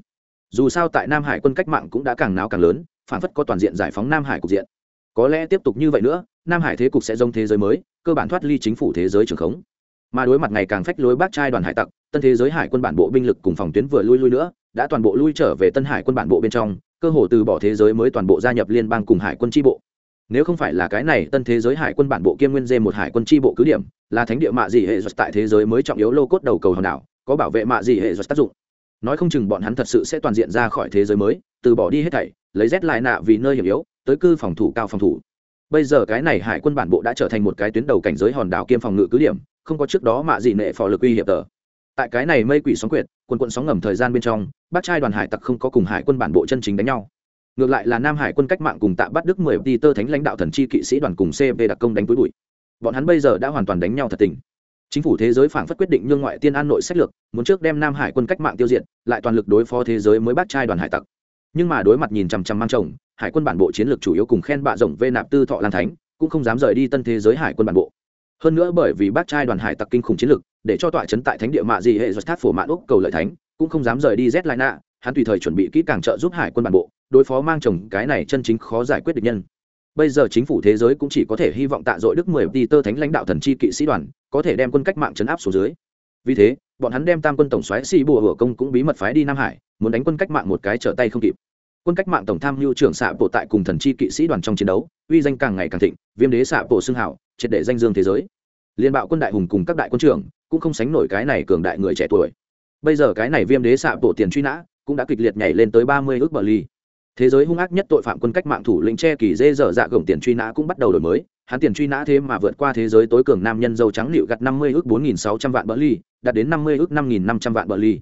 Dù sao tại nam hải quân cách mạng cũng đã càng náo càng lớn, phản phất có toàn diện giải phóng nam hải cục diện. Có lẽ tiếp tục như vậy nữa, nam hải thế cục sẽ dông thế giới mới, cơ bản thoát ly chính phủ thế giới trường khống. Mà đối mặt ngày càng phách lối bác trai đoàn hải tặc, tân thế giới hải quân bản bộ binh lực cùng phòng tuyến vừa lui lui nữa, đã toàn bộ lui trở về tân hải quân bản bộ bên trong, cơ hồ từ bỏ thế giới mới toàn bộ gia nhập liên bang cùng hải quân tri bộ nếu không phải là cái này, tân thế giới hải quân bản bộ kiêm nguyên dê một hải quân tri bộ cứ điểm, là thánh địa mạ dị hệ giật tại thế giới mới trọng yếu lô cốt đầu cầu hòn đảo, có bảo vệ mạ dị hệ giật tác dụng. Nói không chừng bọn hắn thật sự sẽ toàn diện ra khỏi thế giới mới, từ bỏ đi hết thảy, lấy rét lại nạ vì nơi hiểm yếu, tới cư phòng thủ cao phòng thủ. Bây giờ cái này hải quân bản bộ đã trở thành một cái tuyến đầu cảnh giới hòn đảo kiêm phòng ngự cứ điểm, không có trước đó mạ dị nệ phò lực uy hiểm tờ. Tại cái này mây quỷ sóng quyệt quân quận sóng ngầm thời gian bên trong, bác trai đoàn hải tặc không có cùng hải quân bản bộ chân chính đánh nhau ngược lại là nam hải quân cách mạng cùng tạ bắt đức mười đi tơ thánh lãnh đạo thần chi kỵ sĩ đoàn cùng cv đặc công đánh túi bụi. Bọn hắn bây giờ đã hoàn toàn đánh nhau thật tình. Chính phủ thế giới phảng phất quyết định nhương ngoại tiên an nội sách lược, muốn trước đem nam hải quân cách mạng tiêu diệt, lại toàn lực đối phó thế giới mới bắt trai đoàn hải tặc. Nhưng mà đối mặt nhìn chằm chằm mang chồng, hải quân bản bộ chiến lược chủ yếu cùng khen bạ rộng vê nạp tư thọ lan thánh, cũng không dám rời đi tân thế giới hải quân bản bộ. Hơn nữa bởi vì bác trai đoàn hải tặc kinh khủng chiến lược, để cho tọa chấn tại thánh địa mạ dị hệ giật tháp phổ mạn úc cầu lợi thánh, cũng không dám rời đi z lại nạ hắn tùy thời chuẩn bị kỹ càng trợ giúp hải quân bản bộ đối phó mang chồng cái này chân chính khó giải quyết được nhân. Bây giờ chính phủ thế giới cũng chỉ có thể hy vọng tạ dội đức mười đi tơ thánh lãnh đạo thần chi kỵ sĩ đoàn có thể đem quân cách mạng chấn áp xuống dưới. Vì thế, bọn hắn đem tam quân tổng xoáy xì bùa hửa công cũng bí mật phái đi nam hải, muốn đánh quân cách mạng một cái trở tay không kịp. Quân cách mạng tổng tham mưu trưởng xạ bộ tại cùng thần chi kỵ sĩ đoàn trong chiến đấu, uy danh càng ngày càng thịnh, viêm đế xạ bộ xưng hảo, triệt để danh dương thế giới. Liên bạo quân đại hùng cùng các đại quân trưởng cũng không sánh nổi cái này cường đại người trẻ tuổi. Bây giờ cái này viêm đế xạ bộ tiền truy nã cũng đã kịch liệt nhảy lên tới ba mươi ước bờ ly thế giới hung ác nhất tội phạm quân cách mạng thủ lĩnh che kỳ dê dở dạ gồng tiền truy nã cũng bắt đầu đổi mới. Hắn tiền truy nã thế mà vượt qua thế giới tối cường nam nhân dâu trắng liệu gặt năm mươi ước bốn nghìn sáu trăm vạn bờ ly đạt đến năm mươi ước năm nghìn năm trăm vạn bờ ly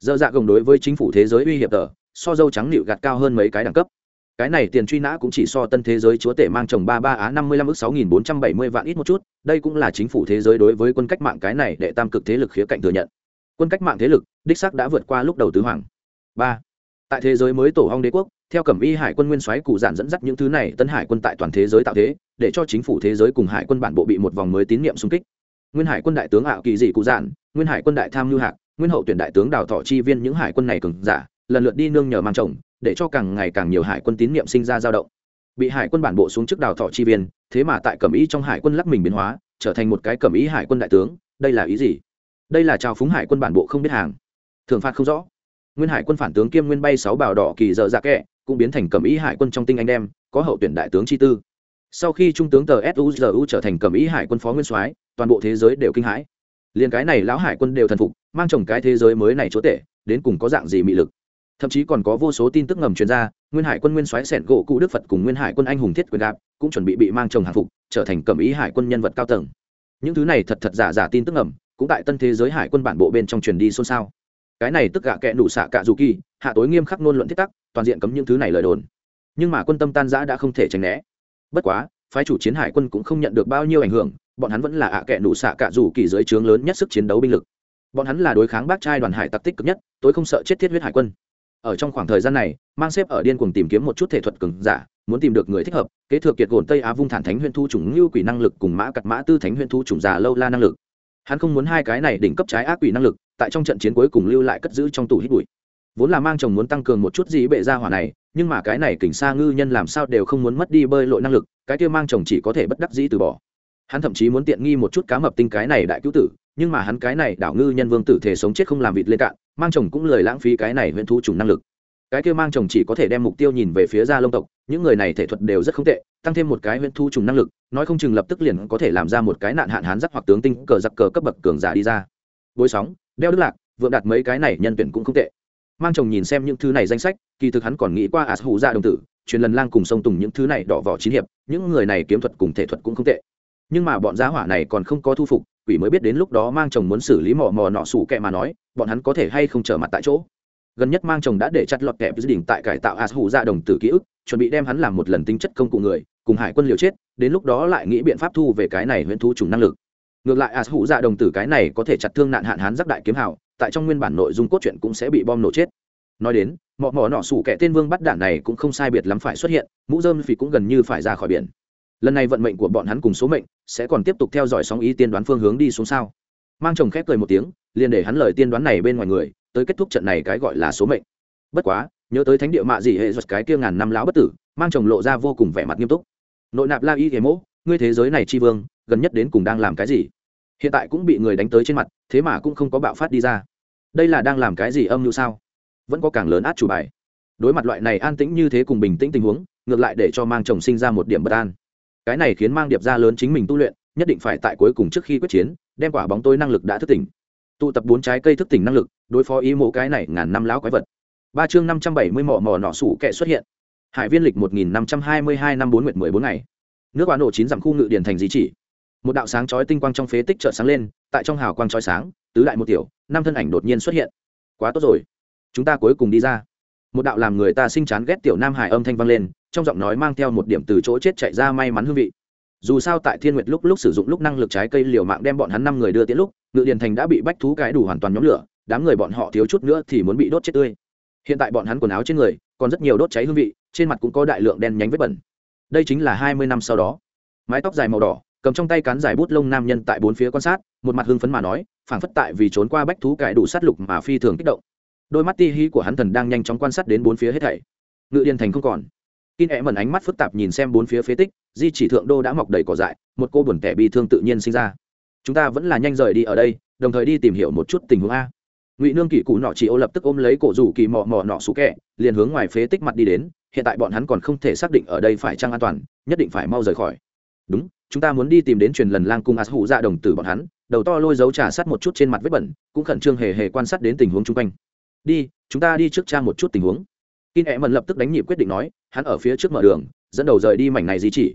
dở dạ gồng đối với chính phủ thế giới uy hiểm tờ, so dâu trắng liệu gạt cao hơn mấy cái đẳng cấp. Cái này tiền truy nã cũng chỉ so tân thế giới chúa tể mang chồng ba ba á năm mươi lăm ước sáu nghìn bốn trăm bảy mươi vạn ít một chút, đây cũng là chính phủ thế giới đối với quân cách mạng cái này để tam cực thế lực khía cạnh thừa nhận. Quân cách mạng thế lực, đích sắc đã vượt qua lúc đầu tứ hoàng. Ba. Tại thế giới mới tổ hong đế quốc theo cẩm y hải quân nguyên soái cụ giản dẫn dắt những thứ này tân hải quân tại toàn thế giới tạo thế để cho chính phủ thế giới cùng hải quân bản bộ bị một vòng mới tín nhiệm xung kích nguyên hải quân đại tướng ảo kỳ dị cụ giản nguyên hải quân đại tham lưu hạc nguyên hậu tuyển đại tướng đào thọ chi viên những hải quân này cường giả lần lượt đi nương nhờ mang chồng để cho càng ngày càng nhiều hải quân tín nhiệm sinh ra dao động bị hải quân bản bộ xuống trước đào thọ chi viên thế mà tại cẩm y trong hải quân lắc mình biến hóa trở thành một cái cẩm y hải quân đại tướng đây là ý gì đây là trào phúng hải quân bản bộ không biết hàng thường phạt không rõ nguyên hải quân phản tướng kiêm nguyên bay sáu bảo đỏ kỳ dợ dạ kẹ cũng biến thành cầm ý hải quân trong tinh anh đem, có hậu tuyển đại tướng chi tư. Sau khi trung tướng tờ suzu trở thành cầm ý hải quân phó nguyên soái, toàn bộ thế giới đều kinh hãi. Liền cái này lão hải quân đều thần phục, mang chồng cái thế giới mới này chúa tể, đến cùng có dạng gì mị lực. Thậm chí còn có vô số tin tức ngầm truyền ra, nguyên hải quân nguyên soái sẻn gỗ cụ đức phật cùng nguyên hải quân anh hùng thiết quyền đạp cũng chuẩn bị bị mang chồng hàng phục, trở thành cầm ý hải quân nhân vật cao tầng. Những thứ này thật thật giả giả tin tức ngầm, cũng tại tân thế giới hải quân bản bộ bên trong truyền đi xôn xao cái này tức gạ kẽ đủ xạ cạ dù kỳ, hạ tối nghiêm khắc ngôn luận thiết tắc, toàn diện cấm những thứ này lời đồn. Nhưng mà quân tâm tan giã đã không thể tránh né. Bất quá, phái chủ chiến hải quân cũng không nhận được bao nhiêu ảnh hưởng, bọn hắn vẫn là ạ kẽ đủ xạ cạ dù kỳ dưới trướng lớn nhất sức chiến đấu binh lực. Bọn hắn là đối kháng bác trai đoàn hải tặc tích cực nhất tôi không sợ chết thiết huyết hải quân. Ở trong khoảng thời gian này, mang xếp ở điên cuồng tìm kiếm một chút thể thuật cường giả, muốn tìm được người thích hợp, kế thừa kiệt gồn tây á vung thản thánh huyện thu chủng lưu quỷ năng lực cùng mã cặt mã tư thánh huyện thu chủng già lâu la năng lực. Hắn không muốn hai cái này đỉnh cấp trái ác quỷ năng lực tại trong trận chiến cuối cùng lưu lại cất giữ trong tủ hít bụi. Vốn là mang chồng muốn tăng cường một chút gì bệ ra hỏa này, nhưng mà cái này kỉnh xa ngư nhân làm sao đều không muốn mất đi bơi lội năng lực, cái kia mang chồng chỉ có thể bất đắc dĩ từ bỏ. Hắn thậm chí muốn tiện nghi một chút cá mập tinh cái này đại cứu tử, nhưng mà hắn cái này đảo ngư nhân vương tử thể sống chết không làm vịt lên cạn, mang chồng cũng lời lãng phí cái này huyện thu trùng năng lực. Cái kia mang chồng chỉ có thể đem mục tiêu nhìn về phía gia lông tộc, những người này thể thuật đều rất không tệ, tăng thêm một cái huyện thu trùng năng lực, nói không chừng lập tức liền có thể làm ra một cái nạn hạn hán giắc hoặc tướng tinh cờ giặc cờ cấp bậc cường giả đi ra. Bối sóng đeo đức lạc, vượng đạt mấy cái này nhân tuyển cũng không tệ. Mang chồng nhìn xem những thứ này danh sách, kỳ thực hắn còn nghĩ qua ạt hủ ra đồng tử, truyền lần lang cùng sông tùng những thứ này đỏ vỏ chín hiệp, những người này kiếm thuật cùng thể thuật cũng không tệ. Nhưng mà bọn giá hỏa này còn không có thu phục, quỷ mới biết đến lúc đó mang chồng muốn xử lý mò mò nọ sủ kẹ mà nói, bọn hắn có thể hay không trở mặt tại chỗ. Gần nhất mang chồng đã để chặt lọt kẹp dự định tại cải tạo ạt hủ ra đồng tử ký ức, chuẩn bị đem hắn làm một lần tính chất công cụ người, cùng hải quân liều chết, đến lúc đó lại nghĩ biện pháp thu về cái này huyện thu trùng năng lực ngược lại as hụ dạ đồng tử cái này có thể chặt thương nạn hạn hán giác đại kiếm hào, tại trong nguyên bản nội dung cốt truyện cũng sẽ bị bom nổ chết. Nói đến, mọ mỏ nọ sủ kẻ tên vương bắt đạn này cũng không sai biệt lắm phải xuất hiện, mũ dơm phì cũng gần như phải ra khỏi biển. Lần này vận mệnh của bọn hắn cùng số mệnh sẽ còn tiếp tục theo dõi sóng ý tiên đoán phương hướng đi xuống sao? Mang chồng khép cười một tiếng, liền để hắn lời tiên đoán này bên ngoài người, tới kết thúc trận này cái gọi là số mệnh. Bất quá, nhớ tới thánh địa mạ gì hệ giật cái kia ngàn năm láo bất tử, mang chồng lộ ra vô cùng vẻ mặt nghiêm túc. Nội nạp la y thế mỗ, ngươi thế giới này tri vương, gần nhất đến cùng đang làm cái gì? Hiện tại cũng bị người đánh tới trên mặt, thế mà cũng không có bạo phát đi ra. Đây là đang làm cái gì âm mưu sao? Vẫn có càng lớn át chủ bài. Đối mặt loại này an tĩnh như thế cùng bình tĩnh tình huống, ngược lại để cho mang chồng sinh ra một điểm bất an. Cái này khiến mang điệp ra lớn chính mình tu luyện, nhất định phải tại cuối cùng trước khi quyết chiến, đem quả bóng tối năng lực đã thức tỉnh. Tụ tập bốn trái cây thức tỉnh năng lực, đối phó ý mộ cái này ngàn năm lão quái vật. Ba chương năm trăm bảy mươi mỏ mỏ nọ sủ kệ xuất hiện. Hải viên lịch một nghìn năm trăm hai mươi hai năm bốn nguyện mười bốn ngày. Nước quả nổ chín dặm khu ngự điển thành di chỉ một đạo sáng chói tinh quang trong phế tích chợ sáng lên, tại trong hào quang chói sáng, tứ đại một tiểu, năm thân ảnh đột nhiên xuất hiện. Quá tốt rồi. Chúng ta cuối cùng đi ra. Một đạo làm người ta sinh chán ghét tiểu nam hải âm thanh vang lên, trong giọng nói mang theo một điểm từ chỗ chết chạy ra may mắn hương vị. Dù sao tại thiên nguyệt lúc lúc sử dụng lúc năng lực trái cây liều mạng đem bọn hắn năm người đưa tiến lúc, ngự điền thành đã bị bách thú cái đủ hoàn toàn nhóm lửa, đám người bọn họ thiếu chút nữa thì muốn bị đốt chết tươi. Hiện tại bọn hắn quần áo trên người, còn rất nhiều đốt cháy hương vị, trên mặt cũng có đại lượng đen nhánh vết bẩn. Đây chính là hai mươi năm sau đó. Mái tóc dài màu đỏ cầm trong tay cán dài bút lông nam nhân tại bốn phía quan sát một mặt hưng phấn mà nói phảng phất tại vì trốn qua bách thú cải đủ sát lục mà phi thường kích động đôi mắt ti hí của hắn thần đang nhanh chóng quan sát đến bốn phía hết thảy ngự điền thành không còn Kin ẻ mẩn ánh mắt phức tạp nhìn xem bốn phía phế tích, di chỉ thượng đô đã mọc đầy cỏ dại, một cô buồn tẻ bi thương tự nhiên sinh ra. Chúng ta vẫn là nhanh rời đi ở đây, đồng thời đi tìm hiểu một chút tình huống a. Ngụy Nương Kỷ cụ nọ chỉ ô lập tức ôm lấy cổ rủ kỳ mò mò nọ xú kẹ, liền hướng ngoài phế tích mặt đi đến, hiện tại bọn hắn còn không thể xác định ở đây phải chăng an toàn, nhất định phải mau rời khỏi. Đúng, chúng ta muốn đi tìm đến truyền lần lang cung as hụ dạ đồng tử bọn hắn, đầu to lôi dấu trà sát một chút trên mặt vết bẩn, cũng khẩn trương hề hề quan sát đến tình huống chung quanh. Đi, chúng ta đi trước trang một chút tình huống Kin ẹ mần lập tức đánh nhịp quyết định nói, hắn ở phía trước mở đường, dẫn đầu rời đi mảnh này di chỉ.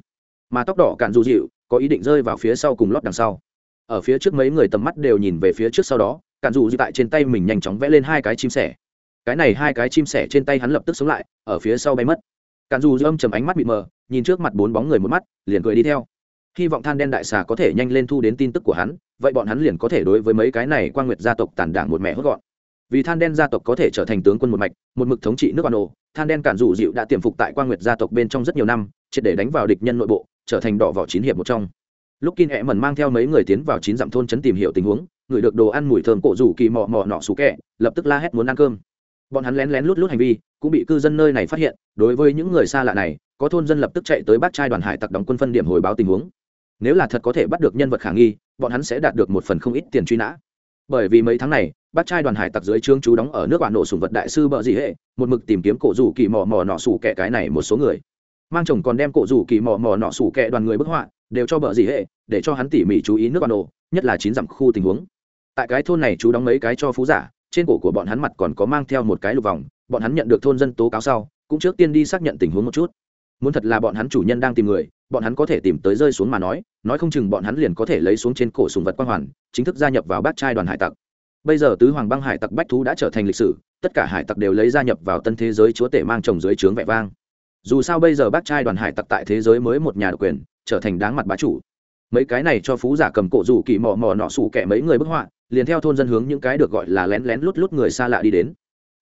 Mà tóc đỏ cạn dù dịu, có ý định rơi vào phía sau cùng lót đằng sau. Ở phía trước mấy người tầm mắt đều nhìn về phía trước sau đó, cạn dù dịu tại trên tay mình nhanh chóng vẽ lên hai cái chim sẻ. Cái này hai cái chim sẻ trên tay hắn lập tức sống lại, ở phía sau bay mất. Cản dù dư âm chầm ánh mắt bị mờ, nhìn trước mặt bốn bóng người một mắt, liền cười đi theo. Hy vọng than đen đại xà có thể nhanh lên thu đến tin tức của hắn, vậy bọn hắn liền có thể đối với mấy cái này quan nguyệt gia tộc tàn đảng một mẹ hốt gọn. Vì than đen gia tộc có thể trở thành tướng quân một mạch một mực thống trị nước quan ổ than đen cản rủ dịu đã tiềm phục tại quan nguyệt gia tộc bên trong rất nhiều năm triệt để đánh vào địch nhân nội bộ trở thành đỏ vỏ chín hiệp một trong. Lúc kin hẹ mần mang theo mấy người tiến vào chín dặm thôn trấn tìm hiểu tình huống người được đồ ăn mùi thơm cổ rủ kỳ mò mò nọ xú kẹ lập tức la hét muốn ăn cơm. Bọn hắn lén lén lút lút hành vi cũng bị cư dân nơi này phát hiện, đối với những người xa lạ này, có thôn dân lập tức chạy tới bác trai đoàn hải tặc đóng quân phân điểm hồi báo tình huống. Nếu là thật có thể bắt được nhân vật khả nghi, bọn hắn sẽ đạt được một phần không ít tiền truy nã. Bởi vì mấy tháng này, bác trai đoàn hải tặc dưới trương chú đóng ở nước bạn nổ sùng vật đại sư bợ dị hệ, một mực tìm kiếm cổ rủ kỳ mò mò nọ sủ kẻ cái này một số người. Mang chồng còn đem cổ rủ kỳ mò mò nọ sủ kẻ đoàn người bức họa, đều cho bợ dị hệ, để cho hắn tỉ mỉ chú ý nước bạn nổ, nhất là chín dặm khu tình huống. Tại cái thôn này chú đóng mấy cái cho phú giả, trên cổ của bọn hắn mặt còn có mang theo một cái lục vòng bọn hắn nhận được thôn dân tố cáo sau, cũng trước tiên đi xác nhận tình huống một chút. Muốn thật là bọn hắn chủ nhân đang tìm người, bọn hắn có thể tìm tới rơi xuống mà nói nói không chừng bọn hắn liền có thể lấy xuống trên cổ sùng vật quang hoàn, chính thức gia nhập vào bát trai đoàn hải tặc. Bây giờ tứ hoàng băng hải tặc bách thú đã trở thành lịch sử, tất cả hải tặc đều lấy gia nhập vào tân thế giới chúa tể mang chồng dưới trướng vẻ vang. Dù sao bây giờ bát trai đoàn hải tặc tại thế giới mới một nhà độc quyền, trở thành đáng mặt bá chủ. Mấy cái này cho phú giả cầm cổ rủ kỳ mò mò nọ sủ kẻ mấy người bức họa, liền theo thôn dân hướng những cái được gọi là lén lén lút lút người xa lạ đi đến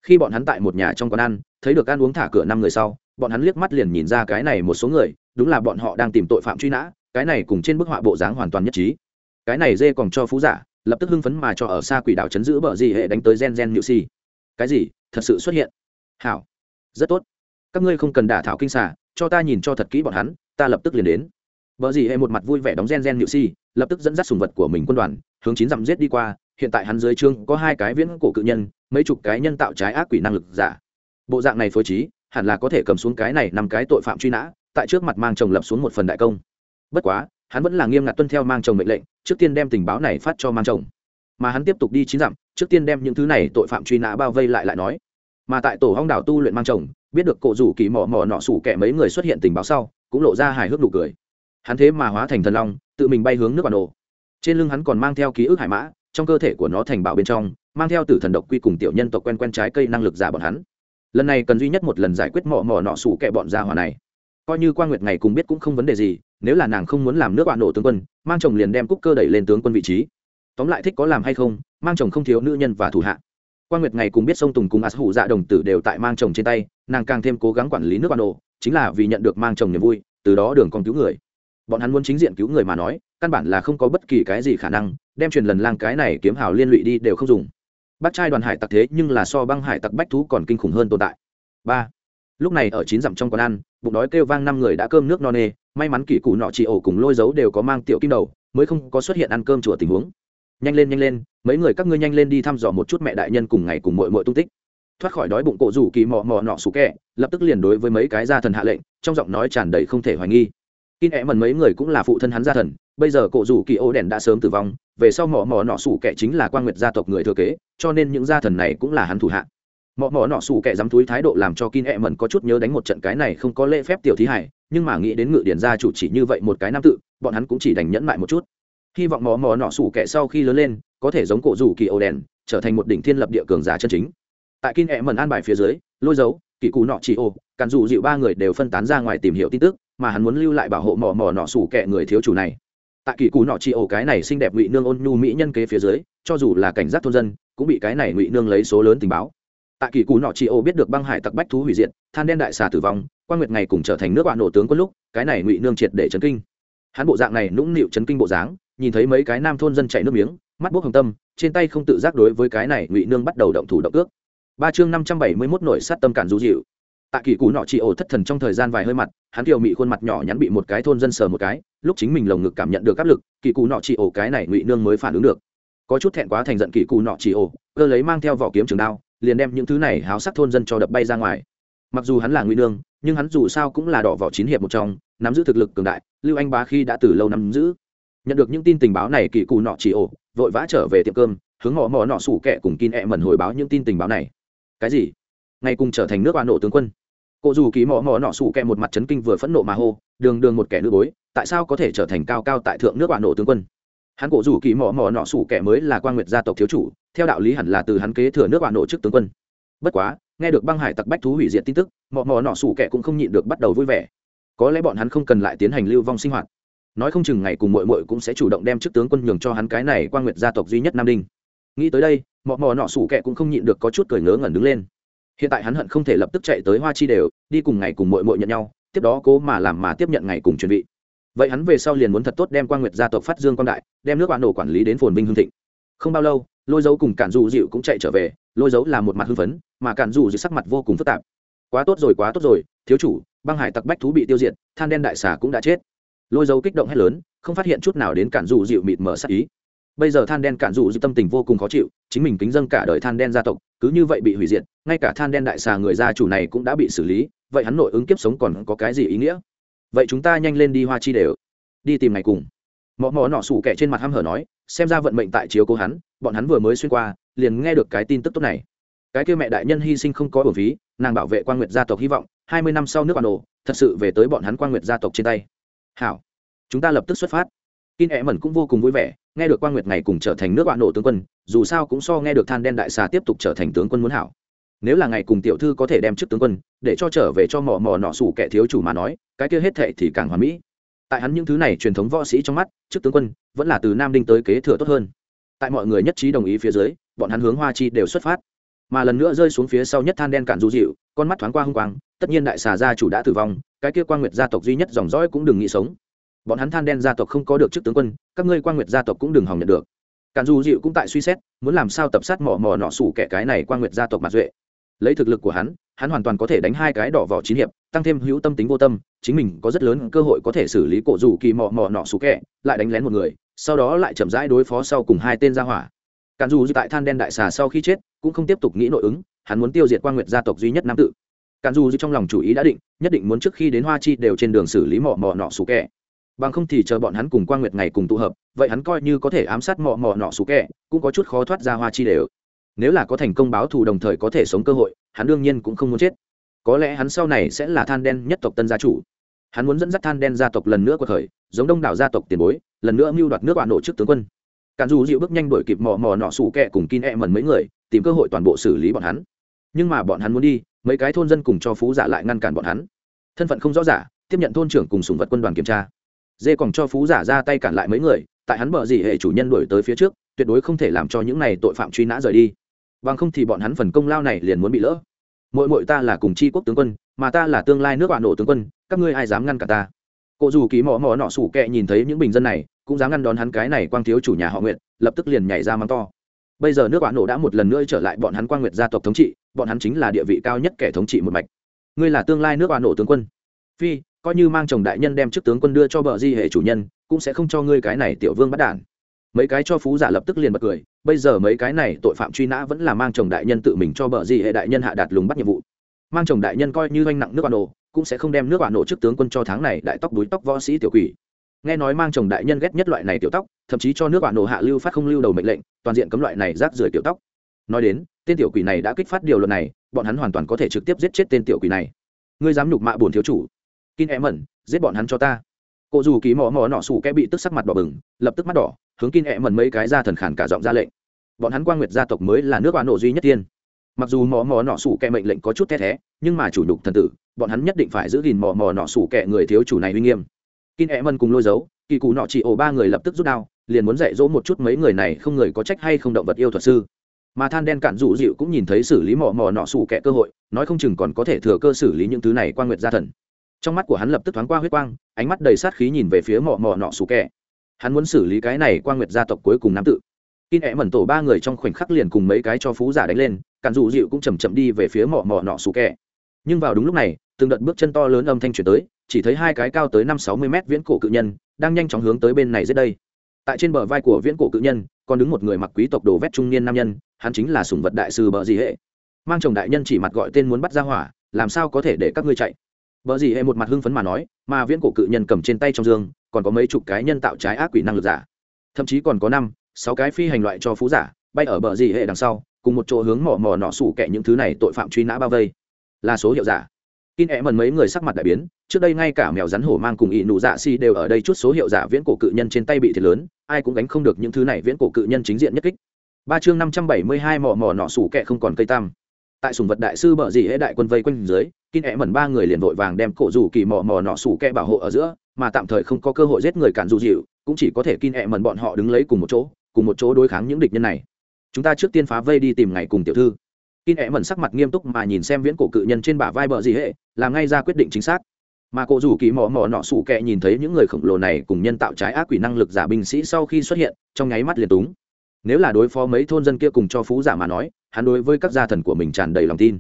khi bọn hắn tại một nhà trong quán ăn, thấy được ăn uống thả cửa năm người sau, bọn hắn liếc mắt liền nhìn ra cái này một số người, đúng là bọn họ đang tìm tội phạm truy nã, cái này cùng trên bức họa bộ dáng hoàn toàn nhất trí. Cái này dê còn cho phú giả, lập tức hưng phấn mà cho ở xa quỷ đảo chấn giữ bờ gì hệ đánh tới gen gen nhự si. Cái gì? Thật sự xuất hiện? Hảo. Rất tốt. Các ngươi không cần đả thảo kinh xả cho ta nhìn cho thật kỹ bọn hắn, ta lập tức liền đến. Bờ gì hệ một mặt vui vẻ đóng gen gen nhự si, lập tức dẫn dắt sùng vật của mình quân đoàn, hướng chín dặm giết đi qua hiện tại hắn dưới trương có hai cái viễn cổ cự nhân, mấy chục cái nhân tạo trái ác quỷ năng lực giả. Bộ dạng này phối trí, hẳn là có thể cầm xuống cái này năm cái tội phạm truy nã, tại trước mặt mang chồng lập xuống một phần đại công. Bất quá, hắn vẫn là nghiêm ngặt tuân theo mang chồng mệnh lệnh, trước tiên đem tình báo này phát cho mang chồng. Mà hắn tiếp tục đi chín dặm, trước tiên đem những thứ này tội phạm truy nã bao vây lại lại nói. Mà tại tổ hong đảo tu luyện mang chồng, biết được cổ rủ kỳ mỏ mỏ nọ sủ kẻ mấy người xuất hiện tình báo sau, cũng lộ ra hài hước nụ cười. Hắn thế mà hóa thành thần long, tự mình bay hướng nước bản đồ. Trên lưng hắn còn mang theo ký ức hải mã trong cơ thể của nó thành bảo bên trong, mang theo tử thần độc quy cùng tiểu nhân tộc quen quen trái cây năng lực giả bọn hắn. Lần này cần duy nhất một lần giải quyết mỏ mỏ nọ sủ kẹ bọn gia hỏa này. Coi như quan nguyệt ngày cùng biết cũng không vấn đề gì, nếu là nàng không muốn làm nước bạn nổ tướng quân, mang chồng liền đem cúc cơ đẩy lên tướng quân vị trí. Tóm lại thích có làm hay không, mang chồng không thiếu nữ nhân và thủ hạ. Quan nguyệt ngày cùng biết sông tùng cùng as hủ dạ đồng tử đều tại mang chồng trên tay, nàng càng thêm cố gắng quản lý nước bạn nổ, chính là vì nhận được mang chồng niềm vui, từ đó đường còn cứu người. Bọn hắn muốn chính diện cứu người mà nói căn bản là không có bất kỳ cái gì khả năng, đem truyền lần lang cái này kiếm hào liên lụy đi đều không dùng. Bắt trai đoàn hải tặc thế nhưng là so băng hải tặc bách thú còn kinh khủng hơn tồn tại. Ba. Lúc này ở chín dặm trong quán ăn, bụng đói kêu vang năm người đã cơm nước no nê, may mắn kỷ cụ nọ chị ổ cùng lôi dấu đều có mang tiểu kim đầu, mới không có xuất hiện ăn cơm chùa tình huống. Nhanh lên nhanh lên, mấy người các ngươi nhanh lên đi thăm dò một chút mẹ đại nhân cùng ngày cùng mội mội tung tích. Thoát khỏi đói bụng cổ rủ kỳ mò mò nọ sủ kẹ, lập tức liền đối với mấy cái gia thần hạ lệnh, trong giọng nói tràn đầy không thể hoài nghi in ẹ mần mấy người cũng là phụ thân hắn gia thần, bây giờ cổ rủ kỳ ô đèn đã sớm tử vong, về sau mỏ mỏ nọ sủ kẻ chính là quan nguyệt gia tộc người thừa kế, cho nên những gia thần này cũng là hắn thủ hạ. Mỏ mỏ nọ sủ kẻ dám túi thái độ làm cho kin ẹ mần có chút nhớ đánh một trận cái này không có lễ phép tiểu thí hải, nhưng mà nghĩ đến ngự điển gia chủ chỉ như vậy một cái nam tự, bọn hắn cũng chỉ đành nhẫn mại một chút. Hy vọng mỏ mỏ nọ sủ kẻ sau khi lớn lên, có thể giống cổ rủ kỳ ô đèn, trở thành một đỉnh thiên lập địa cường giả chân chính. Tại kin ẹ mần an bài phía dưới, lôi dấu kỳ cụ nọ chị ô cản dù dịu ba người đều phân tán ra ngoài tìm hiểu tin tức, mà hắn muốn lưu lại bảo hộ mỏ mỏ nọ sủ kẹ người thiếu chủ này. Tại kỳ cụ nọ chị ô cái này xinh đẹp ngụy nương ôn nhu mỹ nhân kế phía dưới, cho dù là cảnh giác thôn dân, cũng bị cái này ngụy nương lấy số lớn tình báo. Tại kỳ cụ nọ chị ô biết được băng hải tặc bách thú hủy diệt, than đen đại xà tử vong quan nguyệt ngày cùng trở thành nước bạn nổ tướng có lúc, cái này ngụy nương triệt để chấn kinh. Hắn bộ dạng này nũng nịu chấn kinh bộ dáng, nhìn thấy mấy cái nam thôn dân chạy nước miếng, mắt bốc hồng tâm, trên tay không tự giác đối với cái này ngụy nương bắt đầu động thủ động ước ba chương năm trăm bảy mươi mốt nổi sát tâm cản du dịu. Tại kỳ cụ nọ chị ổ thất thần trong thời gian vài hơi mặt, hắn kiều mị khuôn mặt nhỏ nhắn bị một cái thôn dân sờ một cái, lúc chính mình lồng ngực cảm nhận được áp lực, kỳ cụ nọ chị ổ cái này ngụy nương mới phản ứng được. Có chút thẹn quá thành giận kỳ cụ nọ chị ổ, cơ lấy mang theo vỏ kiếm trường đao, liền đem những thứ này háo sắc thôn dân cho đập bay ra ngoài. Mặc dù hắn là ngụy nương, nhưng hắn dù sao cũng là đỏ vỏ chín hiệp một trong, nắm giữ thực lực cường đại, lưu anh bá khi đã từ lâu nắm giữ. Nhận được những tin tình báo này kỳ cụ nọ chị ổ, vội vã trở về tiệm cơm, hướng họ mò nọ sủ kẹ cùng kin ẹ mẩn hồi báo những tin tình báo này cái gì? Ngay cùng trở thành nước oan nổ tướng quân. Cụ dù kỳ mò mò nọ sụ kẹ một mặt chấn kinh vừa phẫn nộ mà hô, đường đường một kẻ nữ bối, tại sao có thể trở thành cao cao tại thượng nước oan nổ tướng quân? Hắn cổ dù kỳ mò mò nọ sủ kẻ mới là quan nguyệt gia tộc thiếu chủ, theo đạo lý hẳn là từ hắn kế thừa nước bạn nộ trước tướng quân. Bất quá, nghe được băng hải tặc bách thú hủy diệt tin tức, mò mò nọ sủ kẻ cũng không nhịn được bắt đầu vui vẻ. Có lẽ bọn hắn không cần lại tiến hành lưu vong sinh hoạt. Nói không chừng ngày cùng mội mội cũng sẽ chủ động đem chức tướng quân nhường cho hắn cái này quan nguyệt gia tộc duy nhất nam đinh nghĩ tới đây, mọ mò nọ sủ kẹ cũng không nhịn được có chút cười ngớ ngẩn đứng lên. Hiện tại hắn hận không thể lập tức chạy tới hoa chi đều, đi cùng ngày cùng mội mội nhận nhau, tiếp đó cố mà làm mà tiếp nhận ngày cùng chuẩn bị. Vậy hắn về sau liền muốn thật tốt đem quan nguyệt gia tộc phát dương quan đại, đem nước bạn nổ quản lý đến phồn vinh hương thịnh. Không bao lâu, lôi dấu cùng cản dù dịu cũng chạy trở về, lôi dấu là một mặt hưng phấn, mà cản dù dịu sắc mặt vô cùng phức tạp. Quá tốt rồi, quá tốt rồi, thiếu chủ, băng hải tặc bách thú bị tiêu diệt, than đen đại xà cũng đã chết. Lôi dấu kích động hét lớn, không phát hiện chút nào đến cản dù dịu mịt mở sắc ý bây giờ than đen cạn dụ dư tâm tình vô cùng khó chịu, chính mình kính dâng cả đời than đen gia tộc, cứ như vậy bị hủy diệt, ngay cả than đen đại xà người gia chủ này cũng đã bị xử lý, vậy hắn nội ứng kiếp sống còn có cái gì ý nghĩa? Vậy chúng ta nhanh lên đi hoa chi đều, đi tìm ngày cùng. Mọ mọ nọ sủ kẻ trên mặt hăm hở nói, xem ra vận mệnh tại chiếu cố hắn, bọn hắn vừa mới xuyên qua, liền nghe được cái tin tức tốt này. Cái kia mẹ đại nhân hy sinh không có bổ phí, nàng bảo vệ quan nguyệt gia tộc hy vọng, hai mươi năm sau nước bà nổ thật sự về tới bọn hắn quan nguyệt gia tộc trên tay. Hảo, chúng ta lập tức xuất phát. Kin ẹ mẩn cũng vô cùng vui vẻ nghe được quan nguyệt ngày cùng trở thành nước bạn nổ tướng quân, dù sao cũng so nghe được than đen đại xà tiếp tục trở thành tướng quân muốn hảo. Nếu là ngày cùng tiểu thư có thể đem chức tướng quân, để cho trở về cho mò mò nọ sủ kẻ thiếu chủ mà nói, cái kia hết thệ thì càng hoàn mỹ. Tại hắn những thứ này truyền thống võ sĩ trong mắt, chức tướng quân vẫn là từ nam đinh tới kế thừa tốt hơn. Tại mọi người nhất trí đồng ý phía dưới, bọn hắn hướng hoa chi đều xuất phát. Mà lần nữa rơi xuống phía sau nhất than đen cạn du dịu, con mắt thoáng qua hung quang, tất nhiên đại xà gia chủ đã tử vong, cái kia quan nguyệt gia tộc duy nhất dòng dõi cũng đừng nghĩ sống bọn hắn than đen gia tộc không có được chức tướng quân, các ngươi quan nguyệt gia tộc cũng đừng hòng nhận được. Càn du dịu cũng tại suy xét, muốn làm sao tập sát mỏ mò nọ sủ kẻ cái này quan nguyệt gia tộc mặt duệ. Lấy thực lực của hắn hắn hoàn toàn có thể đánh hai cái đỏ vỏ chín hiệp, tăng thêm hữu tâm tính vô tâm, chính mình có rất lớn cơ hội có thể xử lý cổ dù kỳ mò mò nọ sủ kẹ lại đánh lén một người, sau đó lại chậm rãi đối phó sau cùng hai tên gia hỏa. Càn dù tại than đen đại xà sau khi chết, cũng không tiếp tục nghĩ nội ứng, hắn muốn tiêu diệt quan nguyệt gia tộc duy nhất nam tự càn dù trong lòng chủ ý đã định, nhất định muốn trước khi đến hoa chi đều trên đường xử lý mò mò nọ sủ kẹ bằng không thì chờ bọn hắn cùng quang nguyệt ngày cùng tụ hợp, vậy hắn coi như có thể ám sát mọ mọ nọ xú kẹ, cũng có chút khó thoát ra hoa chi đều. Nếu là có thành công báo thù đồng thời có thể sống cơ hội, hắn đương nhiên cũng không muốn chết. Có lẽ hắn sau này sẽ là than đen nhất tộc tân gia chủ. Hắn muốn dẫn dắt than đen gia tộc lần nữa của thời, giống đông đảo gia tộc tiền bối, lần nữa mưu đoạt nước bạn nổ trước tướng quân. Cản dù dịu bước nhanh đuổi kịp mò mò nọ sủ kẹ cùng kin e mần mấy người, tìm cơ hội toàn bộ xử lý bọn hắn. Nhưng mà bọn hắn muốn đi, mấy cái thôn dân cùng cho phú giả lại ngăn cản bọn hắn. Thân phận không rõ giả tiếp nhận thôn trưởng cùng sùng vật quân đoàn kiểm tra dê còn cho phú giả ra tay cản lại mấy người, tại hắn bờ gì hệ chủ nhân đuổi tới phía trước, tuyệt đối không thể làm cho những này tội phạm truy nã rời đi. Bằng không thì bọn hắn phần công lao này liền muốn bị lỡ. Mỗi mỗi ta là cùng chi quốc tướng quân, mà ta là tương lai nước bạn nổ tướng quân, các ngươi ai dám ngăn cả ta? Cụ dù ký mỏ mỏ nọ sủ kẹ nhìn thấy những bình dân này, cũng dám ngăn đón hắn cái này quang thiếu chủ nhà họ nguyện lập tức liền nhảy ra mắng to. Bây giờ nước bạn nổ đã một lần nữa trở lại bọn hắn quang nguyệt gia tộc thống trị, bọn hắn chính là địa vị cao nhất kẻ thống trị một mạch. Ngươi là tương lai nước bạn nổ tướng quân. Phi coi như mang chồng đại nhân đem chức tướng quân đưa cho bờ di hệ chủ nhân, cũng sẽ không cho ngươi cái này tiểu vương bắt đản. Mấy cái cho phú giả lập tức liền bật cười, bây giờ mấy cái này tội phạm truy nã vẫn là mang chồng đại nhân tự mình cho bờ di hệ đại nhân hạ đạt lùng bắt nhiệm vụ. Mang chồng đại nhân coi như oanh nặng nước bạn nổ, cũng sẽ không đem nước bạn nổ trước tướng quân cho tháng này đại tóc đuối tóc võ sĩ tiểu quỷ. Nghe nói mang chồng đại nhân ghét nhất loại này tiểu tóc, thậm chí cho nước bạn nổ hạ lưu phát không lưu đầu mệnh lệnh, toàn diện cấm loại này rác rưởi tiểu tóc. Nói đến, tên tiểu quỷ này đã kích phát điều luật này, bọn hắn hoàn toàn có thể trực tiếp giết chết tên tiểu quỷ này. Ngươi dám nhục mạ bổn thiếu chủ kin em mẩn, giết bọn hắn cho ta. Cụ dù ký mỏ mỏ nọ sủ kẽ bị tức sắc mặt đỏ bừng, lập tức mắt đỏ, hướng kin em mẩn mấy cái ra thần khản cả giọng ra lệnh. Bọn hắn quan nguyệt gia tộc mới là nước bạn nổ duy nhất tiên. Mặc dù mỏ mỏ nọ sủ kẹ mệnh lệnh có chút the thé, nhưng mà chủ nhục thần tử, bọn hắn nhất định phải giữ gìn mỏ mỏ nọ sủ kẹ người thiếu chủ này uy nghiêm. Kin ẹ mẩn cùng lôi dấu, kỳ cụ nọ chỉ ổ ba người lập tức rút đao, liền muốn dạy dỗ một chút mấy người này không người có trách hay không động vật yêu thuật sư. Mà than đen cản dụ dịu cũng nhìn thấy xử lý mỏ mỏ nọ sủ kẹ cơ hội, nói không chừng còn có thể thừa cơ xử lý những thứ này quan nguyệt gia thần trong mắt của hắn lập tức thoáng qua huyết quang, ánh mắt đầy sát khí nhìn về phía mỏ mỏ nọ xù kẹ. Hắn muốn xử lý cái này qua nguyệt gia tộc cuối cùng nam tự in ẹ mẩn tổ ba người trong khoảnh khắc liền cùng mấy cái cho phú giả đánh lên, cản dụ dịu cũng chầm chậm đi về phía mỏ mỏ nọ xù kẹ. Nhưng vào đúng lúc này, từng đợt bước chân to lớn âm thanh chuyển tới, chỉ thấy hai cái cao tới năm sáu mươi mét viễn cổ cự nhân đang nhanh chóng hướng tới bên này dưới đây. Tại trên bờ vai của viễn cổ cự nhân, còn đứng một người mặc quý tộc đồ vét trung niên nam nhân, hắn chính là sùng vật đại sư bờ dị hệ. Mang chồng đại nhân chỉ mặt gọi tên muốn bắt ra hỏa, làm sao có thể để các ngươi chạy? Bờ gì hệ một mặt hưng phấn mà nói, mà viễn cổ cự nhân cầm trên tay trong dương, còn có mấy chục cái nhân tạo trái ác quỷ năng lực giả. Thậm chí còn có năm, sáu cái phi hành loại cho phú giả, bay ở bờ gì hệ đằng sau, cùng một chỗ hướng mỏ mỏ nọ sủ kẻ những thứ này tội phạm truy nã bao vây. Là số hiệu giả. Kinh ẹ mần mấy người sắc mặt đại biến, trước đây ngay cả mèo rắn hổ mang cùng ỵ nụ dạ si đều ở đây chút số hiệu giả viễn cổ cự nhân trên tay bị thiệt lớn, ai cũng gánh không được những thứ này viễn cổ cự nhân chính diện nhất kích. Ba chương năm trăm bảy mươi hai mỏ mỏ nọ sủ kẹ không còn cây tam tại sùng vật đại sư bờ dì hệ đại quân vây quanh dưới kin hẹ mẩn ba người liền vội vàng đem cổ rủ kỳ mò mò nọ sủ kẹ bảo hộ ở giữa, mà tạm thời không có cơ hội giết người cản dù dịu, cũng chỉ có thể kin hẹ mẩn bọn họ đứng lấy cùng một chỗ, cùng một chỗ đối kháng những địch nhân này. Chúng ta trước tiên phá vây đi tìm ngày cùng tiểu thư. Kin hẹ mẩn sắc mặt nghiêm túc mà nhìn xem viễn cổ cự nhân trên bả vai bờ dì hệ làm ngay ra quyết định chính xác. Mà cổ rủ kỳ mò mò nọ sủ kẹ nhìn thấy những người khổng lồ này cùng nhân tạo trái ác quỷ năng lực giả binh sĩ sau khi xuất hiện, trong nháy mắt liền túng nếu là đối phó mấy thôn dân kia cùng cho phú giả mà nói hắn đối với các gia thần của mình tràn đầy lòng tin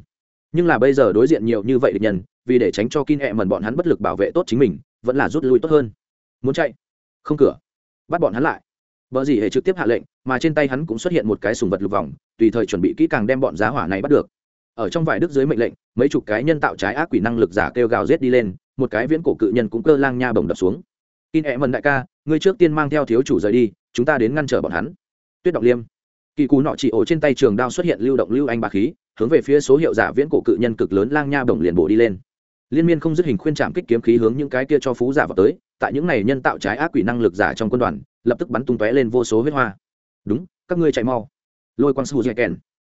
nhưng là bây giờ đối diện nhiều như vậy địch nhân vì để tránh cho kin hẹ mần bọn hắn bất lực bảo vệ tốt chính mình vẫn là rút lui tốt hơn muốn chạy không cửa bắt bọn hắn lại vợ gì hệ trực tiếp hạ lệnh, mà trên tay hắn cũng xuất hiện một cái sùng vật lục vòng, tùy thời chuẩn bị kỹ càng đem bọn giá hỏa này bắt được. Ở trong vài đức dưới mệnh lệnh, mấy chục cái nhân tạo trái ác quỷ năng lực giả kêu gào giết đi lên, một cái viễn cổ cự nhân cũng cơ lang nha bồng đập xuống. Kin hẹ mần đại ca, ngươi trước tiên mang theo thiếu chủ rời đi, chúng ta đến ngăn trở bọn hắn. Tuyết động liêm. Kỳ cú nọ chỉ ổ trên tay trường đao xuất hiện lưu động lưu anh bá khí, hướng về phía số hiệu giả viễn cổ cự nhân cực lớn lang nha bổng liền bổ đi lên. Liên miên không dứt hình khuyên chạm kích kiếm khí hướng những cái kia cho phú giả vào tới tại những này nhân tạo trái ác quỷ năng lực giả trong quân đoàn lập tức bắn tung tóe lên vô số huyết hoa. Đúng các ngươi chạy mau. Lôi quang sư dạy kèn.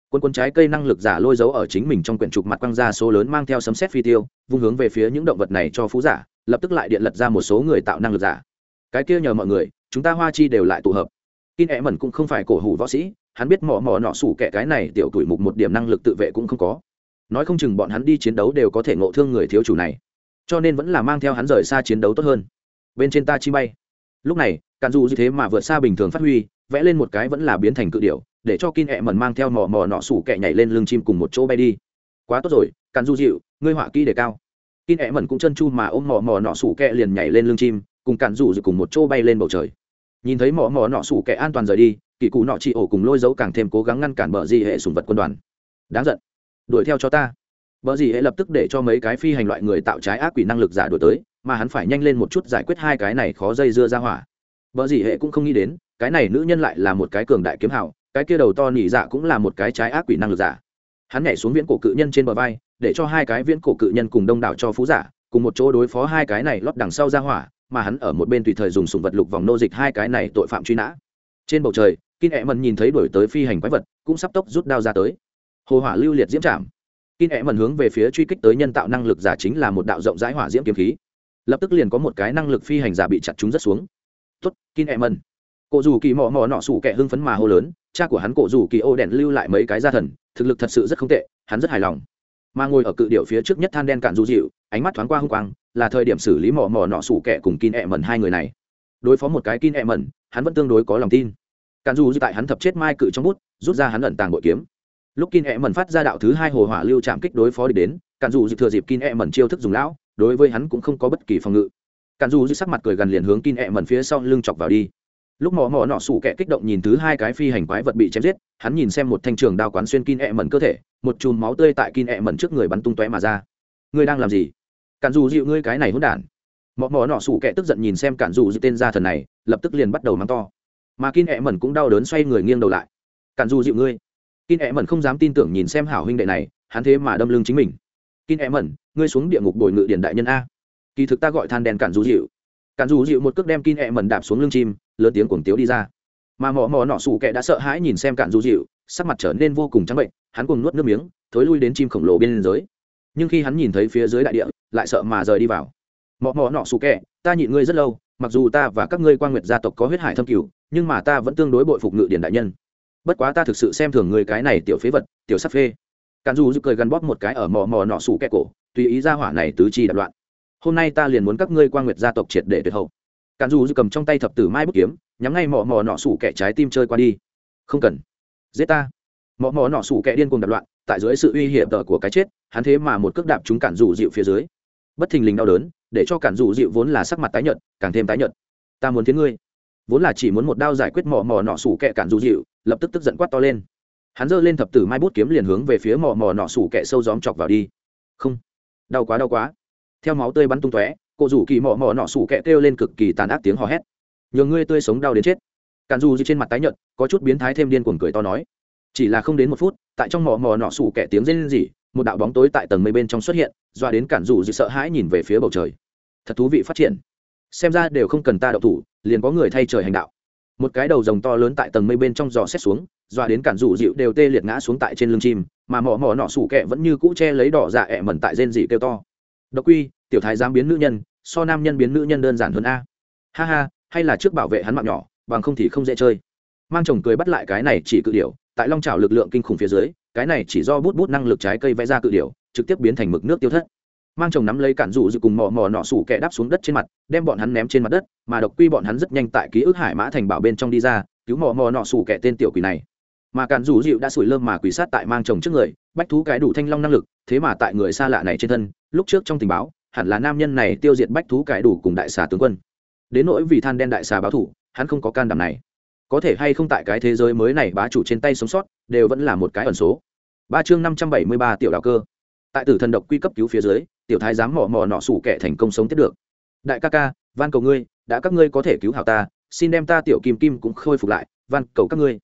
Quân quân trái cây năng lực giả lôi dấu ở chính mình trong quyển trục mặt quăng ra số lớn mang theo sấm xét phi tiêu vung hướng về phía những động vật này cho phú giả lập tức lại điện lật ra một số người tạo năng lực giả. Cái kia nhờ mọi người chúng ta hoa chi đều lại tụ hợp kin ẹ mẩn cũng không phải cổ hủ võ sĩ, hắn biết mỏ mỏ nọ sủ kẻ cái này tiểu tuổi mục một điểm năng lực tự vệ cũng không có. Nói không chừng bọn hắn đi chiến đấu đều có thể ngộ thương người thiếu chủ này, cho nên vẫn là mang theo hắn rời xa chiến đấu tốt hơn. Bên trên ta chi bay. Lúc này, càn dù như thế mà vượt xa bình thường phát huy, vẽ lên một cái vẫn là biến thành cự điệu để cho kin ẹ mẩn mang theo mò mò nọ sủ kẹ nhảy lên lưng chim cùng một chỗ bay đi. Quá tốt rồi, càn du dịu, ngươi họa kỹ đề cao. Kin ẹ mẩn cũng chân chu mà ôm mò mò nọ sủ kẹ liền nhảy lên lưng chim, cùng càn dù dịu cùng một chỗ bay lên bầu trời nhìn thấy mỏ mỏ nọ sủ kẻ an toàn rời đi, kỳ cụ nọ chị ổ cùng lôi dấu càng thêm cố gắng ngăn cản bờ dị hệ sùng vật quân đoàn. Đáng giận. Đuổi theo cho ta. Bờ dị hệ lập tức để cho mấy cái phi hành loại người tạo trái ác quỷ năng lực giả đuổi tới, mà hắn phải nhanh lên một chút giải quyết hai cái này khó dây dưa ra hỏa. Bờ dị hệ cũng không nghĩ đến, cái này nữ nhân lại là một cái cường đại kiếm hào, cái kia đầu to nỉ dạ cũng là một cái trái ác quỷ năng lực giả. Hắn nhảy xuống viễn cổ cự nhân trên bờ vai, để cho hai cái viễn cổ cự nhân cùng đông đảo cho phú giả, cùng một chỗ đối phó hai cái này lót đằng sau ra hỏa mà hắn ở một bên tùy thời dùng sùng vật lục vòng nô dịch hai cái này tội phạm truy nã. Trên bầu trời kin ẹ mần nhìn thấy đổi tới phi hành quái vật, cũng sắp tốc rút đao ra tới. Hồ hỏa lưu liệt diễm trảm. Kin ẹ mần hướng về phía truy kích tới nhân tạo năng lực giả chính là một đạo rộng rãi hỏa diễm kiếm khí. Lập tức liền có một cái năng lực phi hành giả bị chặt chúng rất xuống. Tốt kin ẹ mần cổ dù kỳ mò mò nọ sủ kẻ hưng phấn mà hô lớn, cha của hắn cổ dù kỳ ô đèn lưu lại mấy cái gia thần, thực lực thật sự rất không tệ, hắn rất hài lòng. Mà ngồi ở cự điệu phía trước nhất than đen cạn du dịu, ánh mắt thoáng qua hung quang là thời điểm xử lý mò mò nọ sủ kẻ cùng kin ẹ mẩn hai người này. Đối phó một cái kin ẹ mẩn, hắn vẫn tương đối có lòng tin. Càn dù tại hắn thập chết mai cự trong bút, rút ra hắn ẩn tàng bội kiếm. Lúc kin ẹ mẩn phát ra đạo thứ hai hồ hỏa lưu chạm kích đối phó địch đến càn dù thừa dịp kin ẹ mẩn chiêu thức dùng lão, đối với hắn cũng không có bất kỳ phòng ngự. Càn dù sắc mặt cười gần liền hướng kin ẹ mẩn phía sau lưng chọc vào đi. Lúc mò mò nọ sủ kẹ kích động nhìn thứ hai cái phi hành quái vật bị chém giết, hắn nhìn xem một thanh trường đao quán xuyên kin ẹ mẩn cơ thể, một chùm máu tươi tại kin ẹ mẩn trước người bắn tung tóe mà ra. Ngươi đang làm gì? Cản dù dịu ngươi cái này hỗn đản. Mọ mọ nọ sủ kẹ tức giận nhìn xem cản dù dịu tên gia thần này, lập tức liền bắt đầu mắng to. Mà kin ẹ mẩn cũng đau đớn xoay người nghiêng đầu lại. Cản dù dịu ngươi. Kin ẹ mẩn không dám tin tưởng nhìn xem hảo huynh đệ này, hắn thế mà đâm lưng chính mình. Kin ẹ mẩn, ngươi xuống địa ngục bồi ngự điển đại nhân a. Kỳ thực ta gọi than đèn cản dù dịu. Cản dù dịu một cước đem kin ẹ mẩn đạp xuống lưng chim, lớn tiếng cuồng tiếu đi ra. Mà mỏ mọ nọ sủ kẹ đã sợ hãi nhìn xem cản dù dịu, sắc mặt trở nên vô cùng trắng bệnh, hắn cùng nuốt nước miếng, thối lui đến chim khổng lồ bên giới nhưng khi hắn nhìn thấy phía dưới đại địa, lại sợ mà rời đi vào. Mọ mọ nọ sủ kẹ, ta nhịn ngươi rất lâu, mặc dù ta và các ngươi quan nguyệt gia tộc có huyết hải thâm cửu, nhưng mà ta vẫn tương đối bội phục ngự điển đại nhân. Bất quá ta thực sự xem thường người cái này tiểu phế vật, tiểu sắc phê. Càn dù giúp cười gắn bóp một cái ở mò mò nọ sủ kẹ cổ, tùy ý ra hỏa này tứ chi đạp loạn. Hôm nay ta liền muốn các ngươi quan nguyệt gia tộc triệt để tuyệt hậu. Càn dù cầm trong tay thập tử mai bút kiếm, nhắm ngay mò mò nọ sủ kẹ trái tim chơi qua đi. Không cần. Giết ta. Mò mò nọ sủ kẹ điên cuồng đạp loạn, tại dưới sự uy hiểm tờ của cái chết hắn thế mà một cước đạp chúng cản rủ dịu phía dưới. Bất thình lình đau đớn, để cho cản rủ dịu vốn là sắc mặt tái nhợt, càng thêm tái nhợt. Ta muốn tiến ngươi. Vốn là chỉ muốn một đao giải quyết mò mò nọ sủ kẹ cản rủ dịu lập tức tức giận quát to lên. Hắn giơ lên thập tử mai bút kiếm liền hướng về phía mò mò nọ sủ kẹ sâu gióm chọc vào đi. Không. Đau quá đau quá. Theo máu tươi bắn tung tóe, cô rủ kỳ mò mò nọ sủ kẹ kêu lên cực kỳ tàn ác tiếng hò hét. Nhường ngươi tươi sống đau đến chết. Cản dù trên mặt tái nhợt, có chút biến thái thêm điên cuồng cười to nói. Chỉ là không đến một phút, tại trong mò mò nọ sủ kẹ tiếng rên rỉ một đạo bóng tối tại tầng mây bên trong xuất hiện doa đến cản dù sợ hãi nhìn về phía bầu trời. Thật thú vị phát triển. Xem ra đều không cần ta đậu thủ liền có người thay trời hành đạo. Một cái đầu rồng to lớn tại tầng mây bên trong giò xét xuống doa đến cản rủ dịu đều tê liệt ngã xuống tại trên lưng chim mà mỏ mỏ nọ sủ kẹ vẫn như cũ che lấy đỏ dạ ẹ mẩn tại rên dị kêu to. Độc quy tiểu thái giám biến nữ nhân so nam nhân biến nữ nhân đơn giản hơn a. Ha ha hay là trước bảo vệ hắn mạng nhỏ bằng không thì không dễ chơi. Mang chồng cười bắt lại cái này chỉ cự điểu, tại long trào lực lượng kinh khủng phía dưới cái này chỉ do bút bút năng lực trái cây vẽ ra cự điểu, trực tiếp biến thành mực nước tiêu thất. Mang chồng nắm lấy cản rủ dự cùng mò mò nọ sủ kẹ đáp xuống đất trên mặt, đem bọn hắn ném trên mặt đất, mà độc quy bọn hắn rất nhanh tại ký ức hải mã thành bảo bên trong đi ra, cứu mò mò nọ sủ kẹ tên tiểu quỷ này. Mà cản rủ dịu đã sủi lơm mà quỷ sát tại mang chồng trước người, bách thú cái đủ thanh long năng lực, thế mà tại người xa lạ này trên thân, lúc trước trong tình báo, hẳn là nam nhân này tiêu diệt bách thú cái đủ cùng đại xà tướng quân. Đến nỗi vì than đen đại xà báo thủ, hắn không có can đảm này. Có thể hay không tại cái thế giới mới này bá chủ trên tay sống sót đều vẫn là một cái ẩn số. Ba chương năm trăm bảy mươi ba tiểu đạo cơ. Tại tử thần độc quy cấp cứu phía dưới, tiểu thái giám mò mò nọ sủ kẻ thành công sống tiếp được. Đại ca ca, van cầu ngươi, đã các ngươi có thể cứu hảo ta, xin đem ta tiểu kim kim cũng khôi phục lại, van cầu các ngươi.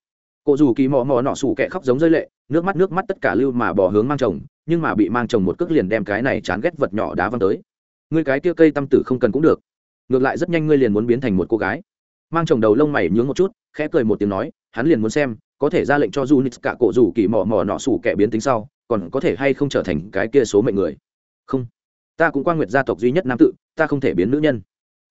Cụ dù kỳ mò mò nọ sủ kẻ khóc giống rơi lệ, nước mắt nước mắt tất cả lưu mà bỏ hướng mang chồng, nhưng mà bị mang chồng một cước liền đem cái này chán ghét vật nhỏ đá văng tới. Ngươi cái kia cây tâm tử không cần cũng được. Ngược lại rất nhanh ngươi liền muốn biến thành một cô gái. Mang chồng đầu lông mày nhướng một chút, khẽ cười một tiếng nói, hắn liền muốn xem có thể ra lệnh cho du nít cả cổ rủ kỳ mò mò nọ sủ kẻ biến tính sau, còn có thể hay không trở thành cái kia số mệnh người? Không. Ta cũng quan nguyệt gia tộc duy nhất nam tự, ta không thể biến nữ nhân.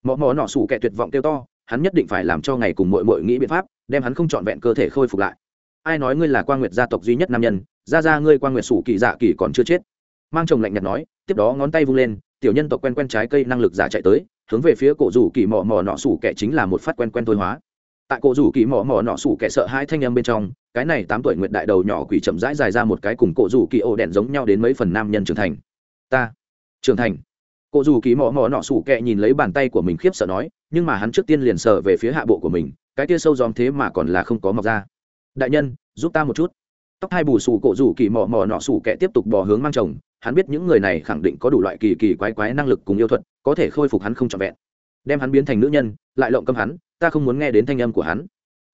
Mò mò nọ sủ kẻ tuyệt vọng kêu to, hắn nhất định phải làm cho ngày cùng mội mội nghĩ biện pháp, đem hắn không trọn vẹn cơ thể khôi phục lại. Ai nói ngươi là quan nguyệt gia tộc duy nhất nam nhân, ra ra ngươi quan nguyệt sủ kỳ dạ kỳ còn chưa chết. Mang chồng lạnh nhạt nói, tiếp đó ngón tay vung lên, tiểu nhân tộc quen quen trái cây năng lực giả chạy tới, hướng về phía cổ rủ kỳ mò mò nọ sủ kẻ chính là một phát quen quen thôi hóa tại cổ rủ kỳ mò mò nọ sủ kẻ sợ hai thanh âm bên trong, cái này tám tuổi nguyệt đại đầu nhỏ quỷ chậm rãi dài ra một cái cùng cổ rủ kỳ ổ đèn giống nhau đến mấy phần nam nhân trưởng thành. Ta, trưởng thành. Cổ rủ kỳ mò mò nọ sủ kẻ nhìn lấy bàn tay của mình khiếp sợ nói, nhưng mà hắn trước tiên liền sợ về phía hạ bộ của mình, cái kia sâu dòm thế mà còn là không có mọc ra. Đại nhân, giúp ta một chút. Tóc hai bù xù cổ rủ kỳ mò mò nọ sủ kẻ tiếp tục bò hướng mang chồng, hắn biết những người này khẳng định có đủ loại kỳ kỳ quái quái năng lực cùng yêu thuật, có thể khôi phục hắn không trọn vẹn đem hắn biến thành nữ nhân, lại lộng câm hắn, ta không muốn nghe đến thanh âm của hắn.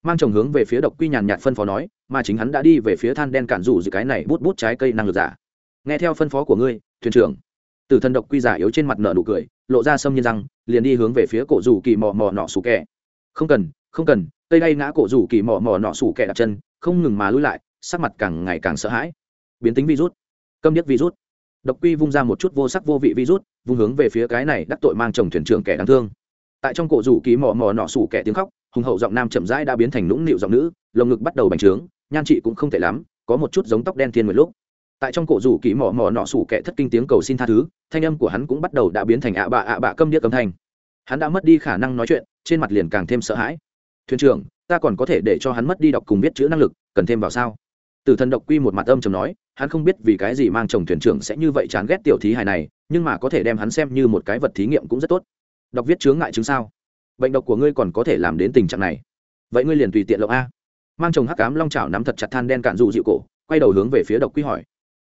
Mang chồng hướng về phía độc quy nhàn nhạt phân phó nói, mà chính hắn đã đi về phía than đen cản rủ giữ cái này bút bút trái cây năng lực giả. Nghe theo phân phó của ngươi, thuyền trưởng. Từ thân độc quy giả yếu trên mặt nợ nụ cười, lộ ra sâm nhiên răng, liền đi hướng về phía cổ rủ kỳ mò mò nọ sủ kẹ không cần không cần cây đay ngã cổ rủ kỳ mò mò nọ sủ kẹ đặt chân, không ngừng mà lui lại, sắc mặt càng ngày càng sợ hãi. Biến tính virus. Câm điếc virus. Độc quy vung ra một chút vô sắc vô vị virus, vung hướng về phía cái này đắc tội mang chồng thuyền trưởng kẻ đáng thương tại trong cổ rủ ký mò mò nọ sủ kẻ tiếng khóc, hùng hậu giọng nam chậm rãi đã biến thành nũng nịu giọng nữ, lồng ngực bắt đầu bành trướng, nhan chị cũng không tệ lắm, có một chút giống tóc đen thiên một lúc. Tại trong cổ rủ ký mò mò nọ sủ kẻ thất kinh tiếng cầu xin tha thứ, thanh âm của hắn cũng bắt đầu đã biến thành ạ bạ ạ bạ câm điếc câm thanh. Hắn đã mất đi khả năng nói chuyện, trên mặt liền càng thêm sợ hãi. Thuyền trưởng, ta còn có thể để cho hắn mất đi đọc cùng viết chữ năng lực, cần thêm vào sao? Từ thần độc quy một mặt âm chầm nói, hắn không biết vì cái gì mang chồng thuyền trưởng sẽ như vậy chán ghét tiểu thí hài này, nhưng mà có thể đem hắn xem như một cái vật thí nghiệm cũng rất tốt đọc viết chướng ngại chứng sao? Bệnh độc của ngươi còn có thể làm đến tình trạng này. Vậy ngươi liền tùy tiện lộng a. Mang chồng hắc cám long trào nắm thật chặt than đen cạn dụ dịu cổ, quay đầu hướng về phía độc quy hỏi.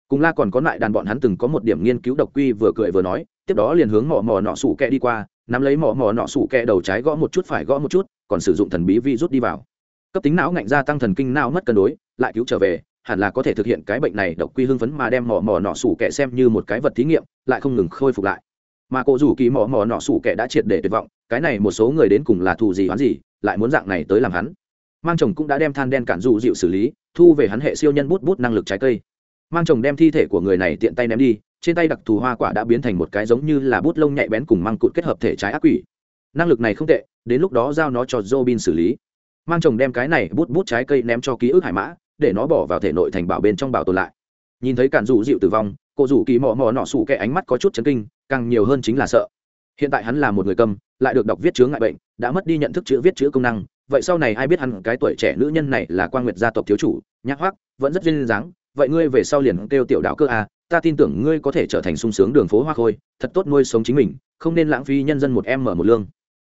Cùng la còn có lại đàn bọn hắn từng có một điểm nghiên cứu, độc quy vừa cười vừa nói, tiếp đó liền hướng mỏ mỏ nọ sủ kẹ đi qua, nắm lấy mỏ mỏ nọ sủ kẹ đầu trái gõ một chút, phải gõ một chút, còn sử dụng thần bí vi rút đi vào. Cấp tính não ngạnh gia tăng thần kinh não mất cân đối, lại cứu trở về, hẳn là có thể thực hiện cái bệnh này, độc quy hưng phấn mà đem mỏ mỏ nọ sủ kẹ xem như một cái vật thí nghiệm, lại không ngừng khôi phục lại mà cổ rủ kỳ mỏ mỏ nọ sủ kẻ đã triệt để tuyệt vọng, cái này một số người đến cùng là thù gì hoán gì, lại muốn dạng này tới làm hắn. Mang chồng cũng đã đem than đen cản dụ dịu xử lý, thu về hắn hệ siêu nhân bút bút năng lực trái cây. Mang chồng đem thi thể của người này tiện tay ném đi, trên tay đặc thù hoa quả đã biến thành một cái giống như là bút lông nhạy bén cùng măng cụt kết hợp thể trái ác quỷ. Năng lực này không tệ, đến lúc đó giao nó cho Robin xử lý. Mang chồng đem cái này bút bút trái cây ném cho ký ức hải mã, để nó bỏ vào thể nội thành bảo bên trong bảo tồn lại. Nhìn thấy cản rủ dịu tử vong cô rủ kỳ mò mò nọ sủ kẻ ánh mắt có chút chấn kinh càng nhiều hơn chính là sợ. Hiện tại hắn là một người câm lại được đọc viết chướng ngại bệnh đã mất đi nhận thức chữ viết chữ công năng. Vậy sau này ai biết hắn cái tuổi trẻ nữ nhân này là quan nguyệt gia tộc thiếu chủ nhắc hoác vẫn rất duyên dáng. Vậy ngươi về sau liền kêu tiểu đạo cơ à, ta tin tưởng ngươi có thể trở thành sung sướng đường phố hoa khôi thật tốt nuôi sống chính mình không nên lãng phí nhân dân một em mở một lương.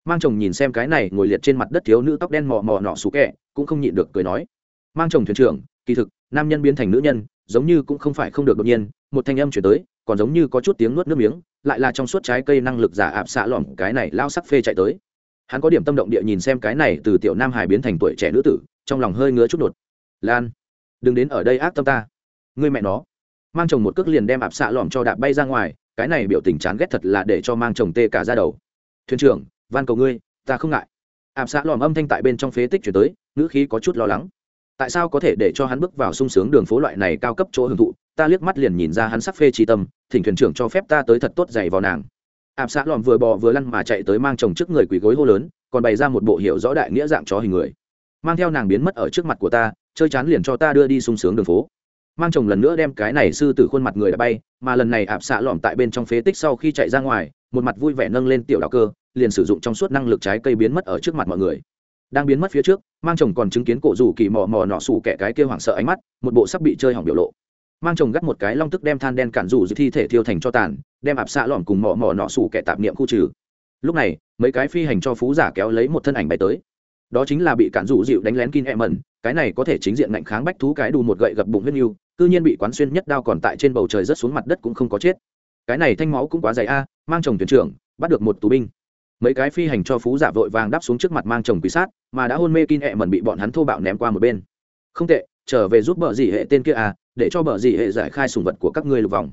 Mang chồng nhìn xem cái này ngồi liệt trên mặt đất thiếu nữ tóc đen mò mò nọ xú kẹ cũng không nhịn được cười nói. Mang chồng thuyền trưởng kỳ thực nam nhân biến thành nữ nhân giống như cũng không phải không được đột nhiên, một thanh âm chuyển tới, còn giống như có chút tiếng nuốt nước miếng, lại là trong suốt trái cây năng lực giả ạp xạ lỏm, cái này lao sắc phê chạy tới. Hắn có điểm tâm động địa nhìn xem cái này từ tiểu nam hải biến thành tuổi trẻ nữ tử, trong lòng hơi ngứa chút đột. Lan, đừng đến ở đây ác tâm ta. Ngươi mẹ nó. Mang chồng một cước liền đem ạp xạ lỏm cho đạp bay ra ngoài, cái này biểu tình chán ghét thật là để cho mang chồng tê cả ra đầu. Thuyền trưởng, van cầu ngươi, ta không ngại. Ạp xạ lỏm âm thanh tại bên trong phế tích chuyển tới, ngữ khí có chút lo lắng tại sao có thể để cho hắn bước vào sung sướng đường phố loại này cao cấp chỗ hưởng thụ? Ta liếc mắt liền nhìn ra hắn sắc phê trí tâm, thỉnh thuyền trưởng cho phép ta tới thật tốt dày vào nàng. Ạp xã lòm vừa bò vừa lăn mà chạy tới mang chồng trước người quỳ gối hô lớn, còn bày ra một bộ hiệu rõ đại nghĩa dạng chó hình người. Mang theo nàng biến mất ở trước mặt của ta, chơi chán liền cho ta đưa đi sung sướng đường phố. Mang chồng lần nữa đem cái này sư tử khuôn mặt người đã bay, mà lần này ạp xạ lỏm tại bên trong phế tích sau khi chạy ra ngoài, một mặt vui vẻ nâng lên tiểu đạo cơ, liền sử dụng trong suốt năng lực trái cây biến mất ở trước mặt mọi người đang biến mất phía trước, mang chồng còn chứng kiến cổ rủ kỳ mò mò nọ sủ kẻ cái kia hoảng sợ ánh mắt, một bộ sắc bị chơi hỏng biểu lộ. Mang chồng gắt một cái long tức đem than đen cản rủ dưới thi thể thiêu thành cho tàn, đem ạp xạ lỏm cùng mò mò nọ sủ kẻ tạp niệm khu trừ. Lúc này, mấy cái phi hành cho phú giả kéo lấy một thân ảnh bay tới. Đó chính là bị cản rủ dịu đánh lén kin em mẩn cái này có thể chính diện ngạnh kháng bách thú cái đù một gậy gập bụng huyết nhu cư nhiên bị quán xuyên nhất đao còn tại trên bầu trời rớt xuống mặt đất cũng không có chết. Cái này thanh máu cũng quá dày a, mang chồng thuyền trưởng, bắt được một tù binh mấy cái phi hành cho phú giả vội vàng đáp xuống trước mặt mang chồng quỷ sát, mà đã hôn mê kin hẹ mẩn bị bọn hắn thô bạo ném qua một bên. Không tệ, trở về giúp bờ dì hệ tên kia à để cho bờ dì hệ giải khai sùng vật của các ngươi lục vòng.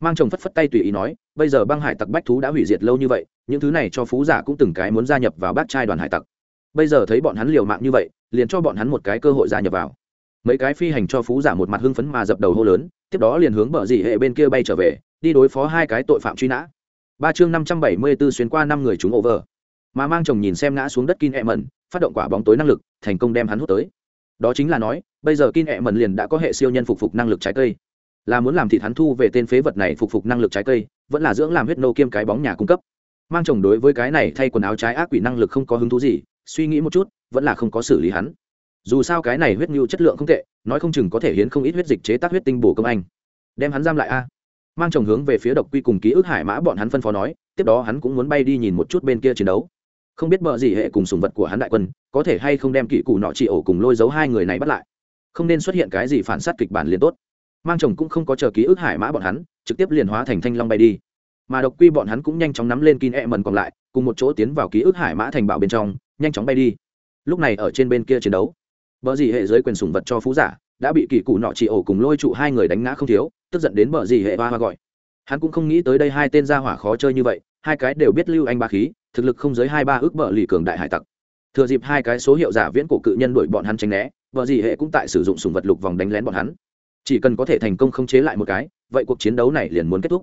Mang chồng phất phất tay tùy ý nói, bây giờ băng hải tặc bách thú đã hủy diệt lâu như vậy, những thứ này cho phú giả cũng từng cái muốn gia nhập vào bác trai đoàn hải tặc. Bây giờ thấy bọn hắn liều mạng như vậy, liền cho bọn hắn một cái cơ hội gia nhập vào. Mấy cái phi hành cho phú giả một mặt hưng phấn mà dập đầu hô lớn, tiếp đó liền hướng bờ dì hệ bên kia bay trở về, đi đối phó hai cái tội phạm truy nã ba chương năm trăm bảy mươi b ố xuyên qua năm người chúng over. Mà mang chồng nhìn xem ngã xuống đất kin e mẩn, phát động quả bóng tối năng lực, thành công đem hắn hút tới. Đó chính là nói, bây giờ kin e mẩn liền đã có hệ siêu nhân phục phục năng lực trái cây. Là muốn làm thịt hắn thu về tên phế vật này phục phục năng lực trái cây, vẫn là dưỡng làm huyết nô kiêm cái bóng nhà cung cấp. Mang chồng đối với cái này thay quần áo trái ác quỷ năng lực không có hứng thú gì, suy nghĩ một chút, vẫn là không có xử lý hắn. Dù sao cái này huyết nhu chất lượng không tệ, nói không chừng có thể hiến không ít huyết dịch chế tác huyết tinh bổ công anh. Đem hắn giam lại a mang chồng hướng về phía độc quy cùng ký ức hải mã bọn hắn phân phó nói, tiếp đó hắn cũng muốn bay đi nhìn một chút bên kia chiến đấu. Không biết bợ gì hệ cùng sùng vật của hắn đại quân, có thể hay không đem kỵ cụ nọ chị ổ cùng lôi giấu hai người này bắt lại. Không nên xuất hiện cái gì phản sát kịch bản liền tốt. Mang chồng cũng không có chờ ký ức hải mã bọn hắn, trực tiếp liền hóa thành thanh long bay đi. Mà độc quy bọn hắn cũng nhanh chóng nắm lên kin e mần còn lại, cùng một chỗ tiến vào ký ức hải mã thành bảo bên trong, nhanh chóng bay đi. Lúc này ở trên bên kia chiến đấu bờ gì hệ giới quyền sùng vật cho phú giả đã bị kỳ cụ nọ chị ổ cùng lôi trụ hai người đánh ngã không thiếu, tức giận đến bờ gì hệ hoa hoa gọi. Hắn cũng không nghĩ tới đây hai tên gia hỏa khó chơi như vậy, hai cái đều biết lưu anh ba khí, thực lực không dưới hai ba ước bờ lì cường đại hải tặc. Thừa dịp hai cái số hiệu giả viễn cổ cự nhân đuổi bọn hắn tránh né vợ gì hệ cũng tại sử dụng sùng vật lục vòng đánh lén bọn hắn. Chỉ cần có thể thành công khống chế lại một cái, vậy cuộc chiến đấu này liền muốn kết thúc.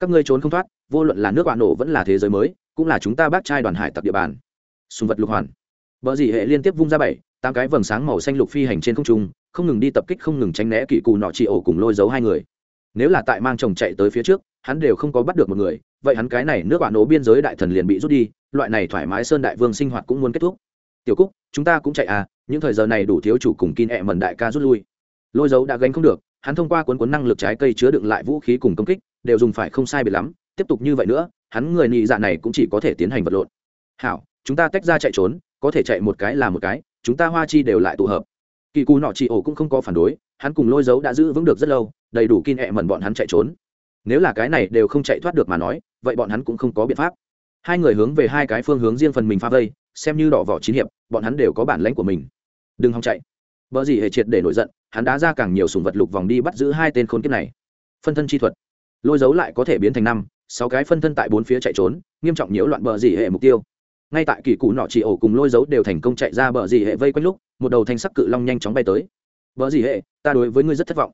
Các ngươi trốn không thoát, vô luận là nước bạn nổ vẫn là thế giới mới, cũng là chúng ta bác trai đoàn hải tặc địa bàn. Sùng vật lục hoàn. Vợ gì hệ liên tiếp vung ra bảy, tám cái vầng sáng màu xanh lục phi hành trên không trung không ngừng đi tập kích, không ngừng tránh né kỳ cù nọ chị ổ cùng lôi giấu hai người. Nếu là tại mang chồng chạy tới phía trước, hắn đều không có bắt được một người, vậy hắn cái này nước bạn nổ biên giới đại thần liền bị rút đi, loại này thoải mái sơn đại vương sinh hoạt cũng muốn kết thúc. Tiểu cúc, chúng ta cũng chạy à những thời giờ này đủ thiếu chủ cùng kin ẹ mần đại ca rút lui. Lôi dấu đã gánh không được, hắn thông qua cuốn cuốn năng lực trái cây chứa đựng lại vũ khí cùng công kích, đều dùng phải không sai biệt lắm, tiếp tục như vậy nữa, hắn người nị dạ này cũng chỉ có thể tiến hành vật lộn. Hảo, chúng ta tách ra chạy trốn, có thể chạy một cái là một cái, chúng ta hoa chi đều lại tụ hợp kỳ cù nọ chị ổ cũng không có phản đối, hắn cùng lôi dấu đã giữ vững được rất lâu, đầy đủ kin hẹ mẩn bọn hắn chạy trốn. Nếu là cái này đều không chạy thoát được mà nói, vậy bọn hắn cũng không có biện pháp. Hai người hướng về hai cái phương hướng riêng phần mình pha vây, xem như đỏ vỏ chín hiệp, bọn hắn đều có bản lãnh của mình. Đừng hòng chạy. Vợ gì hệ triệt để nổi giận, hắn đã ra càng nhiều sùng vật lục vòng đi bắt giữ hai tên khốn kiếp này. Phân thân chi thuật. Lôi dấu lại có thể biến thành năm, sáu cái phân thân tại bốn phía chạy trốn, nghiêm trọng nhiễu loạn bờ dì hệ mục tiêu ngay tại kỳ cụ nọ chỉ ổ cùng lôi dấu đều thành công chạy ra bờ dì hệ vây quanh lúc, một đầu thanh sắc cự long nhanh chóng bay tới. Bờ dì hệ, ta đối với ngươi rất thất vọng.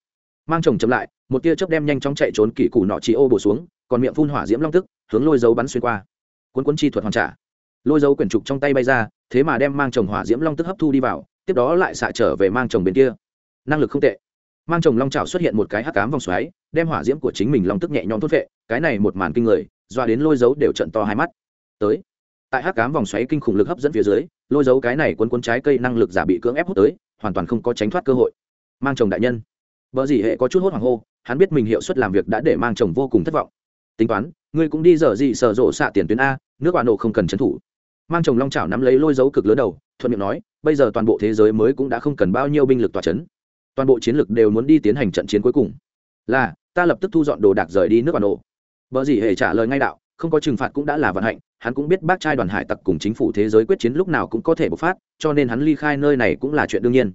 Mang chồng chậm lại, một tia chớp đem nhanh chóng chạy trốn kỳ cụ nọ chỉ ô bổ xuống, còn miệng phun hỏa diễm long tức, hướng lôi dấu bắn xuyên qua. Cuốn cuốn chi thuật hoàn trả. Lôi dấu quyển trục trong tay bay ra, thế mà đem mang chồng hỏa diễm long tức hấp thu đi vào, tiếp đó lại xạ trở về mang chồng bên kia. Năng lực không tệ. Mang chồng long trào xuất hiện một cái hắc cám vòng xoáy, đem hỏa diễm của chính mình long tức nhẹ nhõm thốt vệ cái này một màn kinh người, doa đến lôi dấu đều trận to hai mắt. Tới tại hắc cám vòng xoáy kinh khủng lực hấp dẫn phía dưới, lôi dấu cái này cuốn cuốn trái cây năng lực giả bị cưỡng ép hút tới, hoàn toàn không có tránh thoát cơ hội. Mang chồng đại nhân. Vợ gì hệ có chút hốt hoảng hô, hắn biết mình hiệu suất làm việc đã để mang chồng vô cùng thất vọng. Tính toán, ngươi cũng đi dở gì sở rộ xạ tiền tuyến a, nước bà nổ không cần trấn thủ. Mang chồng long chảo nắm lấy lôi dấu cực lớn đầu, thuận miệng nói, bây giờ toàn bộ thế giới mới cũng đã không cần bao nhiêu binh lực tỏa chấn. Toàn bộ chiến lực đều muốn đi tiến hành trận chiến cuối cùng. Là, ta lập tức thu dọn đồ đạc rời đi nước bà nổ vợ gì hệ trả lời ngay đạo không có trừng phạt cũng đã là vận hạnh, hắn cũng biết bác trai đoàn hải tặc cùng chính phủ thế giới quyết chiến lúc nào cũng có thể bộc phát, cho nên hắn ly khai nơi này cũng là chuyện đương nhiên.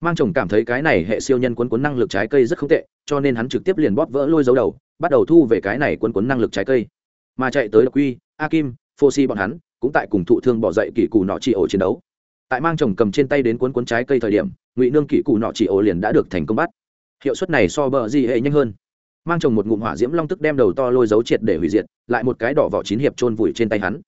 Mang chồng cảm thấy cái này hệ siêu nhân quấn quấn năng lực trái cây rất không tệ, cho nên hắn trực tiếp liền bóp vỡ lôi dấu đầu, bắt đầu thu về cái này quấn quấn năng lực trái cây. Mà chạy tới độc quy, a kim, phô si bọn hắn, cũng tại cùng thụ thương bỏ dậy kỳ cù nọ chỉ ổ chiến đấu. Tại mang chồng cầm trên tay đến cuốn cuốn trái cây thời điểm, ngụy nương kỳ cù nọ chỉ ổ liền đã được thành công bắt. Hiệu suất này so bờ gì hệ nhanh hơn mang chồng một ngụm hỏa diễm long tức đem đầu to lôi dấu triệt để hủy diệt, lại một cái đỏ vỏ chín hiệp trôn vùi trên tay hắn.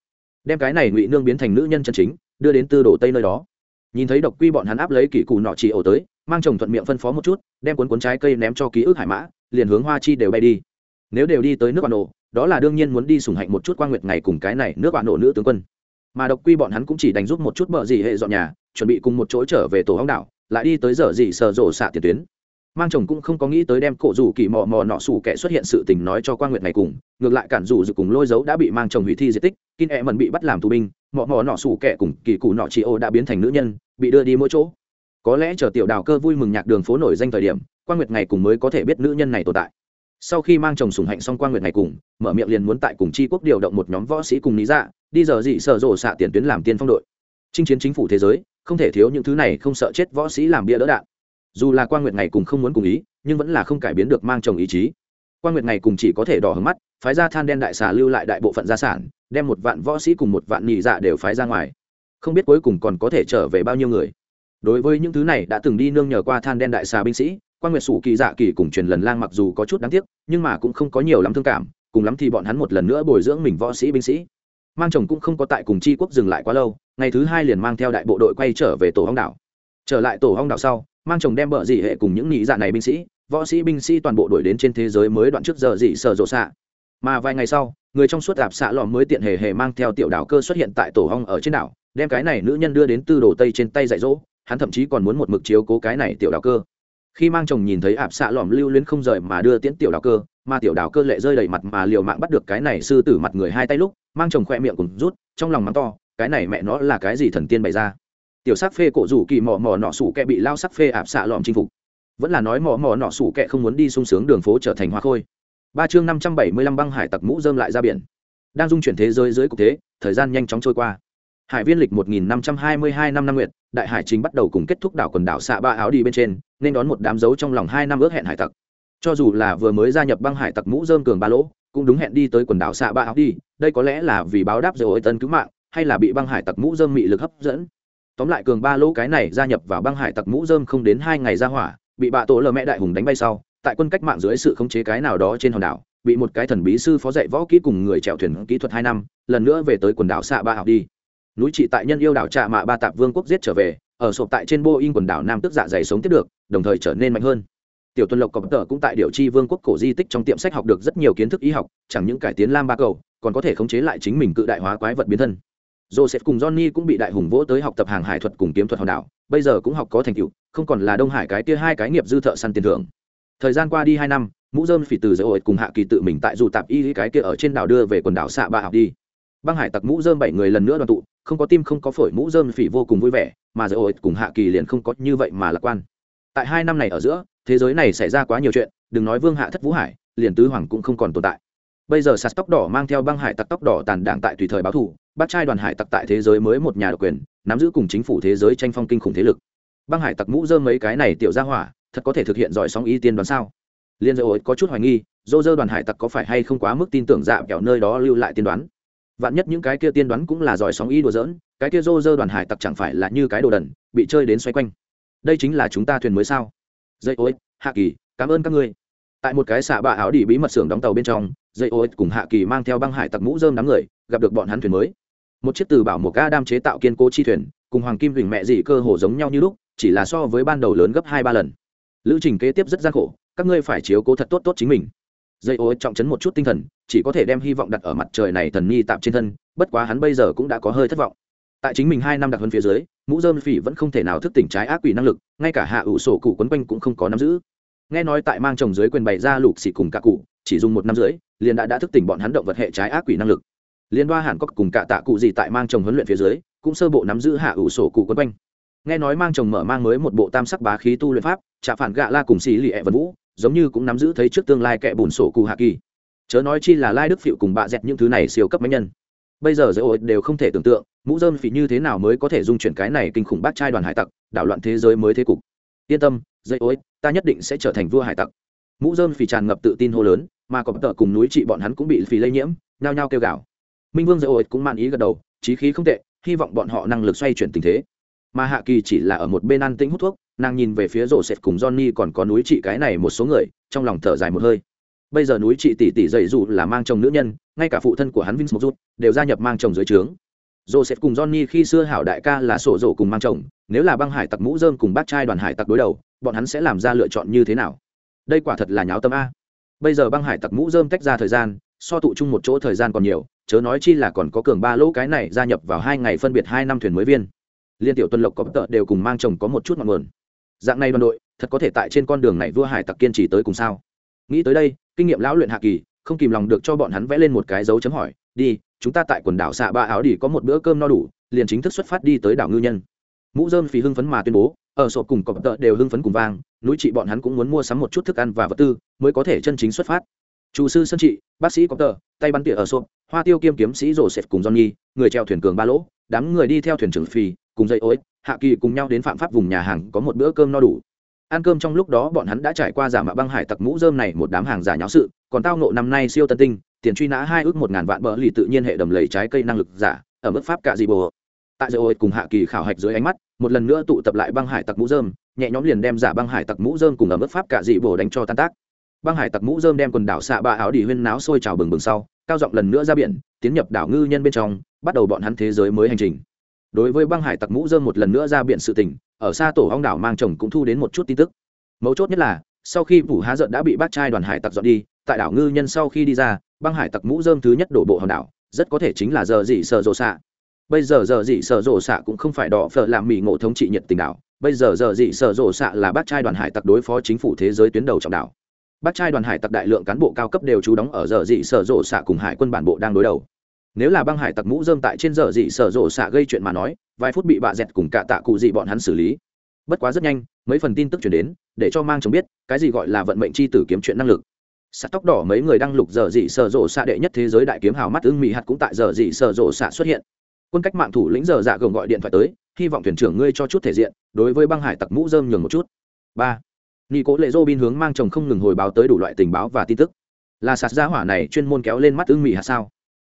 Đem cái này ngụy nương biến thành nữ nhân chân chính, đưa đến tư đồ tây nơi đó. Nhìn thấy độc quy bọn hắn áp lấy kỷ cù nọ chỉ ổ tới, mang chồng thuận miệng phân phó một chút, đem cuốn cuốn trái cây ném cho ký ức hải mã, liền hướng hoa chi đều bay đi. Nếu đều đi tới nước bạn nổ đó là đương nhiên muốn đi sủng hạnh một chút quan nguyệt ngày cùng cái này nước bạn nổ nữ tướng quân. Mà độc quy bọn hắn cũng chỉ đánh giúp một chút bờ gì hệ dọn nhà, chuẩn bị cùng một chỗ trở về tổ hóng đảo, lại đi tới giờ gì sờ rổ xạ tiền tuyến mang chồng cũng không có nghĩ tới đem cổ rủ kỳ mò mò nọ sủ kẻ xuất hiện sự tình nói cho quan nguyệt ngày cùng, ngược lại cản rủ dự cùng lôi dấu đã bị mang chồng hủy thi di tích kin e mần bị bắt làm tù binh, mò mò nọ sủ kẻ cùng kỳ cụ nọ chị ô đã biến thành nữ nhân, bị đưa đi mỗi chỗ. Có lẽ chờ tiểu đào cơ vui mừng nhạc đường phố nổi danh thời điểm quan nguyệt ngày cùng mới có thể biết nữ nhân này tồn tại. Sau khi mang chồng sùng hạnh xong quan nguyệt ngày cùng, mở miệng liền muốn tại cùng Tri quốc điều động một nhóm võ sĩ cùng lý dạ đi giờ dị sợ rộ xạ tiền tuyến làm tiên phong đội. Chinh chiến chính phủ thế giới, không thể thiếu những thứ này không sợ chết võ sĩ làm bia đỡ đạn dù là quan nguyệt ngày cùng không muốn cùng ý, nhưng vẫn là không cải biến được mang chồng ý chí. Quan nguyệt ngày cùng chỉ có thể đỏ hứng mắt, phái ra than đen đại xà lưu lại đại bộ phận gia sản, đem một vạn võ sĩ cùng một vạn nhị dạ đều phái ra ngoài. Không biết cuối cùng còn có thể trở về bao nhiêu người. Đối với những thứ này đã từng đi nương nhờ qua than đen đại xà binh sĩ quan nguyệt sủ kỳ dạ kỳ cùng truyền lần lang mặc dù có chút đáng tiếc, nhưng mà cũng không có nhiều lắm thương cảm, cùng lắm thì bọn hắn một lần nữa bồi dưỡng mình võ sĩ binh sĩ. Mang chồng cũng không có tại cùng chi quốc dừng lại quá lâu, ngày thứ hai liền mang theo đại bộ đội quay trở về tổ hong đảo. Trở lại tổ hong đảo sau mang chồng đem bờ dị hệ cùng những nghĩ dạ này binh sĩ, võ sĩ binh sĩ toàn bộ đuổi đến trên thế giới mới đoạn trước giờ dị sở rộ xạ. Mà vài ngày sau, người trong suốt ạp xạ lò mới tiện hề hề mang theo tiểu đảo cơ xuất hiện tại tổ hong ở trên đảo, đem cái này nữ nhân đưa đến tư đồ tây trên tay dạy dỗ, hắn thậm chí còn muốn một mực chiếu cố cái này tiểu đảo cơ. Khi mang chồng nhìn thấy ạp xạ lòm lưu luyến không rời mà đưa tiễn tiểu đảo cơ, mà tiểu đảo cơ lệ rơi đầy mặt mà liều mạng bắt được cái này sư tử mặt người hai tay lúc, mang chồng khoe miệng cùng rút, trong lòng mắng to, cái này mẹ nó là cái gì thần tiên bày ra? Tiểu sắc phê cổ rủ kỳ mò mò nọ sủ kẹ bị lao sắc phê ạp xạ lòm chinh phục. Vẫn là nói mò mò nọ sủ kẹ không muốn đi sung sướng đường phố trở thành hoa khôi. Ba chương năm trăm bảy mươi lăm băng hải tặc mũ dơm lại ra biển. Đang dung chuyển thế giới dưới cục thế, thời gian nhanh chóng trôi qua. Hải viên lịch một nghìn năm trăm hai mươi hai năm năm nguyện đại hải chính bắt đầu cùng kết thúc đảo quần đảo xạ ba áo đi bên trên, nên đón một đám dấu trong lòng hai năm ước hẹn hải tặc. Cho dù là vừa mới gia nhập băng hải tặc mũ dơm cường ba lỗ, cũng đúng hẹn đi tới quần đảo xạ ba áo đi, đây có lẽ là vì báo đáp rồi tân cứu mạng, hay là bị băng hải tặc mũ dơm mị lực hấp dẫn tóm lại cường ba lỗ cái này gia nhập vào băng hải tặc mũ dơm không đến hai ngày ra hỏa, bị bạ tổ lờ mẹ đại hùng đánh bay sau, tại quân cách mạng dưới sự khống chế cái nào đó trên hòn đảo, bị một cái thần bí sư phó dạy võ kỹ cùng người chèo thuyền kỹ thuật hai năm, lần nữa về tới quần đảo xạ ba học đi. Núi trị tại nhân yêu đảo trạ mạ ba tạp vương quốc giết trở về, ở sộp tại trên boeing quần đảo nam tức dạ dày sống tiếp được, đồng thời trở nên mạnh hơn. Tiểu tuân lộc cọp tờ cũng tại điều chi vương quốc cổ di tích trong tiệm sách học được rất nhiều kiến thức y học, chẳng những cải tiến lam ba cầu, còn có thể khống chế lại chính mình cự đại hóa quái vật biến thân joseph cùng johnny cũng bị đại hùng vỗ tới học tập hàng hải thuật cùng kiếm thuật hòn đảo, bây giờ cũng học có thành tựu, không còn là đông hải cái kia hai cái nghiệp dư thợ săn tiền thưởng. Thời gian qua đi hai năm, mũ dơm phỉ từ giới ổi cùng hạ kỳ tự mình tại dù tạp y cái kia ở trên đảo đưa về quần đảo xạ ba học đi. Băng hải tặc mũ dơm bảy người lần nữa đoàn tụ, không có tim không có phổi, mũ dơm phỉ vô cùng vui vẻ, mà giới ổi cùng hạ kỳ liền không có như vậy mà lạc quan. Tại hai năm này ở giữa, thế giới này xảy ra quá nhiều chuyện, đừng nói vương hạ thất vũ hải, liền tứ hoàng cũng không còn tồn tại bây giờ sạt tóc đỏ mang theo băng hải tặc tóc đỏ tàn đảng tại tùy thời báo thủ bắt trai đoàn hải tặc tại thế giới mới một nhà độc quyền, nắm giữ cùng chính phủ thế giới tranh phong kinh khủng thế lực. Băng hải tặc mũ dơ mấy cái này tiểu ra hỏa, thật có thể thực hiện giỏi sóng y tiên đoán sao? Liên dơ ối có chút hoài nghi, dô dơ đoàn hải tặc có phải hay không quá mức tin tưởng dạ kẹo nơi đó lưu lại tiên đoán? Vạn nhất những cái kia tiên đoán cũng là giỏi sóng y đùa dỡn cái kia dô dơ đoàn hải tặc chẳng phải là như cái đồ đần, bị chơi đến xoay quanh. Đây chính là chúng ta thuyền mới sao? Dây ối hạ kỳ, cảm ơn các ngươi. Tại một cái xạ bạ áo đỉ bí mật xưởng đóng tàu bên trong dây ối cùng hạ kỳ mang theo băng hải tặc mũ dơm đám người, gặp được bọn hắn thuyền mới. Một chiếc từ bảo một ga đam chế tạo kiên cố chi thuyền, cùng hoàng kim huỳnh mẹ dị cơ hồ giống nhau như lúc, chỉ là so với ban đầu lớn gấp hai ba lần. Lữ trình kế tiếp rất gian khổ, các ngươi phải chiếu cố thật tốt tốt chính mình. Dây ô trọng chấn một chút tinh thần, chỉ có thể đem hy vọng đặt ở mặt trời này thần ni tạm trên thân, bất quá hắn bây giờ cũng đã có hơi thất vọng. Tại chính mình hai năm đặc hơn phía dưới, mũ dơm phỉ vẫn không thể nào thức tỉnh trái ác quỷ năng lực, ngay cả hạ ủ sổ cụ quấn quanh cũng không có nắm giữ. Nghe nói tại mang chồng dưới quyền bày ra lục xị cùng cả cụ, chỉ dùng một năm rưỡi liền đã đã thức tỉnh bọn hắn động vật hệ trái ác quỷ năng lực. Liên đoa hàn có cùng cả tạ cụ gì tại mang chồng huấn luyện phía dưới, cũng sơ bộ nắm giữ hạ ủ sổ cụ quân quanh. Nghe nói mang chồng mở mang mới một bộ tam sắc bá khí tu luyện pháp trả phản gạ la cùng xì lì ẹ vân vũ, giống như cũng nắm giữ thấy trước tương lai kẻ bùn sổ cụ hạ kỳ. Chớ nói chi là lai đức phịu cùng bạ dẹt những thứ này siêu cấp máy nhân. Bây giờ giới ổi đều không thể tưởng tượng, mũ dơm phỉ như thế nào mới có thể dung chuyển cái này kinh khủng bát trai đoàn hải tặc, đảo loạn thế giới mới thế cục. Yên tâm dây ối ta nhất định sẽ trở thành vua hải tặc. Mũ dơm phỉ tràn ngập tự tin hô lớn mà có tợ cùng núi trị bọn hắn cũng bị phỉ lây nhiễm, nhao nhao kêu gào. Minh vương dây ổi cũng man ý gật đầu trí khí không tệ, hy vọng bọn họ năng lực xoay chuyển tình thế. Mà hạ kỳ chỉ là ở một bên ăn tĩnh hút thuốc, nàng nhìn về phía rổ sệt cùng johnny còn có núi trị cái này một số người, trong lòng thở dài một hơi. Bây giờ núi trị tỷ tỷ dậy dù là mang chồng nữ nhân, ngay cả phụ thân của hắn vince mokut đều gia nhập mang chồng dưới trướng. Joseph cùng johnny khi xưa hảo đại ca là sổ rổ cùng mang chồng, nếu là băng hải tặc mũ dơm cùng bác trai đoàn hải tặc đối đầu, bọn hắn sẽ làm ra lựa chọn như thế nào? Đây quả thật là nháo tâm a bây giờ băng hải tặc mũ dơm tách ra thời gian, so tụ chung một chỗ thời gian còn nhiều, chớ nói chi là còn có cường ba lỗ cái này gia nhập vào hai ngày phân biệt hai năm thuyền mới viên. Liên tiểu tuân lộc có tợ đều cùng mang chồng có một chút ngọn nguồn. Dạng này đoàn đội, thật có thể tại trên con đường này vua hải tặc kiên trì tới cùng sao? Nghĩ tới đây, kinh nghiệm lão luyện hạ kỳ, không kìm lòng được cho bọn hắn vẽ lên một cái dấu chấm hỏi, đi, chúng ta tại quần đảo xạ ba áo đi có một bữa cơm no đủ, liền chính thức xuất phát đi tới đảo ngư nhân. Mũ dơm phí hưng phấn mà tuyên bố, ở sộp cùng cọp tợ đều hưng phấn cùng vang núi chị bọn hắn cũng muốn mua sắm một chút thức ăn và vật tư, mới có thể chân chính xuất phát. Chủ sư sơn trị, bác sĩ có tờ tay bắn tỉa ở sộp hoa tiêu kiêm kiếm sĩ rổ sệt cùng johnny, người treo thuyền cường ba lỗ, đám người đi theo thuyền trưởng phì cùng dây ối, hạ kỳ cùng nhau đến phạm pháp vùng nhà hàng có một bữa cơm no đủ. Ăn cơm trong lúc đó bọn hắn đã trải qua giả mạo băng hải tặc mũ dơm này một đám hàng giả nháo sự, còn tao nộ năm nay siêu tân tinh, tiền truy nã hai ước một ngàn vạn bờ lì tự nhiên hệ đầm lầy trái cây năng lực giả, ở mức pháp cạ dị bồ. Tại dây ối cùng hạ kỳ khảo hạch dưới ánh mắt một lần nữa tụ tập lại băng hải tặc mũ dơm nhẹ nhóm liền đem giả băng hải tặc mũ dơm cùng ở mức pháp cả dị bồ đánh cho tan tác. Băng hải tặc mũ dơm đem quần đảo xạ ba áo đi huyên náo sôi trào bừng bừng sau, cao giọng lần nữa ra biển, tiến nhập đảo ngư nhân bên trong, bắt đầu bọn hắn thế giới mới hành trình. Đối với băng hải tặc mũ dơm một lần nữa ra biển sự tình, ở xa tổ hong đảo mang chồng cũng thu đến một chút tin tức. Mấu chốt nhất là, sau khi vũ há giận đã bị bác trai đoàn hải tặc dọn đi, tại đảo ngư nhân sau khi đi ra, băng hải tặc mũ dơm thứ nhất đổ bộ hòn đảo, rất có thể chính là giờ dị sợ rộ xạ bây giờ giờ dị sợ rộ xạ cũng không phải đỏ phở làm mỹ ngộ thống trị nhiệt tình đảo. Bây giờ giờ dị sợ rộ xạ là bác trai đoàn hải tặc đối phó chính phủ thế giới tuyến đầu trọng đảo. Bác trai đoàn hải tặc đại lượng cán bộ cao cấp đều trú đóng ở giờ dị sợ rộ xạ cùng hải quân bản bộ đang đối đầu. Nếu là băng hải tặc mũ dơm tại trên giờ dị sợ rộ xạ gây chuyện mà nói, vài phút bị bạ dẹt cùng cả tạ cụ dị bọn hắn xử lý. Bất quá rất nhanh, mấy phần tin tức chuyển đến, để cho mang chồng biết, cái gì gọi là vận mệnh c h i tử kiếm chuyện năng lực. Sắt tóc đỏ mấy người đang lục giờ dị sợ rộ xạ đệ nhất thế giới đại kiếm hào mắt ưng mỹ hạt cũng tại giờ dị sợ rộ xạ xuất hiện quân cách mạng thủ lĩnh giờ dạ gồng gọi điện thoại tới, hy vọng thuyền trưởng ngươi cho chút thể diện, đối với băng hải tặc mũ dơm nhường một chút. Ba. Nghi cố lệ dô bin hướng mang chồng không ngừng hồi báo tới đủ loại tình báo và tin tức. Là sạt gia hỏa này chuyên môn kéo lên mắt ưng mỹ hạ sao?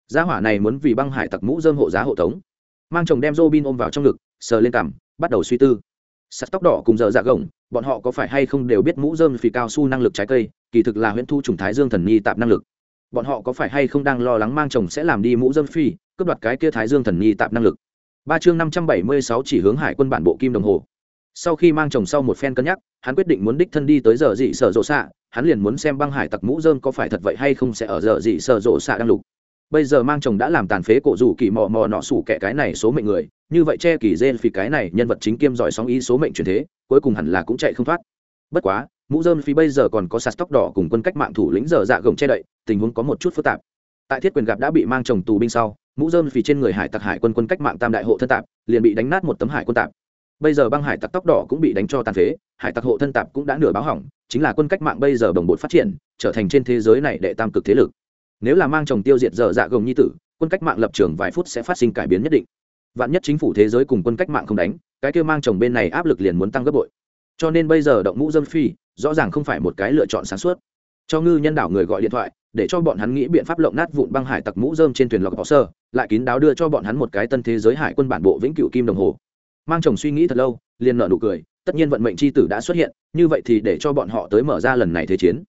Gia hỏa này muốn vì băng hải tặc mũ dơm hộ giá hộ tống. Mang chồng đem dô bin ôm vào trong ngực, sờ lên cằm, bắt đầu suy tư. Sắt tóc đỏ cùng giờ dạ gồng, bọn họ có phải hay không đều biết mũ dơm phì cao su năng lực trái cây, kỳ thực là huyễn thu trùng thái dương thần nhi tạp năng lực. Bọn họ có phải hay không đang lo lắng mang chồng sẽ làm đi mũ dơm phi cướp đoạt cái kia thái dương thần nhi tạp năng lực. Ba chương năm trăm bảy mươi sáu chỉ hướng hải quân bản bộ kim đồng hồ. Sau khi mang chồng sau một phen cân nhắc, hắn quyết định muốn đích thân đi tới giờ dị sở rộ xạ, hắn liền muốn xem băng hải tặc mũ dơm có phải thật vậy hay không sẽ ở giờ dị sở rộ xạ đang lục. Bây giờ mang chồng đã làm tàn phế cổ rủ kỳ mò mò nọ sủ kẻ cái này số mệnh người, như vậy che kỳ dê phi cái này nhân vật chính kiêm giỏi sóng ý số mệnh truyền thế, cuối cùng hẳn là cũng chạy không thoát. Bất quá, mũ dơm phi bây giờ còn có sạt tóc đỏ cùng quân cách mạng thủ lĩnh giờ dạ gồng che đậy, tình huống có một chút phức tạp. Tại thiết quyền gặp đã bị mang chồng tù binh sau mũ dơm phi trên người hải tặc hải quân quân cách mạng tam đại hộ thân tạp, liền bị đánh nát một tấm hải quân tạp. Bây giờ băng hải tặc tóc đỏ cũng bị đánh cho tàn phế, hải tặc hộ thân tạp cũng đã nửa báo hỏng, chính là quân cách mạng bây giờ đồng bột phát triển, trở thành trên thế giới này đệ tam cực thế lực. Nếu là mang chồng tiêu diệt dở dạ gồng nhi tử, quân cách mạng lập trường vài phút sẽ phát sinh cải biến nhất định. Vạn nhất chính phủ thế giới cùng quân cách mạng không đánh, cái kêu mang chồng bên này áp lực liền muốn tăng gấp bội. Cho nên bây giờ động mũ dâm phi rõ ràng không phải một cái lựa chọn sáng suốt. Cho ngư nhân đảo người gọi điện thoại để cho bọn hắn nghĩ biện pháp lộng nát vụn băng hải tặc mũ rơm trên thuyền lọc bỏ sơ, lại kín đáo đưa cho bọn hắn một cái tân thế giới hải quân bản bộ vĩnh cựu kim đồng hồ. Mang chồng suy nghĩ thật lâu, liền nợ nụ cười, tất nhiên vận mệnh c h i tử đã xuất hiện, như vậy thì để cho bọn họ tới mở ra lần này thế chiến.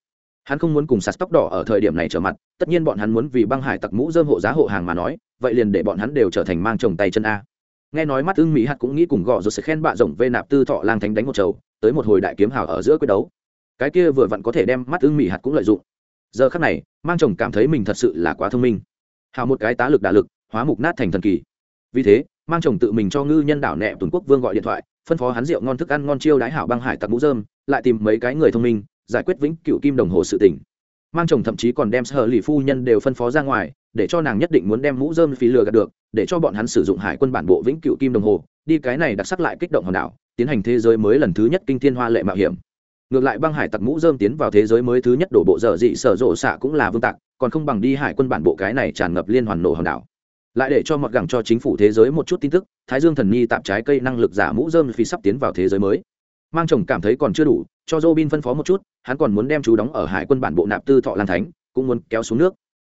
Hắn không muốn cùng sạt tóc đỏ ở thời điểm này trở mặt, tất nhiên bọn hắn muốn vì băng hải tặc mũ dơm hộ giá hộ hàng mà nói, vậy liền để bọn hắn đều trở thành mang chồng tay chân a. Nghe nói mắt ưng mỹ hạt cũng nghĩ cùng gõ rồi sẽ khen bạ rộng vê nạp tư thọ lang thánh đánh một trầu tới một hồi đại kiếm hào ở giữa quyết đấu. Cái kia vừa vặn có thể đem mắt ưng mỹ hạt cũng lợi dụng giờ khắc này, mang chồng cảm thấy mình thật sự là quá thông minh. Hào một cái tá lực đả lực, hóa mục nát thành thần kỳ. Vì thế, mang chồng tự mình cho ngư nhân đảo nẹ tuần quốc vương gọi điện thoại, phân phó hắn rượu ngon thức ăn ngon chiêu đái hảo băng hải tặc mũ dơm lại tìm mấy cái người thông minh, giải quyết vĩnh cựu kim đồng hồ sự tỉnh mang chồng thậm chí còn đem sở lì phu nhân đều phân phó ra ngoài, để cho nàng nhất định muốn đem mũ dơm phí lừa gạt được, để cho bọn hắn sử dụng hải quân bản bộ vĩnh cựu kim đồng hồ, đi cái này đặc sắc lại kích động hòn đảo, tiến hành thế giới mới lần thứ nhất kinh thiên hoa lệ mạo hiểm ngược lại băng hải tặc mũ dơm tiến vào thế giới mới thứ nhất đổ bộ dở dị sở rộ xạ cũng là vương tặc còn không bằng đi hải quân bản bộ cái này tràn ngập liên hoàn nổ hòn đảo lại để cho mọt gẳng cho chính phủ thế giới một chút tin tức thái dương thần nhi tạp trái cây năng lực giả mũ dơm phi sắp tiến vào thế giới mới mang chồng cảm thấy còn chưa đủ cho Robin phân phó một chút, hắn còn muốn đem chú đóng ở Hải quân bản bộ nạp tư Thọ Lan Thánh, cũng muốn kéo xuống nước.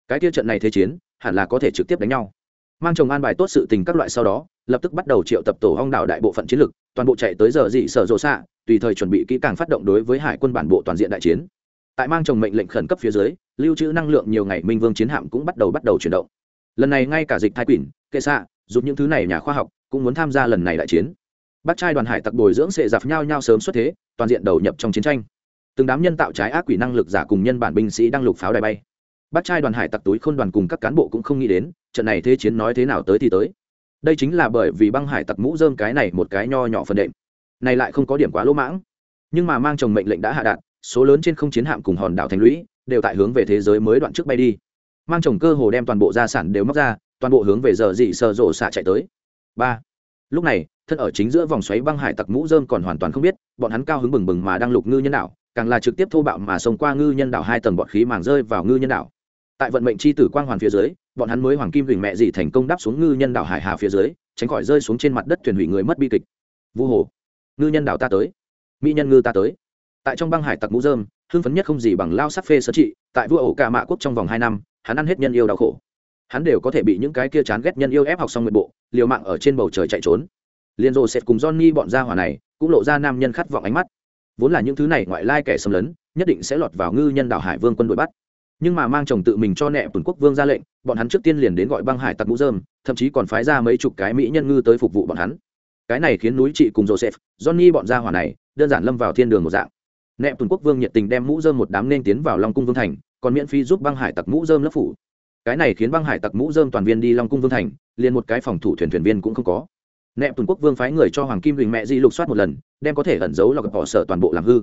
Cái kia trận này thế chiến, hẳn là có thể trực tiếp đánh nhau. Mang chồng an bài tốt sự tình các loại sau đó, lập tức bắt đầu triệu tập tổ hong đảo đại bộ phận chiến lực, toàn bộ chạy tới giờ dị sở rồ xạ, tùy thời chuẩn bị kỹ càng phát động đối với Hải quân bản bộ toàn diện đại chiến. Tại mang chồng mệnh lệnh khẩn cấp phía dưới, lưu trữ năng lượng nhiều ngày Minh Vương chiến hạm cũng bắt đầu bắt đầu chuyển động. Lần này ngay cả dịch thai quỷ, kệ xạ, giúp những thứ này nhà khoa học cũng muốn tham gia lần này đại chiến bác trai đoàn hải tặc bồi dưỡng sệ giặc nhau nhau sớm xuất thế toàn diện đầu nhập trong chiến tranh từng đám nhân tạo trái ác quỷ năng lực giả cùng nhân bản binh sĩ đang lục pháo đài bay bác trai đoàn hải tặc túi khôn đoàn cùng các cán bộ cũng không nghĩ đến trận này thế chiến nói thế nào tới thì tới đây chính là bởi vì băng hải tặc mũ dơm cái này một cái nho nhỏ phần đệm. Này lại không có điểm quá lỗ mãng. Nhưng mà mang chồng mệnh lệnh đã hạ đạn số lớn trên không chiến hạm cùng hòn đảo thành lũy đều tại hướng về thế giới mới đoạn trước bay đi. Mang chồng cơ hồ đem toàn bộ gia sản đều móc ra, toàn bộ hướng về giờ dị sợ rộ xạ chạy tới. Ba. Lúc này, thân ở chính giữa vòng xoáy băng hải tặc mũ dơm còn hoàn toàn không biết, bọn hắn cao hứng bừng bừng mà đang lục ngư nhân đảo, càng là trực tiếp thô bạo mà xông qua ngư nhân đảo hai tầng bọn khí màng rơi vào ngư nhân đảo. Tại vận mệnh c h i tử quang hoàn phía dưới bọn hắn mới hoàng kim huỳnh mẹ gì thành công đáp xuống ngư nhân đảo hải hà phía dưới, tránh khỏi rơi xuống trên mặt đất thuyền hủy người mất bi kịch. Vu hồ, ngư nhân đảo ta tới. Mỹ nhân ngư ta tới. Tại trong băng hải tặc mũ dơm hưng phấn nhất không gì bằng lao sắc phê sơ trị, tại vua ổ cả mạ quốc trong vòng hai năm, hắn ăn hết nhân yêu đau khổ. Hắn đều có thể bị những cái kia chán ghét nhân yêu ép học xong nguyện bộ, liều mạng ở trên bầu trời chạy trốn. Liền rồ sệt cùng johnny bọn gia hỏa này, cũng lộ ra nam nhân khát vọng ánh mắt. Vốn là những thứ này ngoại lai kẻ xâm lấn, nhất định sẽ lọt vào ngư nhân đảo hải vương quân đội bắt nhưng mà mang chồng tự mình cho nẹ tuần quốc vương ra lệnh, bọn hắn trước tiên liền đến gọi băng hải tặc mũ dơm thậm chí còn phái ra mấy chục cái mỹ nhân ngư tới phục vụ bọn hắn. Cái này khiến núi chị cùng joseph, johnny bọn gia hỏa này, đơn giản lâm vào thiên đường một dạng. Nẹ tuần quốc vương nhiệt tình đem mũ dơm một đám nên tiến vào long cung vương thành, còn miễn phí giúp băng hải tặc mũ dơm lớp phủ. Cái này khiến băng hải tặc mũ dơm toàn viên đi long cung vương thành, liền một cái phòng thủ thuyền thuyền viên cũng không có. Nẹ tuần quốc vương phái người cho hoàng kim huỳnh mẹ di lục soát một lần, đem có thể ẩn giấu lọc bỏ sở toàn bộ làm hư.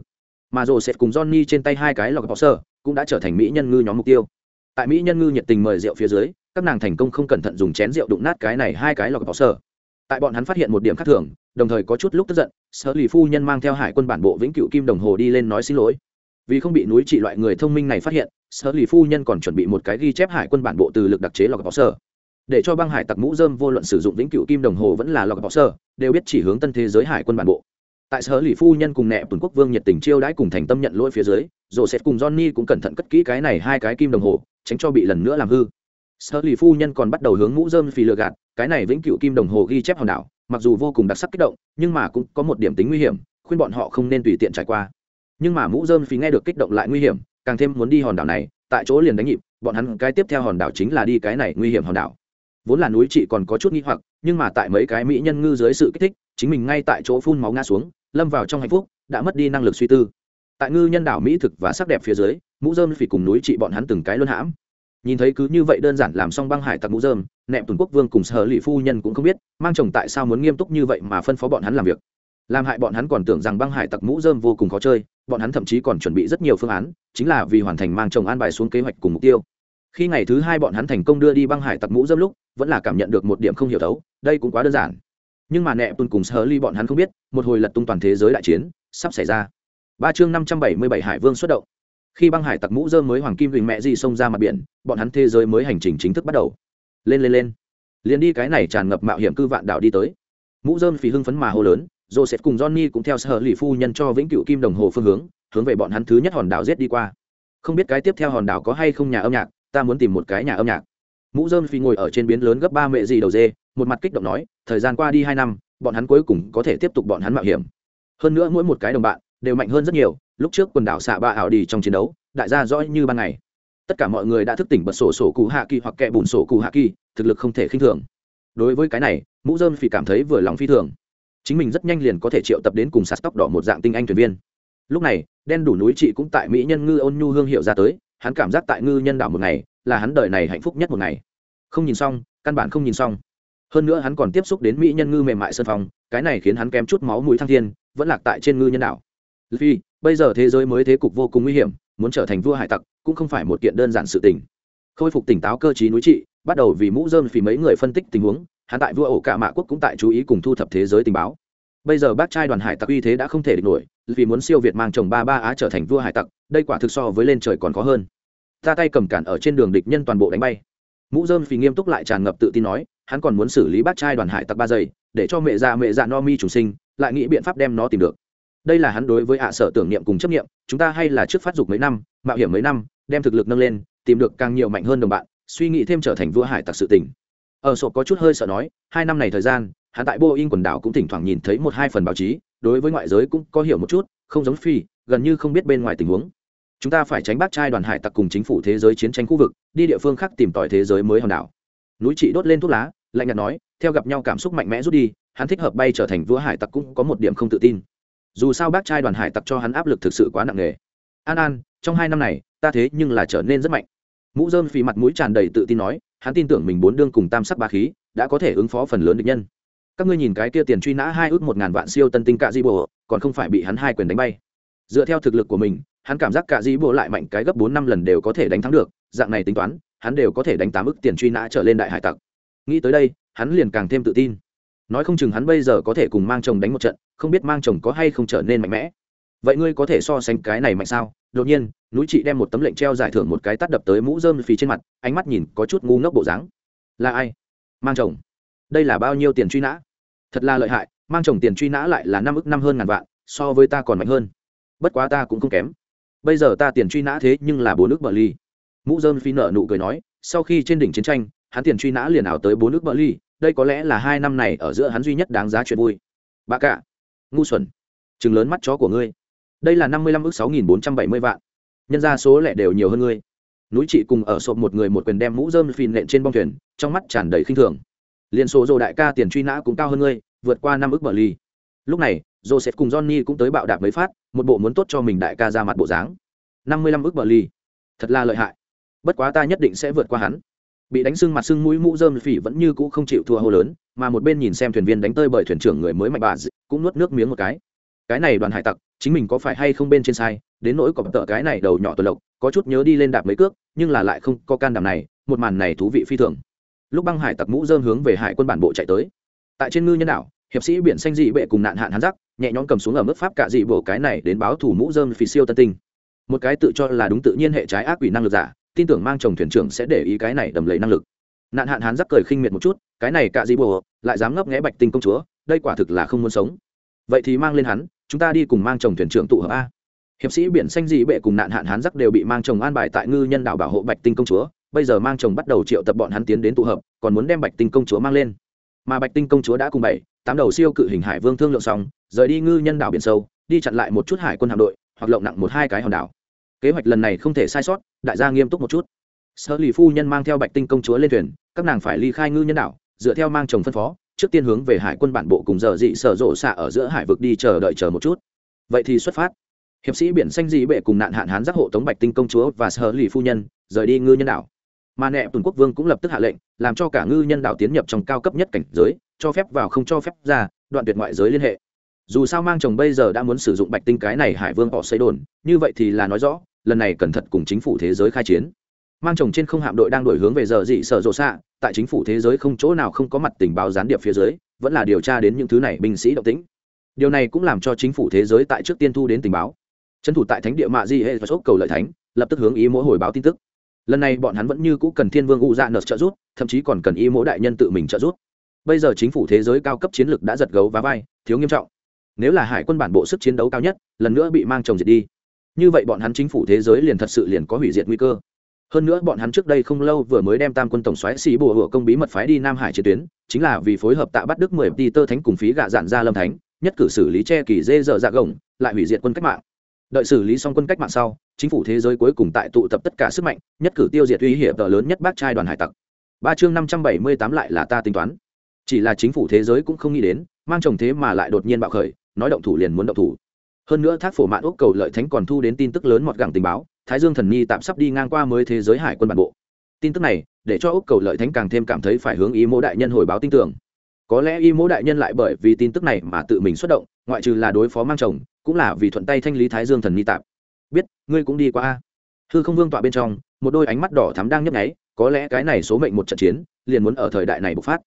Mà joseph cùng johnny trên tay hai cái lọc bỏ sở cũng đã trở thành mỹ nhân ngư nhóm mục tiêu. Tại mỹ nhân ngư nhiệt tình mời rượu phía dưới, các nàng thành công không cẩn thận dùng chén rượu đụng nát cái này hai cái lọc bỏ sở tại bọn hắn phát hiện một điểm khác thường, đồng thời có chút lúc tức giận sở lì phu nhân mang theo hải quân bản bộ vĩnh cựu kim đồng hồ đi lên nói xin lỗi. Vì không bị núi trị loại người thông minh này phát hiện sở lì phu nhân còn chuẩn bị một cái ghi chép hải quân bản bộ từ lực đặc chế lọc bỏ sở để cho băng hải tặc mũ dơm vô luận sử dụng vĩnh cựu kim đồng hồ vẫn là lọc bỏ sơ đều biết chỉ hướng tân thế giới hải quân bản bộ tại sở lì phu nhân cùng nẹ tuần quốc vương nhiệt tình chiêu đãi cùng thành tâm nhận lỗi phía dưới rồi sẽ cùng johnny cũng cẩn thận cất kỹ cái này hai cái kim đồng hồ, tránh cho bị lần nữa làm hư. Sở lì phu nhân còn bắt đầu hướng mũ dơm phì lừa gạt, cái này vĩnh cựu kim đồng hồ ghi chép hòn đảo, mặc dù vô cùng đặc sắc kích động, nhưng mà cũng có một điểm tính nguy hiểm, khuyên bọn họ không nên tùy tiện trải qua. Nhưng mà mũ dơm phì nghe được kích động lại nguy hiểm, càng thêm muốn đi hòn đảo này, tại chỗ liền đánh nhịp, bọn hắn cái tiếp theo hòn đảo chính là đi cái này nguy hiểm hòn đảo. Vốn là núi chị còn có chút nghi hoặc, nhưng mà tại mấy cái mỹ nhân ngư dưới sự kích thích, chính mình ngay tại chỗ phun máu ngã xuống lâm vào trong hạnh phúc, đã mất đi năng lực suy tư. Tại ngư nhân đảo mỹ thực và sắc đẹp phía dưới, mũ dơm phỉ cùng núi chị bọn hắn từng cái luân hãm. Nhìn thấy cứ như vậy đơn giản làm xong băng hải tặc mũ dơm nệm tuần quốc vương cùng sở lì phu nhân cũng không biết, mang chồng tại sao muốn nghiêm túc như vậy mà phân phó bọn hắn làm việc. Làm hại bọn hắn còn tưởng rằng băng hải tặc mũ dơm vô cùng khó chơi, bọn hắn thậm chí còn chuẩn bị rất nhiều phương án, chính là vì hoàn thành mang chồng an bài xuống kế hoạch cùng mục tiêu. Khi ngày thứ hai bọn hắn thành công đưa đi băng hải tặc mũ dơm lúc, vẫn là cảm nhận được một điểm không hiểu thấu, đây cũng quá đơn giản nhưng mà nẹ tuần cùng sơ ly bọn hắn không biết, một hồi lật tung toàn thế giới đại chiến sắp xảy ra. Ba chương năm trăm bảy mươi bảy hải vương xuất động. Khi băng hải tặc mũ dơ mới hoàng kim huỳnh mẹ di xông ra mặt biển, bọn hắn thế giới mới hành trình chính thức bắt đầu. Lên lên lên. Liền đi cái này tràn ngập mạo hiểm cư vạn đảo đi tới. Mũ dơm phí hưng phấn mà hô lớn, joseph cùng johnny cũng theo sở lì phu nhân cho vĩnh cựu kim đồng hồ phương hướng hướng về bọn hắn thứ nhất hòn đảo giết đi qua. Không biết cái tiếp theo hòn đảo có hay không nhà âm nhạc, ta muốn tìm một cái nhà âm nhạc. Mũ dơm phi ngồi ở trên biến lớn gấp ba mẹ gì đầu dê một mặt kích động nói, thời gian qua đi hai năm, bọn hắn cuối cùng có thể tiếp tục bọn hắn mạo hiểm. Hơn nữa mỗi một cái đồng bạn đều mạnh hơn rất nhiều, lúc trước quần đảo xạ ba ảo đi trong chiến đấu, đại gia rõ như ban ngày. Tất cả mọi người đã thức tỉnh bật sổ sổ cụ hạ kỳ hoặc kẹ bùn sổ cụ hạ kỳ, thực lực không thể khinh thường. Đối với cái này, mũ dơm phi cảm thấy vừa lòng phi thường. Chính mình rất nhanh liền có thể triệu tập đến cùng sạt tóc đỏ một dạng tinh anh thuyền viên. Lúc này, đen đủ núi chị cũng tại mỹ nhân ngư ôn nhu hương hiệu ra tới, hắn cảm giác tại ngư nhân đảo một ngày là hắn đời này hạnh phúc nhất một ngày. Không nhìn xong, căn bản không nhìn xong hơn nữa hắn còn tiếp xúc đến mỹ nhân ngư mềm mại sân phòng, cái này khiến hắn kém chút máu mũi thăng thiên, vẫn lạc tại trên ngư nhân đảo. Vì bây giờ thế giới mới thế cục vô cùng nguy hiểm, muốn trở thành vua hải tặc cũng không phải một kiện đơn giản sự tình. Khôi phục tỉnh táo cơ chí núi trị, bắt đầu vì mũ dơm phì mấy người phân tích tình huống, hắn tại vua ổ cả mạ quốc cũng tại chú ý cùng thu thập thế giới tình báo. Bây giờ bác trai đoàn hải tặc uy thế đã không thể địch nổi, vì muốn siêu việt mang chồng ba ba á trở thành vua hải tặc, đây quả thực so với lên trời còn khó hơn. Ta tay cầm cản ở trên đường địch nhân toàn bộ đánh bay. Mũ dơm phì nghiêm túc lại tràn ngập tự tin nói hắn còn muốn xử lý bác trai đoàn hải tặc ba giây, để cho mẹ già mẹ già no mi chủ sinh, lại nghĩ biện pháp đem nó tìm được. Đây là hắn đối với ạ sở tưởng niệm cùng chấp niệm, chúng ta hay là trước phát dục mấy năm, mạo hiểm mấy năm, đem thực lực nâng lên, tìm được càng nhiều mạnh hơn đồng bạn, suy nghĩ thêm trở thành vua hải tặc sự tình. Ờ, Ở sổ có chút hơi sợ nói, hai năm này thời gian, hắn tại boeing quần đảo cũng thỉnh thoảng nhìn thấy một hai phần báo chí, đối với ngoại giới cũng có hiểu một chút, không giống phi, gần như không biết bên ngoài tình huống. Chúng ta phải tránh bác trai đoàn hải tặc cùng chính phủ thế giới chiến tranh khu vực, đi địa phương khác tìm tòi thế giới mới hòn đảo. Núi chị đốt lên thuốc lá lạnh nhạt nói, theo gặp nhau cảm xúc mạnh mẽ rút đi, hắn thích hợp bay trở thành vua hải tặc cũng có một điểm không tự tin. Dù sao bác trai đoàn hải tặc cho hắn áp lực thực sự quá nặng nề. An an, trong hai năm này, ta thế nhưng là trở nên rất mạnh. Mũ dơm phì mặt mũi tràn đầy tự tin nói, hắn tin tưởng mình bốn đương cùng tam sắc ba khí, đã có thể ứng phó phần lớn địch nhân. Các ngươi nhìn cái kia tiền truy nã hai ước một ngàn vạn siêu tân tinh cạ di bộ còn không phải bị hắn hai quyền đánh bay. Dựa theo thực lực của mình, hắn cảm giác cạ di bộ lại mạnh cái gấp bốn năm lần đều có thể đánh thắng được, dạng này tính toán, hắn đều có thể đánh tám ức tiền truy nã trở lên đại hải tặc nghĩ tới đây, hắn liền càng thêm tự tin. Nói không chừng hắn bây giờ có thể cùng mang chồng đánh một trận, không biết mang chồng có hay không trở nên mạnh mẽ. Vậy ngươi có thể so sánh cái này mạnh sao? Đột nhiên, núi chị đem một tấm lệnh treo giải thưởng một cái tắt đập tới mũ rơm phì trên mặt, ánh mắt nhìn có chút ngu ngốc bộ dáng. Là ai? Mang chồng. Đây là bao nhiêu tiền truy nã? Thật là lợi hại, mang chồng tiền truy nã lại là năm ức năm hơn ngàn vạn, so với ta còn mạnh hơn. Bất quá ta cũng không kém. Bây giờ ta tiền truy nã thế nhưng là bốn nước bờ ly. Mũ dơm phi nợ nụ cười nói, sau khi trên đỉnh chiến tranh hắn tiền truy nã liền ảo tới bốn nước bờ ly, đây có lẽ là hai năm này ở giữa hắn duy nhất đáng giá chuyện vui. Bà cả, ngu xuẩn, chừng lớn mắt chó của ngươi. Đây là năm mươi lăm ước sáu nghìn bốn trăm bảy mươi vạn. Nhân ra số lẻ đều nhiều hơn ngươi. Núi chị cùng ở sộp một người một quyền đem mũ dơm phìn nện trên bong thuyền, trong mắt tràn đầy khinh thường. Liền số dồ đại ca tiền truy nã cũng cao hơn ngươi, vượt qua năm ước bờ ly. Lúc này, joseph cùng johnny cũng tới bạo đạp mấy phát, một bộ muốn tốt cho mình đại ca ra mặt bộ dáng. năm mươi lăm ước bờ ly. Thật là lợi hại. Bất quá ta nhất định sẽ vượt qua hắn bị đánh sưng mặt sưng mũi mũ dơm phỉ vẫn như cũ không chịu thua hô lớn, mà một bên nhìn xem thuyền viên đánh tơi bởi thuyền trưởng người mới mạnh bà cũng nuốt nước miếng một cái. Cái này đoàn hải tặc, chính mình có phải hay không bên trên sai, đến nỗi cọp tợ cái này đầu nhỏ tuần lộc, có chút nhớ đi lên đạp mấy cước, nhưng là lại không có can đảm này, một màn này thú vị phi thường. Lúc băng hải tặc mũ dơm hướng về hải quân bản bộ chạy tới. Tại trên ngư nhân đảo, hiệp sĩ biển xanh dị bệ cùng nạn hạn hắn rắc, nhẹ nhõm cầm xuống ở mức pháp cả dị bộ cái này đến báo thủ mũ dơm phì siêu tân tinh. Một cái tự cho là đúng tự nhiên hệ trái ác quỷ năng lực giả tin tưởng mang chồng thuyền trưởng sẽ để ý cái này đầm lấy năng lực. Nạn hạn hán giắc cười khinh miệt một chút, cái này cả dị bộ lại dám ngấp nghẽ bạch tinh công chúa, đây quả thực là không muốn sống. Vậy thì mang lên hắn, chúng ta đi cùng mang chồng thuyền trưởng tụ hợp a. Hiệp sĩ biển xanh dị bệ cùng nạn hạn hán giắc đều bị mang chồng an bài tại ngư nhân đảo bảo hộ bạch tinh công chúa, bây giờ mang chồng bắt đầu triệu tập bọn hắn tiến đến tụ hợp, còn muốn đem bạch tinh công chúa mang lên. Mà bạch tinh công chúa đã cùng bảy, tám đầu siêu cự hình hải vương thương lượng xong, rời đi ngư nhân đảo biển sâu, đi chặn lại một chút hải quân hạm đội, hoặc lộng nặng một hai cái hòn đảo kế hoạch lần này không thể sai sót, đại gia nghiêm túc một chút. Sở lì phu nhân mang theo bạch tinh công chúa lên thuyền, các nàng phải ly khai ngư nhân đảo, dựa theo mang chồng phân phó, trước tiên hướng về hải quân bản bộ cùng giờ dị sở rộ xạ ở giữa hải vực đi chờ đợi chờ một chút. Vậy thì xuất phát. Hiệp sĩ biển xanh dị bệ cùng nạn hạn hán giác hộ tống bạch tinh công chúa và Sở lì phu nhân, rời đi ngư nhân đảo. Mà nẹ tuần quốc vương cũng lập tức hạ lệnh, làm cho cả ngư nhân đảo tiến nhập trong cao cấp nhất cảnh giới, cho phép vào không cho phép ra, đoạn tuyệt ngoại giới liên hệ. Dù sao mang chồng bây giờ đã muốn sử dụng bạch tinh cái này hải vương họ xây đồn, như vậy thì là nói rõ lần này cẩn thận cùng chính phủ thế giới khai chiến. Mang chồng trên không hạm đội đang đổi hướng về giờ dị sở rộ xạ, tại chính phủ thế giới không chỗ nào không có mặt tình báo gián điệp phía dưới, vẫn là điều tra đến những thứ này binh sĩ động tĩnh. Điều này cũng làm cho chính phủ thế giới tại trước tiên thu đến tình báo. Trấn thủ tại thánh địa mạ di hệ và sốc cầu lợi thánh, lập tức hướng ý mỗi hồi báo tin tức. Lần này bọn hắn vẫn như cũ cần thiên vương u dạ nợt trợ giúp, thậm chí còn cần ý mỗi đại nhân tự mình trợ giúp. Bây giờ chính phủ thế giới cao cấp chiến lược đã giật gấu và vai, thiếu nghiêm trọng. Nếu là hải quân bản bộ sức chiến đấu cao nhất, lần nữa bị mang chồng diệt đi như vậy bọn hắn chính phủ thế giới liền thật sự liền có hủy diệt nguy cơ. Hơn nữa bọn hắn trước đây không lâu vừa mới đem tam quân tổng xoáy xì bùa hựa công bí mật phái đi nam hải chiến tuyến, chính là vì phối hợp tạ bắt đức mười ti tơ thánh cùng phí gạ dạn ra lâm thánh, nhất cử xử lý che kỳ dê dở dạ gồng, lại hủy diệt quân cách mạng. Đợi xử lý xong quân cách mạng sau, chính phủ thế giới cuối cùng tại tụ tập tất cả sức mạnh, nhất cử tiêu diệt uy hiểm tờ lớn nhất bác trai đoàn hải tặc. Ba chương năm trăm bảy mươi tám lại là ta tính toán. Chỉ là chính phủ thế giới cũng không nghĩ đến, mang chồng thế mà lại đột nhiên bạo khởi, nói động thủ liền muốn động thủ hơn nữa thác phổ mạn úc cầu lợi thánh còn thu đến tin tức lớn mọt gẳng tình báo, thái dương thần nhi tạm sắp đi ngang qua mới thế giới hải quân bản bộ. Tin tức này, để cho úc cầu lợi thánh càng thêm cảm thấy phải hướng ý mỗ đại nhân hồi báo tin tưởng. Có lẽ y mỗ đại nhân lại bởi vì tin tức này mà tự mình xuất động, ngoại trừ là đối phó mang chồng, cũng là vì thuận tay thanh lý thái dương thần nhi tạm. Biết, ngươi cũng đi qua a. Hư không vương tọa bên trong, một đôi ánh mắt đỏ thắm đang nhấp nháy, có lẽ cái này số mệnh một trận chiến, liền muốn ở thời đại này bộc phát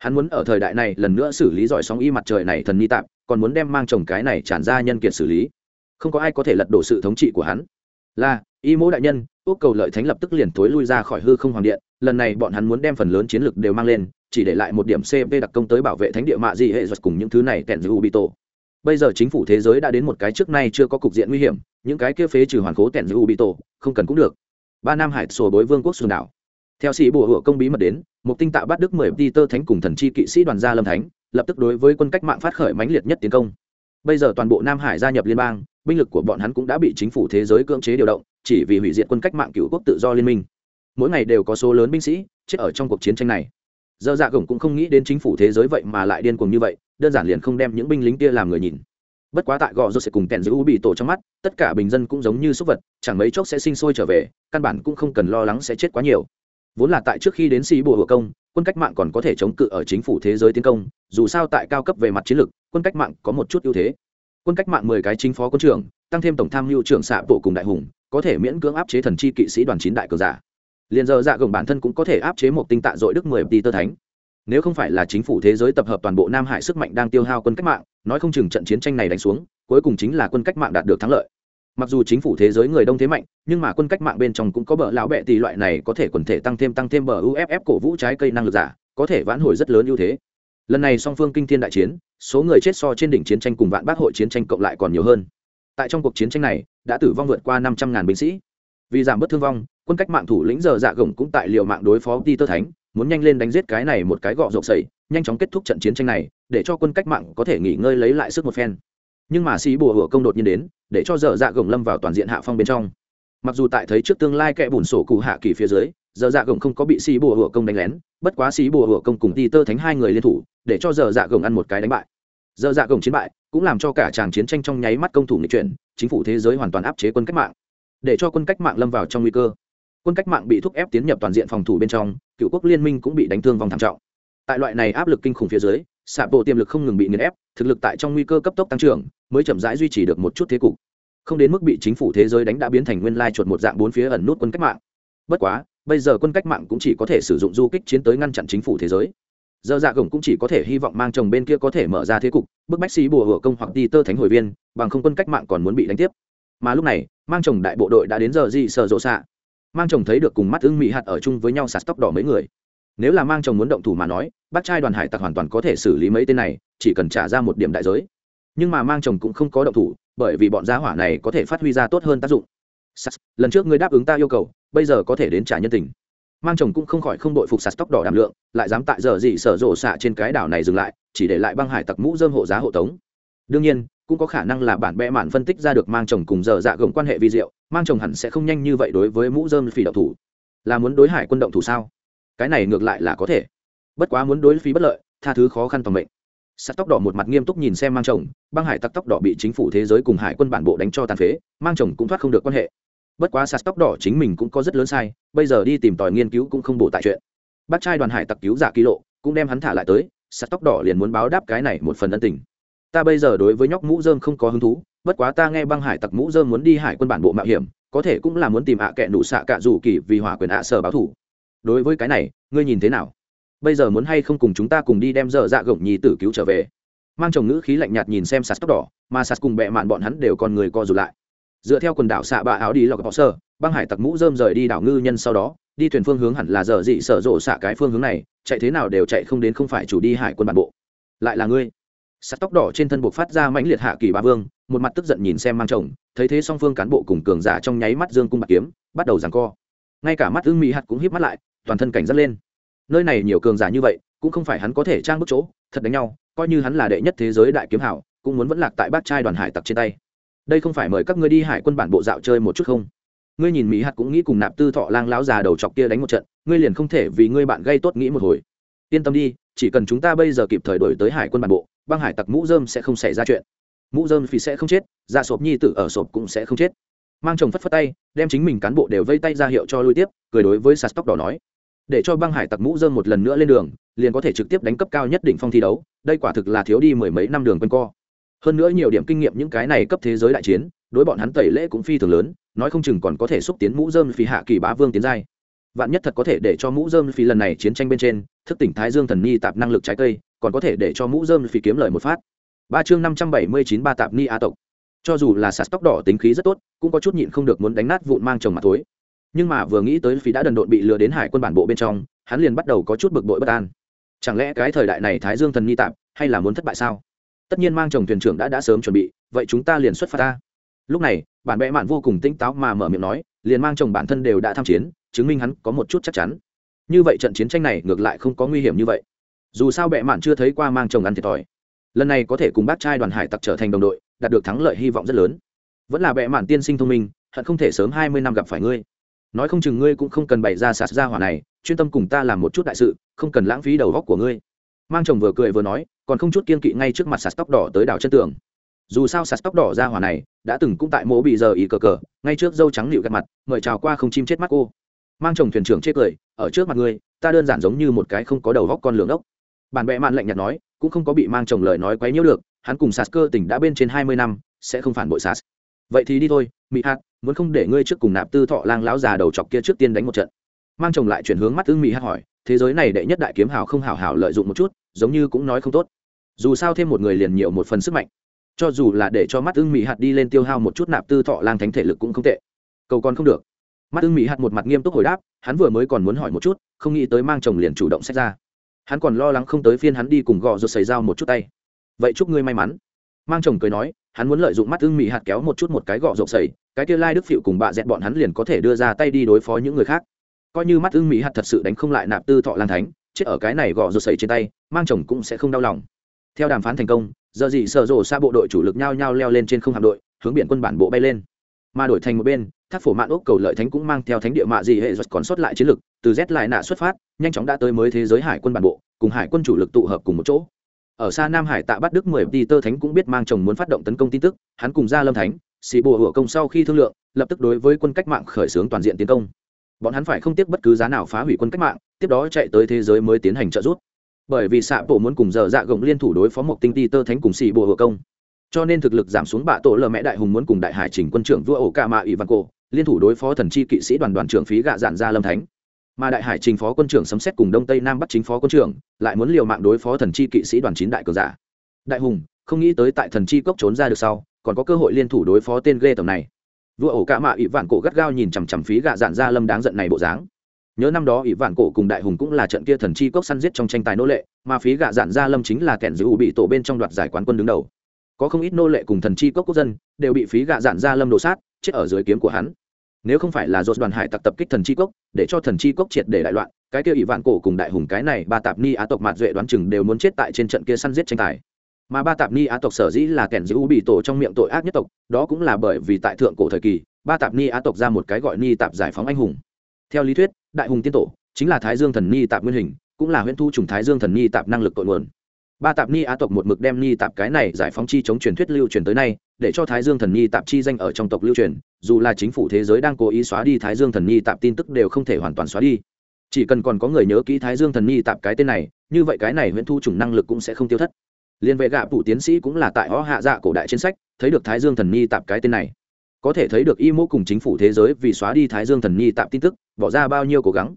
hắn muốn ở thời đại này lần nữa xử lý giỏi sóng y mặt trời này thần ni tạm còn muốn đem mang chồng cái này tràn ra nhân kiệt xử lý. Không có ai có thể lật đổ sự thống trị của hắn. Là, y mỗ đại nhân, ước cầu lợi thánh lập tức liền thối lui ra khỏi hư không hoàng điện, lần này bọn hắn muốn đem phần lớn chiến lược đều mang lên, chỉ để lại một điểm cp đặc công tới bảo vệ thánh địa mạ di hệ giật cùng những thứ này tèn dư bị tổ. Bây giờ chính phủ thế giới đã đến một cái trước nay chưa có cục diện nguy hiểm, những cái kia phế trừ hoàn cố tèn dư bị tổ, không cần cũng được. Ba nam hải sổ bối vương quốc xuân đảo. Theo sĩ bùa hựa công bí mật đến một tinh tạo bắt đức mười peter thánh cùng thần chi kỵ sĩ đoàn gia lâm thánh, lập tức đối với quân cách mạng phát khởi mãnh liệt nhất tiến công. Bây giờ toàn bộ nam hải gia nhập liên bang, binh lực của bọn hắn cũng đã bị chính phủ thế giới cưỡng chế điều động, chỉ vì hủy diệt quân cách mạng cựu quốc tự do liên minh. Mỗi ngày đều có số lớn binh sĩ chết ở trong cuộc chiến tranh này. Giờ dạ gồng cũng không nghĩ đến chính phủ thế giới vậy mà lại điên cuồng như vậy, đơn giản liền không đem những binh lính kia làm người nhìn. Bất quá tại gò rô sẽ cùng kèn giữ u bị tổ trong mắt, tất cả bình dân cũng giống như súc vật, chẳng mấy chốc sẽ sinh sôi trở về, căn bản cũng không cần lo lắng sẽ chết quá nhiều vốn là tại trước khi đến sĩ bộ hộ công, quân cách mạng còn có thể chống cự ở chính phủ thế giới tiến công, dù sao tại cao cấp về mặt chiến lược, quân cách mạng có một chút ưu thế. Quân cách mạng mười cái chính phó quân trưởng, tăng thêm tổng tham mưu trưởng xạ bộ cùng đại hùng, có thể miễn cưỡng áp chế thần chi kỵ sĩ đoàn chín đại cờ giả. Liền giờ dạ gồng bản thân cũng có thể áp chế một tinh tạ dội đức mười tỷ tơ thánh. Nếu không phải là chính phủ thế giới tập hợp toàn bộ nam hải sức mạnh đang tiêu hao quân cách mạng, nói không chừng trận chiến tranh này đánh xuống, cuối cùng chính là quân cách mạng đạt được thắng lợi mặc dù chính phủ thế giới người đông thế mạnh, nhưng mà quân cách mạng bên trong cũng có bờ lão bẹ tỷ loại này có thể quần thể tăng thêm tăng thêm bờ uff cổ vũ trái cây năng lực giả, có thể vãn hồi rất lớn ưu thế. Lần này song phương kinh thiên đại chiến, số người chết so trên đỉnh chiến tranh cùng vạn bác hội chiến tranh cộng lại còn nhiều hơn. Tại trong cuộc chiến tranh này, đã tử vong vượt qua năm trăm ngàn binh sĩ. Vì giảm bớt thương vong, quân cách mạng thủ lĩnh giờ dạ gồng cũng tại liệu mạng đối phó ti tơ thánh, muốn nhanh lên đánh giết cái này một cái gọ rộp sẩy nhanh chóng kết thúc trận chiến tranh này, để cho quân cách mạng có thể nghỉ ngơi lấy lại sức một phen. Nhưng mà sĩ bùa hửa công đột nhiên đến để cho dở dạ gồng lâm vào toàn diện hạ phong bên trong. Mặc dù tại thấy trước tương lai kẽ bùn sổ cụ hạ kỳ phía dưới, dở dạ gồng không có bị sĩ bùa hựa công đánh lén, bất quá sĩ bùa hựa công cùng đi tơ thánh hai người liên thủ, để cho dở dạ gồng ăn một cái đánh bại. Dở dạ gồng chiến bại, cũng làm cho cả tràng chiến tranh trong nháy mắt công thủ nghịch chuyển, chính phủ thế giới hoàn toàn áp chế quân cách mạng. Để cho quân cách mạng lâm vào trong nguy cơ. Quân cách mạng bị thúc ép tiến nhập toàn diện phòng thủ bên trong, cựu quốc liên minh cũng bị đánh thương vòng thảm trọng. Tại loại này áp lực kinh khủng phía dưới xạ bộ tiềm lực không ngừng bị nghiền ép thực lực tại trong nguy cơ cấp tốc tăng trưởng, mới chậm rãi duy trì được một chút thế cục. Không đến mức bị chính phủ thế giới đánh đã biến thành nguyên lai chuột một dạng bốn phía ẩn nút quân cách mạng. Bất quá, bây giờ quân cách mạng cũng chỉ có thể sử dụng du kích chiến tới ngăn chặn chính phủ thế giới. Giờ dạ gồng cũng chỉ có thể hy vọng mang chồng bên kia có thể mở ra thế cục, bức bách sĩ bùa hửa công hoặc đi tơ thánh hồi viên, bằng không quân cách mạng còn muốn bị đánh tiếp. Mà lúc này, mang chồng đại bộ đội đã đến giờ gì sợ rộ xạ. Mang chồng thấy được cùng mắt ưng mỹ hạt ở chung với nhau sạt tóc đỏ mấy người nếu là mang chồng muốn động thủ mà nói, bác trai đoàn hải tặc hoàn toàn có thể xử lý mấy tên này, chỉ cần trả ra một điểm đại giới. Nhưng mà mang chồng cũng không có động thủ, bởi vì bọn gia hỏa này có thể phát huy ra tốt hơn tác dụng. Sas, lần trước ngươi đáp ứng ta yêu cầu, bây giờ có thể đến trả nhân tình. Mang chồng cũng không khỏi không đội phục sạt tóc đỏ đảm lượng, lại dám tại giờ gì sở rộ xạ trên cái đảo này dừng lại, chỉ để lại băng hải tặc mũ dơm hộ giá hộ tống. Đương nhiên, cũng có khả năng là bản bẽ mạn phân tích ra được mang chồng cùng giờ dạ gồng quan hệ vi diệu, mang chồng hẳn sẽ không nhanh như vậy đối với mũ dơm phỉ động thủ. Là muốn đối hải quân động thủ sao? Cái này ngược lại là có thể. Bất quá muốn đối phí bất lợi, tha thứ khó khăn toàn mệnh. Sắt tóc đỏ một mặt nghiêm túc nhìn xem mang chồng, băng hải tặc tóc đỏ bị chính phủ thế giới cùng hải quân bản bộ đánh cho tàn phế, mang chồng cũng thoát không được quan hệ. Bất quá sạt tóc đỏ chính mình cũng có rất lớn sai, bây giờ đi tìm tòi nghiên cứu cũng không bổ tại chuyện. Bác trai đoàn hải tặc cứu giả ký lộ, cũng đem hắn thả lại tới sạt tóc đỏ liền muốn báo đáp cái này một phần ân tình. Ta bây giờ đối với nhóc mũ dơm không có hứng thú, bất quá ta nghe băng hải tặc mũ dơm muốn đi hải quân bản bộ mạo hiểm, có thể cũng là muốn tìm ạ à kệ nụ xạ cạ dù kỳ vì hỏa quyền ạ sở báo thủ đối với cái này, ngươi nhìn thế nào? Bây giờ muốn hay không cùng chúng ta cùng đi đem dở dạ gồng nhi tử cứu trở về? Mang chồng ngữ khí lạnh nhạt nhìn xem sạt tóc đỏ, mà sạt cùng bẹ mạn bọn hắn đều còn người co rụt lại. Dựa theo quần đảo xạ bạ áo đi lọc bọ sơ, băng hải tặc mũ rơm rời đi đảo ngư nhân sau đó, đi thuyền phương hướng hẳn là dở dị sở rộ xạ cái phương hướng này, chạy thế nào đều chạy không đến không phải chủ đi hải quân bản bộ. Lại là ngươi. Sắt tóc đỏ trên thân buộc phát ra mãnh liệt hạ kỳ ba vương, một mặt tức giận nhìn xem mang chồng, thấy thế song phương cán bộ cùng cường giả trong nháy mắt dương cung bạc kiếm, bắt đầu giằng co. Ngay cả mắt ưng mỹ hạt cũng híp mắt lại toàn thân cảnh giác lên. Nơi này nhiều cường giả như vậy, cũng không phải hắn có thể trang bức chỗ, thật đánh nhau, coi như hắn là đệ nhất thế giới đại kiếm hảo, cũng muốn vẫn lạc tại bát trai đoàn hải tặc trên tay. Đây không phải mời các ngươi đi hải quân bản bộ dạo chơi một chút không? Ngươi nhìn mỹ hạt cũng nghĩ cùng nạp tư thọ lang lão già đầu chọc kia đánh một trận, ngươi liền không thể vì ngươi bạn gây tốt nghĩ một hồi. Yên tâm đi, chỉ cần chúng ta bây giờ kịp thời đổi tới hải quân bản bộ, băng hải tặc mũ dơm sẽ không xảy ra chuyện. Mũ dơm phi sẽ không chết ra sộp nhi tử ở sộp cũng sẽ không chết. Mang chồng phất phất tay, đem chính mình cán bộ đều vây tay ra hiệu cho lui tiếp, cười đối với sạt tóc đỏ nói để cho băng hải tặc mũ dơm một lần nữa lên đường, liền có thể trực tiếp đánh cấp cao nhất đỉnh phong thi đấu, đây quả thực là thiếu đi mười mấy năm đường quanh co. Hơn nữa nhiều điểm kinh nghiệm những cái này cấp thế giới đại chiến, đối bọn hắn tẩy lễ cũng phi thường lớn, nói không chừng còn có thể xúc tiến mũ dơm phi hạ kỳ bá vương tiến giai. Vạn nhất thật có thể để cho mũ dơm phi lần này chiến tranh bên trên, thức tỉnh thái dương thần ni tạp năng lực trái cây, còn có thể để cho mũ dơm phi kiếm lời một phát. Ba chương năm trăm bảy mươi chín ba tạp ni a tộc. Cho dù là sạt tóc đỏ tính khí rất tốt, cũng có chút nhịn không được muốn đánh nát vụn mang chồng mặt thối nhưng mà vừa nghĩ tới phí đã đần độn bị lừa đến hải quân bản bộ bên trong, hắn liền bắt đầu có chút bực bội bất an. Chẳng lẽ cái thời đại này thái dương thần nghi tạp hay là muốn thất bại sao? Tất nhiên mang chồng thuyền trưởng đã đã sớm chuẩn bị, vậy chúng ta liền xuất phát ta. Lúc này bản bệ mạn vô cùng tinh táo mà mở miệng nói, liền mang chồng bản thân đều đã tham chiến, chứng minh hắn có một chút chắc chắn. Như vậy trận chiến tranh này ngược lại không có nguy hiểm như vậy. Dù sao bệ mạn chưa thấy qua mang chồng ăn thiệt thòi. Lần này có thể cùng bác trai đoàn hải tặc trở thành đồng đội, đạt được thắng lợi hy vọng rất lớn. Vẫn là bệ mạn tiên sinh thông minh, hận không thể sớm hai mươi năm gặp phải ngươi nói không chừng ngươi cũng không cần bày ra sạt ra hỏa này, chuyên tâm cùng ta làm một chút đại sự, không cần lãng phí đầu góc của ngươi. Mang chồng vừa cười vừa nói, còn không chút kiên kỵ ngay trước mặt sạt tóc đỏ tới đảo chân tường. Dù sao sạt tóc đỏ ra hỏa này, đã từng cũng tại mỗ bị giờ ý cờ cờ, ngay trước dâu trắng nịu gạt mặt, mời chào qua không chim chết mắt cô. Mang chồng thuyền trưởng chê cười, ở trước mặt ngươi, ta đơn giản giống như một cái không có đầu góc con lường ốc. Bản bệ mạn lạnh nhạt nói, cũng không có bị mang chồng lời nói quấy nhiễu được, hắn cùng sạt cơ tỉnh đã bên trên hai mươi năm, sẽ không phản bội sạt. vậy thì đi thôi mỹ hạt muốn không để ngươi trước cùng nạp tư thọ lang lão già đầu chọc kia trước tiên đánh một trận. Mang chồng lại chuyển hướng mắt ưng mỹ hát hỏi, thế giới này đệ nhất đại kiếm hào không hào hảo lợi dụng một chút, giống như cũng nói không tốt. Dù sao thêm một người liền nhiều một phần sức mạnh. Cho dù là để cho mắt ưng mỹ hạt đi lên tiêu hao một chút nạp tư thọ lang thánh thể lực cũng không tệ. Cầu còn không được. Mắt ưng mỹ hạt một mặt nghiêm túc hồi đáp, hắn vừa mới còn muốn hỏi một chút, không nghĩ tới mang chồng liền chủ động xét ra. Hắn còn lo lắng không tới phiên hắn đi cùng gò rột xảy dao một chút tay. Vậy chúc ngươi may mắn. Mang chồng cười nói, hắn muốn lợi dụng mắt ưng mỹ hạt kéo một chút một cái gọ rộng sẩy cái kia lai đức phịu cùng bạ dẹn bọn hắn liền có thể đưa ra tay đi đối phó những người khác. Coi như mắt ưng mỹ hạt thật sự đánh không lại nạp tư thọ lan thánh, chết ở cái này gõ rột sầy trên tay, mang chồng cũng sẽ không đau lòng. Theo đàm phán thành công, giờ gì sợ rồ xa bộ đội chủ lực nhao nhao leo lên trên không hạm đội, hướng biển quân bản bộ bay lên. Mà đổi thành một bên, thác phổ mạn ốc cầu lợi thánh cũng mang theo thánh địa mạ gì hệ giật còn sót lại chiến lực, từ z lại nạ xuất phát, nhanh chóng đã tới mới thế giới hải quân bản bộ, cùng hải quân chủ lực tụ hợp cùng một chỗ. Ở xa nam hải tạ bắt đức mười đi tơ thánh cũng biết mang chồng muốn phát động tấn công tin tức, hắn cùng ra lâm thánh xì bùa hựa công sau khi thương lượng, lập tức đối với quân cách mạng khởi xướng toàn diện tiến công. Bọn hắn phải không tiếc bất cứ giá nào phá hủy quân cách mạng, tiếp đó chạy tới thế giới mới tiến hành trợ giúp. Bởi vì xạ bộ muốn cùng giờ dạ gồng liên thủ đối phó một tinh ti tơ thánh cùng xì bùa hựa công. Cho nên thực lực giảm xuống bạ tổ lờ mẹ đại hùng muốn cùng đại hải trình quân trưởng vua ổ ca mạ ủy văn cổ liên thủ đối phó thần chi kỵ sĩ đoàn đoàn trưởng phí gạ dạn ra lâm thánh. Mà đại hải trình phó quân trưởng sấm xét cùng đông tây nam bắc chính phó quân trưởng lại muốn liều mạng đối phó thần chi kỵ sĩ đoàn chín đại cường giả. Đại hùng, không nghĩ tới tại thần chi cốc trốn ra được sau còn có cơ hội liên thủ đối phó tên ghê tầm này. Vua ổ cạ mạ ỵ vạn cổ gắt gao nhìn chằm chằm phí gạ dạn ra lâm đáng giận này bộ dáng. Nhớ năm đó ỵ vạn cổ cùng đại hùng cũng là trận kia thần chi cốc săn giết trong tranh tài nô lệ, mà phí gạ dạn ra lâm chính là kẻn giữ bị tổ bên trong đoạt giải quán quân đứng đầu. Có không ít nô lệ cùng thần chi cốc quốc dân đều bị phí gạ dạn ra lâm đổ sát, chết ở dưới kiếm của hắn. Nếu không phải là dột đoàn hải tặc tập kích thần chi cốc, để cho thần chi cốc triệt để đại loạn, cái kia ỷ vạn cổ cùng đại hùng cái này ba tạp ni á tộc mạt duệ đoán chừng đều muốn chết tại trên trận kia săn giết tranh tài mà ba tạp ni á tộc sở dĩ là kẻn giữ bị tổ trong miệng tội ác nhất tộc, đó cũng là bởi vì tại thượng cổ thời kỳ, ba tạp ni á tộc ra một cái gọi ni tạp giải phóng anh hùng. Theo lý thuyết, đại hùng tiên tổ chính là thái dương thần ni tạp nguyên hình, cũng là huyễn thu trùng thái dương thần ni tạp năng lực tội nguồn. Ba tạp ni á tộc một mực đem ni tạp cái này giải phóng chi chống truyền thuyết lưu truyền tới nay, để cho thái dương thần ni tạp chi danh ở trong tộc lưu truyền, dù là chính phủ thế giới đang cố ý xóa đi thái dương thần ni tạp tin tức đều không thể hoàn toàn xóa đi. Chỉ cần còn có người nhớ kỹ thái dương thần ni tạp cái tên này, như vậy cái này huyễn thu trùng năng lực cũng sẽ không tiêu thất liên vệ gạ phụ tiến sĩ cũng là tại họ hạ dạ cổ đại trên sách, thấy được thái dương thần ni tạp cái tên này. Có thể thấy được y mô cùng chính phủ thế giới vì xóa đi thái dương thần ni tạp tin tức, bỏ ra bao nhiêu cố gắng.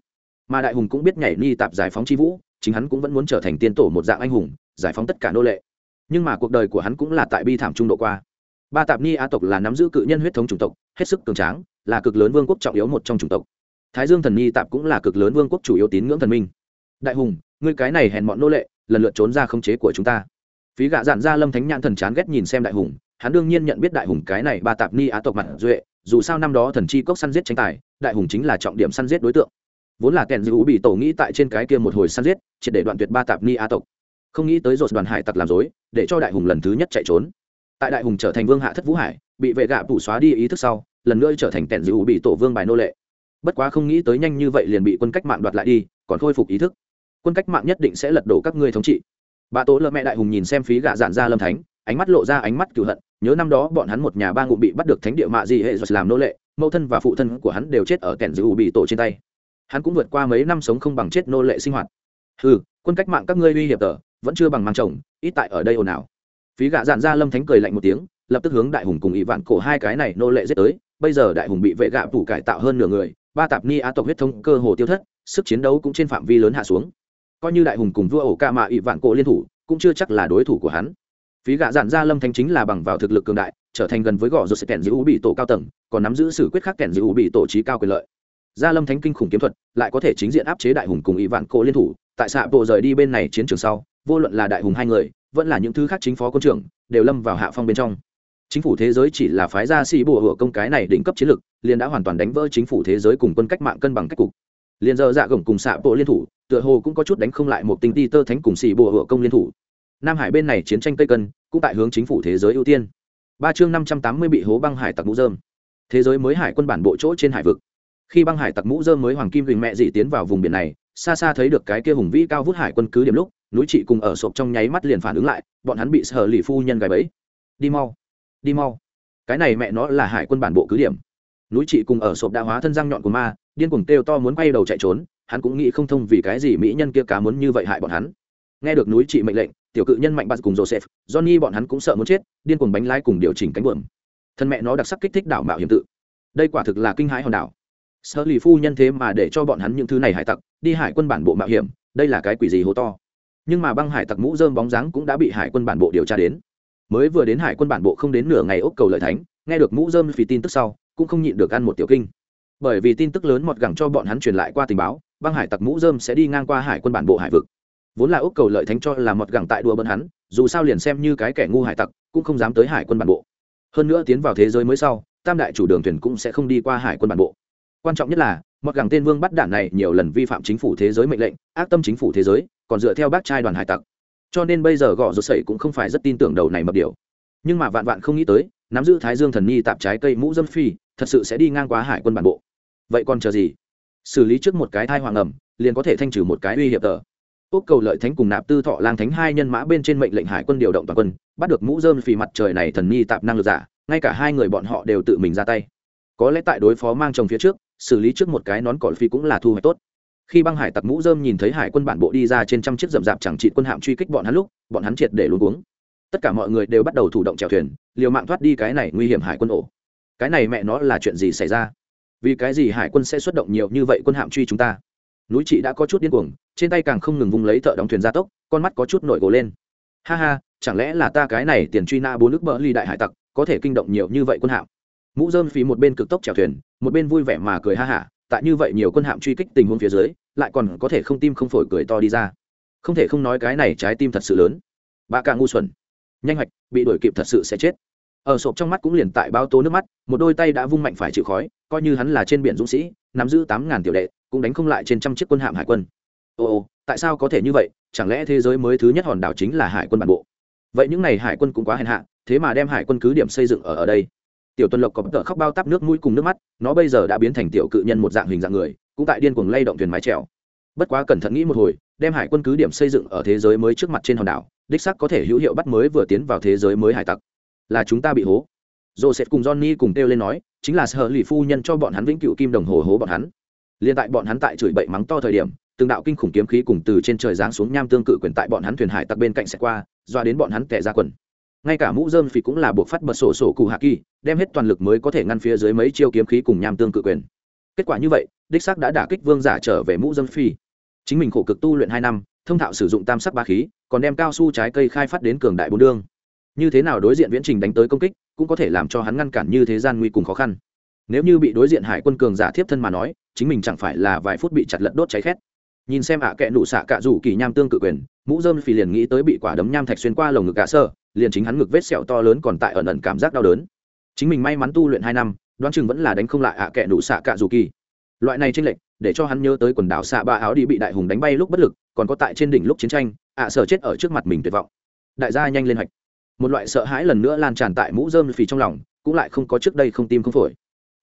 Mà đại hùng cũng biết nhảy ni tạp giải phóng chi vũ, chính hắn cũng vẫn muốn trở thành tiên tổ một dạng anh hùng, giải phóng tất cả nô lệ. Nhưng mà cuộc đời của hắn cũng là tại bi thảm trung độ qua. Ba tạp ni á tộc là nắm giữ cự nhân huyết thống chủng tộc, hết sức cường tráng, là cực lớn vương quốc trọng yếu một trong chủng tộc. Thái dương thần ni tạp cũng là cực lớn vương quốc chủ yếu tín ngưỡng thần minh. Đại hùng, ngươi cái này hèn bọn nô lệ, lần lượt trốn ra khống chế của chúng ta phí gạ dạn ra lâm thánh nhãn thần chán ghét nhìn xem đại hùng, hắn đương nhiên nhận biết đại hùng cái này ba tạp ni á tộc mặt duệ, dù sao năm đó thần chi cốc săn giết tranh tài, đại hùng chính là trọng điểm săn giết đối tượng. Vốn là kèn dữ bị tổ nghĩ tại trên cái kia một hồi săn giết, chỉ để đoạn tuyệt ba tạp ni á tộc. Không nghĩ tới dột đoàn hải tặc làm dối để cho đại hùng lần thứ nhất chạy trốn. Tại đại hùng trở thành vương hạ thất vũ hải, bị vệ gạ phủ xóa đi ý thức sau, lần nữa trở thành kèn dữ bị tổ vương bài nô lệ. Bất quá không nghĩ tới nhanh như vậy liền bị quân cách mạng đoạt lại đi, còn khôi phục ý thức. Quân cách mạng nhất định sẽ lật đổ các ngươi thống trị bà tố lơ mẹ đại hùng nhìn xem phí gạ dạn ra lâm thánh, ánh mắt lộ ra ánh mắt cựu hận, nhớ năm đó bọn hắn một nhà ba ngụ bị bắt được thánh địa mạ gì hệ giật làm nô lệ, mẫu thân và phụ thân của hắn đều chết ở kẻn giữ bị tổ trên tay. Hắn cũng vượt qua mấy năm sống không bằng chết nô lệ sinh hoạt. Ừ quân cách mạng các ngươi uy hiểm tờ, vẫn chưa bằng mang chồng, ít tại ở đây ồn ào. Phí gạ dạn ra lâm thánh cười lạnh một tiếng, lập tức hướng đại hùng cùng ỵ vạn cổ hai cái này nô lệ giết tới, bây giờ đại hùng bị vệ gạ phủ cải tạo hơn nửa người, ba tạp ni á tộc huyết thống cơ hồ tiêu thất, sức chiến đấu cũng trên phạm vi lớn hạ xuống coi như đại hùng cùng vua ổ ca mạ ỵ vạn cổ liên thủ, cũng chưa chắc là đối thủ của hắn. Phí gạ dạn ra lâm thánh chính là bằng vào thực lực cường đại, trở thành gần với gò rồi sẽ kèn giữ bị tổ cao tầng, còn nắm giữ sự quyết khắc kèn giữ bị tổ trí cao quyền lợi. Gia lâm thánh kinh khủng kiếm thuật, lại có thể chính diện áp chế đại hùng cùng ỵ vạn cổ liên thủ, tại xạ bộ rời đi bên này chiến trường sau, vô luận là đại hùng hai người, vẫn là những thứ khác chính phó quân trưởng, đều lâm vào hạ phong bên trong. Chính phủ thế giới chỉ là phái gia sĩ bùa hựa công cái này đỉnh cấp chiến lực, liền đã hoàn toàn đánh vỡ chính phủ thế giới cùng quân cách mạng cân bằng cách cục liền giờ dạ gồng cùng xạ bộ liên thủ, tựa hồ cũng có chút đánh không lại một tinh ti tơ thánh cùng xì bộ hựa công liên thủ. Nam hải bên này chiến tranh tây cân, cũng tại hướng chính phủ thế giới ưu tiên. Ba chương năm trăm tám mươi bị hố băng hải tặc mũ dơm thế giới mới hải quân bản bộ chỗ trên hải vực. Khi băng hải tặc mũ dơm mới hoàng kim huỳnh mẹ dị tiến vào vùng biển này, xa xa thấy được cái kia hùng vĩ cao vút hải quân cứ điểm lúc, núi chị cùng ở sộp trong nháy mắt liền phản ứng lại, bọn hắn bị sở lì phu nhân gài bẫy. Đi mau đi mau. Cái này mẹ nó là hải quân bản bộ cứ điểm. Núi chị cùng ở sộp đã hóa thân răng nhọn của ma điên cuồng kêu to muốn quay đầu chạy trốn, hắn cũng nghĩ không thông vì cái gì mỹ nhân kia cá muốn như vậy hại bọn hắn. Nghe được núi chị mệnh lệnh, tiểu cự nhân mạnh bạt cùng joseph, johnny bọn hắn cũng sợ muốn chết, điên cuồng bánh lái cùng điều chỉnh cánh buồm. Thân mẹ nó đặc sắc kích thích đảo mạo hiểm tự. Đây quả thực là kinh hãi hòn đảo. Sơ lì phu nhân thế mà để cho bọn hắn những thứ này hải tặc đi hải quân bản bộ mạo hiểm, đây là cái quỷ gì hố to? Nhưng mà băng hải tặc mũ dơm bóng dáng cũng đã bị hải quân bản bộ điều tra đến. Mới vừa đến hải quân bản bộ không đến nửa ngày ốc cầu lợi thánh, nghe được mũ dơm phì tin tức sau, cũng không nhịn được ăn một tiểu kinh bởi vì tin tức lớn mọt gẳng cho bọn hắn truyền lại qua tình báo, băng hải tặc mũ dơm sẽ đi ngang qua hải quân bản bộ hải vực. Vốn là ốc cầu lợi thánh cho là mọt gẳng tại đùa bận hắn, dù sao liền xem như cái kẻ ngu hải tặc, cũng không dám tới hải quân bản bộ. Hơn nữa tiến vào thế giới mới sau, tam đại chủ đường thuyền cũng sẽ không đi qua hải quân bản bộ. Quan trọng nhất là, mọt gẳng tên vương bắt đản này nhiều lần vi phạm chính phủ thế giới mệnh lệnh, ác tâm chính phủ thế giới, còn dựa theo bác trai đoàn hải tặc. Cho nên bây giờ gõ rột sậy cũng không phải rất tin tưởng đầu này mập điều nhưng mà vạn vạn không nghĩ tới, nắm giữ thái dương thần nhi tạp trái cây mũ dâm phi, thật sự sẽ đi ngang qua hải quân bản bộ vậy còn chờ gì? Xử lý trước một cái thai hoàng ẩm, liền có thể thanh trừ một cái uy hiểm tờ. Úc cầu lợi thánh cùng nạp tư thọ lang thánh hai nhân mã bên trên mệnh lệnh hải quân điều động toàn quân, bắt được mũ dơm phì mặt trời này thần nhi tạp năng lực giả, ngay cả hai người bọn họ đều tự mình ra tay. Có lẽ tại đối phó mang chồng phía trước, xử lý trước một cái nón cỏ phi cũng là thu hoạch tốt. Khi băng hải tặc mũ dơm nhìn thấy hải quân bản bộ đi ra trên trăm chiếc rậm rạp chẳng trị quân hạm truy kích bọn hắn lúc, bọn hắn triệt để luôn uống tất cả mọi người đều bắt đầu thủ động chèo thuyền, liều mạng thoát đi cái này nguy hiểm hải quân ổ. Cái này mẹ nó là chuyện gì xảy ra? Vì cái gì hải quân sẽ xuất động nhiều như vậy quân hạm truy chúng ta? Núi chị đã có chút điên cuồng, trên tay càng không ngừng vung lấy thợ đóng thuyền gia tốc, con mắt có chút nổi gồ lên. Ha ha, chẳng lẽ là ta cái này tiền truy na bốn nước bờ ly đại hải tặc, có thể kinh động nhiều như vậy quân hạm? Mũ dơm phí một bên cực tốc chèo thuyền, một bên vui vẻ mà cười ha hả tại như vậy nhiều quân hạm truy kích tình huống phía dưới, lại còn có thể không tim không phổi cười to đi ra. Không thể không nói cái này trái tim thật sự lớn. Bà càng ngu xuẩn. Nhanh hoạch, bị đuổi kịp thật sự sẽ chết. Ở sộp trong mắt cũng liền tại bao tố nước mắt, một đôi tay đã vung mạnh phải chịu khói coi như hắn là trên biển dũng sĩ, nắm giữ tám ngàn tiểu đệ, cũng đánh không lại trên trăm chiếc quân hạm hải quân. Ồ ồ tại sao có thể như vậy? Chẳng lẽ thế giới mới thứ nhất hòn đảo chính là hải quân bản bộ? Vậy những n à y hải quân cũng quá hèn hạ, thế mà đem hải quân cứ điểm xây dựng ở ở đây. Tiểu tuần lộc có bất tờ khóc bao tắp nước mũi cùng nước mắt, nó bây giờ đã biến thành tiểu cự nhân một dạng hình dạng người, cũng tại điên cuồng lay động thuyền mái trèo bất quá cẩn thận nghĩ một hồi, đem hải quân cứ điểm xây dựng ở thế giới mới trước mặt trên hòn đảo, đích sắc có thể hữu hiệu bắt mới vừa tiến vào thế giới mới hải tặc. Là chúng ta bị hố. Joseph cùng johnny cùng kêu lên nói chính là sở lì phu nhân cho bọn hắn vĩnh cựu kim đồng hồ hố bọn hắn. Liên tại bọn hắn tại chửi bậy mắng to thời điểm, từng đạo kinh khủng kiếm khí cùng từ trên trời giáng xuống nham tương cự quyền tại bọn hắn thuyền hải tặc bên cạnh sẽ qua, doa đến bọn hắn tẻ ra quần. Ngay cả mũ dơm phì cũng là buộc phát bật sổ sổ cụ hạ kỳ, đem hết toàn lực mới có thể ngăn phía dưới mấy chiêu kiếm khí cùng nham tương cự quyền. Kết quả như vậy, đích sắc đã đả kích vương giả trở về mũ dơm phi chính mình khổ cực tu luyện hai năm, thông thạo sử dụng tam sắc ba khí, còn đem cao su trái cây khai phát đến cường đại bốn đương. Như thế nào đối diện viễn trình đánh tới công kích cũng có thể làm cho hắn ngăn cản như thế gian nguy cùng khó khăn. Nếu như bị đối diện hải quân cường giả thiếp thân mà nói, chính mình chẳng phải là vài phút bị chặt lật đốt cháy khét. Nhìn xem ạ à kệ nụ xạ cạ rủ kỳ nham tương cự quyền, mũ dơm phì liền nghĩ tới bị quả đấm nham thạch xuyên qua lồng ngực cả sơ, liền chính hắn ngực vết sẹo to lớn còn tại ẩn ẩn cảm giác đau đớn. Chính mình may mắn tu luyện hai năm, đoán chừng vẫn là đánh không lại ạ à kệ nụ xạ cạ rủ kỳ. Loại này tranh lệch, để cho hắn nhớ tới quần đảo xạ ba áo đi bị đại hùng đánh bay lúc bất lực, còn có tại trên đỉnh lúc chiến tranh, ạ sở chết ở trước mặt mình tuyệt vọng. Đại gia nhanh lên hạch một loại sợ hãi lần nữa lan tràn tại mũ dơm phì trong lòng, cũng lại không có trước đây không tim không phổi.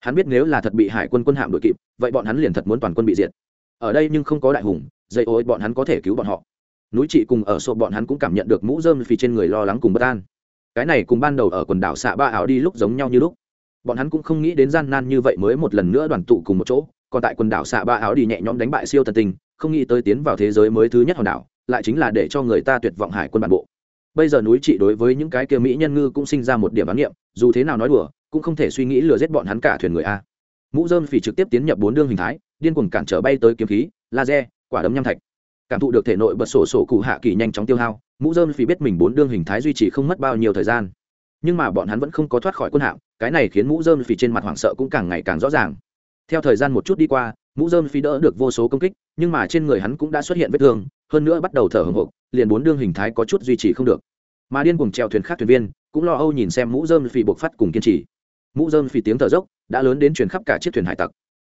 Hắn biết nếu là thật bị hải quân quân hạm đội kịp, vậy bọn hắn liền thật muốn toàn quân bị diệt. Ở đây nhưng không có đại hùng, dây ối bọn hắn có thể cứu bọn họ. Núi trị cùng ở sộp bọn hắn cũng cảm nhận được mũ dơm phì trên người lo lắng cùng bất an. Cái này cùng ban đầu ở quần đảo xạ ba ảo đi lúc giống nhau như lúc. Bọn hắn cũng không nghĩ đến gian nan như vậy mới một lần nữa đoàn tụ cùng một chỗ, còn tại quần đảo xạ ba áo đi nhẹ nhõm đánh bại siêu thần tình không nghĩ tới tiến vào thế giới mới thứ nhất hòn đảo, lại chính là để cho người ta tuyệt vọng hải quân bản bộ bây giờ núi trị đối với những cái kia mỹ nhân ngư cũng sinh ra một điểm bán niệm, dù thế nào nói đùa, cũng không thể suy nghĩ lừa giết bọn hắn cả thuyền người a. Mũ dơm phì trực tiếp tiến nhập bốn đương hình thái, điên cuồng cản trở bay tới kiếm khí, laser, quả đấm nham thạch. Cảm thụ được thể nội bật sổ sổ cụ hạ kỳ nhanh chóng tiêu hao, mũ dơm phì biết mình bốn đương hình thái duy trì không mất bao nhiêu thời gian. Nhưng mà bọn hắn vẫn không có thoát khỏi quân hạm, cái này khiến mũ dơm phì trên mặt hoảng sợ cũng càng ngày càng rõ ràng. Theo thời gian một chút đi qua, mũ dơm phì đỡ được vô số công kích, nhưng mà trên người hắn cũng đã xuất hiện vết thương, hơn nữa bắt đầu thở hồng hộc liền bốn đương hình thái có chút duy trì không được. Mà điên cùng treo thuyền khác thuyền viên, cũng lo âu nhìn xem mũ dơm phì buộc phát cùng kiên trì. Mũ dơm phì tiếng thở dốc, đã lớn đến truyền khắp cả chiếc thuyền hải tặc.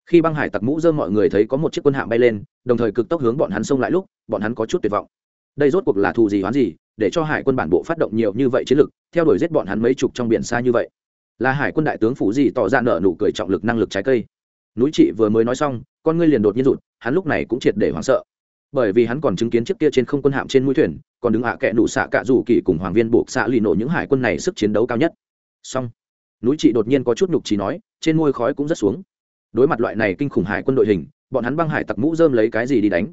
Khi băng hải tặc mũ dơm mọi người thấy có một chiếc quân hạm bay lên, đồng thời cực tốc hướng bọn hắn xông lại lúc, bọn hắn có chút tuyệt vọng. Đây rốt cuộc là thù gì hoán gì, để cho hải quân bản bộ phát động nhiều như vậy chiến lực, theo đuổi giết bọn hắn mấy chục trong biển xa như vậy. Là hải quân đại tướng phủ gì tỏ ra nở nụ cười trọng lực năng lực trái cây. Núi chị vừa mới nói xong, con ngươi liền đột nhiên rụt, hắn lúc này cũng triệt để hoảng sợ bởi vì hắn còn chứng kiến chiếc kia trên không quân hạm trên mũi thuyền, còn đứng hạ à nụ xạ cạ rủ kỳ cùng hoàng viên buộc xạ lì nổ những hải quân này sức chiến đấu cao nhất. Song núi chị đột nhiên có chút nhục trí nói, trên môi khói cũng rất xuống. Đối mặt loại này kinh khủng hải quân đội hình, bọn hắn băng hải tặc mũ dơm lấy cái gì đi đánh?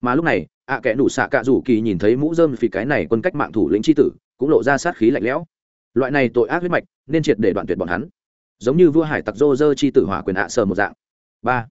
Mà lúc này, ạ à kẽ nụ xạ cạ rủ kỳ nhìn thấy mũ dơm vì cái này quân cách mạng thủ lĩnh tri tử, cũng lộ ra sát khí lạnh lẽo. Loại này tội ác huyết mạch, nên triệt để đoạn tuyệt bọn hắn. Giống như vua hải tặc dô dơ chi tử hỏa quyền ạ à sờ một dạng. Ba.